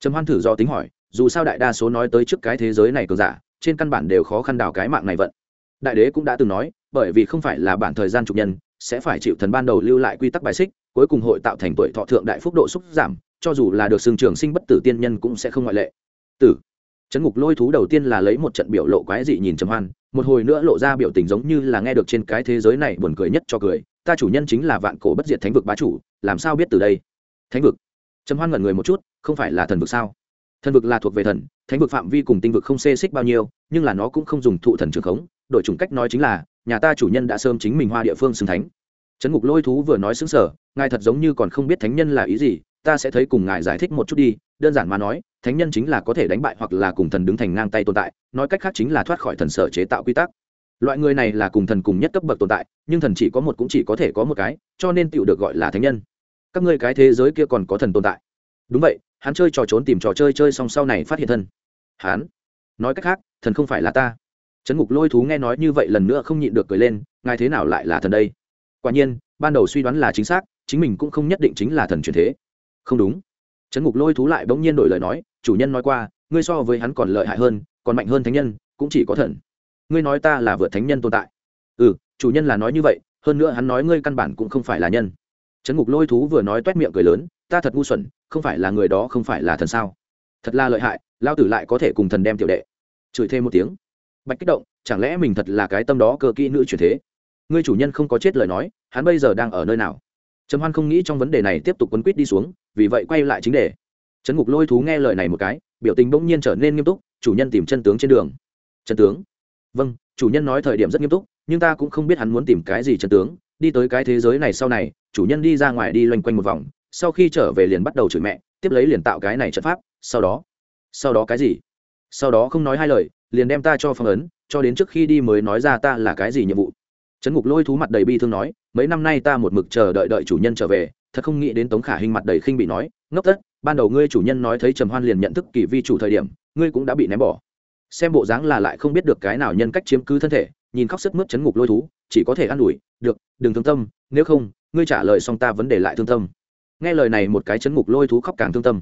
Trầm hoan thử do tính hỏi, dù sao đại đa số nói tới trước cái thế giới này cường giả, trên căn bản đều khó khăn đào cái mạng này vận. Đại đế cũng đã từng nói, bởi vì không phải là bản thời gian trục nhân sẽ phải chịu thần ban đầu lưu lại quy tắc bài xích, cuối cùng hội tạo thành tuổi thọ thượng đại phúc độ xúc giảm, cho dù là được xương trường sinh bất tử tiên nhân cũng sẽ không ngoại lệ. Tử. Trấn ngục lôi thú đầu tiên là lấy một trận biểu lộ quái dị nhìn trầm hoan, một hồi nữa lộ ra biểu tình giống như là nghe được trên cái thế giới này buồn cười nhất cho cười, ta chủ nhân chính là vạn cổ bất diệt thánh vực bá chủ, làm sao biết từ đây? Thánh vực? Trầm hoan ngẩn người một chút, không phải là thần vực sao? Thần vực là thuộc về thần, thánh vực phạm vi cùng tinh vực không xê xích bao nhiêu, nhưng là nó cũng không dùng thụ thần trường khống, đổi chủng cách nói chính là nhà ta chủ nhân đã sớm chính mình hoa địa phương xưng thánh. Trấn ngục lôi thú vừa nói xứng sở, ngài thật giống như còn không biết thánh nhân là ý gì, ta sẽ thấy cùng ngài giải thích một chút đi, đơn giản mà nói, thánh nhân chính là có thể đánh bại hoặc là cùng thần đứng thành ngang tay tồn tại, nói cách khác chính là thoát khỏi thần sở chế tạo quy tắc. Loại người này là cùng thần cùng nhất cấp bậc tồn tại, nhưng thần chỉ có một cũng chỉ có thể có một cái, cho nên tựu được gọi là thánh nhân. Các ngươi cái thế giới kia còn có thần tồn tại. Đúng vậy, hắn chơi trò trốn tìm trò chơi chơi xong sau này phát hiện thân. Hắn, nói cách khác, thần không phải là ta trấn ngục lôi thú nghe nói như vậy lần nữa không nhịn được cười lên, ngài thế nào lại là thần đây? Quả nhiên, ban đầu suy đoán là chính xác, chính mình cũng không nhất định chính là thần truyền thế. Không đúng. Trấn ngục lôi thú lại bỗng nhiên đổi lời nói, chủ nhân nói qua, ngươi so với hắn còn lợi hại hơn, còn mạnh hơn thánh nhân, cũng chỉ có thần. Ngươi nói ta là vượt thánh nhân tồn tại. Ừ chủ nhân là nói như vậy, hơn nữa hắn nói ngươi căn bản cũng không phải là nhân. Trấn ngục lôi thú vừa nói t u é t miệng cười lớn, ta thật ngu xuẩn, không phải là người đó không phải là thần sao? Thật là lợi hại, lao tử lại có thể cùng thần đem tiểu đệ. Chửi thêm một tiếng bạch kích động, chẳng lẽ mình thật là cái tâm đó cơ kỹ nữ truyền thế? Ngươi chủ nhân không có chết lời nói, hắn bây giờ đang ở nơi nào? Trầm hoan không nghĩ trong vấn đề này tiếp tục quấn quýt đi xuống, vì vậy quay lại chính đề. Trấn ngục lôi thú nghe lời này một cái, biểu tình bỗng nhiên trở nên nghiêm túc, chủ nhân tìm chân tướng trên đường. Chân tướng? Vâng chủ nhân nói thời điểm rất nghiêm túc, nhưng ta cũng không biết hắn muốn tìm cái gì chân tướng, đi tới cái thế giới này sau này, chủ nhân đi ra ngoài đi loanh quanh một vòng, sau khi trở về liền bắt đầu chửi mẹ, tiếp lấy liền tạo cái này trận pháp, sau đó. Sau đó cái gì? Sau đó không nói hai lời liền đem ta cho phong ấn, cho đến trước khi đi mới nói ra ta là cái gì nhiệm vụ. Trấn ngục lôi thú mặt đầy bi thương nói, mấy năm nay ta một mực chờ đợi đợi chủ nhân trở về, thật không nghĩ đến tống khả hình mặt đầy khinh bị nói, ngốc tất ban đầu ngươi chủ nhân nói thấy trầm hoan liền nhận thức kỳ vi chủ thời điểm, ngươi cũng đã bị ném bỏ. Xem bộ dáng là lại không biết được cái nào nhân cách chiếm cứ thân thể, nhìn khóc sức mướt chấn ngục lôi thú, chỉ có thể an ủi, được, đừng thương tâm, nếu không, ngươi trả lời xong ta vấn đề lại thương tâm. Nghe lời này một cái chấn ngục lôi thú khóc càng thương tâm.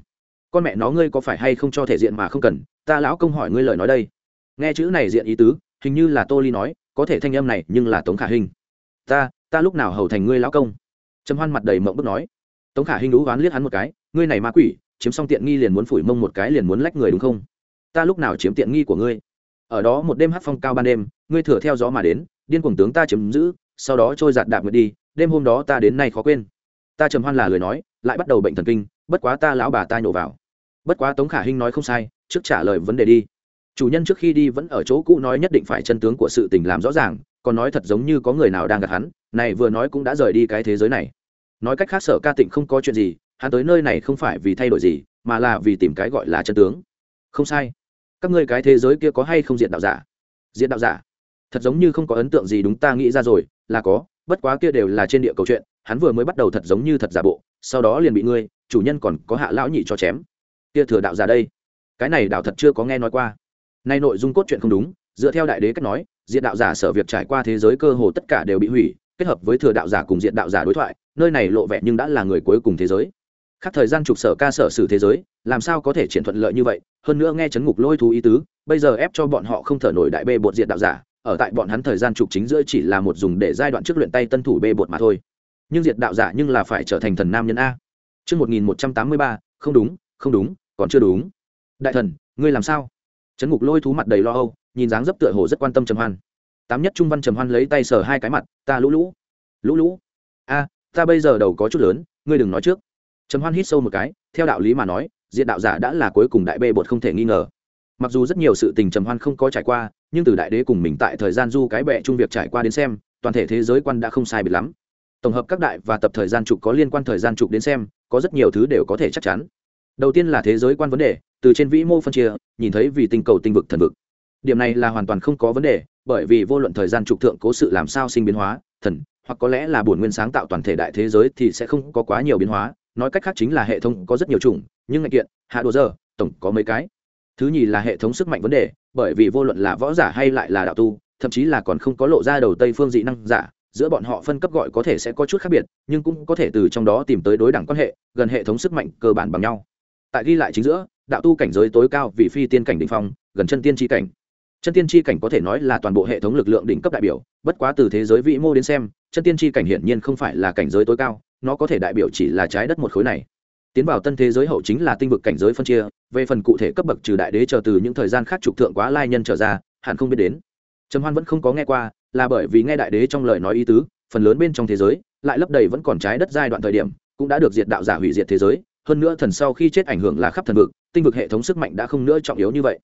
Con mẹ nó ngươi có phải hay không cho thể diện mà không cần, ta lão công hỏi ngươi lời nói đây nghe chữ này diện ý tứ, hình như là tô ly nói, có thể thanh âm này nhưng là tống khả hình ta ta lúc nào hầu thành ngươi lão công? Trầm hoan mặt đầy mộng bức nói. Tống khả hình đú oán liếc hắn một cái, ngươi này ma quỷ, chiếm xong tiện nghi liền muốn phủi mông một cái liền muốn lách người đúng không? Ta lúc nào chiếm tiện nghi của ngươi? Ở đó một đêm hát phong cao ban đêm, ngươi thừa theo gió mà đến, điên cuồng tướng ta chiếm giữ, sau đó trôi giạt đạp nguyệt đi, đêm hôm đó ta đến nay khó quên. Ta trầm hoan là lời nói, lại bắt đầu bệnh thần kinh, bất quá ta lão bà ta nhổ vào. Bất quá tống khả hinh nói không sai, trước trả lời vấn đề đi chủ nhân trước khi đi vẫn ở chỗ cũ nói nhất định phải chân tướng của sự tình làm rõ ràng, còn nói thật giống như có người nào đang gặp hắn, này vừa nói cũng đã rời đi cái thế giới này. Nói cách khác sở ca tịnh không có chuyện gì, hắn tới nơi này không phải vì thay đổi gì, mà là vì tìm cái gọi là chân tướng. Không sai. Các ngươi cái thế giới kia có hay không diện đạo giả? Diện đạo giả? Thật giống như không có ấn tượng gì đúng ta nghĩ ra rồi, là có, bất quá kia đều là trên địa cầu chuyện, hắn vừa mới bắt đầu thật giống như thật giả bộ, sau đó liền bị ngươi, chủ nhân còn có hạ lão nhị cho chém. Kia thừa đạo giả đây. Cái này đạo thật chưa có nghe nói qua nay nội dung cốt truyện không đúng dựa theo đại đế cách nói diện đạo giả sở việc trải qua thế giới cơ hồ tất cả đều bị hủy kết hợp với thừa đạo giả cùng diện đạo giả đối thoại nơi này lộ vẻ nhưng đã là người cuối cùng thế giới khác thời gian trục sở ca sở sử thế giới làm sao có thể triển thuận lợi như vậy hơn nữa nghe chấn ngục lôi thú ý tứ bây giờ ép cho bọn họ không thở nổi đại bê bột diện đạo giả ở tại bọn hắn thời gian trục chính giữa chỉ là một dùng để giai đoạn trước luyện tay tân thủ bê bột mà thôi nhưng diệt đạo giả nhưng là phải trở thành thần nam nhân a Trước 1183, không đúng, không đúng, còn chưa đúng. Đại thần, ngươi làm sao? Trấn ngục lôi thú mặt đầy lo âu, nhìn dáng dấp tựa hồ rất quan tâm trầm hoan. Tám nhất trung văn trầm hoan lấy tay sờ hai cái mặt, ta lũ lũ, lũ lũ. A, ta bây giờ đầu có chút lớn, ngươi đừng nói trước. Trầm hoan hít sâu một cái, theo đạo lý mà nói, diệt đạo giả đã là cuối cùng đại bê bột không thể nghi ngờ mặc dù rất nhiều sự tình trầm hoan không có trải qua nhưng từ đại đế cùng mình tại thời gian du cái bệ chung việc trải qua đến xem toàn thể thế giới quan đã không sai biệt lắm tổng hợp các đại và tập thời gian trục có liên quan thời gian trục đến xem có rất nhiều thứ đều có thể chắc chắn đầu tiên là thế giới quan vấn đề từ trên vĩ mô phân chia, nhìn thấy vì tinh cầu tinh vực thần vực. Điểm này là hoàn toàn không có vấn đề, bởi vì vô luận thời gian trục thượng cố sự làm sao sinh biến hóa, thần, hoặc có lẽ là bổn nguyên sáng tạo toàn thể đại thế giới thì sẽ không có quá nhiều biến hóa, nói cách khác chính là hệ thống có rất nhiều chủng, nhưng ngạch kiện, hạ đồ giờ, tổng có mấy cái. Thứ nhì là hệ thống sức mạnh vấn đề, bởi vì vô luận là võ giả hay lại là đạo tu, thậm chí là còn không có lộ ra đầu tây phương dị năng giả, giữa bọn họ phân cấp gọi có thể sẽ có chút khác biệt, nhưng cũng có thể từ trong đó tìm tới đối đẳng quan hệ, gần hệ thống sức mạnh cơ bản bằng nhau. Tại ghi lại chính giữa đạo tu cảnh giới tối cao vị phi tiên cảnh đ ỉ n h phong, gần chân tiên tri cảnh. Chân tiên tri cảnh có thể nói là toàn bộ hệ thống lực lượng đỉnh cấp đại biểu, bất quá từ thế giới vĩ mô đến xem, chân tiên tri cảnh hiển nhiên không phải là cảnh giới tối cao, nó có thể đại biểu chỉ là trái đất một khối này. Tiến vào tân thế giới hậu chính là tinh vực cảnh giới phân chia, về phần cụ thể cấp bậc trừ đại đế chờ từ những thời gian khác trục thượng quá lai nhân trở ra, hẳn không biết đến. Trầm hoan vẫn không có nghe qua, là bởi vì nghe đại đế trong lời nói ý tứ, phần lớn bên trong thế giới, lại lấp đầy vẫn còn trái đất giai đoạn thời điểm, cũng đã được diệt đạo giả hủy diệt thế giới hơn nữa thần sau khi chết ảnh hưởng là khắp thần vực, tinh vực hệ thống sức mạnh đã không nữa trọng yếu như vậy.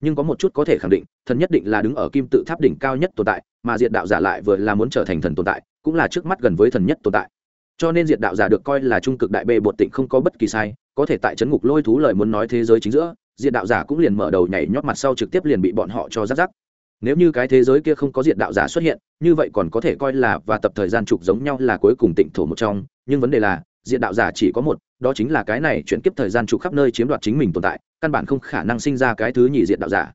Nhưng có một chút có thể khẳng định, thần nhất định là đứng ở kim tự tháp đỉnh cao nhất tồn tại, mà diệt đạo giả lại vừa là muốn trở thành thần tồn tại, cũng là trước mắt gần với thần nhất tồn tại. Cho nên diệt đạo giả được coi là trung cực đại bê bột tịnh không có bất kỳ sai, có thể tại c ngục lôi thú lời muốn nói thế giới chính giữa, diệt đạo giả cũng liền mở đầu nhảy nhót mặt sau trực tiếp liền bị bọn họ cho rắc rắc. Nếu như cái thế giới kia không có diệt đạo giả xuất hiện, như vậy còn có thể coi là và tập thời gian trục giống nhau là cuối cùng tịnh thổ một trong, nhưng vấn đề là diện đạo giả chỉ có một, đó chính là cái này chuyển kiếp thời gian trục khắp nơi chiếm đoạt chính mình tồn tại, căn bản không khả năng sinh ra cái thứ nhị diện đạo giả.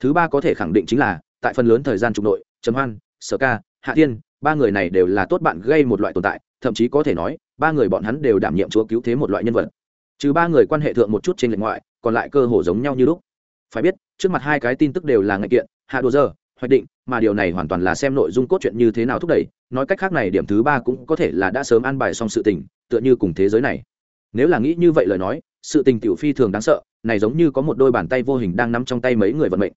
Thứ ba có thể khẳng định chính là, tại phần lớn thời gian trục nội, trầm hoan, sở ca, hạ tiên ba người này đều là tốt bạn gây một loại tồn tại, thậm chí có thể nói, ba người bọn hắn đều đảm nhiệm chúa cứu thế một loại nhân vật. Trừ ba người quan hệ thượng một chút trên lệnh ngoại, còn lại cơ hồ giống nhau như lúc. Phải biết, trước mặt hai cái tin tức đều là ngạch kiện, hạ đồ dơ, hoạch định, mà điều này hoàn toàn là xem nội dung cốt truyện như thế nào thúc đẩy, nói cách khác này điểm thứ ba cũng có thể là đã sớm an bài xong sự tình tựa như cùng thế giới này. Nếu là nghĩ như vậy lời nói, sự tình tiểu phi thường đáng sợ, này giống như có một đôi bàn tay vô hình đang nắm trong tay mấy người vận mệnh.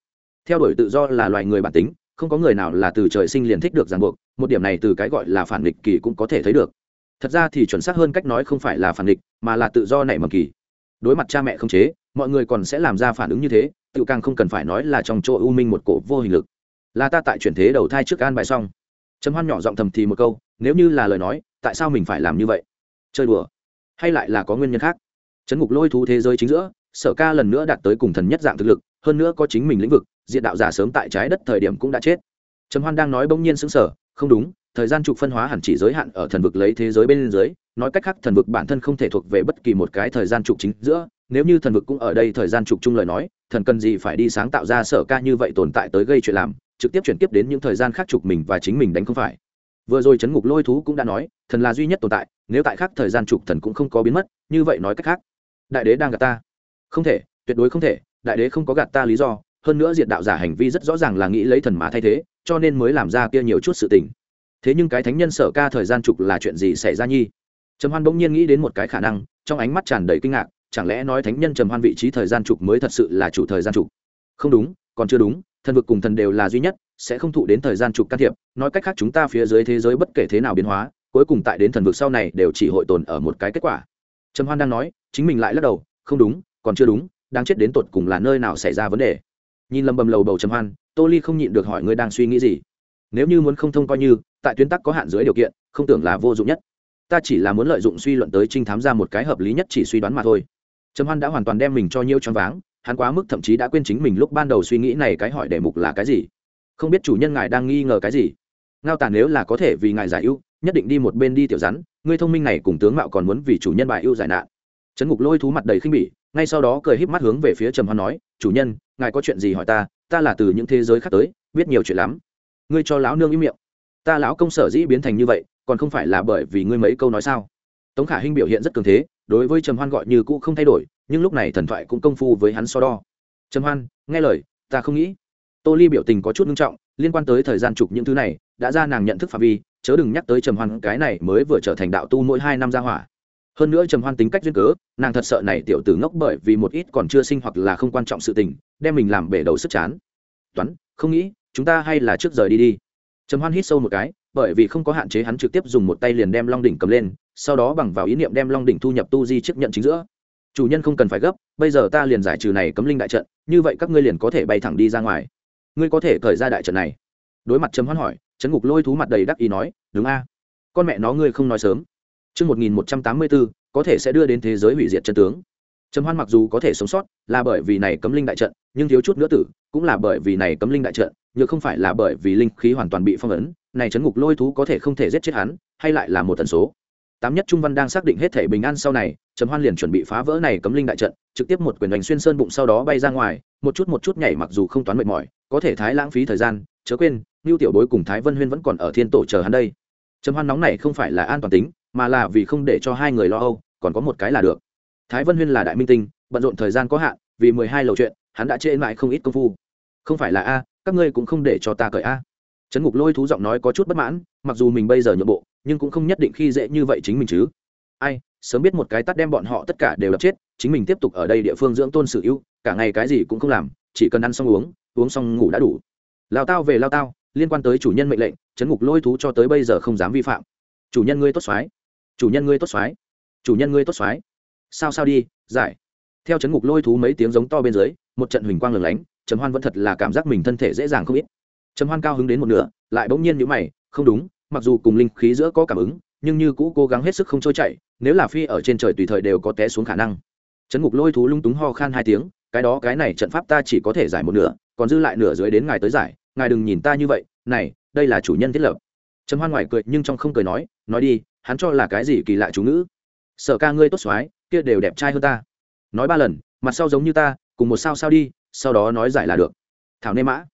Theo đuổi tự do là loài người bản tính, không có người nào là từ trời sinh liền thích được ràng buộc, một điểm này từ cái gọi là phản nghịch kỳ cũng có thể thấy được. Thật ra thì chuẩn xác hơn cách nói không phải là phản nghịch, mà là tự do nảy mầm kỳ. Đối mặt cha mẹ không chế, mọi người còn sẽ làm ra phản ứng như thế, tự càng không cần phải nói là trong chỗ u minh một cổ vô hình lực. Là ta tại chuyển thế đầu thai trước an bài xong. Trầm hoan nhỏ giọng thầm thì một câu, nếu như là lời nói, tại sao mình phải làm như vậy? Chơi đùa? Hay lại là có nguyên nhân khác? Chấn ngục lôi thú thế giới chính giữa, sở ca lần nữa đạt tới cùng thần nhất dạng thực lực, hơn nữa có chính mình lĩnh vực, diện đạo giả sớm tại trái đất thời điểm cũng đã chết. Trầm hoan đang nói bỗng nhiên xứng sở không đúng, thời gian trục phân hóa hẳn chỉ giới hạn ở thần vực lấy thế giới bên dưới, nói cách khác thần vực bản thân không thể thuộc về bất kỳ một cái thời gian trục chính giữa, nếu như thần vực cũng ở đây thời gian trục chung lời nói, thần cần gì phải đi sáng tạo ra sở ca như vậy tồn tại tới gây chuyện làm, trực tiếp chuyển tiếp đến những thời gian khác trục mình và chính mình đánh không phải vừa rồi chấn ngục lôi thú cũng đã nói, thần là duy nhất tồn tại, nếu tại khác thời gian trục thần cũng không có biến mất, như vậy nói cách khác, đại đế đang gạt ta. Không thể, tuyệt đối không thể, đại đế không có gạt ta lý do, hơn nữa diệt đạo giả hành vi rất rõ ràng là nghĩ lấy thần mà thay thế, cho nên mới làm ra kia nhiều chút sự tình. Thế nhưng cái thánh nhân sở ca thời gian trục là chuyện gì xảy ra nhi? Trầm hoan bỗng nhiên nghĩ đến một cái khả năng, trong ánh mắt tràn đầy kinh ngạc, chẳng lẽ nói thánh nhân trầm hoan vị trí thời gian trục mới thật sự là chủ thời gian trục? Không đúng, còn chưa đúng thần vực cùng thần đều là duy nhất, sẽ không thụ đến thời gian trục can thiệp. Nói cách khác, chúng ta phía dưới thế giới bất kể thế nào biến hóa, cuối cùng tại đến thần vực sau này đều chỉ hội tồn ở một cái kết quả. Trầm hoan đang nói, chính mình lại lắc đầu, không đúng, còn chưa đúng đang chết đến tột cùng là nơi nào xảy ra vấn đề. Nhìn lầm bầm lầu bầu trầm hoan, tô ly không nhịn được hỏi ngươi đang suy nghĩ gì. Nếu như muốn không thông coi như, tại tuyến tắc có hạn dưới điều kiện, không tưởng là vô dụng nhất. Ta chỉ là muốn lợi dụng suy luận tới trinh thám ra một cái hợp lý nhất chỉ suy đoán mà thôi. Trầm hoan đã hoàn toàn đem mình cho nhiêu choáng váng hắn quá mức thậm chí đã quên chính mình lúc ban đầu suy nghĩ này cái hỏi đề mục là cái gì. Không biết chủ nhân ngài đang nghi ngờ cái gì. Ngao tàn nếu là có thể vì ngài giải ưu, nhất định đi một bên đi tiểu rắn, ngươi thông minh này cùng tướng mạo còn muốn vì chủ nhân bài ưu giải nạn. Trấn ngục lôi thú mặt đầy khinh bỉ, ngay sau đó cười híp mắt hướng về phía trầm hoan nói, chủ nhân, ngài có chuyện gì hỏi ta ta là từ những thế giới khác tới, biết nhiều chuyện lắm. Ngươi cho lão nương im miệng. Ta lão công sở dĩ biến thành như vậy, còn không phải là bởi vì ngươi mấy câu nói sao? Tống khả hinh biểu hiện rất cường thế đối với trầm hoan gọi như cũ không thay đổi, nhưng lúc này thần thoại cũng công phu với hắn so đo. Trầm hoan, nghe lời, ta không nghĩ. Tô ly biểu tình có chút nghiêm trọng, liên quan tới thời gian chụp những thứ này, đã ra nàng nhận thức phạm vi, chớ đừng nhắc tới trầm hoan, cái này mới vừa trở thành đạo tu mỗi hai năm ra hỏa. Hơn nữa trầm hoan tính cách duyên cớ, nàng thật sợ này tiểu tử ngốc bởi vì một ít còn chưa sinh hoặc là không quan trọng sự tình, đem mình làm bể đầu sức chán. Toán, không nghĩ, chúng ta hay là trước rời đi đi. Trầm hoan hít sâu một cái, bởi vì không có hạn chế hắn trực tiếp dùng một tay liền đem long đỉnh cầm lên sau đó bằng vào ý niệm đem long đỉnh thu nhập tu di chấp nhận chính giữa. Chủ nhân không cần phải gấp bây giờ ta liền giải trừ này cấm linh đại trận như vậy các ngươi liền có thể bay thẳng đi ra ngoài. Ngươi có thể khởi ra đại trận này. Đối mặt trầm hoan hỏi trấn ngục lôi thú mặt đầy đắc ý nói đúng a. Con mẹ nó ngươi không nói sớm. Chương 1184, có thể sẽ đưa đến thế giới hủy diệt chân tướng. Trầm Hoan mặc dù có thể sống sót, là bởi vì này cấm linh đại trận, nhưng thiếu chút nữa tử, cũng là bởi vì này cấm linh đại trận, nhưng không phải là bởi vì linh khí hoàn toàn bị phong ấn, này chấn ngục lôi thú có thể không thể giết chết hắn, hay lại là một tần số tám nhất trung văn đang xác định hết thể bình an sau này, trầm hoan liền chuẩn bị phá vỡ này cấm linh đại trận, trực tiếp một quyền đánh xuyên sơn bụng sau đó bay ra ngoài, một chút một chút nhảy mặc dù không toán mệt mỏi, có thể thái lãng phí thời gian, chớ quên ngưu tiểu bối cùng thái vân huyên vẫn còn ở thiên tổ chờ hắn đây. Trầm hoan nóng này không phải là an toàn tính, mà là vì không để cho hai người lo âu, còn có một cái là được. Thái vân huyên là đại minh tinh, bận rộn thời gian có hạn, vì mười hai lầu chuyện, hắn đã trễ mãi không ít công phu. Không phải là a, các ngươi cũng không để cho ta cởi a. Trấn ngục lôi thú giọng nói có chút bất mãn, mặc dù mình bây giờ nhượng bộ nhưng cũng không nhất định khi dễ như vậy chính mình chứ. Ai, sớm biết một cái tắt đem bọn họ tất cả đều đập chết, chính mình tiếp tục ở đây địa phương dưỡng tôn sự ưu cả ngày cái gì cũng không làm, chỉ cần ăn xong uống uống xong ngủ đã đủ. Lao tao về lao tao, liên quan tới chủ nhân mệnh lệnh, chấn ngục lôi thú cho tới bây giờ không dám vi phạm. Chủ nhân ngươi tốt soái chủ nhân ngươi tốt soái chủ nhân ngươi tốt soái sao sao đi, giải. Theo chấn ngục lôi thú mấy tiếng giống to bên dưới, một trận huỳnh quang lừng lánh, trầm hoan vẫn thật là cảm giác mình thân thể dễ dàng không ít. Trầm hoan cao hứng đến một nửa, lại bỗng nhiên nhíu mày, không đúng mặc dù cùng linh khí giữa có cảm ứng, nhưng như cũ cố gắng hết sức không trôi chảy, nếu là phi ở trên trời tùy thời đều có té xuống khả năng. Chấn ngục lôi thú lung túng ho khan hai tiếng, cái đó, cái này trận pháp ta chỉ có thể giải một nửa, còn dư lại nửa dưới đến ngài tới giải, ngài đừng nhìn ta như vậy, này, đây là chủ nhân thiết lập. Trầm hoan ngoài cười, nhưng trong không cười nói nói đi, hắn cho là cái gì kỳ lạ chú ngữ. Sợ ca ngươi tốt xoái, kia đều đẹp trai hơn ta. Nói ba lần, mặt sau giống như ta, cùng một sao sao đi, sau đó nói giải là được. Thảo nê mã.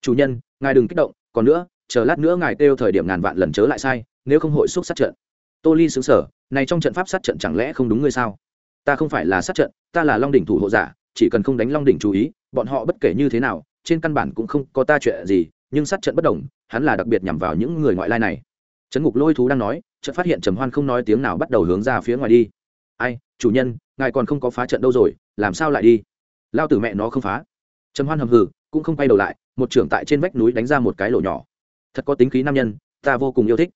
Chủ nhân, ngài đừng kích động, còn nữa chờ lát nữa ngài kêu thời điểm ngàn vạn lần chớ lại sai, nếu không hội xúc sát trận. Tô ly xứng sở này trong trận pháp sát trận chẳng lẽ không đúng ngươi sao? Ta không phải là sát trận, ta là long đỉnh thủ hộ giả, chỉ cần không đánh long đỉnh chú ý, bọn họ bất kể như thế nào, trên căn bản cũng không có ta chuyện gì, nhưng sát trận bất đồng, hắn là đặc biệt nhằm vào những người ngoại lai này. Trấn ngục lôi thú đang nói trận phát hiện trầm hoan không nói tiếng nào bắt đầu hướng ra phía ngoài đi. Ai, chủ nhân, ngài còn không có phá trận đâu rồi, làm sao lại đi? Lao tử mẹ nó không phá. Trầm hoan hầm hừ, cũng không quay đầu lại, một trưởng tại trên vách núi đánh ra một cái lỗ nhỏ thật có tính khí nam nhân, ta vô cùng yêu thích.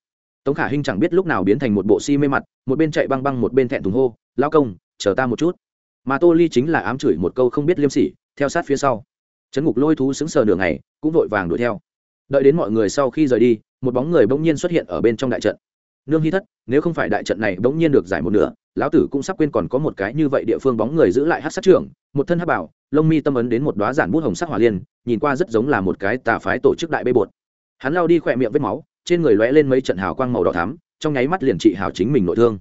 Tống khả hinh chẳng biết lúc nào biến thành một bộ si mê mặt, một bên chạy băng băng một bên thẹn thùng hô lao công, chờ ta một chút. Mà tô ly chính là ám chửi một câu không biết liêm sỉ, theo sát phía sau. Trấn ngục lôi thú xứng sờ nửa ngày, cũng vội vàng đuổi theo. Đợi đến mọi người sau khi rời đi, một bóng người bỗng nhiên xuất hiện ở bên trong đại trận. Nương hy thất, nếu không phải đại trận này bỗng nhiên được giải một nửa, lão tử cũng sắp quên còn có một cái như vậy địa phương bóng người giữ lại hát sát trưởng, một thân hát bảo, lông mi tâm ấn đến một đoá giản bút hồng sắc hỏa liên, nhìn qua rất giống là một cái tà phái tổ chức đại bê bột hắn lao đi khỏe miệng vết máu, trên người lóe lên mấy trận hào quang màu đỏ thắm, trong nháy mắt liền trị hào chính mình nội thương.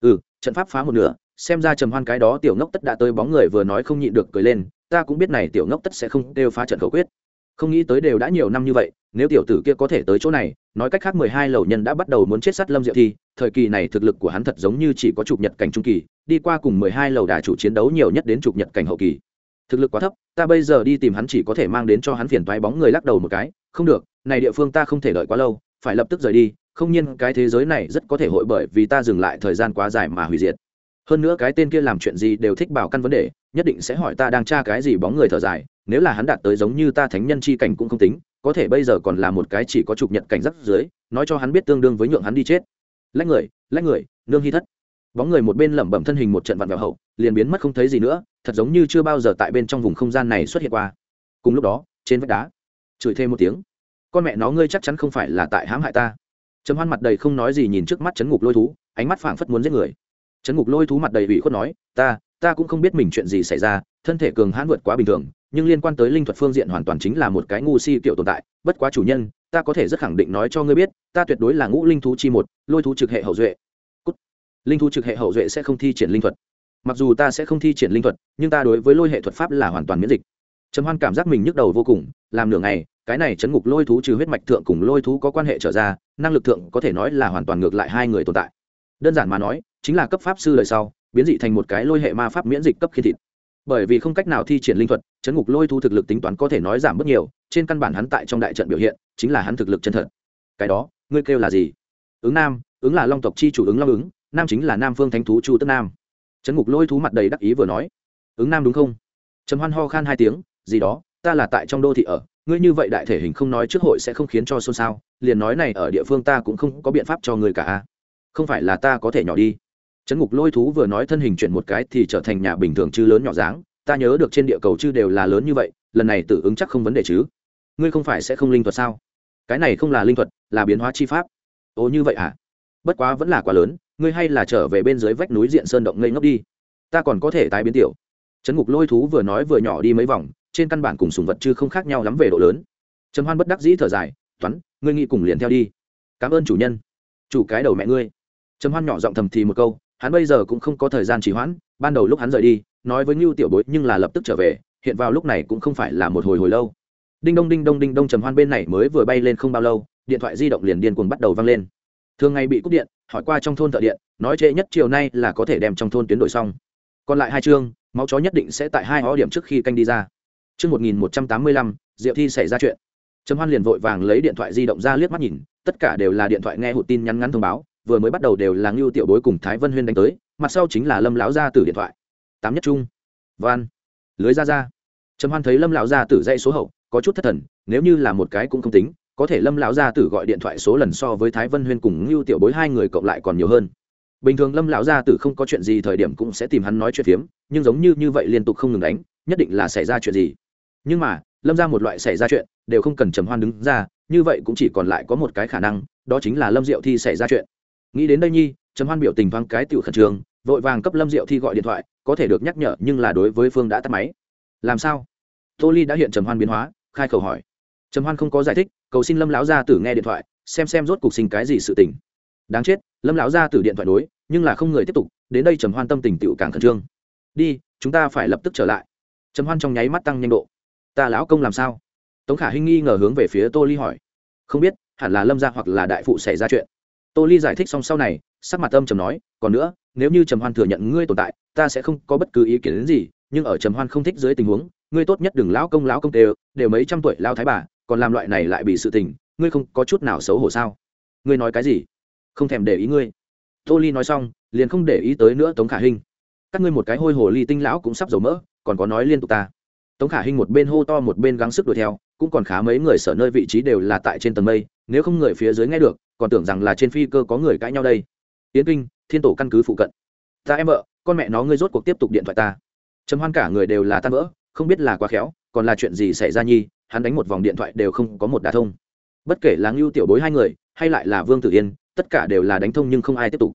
Ừ trận pháp phá một nửa, xem ra trầm hoan cái đó tiểu ngốc tất đã tới bóng người vừa nói không nhịn được cười lên, ta cũng biết này tiểu ngốc tất sẽ không đều phá trận khẩu quyết. Không nghĩ tới đều đã nhiều năm như vậy, nếu tiểu tử kia có thể tới chỗ này, nói cách khác mười hai lầu nhân đã bắt đầu muốn chết sát lâm diệu thi, thời kỳ này thực lực của hắn thật giống như chỉ có chụp nhật cảnh trung kỳ, đi qua cùng mười hai lầu đà chủ chiến đấu nhiều nhất đến chụp nhật cảnh hậu kỳ. Thực lực quá thấp, ta bây giờ đi tìm hắn chỉ có thể mang đến cho hắn phiền toái bóng người lắc đầu một cái không được, này địa phương ta không thể đợi quá lâu, phải lập tức rời đi, không nhiên cái thế giới này rất có thể hội bởi vì ta dừng lại thời gian quá dài mà hủy diệt. Hơn nữa cái tên kia làm chuyện gì đều thích bảo căn vấn đề, nhất định sẽ hỏi ta đang tra cái gì bóng người thở dài, nếu là hắn đạt tới giống như ta thánh nhân chi cảnh cũng không tính, có thể bây giờ còn là một cái chỉ có chụp nhận cảnh rắc dưới nói cho hắn biết tương đương với nhượng hắn đi chết. Lách người lách người, nương hy thất. Bóng người một bên lẩm bẩm thân hình một trận vặn vẹo hậu, liền biến mất không thấy gì nữa, thật giống như chưa bao giờ tại bên trong vùng không gian này xuất hiện qua. Cùng lúc đó, trên vách đá chửi thêm một tiếng. Con mẹ nó ngươi chắc chắn không phải là tại hãm hại ta. Trầm hoan mặt đầy không nói gì nhìn trước mắt chấn ngục lôi thú, ánh mắt phảng phất muốn giết người. Chấn ngục lôi thú mặt đầy ủy khuất nói, ta ta cũng không biết mình chuyện gì xảy ra, thân thể cường hãn vượt quá bình thường, nhưng liên quan tới linh thuật phương diện hoàn toàn chính là một cái ngu si kiểu tồn tại, bất quá chủ nhân, ta có thể rất khẳng định nói cho ngươi biết, ta tuyệt đối là ngũ linh thú chi một, lôi thú trực hệ hậu duệ. Cút. linh thú trực hệ hậu duệ sẽ không thi triển linh thuật. Mặc dù ta sẽ không thi triển linh thuật, nhưng ta đối với lôi hệ thuật pháp là hoàn toàn miễn dịch trầm hoan cảm giác mình nhức đầu vô cùng, làm nửa ngày, cái này chấn ngục lôi thú trừ huyết mạch thượng cùng lôi thú có quan hệ trở ra, năng lực thượng có thể nói là hoàn toàn ngược lại hai người tồn tại. Đơn giản mà nói, chính là cấp pháp sư đời sau, biến dị thành một cái lôi hệ ma pháp miễn dịch cấp khi thịt. Bởi vì không cách nào thi triển linh thuật, chấn ngục lôi thú thực lực tính toán có thể nói giảm bớt nhiều, trên căn bản hắn tại trong đại trận biểu hiện, chính là hắn thực lực chân thật. Cái đó, ngươi kêu là gì? Ứng nam, ứng là long tộc chi chủ ứng long ứng, nam chính là nam phương thánh thú chu tức nam. Chấn ngục lôi thú mặt đầy đắc ý vừa nói. Ứng nam đúng không? Trầm hoan ho khan hai tiếng gì đó, ta là tại trong đô thị ở, ngươi như vậy đại thể hình không nói trước hội sẽ không khiến cho xôn xao, liền nói này ở địa phương ta cũng không có biện pháp cho người cả không phải là ta có thể nhỏ đi. Trấn ngục lôi thú vừa nói thân hình chuyển một cái thì trở thành nhà bình thường chứ lớn nhỏ dáng, ta nhớ được trên địa cầu chứ đều là lớn như vậy, lần này tự ứng chắc không vấn đề chứ. Ngươi không phải sẽ không linh thuật sao? Cái này không là linh thuật, là biến hóa chi pháp. Ồ, như vậy à? Bất quá vẫn là quá lớn, ngươi hay là trở về bên dưới vách núi diện sơn động ngây ngốc đi. Ta còn có thể tái biến tiểu. Trấn ngục lôi thú vừa nói vừa nhỏ đi mấy vòng trên căn bản cùng sùng vật chứ không khác nhau lắm về độ lớn. Trầm hoan bất đắc dĩ thở dài, toán, ngươi nghĩ cùng liền theo đi. Cảm ơn chủ nhân. Chủ cái đầu mẹ ngươi. Trầm hoan nhỏ giọng thầm thì một câu, hắn bây giờ cũng không có thời gian trì hoãn, ban đầu lúc hắn rời đi, nói với ngưu tiểu bối nhưng là lập tức trở về, hiện vào lúc này cũng không phải là một hồi hồi lâu. Đinh đông đinh đông đinh đông trầm hoan bên này mới vừa bay lên không bao lâu, điện thoại di động liền điên cuồng bắt đầu vang lên. Thường ngày bị cúp điện, hỏi qua trong thôn thợ điện, nói trễ nhất chiều nay là có thể đem trong thôn tuyến đổi xong. Còn lại hai chương, máu chó nhất định sẽ tại hai ó điểm trước khi canh đi ra chương một nghìn một trăm tám mươi lăm, diệu thi xảy ra chuyện. Trầm hoan liền vội vàng lấy điện thoại di động ra liếc mắt nhìn, tất cả đều là điện thoại nghe hụt tin nhắn ngắn thông báo, vừa mới bắt đầu đều là ngưu tiểu bối cùng thái vân huyên đánh tới, mặt sau chính là lâm lão gia tử điện thoại. Tám nhất trung. Van lưới ra ra. Trầm hoan thấy lâm lão gia tử dãy số hậu, có chút thất thần, nếu như là một cái cũng không tính, có thể lâm lão gia tử gọi điện thoại số lần so với thái vân huyên cùng ngưu tiểu bối hai người cộng lại còn nhiều hơn. Bình thường lâm lão gia tử không có chuyện gì thời điểm cũng sẽ tìm hắn nói chuyện phiếm, nhưng giống như như vậy liên tục không ngừng đánh, nhất định là xảy ra chuyện gì nhưng mà, lâm ra một loại xảy ra chuyện, đều không cần trầm hoan đứng ra, như vậy cũng chỉ còn lại có một cái khả năng, đó chính là lâm diệu thi xảy ra chuyện. Nghĩ đến đây nhi, trầm hoan biểu tình văng cái tiểu khẩn trương, vội vàng cấp lâm diệu thi gọi điện thoại, có thể được nhắc nhở nhưng là đối với phương đã tắt máy. Làm sao? Tô ly đã hiện trầm hoan biến hóa, khai khẩu hỏi. Trầm hoan không có giải thích, cầu xin lâm lão gia tử nghe điện thoại, xem xem rốt cuộc sinh cái gì sự tình. Đáng chết, lâm lão gia tử điện thoại đối, nhưng là không người tiếp tục, đến đây trầm hoan tâm tình tựu càng khẩn trương. Đi, chúng ta phải lập tức trở lại. Trầm hoan trong nháy mắt tăng nhanh độ ta lão công làm sao? Tống khả hinh nghi ngờ hướng về phía tô ly hỏi. Không biết, hẳn là lâm gia hoặc là đại phụ xảy ra chuyện. Tô ly giải thích xong sau này, sắc mặt âm trầm nói, còn nữa, nếu như trầm hoan thừa nhận ngươi tồn tại, ta sẽ không có bất cứ ý kiến đến gì, nhưng ở trầm hoan không thích dưới tình huống, ngươi tốt nhất đừng lão công lão công đều đều mấy trăm tuổi lao thái bà, còn làm loại này lại bị sự tình, ngươi không có chút nào xấu hổ sao? Ngươi nói cái gì? Không thèm để ý ngươi. Tô ly nói xong, liền không để ý tới nữa tống khả hinh. Các ngươi một cái hôi hồ ly tinh lão cũng sắp dầu mỡ, còn có nói liên tục ta tống khả hinh một bên hô to một bên gắng sức đuổi theo, cũng còn khá mấy người sở nơi vị trí đều là tại trên tầng mây, nếu không người phía dưới nghe được, còn tưởng rằng là trên phi cơ có người cãi nhau đây. Tiễn kinh, thiên tổ căn cứ phụ cận. Ta em vợ, con mẹ nó ngươi rốt cuộc tiếp tục điện thoại ta. Trầm hoan cả người đều là tan vỡ, không biết là quá khéo, còn là chuyện gì xảy ra nhi, hắn đánh một vòng điện thoại đều không có một đả thông. Bất kể là ngưu tiểu bối hai người, hay lại là vương tử yên, tất cả đều là đánh thông nhưng không ai tiếp tục.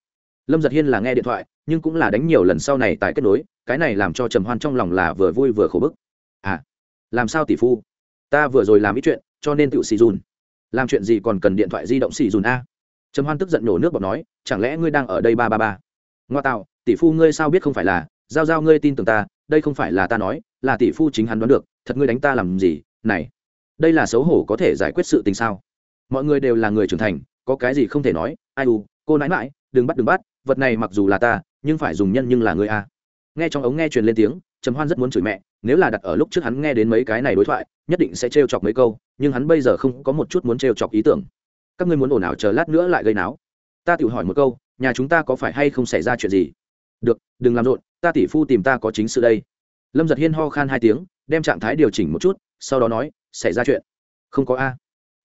Lâm giật hiên là nghe điện thoại, nhưng cũng là đánh nhiều lần sau này tại kết nối, cái này làm cho trầm hoan trong lòng là vừa vui vừa khổ bức làm sao tỷ phu? Ta vừa rồi làm ít chuyện, cho nên tự xì dùn. Làm chuyện gì còn cần điện thoại di động xì dùn a? Trầm hoan tức giận nổ nước bọt nói, chẳng lẽ ngươi đang ở đây ba ba ba? Ngoa tạo, tỷ phu ngươi sao biết không phải là, giao giao ngươi tin tưởng ta, đây không phải là ta nói, là tỷ phu chính hắn đoán được, thật ngươi đánh ta làm gì, này. Đây là xấu hổ có thể giải quyết sự tình sao? Mọi người đều là người trưởng thành, có cái gì không thể nói, ai u, cô nãi mãi đừng bắt đừng bắt, vật này mặc dù là ta, nhưng phải dùng nhân nhưng là ngươi a. Nghe trong ống nghe truyền lên tiếng trầm hoan rất muốn chửi mẹ, nếu là đặt ở lúc trước hắn nghe đến mấy cái này đối thoại, nhất định sẽ trêu chọc mấy câu, nhưng hắn bây giờ không có một chút muốn trêu chọc ý tưởng. Các ngươi muốn ồn ào chờ lát nữa lại gây náo. Ta tự hỏi một câu, nhà chúng ta có phải hay không xảy ra chuyện gì? Được, đừng làm rộn, ta tỷ phu tìm ta có chính sự đây. Lâm giật hiên ho khan hai tiếng, đem trạng thái điều chỉnh một chút, sau đó nói, xảy ra chuyện. Không có a.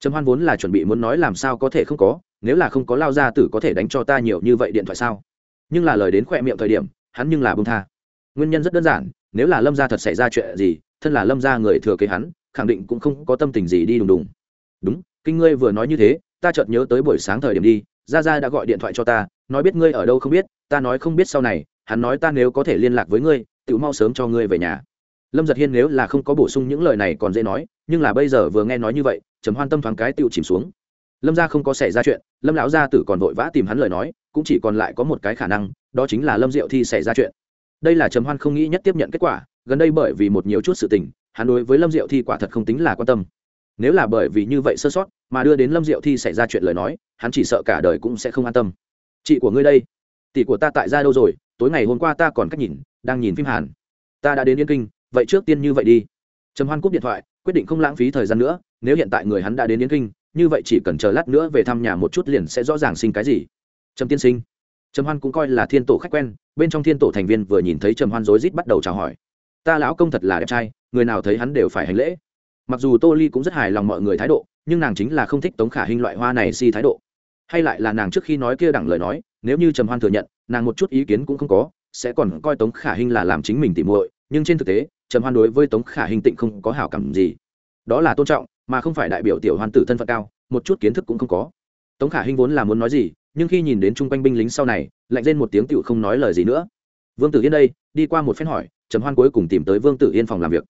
Trầm hoan vốn là chuẩn bị muốn nói làm sao có thể không có, nếu là không có lao ra tử có thể đánh cho ta nhiều như vậy điện thoại sao? Nhưng là lời đến khỏe miệng thời điểm, hắn nhưng là bông tha. Nguyên nhân rất đơn giản nếu là lâm gia thật xảy ra chuyện gì, thân là lâm gia người thừa kế hắn, khẳng định cũng không có tâm tình gì đi đùng đùng. Đúng, kinh ngươi vừa nói như thế, ta chợt nhớ tới buổi sáng thời điểm đi, gia gia đã gọi điện thoại cho ta, nói biết ngươi ở đâu không biết, ta nói không biết sau này, hắn nói ta nếu có thể liên lạc với ngươi tự mau sớm cho ngươi về nhà. Lâm giật hiên nếu là không có bổ sung những lời này còn dễ nói, nhưng là bây giờ vừa nghe nói như vậy chấm hoan tâm thoáng cái tự chìm xuống. Lâm gia không có xảy ra chuyện, lâm lão gia tử còn vội vã tìm hắn lời nói, cũng chỉ còn lại có một cái khả năng, đó chính là lâm diệu thi xảy ra chuyện đây là trầm hoan không nghĩ nhất tiếp nhận kết quả, gần đây bởi vì một nhiều chút sự tình, hắn đối với lâm diệu thi quả thật không tính là quan tâm. Nếu là bởi vì như vậy sơ sót, mà đưa đến lâm diệu thi xảy ra chuyện lời nói, hắn chỉ sợ cả đời cũng sẽ không an tâm. Chị của ngươi đây, tỷ của ta tại gia đâu rồi, tối ngày hôm qua ta còn cách nhìn, đang nhìn phim hàn. Ta đã đến yên kinh, vậy trước tiên như vậy đi. Trầm hoan cúp điện thoại, quyết định không lãng phí thời gian nữa, nếu hiện tại người hắn đã đến yên kinh, như vậy chỉ cần chờ lát nữa về thăm nhà một chút liền sẽ rõ ràng sinh cái gì. Trầm tiên sinh trầm hoan cũng coi là thiên tổ khách quen, bên trong thiên tổ thành viên vừa nhìn thấy trầm hoan rối rít bắt đầu chào hỏi. Ta lão công thật là đẹp trai, người nào thấy hắn đều phải hành lễ. Mặc dù tô ly cũng rất hài lòng mọi người thái độ, nhưng nàng chính là không thích tống khả hình loại hoa này si thái độ. Hay lại là nàng trước khi nói kia đẳng lời nói, nếu như trầm hoan thừa nhận, nàng một chút ý kiến cũng không có, sẽ còn coi tống khả hình là làm chính mình tỉ muội, nhưng trên thực tế, trầm hoan đối với tống khả hình tịnh không có hảo cảm gì. Đó là tôn trọng, mà không phải đại biểu tiểu hoan tử thân phận cao, một chút kiến thức cũng không có. Tống khả hình vốn là muốn nói gì nhưng khi nhìn đến chung quanh binh lính sau này, lạnh lên một tiếng tựu không nói lời gì nữa. Vương tử yên đây, đi qua một phen hỏi, trầm hoan cuối cùng tìm tới vương tử yên phòng làm việc.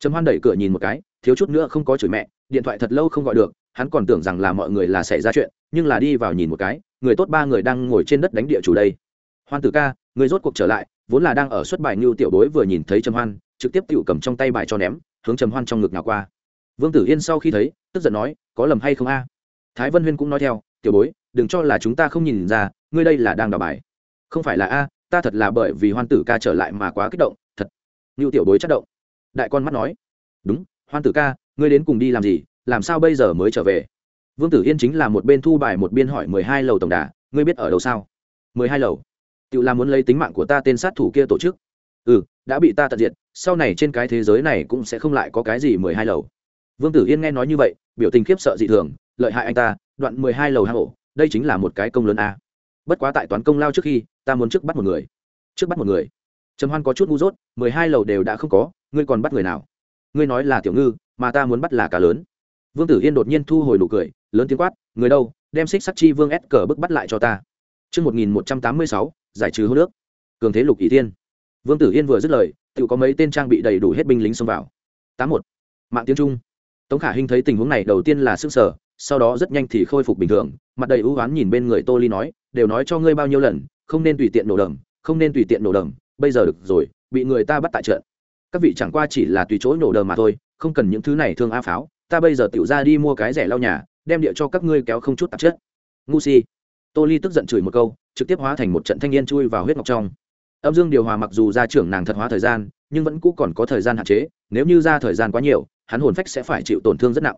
Trầm hoan đẩy cửa nhìn một cái, thiếu chút nữa không có chửi mẹ, điện thoại thật lâu không gọi được, hắn còn tưởng rằng là mọi người là xảy ra chuyện, nhưng là đi vào nhìn một cái, người tốt ba người đang ngồi trên đất đánh địa chủ đây. Hoan tử ca, người rốt cuộc trở lại, vốn là đang ở xuất bài ngưu tiểu bối vừa nhìn thấy trầm hoan, trực tiếp tựu cầm trong tay bài cho ném, hướng trầm hoan trong ngực nào qua. Vương tử yên sau khi thấy, tức giận nói, có lầm hay không a? Thái vân huyên cũng nói theo, tiểu bối đừng cho là chúng ta không nhìn ra, ngươi đây là đang đào bài. Không phải là a, ta thật là bởi vì hoan tử ca trở lại mà quá kích động, thật. Ngưu tiểu bối chất động. Đại con mắt nói. Đúng, hoan tử ca, ngươi đến cùng đi làm gì, làm sao bây giờ mới trở về? Vương tử yên chính là một bên thu bài một bên hỏi mười hai lầu tổng đà, ngươi biết ở đâu sao? mười hai lầu. Tự làm muốn lấy tính mạng của ta tên sát thủ kia tổ chức. Ừ đã bị ta tận diện sau này trên cái thế giới này cũng sẽ không lại có cái gì mười hai lầu. Vương tử yên nghe nói như vậy, biểu tình khiếp sợ dị thường, lợi hại anh ta, đoạn mười hai lầu hang ổ đây chính là một cái công lớn a bất quá tại toán công lao trước khi ta muốn trước bắt một người trước bắt một người trầm hoan có chút ngu dốt mười hai lầu đều đã không có ngươi còn bắt người nào ngươi nói là tiểu ngư mà ta muốn bắt là cá lớn vương tử yên đột nhiên thu hồi nụ cười lớn tiếng quát người đâu đem xích sắt chi vương ép cờ bức bắt lại cho ta Trước 1186, giải trừ hô nước. Cường thế lục ý tiên. Vương Tử Yên vừa dứt lời, tự có mấy tên trang bị đầy đủ hết binh lính xông vào. Tám một, Mạng tiếng Trung. Tống Khả Hinh thấy tình huống này đầu tiên là sửng sở, sau đó rất nhanh thì khôi phục bình thường, mặt đầy ưu oán nhìn bên người Tô Ly nói, đều nói cho ngươi bao nhiêu lần, không nên tùy tiện nổ đầm, không nên tùy tiện nổ đầm, bây giờ được rồi, bị người ta bắt tại trận. Các vị chẳng qua chỉ là tùy chỗ nổ đầm mà thôi, không cần những thứ này thương a pháo, ta bây giờ tiểu ra đi mua cái rẻ lau nhà, đem địa cho các ngươi kéo không chút tạp chất. Ngu si tô ly tức giận chửi một câu trực tiếp hóa thành một trận thanh niên chui vào huyết ngọc trong âm dương điều hòa mặc dù ra trưởng nàng thật hóa thời gian nhưng vẫn cũ còn có thời gian hạn chế nếu như ra thời gian quá nhiều hắn hồn phách sẽ phải chịu tổn thương rất nặng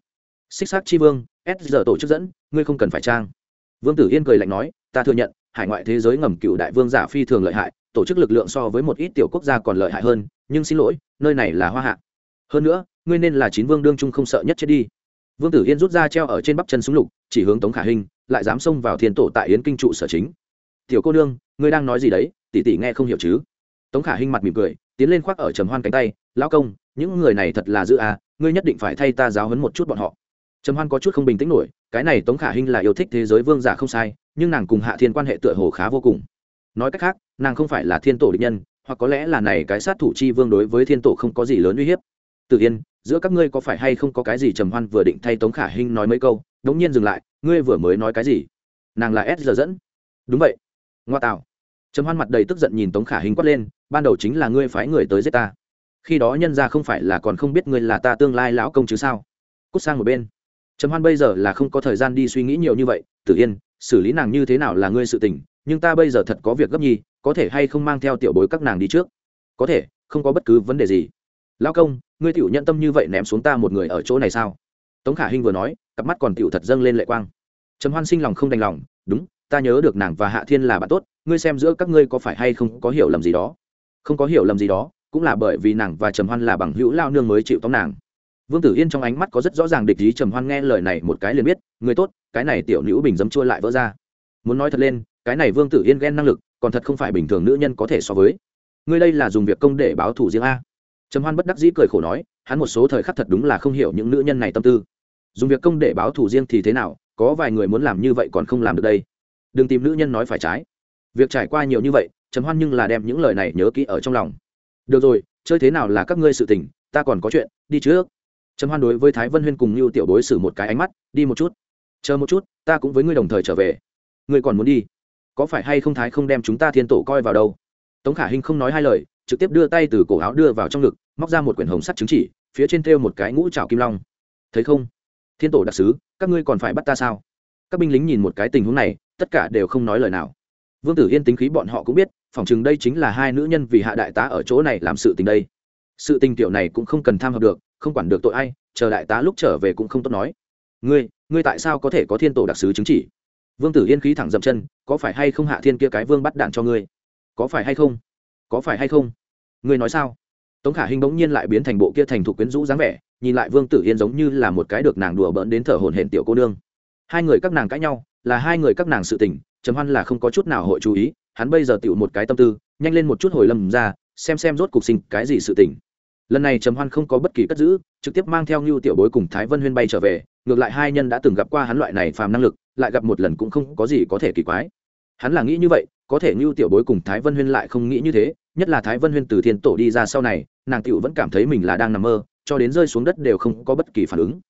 xích xác chi vương s giờ tổ chức dẫn, ngươi không cần phải trang. Vương tử yên cười lạnh nói, ta thừa nhận, hải ngoại thế giới ngầm cựu đại vương giả phi thường lợi hại, tổ chức lực lượng so với một ít tiểu quốc gia còn lợi hại hơn, nhưng xin lỗi, nơi này là hoa hạ. Hơn nữa, ngươi nên là chín vương đương trung không sợ nhất chết đi. Vương tử yên rút ra treo ở trên bắp chân súng lục, chỉ hướng tống khả hình lại dám xông vào thiên tổ tại yến kinh trụ sở chính. Tiểu cô nương, ngươi đang nói gì đấy? Tỷ tỷ nghe không hiểu chứ? Tống khả hinh mặt mỉm cười, tiến lên khoác ở trầm hoan cánh tay, lão công, những người này thật là dữ à ngươi nhất định phải thay ta giáo hấn một chút bọn họ trầm hoan có chút không bình tĩnh nổi, cái này tống khả hinh là yêu thích thế giới vương giả không sai, nhưng nàng cùng hạ thiên quan hệ tựa hồ khá vô cùng. Nói cách khác, nàng không phải là thiên tổ địch nhân, hoặc có lẽ là này cái sát thủ chi vương đối với thiên tổ không có gì lớn uy hiếp. Tự yên, giữa các ngươi có phải hay không có cái gì trầm hoan vừa định thay tống khả hinh nói mấy câu, đống nhiên dừng lại, ngươi vừa mới nói cái gì? Nàng là s giờ dẫn. Đúng vậy. Ngoa tạo. Trầm hoan mặt đầy tức giận nhìn tống khả Hinh quát lên, ban đầu chính là ngươi phái người tới giết ta. Khi đó nhân ra không phải là còn không biết ngươi là ta tương lai lão công chứ sao? Cút sang một bên trầm hoan bây giờ là không có thời gian đi suy nghĩ nhiều như vậy, tử yên, xử lý nàng như thế nào là ngươi sự tình, nhưng ta bây giờ thật có việc gấp nhi, có thể hay không mang theo tiểu bối các nàng đi trước? Có thể, không có bất cứ vấn đề gì. Lão công, ngươi tiểu nhận tâm như vậy ném xuống ta một người ở chỗ này sao? Tống khả hinh vừa nói, cặp mắt còn tiểu thật dâng lên lệ quang. Trầm hoan sinh lòng không đành lòng, đúng, ta nhớ được nàng và hạ thiên là bạn tốt, ngươi xem giữa các ngươi có phải hay không có hiểu lầm gì đó. Không có hiểu lầm gì đó, cũng là bởi vì nàng và trầm hoan là bằng hữu lao nương mới chịu tóm nàng vương tử yên trong ánh mắt có rất rõ ràng địch ý trầm hoan nghe lời này một cái liền biết, người tốt, cái này tiểu nữ bình dấm chua lại vỡ ra. Muốn nói thật lên, cái này vương tử yên ghen năng lực, còn thật không phải bình thường nữ nhân có thể so với. Ngươi đây là dùng việc công để báo thủ riêng a. Trầm hoan bất đắc dĩ cười khổ nói, hắn một số thời khắc thật đúng là không hiểu những nữ nhân này tâm tư. Dùng việc công để báo thủ riêng thì thế nào, có vài người muốn làm như vậy còn không làm được đây. Đừng tìm nữ nhân nói phải trái. Việc trải qua nhiều như vậy, trầm hoan nhưng là đem những lời này nhớ kỹ ở trong lòng. Được rồi, chơi thế nào là các ngươi sự tình, ta còn có chuyện, đi trước trầm hoan đối với thái vân huyên cùng như tiểu đối xử một cái ánh mắt, đi một chút, chờ một chút, ta cũng với ngươi đồng thời trở về. Ngươi còn muốn đi? Có phải hay không thái không đem chúng ta thiên tổ coi vào đâu? Tống khả hinh không nói hai lời, trực tiếp đưa tay từ cổ áo đưa vào trong ngực, móc ra một quyển hồng sắt chứng chỉ, phía trên thêu một cái ngũ trào kim long. Thấy không? Thiên tổ đặc sứ, các ngươi còn phải bắt ta sao? Các binh lính nhìn một cái tình huống này, tất cả đều không nói lời nào. Vương tử yên tính khí bọn họ cũng biết phỏng chừng đây chính là hai nữ nhân vì hạ đại tá ở chỗ này làm sự tình đây. Sự tình tiểu này cũng không cần tham hợp được không quản được tội ai, chờ đại tá lúc trở về cũng không tốt nói. Ngươi ngươi tại sao có thể có thiên tổ đặc sứ chứng chỉ? Vương tử yên khí thẳng dậm chân, có phải hay không hạ thiên kia cái vương bắt đạn cho ngươi? Có phải hay không? Có phải hay không? Ngươi nói sao? Tống khả Hinh bỗng nhiên lại biến thành bộ kia thành thục quyến rũ dáng vẻ, nhìn lại vương tử yên giống như là một cái được nàng đùa bỡn đến thở hồn hển tiểu cô nương. Hai người các nàng cãi nhau, là hai người các nàng sự tình, trầm hoan là không có chút nào hội chú ý, hắn bây giờ tựu một cái tâm tư, nhanh lên một chút hồi lâm ra, xem xem rốt cuộc sinh cái gì sự tình lần này trầm hoan không có bất kỳ cất giữ, trực tiếp mang theo ngưu tiểu bối cùng thái vân huyên bay trở về, ngược lại hai nhân đã từng gặp qua hắn loại này phàm năng lực, lại gặp một lần cũng không có gì có thể kỳ quái. Hắn là nghĩ như vậy, có thể ngưu tiểu bối cùng thái vân huyên lại không nghĩ như thế, nhất là thái vân huyên từ thiên tổ đi ra sau này, nàng tựu vẫn cảm thấy mình là đang nằm mơ, cho đến rơi xuống đất đều không có bất kỳ phản ứng.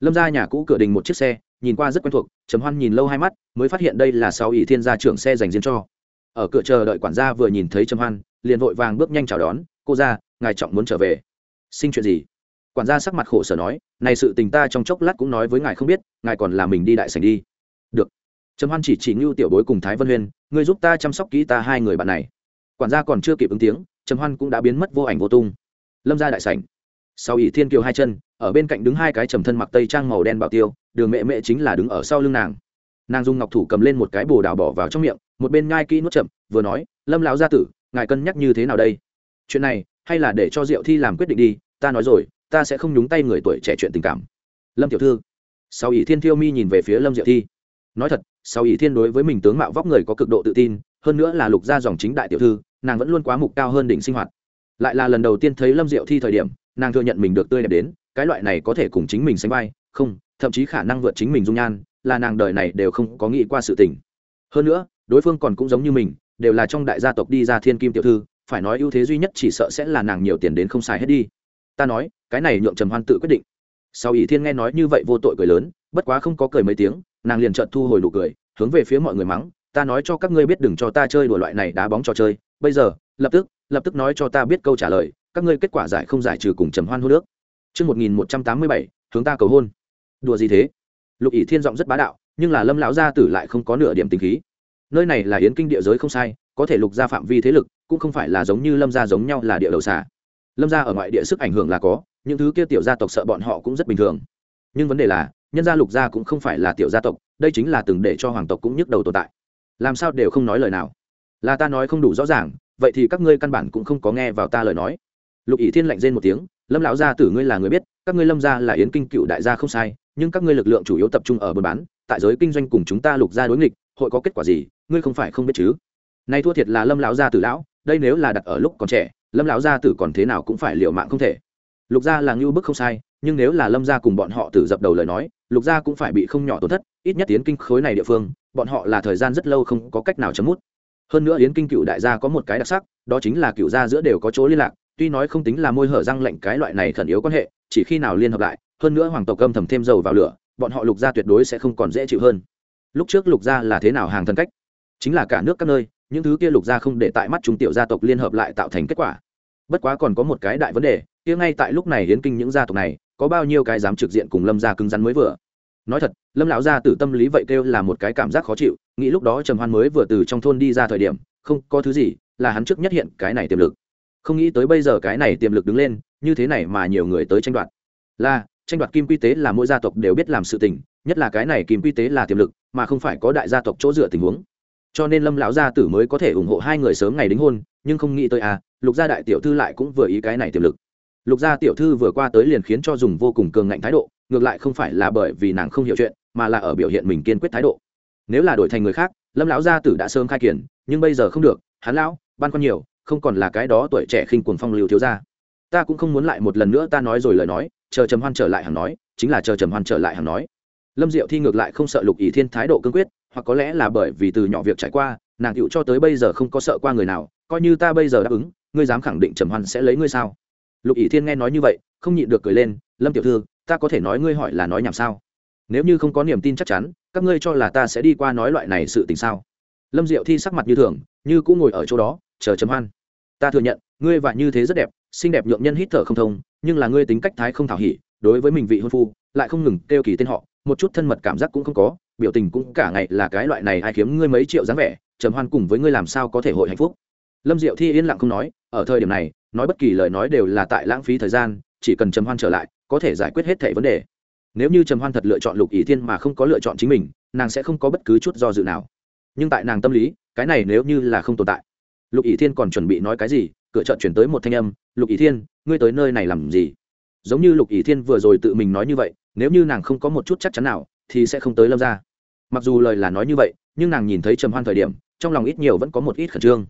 Lâm ra nhà cũ cửa đình một chiếc xe, nhìn qua rất quen thuộc, trầm hoan nhìn lâu hai mắt, mới phát hiện đây là sáu ỷ thiên gia trưởng xe dành riêng cho. Ở cửa chờ đợi quản gia vừa nhìn thấy trầm hoan, liền vội vàng bước nhanh chào đón, cô ra ngài trọng muốn trở về sinh chuyện gì? Quản gia sắc mặt khổ sở nói, này sự tình ta trong chốc lát cũng nói với ngài không biết, ngài còn là mình đi đại sảnh đi. Được. Trầm hoan chỉ chỉ ngưu tiểu bối cùng thái vân huyên, ngươi giúp ta chăm sóc kỹ ta hai người bạn này. Quản gia còn chưa kịp ứng tiếng, trầm hoan cũng đã biến mất vô ảnh vô tung. Lâm ra đại sảnh. Sau ỷ thiên kiều hai chân, ở bên cạnh đứng hai cái trầm thân mặc tây trang màu đen bảo tiêu, đường mẹ mẹ chính là đứng ở sau lưng nàng. Nàng dùng ngọc thủ cầm lên một cái bồ đào bỏ vào trong miệng, một bên ngai kỹ nuốt chậm, vừa nói, lâm lão gia tử, ngài cân nhắc như thế nào đây? Chuyện này, hay là để cho diệu thi làm quyết định đi ta nói rồi, ta sẽ không nhúng tay người tuổi trẻ chuyện tình cảm. Lâm tiểu thư. Sau ỷ thiên thiêu mi nhìn về phía lâm diệu thi. Nói thật sau ỷ thiên đối với mình tướng mạo vóc người có cực độ tự tin, hơn nữa là lục gia dòng chính đại tiểu thư, nàng vẫn luôn quá mục cao hơn đỉnh sinh hoạt. Lại là lần đầu tiên thấy lâm diệu thi thời điểm, nàng thừa nhận mình được tươi đẹp đến, cái loại này có thể cùng chính mình sánh vai, không, thậm chí khả năng vượt chính mình dung nhan, là nàng đời này đều không có nghĩ qua sự tình. Hơn nữa, đối phương còn cũng giống như mình, đều là trong đại gia tộc đi ra thiên kim tiểu thư, phải nói ưu thế duy nhất chỉ sợ sẽ là nàng nhiều tiền đến không xài hết đi ta nói cái này nhượng trầm hoan tự quyết định sau ỷ thiên nghe nói như vậy vô tội cười lớn bất quá không có cười mấy tiếng nàng liền trợn thu hồi nụ cười hướng về phía mọi người mắng ta nói cho các ngươi biết đừng cho ta chơi đùa loại này đá bóng trò chơi bây giờ lập tức lập tức nói cho ta biết câu trả lời các ngươi kết quả giải không giải trừ cùng trầm hoan hô nước Trước 1187, hướng ta cầu hôn. Đùa gì thế? Lục ỷ thiên giọng rất bá đạo, nhưng là lâm lão gia tử lại không có nửa điểm tình khí. Nơi này là yến kinh địa giới không sai, có thể lục gia phạm vi thế lực, cũng không phải là giống như lâm gia giống nhau là địa đầu xà. Lâm gia ở ngoại địa sức ảnh hưởng là có, những thứ kia tiểu gia tộc sợ bọn họ cũng rất bình thường. Nhưng vấn đề là, nhân gia lục gia cũng không phải là tiểu gia tộc, đây chính là từng để cho hoàng tộc cũng nhức đầu tồn tại. Làm sao đều không nói lời nào? Là ta nói không đủ rõ ràng, vậy thì các ngươi căn bản cũng không có nghe vào ta lời nói lục ỷ thiên lạnh rên một tiếng lâm lão gia tử ngươi là người biết các ngươi lâm gia là yến kinh cựu đại gia không sai nhưng các ngươi lực lượng chủ yếu tập trung ở buôn bán tại giới kinh doanh cùng chúng ta lục gia đối nghịch hội có kết quả gì ngươi không phải không biết chứ nay thua thiệt là lâm lão gia tử lão đây nếu là đặt ở lúc còn trẻ lâm lão gia tử còn thế nào cũng phải liệu mạng không thể. Lục gia là ngưu bức không sai, nhưng nếu là lâm gia cùng bọn họ tử dập đầu lời nói, lục gia cũng phải bị không nhỏ tổn thất, ít nhất tiến kinh khối này địa phương, bọn họ là thời gian rất lâu không có cách nào chấm mút. Hơn nữa yến kinh cựu đại gia có một cái đặc sắc, đó chính là cựu gia giữa đều có chỗ liên lạc, tuy nói không tính là môi hở răng lệnh cái loại này khẩn yếu quan hệ, chỉ khi nào liên hợp lại, hơn nữa hoàng tộc âm thầm thêm dầu vào lửa, bọn họ lục gia tuyệt đối sẽ không còn dễ chịu hơn. Lúc trước lục gia là thế nào hàng thân cách? Chính là cả nước các nơi, những thứ kia lục gia không để tại mắt chúng tiểu gia tộc liên hợp lại tạo thành kết quả bất quá còn có một cái đại vấn đề, kia ngay tại lúc này hiến kinh những gia tộc này, có bao nhiêu cái dám trực diện cùng lâm gia cứng rắn mới vừa? Nói thật, lâm lão gia tử tâm lý vậy kêu là một cái cảm giác khó chịu, nghĩ lúc đó trầm hoan mới vừa từ trong thôn đi ra thời điểm, không có thứ gì, là hắn trước nhất hiện cái này tiềm lực. Không nghĩ tới bây giờ cái này tiềm lực đứng lên, như thế này mà nhiều người tới tranh đoạt. Là, tranh đoạt kim quy tế là mỗi gia tộc đều biết làm sự tình, nhất là cái này kim quy tế là tiềm lực, mà không phải có đại gia tộc chỗ dựa tình huống. Cho nên lâm lão gia tử mới có thể ủng hộ hai người sớm ngày đính hôn nhưng không nghĩ tới à lục gia đại tiểu thư lại cũng vừa ý cái này tiềm lực. Lục gia tiểu thư vừa qua tới liền khiến cho dùng vô cùng cường ngạnh thái độ, ngược lại không phải là bởi vì nàng không hiểu chuyện, mà là ở biểu hiện mình kiên quyết thái độ. Nếu là đổi thành người khác, lâm lão gia tử đã sớm khai kiển, nhưng bây giờ không được, hắn lão ban con nhiều, không còn là cái đó tuổi trẻ khinh cuồng phong lưu thiếu gia. Ta cũng không muốn lại một lần nữa ta nói rồi lời nói, chờ trầm hoan trở lại hàng nói, chính là chờ trầm hoan trở lại hàng nói. Lâm diệu thi ngược lại không sợ lục ỷ thiên thái độ cương quyết, hoặc có lẽ là bởi vì từ nhỏ việc trải qua, nàng cựu cho tới bây giờ không có sợ qua người nào coi như ta bây giờ đáp ứng, ngươi dám khẳng định trầm hoan sẽ lấy ngươi sao? Lục ỷ thiên nghe nói như vậy, không nhịn được cười lên, lâm tiểu thư, ta có thể nói ngươi hỏi là nói nhảm sao? Nếu như không có niềm tin chắc chắn, các ngươi cho là ta sẽ đi qua nói loại này sự tình sao? Lâm diệu thi sắc mặt như thường, như cũng ngồi ở chỗ đó, chờ Trầm hoan. Ta thừa nhận, ngươi và như thế rất đẹp, xinh đẹp nhượng nhân hít thở không thông, nhưng là ngươi tính cách thái không thảo hỉ, đối với mình vị hôn phu, lại không ngừng kêu kỳ tên họ, một chút thân mật cảm giác cũng không có, biểu tình cũng cả ngày là cái loại này ai kiếm ngươi mấy triệu dáng vẻ, trầm hoan cùng với ngươi làm sao có thể hội hạnh phúc? Lâm diệu thi yên lặng không nói, ở thời điểm này, nói bất kỳ lời nói đều là tại lãng phí thời gian, chỉ cần trầm hoan trở lại, có thể giải quyết hết thẻ vấn đề. Nếu như trầm hoan thật lựa chọn lục ý thiên mà không có lựa chọn chính mình, nàng sẽ không có bất cứ chút do dự nào. Nhưng tại nàng tâm lý, cái này nếu như là không tồn tại. Lục ý thiên còn chuẩn bị nói cái gì, cửa trợn chuyển tới một thanh âm, lục ý thiên, ngươi tới nơi này làm gì? Giống như lục ý thiên vừa rồi tự mình nói như vậy, nếu như nàng không có một chút chắc chắn nào, thì sẽ không tới lâm ra mặc dù lời là nói như vậy, nhưng nàng nhìn thấy trầm hoan thời điểm, trong lòng ít nhiều vẫn có một ít khẩn trương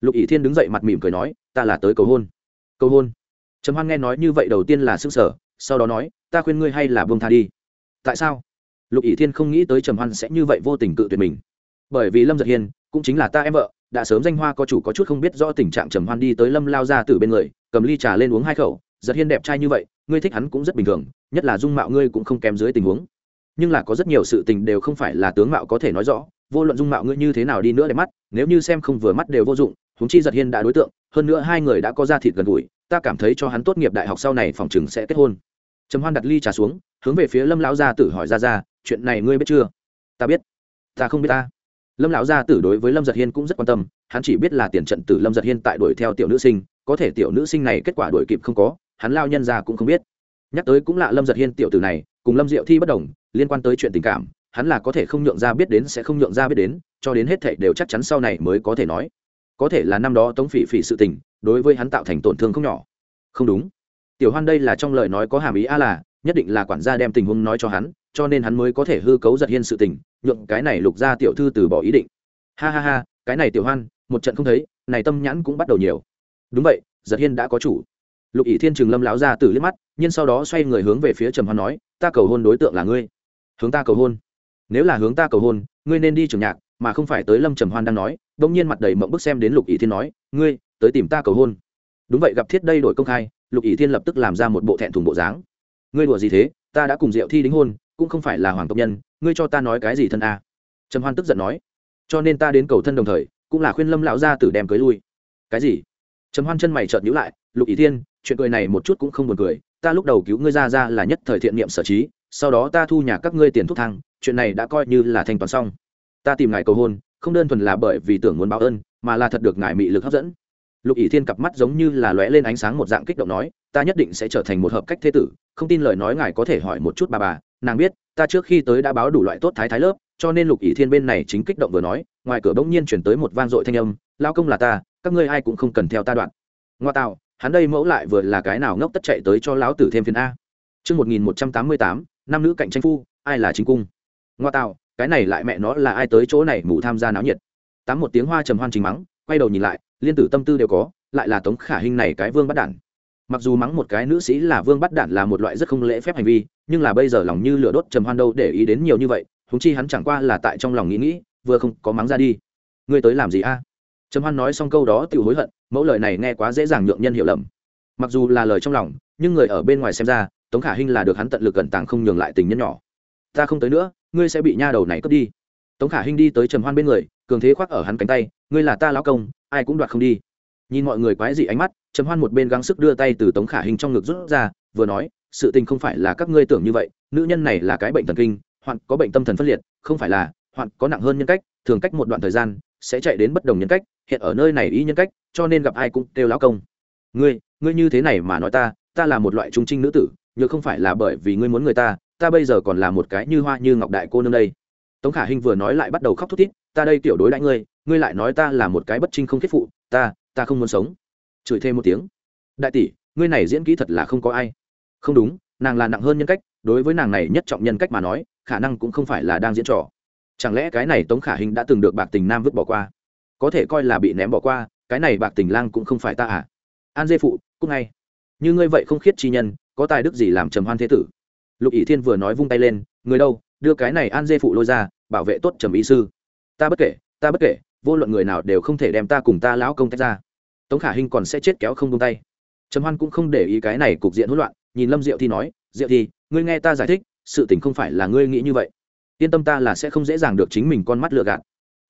lục ý thiên đứng dậy mặt mỉm cười nói, ta là tới cầu hôn. Cầu hôn? Trầm hoan nghe nói như vậy đầu tiên là s ư n g sở sau đó nói, ta khuyên ngươi hay là bông tha đi. Tại sao? Lục ỷ thiên không nghĩ tới trầm hoan sẽ như vậy vô tình cự tuyệt mình. Bởi vì lâm giật hiên, cũng chính là ta em vợ, đã sớm danh hoa có chủ có chút không biết rõ tình trạng trầm hoan đi tới lâm lao ra từ bên người, cầm ly trà lên uống hai khẩu, giật hiên đẹp trai như vậy, ngươi thích hắn cũng rất bình thường, nhất là dung mạo ngươi cũng không kém dưới tình huống. Nhưng là có rất nhiều sự tình đều không phải là tướng mạo có thể nói rõ, vô luận dung mạo ngươi như thế nào đi nữa để mắt, nếu như xem không vừa mắt đều vô dụng huống chi giật hiên đã đối tượng, hơn nữa hai người đã có ra thịt gần gũi, ta cảm thấy cho hắn tốt nghiệp đại học sau này phòng chừng sẽ kết hôn. Trầm hoan đặt ly trà xuống, hướng về phía lâm lão gia tử hỏi ra ra, chuyện này ngươi biết chưa? Ta biết. Ta không biết ta. Lâm lão gia tử đối với lâm giật hiên cũng rất quan tâm, hắn chỉ biết là tiền trận tử lâm giật hiên tại đuổi theo tiểu nữ sinh, có thể tiểu nữ sinh này kết quả đuổi kịp không có, hắn lao nhân ra cũng không biết. Nhắc tới cũng lạ lâm giật hiên tiểu tử này, cùng lâm diệu thi bất đồng, liên quan tới chuyện tình cảm, hắn là có thể không nhượng ra biết đến sẽ không nhượng ra biết đến, cho đến hết thảy đều chắc chắn sau này mới có thể nói có thể là năm đó tống phỉ phỉ sự tình, đối với hắn tạo thành tổn thương không nhỏ. Không đúng. Tiểu hoan đây là trong lời nói có hàm ý, a là, nhất định là quản gia đem tình huống nói cho hắn, cho nên hắn mới có thể hư cấu giật hiên sự tình, nhượng cái này lục ra tiểu thư từ bỏ ý định. Ha ha ha, cái này tiểu hoan, một trận không thấy, này tâm nhãn cũng bắt đầu nhiều. Đúng vậy, giật hiên đã có chủ. Lục ỷ thiên trường lâm láo ra từ liếc mắt, nhưng sau đó xoay người hướng về phía trầm hoan nói, ta cầu hôn đối tượng là ngươi. Hướng ta cầu hôn? Nếu là hướng ta cầu hôn, ngươi nên đi trường nhạc, mà không phải tới lâm trầm hoan đang nói đông nhiên mặt đầy mộng bức xem đến lục ỷ thiên nói, ngươi, tới tìm ta cầu hôn. Đúng vậy, gặp thiết đây đổi công khai, lục ỷ thiên lập tức làm ra một bộ thẹn thùng bộ dáng. Ngươi đùa gì thế? Ta đã cùng diệu thi đính hôn, cũng không phải là hoàng tộc nhân, ngươi cho ta nói cái gì thân a? Trầm hoan tức giận nói, cho nên ta đến cầu thân đồng thời, cũng là khuyên lâm lão gia tử đem cưới lui. Cái gì? Trầm hoan chân mày trợn nhíu lại, lục ý thiên, chuyện cười này một chút cũng không buồn cười, ta lúc đầu cứu ngươi ra ra là nhất thời thiện niệm sở trí, sau đó ta thu nhà các ngươi tiền thuốc thang, chuyện này đã coi như là thanh toán xong. Ta tìm ngài cầu hôn không đơn thuần là bởi vì tưởng muốn báo ơn, mà là thật được ngài mị lực hấp dẫn. Lục ỷ thiên cặp mắt giống như là lóe lên ánh sáng một dạng kích động nói, ta nhất định sẽ trở thành một hợp cách thế tử, không tin lời nói ngài có thể hỏi một chút bà bà. Nàng biết, ta trước khi tới đã báo đủ loại tốt thái thái lớp, cho nên lục ỷ thiên bên này chính kích động vừa nói, ngoài cửa bỗng nhiên chuyển tới một vang dội thanh âm, lao công là ta, các ngươi ai cũng không cần theo ta đoạn. Ngoa tạo, hắn đây mẫu lại vừa là cái nào ngốc tất chạy tới cho lão tử thêm phiền a. Chương một nghìn một trăm tám mươi tám năm nữ cạnh tranh phu, ai là chính cung? Ngoa tạo cái này lại mẹ nó là ai tới chỗ này mù tham gia náo nhiệt. Tám một tiếng hoa trầm hoan chính mắng, quay đầu nhìn lại, liên tử tâm tư đều có, lại là tống khả hình này cái vương bắt đản. Mặc dù mắng một cái nữ sĩ là vương bắt đản là một loại rất không lễ phép hành vi, nhưng là bây giờ lòng như lửa đốt trầm hoan đâu để ý đến nhiều như vậy thúng chi hắn chẳng qua là tại trong lòng nghĩ nghĩ, vừa không có mắng ra đi. Ngươi tới làm gì a? Trầm hoan nói xong câu đó tự hối hận, mẫu lời này nghe quá dễ dàng nhượng nhân hiểu lầm. Mặc dù là lời trong lòng, nhưng người ở bên ngoài xem ra, tống khả hinh là được hắn tận lực cẩn tàng không nhường lại tình nhân nhỏ. Ta không tới nữa ngươi sẽ bị nha đầu này cướp đi. Tống khả hinh đi tới trầm hoan bên người, cường thế khoác ở hắn cánh tay, ngươi là ta lão công, ai cũng đoạt không đi. Nhìn mọi người quái dị ánh mắt, trầm hoan một bên gắng sức đưa tay từ tống khả hinh trong ngực rút ra, vừa nói, sự tình không phải là các ngươi tưởng như vậy, nữ nhân này là cái bệnh thần kinh hoặc có bệnh tâm thần phân liệt, không phải là hoặc có nặng hơn nhân cách, thường cách một đoạn thời gian, sẽ chạy đến bất đồng nhân cách, hiện ở nơi này y nhân cách, cho nên gặp ai cũng kêu lão công. Ngươi ngươi như thế này mà nói ta ta là một loại trung trinh nữ tử nhưng không phải là bởi vì ngươi muốn người ta ta bây giờ còn là một cái như hoa như ngọc đại cô nương đây. Tống khả hinh vừa nói lại bắt đầu khóc thút thít, ta đây tiểu đối đãi ngươi ngươi lại nói ta là một cái bất trinh không kết phụ, ta ta không muốn sống. Chửi thêm một tiếng. Đại tỷ, ngươi này diễn kỹ thật là không có ai. Không đúng, nàng là nặng hơn nhân cách, đối với nàng này nhất trọng nhân cách mà nói, khả năng cũng không phải là đang diễn trò. Chẳng lẽ cái này tống khả hình đã từng được bạc tình nam vứt bỏ qua? Có thể coi là bị ném bỏ qua, cái này bạc tình lang cũng không phải ta à? An dê phụ, cũng ngay. Như ngươi vậy không khiết chi nhân, có tài đức gì làm trầm hoan thế tử? Lục ỷ thiên vừa nói vung tay lên, người đâu? Đưa cái này an dê phụ lôi ra, bảo vệ tốt trầm Y sư. Ta bất kể, ta bất kể, vô luận người nào đều không thể đem ta cùng ta lão công tách ra. Tống khả hinh còn sẽ chết kéo không tung tay. Trầm hoan cũng không để ý cái này cục diện hỗn loạn, nhìn lâm diệu thi nói, diệu thi, ngươi nghe ta giải thích, sự tình không phải là ngươi nghĩ như vậy. Yên tâm ta là sẽ không dễ dàng được chính mình con mắt lựa gạt.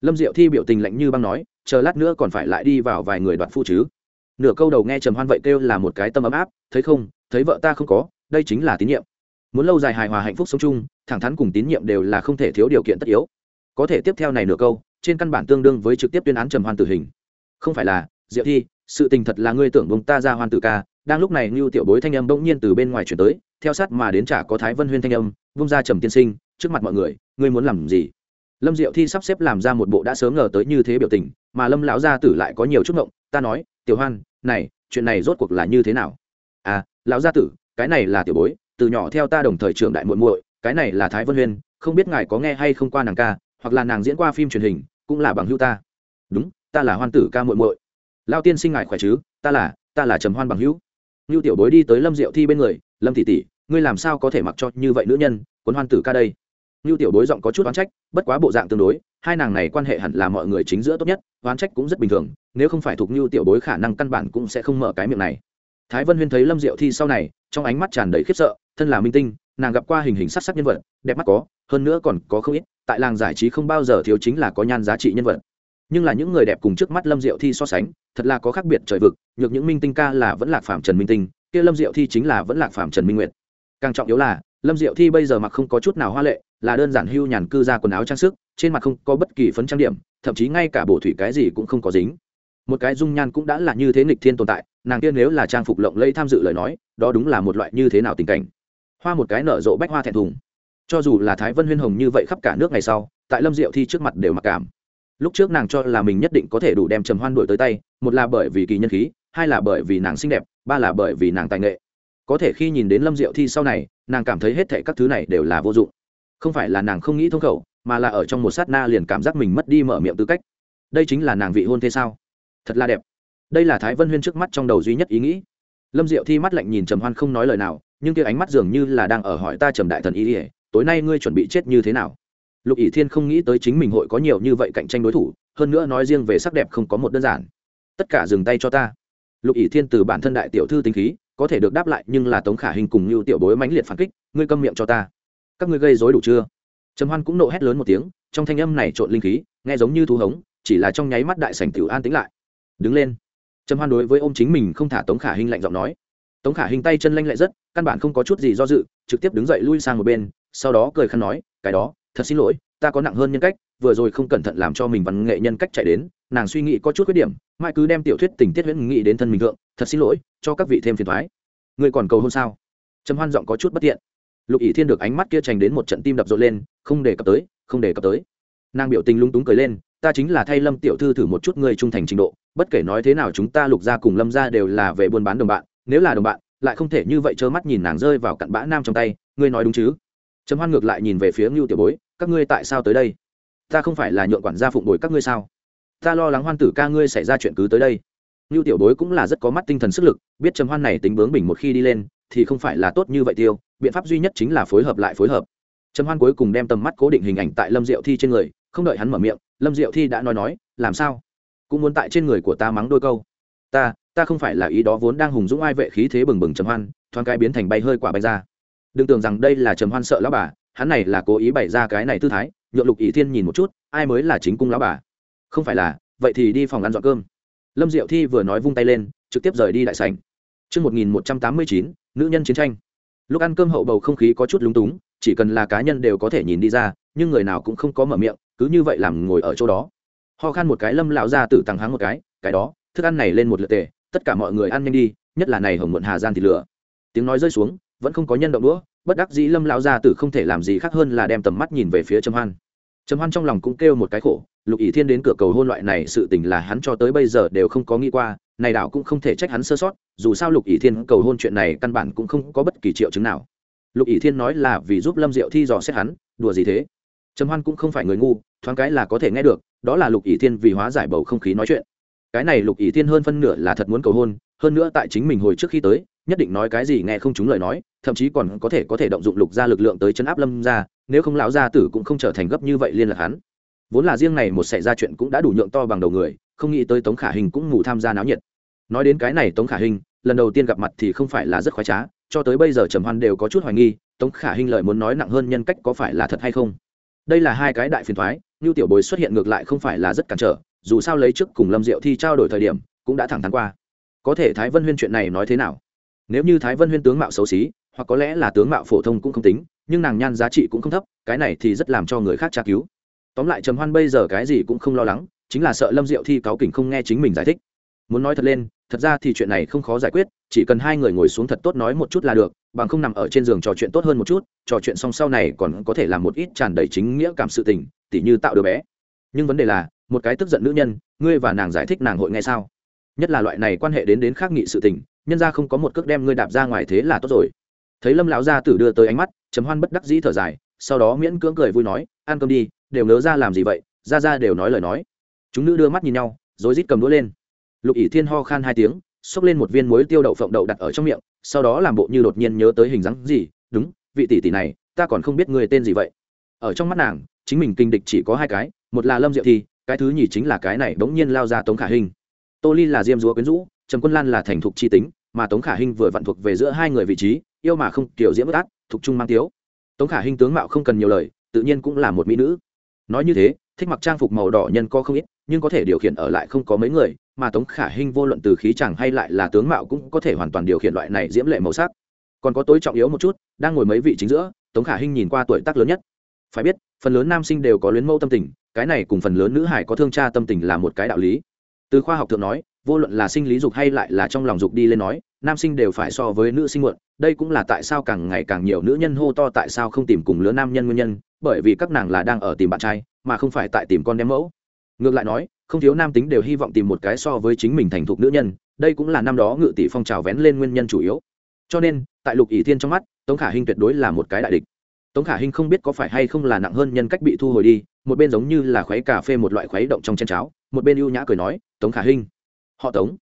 Lâm diệu thi biểu tình lạnh như băng nói, chờ lát nữa còn phải lại đi vào vài người đoạt phu chứ. Nửa câu đầu nghe trầm hoan vậy kêu là một cái tâm ấm áp, thấy không? Thấy vợ ta không có, đây chính là tín nhiệm muốn lâu dài hài hòa hạnh phúc sống chung, thẳng thắn cùng tín nhiệm đều là không thể thiếu điều kiện tất yếu. Có thể tiếp theo này nửa câu, trên căn bản tương đương với trực tiếp tuyên án trầm hoan tử hình. Không phải là, diệu thi, sự tình thật là ngươi tưởng bông ta ra hoan tử ca, đang lúc này ngưu tiểu bối thanh âm bỗng nhiên từ bên ngoài chuyển tới, theo sát mà đến trả có thái vân huyên thanh âm, vung ra trầm tiên sinh, trước mặt mọi người, ngươi muốn làm gì? Lâm diệu thi sắp xếp làm ra một bộ đã sớm ngờ tới như thế biểu tình, mà lâm lão gia tử lại có nhiều chút ngộng, ta nói, tiểu hoan, này, chuyện này rốt cuộc là như thế nào? À lão gia tử, cái này là tiểu bối từ nhỏ theo ta đồng thời trưởng đại muội muội, cái này là thái vân huyên, không biết ngài có nghe hay không qua nàng ca, hoặc là nàng diễn qua phim truyền hình, cũng là bằng hữu ta. Đúng, ta là hoan tử ca muội muội. Lao tiên sinh ngài khỏe chứ? Ta là ta là trầm hoan bằng hữu. Ngưu tiểu bối đi tới lâm diệu thi bên người, lâm tỷ tỷ, ngươi làm sao có thể mặc cho như vậy nữ nhân, cuốn hoan tử ca đây? Ngưu tiểu bối giọng có chút oán trách, bất quá bộ dạng tương đối, hai nàng này quan hệ hẳn là mọi người chính giữa tốt nhất, oán trách cũng rất bình thường, nếu không phải thuộc ngưu tiểu bối khả năng căn bản cũng sẽ không mở cái miệng này. Thái vân huyên thấy lâm diệu thi sau này, trong ánh mắt tràn đầy khiếp sợ thân là minh tinh, nàng gặp qua hình hình sắc sắc nhân vật, đẹp mắt có, hơn nữa còn có không ít, tại làng giải trí không bao giờ thiếu chính là có nhan giá trị nhân vật. Nhưng là những người đẹp cùng trước mắt lâm diệu thi so sánh, thật là có khác biệt trời vực, nhược những minh tinh ca là vẫn lạc phạm trần minh tinh, kia lâm diệu thi chính là vẫn lạc phạm trần minh nguyệt. Càng trọng yếu là, lâm diệu thi bây giờ mặc không có chút nào hoa lệ, là đơn giản hưu nhàn cư ra quần áo trang sức, trên mặt không có bất kỳ phấn trang điểm, thậm chí ngay cả bổ thủy cái gì cũng không có dính. Một cái dung nhan cũng đã là như thế nghịch thiên tồn tại, nàng kia nếu là trang phục lộng lẫy tham dự lời nói, đó đúng là một loại như thế nào tình cảnh hoa một cái nở rộ bách hoa thẹn thùng. Cho dù là thái vân huyên hồng như vậy khắp cả nước ngày sau, tại lâm diệu thi trước mặt đều mặc cảm. Lúc trước nàng cho là mình nhất định có thể đủ đem trầm hoan đổi tới tay, một là bởi vì kỳ nhân khí, hai là bởi vì nàng xinh đẹp, ba là bởi vì nàng tài nghệ. Có thể khi nhìn đến lâm diệu thi sau này, nàng cảm thấy hết thệ các thứ này đều là vô dụng. Không phải là nàng không nghĩ thông khẩu, mà là ở trong một sát na liền cảm giác mình mất đi mở miệng tư cách. Đây chính là nàng vị hôn thế sao? Thật là đẹp. Đây là thái vân huyên trước mắt trong đầu duy nhất ý nghĩ. Lâm diệu thi mắt lạnh nhìn trầm hoan không nói lời nào nhưng kia ánh mắt dường như là đang ở hỏi ta trầm đại thần ý ỉa, tối nay ngươi chuẩn bị chết như thế nào? Lục ỷ thiên không nghĩ tới chính mình hội có nhiều như vậy cạnh tranh đối thủ, hơn nữa nói riêng về sắc đẹp không có một đơn giản. Tất cả dừng tay cho ta. Lục ỷ thiên từ bản thân đại tiểu thư tính khí, có thể được đáp lại nhưng là tống khả hình cùng như tiểu bối mãnh liệt phản kích, ngươi câm miệng cho ta. Các ngươi gây dối đủ chưa? Trầm hoan cũng nộ hét lớn một tiếng, trong thanh âm này trộn linh khí, nghe giống như thú hống, chỉ là trong nháy mắt đại sảnh tiểu an tĩnh lại. Đứng lên. Trầm hoan đối với ô m chính mình không thả tống khả hình lạnh giọng nói tống khả hình tay chân lanh lẹ rất, căn bản không có chút gì do dự, trực tiếp đứng dậy lui sang một bên, sau đó cười khăn nói, cái đó, thật xin lỗi, ta có nặng hơn nhân cách, vừa rồi không cẩn thận làm cho mình văn nghệ nhân cách chạy đến, nàng suy nghĩ có chút khuyết điểm, mãi cứ đem tiểu thuyết tình tiết huyễn nghị đến thân mình thượng, thật xin lỗi, cho các vị thêm phiền thoái người còn cầu hôn sao? Trầm hoan giọng có chút bất tiện. Lục ỷ thiên được ánh mắt kia trành đến một trận tim đập rộn lên, không để cập tới, không để cập tới. Nàng biểu tình lung túng cười lên, ta chính là thay lâm tiểu thư thử một chút người trung thành trình độ, bất kể nói thế nào chúng ta lục gia cùng lâm gia đều là về buôn bán đồng bạn nếu là đồng bạn, lại không thể như vậy trơ mắt nhìn nàng rơi vào cặn bã nam trong tay, ngươi nói đúng chứ? Trầm hoan ngược lại nhìn về phía ngưu tiểu bối, các ngươi tại sao tới đây? Ta không phải là nhượng quản gia phụng đổi các ngươi sao? Ta lo lắng hoan tử ca ngươi xảy ra chuyện cứ tới đây. Ngưu tiểu bối cũng là rất có mắt tinh thần sức lực, biết trầm hoan này tính bướng bình một khi đi lên, thì không phải là tốt như vậy tiêu, biện pháp duy nhất chính là phối hợp lại phối hợp. Trầm hoan cuối cùng đem tầm mắt cố định hình ảnh tại lâm diệu thi trên người, không đợi hắn mở miệng, lâm diệu thi đã nói nói, làm sao? Cũng muốn tại trên người của ta mắng đôi câu. Ta ta không phải là ý đó vốn đang hùng dũng ai vệ khí thế bừng bừng trầm hoan thoáng cái biến thành bay hơi quả bay ra đừng tưởng rằng đây là trầm hoan sợ lão bà hắn này là cố ý bày ra cái này tư thái nhượng lục ỷ thiên nhìn một chút ai mới là chính cung lão bà không phải là vậy thì đi phòng ăn dọn cơm lâm diệu thi vừa nói vung tay lên trực tiếp rời đi đại sảnh Trước 1189, nữ nhân chiến tranh. Lúc ăn cơm hậu bầu không khí có chút lúng túng, chỉ cần là cá nhân đều có thể nhìn đi ra, nhưng người nào cũng không có mở miệng, cứ như vậy làm ngồi ở chỗ đó. Ho khan một cái Lâm lão ra tử tăng háng một cái, cái đó, thức ăn này lên một lượt tệ, tất cả mọi người ăn nhanh đi, nhất là này hồng muộn hà gian thì lửa. Tiếng nói rơi xuống, vẫn không có nhân động đũa, bất đắc dĩ Lâm lão gia tử không thể làm gì khác hơn là đem tầm mắt nhìn về phía Trầm Hoan. Trầm Hoan trong lòng cũng kêu một cái khổ, Lục ỷ Thiên đến cửa cầu hôn loại này sự tình là hắn cho tới bây giờ đều không có nghĩ qua, này đảo cũng không thể trách hắn sơ sót dù sao lục ỷ thiên cầu hôn chuyện này căn bản cũng không có bất kỳ triệu chứng nào lục ỷ thiên nói là vì giúp lâm diệu thi dò xét hắn đùa gì thế trầm hoan cũng không phải người ngu thoáng cái là có thể nghe được đó là lục ỷ thiên vì hóa giải bầu không khí nói chuyện cái này lục ỷ thiên hơn phân nửa là thật muốn cầu hôn, hơn nữa tại chính mình hồi trước khi tới, nhất định nói cái gì nghe không chúng lời nói, thậm chí còn có thể có thể động dụng lục ra lực lượng tới chấn áp lâm ra nếu không lão gia tử cũng không trở thành gấp như vậy liên lạc hắn. Vốn là riêng này một xảy ra chuyện cũng đã đủ nhượng to bằng đầu người, không nghĩ tới tống khả hình cũng ngủ tham gia náo nhiệt. Nói đến cái này tống khả hình, lần đầu tiên gặp mặt thì không phải là rất khoái trá, cho tới bây giờ trầm hoan đều có chút hoài nghi, tống khả hình lợi muốn nói nặng hơn nhân cách có phải là thật hay không. Đây là hai cái đại phiền thoái như tiểu bối xuất hiện ngược lại không phải là rất cản trở dù sao lấy trước cùng lâm diệu thi trao đổi thời điểm, cũng đã thẳng thắn qua. Có thể thái vân huyên chuyện này nói thế nào? Nếu như thái vân huyên tướng mạo xấu xí, hoặc có lẽ là tướng mạo phổ thông cũng không tính, nhưng nàng nhan giá trị cũng không thấp, cái này thì rất làm cho người khác tra cứu. Tóm lại trầm hoan bây giờ cái gì cũng không lo lắng, chính là sợ lâm diệu thi cáo kỉnh không nghe chính mình giải thích. Muốn nói thật lên, thật ra thì chuyện này không khó giải quyết, chỉ cần hai người ngồi xuống thật tốt nói một chút là được, bằng không nằm ở trên giường trò chuyện tốt hơn một chút, trò chuyện xong sau này còn có thể làm một ít tràn đầy chính nghĩa cảm sự tình, tỉ như tạo đứa bé. Nhưng vấn đề là một cái tức giận nữ nhân, ngươi và nàng giải thích nàng hội nghe sao? Nhất là loại này quan hệ đến đến khác nghị sự tình, nhân ra không có một cước đem ngươi đạp ra ngoài thế là tốt rồi. Thấy lâm lão gia tử đưa tới ánh mắt chấm hoan bất đắc dĩ thở dài, sau đó miễn cưỡng cười vui nói, ăn cơm đi, đều nớ ra làm gì vậy, ra ra đều nói lời nói. Chúng nữ đưa mắt nhìn nhau, rồi rít cầm đũa lên. Lục ỷ thiên ho khan hai tiếng, xốc lên một viên muối tiêu đậu phộng đậu đặt ở trong miệng, sau đó làm bộ như đột nhiên nhớ tới hình dáng gì, đúng, vị tỷ tỷ này, ta còn không biết người tên gì vậy. Ở trong mắt nàng, chính mình kinh địch chỉ có hai cái, một là lâm diệu thi cái thứ nhì chính là cái này bỗng nhiên lao ra tống khả hình tô ly là diêm dúa quyến rũ, trầm quân lan là thành thục chi tính, mà tống khả hình vừa vặn thuộc về giữa hai người vị trí, yêu mà không kiểu diễm bất át thục trung mang tiếu. Tống khả hình tướng mạo không cần nhiều lời, tự nhiên cũng là một mỹ nữ. Nói như thế, thích mặc trang phục màu đỏ nhân co không ít, nhưng có thể điều khiển ở lại không có mấy người, mà tống khả hình vô luận từ khí chẳng hay lại là tướng mạo cũng có thể hoàn toàn điều khiển loại này diễm lệ màu sắc. Còn có tối trọng yếu một chút, đang ngồi mấy vị chính giữa, tống khả hình nhìn qua tuổi tác lớn nhất. Phải biết, phần lớn nam sinh đều có luyến mẫu tâm tình cái này cùng phần lớn nữ hải có thương cha tâm tình là một cái đạo lý. Từ khoa học thượng nói, vô luận là sinh lý dục hay lại là trong lòng dục đi lên nói, nam sinh đều phải so với nữ sinh muộn, đây cũng là tại sao càng ngày càng nhiều nữ nhân hô to tại sao không tìm cùng lứa nam nhân nguyên nhân, bởi vì các nàng là đang ở tìm bạn trai, mà không phải tại tìm con đem mẫu. Ngược lại nói, không thiếu nam tính đều hy vọng tìm một cái so với chính mình thành thục nữ nhân, đây cũng là năm đó ngự tỷ phong trào vén lên nguyên nhân chủ yếu. Cho nên, tại lục ỷ thiên trong mắt, tống khả hinh tuyệt đối là một cái đại địch. Tống khả hinh không biết có phải hay không là nặng hơn nhân cách bị thu hồi đi một bên giống như là khuấy cà phê một loại khuấy động trong chén cháo, một bên ưu nhã cười nói, tống khả hinh. Họ tống?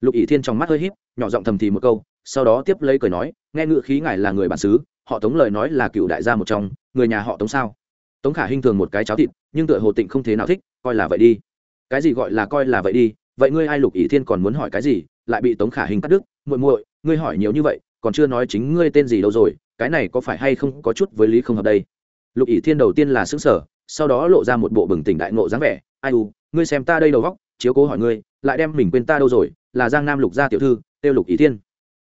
Lục ỷ thiên trong mắt hơi híp, nhỏ giọng thầm thì một câu, sau đó tiếp lấy cười nói, nghe ngự khí ngài là người bản xứ, họ tống lời nói là cựu đại gia một trong, người nhà họ tống sao? Tống khả hinh thường một cái cháo thịt, nhưng tựa hồ tịnh không thế nào thích, coi là vậy đi. Cái gì gọi là coi là vậy đi? Vậy ngươi ai lục ỷ thiên còn muốn hỏi cái gì, lại bị tống khả hinh cắt đứt? Muội muội, ngươi hỏi nhiều như vậy, còn chưa nói chính ngươi tên gì đâu rồi, cái này có phải hay không có chút với lý không hợp đây? Lục ỷ thiên đầu tiên là xứng sở sau đó lộ ra một bộ bừng tỉnh đại ngộ dáng vẻ. Ai u, ngươi xem ta đây đầu góc, chiếu cố hỏi ngươi, lại đem mình quên ta đâu rồi? Là giang nam lục gia tiểu thư, tiêu lục Ý thiên.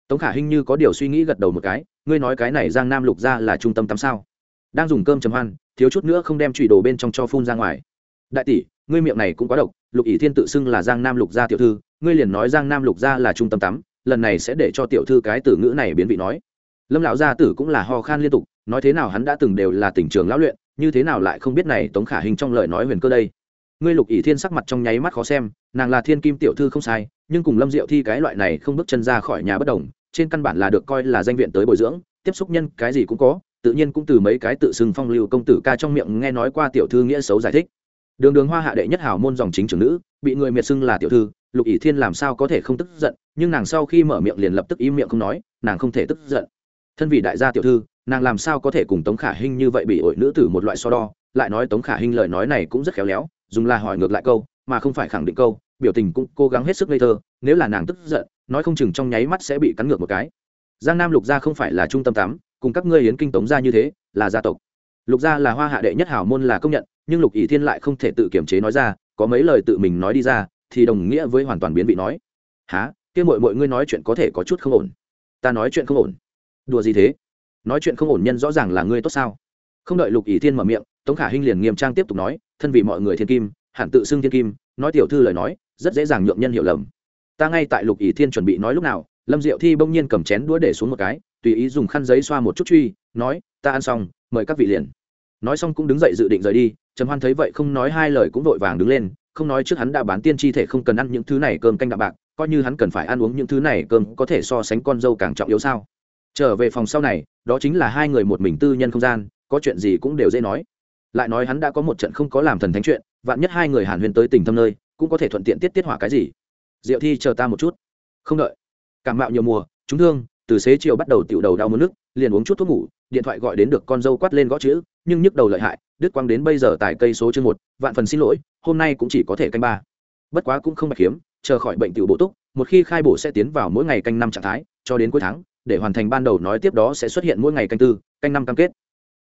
Tống khả hình như có điều suy nghĩ gật đầu một cái, ngươi nói cái này giang nam lục gia là trung tâm tắm sao? Đang dùng cơm chấm hoan, thiếu chút nữa không đem trụy đồ bên trong cho phun ra ngoài. Đại tỷ, ngươi miệng này cũng quá độc, lục Ý thiên tự xưng là giang nam lục gia tiểu thư, ngươi liền nói giang nam lục gia là trung tâm tắm, lần này sẽ để cho tiểu thư cái từ ngữ này biến vị nói. Lâm lão gia tử cũng là ho khan liên tục, nói thế nào hắn đã từng đều là tỉnh trường lão luyện như thế nào lại không biết này tống khả hình trong lời nói huyền cơ đây? Ngươi lục ỷ thiên sắc mặt trong nháy mắt khó xem, nàng là thiên kim tiểu thư không sai, nhưng cùng lâm diệu thi cái loại này không bước chân ra khỏi nhà bất đồng, trên căn bản là được coi là danh viện tới bồi dưỡng, tiếp xúc nhân cái gì cũng có, tự nhiên cũng từ mấy cái tự xưng phong lưu công tử ca trong miệng nghe nói qua tiểu thư nghĩa xấu giải thích. Đường đường hoa hạ đệ nhất hào môn dòng chính trưởng nữ, bị người miệt xưng là tiểu thư, lục ỷ thiên làm sao có thể không tức giận, nhưng nàng sau khi mở miệng liền lập tức im miệng không nói, nàng không thể tức giận. Thân vị đại gia tiểu thư nàng làm sao có thể cùng tống khả hinh như vậy bị ổi nữ tử một loại so đo? Lại nói tống khả hinh lời nói này cũng rất khéo léo, dùng là hỏi ngược lại câu, mà không phải khẳng định câu, biểu tình cũng cố gắng hết sức ngây thơ, nếu là nàng tức giận, nói không chừng trong nháy mắt sẽ bị cắn ngược một cái. Giang nam lục gia không phải là trung tâm tám, cùng các ngươi hiến kinh tống gia như thế, là gia tộc. Lục gia là hoa hạ đệ nhất hảo môn là công nhận, nhưng lục ỷ thiên lại không thể tự kiểm chế nói ra, có mấy lời tự mình nói đi ra, thì đồng nghĩa với hoàn toàn biến vị nói. Há kia mọi mọi ngươi nói chuyện có thể có chút không ổn. Ta nói chuyện không ổn. Đùa gì thế? Nói chuyện không ổn nhân rõ ràng là ngươi tốt sao? Không đợi lục ỷ thiên mở miệng, tống khả hinh liền nghiêm trang tiếp tục nói, thân vì mọi người thiên kim, hẳn tự xưng thiên kim, nói tiểu thư lời nói, rất dễ dàng nhượng nhân hiểu lầm. Ta ngay tại lục ỷ thiên chuẩn bị nói lúc nào, lâm diệu thi bỗng nhiên cầm chén đũa để xuống một cái, tùy ý dùng khăn giấy xoa một chút truy, nói, ta ăn xong, mời các vị liền. Nói xong cũng đứng dậy dự định rời đi, trầm hoan thấy vậy không nói hai lời cũng vội vàng đứng lên, không nói trước hắn đã bán tiên chi thể không cần ăn những thứ này cơm canh đạm bạc, coi như hắn cần phải ăn uống những thứ này cơm có thể so sánh con dâu càng trọng yếu sao? Trở về phòng sau này, đó chính là hai người một mình tư nhân không gian, có chuyện gì cũng đều dễ nói. Lại nói hắn đã có một trận không có làm thần thánh chuyện, vạn nhất hai người hàn huyền tới tình thâm nơi, cũng có thể thuận tiện tiết tiết hỏa cái gì. Diệu thi chờ ta một chút. Không đợi. Cảm mạo nhiều mùa, chúng thương, từ xế chiều bắt đầu tiểu đầu đau mất nước, liền uống chút thuốc ngủ, điện thoại gọi đến được con dâu quát lên gõ chữ, nhưng nhức đầu lợi hại, đứt quang đến bây giờ tại cây số chương một, vạn phần xin lỗi, hôm nay cũng chỉ có thể canh ba. Bất quá cũng không bạch hiếm, chờ khỏi bệnh tiểu bổ túc, một khi khai bổ sẽ tiến vào mỗi ngày canh năm trạng thái, cho đến cuối tháng để hoàn thành ban đầu nói tiếp đó sẽ xuất hiện mỗi ngày canh tư, canh năm cam kết.